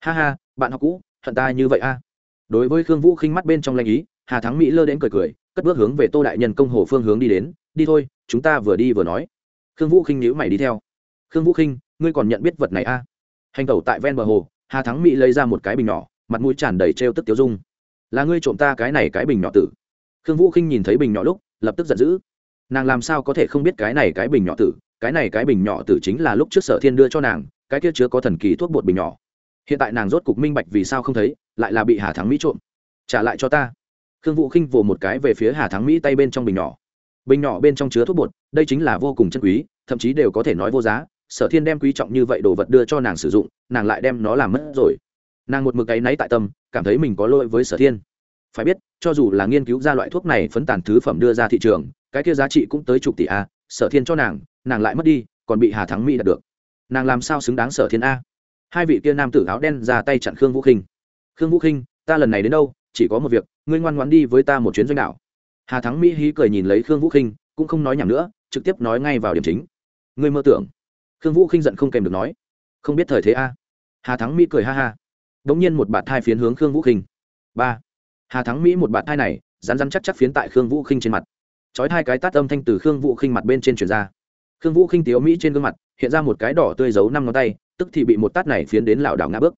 Ha ha, bạn học cũ thuận ta như vậy a. Đối với khương vũ khinh mắt bên trong lanh ý, hà thắng mỹ lơ đến cười cười, cất bước hướng về tô đại nhân công hồ phương hướng đi đến, đi thôi, chúng ta vừa đi vừa nói. Khương vũ khinh nhíu mày đi theo. Khương vũ khinh, ngươi còn nhận biết vật này a? Hành tẩu tại ven bờ hồ, hà thắng mỹ lấy ra một cái bình nhỏ, mặt mũi tràn đầy trêu tức tiêu dung. Là ngươi trộm ta cái này cái bình nhỏ tử khương vũ khinh nhìn thấy bình nhỏ lúc, lập tức giận dữ. Nàng làm sao có thể không biết cái này cái bình nhỏ tử, cái này cái bình nhỏ tử chính là lúc trước sở thiên đưa cho nàng, cái kia chứa có thần kỳ thuốc bột bình nhỏ. Hiện tại nàng rốt cục minh bạch vì sao không thấy, lại là bị hà thắng mỹ trộm. Trả lại cho ta. Khương vũ khinh vồ một cái về phía hà thắng mỹ tay bên trong bình nhỏ. Bình nhỏ bên trong chứa thuốc bột, đây chính là vô cùng chân quý, thậm chí đều có thể nói vô giá. Sở thiên đem quý trọng như vậy đồ vật đưa cho nàng sử dụng, nàng lại đem nó làm mất rồi. Nàng một mực áy náy tại tâm, cảm thấy mình có lỗi với sở thiên phải biết, cho dù là nghiên cứu ra loại thuốc này phấn tàn thứ phẩm đưa ra thị trường, cái kia giá trị cũng tới chục tỷ a, sở thiên cho nàng nàng lại mất đi, còn bị hà thắng mỹ đạt được. Nàng làm sao xứng đáng sở thiên a? Hai vị kia nam tử áo đen ra tay chặn khương vũ khinh. Khương vũ khinh, ta lần này đến đâu? Chỉ có một việc, ngươi ngoan ngoãn đi với ta một chuyến doanh đảo. Hà thắng mỹ hí cười nhìn lấy khương vũ khinh, cũng không nói nhảm nữa, trực tiếp nói ngay vào điểm chính. Ngươi mơ tưởng. Khương vũ khinh giận không kèm được nói. Không biết thời thế a. Hà thắng mỹ cười ha ha. Đ ỗ n g nhiên một bạt thai phiến hướng khương vũ khinh. Ba hà thắng mỹ một bạt thai này rán rán chắc chắc phiến tại khương vũ khinh trên mặt. Trói hai cái tát âm thanh từ khương vũ khinh mặt bên trên chuyển ra. Khương vũ khinh tiếu mỹ trên gương mặt, hiện ra một cái đỏ tươi giấu năm ngón tay, tức thì bị một tát này phiến đến lảo đảo ngã bước.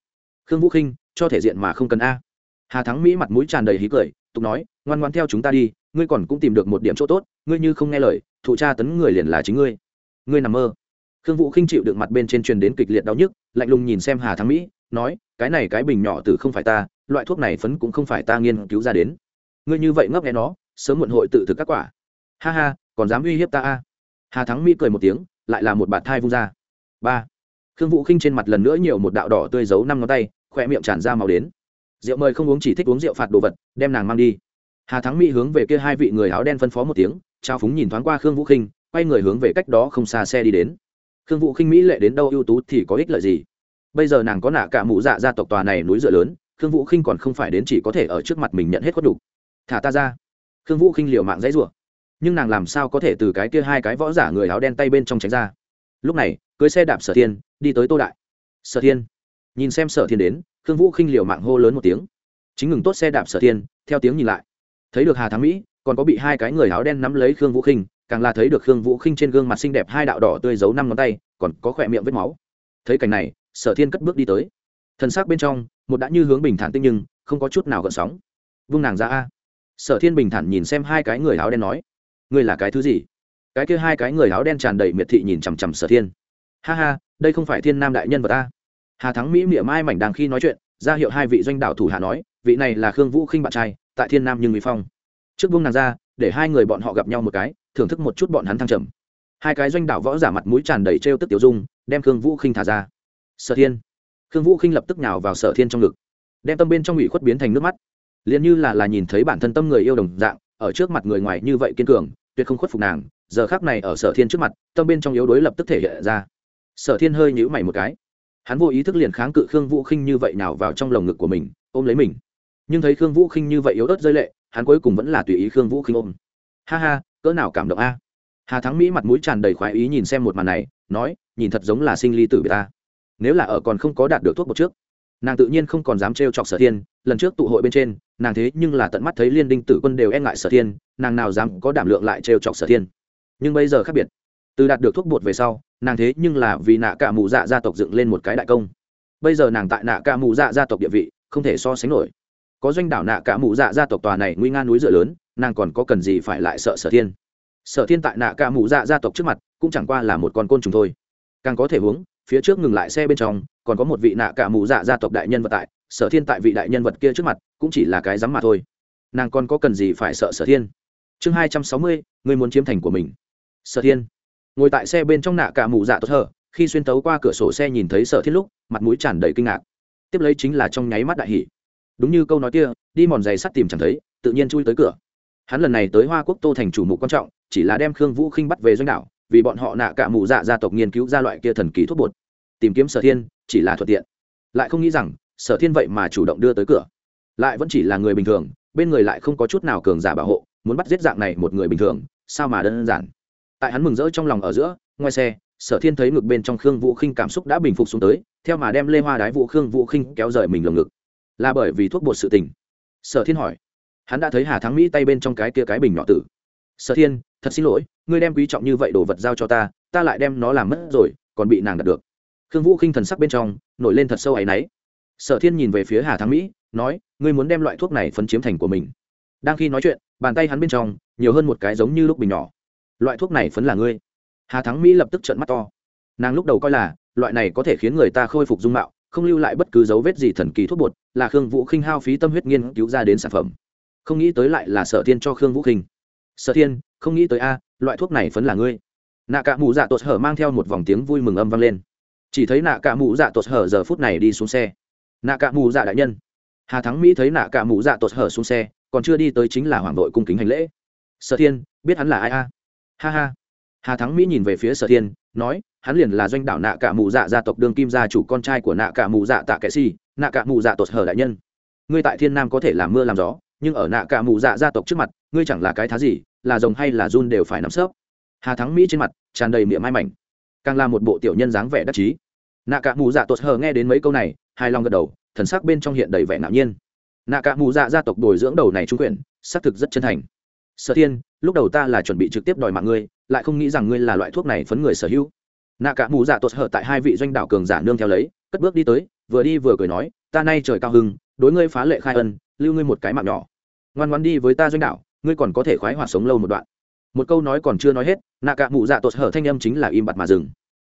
Khương vũ khinh, cho thể diện mà không cần a. Hà thắng mỹ mặt mũi tràn đầy hí cười, tục nói, ngoan ngoan theo chúng ta đi, ngươi còn cũng tìm được một điểm chỗ tốt, ngươi như không nghe lời, thụ tra tấn người liền là chính ngươi. Ngươi nằm mơ. Khương vũ khinh chịu được mặt bên trên truyền đến kịch liệt đau nhức, lạnh lùng nhìn xem hà thắng mỹ nói, cái này cái bình nhỏ từ không phải ta, loại thuốc này phấn cũng không phải ta nghiên cứu ra đến. Ngươi như vậy ngấp nghe nó, sớm muộn hội tự thực các quả. Ha ha, còn dám uy hiếp ta a? Hà thắng mỹ cười một tiếng, lại là một bạt thai vung ra. Ba. Khương vũ khinh trên mặt lần nữa nhiều một đạo đỏ tươi giấu năm ngón tay khoe miệng tràn ra màu đến. Rượu mời không uống chỉ thích uống rượu phạt đồ vật, đem nàng mang đi. Hà thắng mỹ hướng về kia hai vị người áo đen phân phó một tiếng, trao phúng nhìn thoáng qua khương vũ khinh, quay người hướng về cách đó không xa xe đi đến. Khương vũ khinh mỹ lệ đến đâu ưu tú thì có ích lợi gì? Bây giờ nàng có nạ cả mụ dạ gia tộc tòa này núi dựa lớn, khương vũ khinh còn không phải đến chỉ có thể ở trước mặt mình nhận hết khuất đủ thả ta ra. Khương vũ khinh liều mạng dãy rủa. Nhưng nàng làm sao có thể từ cái kia hai cái võ giả người áo đen tay bên trong tránh ra? Lúc này, cưới xe đạp sở thiên, đi tới tô đại. Sở thiên. Nhìn xem sở thiên đến, khương vũ khinh liều mạng hô lớn một tiếng. Chính ngừng tốt xe đạp sở thiên, theo tiếng nhìn lại. Thấy được hà thắng mỹ, còn có bị hai cái người áo đen nắm lấy khương vũ khinh, càng là thấy được khương vũ khinh trên gương mặt xinh đẹp hai đạo đỏ tươi giấu năm ngón tay, còn có khỏe miệng vết máu. Thấy cảnh này sở thiên cất bước đi tới. Thân xác bên trong, một đã như hướng bình thản tinh nhưng, không có chút nào gợn sóng. Vung nàng ra a. Sở thiên bình thản nhìn xem hai cái người áo đen nói, ngươi là cái thứ gì? Cái kia hai cái người áo đen tràn đầy miệt thị nhìn chằm chằm sở thiên. Ha ha, đây không phải thiên nam đại nhân vật ta. Hà thắng mỹ miệng mai mảnh đàng khi nói chuyện, ra hiệu hai vị doanh đảo thủ hạ nói, vị này là khương vũ khinh bạn trai, tại thiên nam nhưng mỹ phong. Trước vung nàng ra, để hai người bọn họ gặp nhau một cái, thưởng thức một chút bọn hắn thăng trầm. Hai cái doanh đảo võ giả mặt mũi tràn đầy trêu tức tiểu dung, đem khương vũ khinh thả ra sở thiên. Khương vũ khinh lập tức nhào vào sở thiên trong ngực. Đem tâm bên trong ủy khuất biến thành nước mắt. Liền như là là nhìn thấy bản thân tâm người yêu đồng dạng, ở trước mặt người ngoài như vậy kiên cường, tuyệt không khuất phục nàng, giờ khác này ở sở thiên trước mặt, tâm bên trong yếu đuối lập tức thể hiện ra. Sở thiên hơi nhữ mày một cái. Hắn vô ý thức liền kháng cự khương vũ khinh như vậy nào vào trong lồng ngực của mình, ôm lấy mình. Nhưng thấy khương vũ khinh như vậy yếu ớt rơi lệ, hắn cuối cùng vẫn là tùy ý khương vũ khinh ôm. Ha ha, cỡ nào cảm động a. Hà thắng mỹ mặt mũi tràn đầy khoái ý nhìn xem một màn này, nói, nhìn thật giống là sinh ly tử biệt ta nếu là ở còn không có đạt được thuốc bột trước, nàng tự nhiên không còn dám trêu chọc sở thiên, lần trước tụ hội bên trên, nàng thế nhưng là tận mắt thấy liên đinh tử quân đều e ngại sở thiên, nàng nào dám có đảm lượng lại trêu chọc sở thiên. Nhưng bây giờ khác biệt, từ đạt được thuốc bột về sau, nàng thế nhưng là vì nạ cả mụ dạ gia tộc dựng lên một cái đại công. Bây giờ nàng tại nạ cả mù dạ gia tộc địa vị, không thể so sánh nổi. Có doanh đảo nạ cả mù dạ gia tộc tòa này nguy nga núi dựa lớn, nàng còn có cần gì phải lại sợ sở thiên? Sở thiên tại nạ cả mù dạ gia tộc trước mặt, cũng chẳng qua là một con côn trùng thôi. Càng có thể huống phía trước ngừng lại xe bên trong, còn có một vị nạ cả mù dạ gia tộc đại nhân vật tại, sở thiên tại vị đại nhân vật kia trước mặt, cũng chỉ là cái rắm mà thôi. Nàng còn có cần gì phải sợ sở thiên? Chương hai trăm sáu mươi người muốn chiếm thành của mình. Sở thiên. Ngồi tại xe bên trong nạ cả mù dạ tốt hở, khi xuyên tấu qua cửa sổ xe nhìn thấy sở thiên lúc, mặt mũi tràn đầy kinh ngạc. Tiếp lấy chính là trong nháy mắt đại hỷ đúng như câu nói kia, đi mòn giày sắt tìm chẳng thấy, tự nhiên chui tới cửa. Hắn lần này tới hoa quốc tô thành chủ mục quan trọng, chỉ là đem khương vũ khinh bắt về doanh đảo vì bọn họ nạ cả mù dạ gia tộc nghiên cứu ra loại kia thần kỳ thuốc bột. Tìm kiếm sở thiên, chỉ là thuận tiện. Lại không nghĩ rằng, sở thiên vậy mà chủ động đưa tới cửa. Lại vẫn chỉ là người bình thường, bên người lại không có chút nào cường giả bảo hộ, muốn bắt giết dạng này một người bình thường, sao mà đơn giản? Tại hắn mừng rỡ trong lòng ở giữa, ngoài xe, sở thiên thấy ngực bên trong khương vũ khinh cảm xúc đã bình phục xuống tới, theo mà đem lê hoa đái vũ khương vũ khinh kéo rời mình lồng ngực. Là bởi vì thuốc bột sự tình. Sở thiên hỏi, hắn đã thấy hà thắng mỹ tay bên trong cái kia cái bình nhỏ tử sở thiên, thật xin lỗi, ngươi đem quý trọng như vậy đồ vật giao cho ta ta lại đem nó làm mất rồi, còn bị nàng đặt được. Khương vũ khinh thần sắc bên trong, nổi lên thật sâu áy náy. Sở thiên nhìn về phía hà thắng mỹ, nói, ngươi muốn đem loại thuốc này phấn chiếm thành của mình. Đang khi nói chuyện, bàn tay hắn bên trong, nhiều hơn một cái giống như lúc bình nhỏ. Loại thuốc này phấn là ngươi. Hà thắng mỹ lập tức trợn mắt to. Nàng lúc đầu coi là, loại này có thể khiến người ta khôi phục dung mạo, không lưu lại bất cứ dấu vết gì thần kỳ thuốc bột, là khương vũ khinh hao phí tâm huyết nghiên cứu ra đến sản phẩm. Không nghĩ tới lại là sở thiên cho khương vũ khinh sở thiên, không nghĩ tới a, loại thuốc này phấn là ngươi. Nạ cả mụ dạ tột hở mang theo một vòng tiếng vui mừng âm vang lên. Chỉ thấy nạ cả mụ dạ tột hở giờ phút này đi xuống xe. Nạ cả mụ dạ đại nhân. Hà thắng mỹ thấy nạ cả mụ dạ tột hở xuống xe, còn chưa đi tới chính là hoàng đội cung kính hành lễ. Sở thiên, biết hắn là ai a? Ha ha. Hà thắng mỹ nhìn về phía sở thiên, nói, hắn liền là doanh đảo nạ cả mù dạ gia tộc đương kim gia chủ con trai của nạ cả mù dạ tạ kệ si, nạ cả mù dạ tột hở đại nhân. Ngươi tại thiên nam có thể làm mưa làm gió nhưng ở nạ cả mù dạ gia tộc trước mặt, ngươi chẳng là cái thá gì, là rồng hay là run đều phải nắm sớp. Hà thắng mỹ trên mặt tràn đầy miệng mai mảnh, càng là một bộ tiểu nhân dáng vẻ đắc chí. Nạ cả mù dạ tột hờ nghe đến mấy câu này hai lòng gật đầu, thần sắc bên trong hiện đầy vẻ ngạo nhiên. Nạ cả mù dạ gia tộc đổi dưỡng đầu này trung quyển xác thực rất chân thành. Sở thiên, lúc đầu ta là chuẩn bị trực tiếp đòi mạng ngươi, lại không nghĩ rằng ngươi là loại thuốc này phấn người sở hữu. Nạ cả mù dạ tột hở tại hai vị doanh đảo cường giả nương theo lấy, cất bước đi tới, vừa đi vừa cười nói, ta nay trời cao hưng, đối ngươi phá lệ khai ân lưu ngươi một cái mạng nhỏ. Ngoan ngoan đi với ta doanh đảo ngươi còn có thể khoái hoạt sống lâu một đoạn. Một câu nói còn chưa nói hết nạ cả mù dạ tột hở thanh âm chính là im bặt mà dừng.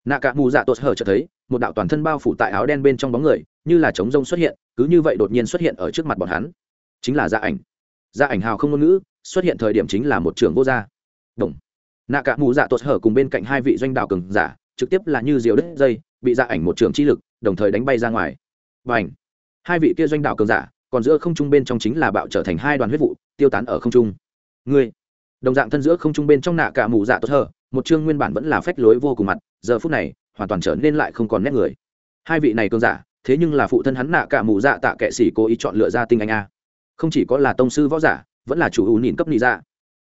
Nạ cả mù dạ tột hở cho thấy, một đạo toàn thân bao phủ tại áo đen bên trong bóng người, như là trống rông xuất hiện, cứ như vậy đột nhiên xuất hiện ở trước mặt bọn hắn. Chính là gia ảnh. Gia ảnh hào không ngôn ngữ, xuất hiện thời điểm chính là một trường vô gia. Đồng. Nạ cả mù dạ tột hở cùng bên cạnh hai vị doanh đạo cường giả, trực tiếp là như diều đứt dây, bị gia ảnh một trường chi lực, đồng thời đánh bay ra ngoài. Và ảnh hai vị kia doanh đạo cường giả còn giữa không trung bên trong chính là bạo trở thành hai đoàn huyết vụ, tiêu tán ở không trung. Ngươi, đồng dạng thân giữa không trung bên trong nạ cả mù dạ tốt hở một chương nguyên bản vẫn là phách lối vô cùng mặt, giờ phút này, hoàn toàn trở nên lại không còn nét người. Hai vị này cường giả, thế nhưng là phụ thân hắn nạ cả mù dạ tạ kệ sĩ cố ý chọn lựa ra tinh anh a. Không chỉ có là tông sư võ giả, vẫn là chủ ưu nhìn cấp nị dạ.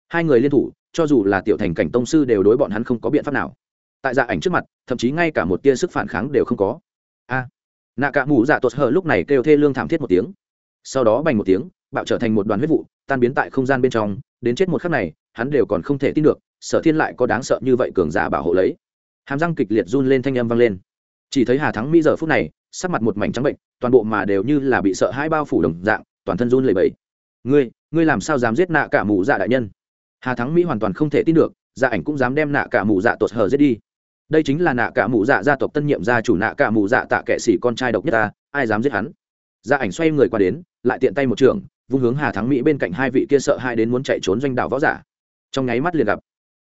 Hai người liên thủ, cho dù là tiểu thành cảnh tông sư đều đối bọn hắn không có biện pháp nào. Tại dạ ảnh trước mặt, thậm chí ngay cả một tia sức phản kháng đều không có. A, nạ cả mù dạ tốt hở lúc này kêu thê lương thảm thiết một tiếng sau đó bành một tiếng, bạo trở thành một đoàn huyết vụ, tan biến tại không gian bên trong, đến chết một khắc này, hắn đều còn không thể tin được, sở thiên lại có đáng sợ như vậy cường giả bảo hộ lấy. Hàm răng kịch liệt run lên thanh âm vang lên. Chỉ thấy hà thắng mỹ giờ phút này, sắc mặt một mảnh trắng bệnh, toàn bộ mà đều như là bị sợ hai bao phủ đồng dạng, toàn thân run lẩy bẩy. Ngươi ngươi làm sao dám giết nạ cả mù dạ đại nhân? Hà thắng mỹ hoàn toàn không thể tin được dạ ảnh cũng dám đem nạ cả mù dạ tột hờ giết đi. Đây chính là nạ cả mù dạ gia tộc tân nhiệm gia chủ nạ cả mù dạ tạ kệ sĩ con trai độc nhất ta, ai dám giết hắn? Dạ ảnh xoay người qua đến lại tiện tay một trường, vung hướng hà thắng mỹ bên cạnh hai vị kia sợ hai đến muốn chạy trốn doanh đảo võ giả. Trong nháy mắt liền gặp,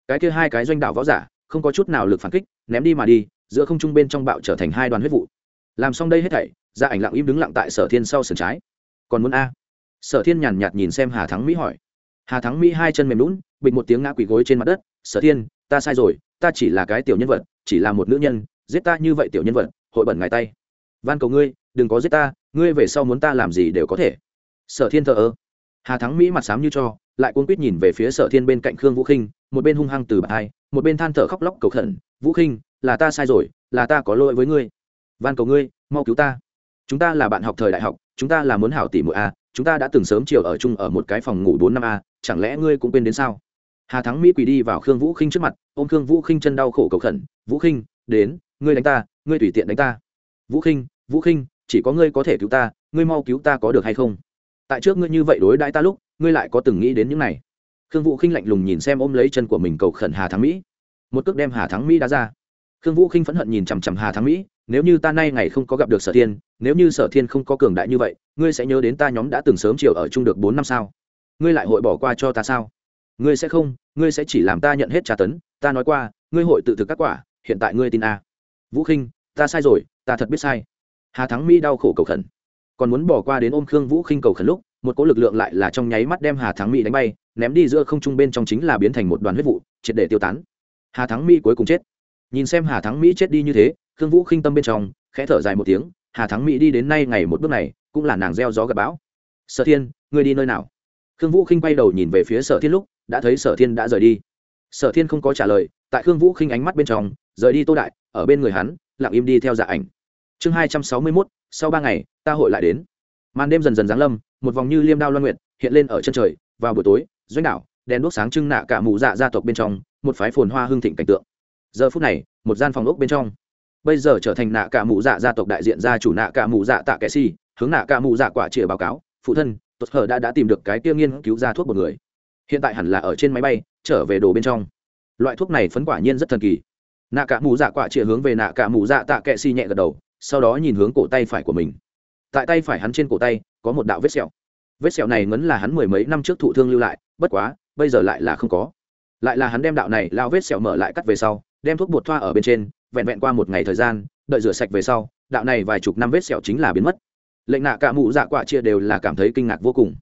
cái kia hai cái doanh đảo võ giả không có chút nào lực phản kích, ném đi mà đi, giữa không trung bên trong bạo trở thành hai đoàn huyết vụ. Làm xong đây hết thảy gia ảnh lặng im đứng lặng tại sở thiên sau sườn trái. Còn muốn a? Sở thiên nhàn nhạt nhìn xem hà thắng mỹ hỏi. Hà thắng mỹ hai chân mềm lún, bịch một tiếng ngã quỳ gối trên mặt đất. Sở thiên, ta sai rồi, ta chỉ là cái tiểu nhân vật, chỉ là một nữ nhân, giết ta như vậy tiểu nhân vật, hội bẩn ngài tay. Van cầu ngươi, đừng có giết ta ngươi về sau muốn ta làm gì đều có thể. Sở thiên thờ ơ. Hà thắng mỹ mặt sám như cho, lại cuốn quýt nhìn về phía sở thiên bên cạnh khương vũ khinh, một bên hung hăng từ bà hai một bên than thở khóc lóc cầu khẩn, vũ khinh, là ta sai rồi, là ta có lỗi với ngươi. Van cầu ngươi, mau cứu ta. Chúng ta là bạn học thời đại học, chúng ta là muốn hảo tỷ muội a, chúng ta đã từng sớm chiều ở chung ở một cái phòng ngủ bốn năm a, chẳng lẽ ngươi cũng quên đến sao? Hà thắng mỹ quỳ đi vào khương vũ khinh trước mặt, ôm khương vũ khinh chân đau khổ cầu khẩn, vũ khinh, đến, ngươi đánh ta, ngươi tùy tiện đánh ta. Vũ khinh vũ khinh chỉ có ngươi có thể cứu ta, ngươi mau cứu ta có được hay không? Tại trước ngươi như vậy đối đãi ta lúc, ngươi lại có từng nghĩ đến những này? Khương vũ khinh lạnh lùng nhìn xem ôm lấy chân của mình cầu khẩn hà thắng mỹ. Một cước đem hà thắng mỹ đá ra. Khương vũ khinh phẫn hận nhìn chằm chằm hà thắng mỹ, nếu như ta nay ngày không có gặp được sở thiên, nếu như sở thiên không có cường đại như vậy, ngươi sẽ nhớ đến ta nhóm đã từng sớm chiều ở chung được bốn năm sao? Ngươi lại hội bỏ qua cho ta sao? Ngươi sẽ không, ngươi sẽ chỉ làm ta nhận hết tra tấn, ta nói qua, ngươi hội tự thực các quả, hiện tại ngươi tin a vũ khinh, ta sai rồi, ta thật biết sai hà thắng mỹ đau khổ cầu khẩn. Còn muốn bỏ qua đến ôm khương vũ khinh cầu khẩn lúc, một cỗ lực lượng lại là trong nháy mắt đem hà thắng mỹ đánh bay, ném đi giữa không trung bên trong chính là biến thành một đoàn huyết vụ, triệt để tiêu tán. Hà thắng mỹ cuối cùng chết. Nhìn xem hà thắng mỹ chết đi như thế, khương vũ khinh tâm bên trong, khẽ thở dài một tiếng, hà thắng mỹ đi đến nay ngày một bước này, cũng là nàng gieo gió gặp bão. Sở thiên, ngươi đi nơi nào? Khương vũ khinh quay đầu nhìn về phía sở thiên lúc, đã thấy sở thiên đã rời đi. Sở thiên không có trả lời, tại khương vũ khinh ánh mắt bên trong, rời đi tô đại, ở bên người hắn, lặng im đi theo dạ ảnh chương hai trăm sáu mươi mốt, sau ba ngày, ta hội lại đến. Màn đêm dần dần giáng lâm, một vòng như liêm đao loan nguyện hiện lên ở chân trời, vào buổi tối, doanh đảo, đèn đuốc sáng trưng nạ cả mù dạ gia tộc bên trong, một phái phồn hoa hương thịnh cảnh tượng. Giờ phút này, một gian phòng ốc bên trong. Bây giờ trở thành nạ cả mù dạ gia tộc đại diện gia chủ nạ cả mù dạ tạ kẻ si hướng nạ cả mù dạ quả chĩa báo cáo, phụ thân, tốt hở đã đã tìm được cái kia nghiên cứu ra thuốc một người. Hiện tại hẳn là ở trên máy bay, trở về đồ bên trong. Loại thuốc này phấn quả nhiên rất thần kỳ. Nạ cả mù dạ quả chĩa hướng về nạ cả mù dạ tạ kệ si nhẹ gật đầu sau đó nhìn hướng cổ tay phải của mình. Tại tay phải hắn trên cổ tay, có một đạo vết sẹo. Vết sẹo này ngấn là hắn mười mấy năm trước thụ thương lưu lại, bất quá, bây giờ lại là không có. Lại là hắn đem đạo này lao vết sẹo mở lại cắt về sau, đem thuốc bột thoa ở bên trên, vẹn vẹn qua một ngày thời gian, đợi rửa sạch về sau, đạo này vài chục năm vết sẹo chính là biến mất. Lệnh nạ cả mụ dạ quạ chia đều là cảm thấy kinh ngạc vô cùng.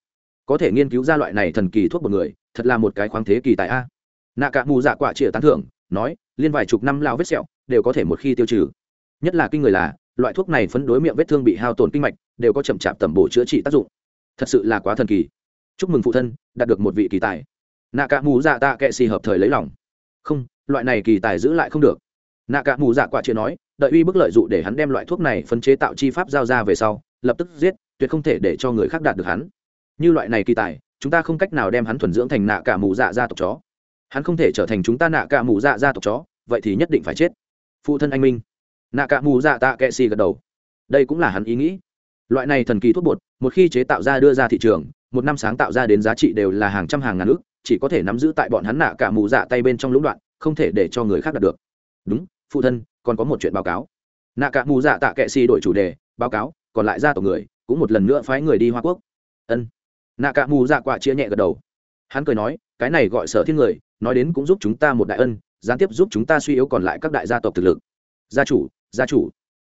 Có thể nghiên cứu ra loại này thần kỳ thuốc một người, thật là một cái khoáng thế kỳ tại a. Nạ cả mù dạ quạ chia tán thưởng, nói, liên vài chục năm lao vết sẹo đều có thể một khi tiêu trừ. Nhất là kinh người là loại thuốc này phấn đối miệng vết thương bị hao tổn kinh mạch, đều có chậm chạp tẩm bổ chữa trị tác dụng. Thật sự là quá thần kỳ. Chúc mừng phụ thân, đạt được một vị kỳ tài. Nạ cả mù dạ tạ kệ xì hợp thời lấy lòng. Không, loại này kỳ tài giữ lại không được. Nạ cả mù dạ quả chưa nói, đợi uy bức lợi dụng để hắn đem loại thuốc này phân chế tạo chi pháp giao ra về sau, lập tức giết, tuyệt không thể để cho người khác đạt được hắn. Như loại này kỳ tài, chúng ta không cách nào đem hắn thuần dưỡng thành nạ cả mù dạ gia tộc chó. Hắn không thể trở thành chúng ta nạ cả mù dạ gia tộc chó, vậy thì nhất định phải chết. Phụ thân anh minh nạ cả mù dạ tạ kệ xì gật đầu. Đây cũng là hắn ý nghĩ. Loại này thần kỳ thuốc bột, một khi chế tạo ra đưa ra thị trường, một năm sáng tạo ra đến giá trị đều là hàng trăm hàng ngàn ước chỉ có thể nắm giữ tại bọn hắn nạ cả mù dạ tay bên trong lũng đoạn, không thể để cho người khác đạt được. Đúng, phụ thân, còn có một chuyện báo cáo. Nạ cả mù dạ tạ kệ xì đổi chủ đề, báo cáo, còn lại ra tổ người, cũng một lần nữa phái người đi hoa quốc. Ân. Nạ cả mù dạ quạ chia nhẹ gật đầu. Hắn cười nói, cái này gọi sở thiên người, nói đến cũng giúp chúng ta một đại ân, gián tiếp giúp chúng ta suy yếu còn lại các đại gia tộc thực lực. Gia chủ gia chủ.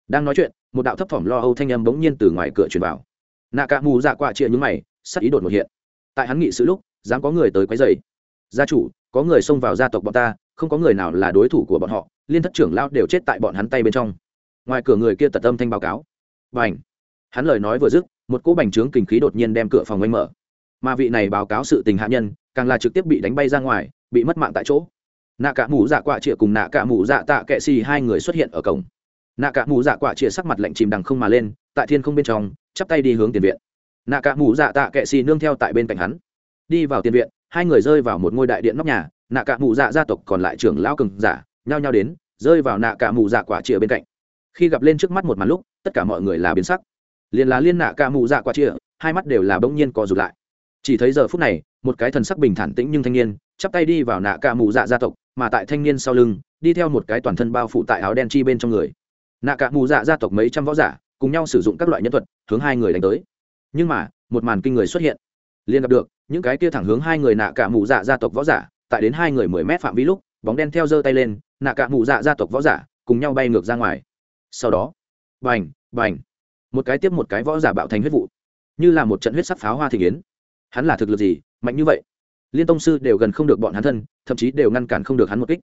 Đang nói chuyện, một đạo thấp thỏm lo âu thanh âm bỗng nhiên từ ngoài cửa truyền vào. Nạ cả mù dạ quạ chĩa nhúng mày, sắc ý đột một hiện. Tại hắn nghị sự lúc, dám có người tới quấy dày gia chủ, có người xông vào gia tộc bọn ta, không có người nào là đối thủ của bọn họ, liên thất trưởng lao đều chết tại bọn hắn tay bên trong. Ngoài cửa người kia tật tâm thanh báo cáo. Và ảnh hắn lời nói vừa dứt, một cỗ bành trướng kinh khí đột nhiên đem cửa phòng oanh mở. Mà vị này báo cáo sự tình hạ nhân, càng là trực tiếp bị đánh bay ra ngoài, bị mất mạng tại chỗ. Nạ cả mù dạ quạ chĩa cùng nạ cả mù dạ tạ kệ xì hai người xuất hiện ở cổng nạ cả mù dạ quạ chĩa sắc mặt lạnh chìm đằng không mà lên, tại thiên không bên trong, chắp tay đi hướng tiền viện. Nạ cả mù dạ tạ kệ xì nương theo tại bên cạnh hắn. Đi vào tiền viện, hai người rơi vào một ngôi đại điện nóc nhà, nạ cả mù dạ gia tộc còn lại trưởng lão cường giả, nhao nhao đến, rơi vào nạ cả mù dạ quả chĩa bên cạnh. Khi gặp lên trước mắt một màn lúc, tất cả mọi người là biến sắc. Liền là liên nạ cả mù dạ quả chĩa hai mắt đều là bỗng nhiên co rụt lại. Chỉ thấy giờ phút này, một cái thần sắc bình thản tĩnh nhưng thanh niên, chắp tay đi vào nạ cả mù dạ gia tộc, mà tại thanh niên sau lưng, đi theo một cái toàn thân bao phủ tại áo đen chi bên trong người nạ cả mù dạ gia tộc mấy trăm võ giả cùng nhau sử dụng các loại nhân thuật, hướng hai người đánh tới. Nhưng mà, một màn kinh người xuất hiện. Liên gặp được, những cái kia thẳng hướng hai người nạ cả mù dạ gia tộc võ giả, tại đến hai người mười mét phạm vi lúc, bóng đen theo giơ tay lên, nạ cả mù dạ gia tộc võ giả cùng nhau bay ngược ra ngoài. Sau đó, bành bành, một cái tiếp một cái võ giả bạo thành huyết vụ, như là một trận huyết sắc pháo hoa thị kiến hắn là thực lực gì, mạnh như vậy? Liên tông sư đều gần không được bọn hắn thân, thậm chí đều ngăn cản không được hắn một kích.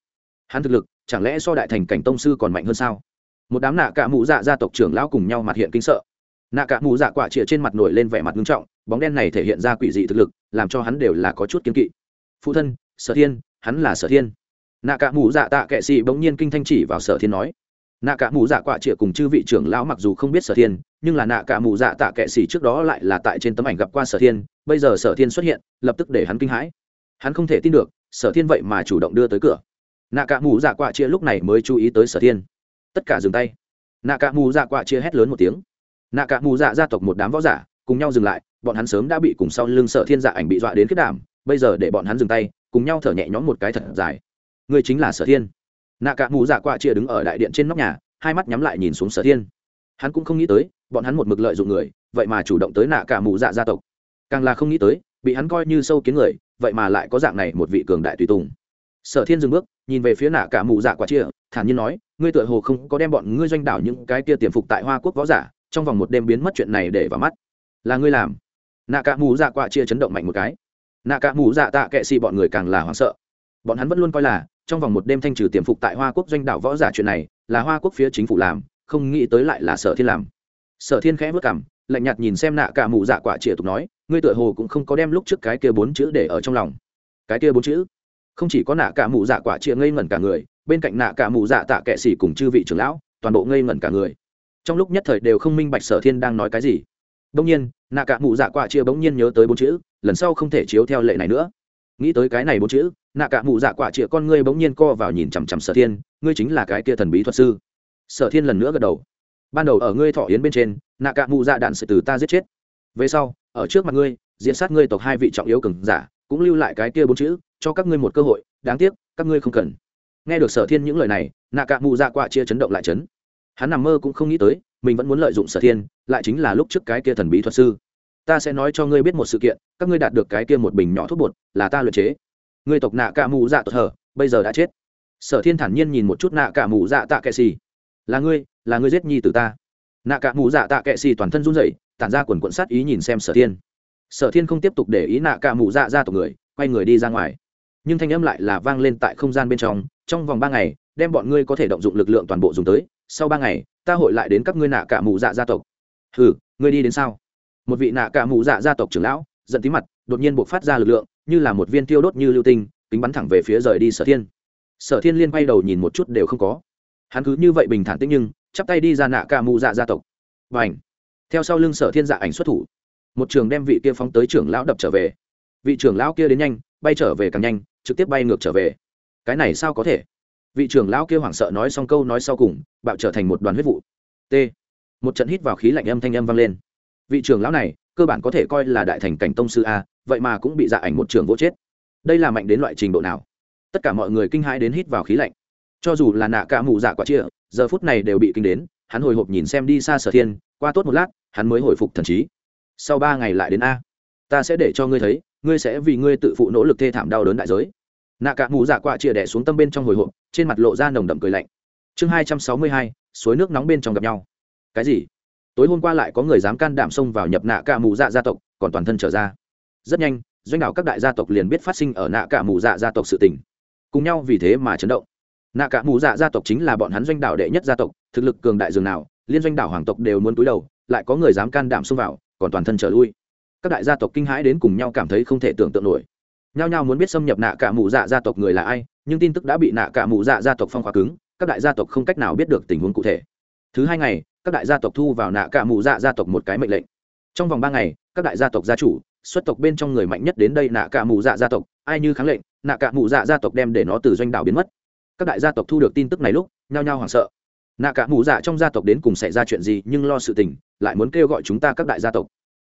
Hắn thực lực, chẳng lẽ so đại thành cảnh tông sư còn mạnh hơn sao? Một đám nạ cả mũ dạ gia tộc trưởng lão cùng nhau mặt hiện kinh sợ. Nạ cả mũ dạ quả chĩa trên mặt nổi lên vẻ mặt nghiêm trọng, bóng đen này thể hiện ra quỷ dị thực lực, làm cho hắn đều là có chút kiên kỵ. Phụ thân, sở thiên, hắn là sở thiên. Nạ cả mũ dạ tạ kệ sĩ bỗng nhiên kinh thanh chỉ vào sở thiên nói. Nạ cả mũ dạ quạ chĩa cùng chư vị trưởng lão mặc dù không biết sở thiên, nhưng là nạ cả mũ dạ tạ kệ sĩ trước đó lại là tại trên tấm ảnh gặp qua sở thiên, bây giờ sở thiên xuất hiện, lập tức để hắn kinh hãi. Hắn không thể tin được, sở thiên vậy mà chủ động đưa tới cửa. Nạ cả mũ dạ quạ chĩa lúc này mới chú ý tới sở thiên tất cả dừng tay. Nạ cả mù dạ quạ chia hét lớn một tiếng. Nạ cả mù dạ gia tộc một đám võ giả, cùng nhau dừng lại, bọn hắn sớm đã bị cùng sau lưng sở thiên dạ ảnh bị dọa đến kết đảm bây giờ để bọn hắn dừng tay, cùng nhau thở nhẹ nhõm một cái thật dài. Người chính là sở thiên. Nạ cả mù dạ quạ chia đứng ở đại điện trên nóc nhà, hai mắt nhắm lại nhìn xuống sở thiên. Hắn cũng không nghĩ tới, bọn hắn một mực lợi dụng người, vậy mà chủ động tới nạ cả mù dạ gia tộc. Càng là không nghĩ tới, bị hắn coi như sâu kiến người, vậy mà lại có dạng này một vị cường đại tùy tùng sở thiên dừng bước, nhìn về phía nạ cả mù dạ quả chia thản nhiên nói, ngươi tựa hồ không có đem bọn ngươi doanh đảo những cái kia tiềm phục tại hoa quốc võ giả, trong vòng một đêm biến mất chuyện này để vào mắt. Là ngươi làm? Nạ cả mù dạ quả chia chấn động mạnh một cái. Nạ cả mù dạ tạ kệ xì bọn người càng là hoảng sợ. Bọn hắn vẫn luôn coi là, trong vòng một đêm thanh trừ tiềm phục tại hoa quốc doanh đảo võ giả chuyện này, là hoa quốc phía chính phủ làm, không nghĩ tới lại là sở thiên làm. Sở thiên khẽ vất cảm lạnh nhạt nhìn xem nạ cả mù dạ quả chia tục nói, ngươi tựa hồ cũng không có đem lúc trước cái kia bốn chữ để ở trong lòng. Cái kia bốn chữ? Không chỉ có nạ cả mù dạ quả chia ngây ngẩn cả người, bên cạnh nạ cả mù dạ tạ kệ xỉ cùng chư vị trưởng lão, toàn bộ ngây ngẩn cả người. Trong lúc nhất thời đều không minh bạch sở thiên đang nói cái gì. Đông nhiên, nạ cả mù dạ quả chia bỗng nhiên nhớ tới bốn chữ, lần sau không thể chiếu theo lệ này nữa. Nghĩ tới cái này bốn chữ, nạ cả mù dạ quả chia con ngươi bỗng nhiên co vào nhìn chằm chằm sở thiên, ngươi chính là cái kia thần bí thuật sư. Sở thiên lần nữa gật đầu. Ban đầu ở ngươi thọ yến bên trên, nạ cả mù dạ đạn sự từ ta giết chết. Về sau, ở trước mặt ngươi diễn sát ngươi tộc hai vị trọng yếu cường giả cũng lưu lại cái kia bốn chữ, cho các ngươi một cơ hội, đáng tiếc, các ngươi không cần. Nghe được sở thiên những lời này nạ cạ mù dạ quạ chia chấn động lại chấn. Hắn nằm mơ cũng không nghĩ tới, mình vẫn muốn lợi dụng sở thiên, lại chính là lúc trước cái kia thần bí thuật sư. Ta sẽ nói cho ngươi biết một sự kiện, các ngươi đạt được cái kia một bình nhỏ thuốc bột, là ta luyện chế. Ngươi tộc nạ cạ mù dạ tột hở bây giờ đã chết. Sở thiên thản nhiên nhìn một chút nạ cạ mù dạ tạ kệ xì là ngươi là ngươi giết nhi từ ta. Nạ cạ mù dạ tạ kệ xì toàn thân run rẩy, tản ra quần quận sát ý nhìn xem sở thiên sở thiên không tiếp tục để ý nạ cả mù dạ ra tộc người, quay người đi ra ngoài. Nhưng thanh âm lại là vang lên tại không gian bên trong trong vòng ba ngày, đem bọn ngươi có thể động dụng lực lượng toàn bộ dùng tới. Sau ba ngày, ta hội lại đến các ngươi nạ cả mù dạ gia tộc. Hừ, ngươi đi đến sao? Một vị nạ cả mù dạ gia tộc trưởng lão, giận tí mặt, đột nhiên buộc phát ra lực lượng, như là một viên tiêu đốt như lưu tinh, kính bắn thẳng về phía rời đi sở thiên. Sở thiên liên quay đầu nhìn một chút đều không có. Hắn cứ như vậy bình thản tích nhưng, chắp tay đi ra nạ cả mù dạ gia tộc. Và ảnh theo sau lưng sở thiên dạ ảnh xuất thủ một trường đem vị kia phóng tới trưởng lão đập trở về. Vị trưởng lão kia đến nhanh, bay trở về càng nhanh, trực tiếp bay ngược trở về. Cái này sao có thể? Vị trưởng lão kia hoảng sợ nói xong câu nói sau cùng, bạo trở thành một đoàn huyết vụ. T. Một trận hít vào khí lạnh âm thanh âm vang lên. Vị trưởng lão này, cơ bản có thể coi là đại thành cảnh tông sư a, vậy mà cũng bị dạ ảnh một trường vô chết. Đây là mạnh đến loại trình độ nào? Tất cả mọi người kinh hãi đến hít vào khí lạnh. Cho dù là nạ cả mù dạ quả chia giờ phút này đều bị kinh đến, hắn hồi hộp nhìn xem đi xa sở thiên, qua tốt một lát, hắn mới hồi phục thần trí sau ba ngày lại đến a. Ta sẽ để cho ngươi thấy, ngươi sẽ vì ngươi tự phụ nỗ lực thê thảm đau đớn đại giới. Nạ cả mù dạ quạ chia đẻ xuống tâm bên trong hồi hộp, trên mặt lộ ra nồng đậm cười lạnh. Chương hai trăm sáu mươi hai, suối nước nóng bên trong gặp nhau. Cái gì? Tối hôm qua lại có người dám can đảm xông vào nhập nạ cả mù dạ gia tộc, còn toàn thân trở ra. Rất nhanh, doanh đạo các đại gia tộc liền biết phát sinh ở nạ cả mù dạ gia tộc sự tình. Cùng nhau vì thế mà chấn động. Nạ cả mù dạ gia tộc chính là bọn hắn doanh đạo đệ nhất gia tộc, thực lực cường đại dường nào, liên doanh đảo hoàng tộc đều muốn túi đầu, lại có người dám can đảm xông vào còn toàn thân trở lui các đại gia tộc kinh hãi đến cùng nhau cảm thấy không thể tưởng tượng nổi nhao nhao muốn biết xâm nhập nạ cả mụ dạ gia tộc người là ai nhưng tin tức đã bị nạ cả mụ dạ gia tộc phong khóa cứng các đại gia tộc không cách nào biết được tình huống cụ thể thứ hai ngày các đại gia tộc thu vào nạ cả mụ dạ gia tộc một cái mệnh lệnh trong vòng ba ngày các đại gia tộc gia chủ xuất tộc bên trong người mạnh nhất đến đây nạ cả mụ dạ gia tộc ai như kháng lệnh nạ cả mụ dạ gia tộc đem để nó từ doanh đảo biến mất các đại gia tộc thu được tin tức này lúc nhao nhao hoảng sợ nạ cả mụ dạ trong gia tộc đến cùng xảy ra chuyện gì nhưng lo sự tình lại muốn kêu gọi chúng ta các đại gia tộc.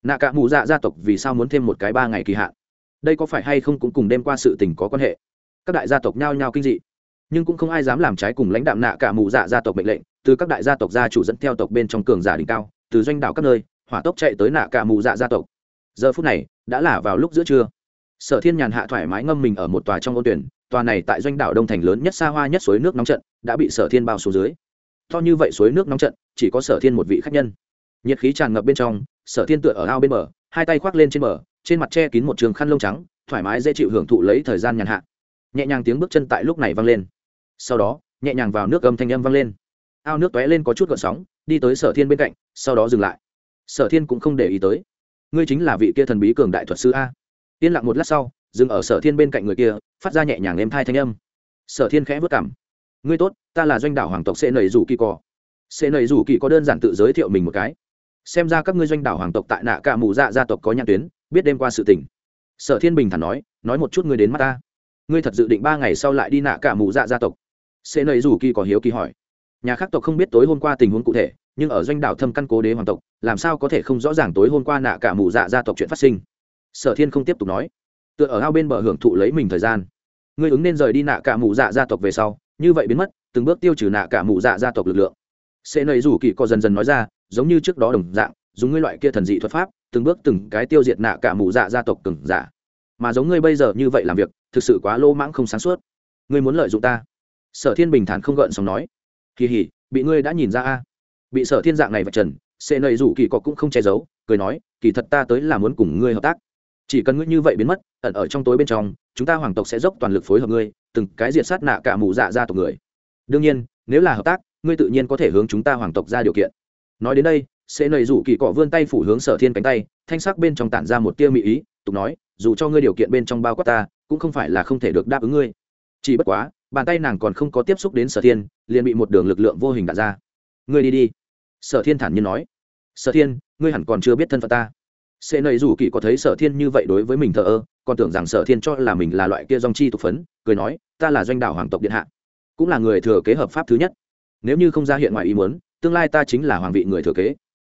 Nạ cả mù dạ gia tộc vì sao muốn thêm một cái ba ngày kỳ hạn? Đây có phải hay không cũng cùng đêm qua sự tình có quan hệ? Các đại gia tộc nhao nhao kinh dị. Nhưng cũng không ai dám làm trái cùng lãnh đạo nạ cả mù dạ gia tộc mệnh lệnh, từ các đại gia tộc gia chủ dẫn theo tộc bên trong cường giả đỉnh cao, từ doanh đảo các nơi, hỏa tốc chạy tới nạ cả mù dạ gia tộc. Giờ phút này, đã là vào lúc giữa trưa. Sở thiên nhàn hạ thoải mái ngâm mình ở một tòa trong ô tuyển, tòa này tại doanh đảo đông thành lớn nhất xa hoa nhất suối nước nóng trận, đã bị sở thiên bao xuống dưới. To như vậy suối nước nóng trận, chỉ có sở thiên một vị khách nhân nhiệt khí tràn ngập bên trong, sở thiên tựa ở ao bên bờ, hai tay khoác lên trên bờ, trên mặt che kín một trường khăn lông trắng, thoải mái dễ chịu hưởng thụ lấy thời gian nhàn hạ. Nhẹ nhàng tiếng bước chân tại lúc này vang lên. Sau đó, nhẹ nhàng vào nước âm thanh âm vang lên. Ao nước tóe lên có chút gợn sóng, đi tới sở thiên bên cạnh, sau đó dừng lại. Sở thiên cũng không để ý tới. Ngươi chính là vị kia thần bí cường đại thuật sư a. Yên lặng một lát sau, dừng ở sở thiên bên cạnh người kia, phát ra nhẹ nhàng êm thai thanh âm. Sở thiên khẽ vất cảm. Ngươi tốt, ta là doanh đảo hoàng tộc sẽ nầy rủ kỳ cò. Sẽ nầy rủ kỳ có đơn giản tự giới thiệu mình một cái xem ra các ngươi doanh đảo hoàng tộc tại nạ cả mù dạ gia tộc có nhãn tuyến, biết đêm qua sự tình. Sở thiên bình thản nói nói một chút ngươi đến mắt ta. Ngươi thật dự định ba ngày sau lại đi nạ cả mù dạ gia tộc? Sẽ nầy rủ kỳ có hiếu kỳ hỏi. Nhà khác tộc không biết tối hôm qua tình huống cụ thể, nhưng ở doanh đảo thâm căn cố đế hoàng tộc, làm sao có thể không rõ ràng tối hôm qua nạ cả mù dạ gia tộc chuyện phát sinh? Sở thiên không tiếp tục nói. Tựa ở ao bên bờ hưởng thụ lấy mình thời gian. Ngươi ứng nên rời đi nạ cả mù dạ gia tộc về sau, như vậy biến mất, từng bước tiêu trừ nạ cả mù dạ gia tộc lực lượng sẽ nầy rủ kỳ có dần dần nói ra, giống như trước đó đồng dạng, dùng ngươi loại kia thần dị thuật pháp, từng bước từng cái tiêu diệt nạ cả mù dạ gia tộc cừng giả. Mà giống ngươi bây giờ như vậy làm việc, thực sự quá lô mãng không sáng suốt. Ngươi muốn lợi dụng ta? Sở thiên bình thản không gợn sóng nói. Kỳ hỉ, bị ngươi đã nhìn ra a. Bị sở thiên dạng này vạch trần, sẽ nầy rủ kỳ có cũng không che giấu, cười nói, kỳ thật ta tới là muốn cùng ngươi hợp tác. Chỉ cần ngươi như vậy biến mất, ẩn ở trong tối bên trong, chúng ta hoàng tộc sẽ dốc toàn lực phối hợp ngươi, từng cái diệt sát nạ cả mù dạ gia tộc người. Đương nhiên, nếu là hợp tác ngươi tự nhiên có thể hướng chúng ta hoàng tộc ra điều kiện. Nói đến đây, sẽ nầy rủ kỳ cọ vươn tay phủ hướng sở thiên cánh tay, thanh sắc bên trong tản ra một tia mỹ ý, tục nói, dù cho ngươi điều kiện bên trong bao quát ta, cũng không phải là không thể được đáp ứng ngươi. Chỉ bất quá, bàn tay nàng còn không có tiếp xúc đến sở thiên, liền bị một đường lực lượng vô hình đặt ra. Ngươi đi đi. Sở thiên thản nhiên nói. Sở thiên, ngươi hẳn còn chưa biết thân phận ta. Sẽ nầy rủ kỳ có thấy sở thiên như vậy đối với mình thờ ơ, còn tưởng rằng sở thiên cho là mình là loại kia dòng chi tục phấn, cười nói, ta là doanh đảo hoàng tộc điện hạ, cũng là người thừa kế hợp pháp thứ nhất nếu như không ra hiện ngoài ý muốn, tương lai ta chính là hoàng vị người thừa kế.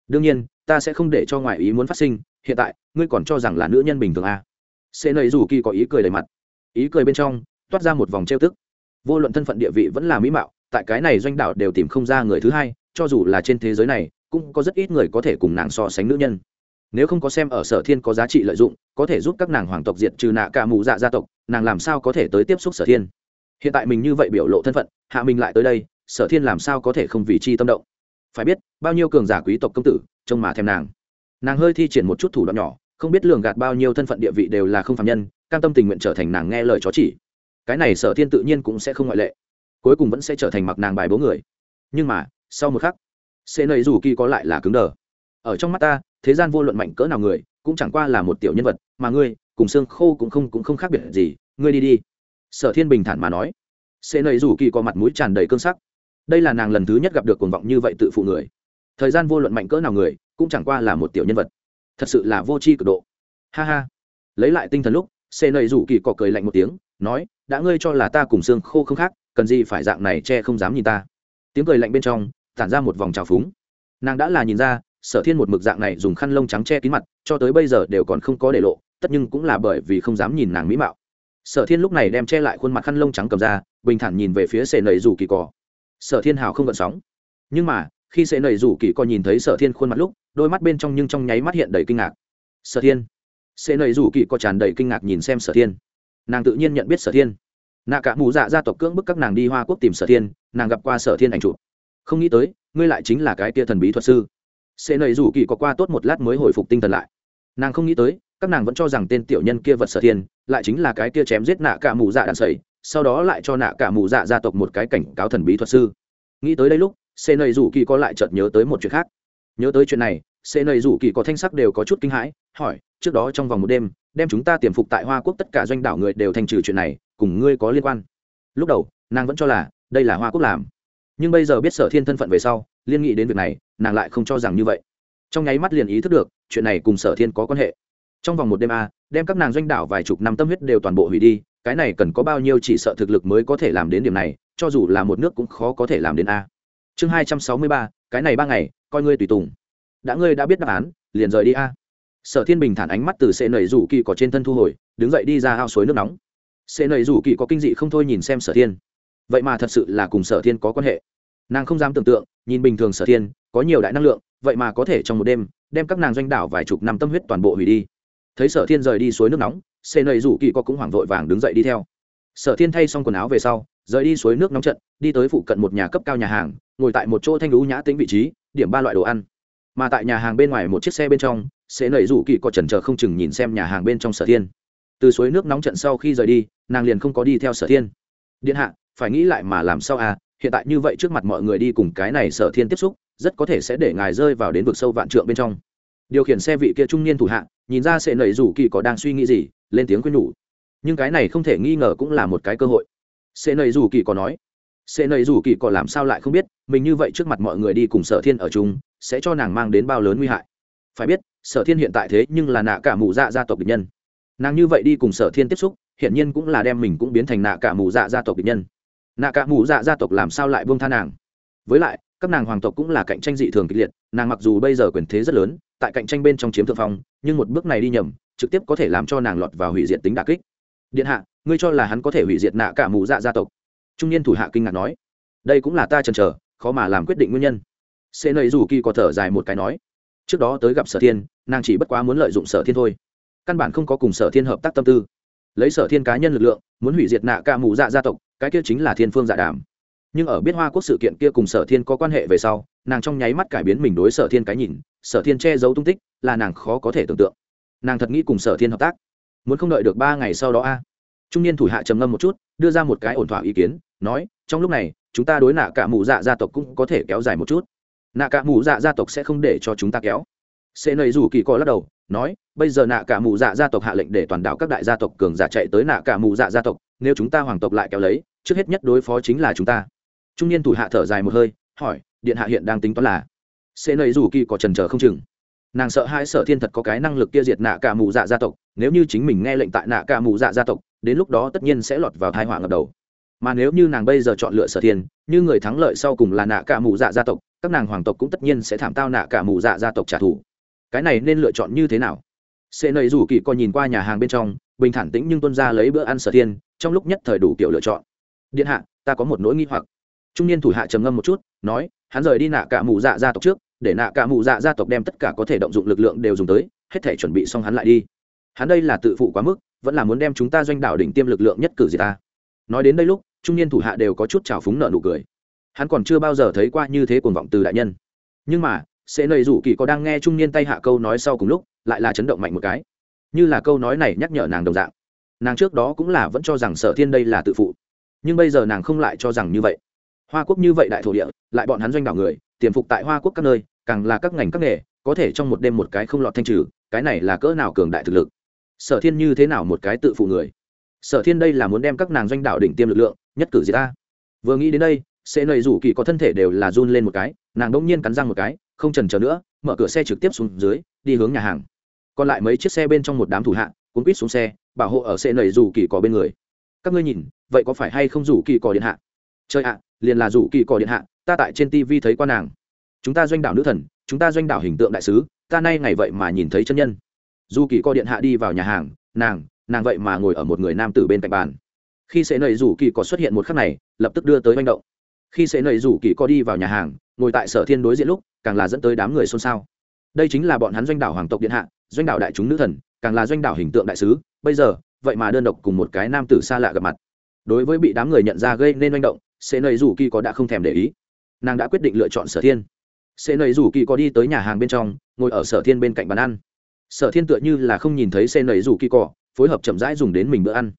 Đương nhiên, ta sẽ không để cho ngoại ý muốn phát sinh, hiện tại, ngươi còn cho rằng là nữ nhân bình thường à. sẽ nầy rủ kỳ có ý cười đầy mặt. Ý cười bên trong, toát ra một vòng trêu tức. Vô luận thân phận địa vị vẫn là mỹ mạo, tại cái này doanh đảo đều tìm không ra người thứ hai, cho dù là trên thế giới này, cũng có rất ít người có thể cùng nàng so sánh nữ nhân. Nếu không có xem ở sở thiên có giá trị lợi dụng, có thể giúp các nàng hoàng tộc diệt trừ nạ cả mù dạ gia tộc, nàng làm sao có thể tới tiếp xúc sở thiên? Hiện tại mình như vậy biểu lộ thân phận, hạ mình lại tới đây sở thiên làm sao có thể không vì chi tâm động? Phải biết, bao nhiêu cường giả quý tộc công tử, trông mà thèm nàng. Nàng hơi thi triển một chút thủ đoạn nhỏ, không biết lường gạt bao nhiêu thân phận địa vị đều là không phạm nhân, cam tâm tình nguyện trở thành nàng nghe lời chó chỉ. Cái này sở thiên tự nhiên cũng sẽ không ngoại lệ. Cuối cùng vẫn sẽ trở thành mặc nàng bài bố người. Nhưng mà, sau một khắc sẽ nầy dù kỳ có lại là cứng đờ. Ở trong mắt ta, thế gian vô luận mạnh cỡ nào người, cũng chẳng qua là một tiểu nhân vật, mà ngươi, cùng xương khô cũng không cũng không khác biệt gì. Ngươi đi đi. Sở thiên bình thản mà nói. Sẽ nầy rủ kỳ có mặt mũi tràn đầy cương sắc đây là nàng lần thứ nhất gặp được cuồng vọng như vậy tự phụ người. Thời gian vô luận mạnh cỡ nào người, cũng chẳng qua là một tiểu nhân vật. Thật sự là vô tri cực độ. Ha ha. Lấy lại tinh thần lúc xê nầy rủ kỳ cọ cười lạnh một tiếng, nói, đã ngươi cho là ta cùng xương khô không khác, cần gì phải dạng này che không dám nhìn ta? Tiếng cười lạnh bên trong, tản ra một vòng trào phúng. Nàng đã là nhìn ra, sở thiên một mực dạng này dùng khăn lông trắng che kín mặt, cho tới bây giờ đều còn không có để lộ, tất nhưng cũng là bởi vì không dám nhìn nàng mỹ mạo. Sở thiên lúc này đem che lại khuôn mặt khăn lông trắng cầm ra, bình thản nhìn về phía sệ nầy rủ kỳ cỏ sở thiên hào không gợn sóng. Nhưng mà, khi Sẽ nầy rủ kỳ coi nhìn thấy sở thiên khuôn mặt lúc, đôi mắt bên trong nhưng trong nháy mắt hiện đầy kinh ngạc. Sở thiên. Sẽ nầy rủ kỳ cỏ tràn đầy kinh ngạc nhìn xem sở thiên. Nàng tự nhiên nhận biết sở thiên. Nạ cả mù dạ gia tộc cưỡng bức các nàng đi hoa quốc tìm sở thiên, nàng gặp qua sở thiên ảnh chụp. Không nghĩ tới, ngươi lại chính là cái tia thần bí thuật sư. Sẽ nầy rủ kỳ có qua tốt một lát mới hồi phục tinh thần lại. Nàng không nghĩ tới, các nàng vẫn cho rằng tên tiểu nhân kia vật sở thiên, lại chính là cái kia chém giết nạ cả mù dạ đạn sầy sau đó lại cho nạ cả mù dạ gia tộc một cái cảnh cáo thần bí thuật sư. Nghĩ tới đây lúc xê nầy rủ kỳ có lại chợt nhớ tới một chuyện khác. Nhớ tới chuyện này xê nầy rủ kỳ có thanh sắc đều có chút kinh hãi, hỏi, trước đó trong vòng một đêm, đem chúng ta tiềm phục tại hoa quốc tất cả doanh đảo người đều thành trừ chuyện này, cùng ngươi có liên quan? Lúc đầu, nàng vẫn cho là đây là hoa quốc làm. Nhưng bây giờ biết sở thiên thân phận về sau, liên nghĩ đến việc này, nàng lại không cho rằng như vậy. Trong nháy mắt liền ý thức được, chuyện này cùng sở thiên có quan hệ. Trong vòng một đêm a, đem các nàng doanh đảo vài chục năm tâm huyết đều toàn bộ hủy đi cái này cần có bao nhiêu chỉ sợ thực lực mới có thể làm đến điểm này, cho dù là một nước cũng khó có thể làm đến a. Chương hai trăm sáu mươi ba, cái này ba ngày, coi ngươi tùy tùng. Đã ngươi đã biết đáp án, liền rời đi a. Sở thiên bình thản ánh mắt từ sệ nầy rủ kỳ có trên thân thu hồi, đứng dậy đi ra ao suối nước nóng. Sệ nầy rủ kỳ có kinh dị không thôi nhìn xem sở thiên. Vậy mà thật sự là cùng sở thiên có quan hệ. Nàng không dám tưởng tượng, nhìn bình thường sở thiên, có nhiều đại năng lượng, vậy mà có thể trong một đêm, đem các nàng doanh đảo vài chục năm tâm huyết toàn bộ hủy đi thấy sở thiên rời đi suối nước nóng xê nầy rủ kỳ có cũng hoảng vội vàng đứng dậy đi theo. Sở thiên thay xong quần áo về sau, rời đi suối nước nóng trận, đi tới phụ cận một nhà cấp cao nhà hàng, ngồi tại một chỗ thanh lũ nhã tính vị trí, điểm ba loại đồ ăn. Mà tại nhà hàng bên ngoài một chiếc xe bên trong sẽ nầy rủ kỳ có chần chờ không chừng nhìn xem nhà hàng bên trong sở thiên. Từ suối nước nóng trận sau khi rời đi, nàng liền không có đi theo sở thiên. Điện hạ, phải nghĩ lại mà làm sao à hiện tại như vậy trước mặt mọi người đi cùng cái này sở thiên tiếp xúc, rất có thể sẽ để ngài rơi vào đến vực sâu vạn trượng bên trong. Điều khiển xe vị kia trung niên thủ hạ nhìn ra sẽ Nảy rủ kỳ có đang suy nghĩ gì, lên tiếng khuyên nhủ. Nhưng cái này không thể nghi ngờ cũng là một cái cơ hội. Sẽ Nảy rủ kỳ có nói. Sẽ Nảy rủ kỳ có làm sao lại không biết, mình như vậy trước mặt mọi người đi cùng sở thiên ở chung, sẽ cho nàng mang đến bao lớn nguy hại. Phải biết, sở thiên hiện tại thế nhưng là nạ cả mù dạ gia tộc địch nhân. Nàng như vậy đi cùng sở thiên tiếp xúc hiện nhiên cũng là đem mình cũng biến thành nạ cả mù dạ gia tộc địch nhân. Nạ cả mù dạ gia tộc làm sao lại buông tha nàng? Với lại, các nàng hoàng tộc cũng là cạnh tranh dị thường kịch liệt, nàng mặc dù bây giờ quyền thế rất lớn tại cạnh tranh bên trong chiếm thượng phong, nhưng một bước này đi nhầm, trực tiếp có thể làm cho nàng lọt vào hủy diệt tính đà kích. Điện hạ, ngươi cho là hắn có thể hủy diệt nạ cả mù dạ gia tộc? Trung niên thủ hạ kinh ngạc nói. Đây cũng là ta chần chờ, khó mà làm quyết định nguyên nhân. Xê nầy dù kỳ có thở dài một cái nói. Trước đó tới gặp sở thiên, nàng chỉ bất quá muốn lợi dụng sở thiên thôi. Căn bản không có cùng sở thiên hợp tác tâm tư. Lấy sở thiên cá nhân lực lượng, muốn hủy diệt nạ cả mù dạ gia tộc, cái kia chính là thiên phương dạ đàm nhưng ở biết hoa quốc sự kiện kia cùng sở thiên có quan hệ về sau, nàng trong nháy mắt cải biến mình đối sở thiên cái nhìn, sở thiên che giấu tung tích, là nàng khó có thể tưởng tượng. Nàng thật nghĩ cùng sở thiên hợp tác. Muốn không đợi được ba ngày sau đó a. Trung niên thủ hạ trầm ngâm một chút, đưa ra một cái ổn thỏa ý kiến, nói, trong lúc này, chúng ta đối nạ cả mù dạ gia tộc cũng có thể kéo dài một chút. Nạ cả mù dạ gia tộc sẽ không để cho chúng ta kéo. Sẽ nầy rủ kỳ co lắc đầu, nói, bây giờ nạ cả mù dạ gia tộc hạ lệnh để toàn đảo các đại gia tộc cường giả chạy tới nạ cả mù dạ gia tộc, nếu chúng ta hoàng tộc lại kéo lấy, trước hết nhất đối phó chính là chúng ta trung niên thủ hạ thở dài một hơi, hỏi, điện hạ hiện đang tính toán là? Sẽ nầy rủ kỳ có trần chờ không chừng. Nàng sợ hai sở thiên thật có cái năng lực kia diệt nạ cả mù dạ gia tộc, nếu như chính mình nghe lệnh tại nạ cả mù dạ gia tộc, đến lúc đó tất nhiên sẽ lọt vào thai họa ngập đầu. Mà nếu như nàng bây giờ chọn lựa sở thiên, như người thắng lợi sau cùng là nạ cả mù dạ gia tộc, các nàng hoàng tộc cũng tất nhiên sẽ thảm tao nạ cả mù dạ gia tộc trả thù. Cái này nên lựa chọn như thế nào? Sẽ nầy rủ kỳ coi nhìn qua nhà hàng bên trong, bình thản tĩnh nhưng tuân ra lấy bữa ăn sở thiên, trong lúc nhất thời đủ kiểu lựa chọn. Điện hạ, ta có một nỗi nghi hoặc trung niên thủ hạ trầm ngâm một chút, nói, hắn rời đi nạ cả mù dạ gia tộc trước, để nạ cả mù dạ gia tộc đem tất cả có thể động dụng lực lượng đều dùng tới, hết thể chuẩn bị xong hắn lại đi. Hắn đây là tự phụ quá mức, vẫn là muốn đem chúng ta doanh đảo đỉnh tiêm lực lượng nhất cử gì ta. Nói đến đây lúc, trung niên thủ hạ đều có chút trào phúng nợ nụ cười. Hắn còn chưa bao giờ thấy qua như thế cuồng vọng từ đại nhân. Nhưng mà, sẽ nầy rủ kỳ có đang nghe trung niên tay hạ câu nói sau cùng lúc, lại là chấn động mạnh một cái. Như là câu nói này nhắc nhở nàng đồng dạng. Nàng trước đó cũng là vẫn cho rằng sở thiên đây là tự phụ. Nhưng bây giờ nàng không lại cho rằng như vậy hoa quốc như vậy đại thổ địa, lại bọn hắn doanh đảo người, tiềm phục tại hoa quốc các nơi, càng là các ngành các nghề, có thể trong một đêm một cái không lọt thanh trừ, cái này là cỡ nào cường đại thực lực? Sở thiên như thế nào một cái tự phụ người? Sở thiên đây là muốn đem các nàng doanh đảo đỉnh tiêm lực lượng, nhất cử gì ta. Vừa nghĩ đến đây sẽ nầy rủ kỳ có thân thể đều là run lên một cái, nàng đông nhiên cắn răng một cái, không trần chờ nữa, mở cửa xe trực tiếp xuống dưới, đi hướng nhà hàng. Còn lại mấy chiếc xe bên trong một đám thủ hạ, cuốn quýt xuống xe, bảo hộ ở xe nầy rủ kỳ có bên người. Các ngươi nhìn, vậy có phải hay không rủ kỳ có điện hạ? Chơi ạ liền là rủ kỳ cò điện hạ, ta tại trên tv thấy quan nàng. Chúng ta doanh đảo nữ thần, chúng ta doanh đảo hình tượng đại sứ, ta nay ngày vậy mà nhìn thấy chân nhân. Dù kỳ co điện hạ đi vào nhà hàng, nàng nàng vậy mà ngồi ở một người nam tử bên cạnh bàn. Khi sẽ nầy rủ kỳ có xuất hiện một khắc này, lập tức đưa tới manh động. Khi sẽ nầy rủ kỳ có đi vào nhà hàng, ngồi tại sở thiên đối diện lúc, càng là dẫn tới đám người xôn xao. Đây chính là bọn hắn doanh đảo hoàng tộc điện hạ, doanh đảo đại chúng nữ thần, càng là doanh đảo hình tượng đại sứ, bây giờ, vậy mà đơn độc cùng một cái nam tử xa lạ gặp mặt. Đối với bị đám người nhận ra gây nên manh động sẽ nầy rủ kỳ có đã không thèm để ý. Nàng đã quyết định lựa chọn sở thiên. Sẽ nầy rủ kỳ có đi tới nhà hàng bên trong, ngồi ở sở thiên bên cạnh bàn ăn. Sở thiên tựa như là không nhìn thấy Sẽ nầy rủ kỳ cỏ phối hợp chậm rãi dùng đến mình bữa ăn.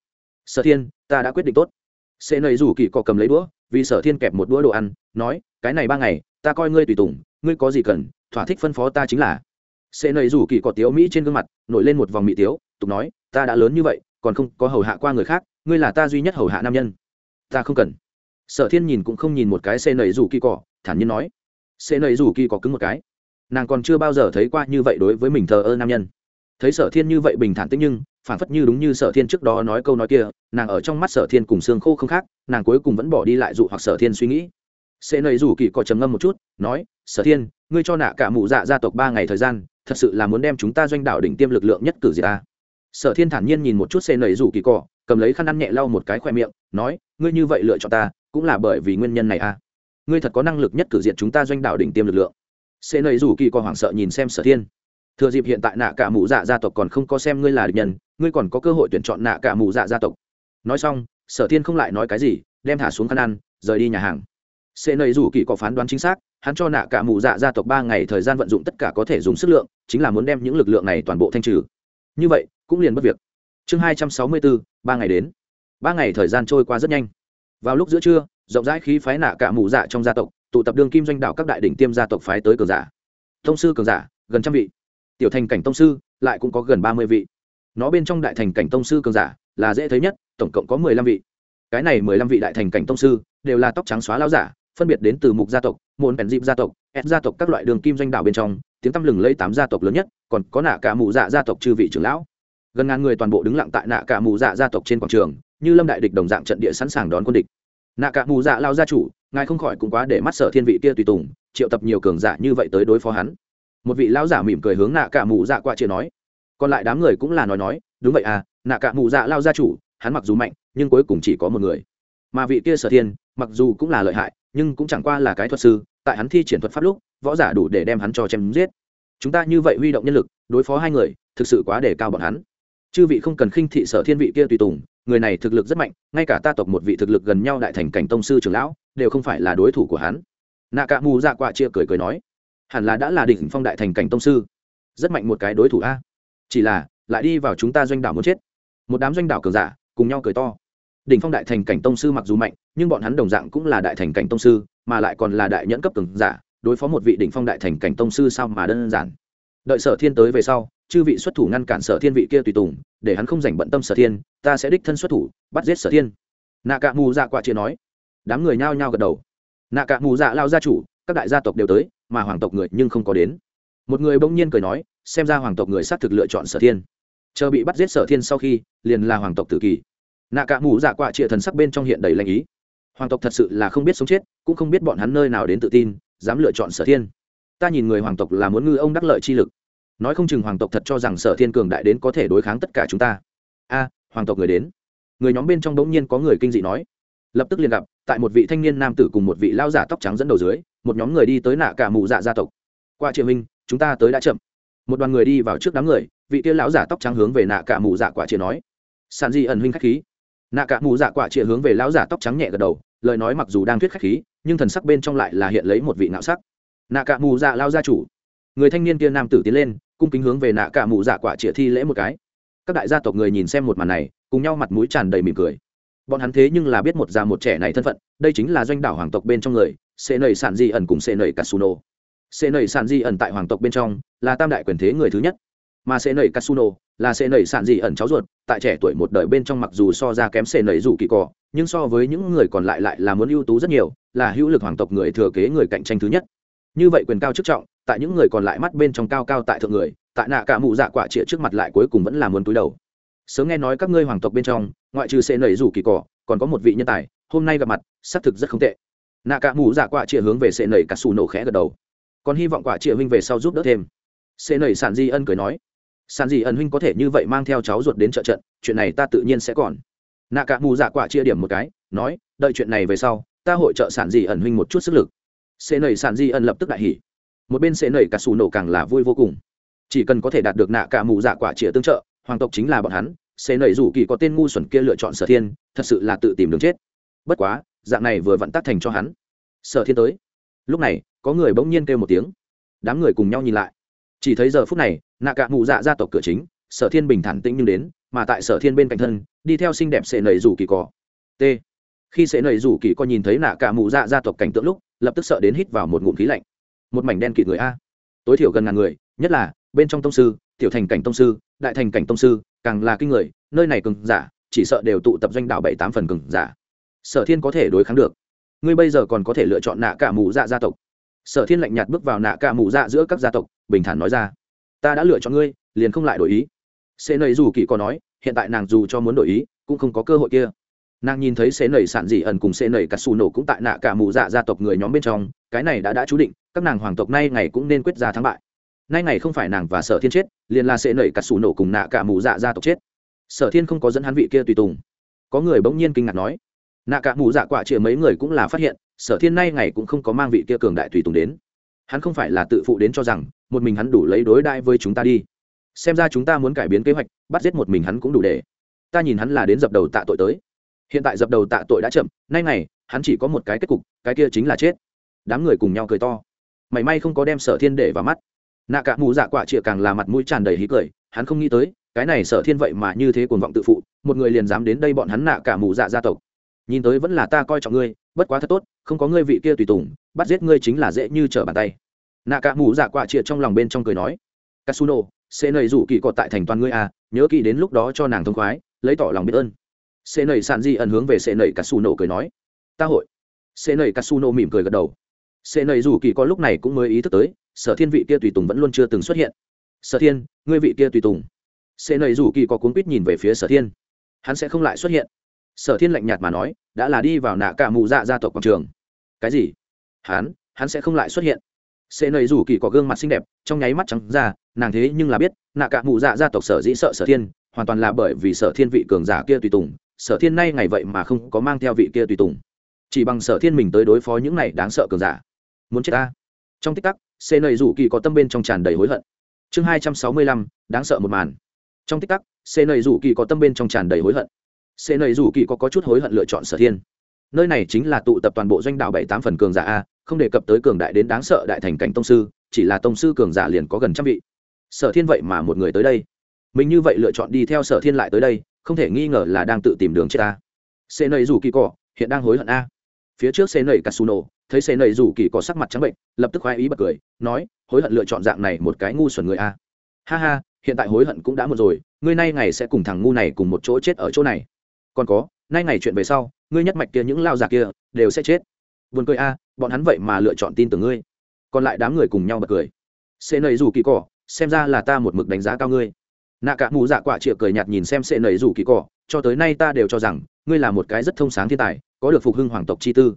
Sở thiên, ta đã quyết định tốt. Sẽ nầy rủ kỳ cỏ cầm lấy đũa, vì sở thiên kẹp một đũa đồ ăn, nói, cái này ba ngày, ta coi ngươi tùy tùng, ngươi có gì cần, thỏa thích phân phó ta chính là. Sẽ nầy rủ kỳ cỏ tiếu mỹ trên gương mặt, nổi lên một vòng mỹ tiếu, tục nói, ta đã lớn như vậy, còn không có hầu hạ qua người khác, ngươi là ta duy nhất hầu hạ nam nhân. Ta không cần sở thiên nhìn cũng không nhìn một cái xe nầy rủ kỳ cỏ thản nhiên nói xe nầy rủ kỳ cỏ cứng một cái. Nàng còn chưa bao giờ thấy qua như vậy đối với mình thờ ơ nam nhân. Thấy sở thiên như vậy bình thản tích nhưng, phản phất như đúng như sở thiên trước đó nói câu nói kia, nàng ở trong mắt sở thiên cùng xương khô không khác, nàng cuối cùng vẫn bỏ đi lại dụ hoặc sở thiên suy nghĩ. Sẽ nầy rủ kỳ cỏ trầm ngâm một chút, nói, sở thiên, ngươi cho nạ cả mụ dạ gia tộc ba ngày thời gian, thật sự là muốn đem chúng ta doanh đạo đỉnh tiêm lực lượng nhất cử gì ta. Sở thiên thản nhiên nhìn một chút xê nầy rủ kỳ cỏ cầm lấy khăn ăn nhẹ lau một cái khoe miệng, nói, ngươi như vậy lựa chọn ta cũng là bởi vì nguyên nhân này à. Ngươi thật có năng lực nhất cử diện chúng ta doanh đạo đỉnh tiêm lực lượng. Sẽ nầy rủ kỳ co hoảng sợ nhìn xem sở thiên. Thừa dịp hiện tại nạ cả mụ dạ gia tộc còn không có xem ngươi là địch nhân, ngươi còn có cơ hội tuyển chọn nạ cả mụ dạ gia tộc. Nói xong, sở thiên không lại nói cái gì, đem thả xuống khăn ăn, rời đi nhà hàng. Sẽ nầy rủ kỳ có phán đoán chính xác, hắn cho nạ cả mụ dạ gia tộc ba ngày thời gian vận dụng tất cả có thể dùng sức lượng, chính là muốn đem những lực lượng này toàn bộ thanh trừ. Như vậy, cũng liền mất việc. Chương hai trăm sáu mươi bốn, ba ngày đến. Ba ngày thời gian trôi qua rất nhanh vào lúc giữa trưa, rộng rãi khí phái nạ cả mù dạ trong gia tộc, tụ tập đương kim doanh đạo các đại đỉnh tiêm gia tộc phái tới cường giả. Tông sư cường giả, gần trăm vị. Tiểu thành cảnh tông sư, lại cũng có gần ba mươi vị. Nó bên trong đại thành cảnh tông sư cường giả là dễ thấy nhất, tổng cộng có mười lăm vị. Cái này mười lăm vị đại thành cảnh tông sư đều là tóc trắng xóa lao giả, phân biệt đến từ mục gia tộc, môn bèn dịp gia tộc ép gia tộc các loại đường kim doanh đạo bên trong, tiếng tăm lừng lấy tám gia tộc lớn nhất, còn có nạ cả mù dạ gia tộc chư vị trưởng lão. Gần ngàn người toàn bộ đứng lặng tại nạ cả mù dạ gia tộc trên quảng trường như lâm đại địch đồng dạng trận địa sẵn sàng đón quân địch. Nạ cả mù dạ lao gia chủ, ngài không khỏi cũng quá để mắt sở thiên vị kia tùy tùng, triệu tập nhiều cường giả như vậy tới đối phó hắn. Một vị lão giả mỉm cười hướng nạ cả mù dạ qua chia nói, còn lại đám người cũng là nói nói, đúng vậy à nạ cả mù dạ lao gia chủ, hắn mặc dù mạnh, nhưng cuối cùng chỉ có một người. Mà vị kia sở thiên, mặc dù cũng là lợi hại, nhưng cũng chẳng qua là cái thuật sư, tại hắn thi triển thuật pháp lúc, võ giả đủ để đem hắn cho chém giết. Chúng ta như vậy huy động nhân lực, đối phó hai người, thực sự quá để cao bọn hắn. Chư vị không cần khinh thị sở thiên vị kia tùy tùng người này thực lực rất mạnh, ngay cả ta tộc một vị thực lực gần nhau đại thành cảnh tông sư trưởng lão, đều không phải là đối thủ của hắn. Nạ cả mù dạ quạ chia cười cười nói, hẳn là đã là đỉnh phong đại thành cảnh tông sư. Rất mạnh một cái đối thủ a. Chỉ là, lại đi vào chúng ta doanh đảo muốn chết. Một đám doanh đảo cường giả cùng nhau cười to. Đỉnh phong đại thành cảnh tông sư mặc dù mạnh, nhưng bọn hắn đồng dạng cũng là đại thành cảnh tông sư, mà lại còn là đại nhẫn cấp cường giả, đối phó một vị đỉnh phong đại thành cảnh tông sư sao mà đơn giản. Đợi sở thiên tới về sau, chư vị xuất thủ ngăn cản sở thiên vị kia tùy tùng để hắn không rảnh bận tâm sở thiên, ta sẽ đích thân xuất thủ, bắt giết sở thiên. Nạ cạ mù dạ quạ chia nói. Đám người nhao nhao gật đầu. Nạ cạ mù dạ lao gia chủ, các đại gia tộc đều tới, mà hoàng tộc người nhưng không có đến. Một người bỗng nhiên cười nói, xem ra hoàng tộc người xác thực lựa chọn sở thiên. Chờ bị bắt giết sở thiên sau khi, liền là hoàng tộc tử kỳ. Nạ cạ mù dạ quạ chia thần sắc bên trong hiện đầy lanh ý. Hoàng tộc thật sự là không biết sống chết, cũng không biết bọn hắn nơi nào đến tự tin, dám lựa chọn sở thiên. Ta nhìn người hoàng tộc là muốn ngư ông đắc lợi chi lực nói không chừng hoàng tộc thật cho rằng sở thiên cường đại đến có thể đối kháng tất cả chúng ta. A, hoàng tộc người đến. Người nhóm bên trong đ ố n g nhiên có người kinh dị nói. Lập tức liền gặp, tại một vị thanh niên nam tử cùng một vị lao giả tóc trắng dẫn đầu dưới, một nhóm người đi tới nạ cả mù dạ gia tộc. Qua triệu minh chúng ta tới đã chậm. Một đoàn người đi vào trước đám người, vị kia lão giả tóc trắng hướng về nạ cả mù dạ quả chia nói. Sàn di ẩn huynh k h á c h khí. Nạ cả mù dạ quả chia hướng về lão giả tóc trắng nhẹ gật đầu, lời nói mặc dù đang thuyết k h á c h khí, nhưng thần sắc bên trong lại là hiện lấy một vị nạo sắc. Nạ cả mù dạ lao gia chủ người thanh niên kia nam tử tiến lên, cung kính hướng về nạ cả mụ dạ quả chĩa thi lễ một cái. Các đại gia tộc người nhìn xem một màn này, cùng nhau mặt mũi tràn đầy mỉm cười. Bọn hắn thế nhưng là biết một già một trẻ này thân phận, đây chính là doanh đảo hoàng tộc bên trong người sệ nầy sản di ẩn cùng sệ nầy katsuno Sệ nầy sản di ẩn tại hoàng tộc bên trong là tam đại quyền thế người thứ nhất. Mà sệ nầy katsuno là sệ nầy sản di ẩn cháu ruột, tại trẻ tuổi một đời bên trong mặc dù so ra kém sệ nầy rủ kỳ cỏ nhưng so với những người còn lại lại là muốn ưu tú rất nhiều, là hữu lực hoàng tộc người thừa kế người cạnh tranh thứ nhất như vậy quyền cao chức trọng, tại những người còn lại mắt bên trong cao cao tại thượng người, tại nạ cả mụ dạ quả trịa trước mặt lại cuối cùng vẫn là muốn túi đầu. Sớm nghe nói các ngươi hoàng tộc bên trong, ngoại trừ sẽ nảy rủ kỳ cỏ, còn có một vị nhân tài, hôm nay gặp mặt, xác thực rất không tệ. Nạ cả mụ dạ quả trịa hướng về sẽ nảy cả xù nổ khẽ gật đầu. Còn hy vọng quả trịa huynh về sau giúp đỡ thêm. Sẽ nảy sản di ân cười nói sản di ân huynh có thể như vậy mang theo cháu ruột đến trợ trận, chuyện này ta tự nhiên sẽ còn. Nạ cả mù dạ quả chia điểm một cái, nói, đợi chuyện này về sau, ta hội trợ sản di ẩn huynh một chút sức lực sẽ nảy sản di ân lập tức đại hỉ. Một bên sẽ nảy cả xù nổ càng là vui vô cùng. Chỉ cần có thể đạt được nạ cả mù dạ quả chĩa tương trợ, hoàng tộc chính là bọn hắn sẽ nảy rủ kỳ có tên ngu xuẩn kia lựa chọn sở thiên, thật sự là tự tìm đường chết. Bất quá, dạng này vừa vặn tắt thành cho hắn. Sở thiên tới. Lúc này, có người bỗng nhiên kêu một tiếng. Đám người cùng nhau nhìn lại. Chỉ thấy giờ phút này, nạ cả mù dạ ra tộc cửa chính, sở thiên bình thản tĩnh nhưng đến, mà tại sở thiên bên cạnh thân, đi theo xinh đẹp sẽ nảy rủ kỳ cỏ t. Khi sẽ nảy rủ kỳ có nhìn thấy nạ cả mù dạ gia tộc cảnh tượng lúc lập tức sợ đến hít vào một ngụm khí lạnh. Một mảnh đen kịt người a. Tối thiểu gần ngàn người, nhất là bên trong tông sư, tiểu thành cảnh tông sư, đại thành cảnh tông sư, càng là kinh người, nơi này cường giả, chỉ sợ đều tụ tập doanh đảo bảy tám phần cường giả. Sở thiên có thể đối kháng được. Ngươi bây giờ còn có thể lựa chọn nạ cả mù dạ gia tộc. Sở thiên lạnh nhạt bước vào nạ cả mù dạ giữa các gia tộc, bình thản nói ra. Ta đã lựa chọn ngươi, liền không lại đổi ý. Sẽ nầy dù kỳ có nói, hiện tại nàng dù cho muốn đổi ý, cũng không có cơ hội kia nàng nhìn thấy sẽ nầy sản dị ẩn cùng sẽ nầy cà xù nổ cũng tại nạ cả mù dạ gia tộc người nhóm bên trong, cái này đã đã chú định, các nàng hoàng tộc nay ngày cũng nên quyết ra thắng bại. Nay ngày không phải nàng và sở thiên chết, liền là sẽ nảy cả xù nổ cùng nạ cả mù dạ gia tộc chết. Sở thiên không có dẫn hắn vị kia tùy tùng. Có người bỗng nhiên kinh ngạc nói, nạ cả mù dạ quả chĩa mấy người cũng là phát hiện, sở thiên nay ngày cũng không có mang vị kia cường đại tùy tùng đến. Hắn không phải là tự phụ đến cho rằng, một mình hắn đủ lấy đối đãi với chúng ta đi. Xem ra chúng ta muốn cải biến kế hoạch, bắt giết một mình hắn cũng đủ để. Ta nhìn hắn là đến dập đầu tạ tội tới hiện tại dập đầu tạ tội đã chậm nay này hắn chỉ có một cái kết cục cái kia chính là chết. Đám người cùng nhau cười to. Mảy may không có đem sở thiên để vào mắt. Nạ cả mù dạ quả chịa càng là mặt mũi tràn đầy hí cười hắn không nghĩ tới cái này sở thiên vậy mà như thế cuồng vọng tự phụ một người liền dám đến đây bọn hắn nạ cả mù dạ gia tộc. Nhìn tới vẫn là ta coi trọng ngươi bất quá thật tốt không có ngươi vị kia tùy tùng bắt giết ngươi chính là dễ như trở bàn tay. Nạ cả mù dạ quả chịa trong lòng bên trong cười nói Kasuno, sẽ nầy rủ kỳ cọt tại thành toàn ngươi à, nhớ kỹ đến lúc đó cho nàng thông khoái, lấy tỏ lòng biết ơn. Sẽ nầy sàn di ẩn hướng về sẽ nầy nổ cười nói, ta hội. Sẽ nầy nổ mỉm cười gật đầu. Sẽ nầy rủ kỳ có lúc này cũng mới ý thức tới, sở thiên vị kia tùy tùng vẫn luôn chưa từng xuất hiện. Sở thiên ngươi vị kia tùy tùng. Sẽ nầy rủ kỳ có cuốn quýt nhìn về phía sở thiên. Hắn sẽ không lại xuất hiện. Sở thiên lạnh nhạt mà nói đã là đi vào nạ cả mù dạ gia tộc quảng trường. Cái gì? Hắn hắn sẽ không lại xuất hiện. Sẽ nầy rủ kỳ có gương mặt xinh đẹp trong nháy mắt trắng ra nàng thế nhưng là biết nạ cả mụ dạ gia tộc sở dĩ sợ sở thiên hoàn toàn là bởi vì sở thiên vị cường giả kia tùy tùng sở thiên nay ngày vậy mà không có mang theo vị kia tùy tùng. Chỉ bằng sở thiên mình tới đối phó những này đáng sợ cường giả. Muốn chết ta? Trong tích tắc xê nầy rủ kỳ có tâm bên trong tràn đầy hối hận. Chương hai trăm sáu mươi lăm đáng sợ một màn. Trong tích tắc xê nầy rủ kỳ có tâm bên trong tràn đầy hối hận. Xê nầy rủ kỳ có, có chút hối hận lựa chọn sở thiên. Nơi này chính là tụ tập toàn bộ doanh đạo bảy tám phần cường giả a không đề cập tới cường đại đến đáng sợ đại thành cảnh tông sư chỉ là tông sư cường giả liền có gần trăm vị. Sở thiên vậy mà một người tới đây. Mình như vậy lựa chọn đi theo sở thiên lại tới đây không thể nghi ngờ là đang tự tìm đường chết ta. Xê nầy rủ kỳ cỏ hiện đang hối hận a. Phía trước xê nầy casuno, thấy xê nầy rủ kỳ cỏ sắc mặt trắng bệnh, lập tức khoái ý bật cười, nói, hối hận lựa chọn dạng này một cái ngu xuẩn người a. Ha ha, hiện tại hối hận cũng đã một rồi, ngươi nay ngày sẽ cùng thằng ngu này cùng một chỗ chết ở chỗ này. Còn có, nay ngày chuyện về sau, ngươi nhất mạch kia những lao già kia đều sẽ chết. Buồn cười a, bọn hắn vậy mà lựa chọn tin tưởng ngươi. Còn lại đám người cùng nhau bật cười. Xê nầy rủ kỳ cỏ xem ra là ta một mực đánh giá cao ngươi nạ cả mù dạ quả chịa cười nhạt nhìn xem sệ nầy rủ kỳ cỏ cho tới nay ta đều cho rằng, ngươi là một cái rất thông sáng thiên tài, có được phục hưng hoàng tộc chi tư.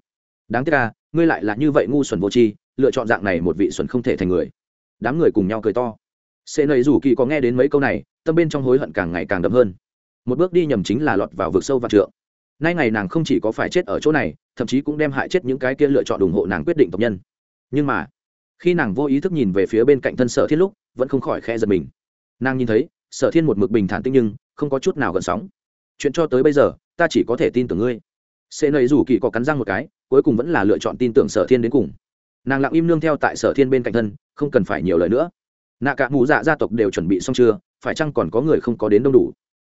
Đáng tiếc ca ngươi lại là như vậy ngu xuẩn vô tri, lựa chọn dạng này một vị xuẩn không thể thành người. Đám người cùng nhau cười to. Sệ nầy rủ kỳ có nghe đến mấy câu này, tâm bên trong hối hận càng ngày càng đậm hơn. Một bước đi nhầm chính là lọt vào vực sâu và trượng. Nay ngày nàng không chỉ có phải chết ở chỗ này, thậm chí cũng đem hại chết những cái kia lựa chọn ủng hộ nàng quyết định tộc nhân. Nhưng mà, khi nàng vô ý thức nhìn về phía bên cạnh thân sở thiết lúc, vẫn không khỏi khe giật mình. Nàng nhìn thấy sở thiên một mực bình thản tinh nhưng không có chút nào gần sóng. Chuyện cho tới bây giờ, ta chỉ có thể tin tưởng ngươi. Sẽ nầy rủ kỳ có cắn răng một cái, cuối cùng vẫn là lựa chọn tin tưởng sở thiên đến cùng. Nàng lặng im nương theo tại sở thiên bên cạnh thân, không cần phải nhiều lời nữa. Nạ cả mù dạ gia tộc đều chuẩn bị xong chưa, phải chăng còn có người không có đến đông đủ?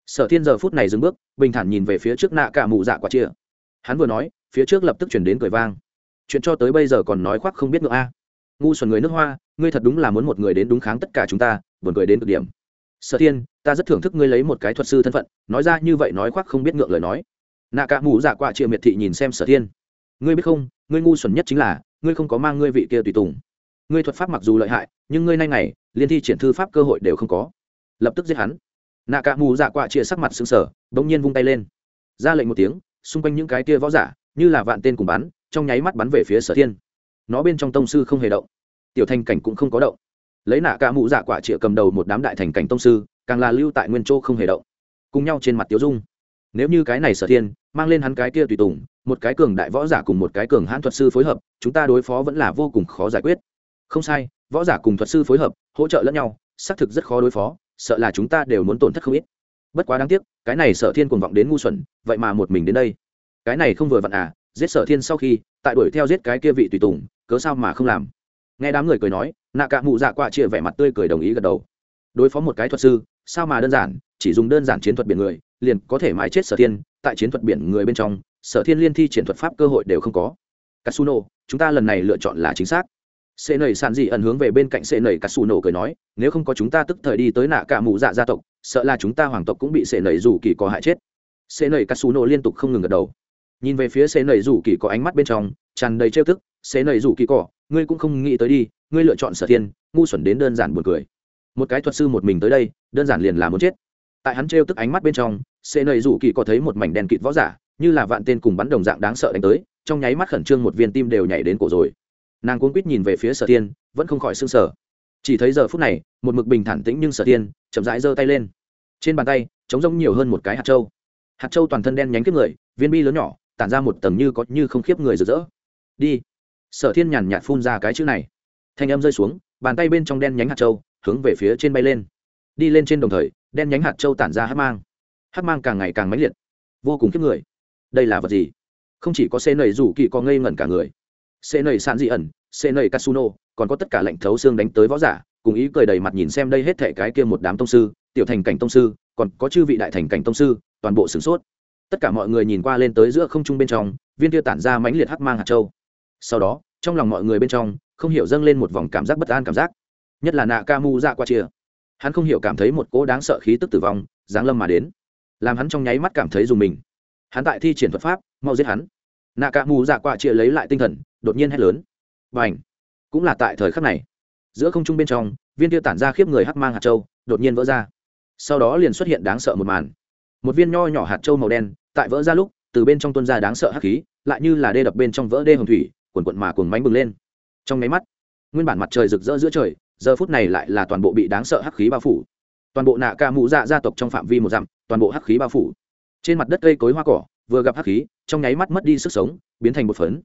Sở thiên giờ phút này dừng bước, bình thản nhìn về phía trước nạ cả mù dạ quả chia hắn vừa nói, phía trước lập tức chuyển đến cười vang. Chuyện cho tới bây giờ còn nói khoác không biết ngựa a. Ngu xuẩn người nước hoa, ngươi thật đúng là muốn một người đến đúng kháng tất cả chúng ta, buồn cười đến cực điểm sở thiên, ta rất thưởng thức ngươi lấy một cái thuật sư thân phận, nói ra như vậy nói khoác không biết ngượng lời nói. Nạ cả mù giả quạ chia miệt thị nhìn xem sở thiên. Ngươi biết không, ngươi ngu xuẩn nhất chính là, ngươi không có mang ngươi vị kia tùy tùng. Ngươi thuật pháp mặc dù lợi hại, nhưng ngươi nay này liên thi triển thư pháp cơ hội đều không có. Lập tức giết hắn. Nạ cả mù dạ quạ chia sắc mặt xứng sở bỗng nhiên vung tay lên. Ra lệnh một tiếng, xung quanh những cái kia võ giả, như là vạn tên cùng bắn, trong nháy mắt bắn về phía sở thiên. Nó bên trong tông sư không hề động. Tiểu Thanh cảnh cũng không có động lấy nạ cả mũ dạ quạ chia cầm đầu một đám đại thành cảnh tông sư, càng là lưu tại nguyên châu không hề động, cùng nhau trên mặt tiếu dung. Nếu như cái này sở thiên, mang lên hắn cái kia tùy tùng, một cái cường đại võ giả cùng một cái cường hãn thuật sư phối hợp, chúng ta đối phó vẫn là vô cùng khó giải quyết. Không sai, võ giả cùng thuật sư phối hợp, hỗ trợ lẫn nhau, xác thực rất khó đối phó, sợ là chúng ta đều muốn tổn thất không ít. Bất quá đáng tiếc, cái này sở thiên cuồng vọng đến ngu xuẩn, vậy mà một mình đến đây. Cái này không vừa vặn à giết sở thiên sau khi, tại đuổi theo giết cái kia vị tùy tùng, cớ sao mà không làm? Nghe đám người cười nói nạ cả mụ dạ quạ chia vẻ mặt tươi cười đồng ý gật đầu. Đối phó một cái thuật sư sao mà đơn giản chỉ dùng đơn giản chiến thuật biển người liền có thể mãi chết sở thiên tại chiến thuật biển người bên trong sở thiên liên thi triển thuật pháp cơ hội đều không có. Casuno, chúng ta lần này lựa chọn là chính xác. Sệ nầy sàn dị ẩn hướng về bên cạnh sệ nầy casuno cười nói nếu không có chúng ta tức thời đi tới nạ cả mù dạ gia tộc sợ là chúng ta hoàng tộc cũng bị sệ nầy rủ kỳ có hại chết. Sệ nầy casuno liên tục không ngừng gật đầu. Nhìn về phía sệ nầy rủ kỳ có ánh mắt bên trong tràn đầy trêu thức, xế nầy rủ kỳ cỏ ngươi cũng không nghĩ tới đi ngươi lựa chọn sở thiên ngu xuẩn đến đơn giản buồn cười. Một cái thuật sư một mình tới đây đơn giản liền là muốn chết. Tại hắn trêu tức ánh mắt bên trong xế nầy rủ kỳ có thấy một mảnh đèn kịt võ giả như là vạn tên cùng bắn đồng dạng đáng sợ đánh tới trong nháy mắt khẩn trương một viên tim đều nhảy đến cổ rồi. Nàng cuốn quýt nhìn về phía sở thiên, vẫn không khỏi s ư n g sở chỉ thấy giờ phút này một mực bình thản tĩnh nhưng sở thiên, chậm rãi giơ tay lên. Trên bàn tay chống rông nhiều hơn một cái hạt trâu hạt trâu toàn thân đen nhánh kiếp người viên bi lớn nhỏ tản ra một tầng như có như không khiếp người rực rỡ đi. Sở thiên nhàn nhạt phun ra cái chữ này. Thanh âm rơi xuống, bàn tay bên trong đen nhánh hạt trâu hướng về phía trên bay lên. Đi lên trên đồng thời, đen nhánh hạt trâu tản ra hát mang. Hát mang càng ngày càng mãnh liệt. Vô cùng kiếp người. Đây là vật gì? Không chỉ có xe nầy rủ kỳ có ngây ngẩn cả người. Xe nầy sạn dị ẩn xe nầy casuno còn có tất cả lệnh thấu xương đánh tới võ giả, cùng ý cười đầy mặt nhìn xem đây hết thệ cái kia một đám tông sư, tiểu thành cảnh tông sư, còn có chư vị đại thành cảnh tông sư, toàn bộ sửng sốt. Tất cả mọi người nhìn qua lên tới giữa không trung bên trong, viên kia tản ra mãnh liệt hắc mang hạt châu sau đó, trong lòng mọi người bên trong, không hiểu dâng lên một vòng cảm giác bất an cảm giác. Nhất là nạ ca mu ra qua chia hắn không hiểu cảm thấy một cỗ đáng sợ khí tức tử vong, giáng lâm mà đến. Làm hắn trong nháy mắt cảm thấy dùng mình. Hắn tại thi triển thuật pháp, mau giết hắn. Nạ ca mu ra qua chia lấy lại tinh thần, đột nhiên hét lớn. Và ảnh cũng là tại thời khắc này. Giữa không trung bên trong, viên tiêu tản ra khiếp người hắc mang hạt châu, đột nhiên vỡ ra. Sau đó liền xuất hiện đáng sợ một màn. Một viên nho nhỏ hạt châu màu đen, tại vỡ ra lúc, từ bên trong tuân ra đáng sợ hắc khí, lại như là đê đập bên trong vỡ đê hồng thủy quần quận mà cuồng mánh bừng lên. Trong máy mắt, nguyên bản mặt trời rực rỡ giữa trời, giờ phút này lại là toàn bộ bị đáng sợ hắc khí bao phủ. Toàn bộ nạ ca mũ dạ gia tộc trong phạm vi một dặm, toàn bộ hắc khí bao phủ. Trên mặt đất cây cối hoa cỏ, vừa gặp hắc khí, trong nháy mắt mất đi sức sống, biến thành một phấn.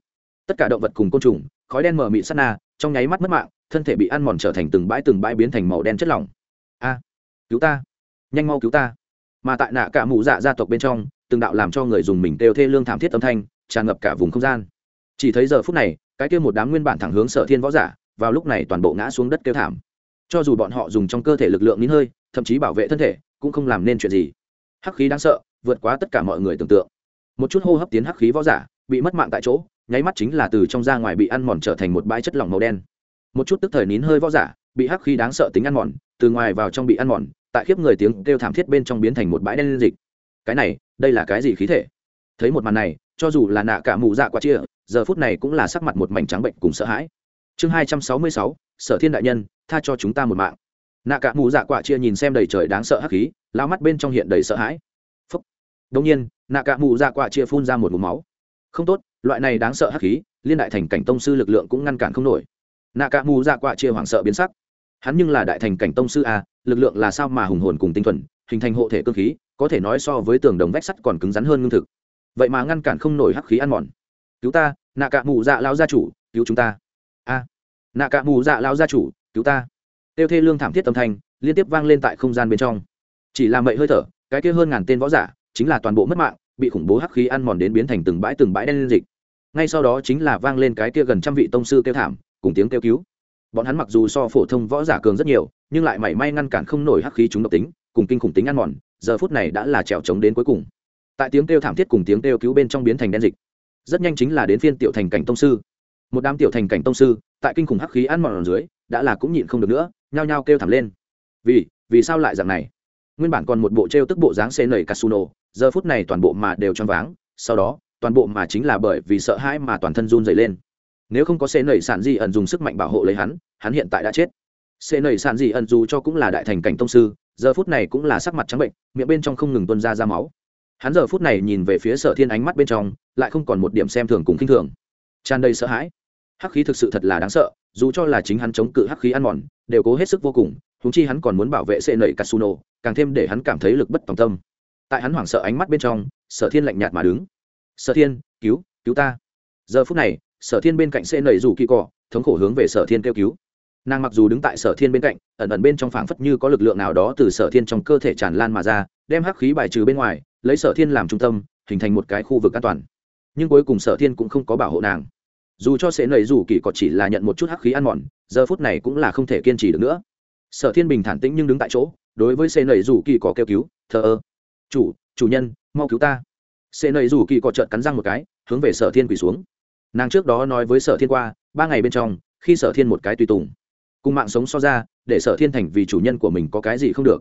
Tất cả động vật cùng côn trùng, khói đen mờ mị sát na, trong nháy mắt mất mạng, thân thể bị ăn mòn trở thành từng bãi từng bãi biến thành màu đen chất lỏng. A, cứu ta, nhanh mau cứu ta. Mà tại nạ cả mụ dạ gia tộc bên trong, từng đạo làm cho người dùng mình đều thê lương thảm thiết âm thanh, tràn ngập cả vùng không gian chỉ thấy giờ phút này, cái kia một đám nguyên bản thẳng hướng sở thiên võ giả, vào lúc này toàn bộ ngã xuống đất kêu thảm. Cho dù bọn họ dùng trong cơ thể lực lượng nín hơi, thậm chí bảo vệ thân thể, cũng không làm nên chuyện gì. Hắc khí đáng sợ, vượt quá tất cả mọi người tưởng tượng. Một chút hô hấp tiến hắc khí võ giả, bị mất mạng tại chỗ, nháy mắt chính là từ trong ra ngoài bị ăn mòn trở thành một bãi chất lỏng màu đen. Một chút tức thời nín hơi võ giả, bị hắc khí đáng sợ tính ăn mòn, từ ngoài vào trong bị ăn mòn, tại khiếp người tiếng kêu thảm thiết bên trong biến thành một bãi đen dịch. Cái này, đây là cái gì khí thể? Thấy một màn này, cho dù là nạ cả mù dạ quả chia giờ phút này cũng là sắc mặt một mảnh trắng bệnh cùng sợ hãi. Chương hai trăm sáu mươi sáu, sở thiên đại nhân, tha cho chúng ta một mạng. Nạ cả mù dạ quả chia nhìn xem đầy trời đáng sợ hắc khí, lao mắt bên trong hiện đầy sợ hãi. Phúc. Đông nhiên, nạ cả mù dạ quả chia phun ra một mũ máu. Không tốt, loại này đáng sợ hắc khí, liên đại thành cảnh tông sư lực lượng cũng ngăn cản không nổi. Nạ cả mù dạ quả chia hoảng sợ biến sắc. Hắn nhưng là đại thành cảnh tông sư a, lực lượng là sao mà hùng hồn cùng tinh thuần, hình thành hộ thể cơ khí, có thể nói so với tường đồng vách sắt còn cứng rắn hơn ngưng thực vậy mà ngăn cản không nổi hắc khí ăn mòn. Cứu ta, nạ cả mù dạ lao gia chủ, cứu chúng ta. A. Nạ cả mù dạ lao gia chủ, cứu ta. Tiêu thê lương thảm thiết tâm thanh, liên tiếp vang lên tại không gian bên trong. Chỉ là mậy hơi thở, cái kia hơn ngàn tên võ giả, chính là toàn bộ mất mạng, bị khủng bố hắc khí ăn mòn đến biến thành từng bãi từng bãi đen lên dịch. Ngay sau đó chính là vang lên cái kia gần trăm vị tông sư kêu thảm, cùng tiếng kêu cứu. Bọn hắn mặc dù so phổ thông võ giả cường rất nhiều, nhưng lại mảy may ngăn cản không nổi hắc khí chúng độc tính, cùng kinh khủng tính ăn mòn, giờ phút này đã là trèo trống đến cuối cùng tại tiếng kêu thảm thiết cùng tiếng kêu cứu bên trong biến thành đen dịch. Rất nhanh chính là đến phiên tiểu thành cảnh tông sư. Một đám tiểu thành cảnh tông sư, tại kinh khủng hắc khí ăn mòn dưới, đã là cũng nhịn không được nữa, nhao nhao kêu thảm lên. Vì vì sao lại dạng này? Nguyên bản còn một bộ t r e o tức bộ dáng xê nầy casuno, giờ phút này toàn bộ mà đều choáng váng, sau đó, toàn bộ mà chính là bởi vì sợ hãi mà toàn thân run dày lên. Nếu không có xê nầy sản di ẩn dùng sức mạnh bảo hộ lấy hắn hắn hiện tại đã chết. Xê nầy sản di ẩn dù cho cũng là đại thành cảnh tông sư, giờ phút này cũng là sắc mặt trắng bệnh, miệng bên trong không ngừng tuân ra ra máu hắn giờ phút này nhìn về phía sở thiên ánh mắt bên trong, lại không còn một điểm xem thường cùng k i n h thường. Tràn đầy sợ hãi. Hắc khí thực sự thật là đáng sợ, dù cho là chính hắn chống cự hắc khí ăn mòn, đều cố hết sức vô cùng húng chi hắn còn muốn bảo vệ sệ nẩy casuno càng thêm để hắn cảm thấy lực bất tòng tâm. Tại hắn hoảng sợ ánh mắt bên trong, sở thiên lạnh nhạt mà đứng. Sở thiên, cứu cứu ta. Giờ phút này, sở thiên bên cạnh sệ nẩy rủ kỳ cỏ thống khổ hướng về sở thiên kêu cứu nàng mặc dù đứng tại sở thiên bên cạnh, ẩn ẩn bên trong phảng phất như có lực lượng nào đó từ sở thiên trong cơ thể tràn lan mà ra, đem hắc khí bài trừ bên ngoài, lấy sở thiên làm trung tâm, hình thành một cái khu vực an toàn. Nhưng cuối cùng sở thiên cũng không có bảo hộ nàng. Dù cho sẽ nầy dù kỳ có chỉ là nhận một chút hắc khí ăn mòn, giờ phút này cũng là không thể kiên trì được nữa. Sở thiên bình thản tĩnh nhưng đứng tại chỗ, đối với xe nầy dù kỳ có kêu cứu, thờ ơ, chủ chủ nhân, mau cứu ta. Xe nầy dù kỳ có trợn cắn răng một cái, hướng về sở thiên quỳ xuống. Nàng trước đó nói với sở thiên qua, ba ngày bên trong, khi sở thiên một cái tùy tùng cùng mạng sống so ra, để sở thiên thành vì chủ nhân của mình có cái gì không được.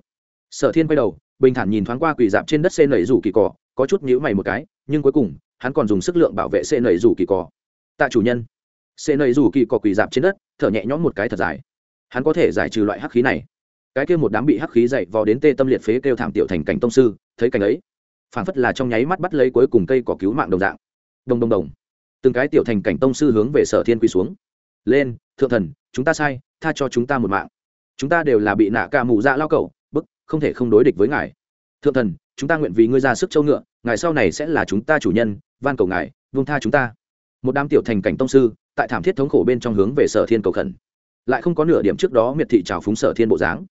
Sở thiên quay đầu, bình thản nhìn thoáng qua quỳ dạp trên đất xê nẩy rủ kỳ cỏ có chút nhữ mày một cái, nhưng cuối cùng, hắn còn dùng sức lượng bảo vệ xê nẩy rủ kỳ cỏ tạ chủ nhân. Xê nẩy rủ kỳ cỏ quỳ dạp trên đất, thở nhẹ nhõm một cái thật dài. Hắn có thể giải trừ loại hắc khí này. Cái kia một đám bị hắc khí dậy vò đến tê tâm liệt phế kêu thảm tiểu thành cảnh tông sư, thấy cảnh ấy, phảng phất là trong nháy mắt bắt lấy cuối cùng cây cỏ cứu mạng đồng dạng. Đồng đồng đồng. Từng cái tiểu thành cảnh tông sư hướng về sở thiên quỳ xuống. Lên, thượng thần, chúng ta sai tha cho chúng ta một mạng. Chúng ta đều là bị nạ ca mù dạ lao cầu bức, không thể không đối địch với ngài. Thượng thần, chúng ta nguyện vì ngươi ra sức châu ngựa, ngài sau này sẽ là chúng ta chủ nhân, van cầu ngài, vung tha chúng ta. Một đám tiểu thành cảnh tông sư, tại thảm thiết thống khổ bên trong hướng về sở thiên cầu khẩn. Lại không có nửa điểm trước đó miệt thị trào phúng sở thiên bộ dáng.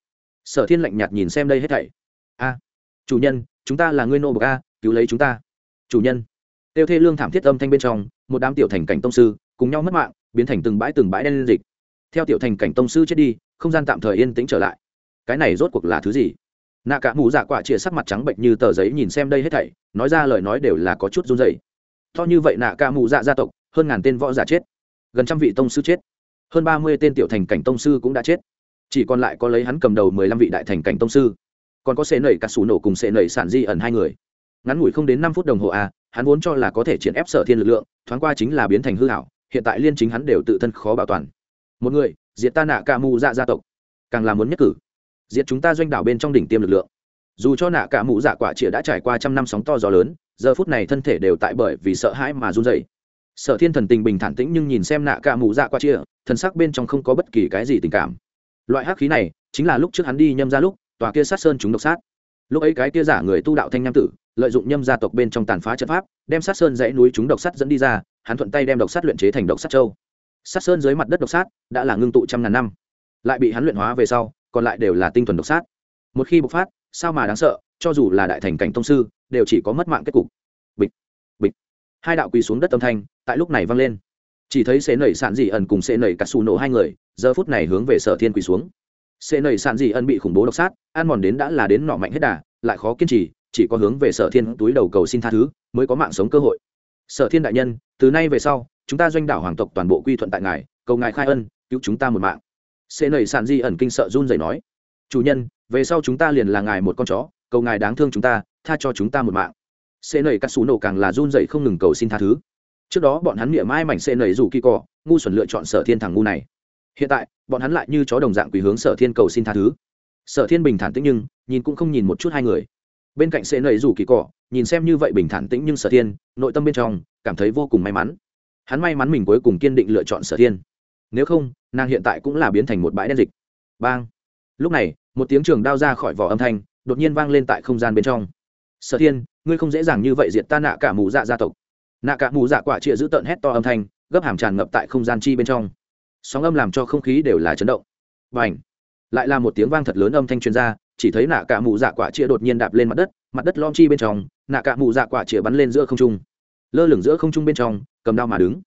Sở thiên lạnh nhạt nhìn xem đây hết thảy. A, chủ nhân, chúng ta là ngươi nô bậc a, cứu lấy chúng ta. Chủ nhân. Tiêu thê lương thảm thiết âm thanh bên trong, một đám tiểu thành cảnh tông sư, cùng nhau mất mạng, biến thành từng bãi từng bãi đen lên dịch theo tiểu thành cảnh tông sư chết đi không gian tạm thời yên tĩnh trở lại. Cái này rốt cuộc là thứ gì? Nạ cả mù dạ quả chia sắc mặt trắng bệnh như tờ giấy nhìn xem đây hết thảy nói ra lời nói đều là có chút run dày to như vậy nạ cả mù dạ gia tộc hơn ngàn tên võ giả chết gần trăm vị tông sư chết hơn ba mươi tên tiểu thành cảnh tông sư cũng đã chết. Chỉ còn lại có lấy hắn cầm đầu mười lăm vị đại thành cảnh tông sư. Còn có xệ nẩy cà sủ nổ cùng xệ nẩy sản di ẩn hai người. Ngắn ngủi không đến năm phút đồng hồ à, hắn vốn cho là có thể triển ép sở thiên lực lượng thoáng qua chính là biến thành hư hảo hiện tại liên chính hắn đều tự thân khó bảo toàn một người, diệt ta nạ ca mù dạ gia tộc. Càng là muốn nhất cử. Diệt chúng ta doanh đảo bên trong đỉnh tiêm lực lượng. Dù cho nạ cả mù dạ quả chĩa đã trải qua trăm năm sóng to gió lớn, giờ phút này thân thể đều tại bởi vì sợ hãi mà run rẩy. Sở thiên thần tình bình thản tĩnh nhưng nhìn xem nạ cả mù dạ quả chĩa thần sắc bên trong không có bất kỳ cái gì tình cảm. Loại hắc khí này, chính là lúc trước hắn đi nhâm ra lúc, tòa kia sát sơn chúng độc sát. Lúc ấy cái kia giả người tu đạo thanh nam tử, lợi dụng nhâm gia tộc bên trong tàn phá trận pháp, đem sát sơn dãy núi chúng độc sắt dẫn đi ra, hắn thuận tay đem độc sắt luyện chế thành độc sắt châu sát sơn dưới mặt đất độc sát đã là ngưng tụ trăm ngàn năm. Lại bị hắn luyện hóa về sau, còn lại đều là tinh thuần độc sát. Một khi bộc phát, sao mà đáng sợ, cho dù là đại thành cảnh tông sư, đều chỉ có mất mạng kết cục. Bịch bịch. Hai đạo quỳ xuống đất âm thanh tại lúc này vang lên. Chỉ thấy xế nẩy sạn dị ẩn cùng xế nẩy cà xù nổ hai người, giờ phút này hướng về sở thiên quỳ xuống. Xế nẩy sạn dị ẩn bị khủng bố độc sát, ăn mòn đến đã là đến nọ mạnh hết đà, lại khó kiên trì, chỉ có hướng về sở thiên túi đầu cầu xin tha thứ, mới có mạng sống cơ hội. Sở thiên đại nhân, từ nay về sau chúng ta doanh đảo hoàng tộc toàn bộ quy thuận tại ngài, cầu ngài khai ân, cứu chúng ta một mạng. Xê nầy sạn di ẩn kinh sợ run rẩy nói, chủ nhân, về sau chúng ta liền là ngài một con chó, cầu ngài đáng thương chúng ta, tha cho chúng ta một mạng. Xê nầy cắt xù nổ càng là run rẩy không ngừng cầu xin tha thứ. Trước đó bọn hắn miệng mai mảnh xê nầy rủ kỳ cỏ ngu xuẩn lựa chọn sở thiên thằng ngu này. Hiện tại, bọn hắn lại như chó đồng dạng quỳ hướng sở thiên cầu xin tha thứ. Sở thiên bình thản tĩnh nhưng, nhìn cũng không nhìn một chút hai người. Bên cạnh xê nầy rủ kỳ cỏ nhìn xem như vậy bình thản tĩnh nhưng sở thiên, nội tâm bên trong cảm thấy vô cùng may mắn hắn may mắn mình cuối cùng kiên định lựa chọn sở thiên. Nếu không, nàng hiện tại cũng là biến thành một bãi đen dịch. Bang! Lúc này, một tiếng trường đao ra khỏi vỏ âm thanh đột nhiên vang lên tại không gian bên trong. Sở thiên, ngươi không dễ dàng như vậy diệt ta nạ cả mù dạ gia tộc. Nạ cả mù dạ quả trịa giữ tợn hét to âm thanh, gấp hàm tràn ngập tại không gian chi bên trong. Sóng âm làm cho không khí đều là chấn động. Và ảnh lại là một tiếng vang thật lớn âm thanh truyền ra, chỉ thấy nạ cả mù dạ quả trịa đột nhiên đạp lên mặt đất mặt đất lom chi bên trong, nạ cả mù dạ quả trịa bắn lên giữa không trung lơ lửng giữa không trung bên trong cầm đao mà đứng.